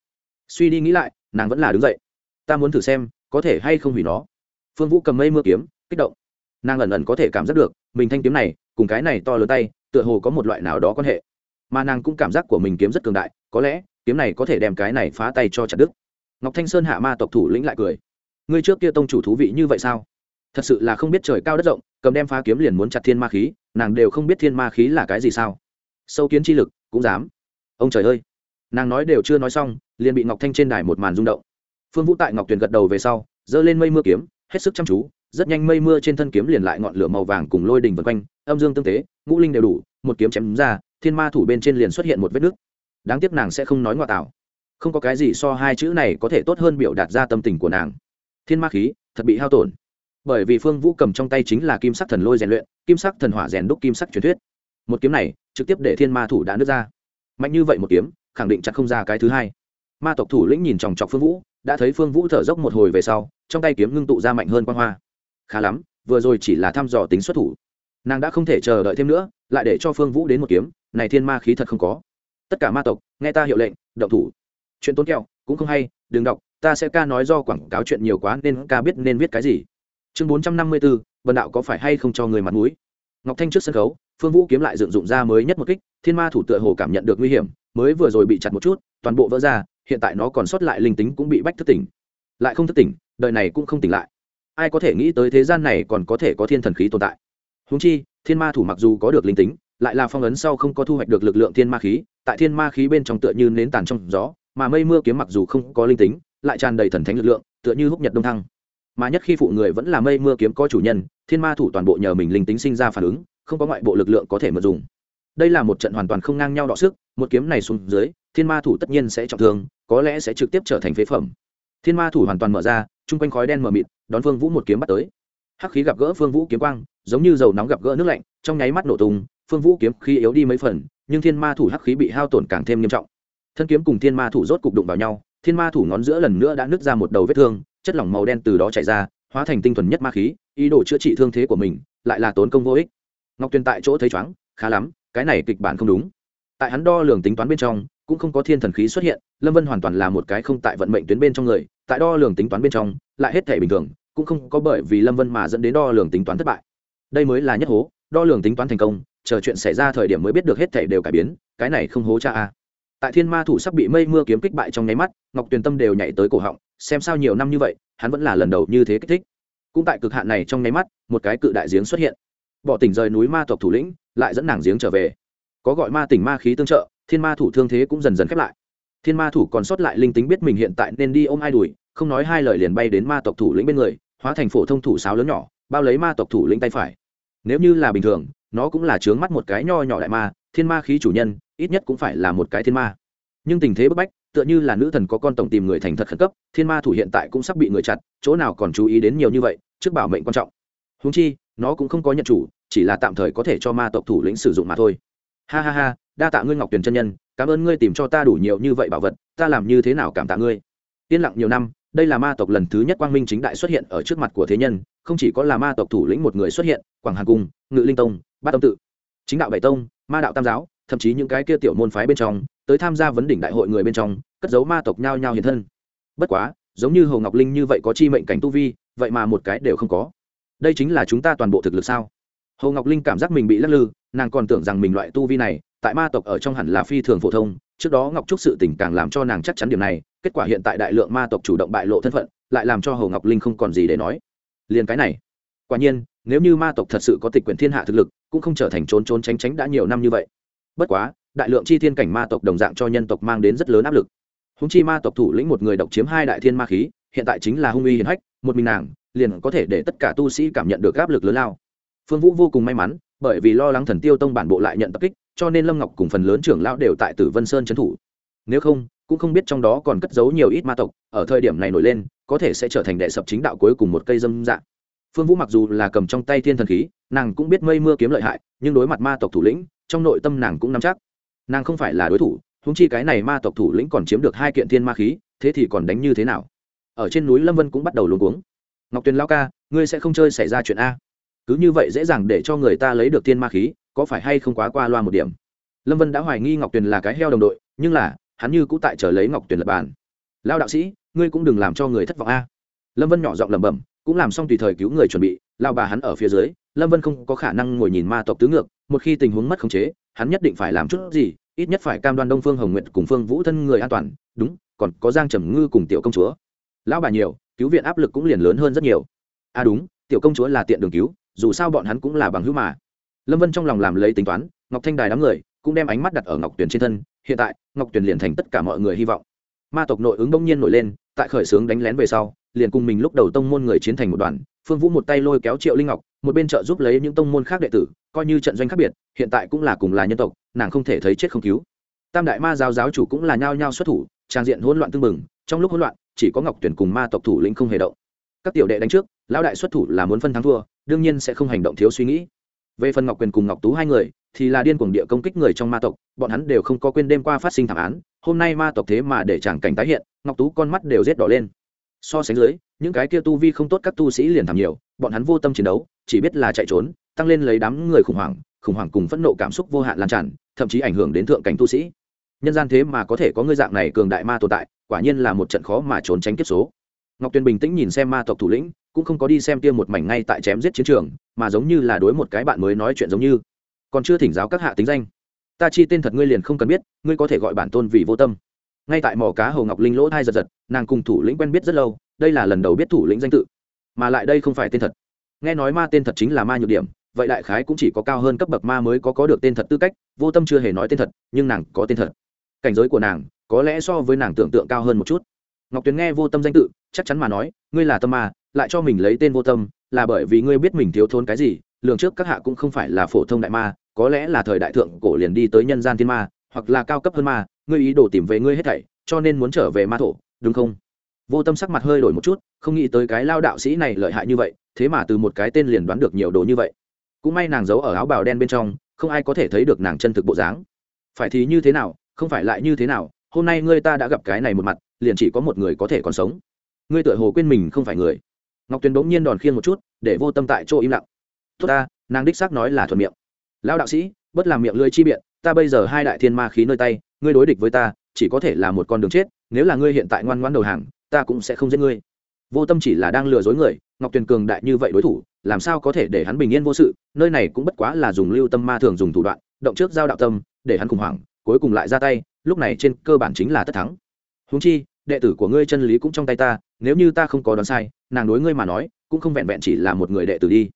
Suy đi nghĩ lại, nàng vẫn là đứng dậy. Ta muốn thử xem, có thể hay không hủy nó. Phương vũ cầm mây mưa kiếm, kích động. Nàng ẩn ẩn có thể cảm giác được, mình thanh kiếm này, cùng cái này to lớn tay, tựa hồ có một loại nào đó quan hệ mà nàng cũng cảm giác của mình kiếm rất cường đại, có lẽ, kiếm này có thể đem cái này phá tay cho chặt đức ngọc thanh sơn hạ ma tộc thủ lĩnh lại cười. Ngươi trước kia tông chủ thú vị như vậy sao? Thật sự là không biết trời cao đất rộng, cầm đem phá kiếm liền muốn chặt thiên ma khí, nàng đều không biết thiên ma khí là cái gì sao? Sâu kiến chi lực, cũng dám. Ông trời ơi! Nàng nói đều chưa nói xong, liền bị ngọc thanh trên đài một màn rung động. Phương vũ tại ngọc tuyền gật đầu về sau, giơ lên mây mưa kiếm, hết sức chăm chú, rất nhanh mây mưa trên thân kiếm liền lại ngọn lửa màu vàng cùng lôi đình vân quanh, âm dương tương tế, ngũ linh đều đủ, một kiếm chém ra thiên ma thủ bên trên liền xuất hiện một vết nứt. Đáng tiếc nàng sẽ không nói ngoại tảo không có cái gì so hai chữ này có thể tốt hơn biểu đạt ra tâm tình của nàng. Thiên ma khí, thật bị hao tổn. Bởi vì phương vũ cầm trong tay chính là kim sắc thần lôi rèn luyện, kim sắc thần hỏa rèn đúc kim sắc truyền thuyết. Một kiếm này, trực tiếp để thiên ma thủ đã nứt ra. Mạnh như vậy một kiếm, khẳng định chặt không ra cái thứ hai. Ma tộc thủ lĩnh nhìn chòng chọc phương vũ, đã thấy phương vũ thở dốc một hồi về sau, trong tay kiếm ngưng tụ ra mạnh hơn quan hoa. Khá lắm, vừa rồi chỉ là thăm dò tính xuất thủ. Nàng đã không thể chờ đợi thêm nữa lại để cho phương vũ đến một kiếm, này thiên ma khí thật không có. Tất cả ma tộc, nghe ta hiệu lệnh, động thủ. Chuyện tốn kẹo, cũng không hay, đừng đọc, ta sẽ ca nói do quảng cáo chuyện nhiều quá nên ca biết nên viết cái gì. Chương bốn trăm năm mươi bốn vần đạo có phải hay không cho người mặt mũi? Ngọc thanh trước sân khấu, phương vũ kiếm lại dựng dụng ra mới nhất một kích, thiên ma thủ tựa hồ cảm nhận được nguy hiểm, mới vừa rồi bị chặt một chút, toàn bộ vỡ ra, hiện tại nó còn sót lại linh tính cũng bị bách thức tỉnh. Lại không thức tỉnh, đời này cũng không tỉnh lại. Ai có thể nghĩ tới thế gian này còn có thể có thiên thần khí tồn tại? Húng chi thiên ma thủ mặc dù có được linh tính, lại là phong ấn sau không có thu hoạch được lực lượng thiên ma khí, tại thiên ma khí bên trong tựa như nến tàn trong gió, mà mây mưa kiếm mặc dù không có linh tính, lại tràn đầy thần thánh lực lượng, tựa như húc nhật đông thăng. Mà nhất khi phụ người vẫn là mây mưa kiếm có chủ nhân, thiên ma thủ toàn bộ nhờ mình linh tính sinh ra phản ứng, không có ngoại bộ lực lượng có thể mượn dùng. Đây là một trận hoàn toàn không ngang nhau đọ sức, một kiếm này xuống dưới, thiên ma thủ tất nhiên sẽ trọng thương, có lẽ sẽ trực tiếp trở thành phế phẩm. Thiên ma thủ hoàn toàn mở ra, chung quanh khói đen mờ mịt, đón phương vũ một kiếm bắt tới hắc khí gặp gỡ phương vũ kiếm quang, giống như dầu nóng gặp gỡ nước lạnh, trong nháy mắt nổ tung, phương vũ kiếm khí yếu đi mấy phần, nhưng thiên ma thủ hắc khí bị hao tổn càng thêm nghiêm trọng. Thân kiếm cùng thiên ma thủ rốt cục đụng vào nhau, thiên ma thủ ngón giữa lần nữa đã nứt ra một đầu vết thương, chất lỏng màu đen từ đó chảy ra, hóa thành tinh thuần nhất ma khí, ý đồ chữa trị thương thế của mình, lại là tốn công vô ích. Ngọc tuyền tại chỗ thấy chóng khá lắm, cái này kịch bản không đúng. Tại hắn đo lường tính toán bên trong, cũng không có thiên thần khí xuất hiện, lâm vân hoàn toàn là một cái không tại vận mệnh tuyến bên trong người, tại đo lường tính toán bên trong, lại hết thể bình thường cũng không có bởi vì lâm vân mà dẫn đến đo lường tính toán thất bại. Đây mới là nhất hố, đo lường tính toán thành công, chờ chuyện xảy ra thời điểm mới biết được hết thể đều cải biến, cái này không hố cha a. Tại thiên ma thủ sắp bị mây mưa kiếm kích bại trong nháy mắt, ngọc tuyền tâm đều nhảy tới cổ họng, xem sao nhiều năm như vậy, hắn vẫn là lần đầu như thế kích thích. Cũng tại cực hạn này trong nháy mắt, một cái cự đại giếng xuất hiện. Bỏ tỉnh rời núi ma tộc thủ lĩnh, lại dẫn nàng giếng trở về. Có gọi ma tỉnh ma khí tương trợ, thiên ma thủ thương thế cũng dần dần khép lại. Thiên ma thủ còn sót lại linh tính biết mình hiện tại nên đi ôm ai đùi không nói hai lời liền bay đến ma tộc thủ lĩnh bên người, hóa thành phổ thông thủ sáo lớn nhỏ, bao lấy ma tộc thủ lĩnh tay phải. Nếu như là bình thường, nó cũng là chướng mắt một cái nho nhỏ đại ma, thiên ma khí chủ nhân, ít nhất cũng phải là một cái thiên ma. Nhưng tình thế bức bách, tựa như là nữ thần có con tổng tìm người thành thật khẩn cấp, thiên ma thủ hiện tại cũng sắp bị người chặt, chỗ nào còn chú ý đến nhiều như vậy, trước bảo mệnh quan trọng. Húng chi, nó cũng không có nhận chủ, chỉ là tạm thời có thể cho ma tộc thủ lĩnh sử dụng mà thôi. Ha ha ha, đa tạ ngươi ngọc tuyền chân nhân, cảm ơn ngươi tìm cho ta đủ nhiều như vậy bảo vật, ta làm như thế nào cảm tạ ngươi? Yên lặng nhiều năm đây là ma tộc lần thứ nhất quang minh chính đại xuất hiện ở trước mặt của thế nhân, không chỉ có là ma tộc thủ lĩnh một người xuất hiện, quảng hàn cung, ngự linh tông, bát Tông tự, chính đạo bảy tông, ma đạo tam giáo, thậm chí những cái kia tiểu môn phái bên trong, tới tham gia vấn đỉnh đại hội người bên trong, cất giấu ma tộc nhao nhao hiện thân. Bất quá, giống như hồ ngọc linh như vậy có chi mệnh cảnh tu vi, vậy mà một cái đều không có. Đây chính là chúng ta toàn bộ thực lực sao? Hồ ngọc linh cảm giác mình bị lắc lư, nàng còn tưởng rằng mình loại tu vi này, tại ma tộc ở trong hẳn là phi thường phổ thông trước đó ngọc trúc sự tình càng làm cho nàng chắc chắn điểm này, kết quả hiện tại đại lượng ma tộc chủ động bại lộ thân phận, lại làm cho hồ ngọc linh không còn gì để nói. Liền cái này, quả nhiên, nếu như ma tộc thật sự có tịch quyển thiên hạ thực lực, cũng không trở thành trốn trốn tránh tránh đã nhiều năm như vậy. Bất quá, đại lượng chi thiên cảnh ma tộc đồng dạng cho nhân tộc mang đến rất lớn áp lực. Húng chi ma tộc thủ lĩnh một người độc chiếm hai đại thiên ma khí, hiện tại chính là hung uy hiển hách, một mình nàng, liền có thể để tất cả tu sĩ cảm nhận được áp lực lớn lao. Phương vũ vô cùng may mắn, bởi vì lo lắng thần tiêu tông bản bộ lại nhận tập kích cho nên lâm ngọc cùng phần lớn trưởng lão đều tại tử vân sơn trấn thủ. Nếu không, cũng không biết trong đó còn cất giấu nhiều ít ma tộc, ở thời điểm này nổi lên, có thể sẽ trở thành đệ sập chính đạo cuối cùng một cây dâm dạng. Phương vũ mặc dù là cầm trong tay thiên thần khí, nàng cũng biết mây mưa kiếm lợi hại, nhưng đối mặt ma tộc thủ lĩnh, trong nội tâm nàng cũng nắm chắc. Nàng không phải là đối thủ húng chi cái này ma tộc thủ lĩnh còn chiếm được hai kiện thiên ma khí, thế thì còn đánh như thế nào? Ở trên núi lâm vân cũng bắt đầu luống cuống. Ngọc tuyền lao ca, ngươi sẽ không chơi xảy ra chuyện a? Cứ như vậy dễ dàng để cho người ta lấy được thiên ma khí có phải hay không quá qua loa một điểm? Lâm vân đã hoài nghi ngọc tuyền là cái heo đồng đội, nhưng là, hắn như cũ tại chờ lấy ngọc tuyền lập bàn. Lao đạo sĩ, ngươi cũng đừng làm cho người thất vọng a. Lâm vân nhỏ giọng lẩm bẩm, cũng làm xong tùy thời cứu người chuẩn bị lao bà hắn ở phía dưới, lâm vân không có khả năng ngồi nhìn ma tộc tứ ngược, một khi tình huống mất khống chế, hắn nhất định phải làm chút gì, ít nhất phải cam đoan đông phương hồng nguyện cùng phương vũ thân người an toàn, đúng, còn có giang trầm ngư cùng tiểu công chúa. Lão bà nhiều, cứu viện áp lực cũng liền lớn hơn rất nhiều. À đúng, tiểu công chúa là tiện đường cứu, dù sao bọn hắn cũng là bằng hữu mà lâm vân trong lòng làm lấy tính toán, ngọc thanh đài đám người cũng đem ánh mắt đặt ở ngọc tuyền trên thân, hiện tại, ngọc tuyền liền thành tất cả mọi người hy vọng. Ma tộc nội ứng bỗng nhiên nổi lên, tại khởi xướng đánh lén về sau, liền cùng mình lúc đầu tông môn người chiến thành một đoàn, phương vũ một tay lôi kéo triệu linh ngọc, một bên trợ giúp lấy những tông môn khác đệ tử, coi như trận doanh khác biệt, hiện tại cũng là cùng là nhân tộc, nàng không thể thấy chết không cứu. Tam đại ma giáo giáo chủ cũng là nhao nhao xuất thủ, trang diện hỗn loạn tưng bừng, trong lúc hỗn loạn, chỉ có ngọc tuyển cùng ma tộc thủ lĩnh không hề động. Các tiểu đệ đánh trước, lão đại xuất thủ là muốn phân thắng thua, đương nhiên sẽ không hành động thiếu suy nghĩ về phần ngọc quyền cùng ngọc tú hai người, thì là điên cuồng địa công kích người trong ma tộc, bọn hắn đều không có quên đêm qua phát sinh thảm án, hôm nay ma tộc thế mà để chẳng cảnh tái hiện, ngọc tú con mắt đều rét đỏ lên. So sánh dưới, những cái kia tu vi không tốt các tu sĩ liền thảm nhiều, bọn hắn vô tâm chiến đấu, chỉ biết là chạy trốn, tăng lên lấy đám người khủng hoảng khủng hoảng cùng phẫn nộ cảm xúc vô hạn lan tràn, thậm chí ảnh hưởng đến thượng cảnh tu sĩ. Nhân gian thế mà có thể có ngươi dạng này cường đại ma tồn tại, quả nhiên là một trận khó mà trốn tránh kiếp số. Ngọc tuyền bình tĩnh nhìn xem ma tộc thủ lĩnh cũng không có đi xem kia một mảnh ngay tại chém giết chiến trường, mà giống như là đối một cái bạn mới nói chuyện giống như. Còn chưa thỉnh giáo các hạ tính danh. Ta chi tên thật ngươi liền không cần biết, ngươi có thể gọi bản tôn vì vô tâm. Ngay tại mỏ cá hầu ngọc linh lỗ thai giật giật, nàng cùng thủ lĩnh quen biết rất lâu, đây là lần đầu biết thủ lĩnh danh tự. Mà lại đây không phải tên thật. Nghe nói ma tên thật chính là ma nhược điểm, vậy đại khái cũng chỉ có cao hơn cấp bậc ma mới có có được tên thật tư cách, vô tâm chưa hề nói tên thật, nhưng nàng có tên thật. Cảnh giới của nàng, có lẽ so với nàng tưởng tượng cao hơn một chút. Ngọc tuyền nghe vô tâm danh tự, chắc chắn mà nói, ngươi là tâm ma lại cho mình lấy tên vô tâm, là bởi vì ngươi biết mình thiếu thốn cái gì, lường trước các hạ cũng không phải là phổ thông đại ma, có lẽ là thời đại thượng cổ liền đi tới nhân gian thiên ma, hoặc là cao cấp hơn ma, ngươi ý đồ tìm về ngươi hết thảy, cho nên muốn trở về ma thổ, đúng không? Vô tâm sắc mặt hơi đổi một chút, không nghĩ tới cái lao đạo sĩ này lợi hại như vậy, thế mà từ một cái tên liền đoán được nhiều đồ như vậy. Cũng may nàng giấu ở áo bào đen bên trong, không ai có thể thấy được nàng chân thực bộ dáng. Phải thì như thế nào, không phải lại như thế nào, hôm nay ngươi ta đã gặp cái này một mặt, liền chỉ có một người có thể còn sống. Ngươi tựa hồ quên mình không phải người ngọc tuyền bỗng nhiên đòn khiên một chút, để vô tâm tại chỗ im lặng. Tốt ta, nàng đích xác nói là thuận miệng. Lão đạo sĩ, bất làm miệng lưỡi chi biện, ta bây giờ hai đại thiên ma khí nơi tay, ngươi đối địch với ta, chỉ có thể là một con đường chết, nếu là ngươi hiện tại ngoan ngoan đầu hàng, ta cũng sẽ không giết ngươi. Vô tâm chỉ là đang lừa dối người, ngọc tuyền cường đại như vậy đối thủ, làm sao có thể để hắn bình yên vô sự, nơi này cũng bất quá là dùng lưu tâm ma thường dùng thủ đoạn, động trước giao đạo tâm, để hắn khủng hoảng, cuối cùng lại ra tay, lúc này trên cơ bản chính là tất thắng. Húng chi đệ tử của ngươi chân lý cũng trong tay ta, nếu như ta không có đoán sai, nàng đối ngươi mà nói, cũng không vẹn vẹn chỉ là một người đệ tử đi.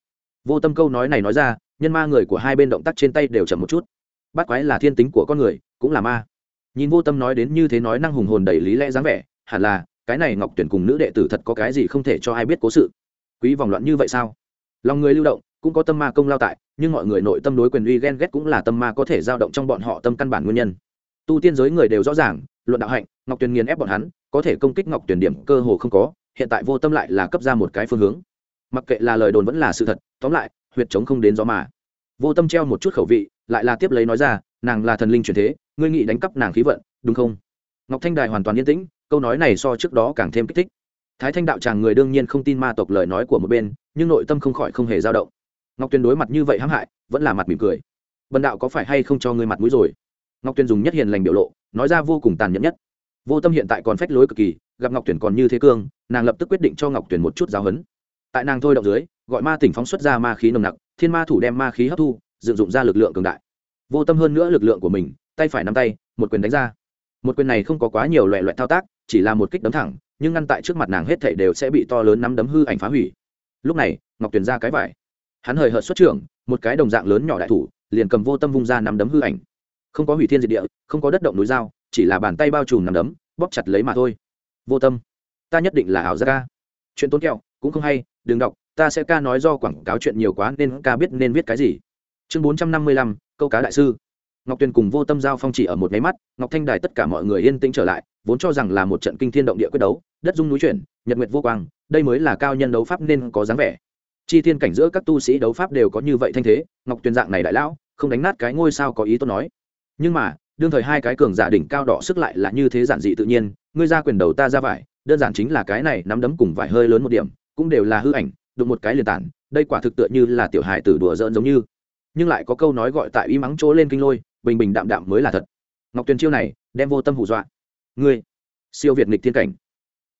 Vô tâm câu nói này nói ra, nhân ma người của hai bên động tác trên tay đều chậm một chút. Bắt quái là thiên tính của con người, cũng là ma. Nhìn vô tâm nói đến như thế nói năng hùng hồn đầy lý lẽ dáng vẻ, hẳn là, cái này ngọc tuyển cùng nữ đệ tử thật có cái gì không thể cho ai biết cố sự. Quý vòng loạn như vậy sao? Lòng người lưu động, cũng có tâm ma công lao tại, nhưng mọi người nội tâm đối quyền uy ghen ghét cũng là tâm ma có thể dao động trong bọn họ tâm căn bản nguyên nhân. Tu tiên giới người đều rõ ràng luận đạo hạnh, ngọc tuyền nghiền ép bọn hắn, có thể công kích ngọc tuyển điểm cơ hồ không có, hiện tại vô tâm lại là cấp ra một cái phương hướng. Mặc kệ là lời đồn vẫn là sự thật, tóm lại, huyệt chống không đến gió mà. Vô tâm treo một chút khẩu vị, lại là tiếp lấy nói ra, nàng là thần linh truyền thế, ngươi nghĩ đánh cắp nàng khí vận, đúng không? Ngọc thanh đài hoàn toàn yên tĩnh, câu nói này so trước đó càng thêm kích thích. Thái thanh đạo chàng người đương nhiên không tin ma tộc lời nói của một bên, nhưng nội tâm không khỏi không hề dao động. Ngọc tuyền đối mặt như vậy hãm hại, vẫn là mặt mỉm cười. Bần đạo có phải hay không cho ngươi mặt mũi rồi? Ngọc tuyền dùng nhất hiền lành biểu lộ nói ra vô cùng tàn nhẫn nhất. Vô tâm hiện tại còn phách lối cực kỳ, gặp ngọc tuyển còn như thế cương, nàng lập tức quyết định cho ngọc tuyển một chút giáo hấn tại nàng thôi động dưới, gọi ma tỉnh phóng xuất ra ma khí nồng nặc, thiên ma thủ đem ma khí hấp thu, dựng dụng ra lực lượng cường đại. Vô tâm hơn nữa lực lượng của mình, tay phải nắm tay, một quyền đánh ra. Một quyền này không có quá nhiều loại loại thao tác, chỉ là một kích đấm thẳng, nhưng ngăn tại trước mặt nàng hết thảy đều sẽ bị to lớn nắm đấm hư ảnh phá hủy. Lúc này, ngọc tuyền ra cái vải. Hắn hời hợt xuất trưởng, một cái đồng dạng lớn nhỏ đại thủ, liền cầm vô tâm vung ra nắm đấm hư ảnh không có hủy thiên diệt địa, không có đất động núi dao chỉ là bàn tay bao trùm nắm đấm, bóp chặt lấy mà thôi. Vô tâm. Ta nhất định là ảo gia ca. Chuyện tốn kẹo, cũng không hay, đừng đọc, ta sẽ ca nói do quảng cáo chuyện nhiều quá nên ca biết nên viết cái gì. Chương bốn trăm năm mươi lăm, câu cá đại sư. Ngọc tuyền cùng vô tâm giao phong chỉ ở một máy mắt, ngọc thanh đài tất cả mọi người yên tĩnh trở lại, vốn cho rằng là một trận kinh thiên động địa quyết đấu, đất dung núi chuyển, nhật nguyệt vô quang, đây mới là cao nhân đấu pháp nên có dáng vẻ. Chi thiên cảnh giữa các tu sĩ đấu pháp đều có như vậy thanh thế, ngọc tuyền dạng này đại lão, không đánh nát cái ngôi sao có ý tốt nói nhưng mà, đương thời hai cái cường giả đỉnh cao đỏ sức lại là như thế giản dị tự nhiên, ngươi ra quyền đầu ta ra vải, đơn giản chính là cái này nắm đấm cùng vải hơi lớn một điểm, cũng đều là hư ảnh, đụng một cái liền tản, đây quả thực tựa như là tiểu hài tử đùa giỡn giống như. Nhưng lại có câu nói gọi tại y mắng chỗ lên kinh lôi, bình bình đạm đạm mới là thật. Ngọc tuyền chiêu này, đem vô tâm hù dọa. Ngươi, siêu việt nghịch thiên cảnh.